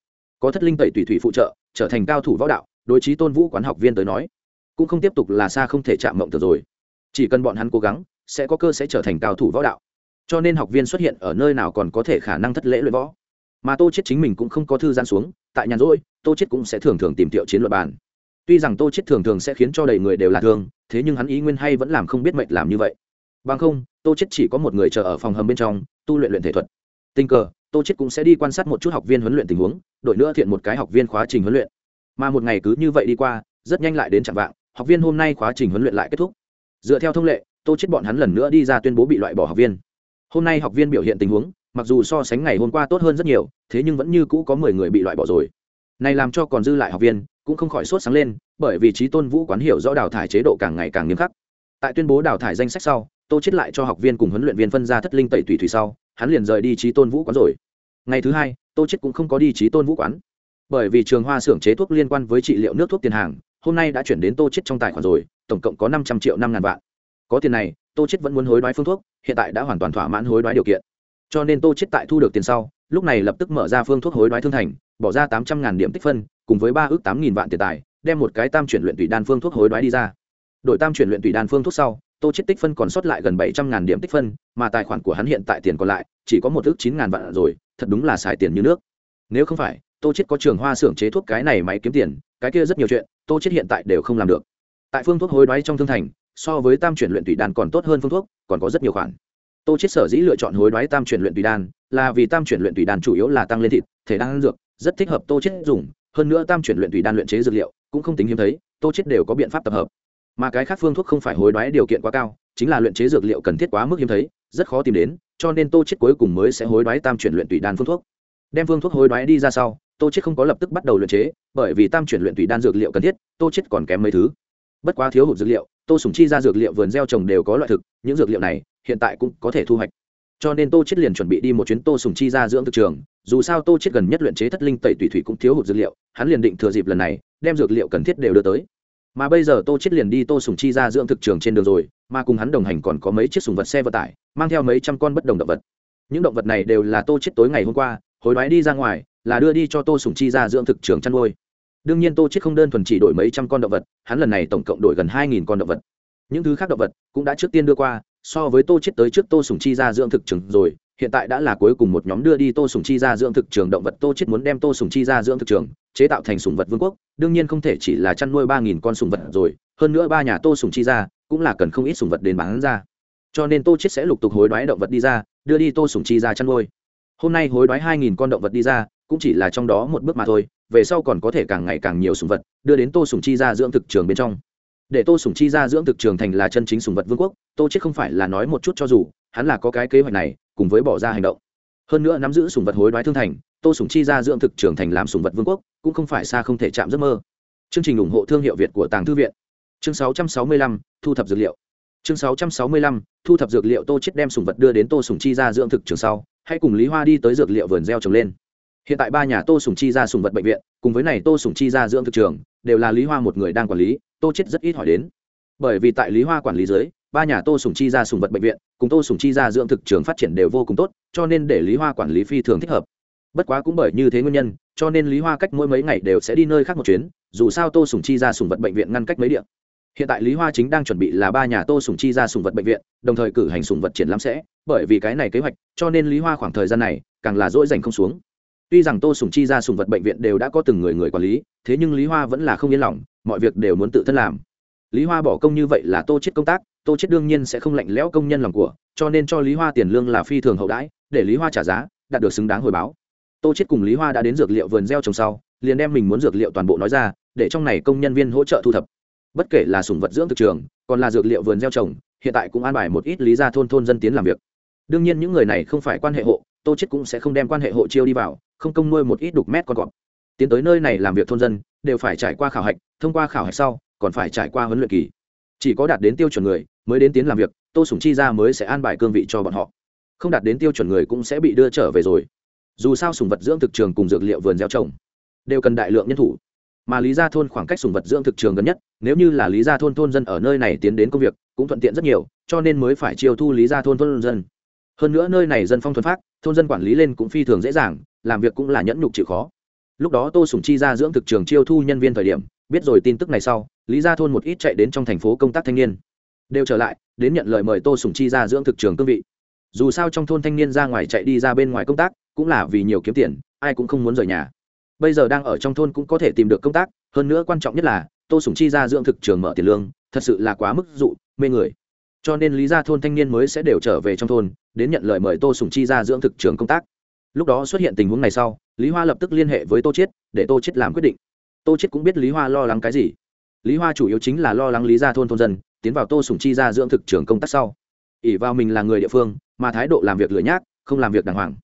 Có thất linh tẩy tùy thủy phụ trợ, trở thành cao thủ võ đạo, đối chí tôn vũ quán học viên tới nói, cũng không tiếp tục là xa không thể chạm mộng được rồi. Chỉ cần bọn hắn cố gắng, sẽ có cơ sẽ trở thành cao thủ võ đạo. Cho nên học viên xuất hiện ở nơi nào còn có thể khả năng thất lễ luyện võ. Mà tô chết chính mình cũng không có thư gian xuống, tại nhàn rỗi, tô chết cũng sẽ thường thường tìm tiệu chiến luật bàn. Tuy rằng tô chết thường thường sẽ khiến cho đầy người đều là thương, thế nhưng hắn ý nguyên hay vẫn làm không biết mệnh làm như vậy bằng không, tô chết chỉ có một người chờ ở phòng hầm bên trong, tu luyện luyện thể thuật. Tình cờ, tô chết cũng sẽ đi quan sát một chút học viên huấn luyện tình huống, đội nữa thiện một cái học viên khóa trình huấn luyện. Mà một ngày cứ như vậy đi qua, rất nhanh lại đến chẳng vạng, học viên hôm nay khóa trình huấn luyện lại kết thúc. Dựa theo thông lệ, tô chết bọn hắn lần nữa đi ra tuyên bố bị loại bỏ học viên. Hôm nay học viên biểu hiện tình huống, mặc dù so sánh ngày hôm qua tốt hơn rất nhiều, thế nhưng vẫn như cũ có mười người bị loại bỏ rồi. Này làm cho còn dư lại học viên, cũng không khỏi sốt sáng lên, bởi vì trí tôn vũ quán hiểu rõ đào thải chế độ càng ngày càng nghiêm khắc. Tại tuyên bố đào thải danh sách sau tô chết lại cho học viên cùng huấn luyện viên phân ra thất linh tẩy tùy thủy sau, hắn liền rời đi trí tôn vũ quán rồi. Ngày thứ hai, tô chết cũng không có đi trí tôn vũ quán. Bởi vì trường hoa xưởng chế thuốc liên quan với trị liệu nước thuốc tiền hàng, hôm nay đã chuyển đến tô chết trong tài khoản rồi, tổng cộng có năm trăm triệu năm ngàn vạn. Có tiền này, tô chết vẫn muốn hối đoái phương thuốc, hiện tại đã hoàn toàn thỏa mãn hối đoái điều kiện. Cho nên tô chết tại thu được tiền sau, lúc này lập tức mở ra phương thuốc hối đoái thương thành, bỏ ra tám trăm ngàn điểm tích phân, cùng với ba ước tám nghìn vạn tiền tài, đem một cái tam chuyển luyện tùy đan phương thuốc hối đoái đi ra. Đội tam chuyển luyện tùy đan phương thuốc sau tô chết tích phân còn sót lại gần bảy trăm ngàn điểm tích phân, mà tài khoản của hắn hiện tại tiền còn lại, chỉ có một ước chín ngàn vạn rồi, thật đúng là xài tiền như nước. Nếu không phải, tô chết có trường hoa xưởng chế thuốc cái này máy kiếm tiền, cái kia rất nhiều chuyện, tô chết hiện tại đều không làm được. Tại phương thuốc hối đoái trong thương thành, so với tam chuyển luyện tùy đan còn tốt hơn phương thuốc, còn có rất nhiều khoản. Tô chết sở dĩ lựa chọn hối đoái tam chuyển luyện tùy đan, là vì tam chuyển luyện tùy đan chủ yếu là tăng lên thịt, thể đan dược, rất thích hợp tô chết dùng. Hơn nữa tam chuyển luyện tùy đan luyện chế dược liệu, cũng không tính hiếm thấy, tô chết đều có biện pháp tập hợp mà cái khác phương thuốc không phải hối đoái điều kiện quá cao, chính là luyện chế dược liệu cần thiết quá mức hiếm thấy, rất khó tìm đến, cho nên tô chết cuối cùng mới sẽ hối đoái tam chuyển luyện tùy đan phương thuốc. Đem phương thuốc hối đoái đi ra sau, tô chết không có lập tức bắt đầu luyện chế, bởi vì tam chuyển luyện tùy đan dược liệu cần thiết, tô chết còn kém mấy thứ. Bất quá thiếu hụt dược liệu, tô sùng chi ra dược liệu vườn gieo trồng đều có loại thực, những dược liệu này, hiện tại cũng có thể thu hoạch. Cho nên tô chết liền chuẩn bị đi một chuyến tô sùng chi ra dưỡng thực trường, dù sao tô chết gần nhất luyện chế thất linh tẩy tùy thủy cũng thiếu hụt dược liệu, hắn liền định thừa dịp lần này, đem dược liệu cần thiết đều đưa tới mà bây giờ tô chết liền đi tô sùng chi ra dưỡng thực trường trên đường rồi, mà cùng hắn đồng hành còn có mấy chiếc sùng vật xe vận tải, mang theo mấy trăm con bất đồng động vật. Những động vật này đều là tô chết tối ngày hôm qua, hối đoái đi ra ngoài, là đưa đi cho tô sùng chi ra dưỡng thực trường chăn nuôi. Đương nhiên tô chết không đơn thuần chỉ đổi mấy trăm con động vật, hắn lần này tổng cộng đổi gần hai nghìn con động vật. Những thứ khác động vật cũng đã trước tiên đưa qua, so với tô chết tới trước tô sùng chi ra dưỡng thực trường rồi hiện tại đã là cuối cùng một nhóm đưa đi tô sùng chi ra dưỡng thực trường động vật tô chết muốn đem tô sùng chi ra dưỡng thực trường chế tạo thành sùng vật vương quốc, đương nhiên không thể chỉ là chăn nuôi ba nghìn con sùng vật rồi, hơn nữa ba nhà tô sùng chi ra cũng là cần không ít sùng vật đến bán ra. Cho nên tô chết sẽ lục tục hối đoái động vật đi ra, đưa đi tô sùng chi ra chăn nuôi. Hôm nay hối đoái hai nghìn con động vật đi ra, cũng chỉ là trong đó một bước mà thôi, về sau còn có thể càng ngày càng nhiều sùng vật đưa đến tô sùng chi ra dưỡng thực trường bên trong. Để tô sùng chi ra dưỡng thực trường thành là chân chính sùng vật vương quốc, tô chết không phải là nói một chút cho dù, hắn là có cái kế hoạch này cùng với bỏ ra hành động. Hơn nữa nắm giữ sùng vật hối đoái thương thành tô sùng chi ra dưỡng thực trường thành làm sùng vật vương quốc cũng không phải xa không thể chạm giấc mơ. Chương trình ủng hộ thương hiệu việt của tàng thư viện. Chương 665, thu thập dược liệu. Chương 665, thu thập dược liệu tô chết đem sùng vật đưa đến tô sùng chi ra dưỡng thực trường sau hãy cùng lý hoa đi tới dược liệu vườn gieo trồng lên. Hiện tại ba nhà tô sùng chi ra sùng vật bệnh viện cùng với này tô sùng chi ra dưỡng thực trường đều là lý hoa một người đang quản lý tô chết rất ít hỏi đến. Bởi vì tại lý hoa quản lý dưới ba nhà tô sùng chi ra sùng vật bệnh viện, cùng tô sùng chi ra dưỡng thực trường phát triển đều vô cùng tốt, cho nên để lý hoa quản lý phi thường thích hợp. Bất quá cũng bởi như thế nguyên nhân, cho nên lý hoa cách mỗi mấy ngày đều sẽ đi nơi khác một chuyến, dù sao tô sùng chi ra sùng vật bệnh viện ngăn cách mấy địa. Hiện tại lý hoa chính đang chuẩn bị là ba nhà tô sùng chi ra sùng vật bệnh viện, đồng thời cử hành sùng vật triển lãm sẽ, bởi vì cái này kế hoạch, cho nên lý hoa khoảng thời gian này càng là dỗi dành không xuống. Tuy rằng tô sùng chi ra sùng vật bệnh viện đều đã có từng người người quản lý, thế nhưng lý hoa vẫn là không yên lòng, mọi việc đều muốn tự thân làm. Lý hoa bỏ công như vậy là tô chết công tác tô chết đương nhiên sẽ không lạnh lẽo công nhân lòng của, cho nên cho lý hoa tiền lương là phi thường hậu đãi, để lý hoa trả giá, đạt được xứng đáng hồi báo. Tô chết cùng lý hoa đã đến dược liệu vườn gieo trồng sau, liền đem mình muốn dược liệu toàn bộ nói ra, để trong này công nhân viên hỗ trợ thu thập. Bất kể là sủng vật dưỡng thực trường, còn là dược liệu vườn gieo trồng, hiện tại cũng an bài một ít lý gia thôn thôn dân tiến làm việc. Đương nhiên những người này không phải quan hệ hộ, tô chết cũng sẽ không đem quan hệ hộ chiêu đi vào, không công nuôi một ít đục mét con cọp. Tiến tới nơi này làm việc thôn dân, đều phải trải qua khảo hạch, thông qua khảo hạch sau, còn phải trải qua huấn luyện kỳ. Chỉ có đạt đến tiêu chuẩn người mới đến tiến làm việc, tô sùng chi ra mới sẽ an bài cương vị cho bọn họ. Không đạt đến tiêu chuẩn người cũng sẽ bị đưa trở về rồi. Dù sao sùng vật dưỡng thực trường cùng dược liệu vườn gieo trồng đều cần đại lượng nhân thủ. Mà lý gia thôn khoảng cách sùng vật dưỡng thực trường gần nhất, nếu như là lý gia thôn thôn dân ở nơi này tiến đến công việc, cũng thuận tiện rất nhiều, cho nên mới phải chiêu thu lý gia thôn thôn dân. Hơn nữa nơi này dân phong thuần phát, thôn dân quản lý lên cũng phi thường dễ dàng, làm việc cũng là nhẫn nhục chịu khó. Lúc đó tô sùng chi ra dưỡng thực trường chiêu thu nhân viên thời điểm, biết rồi tin tức này sau, lý gia thôn một ít chạy đến trong thành phố công tác thanh niên đều trở lại, đến nhận lời mời tô sùng chi ra dưỡng thực trường cương vị. Dù sao trong thôn thanh niên ra ngoài chạy đi ra bên ngoài công tác, cũng là vì nhiều kiếm tiền, ai cũng không muốn rời nhà. Bây giờ đang ở trong thôn cũng có thể tìm được công tác, hơn nữa quan trọng nhất là, tô sùng chi ra dưỡng thực trường mở tiền lương, thật sự là quá mức dụ, mê người. Cho nên lý gia thôn thanh niên mới sẽ đều trở về trong thôn, đến nhận lời mời tô sùng chi ra dưỡng thực trường công tác. Lúc đó xuất hiện tình huống này sau, lý hoa lập tức liên hệ với tô chiết, để tô chiết làm quyết định. Tô chiết cũng biết lý hoa lo lắng cái gì. Lý hoa chủ yếu chính là lo lắng lý gia thôn thôn dân tiến vào tô sùng chi ra dưỡng thực trường công tác sau. Ỉ vào mình là người địa phương, mà thái độ làm việc lười nhác, không làm việc đàng hoàng.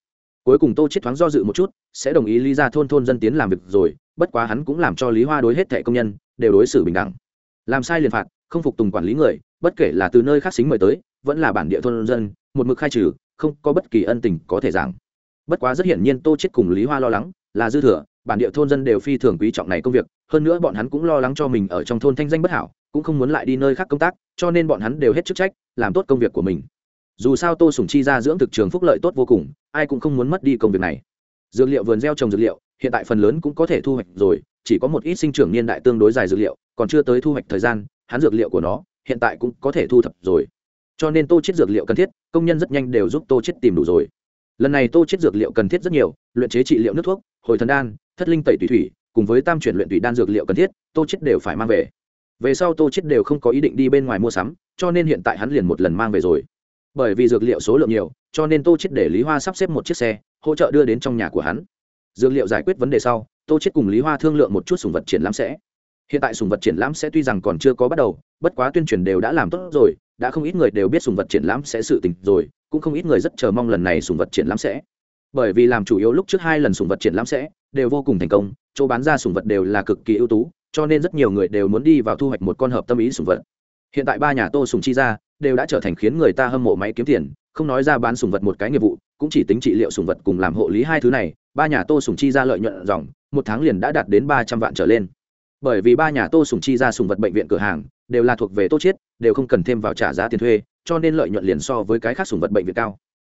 Cuối cùng tô chết thoáng do dự một chút, sẽ đồng ý lý gia thôn thôn dân tiến làm việc rồi, bất quá hắn cũng làm cho lý hoa đối hết thẻ công nhân, đều đối xử bình đẳng. Làm sai liền phạt, không phục tùng quản lý người, bất kể là từ nơi khác xính mời tới, vẫn là bản địa thôn dân, một mực khai trừ, không có bất kỳ ân tình có thể giảng. Bất quá rất hiển nhiên tô chết cùng lý hoa lo lắng, là dư thừa, bản địa thôn dân đều phi thường quý trọng này công việc, hơn nữa bọn hắn cũng lo lắng cho mình ở trong thôn thanh danh bất hảo cũng không muốn lại đi nơi khác công tác, cho nên bọn hắn đều hết chức trách, làm tốt công việc của mình. Dù sao tô sùng chi ra dưỡng thực trường phúc lợi tốt vô cùng, ai cũng không muốn mất đi công việc này. Dược liệu vườn gieo trồng dược liệu, hiện tại phần lớn cũng có thể thu hoạch rồi, chỉ có một ít sinh trưởng niên đại tương đối dài dược liệu, còn chưa tới thu hoạch thời gian, hắn dược liệu của nó, hiện tại cũng có thể thu thập rồi. Cho nên tô chết dược liệu cần thiết, công nhân rất nhanh đều giúp tô chết tìm đủ rồi. Lần này tô chết dược liệu cần thiết rất nhiều, luyện chế trị liệu nước thuốc, hồi thần đan, thất linh tẩy tùy thủy, cùng với tam chuyển luyện tùy đan dược liệu cần thiết, tô chết đều phải mang về về sau tô chết đều không có ý định đi bên ngoài mua sắm, cho nên hiện tại hắn liền một lần mang về rồi. Bởi vì dược liệu số lượng nhiều, cho nên tô chết để lý hoa sắp xếp một chiếc xe, hỗ trợ đưa đến trong nhà của hắn. Dược liệu giải quyết vấn đề sau, tô chết cùng lý hoa thương lượng một chút sùng vật triển lãm sẽ. Hiện tại sùng vật triển lãm sẽ tuy rằng còn chưa có bắt đầu, bất quá tuyên truyền đều đã làm tốt rồi, đã không ít người đều biết sùng vật triển lãm sẽ sự tình rồi, cũng không ít người rất chờ mong lần này sùng vật triển lãm sẽ. Bởi vì làm chủ yếu lúc trước hai lần sùng vật triển lãm sẽ, đều vô cùng thành công, chỗ bán ra sùng vật đều là cực kỳ ưu tú cho nên rất nhiều người đều muốn đi vào thu hoạch một con hợp tâm ý sùng vật. Hiện tại ba nhà tô sùng chi ra đều đã trở thành khiến người ta hâm mộ máy kiếm tiền, không nói ra bán sùng vật một cái nghiệp vụ, cũng chỉ tính trị liệu sùng vật cùng làm hộ lý hai thứ này, ba nhà tô sùng chi ra lợi nhuận dòng, một tháng liền đã đạt đến ba trăm vạn trở lên. Bởi vì ba nhà tô sùng chi ra sùng vật bệnh viện cửa hàng đều là thuộc về tô chiết, đều không cần thêm vào trả giá tiền thuê, cho nên lợi nhuận liền so với cái khác sùng vật bệnh viện cao.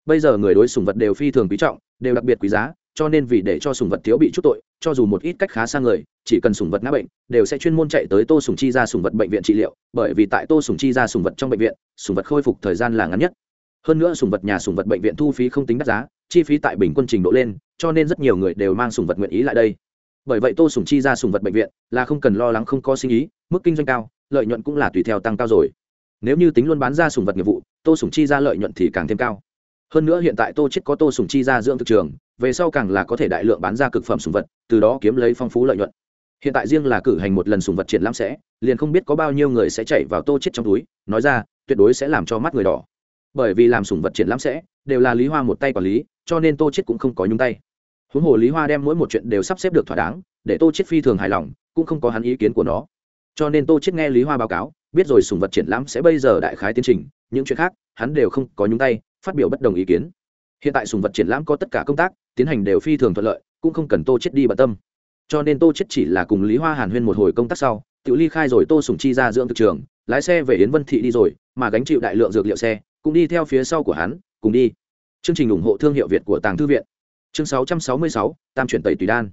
Bây giờ người đối sùng vật đều phi thường quý trọng, đều đặc biệt quý giá cho nên vì để cho sùng vật thiếu bị chút tội cho dù một ít cách khá xa người chỉ cần sùng vật ngã bệnh đều sẽ chuyên môn chạy tới tô sùng chi ra sùng vật bệnh viện trị liệu bởi vì tại tô sùng chi ra sùng vật trong bệnh viện sùng vật khôi phục thời gian là ngắn nhất hơn nữa sùng vật nhà sùng vật bệnh viện thu phí không tính đắt giá chi phí tại bình quân trình độ lên cho nên rất nhiều người đều mang sùng vật nguyện ý lại đây bởi vậy tô sùng chi ra sùng vật bệnh viện là không cần lo lắng không có sinh ý mức kinh doanh cao lợi nhuận cũng là tùy theo tăng cao rồi nếu như tính luôn bán ra sùng vật nghiệp vụ tô sùng chi ra lợi nhuận thì càng thêm cao hơn nữa hiện tại tô chết có tô sùng chi ra dưỡng thực trường, về sau càng là có thể đại lượng bán ra cực phẩm sùng vật, từ đó kiếm lấy phong phú lợi nhuận. Hiện tại riêng là cử hành một lần sùng vật triển lãm sẽ, liền không biết có bao nhiêu người sẽ chạy vào tô chết trong túi, nói ra, tuyệt đối sẽ làm cho mắt người đỏ. Bởi vì làm sùng vật triển lãm sẽ, đều là lý hoa một tay quản lý, cho nên tô chết cũng không có nhúng tay. Huống hồ lý hoa đem mỗi một chuyện đều sắp xếp được thỏa đáng, để tô chết phi thường hài lòng, cũng không có hắn ý kiến của nó. Cho nên tô chết nghe lý hoa báo cáo biết rồi sùng vật triển lãm sẽ bây giờ đại khái tiến trình những chuyện khác hắn đều không có nhúng tay phát biểu bất đồng ý kiến. Hiện tại sùng vật triển lãm có tất cả công tác tiến hành đều phi thường thuận lợi cũng không cần tô chết đi bận tâm. Cho nên tô chết chỉ là cùng lý hoa hàn huyên một hồi công tác sau tự ly khai rồi tô sùng chi ra dưỡng thực trường lái xe về yến vân thị đi rồi mà gánh chịu đại lượng dược liệu xe cũng đi theo phía sau của hắn cùng đi. Chương trình ủng hộ thương hiệu việt của tàng thư viện. Chương 666, tam chuyển tẩy tùy đan.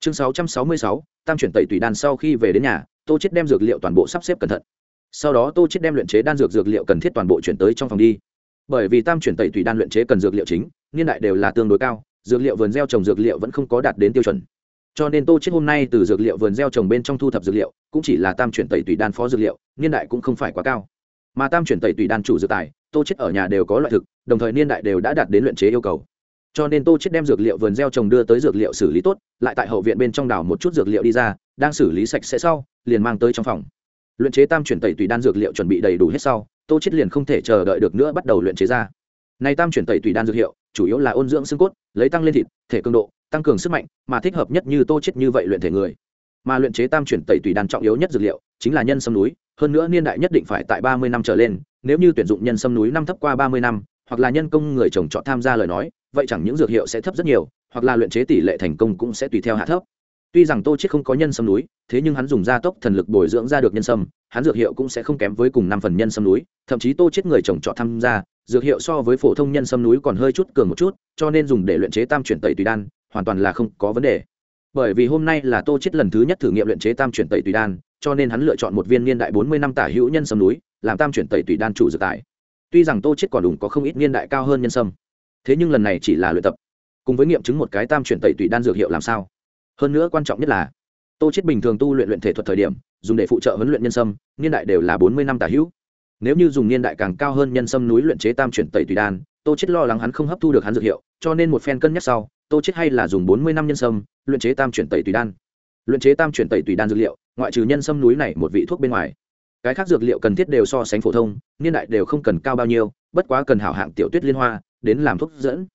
Chương 666, tam chuyển tẩy tùy đan sau khi về đến nhà tô chết đem dược liệu toàn bộ sắp xếp cẩn thận sau đó tô chết đem luyện chế đan dược dược liệu cần thiết toàn bộ chuyển tới trong phòng đi. Bởi vì tam chuyển tẩy tùy đan luyện chế cần dược liệu chính, niên đại đều là tương đối cao, dược liệu vườn gieo trồng dược liệu vẫn không có đạt đến tiêu chuẩn. Cho nên tô chết hôm nay từ dược liệu vườn gieo trồng bên trong thu thập dược liệu, cũng chỉ là tam chuyển tẩy tùy đan phó dược liệu, niên đại cũng không phải quá cao. Mà tam chuyển tẩy tùy đan chủ dược tài, tô chết ở nhà đều có loại thực, đồng thời niên đại đều đã đạt đến luyện chế yêu cầu. Cho nên tô chết đem dược liệu vườn gieo trồng đưa tới dược liệu xử lý tốt, lại tại hậu viện bên trong đảo một chút dược liệu đi ra, đang xử lý sạch sẽ sau, liền mang tới trong phòng luyện chế tam chuyển tẩy tùy đan dược liệu chuẩn bị đầy đủ hết sau, tô chết liền không thể chờ đợi được nữa bắt đầu luyện chế ra. Này tam chuyển tẩy tùy đan dược hiệu, chủ yếu là ôn dưỡng xương cốt, lấy tăng lên thịt, thể cường độ, tăng cường sức mạnh, mà thích hợp nhất như tô chết như vậy luyện thể người. Mà luyện chế tam chuyển tẩy tùy đan trọng yếu nhất dược liệu, chính là nhân sâm núi, hơn nữa niên đại nhất định phải tại ba mươi năm trở lên, nếu như tuyển dụng nhân sâm núi năm thấp qua ba mươi năm, hoặc là nhân công người trồng chọn tham gia lời nói, vậy chẳng những dược hiệu sẽ thấp rất nhiều, hoặc là luyện chế tỷ lệ thành công cũng sẽ tùy theo hạ thấp tuy rằng tô chết không có nhân sâm núi, thế nhưng hắn dùng gia tốc thần lực bồi dưỡng ra được nhân sâm, hắn dược hiệu cũng sẽ không kém với cùng năm phần nhân sâm núi, thậm chí tô chết người trồng trọt tham gia, dược hiệu so với phổ thông nhân sâm núi còn hơi chút cường một chút, cho nên dùng để luyện chế tam chuyển tẩy tùy đan, hoàn toàn là không có vấn đề. Bởi vì hôm nay là tô chết lần thứ nhất thử nghiệm luyện chế tam chuyển tẩy tùy đan, cho nên hắn lựa chọn một viên niên đại bốn mươi năm tả hữu nhân sâm núi, làm tam chuyển tẩy tùy đan chủ dược tại tuy rằng tô chết còn đủ có không ít niên đại cao hơn nhân sâm, thế nhưng lần này chỉ là luyện tập, cùng với nghiệm chứng một cái tam chuyển tẩy tùy đan dược hiệu làm sao? Hơn nữa quan trọng nhất là, tô chết bình thường tu luyện luyện thể thuật thời điểm, dùng để phụ trợ huấn luyện nhân sâm, niên đại đều là bốn mươi năm tả hữu. Nếu như dùng niên đại càng cao hơn nhân sâm núi luyện chế tam chuyển tẩy tùy đan, tô chết lo lắng hắn không hấp thu được hắn dược hiệu, cho nên một phen cân nhắc sau, tô chết hay là dùng bốn mươi năm nhân sâm, luyện chế tam chuyển tẩy tùy đan. Luyện chế tam chuyển tẩy tùy đan dược liệu, ngoại trừ nhân sâm núi này một vị thuốc bên ngoài. Cái khác dược liệu cần thiết đều so sánh phổ thông, niên đại đều không cần cao bao nhiêu, bất quá cần hảo hạng tiểu tuyết liên hoa, đến làm thuốc dẫn.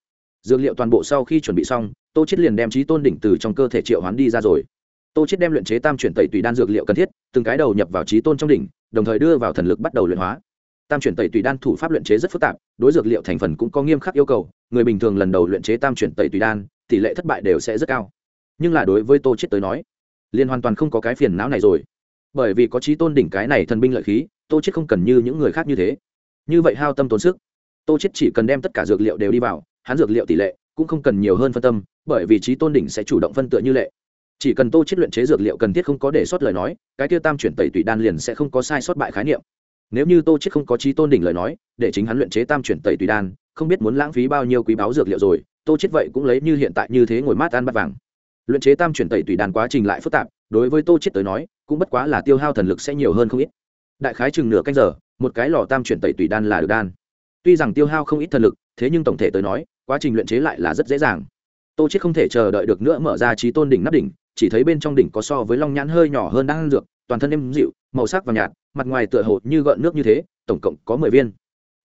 Dược liệu toàn bộ sau khi chuẩn bị xong tô chết liền đem trí tôn đỉnh từ trong cơ thể triệu hoán đi ra rồi. Tô chết đem luyện chế tam chuyển tẩy tùy đan dược liệu cần thiết, từng cái đầu nhập vào trí tôn trong đỉnh, đồng thời đưa vào thần lực bắt đầu luyện hóa. Tam chuyển tẩy tùy đan thủ pháp luyện chế rất phức tạp, đối dược liệu thành phần cũng có nghiêm khắc yêu cầu, người bình thường lần đầu luyện chế tam chuyển tẩy tùy đan, tỷ lệ thất bại đều sẽ rất cao. Nhưng là đối với tô chết tới nói, liền hoàn toàn không có cái phiền não này rồi. Bởi vì có trí tôn đỉnh cái này thần binh lợi khí, tô chết không cần như những người khác như thế. Như vậy hao tâm tốn sức. Tô chết chỉ cần đem tất cả dược liệu đều đi vào, hắn dược liệu tỷ lệ cũng không cần nhiều hơn phân tâm, bởi vì trí tôn đỉnh sẽ chủ động phân tựa như lệ. Chỉ cần tô chết luyện chế dược liệu cần thiết không có để sót lời nói, cái tiêu tam chuyển tẩy tùy đan liền sẽ không có sai sót bại khái niệm. Nếu như tô chết không có trí tôn đỉnh lời nói, để chính hắn luyện chế tam chuyển tẩy tùy đan, không biết muốn lãng phí bao nhiêu quý báu dược liệu rồi, tô chết vậy cũng lấy như hiện tại như thế ngồi mát ăn bát vàng. Luyện chế tam chuyển tẩy tùy đan quá trình lại phức tạp, đối với tô chết tới nói, cũng bất quá là tiêu hao thần lực sẽ nhiều hơn không ít. Đại khái chừng nửa canh giờ, một cái lò tam chuyển tẩy tùy đan là được đan. Tuy rằng tiêu hao không ít thần lực, thế nhưng tổng thể tới nói quá trình luyện chế lại là rất dễ dàng. Tô chết không thể chờ đợi được nữa mở ra trí tôn đỉnh nắp đỉnh, chỉ thấy bên trong đỉnh có so với long nhãn hơi nhỏ hơn đang dược, toàn thân êm dịu, màu sắc vàng nhạt, mặt ngoài tựa hồ như gợn nước như thế, tổng cộng có mười viên.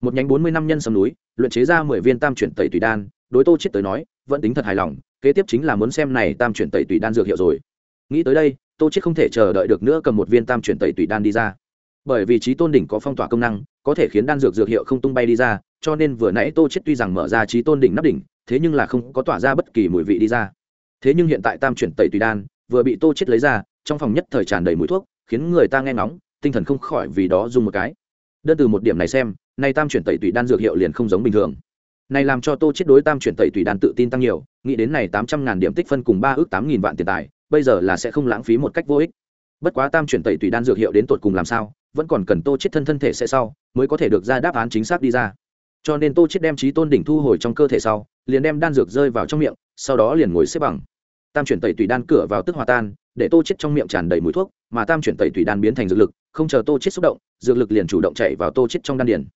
Một nhánh bốn mươi năm nhân sầm núi, luyện chế ra mười viên tam chuyển tẩy tùy đan, đối tô chết tới nói, vẫn tính thật hài lòng, kế tiếp chính là muốn xem này tam chuyển tẩy tùy đan dược hiệu rồi. Nghĩ tới đây, tô chết không thể chờ đợi được nữa cầm một viên tam chuyển tẩy tùy đan đi ra. Bởi vì trí tôn đỉnh có phong tỏa công năng có thể khiến đan dược dược hiệu không tung bay đi ra, cho nên vừa nãy tô chết tuy rằng mở ra trí tôn đỉnh nắp đỉnh, thế nhưng là không có tỏa ra bất kỳ mùi vị đi ra. Thế nhưng hiện tại tam chuyển tẩy tùy đan, vừa bị tô chết lấy ra, trong phòng nhất thời tràn đầy mùi thuốc, khiến người ta nghe ngóng, tinh thần không khỏi vì đó dùng một cái. Đơn từ một điểm này xem, nay tam chuyển tẩy tùy đan dược hiệu liền không giống bình thường. Này làm cho tô chết đối tam chuyển tẩy tùy đan tự tin tăng nhiều, nghĩ đến này tám trăm ngàn điểm tích phân cùng ba ước tám nghìn vạn tiền tài, bây giờ là sẽ không lãng phí một cách vô ích. Bất quá tam chuyển tẩy tùy đan dược hiệu đến tột cùng làm sao, vẫn còn cần tô chết thân thân thể sẽ sau mới có thể được ra đáp án chính xác đi ra. Cho nên tô chết đem trí tôn đỉnh thu hồi trong cơ thể sau, liền đem đan dược rơi vào trong miệng, sau đó liền ngồi xếp bằng. Tam chuyển tẩy tùy đan cửa vào tức hòa tan, để tô chết trong miệng tràn đầy mùi thuốc, mà tam chuyển tẩy tùy đan biến thành dược lực, không chờ tô chết xúc động, dược lực liền chủ động chạy vào tô chết trong đan điền.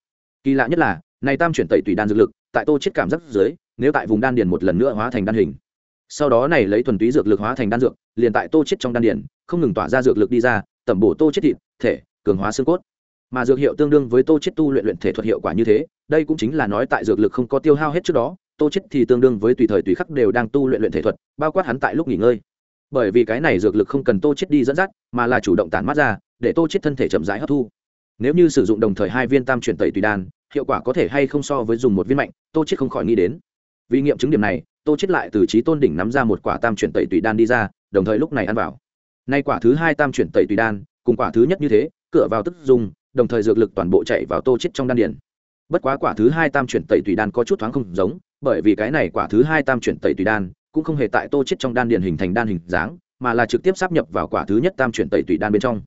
Kỳ lạ nhất là, này tam chuyển tẩy tùy đan dược lực, tại tô chết cảm giác dưới, nếu tại vùng đan điền một lần nữa hóa thành đan hình, sau đó này lấy thuần túy dược lực hóa thành đan dược, liền tại tô chết trong đan điền, không ngừng tỏa ra dược lực đi ra, tẩm bổ tô chết thịt, thể, cường hóa xương cốt mà dược hiệu tương đương với tô chết tu luyện luyện thể thuật hiệu quả như thế, đây cũng chính là nói tại dược lực không có tiêu hao hết trước đó, tô chết thì tương đương với tùy thời tùy khắc đều đang tu luyện luyện thể thuật, bao quát hắn tại lúc nghỉ ngơi. Bởi vì cái này dược lực không cần tô chết đi dẫn dắt, mà là chủ động tản mát ra, để tô chết thân thể chậm rãi hấp thu. Nếu như sử dụng đồng thời hai viên tam chuyển tẩy tùy đan, hiệu quả có thể hay không so với dùng một viên mạnh, tô chết không khỏi nghĩ đến. Vì nghiệm chứng điểm này, tô chết lại từ trí tôn đỉnh nắm ra một quả tam chuyển tẩy tùy đan đi ra, đồng thời lúc này ăn vào. Nay quả thứ hai tam chuyển tẩy tùy đan, cùng quả thứ nhất như thế, cửa vào tức dùng đồng thời dược lực toàn bộ chạy vào tô chết trong đan điền. Bất quá quả thứ hai tam chuyển tẩy tùy đan có chút thoáng không giống, bởi vì cái này quả thứ hai tam chuyển tẩy tùy đan cũng không hề tại tô chết trong đan điền hình thành đan hình dáng, mà là trực tiếp sắp nhập vào quả thứ nhất tam chuyển tẩy tùy đan bên trong.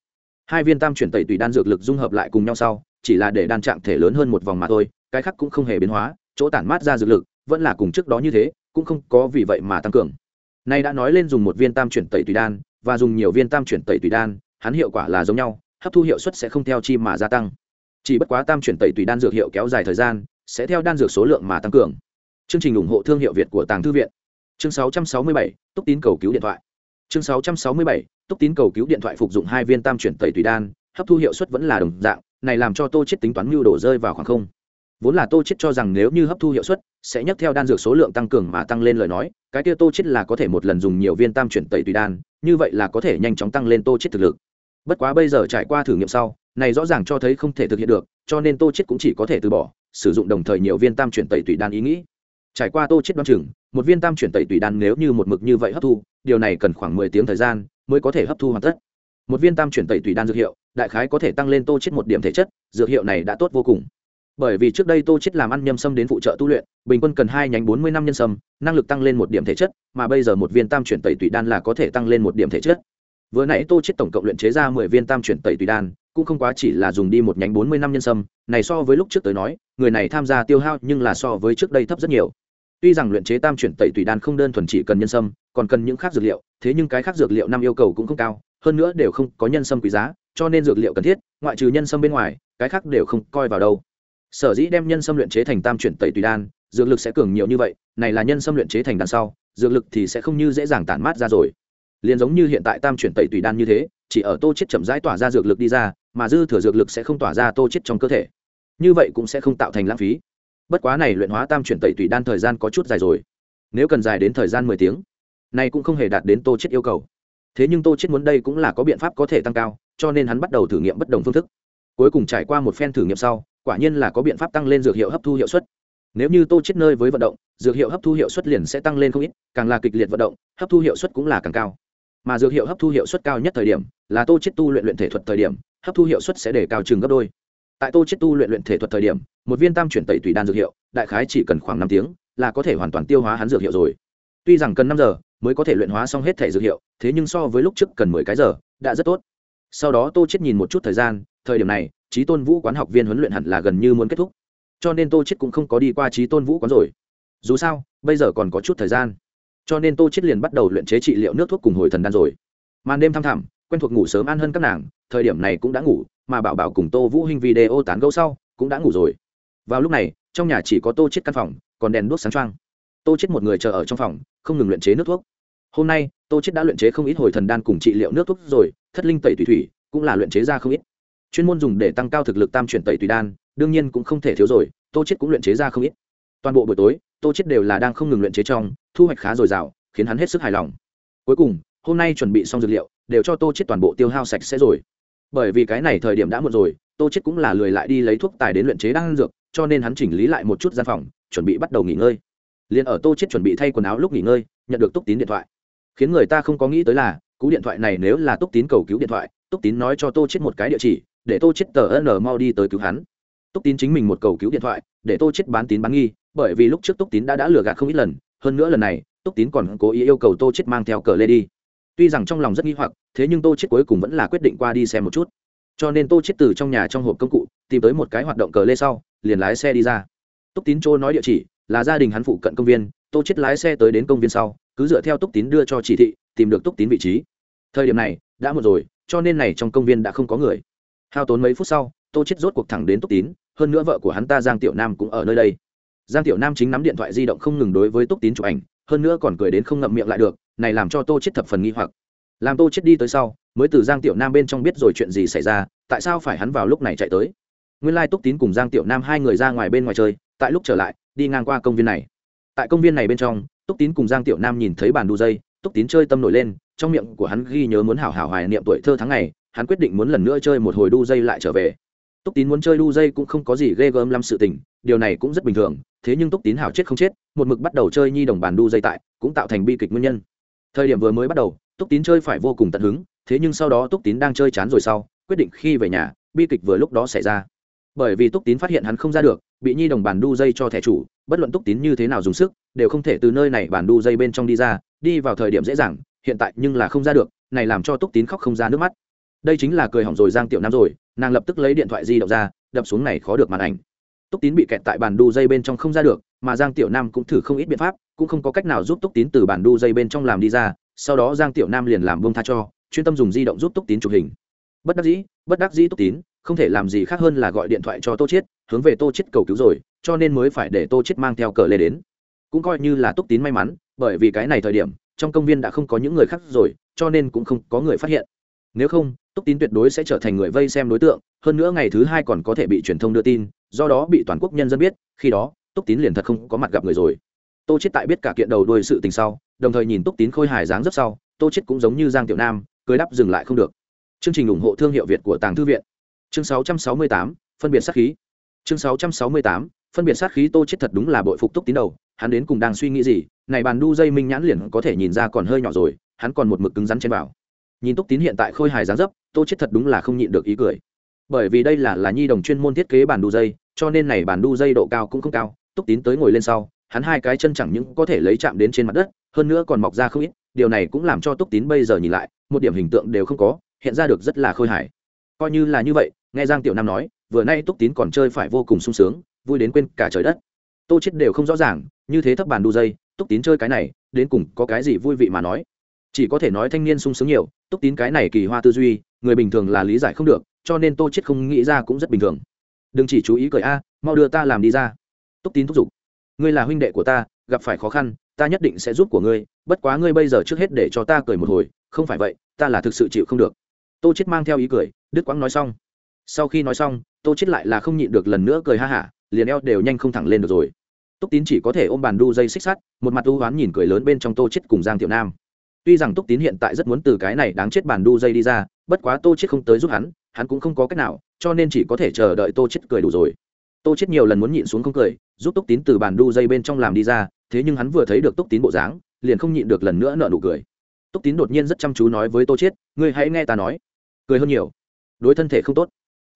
Hai viên tam chuyển tẩy tùy đan dược lực dung hợp lại cùng nhau sau, chỉ là để đan trạng thể lớn hơn một vòng mà thôi, cái khác cũng không hề biến hóa, chỗ tản mát ra dược lực vẫn là cùng trước đó như thế, cũng không có vì vậy mà tăng cường. Nay đã nói lên dùng một viên tam chuyển tẩy tùy đan, và dùng nhiều viên tam chuyển tẩy tùy đan, hắn hiệu quả là giống nhau hấp thu hiệu suất sẽ không theo chi mà gia tăng. Chỉ bất quá tam chuyển tẩy tùy đan dược hiệu kéo dài thời gian sẽ theo đan dược số lượng mà tăng cường. Chương trình ủng hộ thương hiệu việt của tàng thư viện. Chương 667, túc tín cầu cứu điện thoại. Chương 667, túc tín cầu cứu điện thoại phục dụng hai viên tam chuyển tẩy tùy đan hấp thu hiệu suất vẫn là đồng dạng này làm cho tô chết tính toán mưu đổ rơi vào khoảng không. Vốn là tô chết cho rằng nếu như hấp thu hiệu suất sẽ nhắc theo đan dược số lượng tăng cường mà tăng lên lời nói cái kia tô chết là có thể một lần dùng nhiều viên tam chuyển tẩy tùy đan như vậy là có thể nhanh chóng tăng lên tô chết thực lực bất quá bây giờ trải qua thử nghiệm sau, này rõ ràng cho thấy không thể thực hiện được, cho nên tô chết cũng chỉ có thể từ bỏ, sử dụng đồng thời nhiều viên tam chuyển tẩy tùy đan ý nghĩ. Trải qua tô chết đoán chừng, một viên tam chuyển tẩy tùy đan nếu như một mực như vậy hấp thu, điều này cần khoảng mười tiếng thời gian mới có thể hấp thu hoàn tất. Một viên tam chuyển tẩy tùy đan dược hiệu, đại khái có thể tăng lên tô chết một điểm thể chất, dược hiệu này đã tốt vô cùng. Bởi vì trước đây tô chết làm ăn nhâm sâm đến phụ trợ tu luyện, bình quân cần hai nhánh bốn mươi năm nhân sâm, năng lực tăng lên một điểm thể chất, mà bây giờ một viên tam chuyển tẩy tùy đan là có thể tăng lên một điểm thể chất vừa nãy tô chết tổng cộng luyện chế ra mười viên tam chuyển tẩy tùy đan, cũng không quá chỉ là dùng đi một nhánh bốn mươi năm nhân sâm, này so với lúc trước tới nói, người này tham gia tiêu hao nhưng là so với trước đây thấp rất nhiều. Tuy rằng luyện chế tam chuyển tẩy tùy đan không đơn thuần chỉ cần nhân sâm, còn cần những khác dược liệu, thế nhưng cái khác dược liệu năm yêu cầu cũng không cao, hơn nữa đều không có nhân sâm quý giá, cho nên dược liệu cần thiết, ngoại trừ nhân sâm bên ngoài, cái khác đều không coi vào đâu. Sở dĩ đem nhân sâm luyện chế thành tam chuyển tẩy tùy đan, dược lực sẽ cường nhiều như vậy, này là nhân sâm luyện chế thành đan sau, dược lực thì sẽ không như dễ dàng tản mát ra rồi liền giống như hiện tại tam chuyển tẩy tùy đan như thế, chỉ ở tô chết chậm rãi tỏa ra dược lực đi ra, mà dư thừa dược lực sẽ không tỏa ra tô chết trong cơ thể. Như vậy cũng sẽ không tạo thành lãng phí. Bất quá này luyện hóa tam chuyển tẩy tùy đan thời gian có chút dài rồi. Nếu cần dài đến thời gian mười tiếng, này cũng không hề đạt đến tô chết yêu cầu. Thế nhưng tô chết muốn đây cũng là có biện pháp có thể tăng cao, cho nên hắn bắt đầu thử nghiệm bất đồng phương thức. Cuối cùng trải qua một phen thử nghiệm sau, quả nhiên là có biện pháp tăng lên dược hiệu hấp thu hiệu suất. Nếu như tô chết nơi với vận động, dược hiệu hấp thu hiệu suất liền sẽ tăng lên không ít, càng là kịch liệt vận động, hấp thu hiệu suất cũng là càng cao mà dược hiệu hấp thu hiệu suất cao nhất thời điểm là tô chết tu luyện luyện thể thuật thời điểm, hấp thu hiệu suất sẽ để cao chừng gấp đôi. Tại tô chết tu luyện luyện thể thuật thời điểm, một viên tam chuyển tẩy tùy đan dược hiệu, đại khái chỉ cần khoảng năm tiếng là có thể hoàn toàn tiêu hóa hắn dược hiệu rồi. Tuy rằng cần năm giờ mới có thể luyện hóa xong hết thể dược hiệu, thế nhưng so với lúc trước cần mười cái giờ đã rất tốt. Sau đó tô chết nhìn một chút thời gian, thời điểm này trí tôn vũ quán học viên huấn luyện hẳn là gần như muốn kết thúc. Cho nên tô chết cũng không có đi qua trí tôn vũ quán rồi. Dù sao, bây giờ còn có chút thời gian cho nên tô chết liền bắt đầu luyện chế trị liệu nước thuốc cùng hồi thần đan rồi. Màn đêm thăm thẳm, quen thuộc ngủ sớm ăn hơn các nàng, thời điểm này cũng đã ngủ, mà bảo bảo cùng tô vũ hình video tán gẫu sau, cũng đã ngủ rồi. Vào lúc này, trong nhà chỉ có tô chết căn phòng, còn đèn đuốc sáng trăng tô chết một người chờ ở trong phòng, không ngừng luyện chế nước thuốc. Hôm nay, tô chết đã luyện chế không ít hồi thần đan cùng trị liệu nước thuốc rồi, thất linh tẩy thủy thủy cũng là luyện chế ra không ít. Chuyên môn dùng để tăng cao thực lực tam chuyển tẩy tùy đan, đương nhiên cũng không thể thiếu rồi, tô chết cũng luyện chế ra không ít. Toàn bộ buổi tối tô chết đều là đang không ngừng luyện chế trong, thu hoạch khá dồi dào, khiến hắn hết sức hài lòng. Cuối cùng, hôm nay chuẩn bị xong dược liệu, đều cho tô chết toàn bộ tiêu hao sạch sẽ rồi. Bởi vì cái này thời điểm đã muộn rồi, tô chết cũng là lười lại đi lấy thuốc tài đến luyện chế đan dược, cho nên hắn chỉnh lý lại một chút gian phòng, chuẩn bị bắt đầu nghỉ ngơi. Liền ở tô chết chuẩn bị thay quần áo lúc nghỉ ngơi, nhận được túc tín điện thoại. Khiến người ta không có nghĩ tới là, cú điện thoại này nếu là túc tín cầu cứu điện thoại, túc tín nói cho tô chết một cái địa chỉ, để tô chết tờ n mau đi tới cứu hắn. Túc tín chính mình một cầu cứu điện thoại, để tô chết bán tín bán nghi bởi vì lúc trước túc tín đã đã lừa gạt không ít lần, hơn nữa lần này, túc tín còn cố ý yêu cầu tô chết mang theo cờ lê đi. Tuy rằng trong lòng rất nghi hoặc, thế nhưng tô chết cuối cùng vẫn là quyết định qua đi xem một chút. Cho nên tô chết từ trong nhà trong hộp công cụ, tìm tới một cái hoạt động cờ lê sau, liền lái xe đi ra. Túc tín chỗ nói địa chỉ, là gia đình hắn phụ cận công viên, tô chết lái xe tới đến công viên sau, cứ dựa theo túc tín đưa cho chỉ thị, tìm được túc tín vị trí. Thời điểm này, đã một rồi, cho nên này trong công viên đã không có người. Hao tốn mấy phút sau, tô chết rốt cuộc thẳng đến túc tín, hơn nữa vợ của hắn ta giang tiểu nam cũng ở nơi đây giang tiểu nam chính nắm điện thoại di động không ngừng đối với túc tín chụp ảnh, hơn nữa còn cười đến không ngậm miệng lại được, này làm cho tô chết thập phần nghi hoặc. Làm tô chết đi tới sau, mới từ giang tiểu nam bên trong biết rồi chuyện gì xảy ra, tại sao phải hắn vào lúc này chạy tới. Nguyên lai túc tín cùng giang tiểu nam hai người ra ngoài bên ngoài chơi, tại lúc trở lại, đi ngang qua công viên này. Tại công viên này bên trong, túc tín cùng giang tiểu nam nhìn thấy bàn đu dây, túc tín chơi tâm nổi lên, trong miệng của hắn ghi nhớ muốn hảo hảo hoài niệm tuổi thơ tháng ngày, hắn quyết định muốn lần nữa chơi một hồi đu dây lại trở về. Túc tín muốn chơi đu dây cũng không có gì ghê gớm lắm sự tình, điều này cũng rất bình thường thế nhưng túc tín hảo chết không chết, một mực bắt đầu chơi nhi đồng bàn đu dây tại, cũng tạo thành bi kịch nguyên nhân. Thời điểm vừa mới bắt đầu, túc tín chơi phải vô cùng tận hứng, thế nhưng sau đó túc tín đang chơi chán rồi sau, quyết định khi về nhà, bi kịch vừa lúc đó xảy ra. Bởi vì túc tín phát hiện hắn không ra được, bị nhi đồng bàn đu dây cho thẻ chủ, bất luận túc tín như thế nào dùng sức, đều không thể từ nơi này bàn đu dây bên trong đi ra, đi vào thời điểm dễ dàng, hiện tại nhưng là không ra được, này làm cho túc tín khóc không ra nước mắt. Đây chính là cười hỏng rồi giang tiểu nam rồi, nàng lập tức lấy điện thoại di động ra, đập xuống này khó được màn ảnh túc tín bị kẹt tại bàn đu dây bên trong không ra được, mà giang tiểu nam cũng thử không ít biện pháp, cũng không có cách nào giúp túc tín từ bàn đu dây bên trong làm đi ra, sau đó giang tiểu nam liền làm bông tha cho, chuyên tâm dùng di động giúp túc tín chụp hình. Bất đắc dĩ, bất đắc dĩ túc tín, không thể làm gì khác hơn là gọi điện thoại cho tô chiết, hướng về tô chiết cầu cứu rồi, cho nên mới phải để tô chiết mang theo cờ lê đến. Cũng coi như là túc tín may mắn, bởi vì cái này thời điểm, trong công viên đã không có những người khác rồi, cho nên cũng không có người phát hiện nếu không túc tín tuyệt đối sẽ trở thành người vây xem đối tượng hơn nữa ngày thứ hai còn có thể bị truyền thông đưa tin do đó bị toàn quốc nhân dân biết khi đó túc tín liền thật không có mặt gặp người rồi. Tô chết tại biết cả kiện đầu đuôi sự tình sau đồng thời nhìn túc tín khôi hài dáng rất sau tô chết cũng giống như giang tiểu nam cười đắp dừng lại không được. Chương trình ủng hộ thương hiệu việt của tàng thư viện. Chương 668, phân biệt sát khí. Chương 668, phân biệt sát khí tô chết thật đúng là bội phục túc tín đầu hắn đến cùng đang suy nghĩ gì này bàn đu dây minh nhãn liền có thể nhìn ra còn hơi nhỏ rồi hắn còn một mực cứng rắn trên bảo nhìn túc tín hiện tại khôi hài dáng dấp, tô chết thật đúng là không nhịn được ý cười. Bởi vì đây là là nhi đồng chuyên môn thiết kế bàn đu dây, cho nên này bàn đu dây độ cao cũng không cao. Túc tín tới ngồi lên sau, hắn hai cái chân chẳng những có thể lấy chạm đến trên mặt đất, hơn nữa còn mọc ra không ít, điều này cũng làm cho túc tín bây giờ nhìn lại, một điểm hình tượng đều không có, hiện ra được rất là khôi hài. Coi như là như vậy, nghe giang tiểu nam nói, vừa nay túc tín còn chơi phải vô cùng sung sướng, vui đến quên cả trời đất. Tô chết đều không rõ ràng, như thế thấp bàn đu dây, túc tín chơi cái này, đến cùng có cái gì vui vị mà nói chỉ có thể nói thanh niên sung sướng nhiều, túc tín cái này kỳ hoa tư duy, người bình thường là lý giải không được, cho nên tô chết không nghĩ ra cũng rất bình thường. Đừng chỉ chú ý cười a, mau đưa ta làm đi ra. Túc tín thúc giục. Ngươi là huynh đệ của ta, gặp phải khó khăn, ta nhất định sẽ giúp của ngươi, bất quá ngươi bây giờ trước hết để cho ta cười một hồi, không phải vậy, ta là thực sự chịu không được. Tô chết mang theo ý cười đức quãng nói xong. Sau khi nói xong, tô chết lại là không nhịn được lần nữa cười ha hả, liền eo đều nhanh không thẳng lên được rồi. Túc tín chỉ có thể ôm bàn đu dây xích sắt, một mặt u hoán nhìn cười lớn bên trong tô chết cùng giang tiểu nam tuy rằng túc tín hiện tại rất muốn từ cái này đáng chết bàn đu dây đi ra, bất quá tô chết không tới giúp hắn hắn cũng không có cách nào, cho nên chỉ có thể chờ đợi tô chết cười đủ rồi. Tô chết nhiều lần muốn nhịn xuống không cười, giúp túc tín từ bàn đu dây bên trong làm đi ra, thế nhưng hắn vừa thấy được túc tín bộ dáng, liền không nhịn được lần nữa nợ nụ cười. Túc tín đột nhiên rất chăm chú nói với tô chết ngươi hãy nghe ta nói, cười hơn nhiều, đối thân thể không tốt,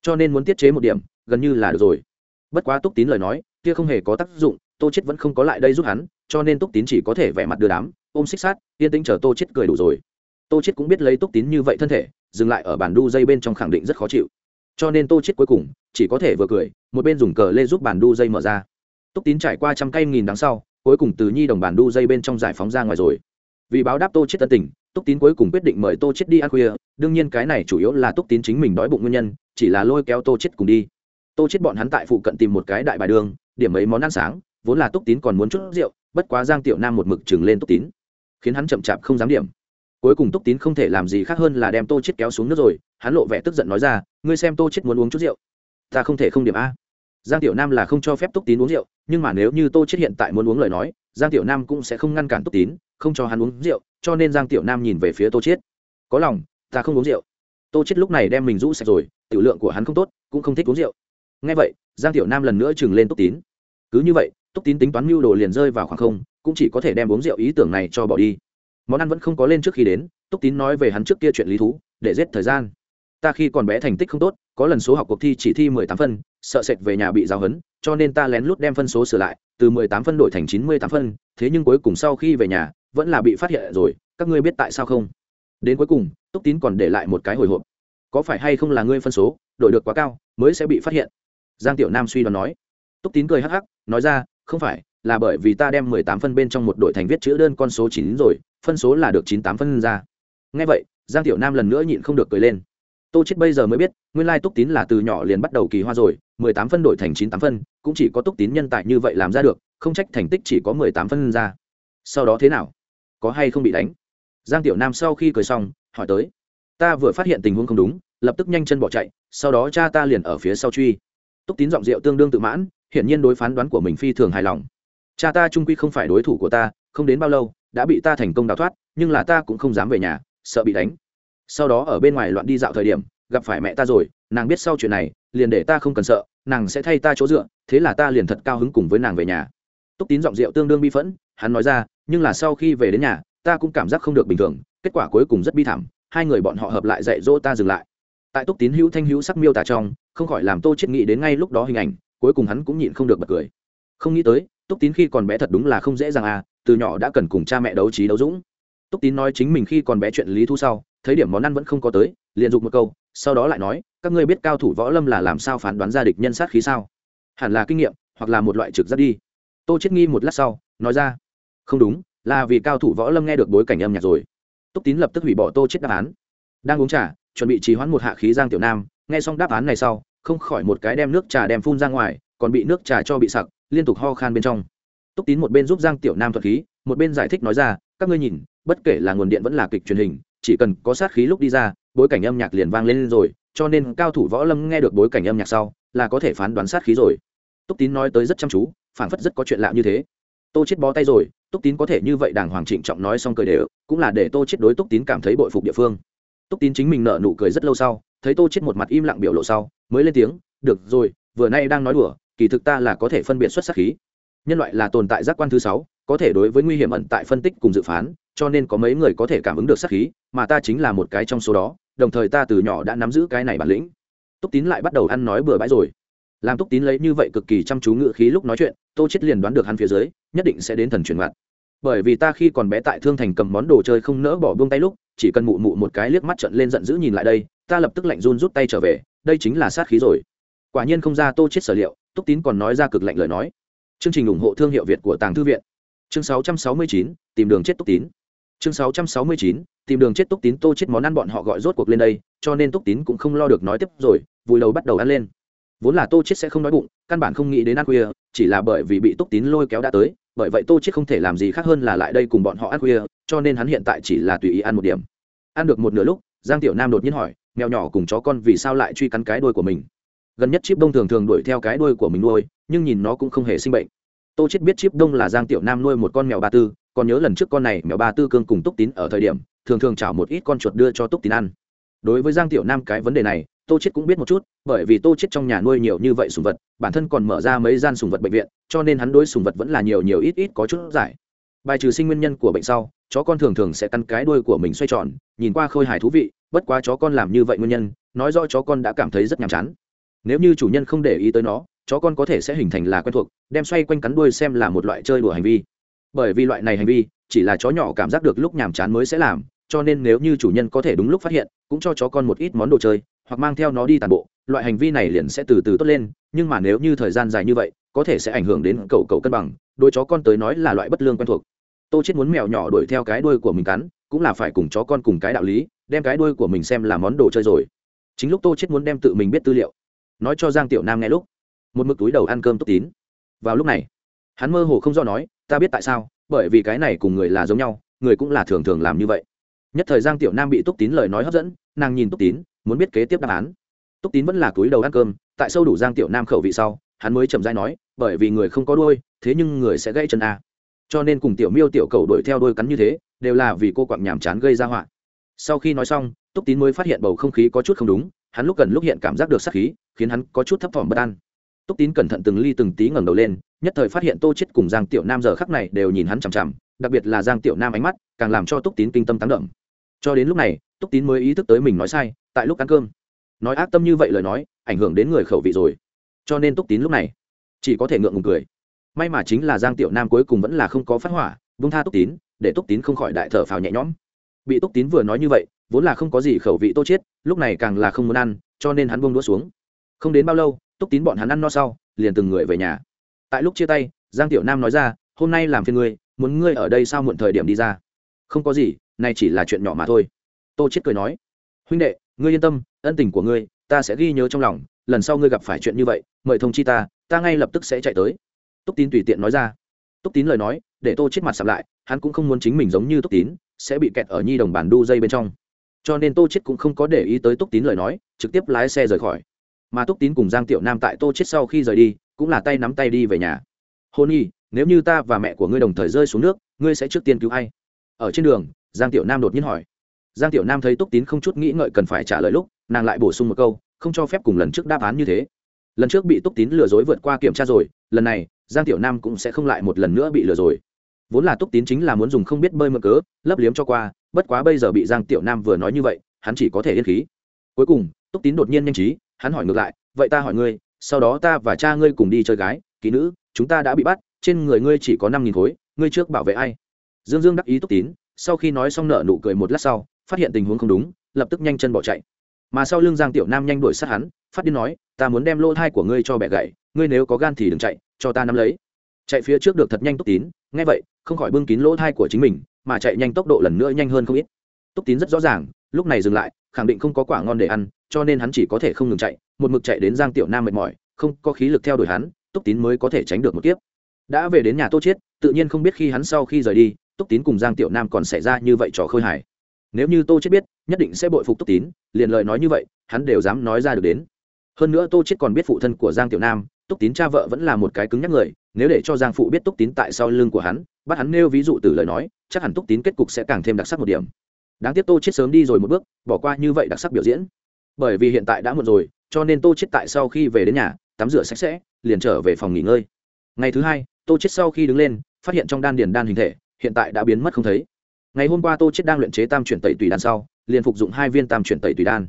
cho nên muốn tiết chế một điểm, gần như là được rồi. Bất quá túc tín lời nói, kia không hề có tác dụng, tô chết vẫn không có lại đây giúp hắn cho nên túc tín chỉ có thể vẻ mặt đưa đám, ôm xích sát yên tĩnh chờ tô chết cười đủ rồi. Tô chết cũng biết lấy túc tín như vậy thân thể, dừng lại ở bàn đu dây bên trong khẳng định rất khó chịu. Cho nên tô chết cuối cùng, chỉ có thể vừa cười, một bên dùng cờ lê giúp bàn đu dây mở ra. Túc tín trải qua trăm cây nghìn đằng sau, cuối cùng từ nhi đồng bàn đu dây bên trong giải phóng ra ngoài rồi. Vì báo đáp tô chết tân tình, túc tín cuối cùng quyết định mời tô chết đi ăn khuya, đương nhiên cái này chủ yếu là túc tín chính mình đói bụng nguyên nhân, chỉ là lôi kéo tô chết cùng đi. Tô chết bọn hắn tại phụ cận tìm một cái đại bài đường, điểm mấy món ăn sáng vốn là túc tín còn muốn chút rượu, bất quá giang tiểu nam một mực chừng lên túc tín, khiến hắn chậm chạp không dám điểm. Cuối cùng túc tín không thể làm gì khác hơn là đem tô chết kéo xuống nước rồi, hắn lộ vẻ tức giận nói ra, ngươi xem tô chết muốn uống chút rượu, ta không thể không điểm a. Giang tiểu nam là không cho phép túc tín uống rượu, nhưng mà nếu như tô chết hiện tại muốn uống lời nói, giang tiểu nam cũng sẽ không ngăn cản túc tín, không cho hắn uống rượu, cho nên giang tiểu nam nhìn về phía tô chết. Có lòng, ta không uống rượu. Tô chết lúc này đem mình rũ sạch rồi, tiểu lượng của hắn không tốt, cũng không thích uống rượu. Ngay vậy, giang tiểu nam lần nữa chừng lên túc tín. Cứ như vậy túc tín tính toán mưu đồ liền rơi vào khoảng không, cũng chỉ có thể đem uống rượu ý tưởng này cho bỏ đi. Món ăn vẫn không có lên trước khi đến, túc tín nói về hắn trước kia chuyện lý thú, để giết thời gian. Ta khi còn bé thành tích không tốt, có lần số học cuộc thi chỉ thi mười tám phân, sợ sệt về nhà bị giáo hấn cho nên ta lén lút đem phân số sửa lại, từ mười tám phân đổi thành chín mươi tám phân, thế nhưng cuối cùng sau khi về nhà, vẫn là bị phát hiện rồi, các ngươi biết tại sao không? Đến cuối cùng, túc tín còn để lại một cái hồi hộp. Có phải hay không là ngươi phân số, đổi được quá cao, mới sẽ bị phát hiện? Giang tiểu nam suy đoán nói. Túc tín cười hắc hắc, nói ra không phải, là bởi vì ta đem mười tám phân bên trong một đội thành viết chữ đơn con số chín rồi, phân số là được chín tám phân ra. Ngay vậy, giang tiểu nam lần nữa nhịn không được cười lên. Tô chết bây giờ mới biết, nguyên lai túc tín là từ nhỏ liền bắt đầu kỳ hoa rồi, mười tám phân đổi thành chín tám phân, cũng chỉ có túc tín nhân tài như vậy làm ra được, không trách thành tích chỉ có mười tám phân ra. Sau đó thế nào? Có hay không bị đánh? Giang tiểu nam sau khi cười xong, hỏi tới. Ta vừa phát hiện tình huống không đúng, lập tức nhanh chân bỏ chạy, sau đó cha ta liền ở phía sau truy. Túc tín giọng rượu tương đương tự mãn hiển nhiên đối phán đoán của mình phi thường hài lòng. Cha ta trung quy không phải đối thủ của ta, không đến bao lâu, đã bị ta thành công đào thoát, nhưng là ta cũng không dám về nhà, sợ bị đánh. Sau đó ở bên ngoài loạn đi dạo thời điểm, gặp phải mẹ ta rồi, nàng biết sau chuyện này, liền để ta không cần sợ, nàng sẽ thay ta chỗ dựa, thế là ta liền thật cao hứng cùng với nàng về nhà. Túc tín giọng rượu tương đương bi phẫn, hắn nói ra, nhưng là sau khi về đến nhà, ta cũng cảm giác không được bình thường, kết quả cuối cùng rất bi thảm, hai người bọn họ hợp lại dạy dỗ ta dừng lại. Tại túc tín hữu thanh hữu sắc miêu tả trong, không khỏi làm tô chết nghĩ đến ngay lúc đó hình ảnh cuối cùng hắn cũng nhịn không được bật cười. Không nghĩ tới, túc tín khi còn bé thật đúng là không dễ dàng à từ nhỏ đã cần cùng cha mẹ đấu trí đấu dũng. Túc tín nói chính mình khi còn bé chuyện lý thu sau, thấy điểm món ăn vẫn không có tới, liền dục một câu, sau đó lại nói, các ngươi biết cao thủ võ lâm là làm sao phán đoán ra địch nhân sát khí sao? Hẳn là kinh nghiệm, hoặc là một loại trực giác đi. Tô chết nghi một lát sau, nói ra, không đúng, là vì cao thủ võ lâm nghe được bối cảnh âm nhạc rồi. Túc tín lập tức hủy bỏ tô chết đáp án. Đang uống trà, chuẩn bị trì hoãn một hạ khí giang tiểu nam, nghe xong đáp án này sau không khỏi một cái đem nước trà đem phun ra ngoài, còn bị nước trà cho bị sặc, liên tục ho khan bên trong. Túc tín một bên giúp giang tiểu nam thuật khí, một bên giải thích nói ra, các ngươi nhìn, bất kể là nguồn điện vẫn là kịch truyền hình, chỉ cần có sát khí lúc đi ra, bối cảnh âm nhạc liền vang lên rồi, cho nên cao thủ võ lâm nghe được bối cảnh âm nhạc sau, là có thể phán đoán sát khí rồi. Túc tín nói tới rất chăm chú, phảng phất rất có chuyện lạ như thế. Tô chết bó tay rồi. Túc tín có thể như vậy đàng hoàng trịnh trọng nói xong cười đều, cũng là để tô chết đối túc tín cảm thấy bội phục địa phương. Túc tín chính mình nợ nụ cười rất lâu sau thấy tô chết một mặt im lặng biểu lộ sau, mới lên tiếng, được rồi, vừa nay đang nói đùa, kỳ thực ta là có thể phân biệt xuất sắc khí. Nhân loại là tồn tại giác quan thứ sáu, có thể đối với nguy hiểm ẩn tại phân tích cùng dự phán, cho nên có mấy người có thể cảm ứng được sắc khí, mà ta chính là một cái trong số đó, đồng thời ta từ nhỏ đã nắm giữ cái này bản lĩnh. Túc tín lại bắt đầu ăn nói bừa bãi rồi. Làm túc tín lấy như vậy cực kỳ chăm chú ngự khí lúc nói chuyện, tô chết liền đoán được hắn phía dưới, nhất định sẽ đến thần truyền mặt. Bởi vì ta khi còn bé tại thương thành cầm món đồ chơi không nỡ bỏ buông tay lúc, chỉ cần mụ mụ một cái liếc mắt trận lên giận dữ nhìn lại đây ta lập tức lạnh run rút tay trở về đây chính là sát khí rồi. Quả nhiên không ra tô chết sở liệu túc tín còn nói ra cực lạnh lời nói. Chương trình ủng hộ thương hiệu việt của tàng thư viện. Chương 669, tìm đường chết túc tín. Chương 669, tìm đường chết túc tín tô chết món ăn bọn họ gọi rốt cuộc lên đây cho nên túc tín cũng không lo được nói tiếp rồi vùi đầu bắt đầu ăn lên. Vốn là tô chết sẽ không nói bụng căn bản không nghĩ đến ăn khuya chỉ là bởi vì bị túc tín lôi kéo đã tới bởi vậy tô chết không thể làm gì khác hơn là lại đây cùng bọn họ ăn khuya cho nên hắn hiện tại chỉ là tùy ý ăn một điểm. Ăn được một nửa lúc giang tiểu nam đột nhiên hỏi mèo nhỏ cùng chó con vì sao lại truy cắn cái đuôi của mình. Gần nhất chip đông thường thường đuổi theo cái đuôi của mình nuôi, nhưng nhìn nó cũng không hề sinh bệnh. Tô chết biết chip đông là giang tiểu nam nuôi một con mèo ba tư, còn nhớ lần trước con này mèo ba tư cương cùng túc tín ở thời điểm, thường thường chảo một ít con chuột đưa cho túc tín ăn. Đối với giang tiểu nam cái vấn đề này, tô chết cũng biết một chút, bởi vì tô chết trong nhà nuôi nhiều như vậy sùng vật, bản thân còn mở ra mấy gian sùng vật bệnh viện, cho nên hắn đối sùng vật vẫn là nhiều nhiều ít ít có chút giải. Bài trừ sinh nguyên nhân của bệnh sau, chó con thường thường sẽ cắn cái đuôi của mình xoay tròn, nhìn qua khôi hài thú vị bất quá chó con làm như vậy nguyên nhân, nói rõ chó con đã cảm thấy rất nhàm chán. Nếu như chủ nhân không để ý tới nó, chó con có thể sẽ hình thành là quen thuộc, đem xoay quanh cắn đuôi xem là một loại chơi đùa hành vi. Bởi vì loại này hành vi, chỉ là chó nhỏ cảm giác được lúc nhàm chán mới sẽ làm, cho nên nếu như chủ nhân có thể đúng lúc phát hiện, cũng cho chó con một ít món đồ chơi, hoặc mang theo nó đi tàn bộ, loại hành vi này liền sẽ từ từ tốt lên, nhưng mà nếu như thời gian dài như vậy, có thể sẽ ảnh hưởng đến cầu cầu cân bằng đôi chó con tới nói là loại bất lương quen thuộc. Tô chết muốn mèo nhỏ đuổi theo cái đuôi của mình cắn, cũng là phải cùng chó con cùng cái đạo lý đem cái đuôi của mình xem là món đồ chơi rồi. Chính lúc tô chết muốn đem tự mình biết tư liệu, nói cho giang tiểu nam nghe lúc, một mực túi đầu ăn cơm túc tín. Vào lúc này, hắn mơ hồ không do nói, ta biết tại sao, bởi vì cái này cùng người là giống nhau, người cũng là thường thường làm như vậy. Nhất thời giang tiểu nam bị túc tín lời nói hấp dẫn, nàng nhìn túc tín, muốn biết kế tiếp đáp án. Túc tín vẫn là túi đầu ăn cơm, tại sâu đủ giang tiểu nam khẩu vị sau, hắn mới chậm dai nói, bởi vì người không có đôi thế nhưng người sẽ gãy chân a. Cho nên cùng tiểu miêu tiểu cầu đuổi theo đôi cắn như thế, đều là vì cô quặng nhàm chán gây ra họa sau khi nói xong, túc tín mới phát hiện bầu không khí có chút không đúng, hắn lúc gần lúc hiện cảm giác được sắc khí, khiến hắn có chút thấp thỏm bất an. Túc tín cẩn thận từng ly từng tí ngẩng đầu lên, nhất thời phát hiện tô chết cùng giang tiểu nam giờ khắc này đều nhìn hắn chằm chằm, đặc biệt là giang tiểu nam ánh mắt, càng làm cho túc tín kinh tâm tán động. Cho đến lúc này, túc tín mới ý thức tới mình nói sai, tại lúc ăn cơm. Nói ác tâm như vậy lời nói, ảnh hưởng đến người khẩu vị rồi. Cho nên túc tín lúc này, chỉ có thể ngượng ngùng cười. May mà chính là giang tiểu nam cuối cùng vẫn là không có phát hỏa vung tha túc tín, để túc tín không khỏi đại thở phào nhẹ nhõm bị túc tín vừa nói như vậy, vốn là không có gì khẩu vị tô chết lúc này càng là không muốn ăn, cho nên hắn buông đũa xuống. Không đến bao lâu, túc tín bọn hắn ăn no sau, liền từng người về nhà. Tại lúc chia tay, giang tiểu nam nói ra, hôm nay làm phiền ngươi, muốn ngươi ở đây sao muộn thời điểm đi ra? Không có gì này chỉ là chuyện nhỏ mà thôi. Tô chết cười nói, huynh đệ, ngươi yên tâm, ân tình của ngươi, ta sẽ ghi nhớ trong lòng, lần sau ngươi gặp phải chuyện như vậy, mời thông chi ta ta ngay lập tức sẽ chạy tới. Túc tín tùy tiện nói ra. Túc tín lời nói, để tô chết mặt sạm lại, hắn cũng không muốn chính mình giống như túc tín sẽ bị kẹt ở nhi đồng bản đu dây bên trong. Cho nên tô chết cũng không có để ý tới túc tín lời nói, trực tiếp lái xe rời khỏi. Mà túc tín cùng giang tiểu nam tại tô chết sau khi rời đi, cũng là tay nắm tay đi về nhà. Hôn nhi, nếu như ta và mẹ của ngươi đồng thời rơi xuống nước, ngươi sẽ trước tiên cứu ai? Ở trên đường, giang tiểu nam đột nhiên hỏi. Giang tiểu nam thấy túc tín không chút nghĩ ngợi cần phải trả lời lúc, nàng lại bổ sung một câu, không cho phép cùng lần trước đáp án như thế. Lần trước bị túc tín lừa dối vượt qua kiểm tra rồi, lần này, giang tiểu nam cũng sẽ không lại một lần nữa bị lừa rồi vốn là túc tín chính là muốn dùng không biết bơi mơ cớ, lấp liếm cho qua, bất quá bây giờ bị giang tiểu nam vừa nói như vậy, hắn chỉ có thể yên khí. Cuối cùng, túc tín đột nhiên nhanh trí, hắn hỏi ngược lại, vậy ta hỏi ngươi, sau đó ta và cha ngươi cùng đi chơi gái, kỹ nữ, chúng ta đã bị bắt, trên người ngươi chỉ có năm nghìn khối, ngươi trước bảo vệ ai? Dương dương đắc ý túc tín, sau khi nói xong nợ nụ cười một lát sau, phát hiện tình huống không đúng, lập tức nhanh chân bỏ chạy. Mà sau lưng giang tiểu nam nhanh đuổi sát hắn, phát điên nói, ta muốn đem lỗ thai của ngươi cho bẻ gậy ngươi nếu có gan thì đừng chạy, cho ta nắm lấy. Chạy phía trước được thật nhanh túc tín, nghe vậy không khỏi bưng kín lỗ thai của chính mình, mà chạy nhanh tốc độ lần nữa nhanh hơn không ít. Túc tín rất rõ ràng, lúc này dừng lại, khẳng định không có quả ngon để ăn, cho nên hắn chỉ có thể không ngừng chạy, một mực chạy đến giang tiểu nam mệt mỏi, không có khí lực theo đuổi hắn, túc tín mới có thể tránh được một kiếp. Đã về đến nhà tô chiết, tự nhiên không biết khi hắn sau khi rời đi, túc tín cùng giang tiểu nam còn xảy ra như vậy trò khơi hài. Nếu như tô chiết biết, nhất định sẽ bội phục túc tín, liền lời nói như vậy, hắn đều dám nói ra được đến. Hơn nữa tô chiết còn biết phụ thân của giang tiểu nam, túc tín cha vợ vẫn là một cái cứng nhắc người, nếu để cho giang phụ biết túc tín tại sau lưng của hắn bắt hắn nêu ví dụ từ lời nói, chắc hẳn túc tín kết cục sẽ càng thêm đặc sắc một điểm. Đáng tiếc tô chết sớm đi rồi một bước, bỏ qua như vậy đặc sắc biểu diễn. Bởi vì hiện tại đã muộn rồi, cho nên tô chết tại sau khi về đến nhà, tắm rửa sạch sẽ, liền trở về phòng nghỉ ngơi. Ngày thứ hai, tô chết sau khi đứng lên, phát hiện trong đan điền đan hình thể, hiện tại đã biến mất không thấy. Ngày hôm qua tô chết đang luyện chế tam chuyển tẩy tùy đan sau, liền phục dụng hai viên tam chuyển tẩy tùy đan.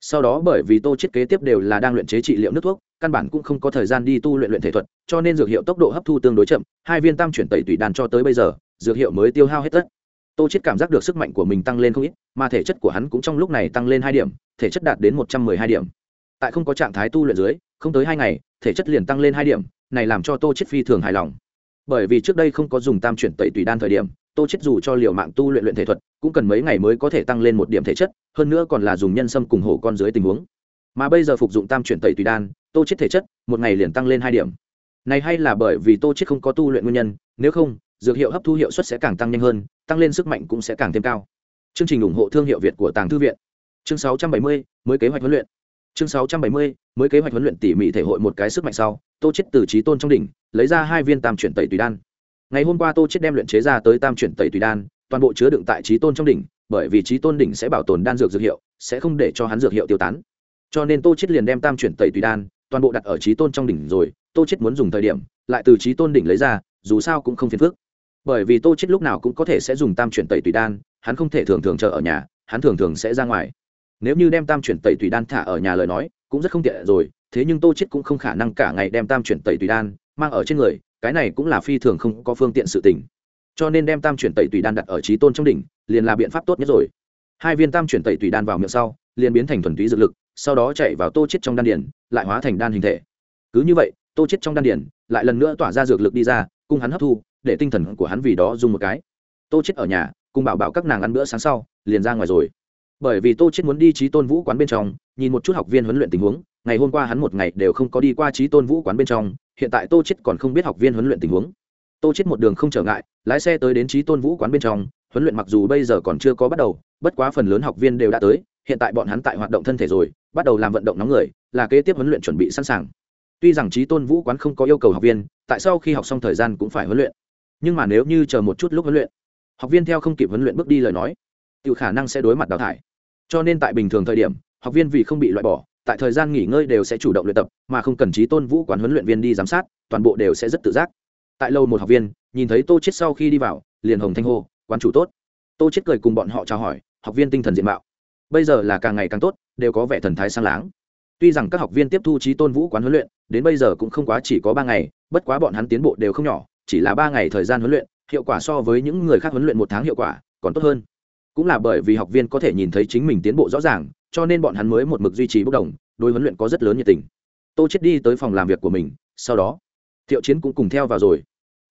Sau đó bởi vì tô chết kế tiếp đều là đang luyện chế trị liệu nước thuốc căn bản cũng không có thời gian đi tu luyện luyện thể thuật, cho nên dược hiệu tốc độ hấp thu tương đối chậm, hai viên tam chuyển tẩy tùy đan cho tới bây giờ, dược hiệu mới tiêu hao hết tất. Tô chết cảm giác được sức mạnh của mình tăng lên không ít, mà thể chất của hắn cũng trong lúc này tăng lên hai điểm, thể chất đạt đến một trăm mười hai điểm. Tại không có trạng thái tu luyện dưới, không tới hai ngày, thể chất liền tăng lên hai điểm, này làm cho tô chết phi thường hài lòng. Bởi vì trước đây không có dùng tam chuyển tẩy tùy đan thời điểm, tô chết dù cho liều mạng tu luyện luyện thể thuật, cũng cần mấy ngày mới có thể tăng lên một điểm thể chất, hơn nữa còn là dùng nhân sâm cùng hổ con dưới tình huống mà bây giờ phục dụng tam chuyển tẩy tùy đan tô chết thể chất một ngày liền tăng lên hai điểm. Này hay là bởi vì tô chết không có tu luyện nguyên nhân nếu không dược hiệu hấp thu hiệu suất sẽ càng tăng nhanh hơn tăng lên sức mạnh cũng sẽ càng thêm cao. Chương trình ủng hộ thương hiệu việt của tàng thư viện. Chương 670, mới kế hoạch huấn luyện. Chương 670, mới kế hoạch huấn luyện tỉ mỉ thể hội một cái sức mạnh sau tô chết từ trí tôn trong đỉnh lấy ra hai viên tam chuyển tẩy tùy đan. Ngày hôm qua tô chết đem luyện chế ra tới tam chuyển tẩy tùy đan toàn bộ chứa đựng tại trí tôn trong đỉnh bởi vì trí tôn đỉnh sẽ bảo tồn đan dược dược hiệu sẽ không để cho hắn dược hiệu tiêu tán cho nên tô chết liền đem tam chuyển tẩy tùy đan, toàn bộ đặt ở trí tôn trong đỉnh rồi, tô chết muốn dùng thời điểm, lại từ trí tôn đỉnh lấy ra, dù sao cũng không phiền phức. Bởi vì tô chết lúc nào cũng có thể sẽ dùng tam chuyển tẩy tùy đan, hắn không thể thường thường chờ ở nhà, hắn thường thường sẽ ra ngoài. Nếu như đem tam chuyển tẩy tùy đan thả ở nhà lời nói, cũng rất không tiện rồi, thế nhưng tô chết cũng không khả năng cả ngày đem tam chuyển tẩy tùy đan mang ở trên người, cái này cũng là phi thường không có phương tiện sự tình. Cho nên đem tam chuyển tẩy tùy đan đặt ở trí tôn trong đỉnh, liền là biện pháp tốt nhất rồi. Hai viên tam chuyển tẩy tùy đan vào miệng sau, liền biến thành thuần túy dược lực sau đó chạy vào tô chết trong đan điển lại hóa thành đan hình thể. Cứ như vậy, tô chết trong đan điển lại lần nữa tỏa ra dược lực đi ra cùng hắn hấp thu, để tinh thần của hắn vì đó dùng một cái. Tô chết ở nhà, cùng bảo bảo các nàng ăn bữa sáng sau, liền ra ngoài rồi. Bởi vì tô chết muốn đi trí tôn vũ quán bên trong, nhìn một chút học viên huấn luyện tình huống, ngày hôm qua hắn một ngày đều không có đi qua trí tôn vũ quán bên trong, hiện tại tô chết còn không biết học viên huấn luyện tình huống. Tô chết một đường không trở ngại, lái xe tới đến trí tôn vũ quán bên trong, huấn luyện mặc dù bây giờ còn chưa có bắt đầu, bất quá phần lớn học viên đều đã tới, hiện tại bọn hắn tại hoạt động thân thể rồi bắt đầu làm vận động nóng người, là kế tiếp huấn luyện chuẩn bị sẵn sàng. Tuy rằng trí tôn vũ quán không có yêu cầu học viên, tại sao khi học xong thời gian cũng phải huấn luyện. Nhưng mà nếu như chờ một chút lúc huấn luyện, học viên theo không kịp huấn luyện bước đi lời nói tự khả năng sẽ đối mặt đào thải. Cho nên tại bình thường thời điểm, học viên vì không bị loại bỏ, tại thời gian nghỉ ngơi đều sẽ chủ động luyện tập, mà không cần trí tôn vũ quán huấn luyện viên đi giám sát, toàn bộ đều sẽ rất tự giác. Tại lâu một học viên, nhìn thấy tô chết sau khi đi vào, liền hồng thanh hô, quán chủ tốt. Tô chết cười cùng bọn họ chào hỏi, học viên tinh thần diện mạo bây giờ là càng ngày càng tốt, đều có vẻ thần thái sang láng. Tuy rằng các học viên tiếp thu trí tôn vũ quán huấn luyện, đến bây giờ cũng không quá chỉ có ba ngày, bất quá bọn hắn tiến bộ đều không nhỏ, chỉ là ba ngày thời gian huấn luyện, hiệu quả so với những người khác huấn luyện một tháng hiệu quả còn tốt hơn. Cũng là bởi vì học viên có thể nhìn thấy chính mình tiến bộ rõ ràng, cho nên bọn hắn mới một mực duy trì bốc đồng, đối huấn luyện có rất lớn nhiệt tình. Tô chết đi tới phòng làm việc của mình, sau đó, thiệu chiến cũng cùng theo vào rồi.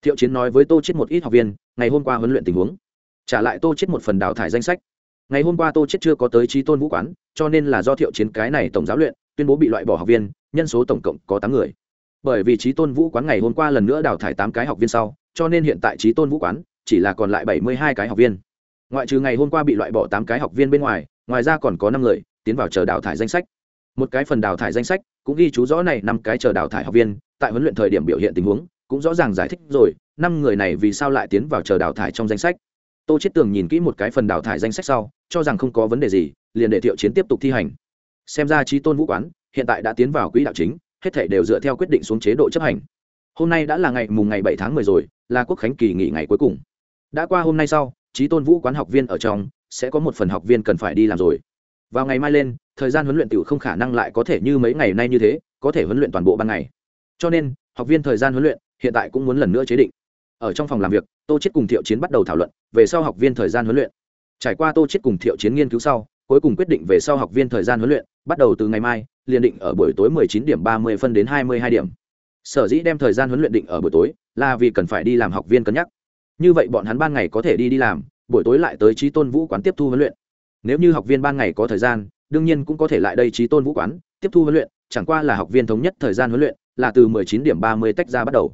Thiệu chiến nói với tô chết một ít học viên, ngày hôm qua huấn luyện tình huống. Trả lại tô chết một phần đào thải danh sách ngày hôm qua tô chết chưa có tới trí tôn vũ quán, cho nên là do thiệu chiến cái này tổng giáo luyện, tuyên bố bị loại bỏ học viên, nhân số tổng cộng có tám người. Bởi vì trí tôn vũ quán ngày hôm qua lần nữa đào thải tám cái học viên sau, cho nên hiện tại trí tôn vũ quán chỉ là còn lại bảy mươi hai cái học viên. Ngoại trừ ngày hôm qua bị loại bỏ tám cái học viên bên ngoài ngoài ra còn có năm người tiến vào chờ đào thải danh sách. Một cái phần đào thải danh sách cũng ghi chú rõ này năm cái chờ đào thải học viên, tại huấn luyện thời điểm biểu hiện tình huống cũng rõ ràng giải thích rồi, năm người này vì sao lại tiến vào chờ đào thải trong danh sách tô chết tường nhìn kỹ một cái phần đào thải danh sách sau, cho rằng không có vấn đề gì, liền để thiệu chiến tiếp tục thi hành. Xem ra trí tôn vũ quán hiện tại đã tiến vào quỹ đạo chính, hết thể đều dựa theo quyết định xuống chế độ chấp hành. Hôm nay đã là ngày mùng ngày bảy tháng mười rồi, là quốc khánh kỳ nghỉ ngày cuối cùng. Đã qua hôm nay sau trí tôn vũ quán học viên ở trong sẽ có một phần học viên cần phải đi làm rồi. Vào ngày mai lên, thời gian huấn luyện tiểu không khả năng lại có thể như mấy ngày nay như thế, có thể huấn luyện toàn bộ ban ngày. Cho nên, học viên thời gian huấn luyện hiện tại cũng muốn lần nữa chế định ở trong phòng làm việc, tô chết cùng thiệu chiến bắt đầu thảo luận về sau học viên thời gian huấn luyện. Trải qua tô chết cùng thiệu chiến nghiên cứu sau, cuối cùng quyết định về sau học viên thời gian huấn luyện, bắt đầu từ ngày mai, liền định ở buổi tối 19 điểm 30 phân đến 22 điểm. Sở dĩ đem thời gian huấn luyện định ở buổi tối là vì cần phải đi làm học viên cân nhắc. Như vậy bọn hắn ban ngày có thể đi đi làm, buổi tối lại tới trí tôn vũ quán tiếp thu huấn luyện. Nếu như học viên ban ngày có thời gian, đương nhiên cũng có thể lại đây trí tôn vũ quán tiếp thu huấn luyện, chẳng qua là học viên thống nhất thời gian huấn luyện là từ 19 điểm 30 tách ra bắt đầu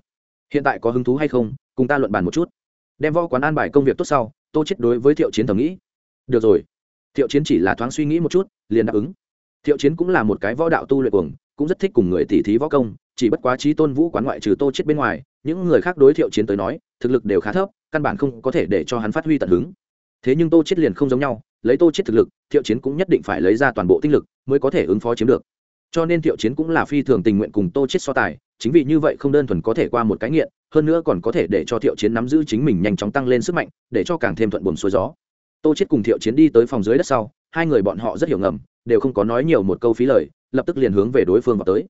hiện tại có hứng thú hay không, cùng ta luận bàn một chút. Đem võ quán an bài công việc tốt sau, tô chết đối với thiệu chiến thầm nghĩ. Được rồi. Thiệu chiến chỉ là thoáng suy nghĩ một chút, liền đáp ứng. Thiệu chiến cũng là một cái võ đạo tu luyện cuồng, cũng rất thích cùng người tỉ thí võ công, chỉ bất quá trí tôn vũ quán ngoại trừ tô chết bên ngoài, những người khác đối thiệu chiến tới nói, thực lực đều khá thấp, căn bản không có thể để cho hắn phát huy tận hứng. Thế nhưng tô chết liền không giống nhau, lấy tô chết thực lực, thiệu chiến cũng nhất định phải lấy ra toàn bộ tinh lực, mới có thể ứng phó chiếm được cho nên thiệu chiến cũng là phi thường tình nguyện cùng tô chết so tài, chính vì như vậy không đơn thuần có thể qua một cái nghiện, hơn nữa còn có thể để cho thiệu chiến nắm giữ chính mình nhanh chóng tăng lên sức mạnh, để cho càng thêm thuận buồm xuôi gió. Tô chết cùng thiệu chiến đi tới phòng dưới đất sau, hai người bọn họ rất hiểu ngầm, đều không có nói nhiều một câu phí lời, lập tức liền hướng về đối phương vào tới.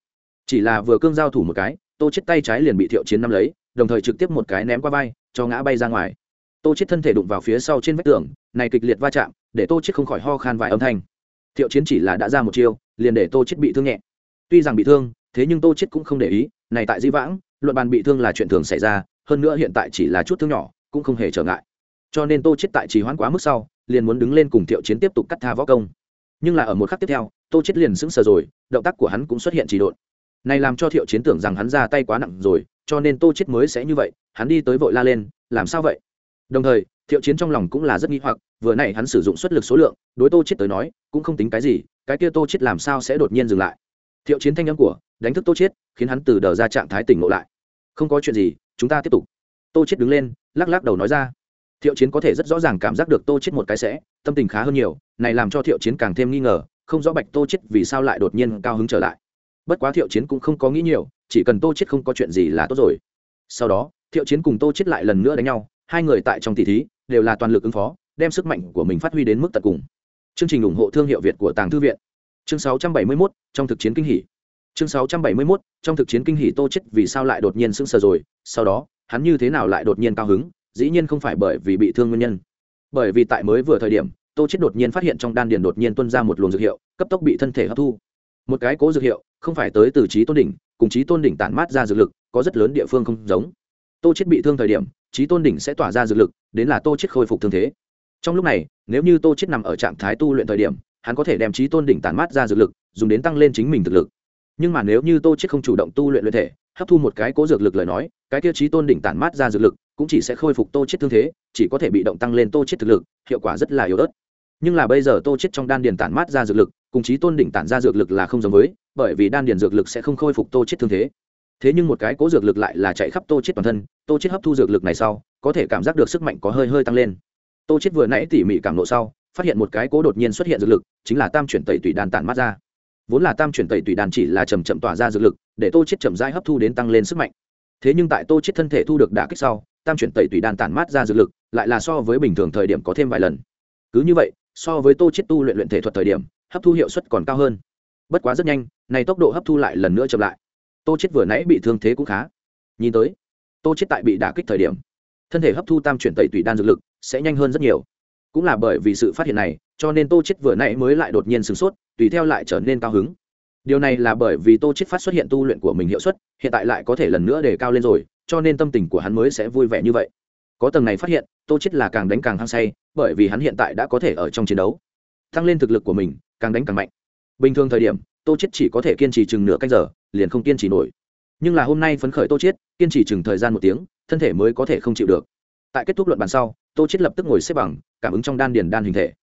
Chỉ là vừa cương giao thủ một cái, tô chết tay trái liền bị thiệu chiến nắm lấy, đồng thời trực tiếp một cái ném qua vai, cho ngã bay ra ngoài. Tô chết thân thể đụng vào phía sau trên vách tường, này kịch liệt va chạm, để tô chết không khỏi ho khan vài âm thanh. Thiệu chiến chỉ là đã ra một chiêu liền để tô chết bị thương nhẹ. Tuy rằng bị thương, thế nhưng tô chết cũng không để ý, này tại di vãng, luận bàn bị thương là chuyện thường xảy ra, hơn nữa hiện tại chỉ là chút thương nhỏ, cũng không hề trở ngại. Cho nên tô chết tại trì hoãn quá mức sau, liền muốn đứng lên cùng thiệu chiến tiếp tục cắt tha võ công. Nhưng là ở một khắc tiếp theo, tô chết liền sững sờ rồi, động tác của hắn cũng xuất hiện trì độn. Này làm cho thiệu chiến tưởng rằng hắn ra tay quá nặng rồi, cho nên tô chết mới sẽ như vậy, hắn đi tới vội la lên, làm sao vậy? Đồng thời thiệu chiến trong lòng cũng là rất nghi hoặc, vừa nãy hắn sử dụng suất lực số lượng, đối tô chết tới nói, cũng không tính cái gì, cái kia tô chết làm sao sẽ đột nhiên dừng lại? Thiệu chiến thanh âm của, đánh thức tô chết, khiến hắn từ đờ ra trạng thái tỉnh ngộ lại. Không có chuyện gì, chúng ta tiếp tục. Tô chết đứng lên, lắc lắc đầu nói ra. Thiệu chiến có thể rất rõ ràng cảm giác được tô chết một cái sẽ, tâm tình khá hơn nhiều, này làm cho thiệu chiến càng thêm nghi ngờ, không rõ bạch tô chết vì sao lại đột nhiên cao hứng trở lại. Bất quá thiệu chiến cũng không có nghĩ nhiều, chỉ cần tô chết không có chuyện gì là tốt rồi. Sau đó, thiệu chiến cùng tô chết lại lần nữa đánh nhau, hai người tại trong tỷ thí đều là toàn lực ứng phó đem sức mạnh của mình phát huy đến mức tận cùng. Chương trình ủng hộ thương hiệu việt của tàng thư viện. Chương 671, trong thực chiến kinh hỉ. Chương 671, trong thực chiến kinh hỉ tô chết vì sao lại đột nhiên sững sờ rồi sau đó hắn như thế nào lại đột nhiên cao hứng dĩ nhiên không phải bởi vì bị thương nguyên nhân. Bởi vì tại mới vừa thời điểm tô chết đột nhiên phát hiện trong đan điền đột nhiên tuôn ra một luồng dược hiệu cấp tốc bị thân thể hấp thu. Một cái cố dược hiệu không phải tới từ trí tôn đỉnh cùng trí tôn đỉnh tản mát ra dược lực có rất lớn địa phương không giống. Tô chết bị thương thời điểm trí tôn đỉnh sẽ tỏa ra dược lực, đến là tô chết khôi phục thương thế. Trong lúc này, nếu như tô chết nằm ở trạng thái tu luyện thời điểm, hắn có thể đem trí tôn đỉnh tản mát ra dược lực, dùng đến tăng lên chính mình thực lực. Nhưng mà nếu như tô chết không chủ động tu luyện luyện thể, hấp thu một cái cố dược lực lời nói, cái tiêu chí tôn đỉnh tản mát ra dược lực cũng chỉ sẽ khôi phục tô chết thương thế, chỉ có thể bị động tăng lên tô chết thực lực, hiệu quả rất là yếu ớt. Nhưng là bây giờ tô chết trong đan điền tản mát ra dược lực, cùng chí tôn đỉnh tản ra dược lực là không giống với, bởi vì đan điền dược lực sẽ không khôi phục tô chết thương thế thế nhưng một cái cố dược lực lại là chạy khắp tô chết toàn thân, tô chết hấp thu dược lực này sau, có thể cảm giác được sức mạnh có hơi hơi tăng lên. Tô chết vừa nãy tỉ mỉ cảm nộ sau, phát hiện một cái cố đột nhiên xuất hiện dược lực, chính là tam chuyển tẩy tùy đan tản mát ra. Vốn là tam chuyển tẩy tùy đan chỉ là chậm chậm tỏa ra dược lực, để tô chết chậm rãi hấp thu đến tăng lên sức mạnh. Thế nhưng tại tô chết thân thể thu được đả kích sau, tam chuyển tẩy tùy đan tản mát ra dược lực, lại là so với bình thường thời điểm có thêm vài lần. Cứ như vậy, so với tô chết tu luyện luyện thể thuật thời điểm, hấp thu hiệu suất còn cao hơn. Bất quá rất nhanh, này tốc độ hấp thu lại lần nữa chậm lại tô chết vừa nãy bị thương thế cũng khá. Nhìn tới, tô chết tại bị đả kích thời điểm, thân thể hấp thu tam chuyển tẩy tùy đan dược lực sẽ nhanh hơn rất nhiều. Cũng là bởi vì sự phát hiện này, cho nên tô chết vừa nãy mới lại đột nhiên sửng sốt, tùy theo lại trở nên cao hứng. Điều này là bởi vì tô chết phát xuất hiện tu luyện của mình hiệu suất, hiện tại lại có thể lần nữa để cao lên rồi, cho nên tâm tình của hắn mới sẽ vui vẻ như vậy. Có tầng này phát hiện, tô chết là càng đánh càng hăng say, bởi vì hắn hiện tại đã có thể ở trong chiến đấu, tăng lên thực lực của mình, càng đánh càng mạnh. Bình thường thời điểm tô chết chỉ có thể kiên trì chừng nửa canh giờ, liền không kiên trì nổi. Nhưng là hôm nay phấn khởi tô chết kiên trì chừng thời gian một tiếng, thân thể mới có thể không chịu được. Tại kết thúc luận bàn sau, tô chết lập tức ngồi xếp bằng, cảm ứng trong đan điền đan hình thể.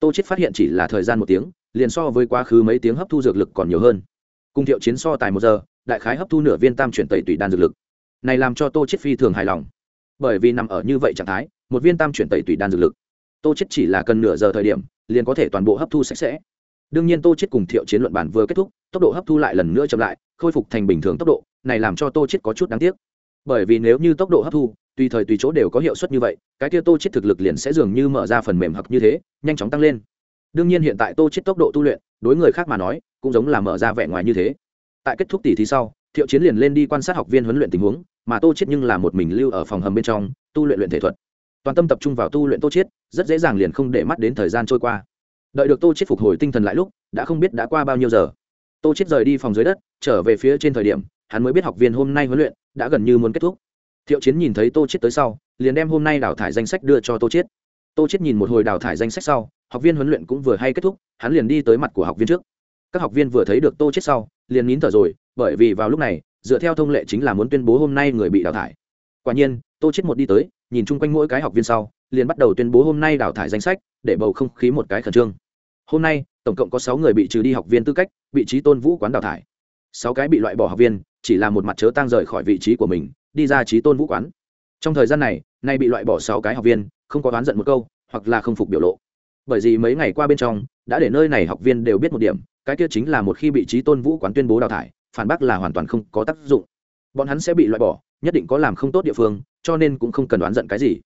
Tô chết phát hiện chỉ là thời gian một tiếng, liền so với quá khứ mấy tiếng hấp thu dược lực còn nhiều hơn. Cùng thiệu chiến so tài một giờ, đại khái hấp thu nửa viên tam chuyển tẩy tùy đan dược lực. Này làm cho tô chết phi thường hài lòng. Bởi vì nằm ở như vậy trạng thái, một viên tam chuyển tẩy tùy đan dược lực. Tô chết chỉ là cần nửa giờ thời điểm, liền có thể toàn bộ hấp thu sạch sẽ đương nhiên tô chết cùng thiệu chiến luận bản vừa kết thúc, tốc độ hấp thu lại lần nữa chậm lại, khôi phục thành bình thường tốc độ, này làm cho tô chết có chút đáng tiếc. Bởi vì nếu như tốc độ hấp thu, tùy thời tùy chỗ đều có hiệu suất như vậy, cái kia tô chết thực lực liền sẽ dường như mở ra phần mềm hặc như thế, nhanh chóng tăng lên. Đương nhiên hiện tại tô chết tốc độ tu luyện, đối người khác mà nói, cũng giống là mở ra vẻ ngoài như thế. Tại kết thúc tỷ thí sau, thiệu chiến liền lên đi quan sát học viên huấn luyện tình huống, mà tô chết nhưng là một mình lưu ở phòng hầm bên trong, tu luyện luyện thể thuật. Toàn tâm tập trung vào tu luyện tô chết, rất dễ dàng liền không để mắt đến thời gian trôi qua đợi được tô chết phục hồi tinh thần lại lúc, đã không biết đã qua bao nhiêu giờ. Tô chết rời đi phòng dưới đất, trở về phía trên thời điểm, hắn mới biết học viên hôm nay huấn luyện đã gần như muốn kết thúc. Thiệu chiến nhìn thấy tô chết tới sau, liền đem hôm nay đào thải danh sách đưa cho tô chết. Tô chết nhìn một hồi đào thải danh sách sau, học viên huấn luyện cũng vừa hay kết thúc, hắn liền đi tới mặt của học viên trước. Các học viên vừa thấy được tô chết sau, liền nín thở rồi, bởi vì vào lúc này, dựa theo thông lệ chính là muốn tuyên bố hôm nay người bị đào thải. Quả nhiên, tô chết một đi tới, nhìn chung quanh mỗi cái học viên sau, liền bắt đầu tuyên bố hôm nay đào thải danh sách, để bầu không khí một cái khẩn trương hôm nay, tổng cộng có sáu người bị trừ đi học viên tư cách, vị trí tôn vũ quán đào thải. Sáu cái bị loại bỏ học viên, chỉ là một mặt chớ tăng rời khỏi vị trí của mình, đi ra trí tôn vũ quán. Trong thời gian này, nay bị loại bỏ sáu cái học viên, không có đoán giận một câu, hoặc là không phục biểu lộ. Bởi vì mấy ngày qua bên trong, đã để nơi này học viên đều biết một điểm, cái kia chính là một khi bị trí tôn vũ quán tuyên bố đào thải, phản bác là hoàn toàn không có tác dụng. Bọn hắn sẽ bị loại bỏ, nhất định có làm không tốt địa phương, cho nên cũng không cần đoán giận cái gì.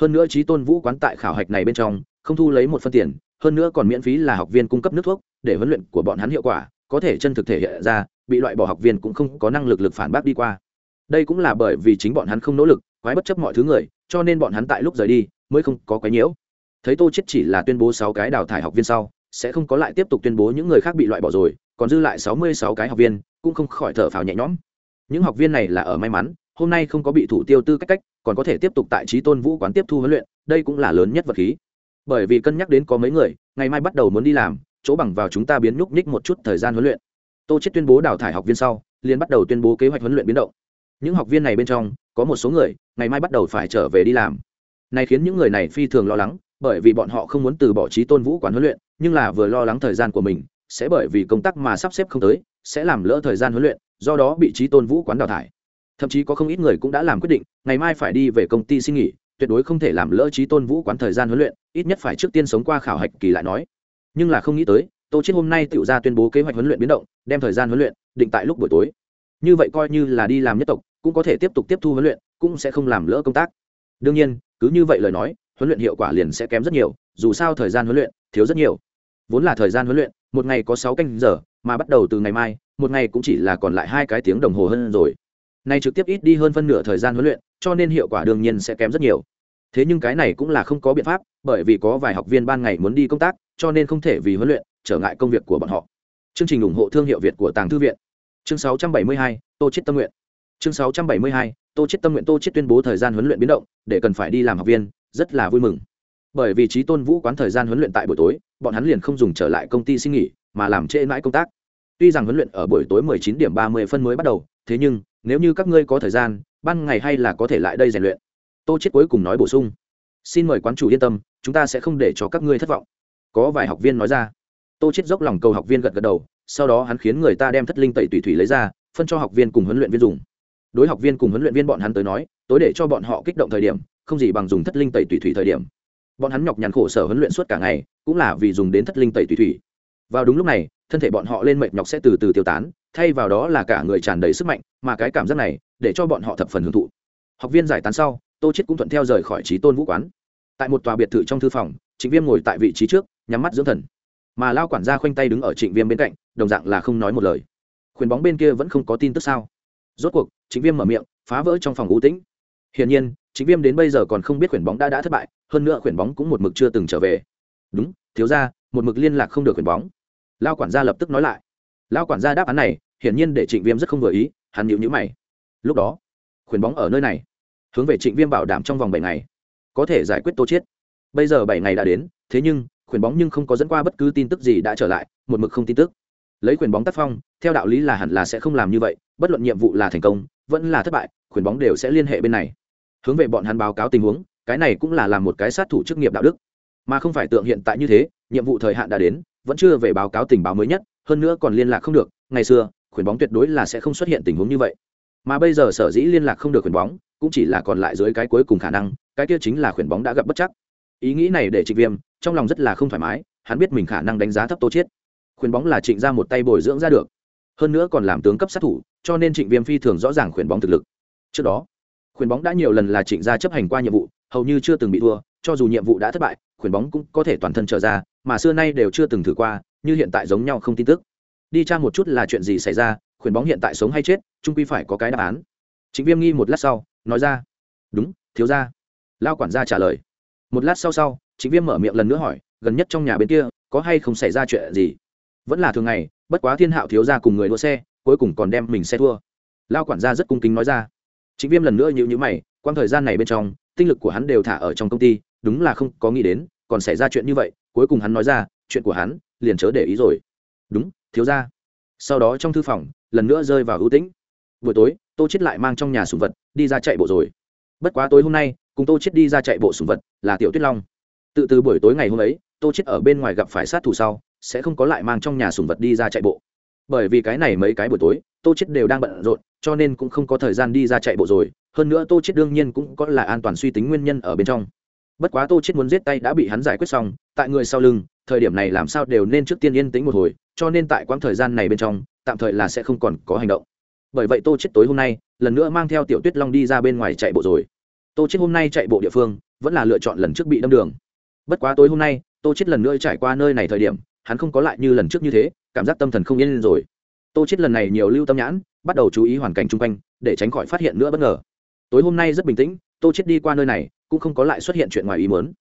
Hơn nữa trí tôn vũ quán tại khảo hạch này bên trong, không thu lấy một phân tiền hơn nữa còn miễn phí là học viên cung cấp nước thuốc, để huấn luyện của bọn hắn hiệu quả, có thể chân thực thể hiện ra, bị loại bỏ học viên cũng không có năng lực lực phản bác đi qua. Đây cũng là bởi vì chính bọn hắn không nỗ lực, quái bất chấp mọi thứ người, cho nên bọn hắn tại lúc rời đi, mới không có quái nhiễu. Thấy tô chết chỉ là tuyên bố sáu cái đào thải học viên sau, sẽ không có lại tiếp tục tuyên bố những người khác bị loại bỏ rồi, còn dư lại sáu mươi sáu cái học viên, cũng không khỏi thở phào nhẹ nhõm. Những học viên này là ở may mắn, hôm nay không có bị thủ tiêu tư cách cách, còn có thể tiếp tục tại trí tôn vũ quán tiếp thu huấn luyện, đây cũng là lớn nhất vật khí bởi vì cân nhắc đến có mấy người, ngày mai bắt đầu muốn đi làm, chỗ bằng vào chúng ta biến nhúc nhích một chút thời gian huấn luyện. Tô chết tuyên bố đào thải học viên sau, liền bắt đầu tuyên bố kế hoạch huấn luyện biến động. Những học viên này bên trong, có một số người, ngày mai bắt đầu phải trở về đi làm. Này khiến những người này phi thường lo lắng, bởi vì bọn họ không muốn từ bỏ trí tôn vũ quán huấn luyện, nhưng là vừa lo lắng thời gian của mình, sẽ bởi vì công tác mà sắp xếp không tới, sẽ làm lỡ thời gian huấn luyện, do đó bị trí tôn vũ quán đào thải. Thậm chí có không ít người cũng đã làm quyết định, ngày mai phải đi về công ty xin nghỉ tuyệt đối không thể làm lỡ trí tôn vũ quán thời gian huấn luyện, ít nhất phải trước tiên sống qua khảo hạch kỳ lại nói. Nhưng là không nghĩ tới, tô chết hôm nay tự ra tuyên bố kế hoạch huấn luyện biến động, đem thời gian huấn luyện định tại lúc buổi tối. Như vậy coi như là đi làm nhất tộc, cũng có thể tiếp tục tiếp thu huấn luyện, cũng sẽ không làm lỡ công tác. Đương nhiên, cứ như vậy lời nói, huấn luyện hiệu quả liền sẽ kém rất nhiều, dù sao thời gian huấn luyện thiếu rất nhiều. Vốn là thời gian huấn luyện, một ngày có sáu canh giờ, mà bắt đầu từ ngày mai, một ngày cũng chỉ là còn lại hai cái tiếng đồng hồ hơn rồi nay trực tiếp ít đi hơn phân nửa thời gian huấn luyện cho nên hiệu quả đương nhiên sẽ kém rất nhiều. Thế nhưng cái này cũng là không có biện pháp bởi vì có vài học viên ban ngày muốn đi công tác cho nên không thể vì huấn luyện trở ngại công việc của bọn họ. Chương trình ủng hộ thương hiệu việt của tàng thư viện. Chương 672, tô chết tâm nguyện. Chương 672, tô chết tâm nguyện tô chết tuyên bố thời gian huấn luyện biến động để cần phải đi làm học viên rất là vui mừng. Bởi vì trí tôn vũ quán thời gian huấn luyện tại buổi tối bọn hắn liền không dùng trở lại công ty xin nghỉ mà làm trễ mãi công tác. Tuy rằng huấn luyện ở buổi tối 19 điểm 30 phân mới bắt đầu thế nhưng nếu như các ngươi có thời gian, ban ngày hay là có thể lại đây rèn luyện. Tô chết cuối cùng nói bổ sung. Xin mời quán chủ yên tâm, chúng ta sẽ không để cho các ngươi thất vọng. Có vài học viên nói ra. Tô chết dốc lòng cầu học viên gật gật đầu, sau đó hắn khiến người ta đem thất linh tẩy tùy thủy lấy ra, phân cho học viên cùng huấn luyện viên dùng. Đối học viên cùng huấn luyện viên bọn hắn tới nói, tối để cho bọn họ kích động thời điểm, không gì bằng dùng thất linh tẩy tùy thủy thời điểm. Bọn hắn nhọc nhằn khổ sở huấn luyện suốt cả ngày, cũng là vì dùng đến thất linh tẩy tùy thủy vào đúng lúc này, thân thể bọn họ lên mệt nhọc sẽ từ từ tiêu tán, thay vào đó là cả người tràn đầy sức mạnh, mà cái cảm giác này, để cho bọn họ thập phần hưởng thụ. Học viên giải tán sau, tô chết cũng thuận theo rời khỏi trí tôn vũ quán. Tại một tòa biệt thự trong thư phòng, trịnh viêm ngồi tại vị trí trước, nhắm mắt dưỡng thần. Mà lao quản gia khoanh tay đứng ở trịnh viêm bên cạnh, đồng dạng là không nói một lời. Khuyến bóng bên kia vẫn không có tin tức sao? Rốt cuộc, trịnh viêm mở miệng, phá vỡ trong phòng u tĩnh. Hiển nhiên, trịnh viêm đến bây giờ còn không biết khuyển bóng đã đã thất bại, hơn nữa khuyển bóng cũng một mực chưa từng trở về. Đúng, thiếu ra một mực liên lạc không được khuyển bóng lao quản gia lập tức nói lại. Lao quản gia đáp án này, hiển nhiên để trịnh viêm rất không vừa ý, hắn nhịu nhữ mày. Lúc đó, khuyển bóng ở nơi này, hướng về trịnh viêm bảo đảm trong vòng bảy ngày, có thể giải quyết tô chiết. Bây giờ bảy ngày đã đến, thế nhưng, khuyển bóng nhưng không có dẫn qua bất cứ tin tức gì đã trở lại, một mực không tin tức. Lấy khuyển bóng tác phong, theo đạo lý là hẳn là sẽ không làm như vậy, bất luận nhiệm vụ là thành công, vẫn là thất bại, khuyển bóng đều sẽ liên hệ bên này. Hướng về bọn hắn báo cáo tình huống, cái này cũng là làm một cái sát thủ chức nghiệp đạo đức. Mà không phải tượng hiện tại như thế, nhiệm vụ thời hạn đã đến vẫn chưa về báo cáo tình báo mới nhất, hơn nữa còn liên lạc không được, ngày xưa, khuyển bóng tuyệt đối là sẽ không xuất hiện tình huống như vậy. Mà bây giờ sở dĩ liên lạc không được khuyển bóng, cũng chỉ là còn lại dưới cái cuối cùng khả năng, cái kia chính là khuyển bóng đã gặp bất chắc. Ý nghĩ này để trịnh viêm trong lòng rất là không thoải mái, hắn biết mình khả năng đánh giá thấp tô chiết. Khuyển bóng là trịnh ra một tay bồi dưỡng ra được. Hơn nữa còn làm tướng cấp sát thủ, cho nên trịnh viêm phi thường rõ ràng khuyển bóng thực lực. Trước đó, khuyển bóng đã nhiều lần là trịnh gia chấp hành qua nhiệm vụ, hầu như chưa từng bị thua, cho dù nhiệm vụ đã thất bại khuyển bóng cũng có thể toàn thân trở ra, mà xưa nay đều chưa từng thử qua, như hiện tại giống nhau không tin tức. Đi tra một chút là chuyện gì xảy ra, khuyển bóng hiện tại sống hay chết, trung quy phải có cái đáp án. Chính viêm nghi một lát sau, nói ra, đúng, thiếu ra lao quản gia trả lời. Một lát sau sau chính viêm mở miệng lần nữa hỏi, gần nhất trong nhà bên kia, có hay không xảy ra chuyện gì? Vẫn là thường ngày, bất quá thiên hạo thiếu ra cùng người đua xe, cuối cùng còn đem mình xe thua. Lao quản gia rất cung kính nói ra. Chính viêm lần nữa nhịu nhữ mày quang thời gian này bên trong, tinh lực của hắn đều thả ở trong công ty đúng là không có nghĩ đến, còn xảy ra chuyện như vậy, cuối cùng hắn nói ra, chuyện của hắn, liền chớ để ý rồi. Đúng, thiếu ra sau đó trong thư phòng, lần nữa rơi vào ưu tĩnh. Buổi tối, tô chết lại mang trong nhà sùng vật, đi ra chạy bộ rồi. Bất quá tối hôm nay, cùng tô chết đi ra chạy bộ sùng vật là tiểu tuyết long. Tự từ buổi tối ngày hôm ấy, tô chết ở bên ngoài gặp phải sát thủ sau, sẽ không có lại mang trong nhà sùng vật đi ra chạy bộ. Bởi vì cái này mấy cái buổi tối, tô chết đều đang bận rộn, cho nên cũng không có thời gian đi ra chạy bộ rồi. Hơn nữa tô chết đương nhiên cũng có là an toàn suy tính nguyên nhân ở bên trong bất quá tô chết muốn giết tay đã bị hắn giải quyết xong, tại người sau lưng, thời điểm này làm sao đều nên trước tiên yên tĩnh một hồi, cho nên tại quãng thời gian này bên trong, tạm thời là sẽ không còn có hành động. Bởi vậy tô chết tối hôm nay, lần nữa mang theo tiểu tuyết long đi ra bên ngoài chạy bộ rồi. Tô chết hôm nay chạy bộ địa phương, vẫn là lựa chọn lần trước bị đâm đường. Bất quá tối hôm nay, tô chết lần nữa trải qua nơi này thời điểm, hắn không có lại như lần trước như thế, cảm giác tâm thần không yên rồi. Tô chết lần này nhiều lưu tâm nhãn, bắt đầu chú ý hoàn cảnh chung quanh, để tránh khỏi phát hiện nữa bất ngờ. Tối hôm nay rất bình tĩnh tô chết đi qua nơi này, cũng không có lại xuất hiện chuyện ngoài ý muốn.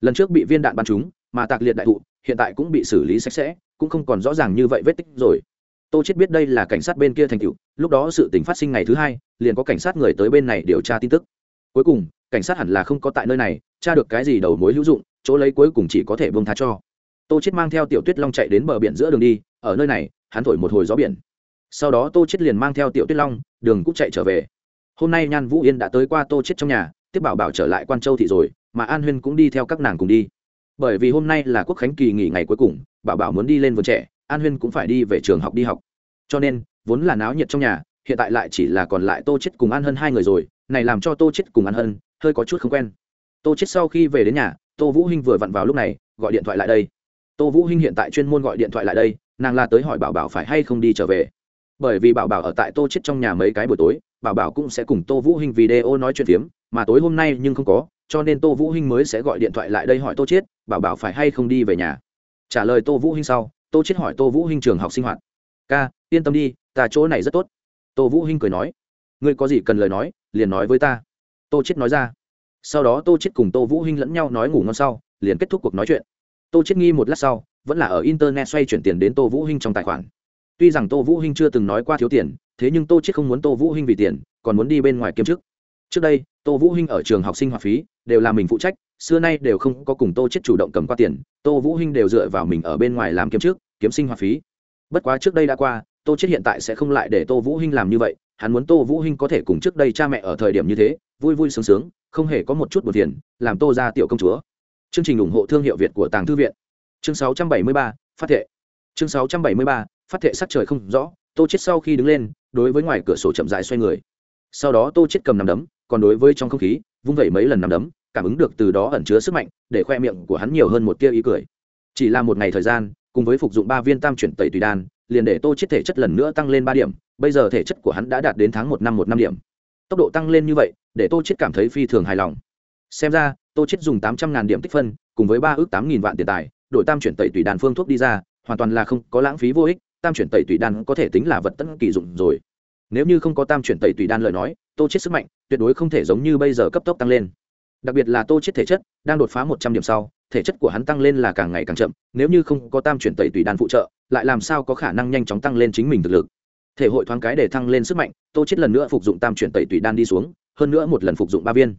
Lần trước bị viên đạn bắn trúng, mà tạc liệt đại thụ, hiện tại cũng bị xử lý sạch sẽ, cũng không còn rõ ràng như vậy vết tích rồi. Tô chết biết đây là cảnh sát bên kia thành cựu lúc đó sự tình phát sinh ngày thứ hai, liền có cảnh sát người tới bên này điều tra tin tức. Cuối cùng, cảnh sát hẳn là không có tại nơi này, tra được cái gì đầu mối hữu dụng, chỗ lấy cuối cùng chỉ có thể bông tha cho. Tô chết mang theo tiểu tuyết long chạy đến bờ biển giữa đường đi, ở nơi này, hắn thổi một hồi gió biển. Sau đó tô chết liền mang theo tiểu tuyết long, đường cũng chạy trở về hôm nay nhan vũ yên đã tới qua tô chết trong nhà tiếp bảo bảo trở lại quan châu thị rồi mà an huyên cũng đi theo các nàng cùng đi bởi vì hôm nay là quốc khánh kỳ nghỉ ngày cuối cùng bảo bảo muốn đi lên vườn trẻ an huyên cũng phải đi về trường học đi học cho nên vốn là náo nhiệt trong nhà hiện tại lại chỉ là còn lại tô chết cùng an hân hai người rồi này làm cho tô chết cùng an hân hơi có chút không quen tô chết sau khi về đến nhà tô vũ hinh vừa vặn vào lúc này gọi điện thoại lại đây tô vũ hinh hiện tại chuyên môn gọi điện thoại lại đây nàng là tới hỏi bảo bảo phải hay không đi trở về bởi vì bảo bảo ở tại tô chết trong nhà mấy cái buổi tối bảo bảo cũng sẽ cùng tô vũ hinh video nói chuyện phiếm mà tối hôm nay nhưng không có cho nên tô vũ hinh mới sẽ gọi điện thoại lại đây hỏi tô Chiết, bảo bảo phải hay không đi về nhà. Trả lời tô vũ hinh sau tô Chiết hỏi tô vũ hinh trường học sinh hoạt. Ca yên tâm đi ta chỗ này rất tốt. Tô vũ hinh cười nói. Ngươi có gì cần lời nói liền nói với ta. Tô Chiết nói ra. Sau đó tô Chiết cùng tô vũ hinh lẫn nhau nói ngủ ngon sau liền kết thúc cuộc nói chuyện. Tô Chiết nghi một lát sau vẫn là ở internet xoay chuyển tiền đến tô vũ hinh trong tài khoản. Tuy rằng tô vũ hinh chưa từng nói qua thiếu tiền thế nhưng tô chết không muốn tô vũ hinh vì tiền còn muốn đi bên ngoài kiếm chức. Trước đây tô vũ hinh ở trường học sinh hoạt phí đều là mình phụ trách xưa nay đều không có cùng tô chết chủ động cầm qua tiền tô vũ hinh đều dựa vào mình ở bên ngoài làm kiếm trước kiếm sinh hoạt phí. Bất quá trước đây đã qua tô chết hiện tại sẽ không lại để tô vũ hinh làm như vậy hắn muốn tô vũ hinh có thể cùng trước đây cha mẹ ở thời điểm như thế vui vui sướng sướng không hề có một chút buồn phiền làm tô ra tiểu công chúa. Chương trình ủng hộ thương hiệu việt của tàng thư viện. Chương 673, phát thệ. Chương 673, phát thệ sắc trời không rõ tô chết sau khi đứng lên đối với ngoài cửa sổ chậm rãi xoay người. Sau đó tô chết cầm nắm đấm, còn đối với trong không khí, vung vẩy mấy lần nắm đấm, cảm ứng được từ đó ẩn chứa sức mạnh, để khoe miệng của hắn nhiều hơn một tia ý cười. Chỉ là một ngày thời gian, cùng với phục dụng ba viên tam chuyển tẩy tùy đan, liền để tô chết thể chất lần nữa tăng lên ba điểm, bây giờ thể chất của hắn đã đạt đến tháng một năm một năm điểm. Tốc độ tăng lên như vậy, để tô chết cảm thấy phi thường hài lòng. Xem ra, tô chết dùng tám trăm ngàn điểm tích phân, cùng với ba ước tám nghìn vạn tiền tài, đổi tam chuyển tẩy tùy đan phương thuốc đi ra, hoàn toàn là không có lãng phí vô ích tam chuyển tẩy tùy đan có thể tính là vật tận kỳ dụng rồi. Nếu như không có tam chuyển tẩy tùy đan lời nói, tô chết sức mạnh tuyệt đối không thể giống như bây giờ cấp tốc tăng lên. Đặc biệt là tô chết thể chất đang đột phá một trăm điểm sau, thể chất của hắn tăng lên là càng ngày càng chậm, nếu như không có tam chuyển tẩy tùy đan phụ trợ, lại làm sao có khả năng nhanh chóng tăng lên chính mình thực lực. Thể hội thoáng cái để thăng lên sức mạnh, tô chết lần nữa phục dụng tam chuyển tẩy tùy đan đi xuống, hơn nữa một lần phục dụng ba viên.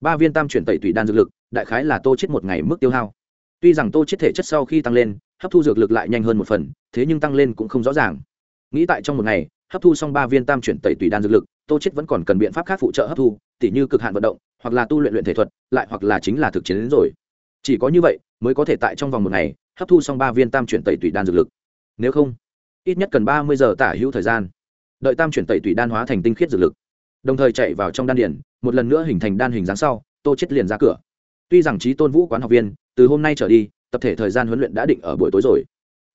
Ba viên tam chuyển tẩy tùy đan dược lực, đại khái là tô chết một ngày mức tiêu hao. Tuy rằng tô chết thể chất sau khi tăng lên hấp thu dược lực lại nhanh hơn một phần, thế nhưng tăng lên cũng không rõ ràng. Nghĩ tại trong một ngày, hấp thu xong ba viên tam chuyển tẩy tùy đan dược lực, tô chết vẫn còn cần biện pháp khác phụ trợ hấp thu, tỉ như cực hạn vận động, hoặc là tu luyện luyện thể thuật, lại hoặc là chính là thực chiến đến rồi. Chỉ có như vậy, mới có thể tại trong vòng một ngày, hấp thu xong ba viên tam chuyển tẩy tùy đan dược lực. Nếu không, ít nhất cần ba mươi giờ tả hữu thời gian. Đợi tam chuyển tẩy tùy đan hóa thành tinh khiết dược lực. Đồng thời chạy vào trong đan điển một lần nữa hình thành đan hình dáng sau, tô chết liền ra cửa. Tuy rằng trí tôn vũ quán học viên, từ hôm nay trở đi tập thể thời gian huấn luyện đã định ở buổi tối rồi.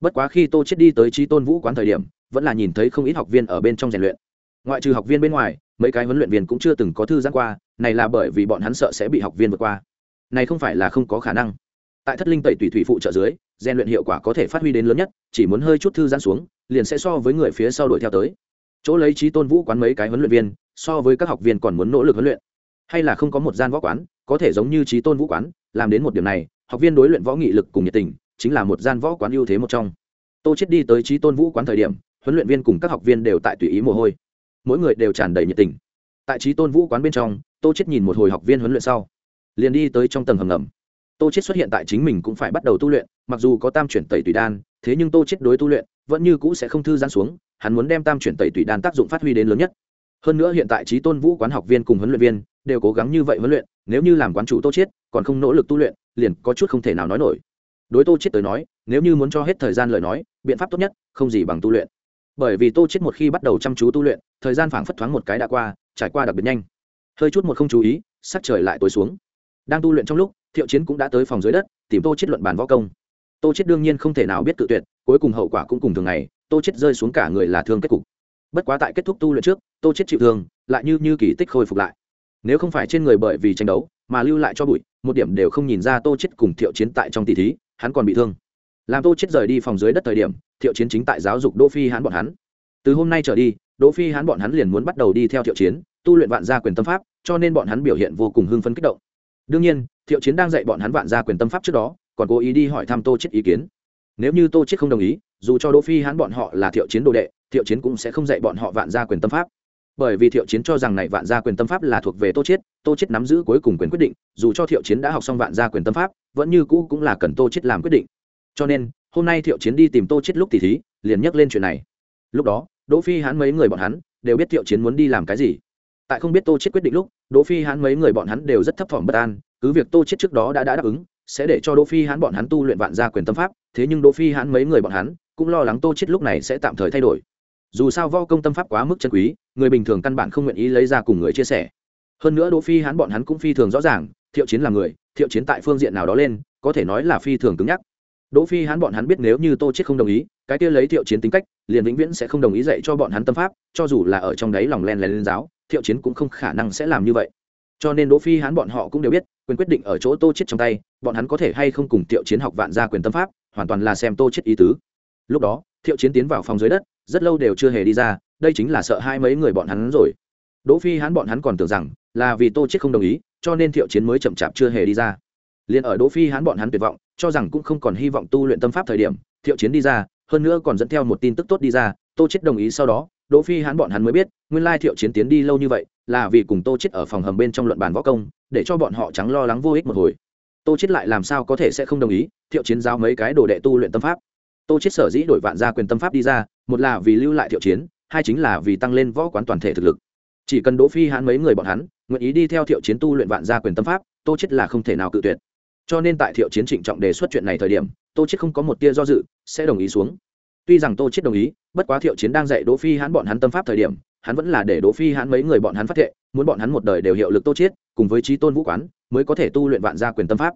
Bất quá khi tô chết đi tới trí tôn vũ quán thời điểm, vẫn là nhìn thấy không ít học viên ở bên trong rèn luyện. Ngoại trừ học viên bên ngoài, mấy cái huấn luyện viên cũng chưa từng có thư giãn qua, này là bởi vì bọn hắn sợ sẽ bị học viên vượt qua. Này không phải là không có khả năng. Tại thất linh tẩy tùy thủy phụ trợ dưới, rèn luyện hiệu quả có thể phát huy đến lớn nhất, chỉ muốn hơi chút thư giãn xuống, liền sẽ so với người phía sau đuổi theo tới. Chỗ lấy trí tôn vũ quán mấy cái huấn luyện viên, so với các học viên còn muốn nỗ lực huấn luyện. Hay là không có một gian võ quán, có thể giống như trí tôn vũ quán, làm đến một điểm này học viên đối luyện võ nghị lực cùng nhiệt tình chính là một gian võ quán ưu thế một trong. Tô chết đi tới trí tôn vũ quán thời điểm, huấn luyện viên cùng các học viên đều tại tùy ý mồ hôi. Mỗi người đều tràn đầy nhiệt tình. Tại trí tôn vũ quán bên trong, tô chết nhìn một hồi học viên huấn luyện sau, liền đi tới trong tầng hầm ngầm. Tô chết xuất hiện tại chính mình cũng phải bắt đầu tu luyện, mặc dù có tam chuyển tẩy tùy đan, thế nhưng tô chết đối tu luyện vẫn như cũ sẽ không thư giãn xuống, hắn muốn đem tam chuyển tẩy tùy đan tác dụng phát huy đến lớn nhất. Hơn nữa hiện tại trí tôn vũ quán học viên cùng huấn luyện viên đều cố gắng như vậy huấn luyện, nếu như làm quán chủ tô chết còn không nỗ lực tu luyện liền có chút không thể nào nói nổi. Đối tô chết tới nói, nếu như muốn cho hết thời gian lời nói, biện pháp tốt nhất, không gì bằng tu luyện. Bởi vì tô chết một khi bắt đầu chăm chú tu luyện, thời gian phảng phất thoáng một cái đã qua, trải qua đặc biệt nhanh. Hơi chút một không chú ý, sắc trời lại tối xuống. Đang tu luyện trong lúc, thiệu chiến cũng đã tới phòng dưới đất, tìm tô chết luận bàn võ công. Tô chết đương nhiên không thể nào biết tự tuyệt, cuối cùng hậu quả cũng cùng thường ngày, tô chết rơi xuống cả người là thương kết cục. Bất quá tại kết thúc tu luyện trước, tô chết chịu thương, lại như như kỳ tích khôi phục lại. Nếu không phải trên người bởi vì tranh đấu mà lưu lại cho bụi, một điểm đều không nhìn ra tô chết cùng thiệu chiến tại trong tỷ thí, hắn còn bị thương. Làm tô chết rời đi phòng dưới đất thời điểm, thiệu chiến chính tại giáo dục đỗ phi hắn bọn hắn. Từ hôm nay trở đi, đỗ phi hắn bọn hắn liền muốn bắt đầu đi theo thiệu chiến, tu luyện vạn gia quyền tâm pháp, cho nên bọn hắn biểu hiện vô cùng hưng phấn kích động. Đương nhiên, thiệu chiến đang dạy bọn hắn vạn gia quyền tâm pháp trước đó, còn cố ý đi hỏi thăm tô chết ý kiến. Nếu như tô chết không đồng ý, dù cho đỗ phi hắn bọn họ là thiệu chiến đồ đệ, thiệu chiến cũng sẽ không dạy bọn họ vạn gia quyền tâm pháp bởi vì thiệu chiến cho rằng này vạn gia quyền tâm pháp là thuộc về tô Chiết, tô Chiết nắm giữ cuối cùng quyền quyết định dù cho thiệu chiến đã học xong vạn gia quyền tâm pháp vẫn như cũ cũng là cần tô Chiết làm quyết định. Cho nên hôm nay thiệu chiến đi tìm tô Chiết lúc tỉ thí liền nhắc lên chuyện này. Lúc đó đỗ phi hán mấy người bọn hắn đều biết thiệu chiến muốn đi làm cái gì. Tại không biết tô Chiết quyết định lúc đỗ phi hán mấy người bọn hắn đều rất thấp thỏm bất an cứ việc tô Chiết trước đó đã đã đáp ứng sẽ để cho đỗ phi hán bọn hắn tu luyện vạn gia quyền tâm pháp thế nhưng đỗ phi hán mấy người bọn hắn cũng lo lắng tô Chiết lúc này sẽ tạm thời thay đổi dù sao võ công tâm pháp quá mức chân quý, người bình thường căn bản không nguyện ý lấy ra cùng người chia sẻ. Hơn nữa đỗ phi hắn bọn hắn cũng phi thường rõ ràng, thiệu chiến là người, thiệu chiến tại phương diện nào đó lên, có thể nói là phi thường cứng nhắc. Đỗ phi hắn bọn hắn biết nếu như tô chết không đồng ý, cái kia lấy thiệu chiến tính cách, liền vĩnh viễn sẽ không đồng ý dạy cho bọn hắn tâm pháp, cho dù là ở trong đấy lòng len lén lên giáo, thiệu chiến cũng không khả năng sẽ làm như vậy. Cho nên đỗ phi hắn bọn họ cũng đều biết, quyền quyết định ở chỗ tô chết trong tay, bọn hắn có thể hay không cùng thiệu chiến học vạn gia quyền tâm pháp, hoàn toàn là xem tô chết ý tứ lúc đó, thiệu chiến tiến vào phòng dưới đất, rất lâu đều chưa hề đi ra, đây chính là sợ hai mấy người bọn hắn rồi. Đỗ phi hắn bọn hắn còn tưởng rằng là vì tô chết không đồng ý, cho nên thiệu chiến mới chậm chạp chưa hề đi ra. Liền ở đỗ phi hắn bọn hắn tuyệt vọng, cho rằng cũng không còn hy vọng tu luyện tâm pháp thời điểm, thiệu chiến đi ra, hơn nữa còn dẫn theo một tin tức tốt đi ra, tô chết đồng ý sau đó, đỗ phi hắn bọn hắn mới biết, nguyên lai thiệu chiến tiến đi lâu như vậy, là vì cùng tô chết ở phòng hầm bên trong luận bàn võ công, để cho bọn họ trắng lo lắng vô ích một hồi. Tô chết lại làm sao có thể sẽ không đồng ý, thiệu chiến giao mấy cái đồ đệ tu luyện tâm pháp tô chết sở dĩ đổi vạn gia quyền tâm pháp đi ra, một là vì lưu lại thiệu chiến, hai chính là vì tăng lên võ quán toàn thể thực lực. Chỉ cần đỗ phi hãn mấy người bọn hắn, nguyện ý đi theo thiệu chiến tu luyện vạn gia quyền tâm pháp, tô chết là không thể nào cự tuyệt. Cho nên tại thiệu chiến trịnh trọng đề xuất chuyện này thời điểm, tô chết không có một tia do dự, sẽ đồng ý xuống. Tuy rằng tô chết đồng ý, bất quá thiệu chiến đang dạy đỗ phi hãn bọn hắn tâm pháp thời điểm, hắn vẫn là để đỗ phi hãn mấy người bọn hắn phát thệ, muốn bọn hắn một đời đều hiệu lực tô chết cùng với trí tôn vũ quán, mới có thể tu luyện vạn gia quyền tâm pháp.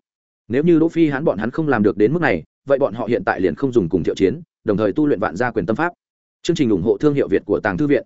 Nếu như đỗ phi hãn bọn hắn không làm được đến mức này vậy bọn họ hiện tại liền không dùng cùng thiệu chiến, đồng thời tu luyện vạn gia quyền tâm pháp. Chương trình ủng hộ thương hiệu việt của tàng thư viện.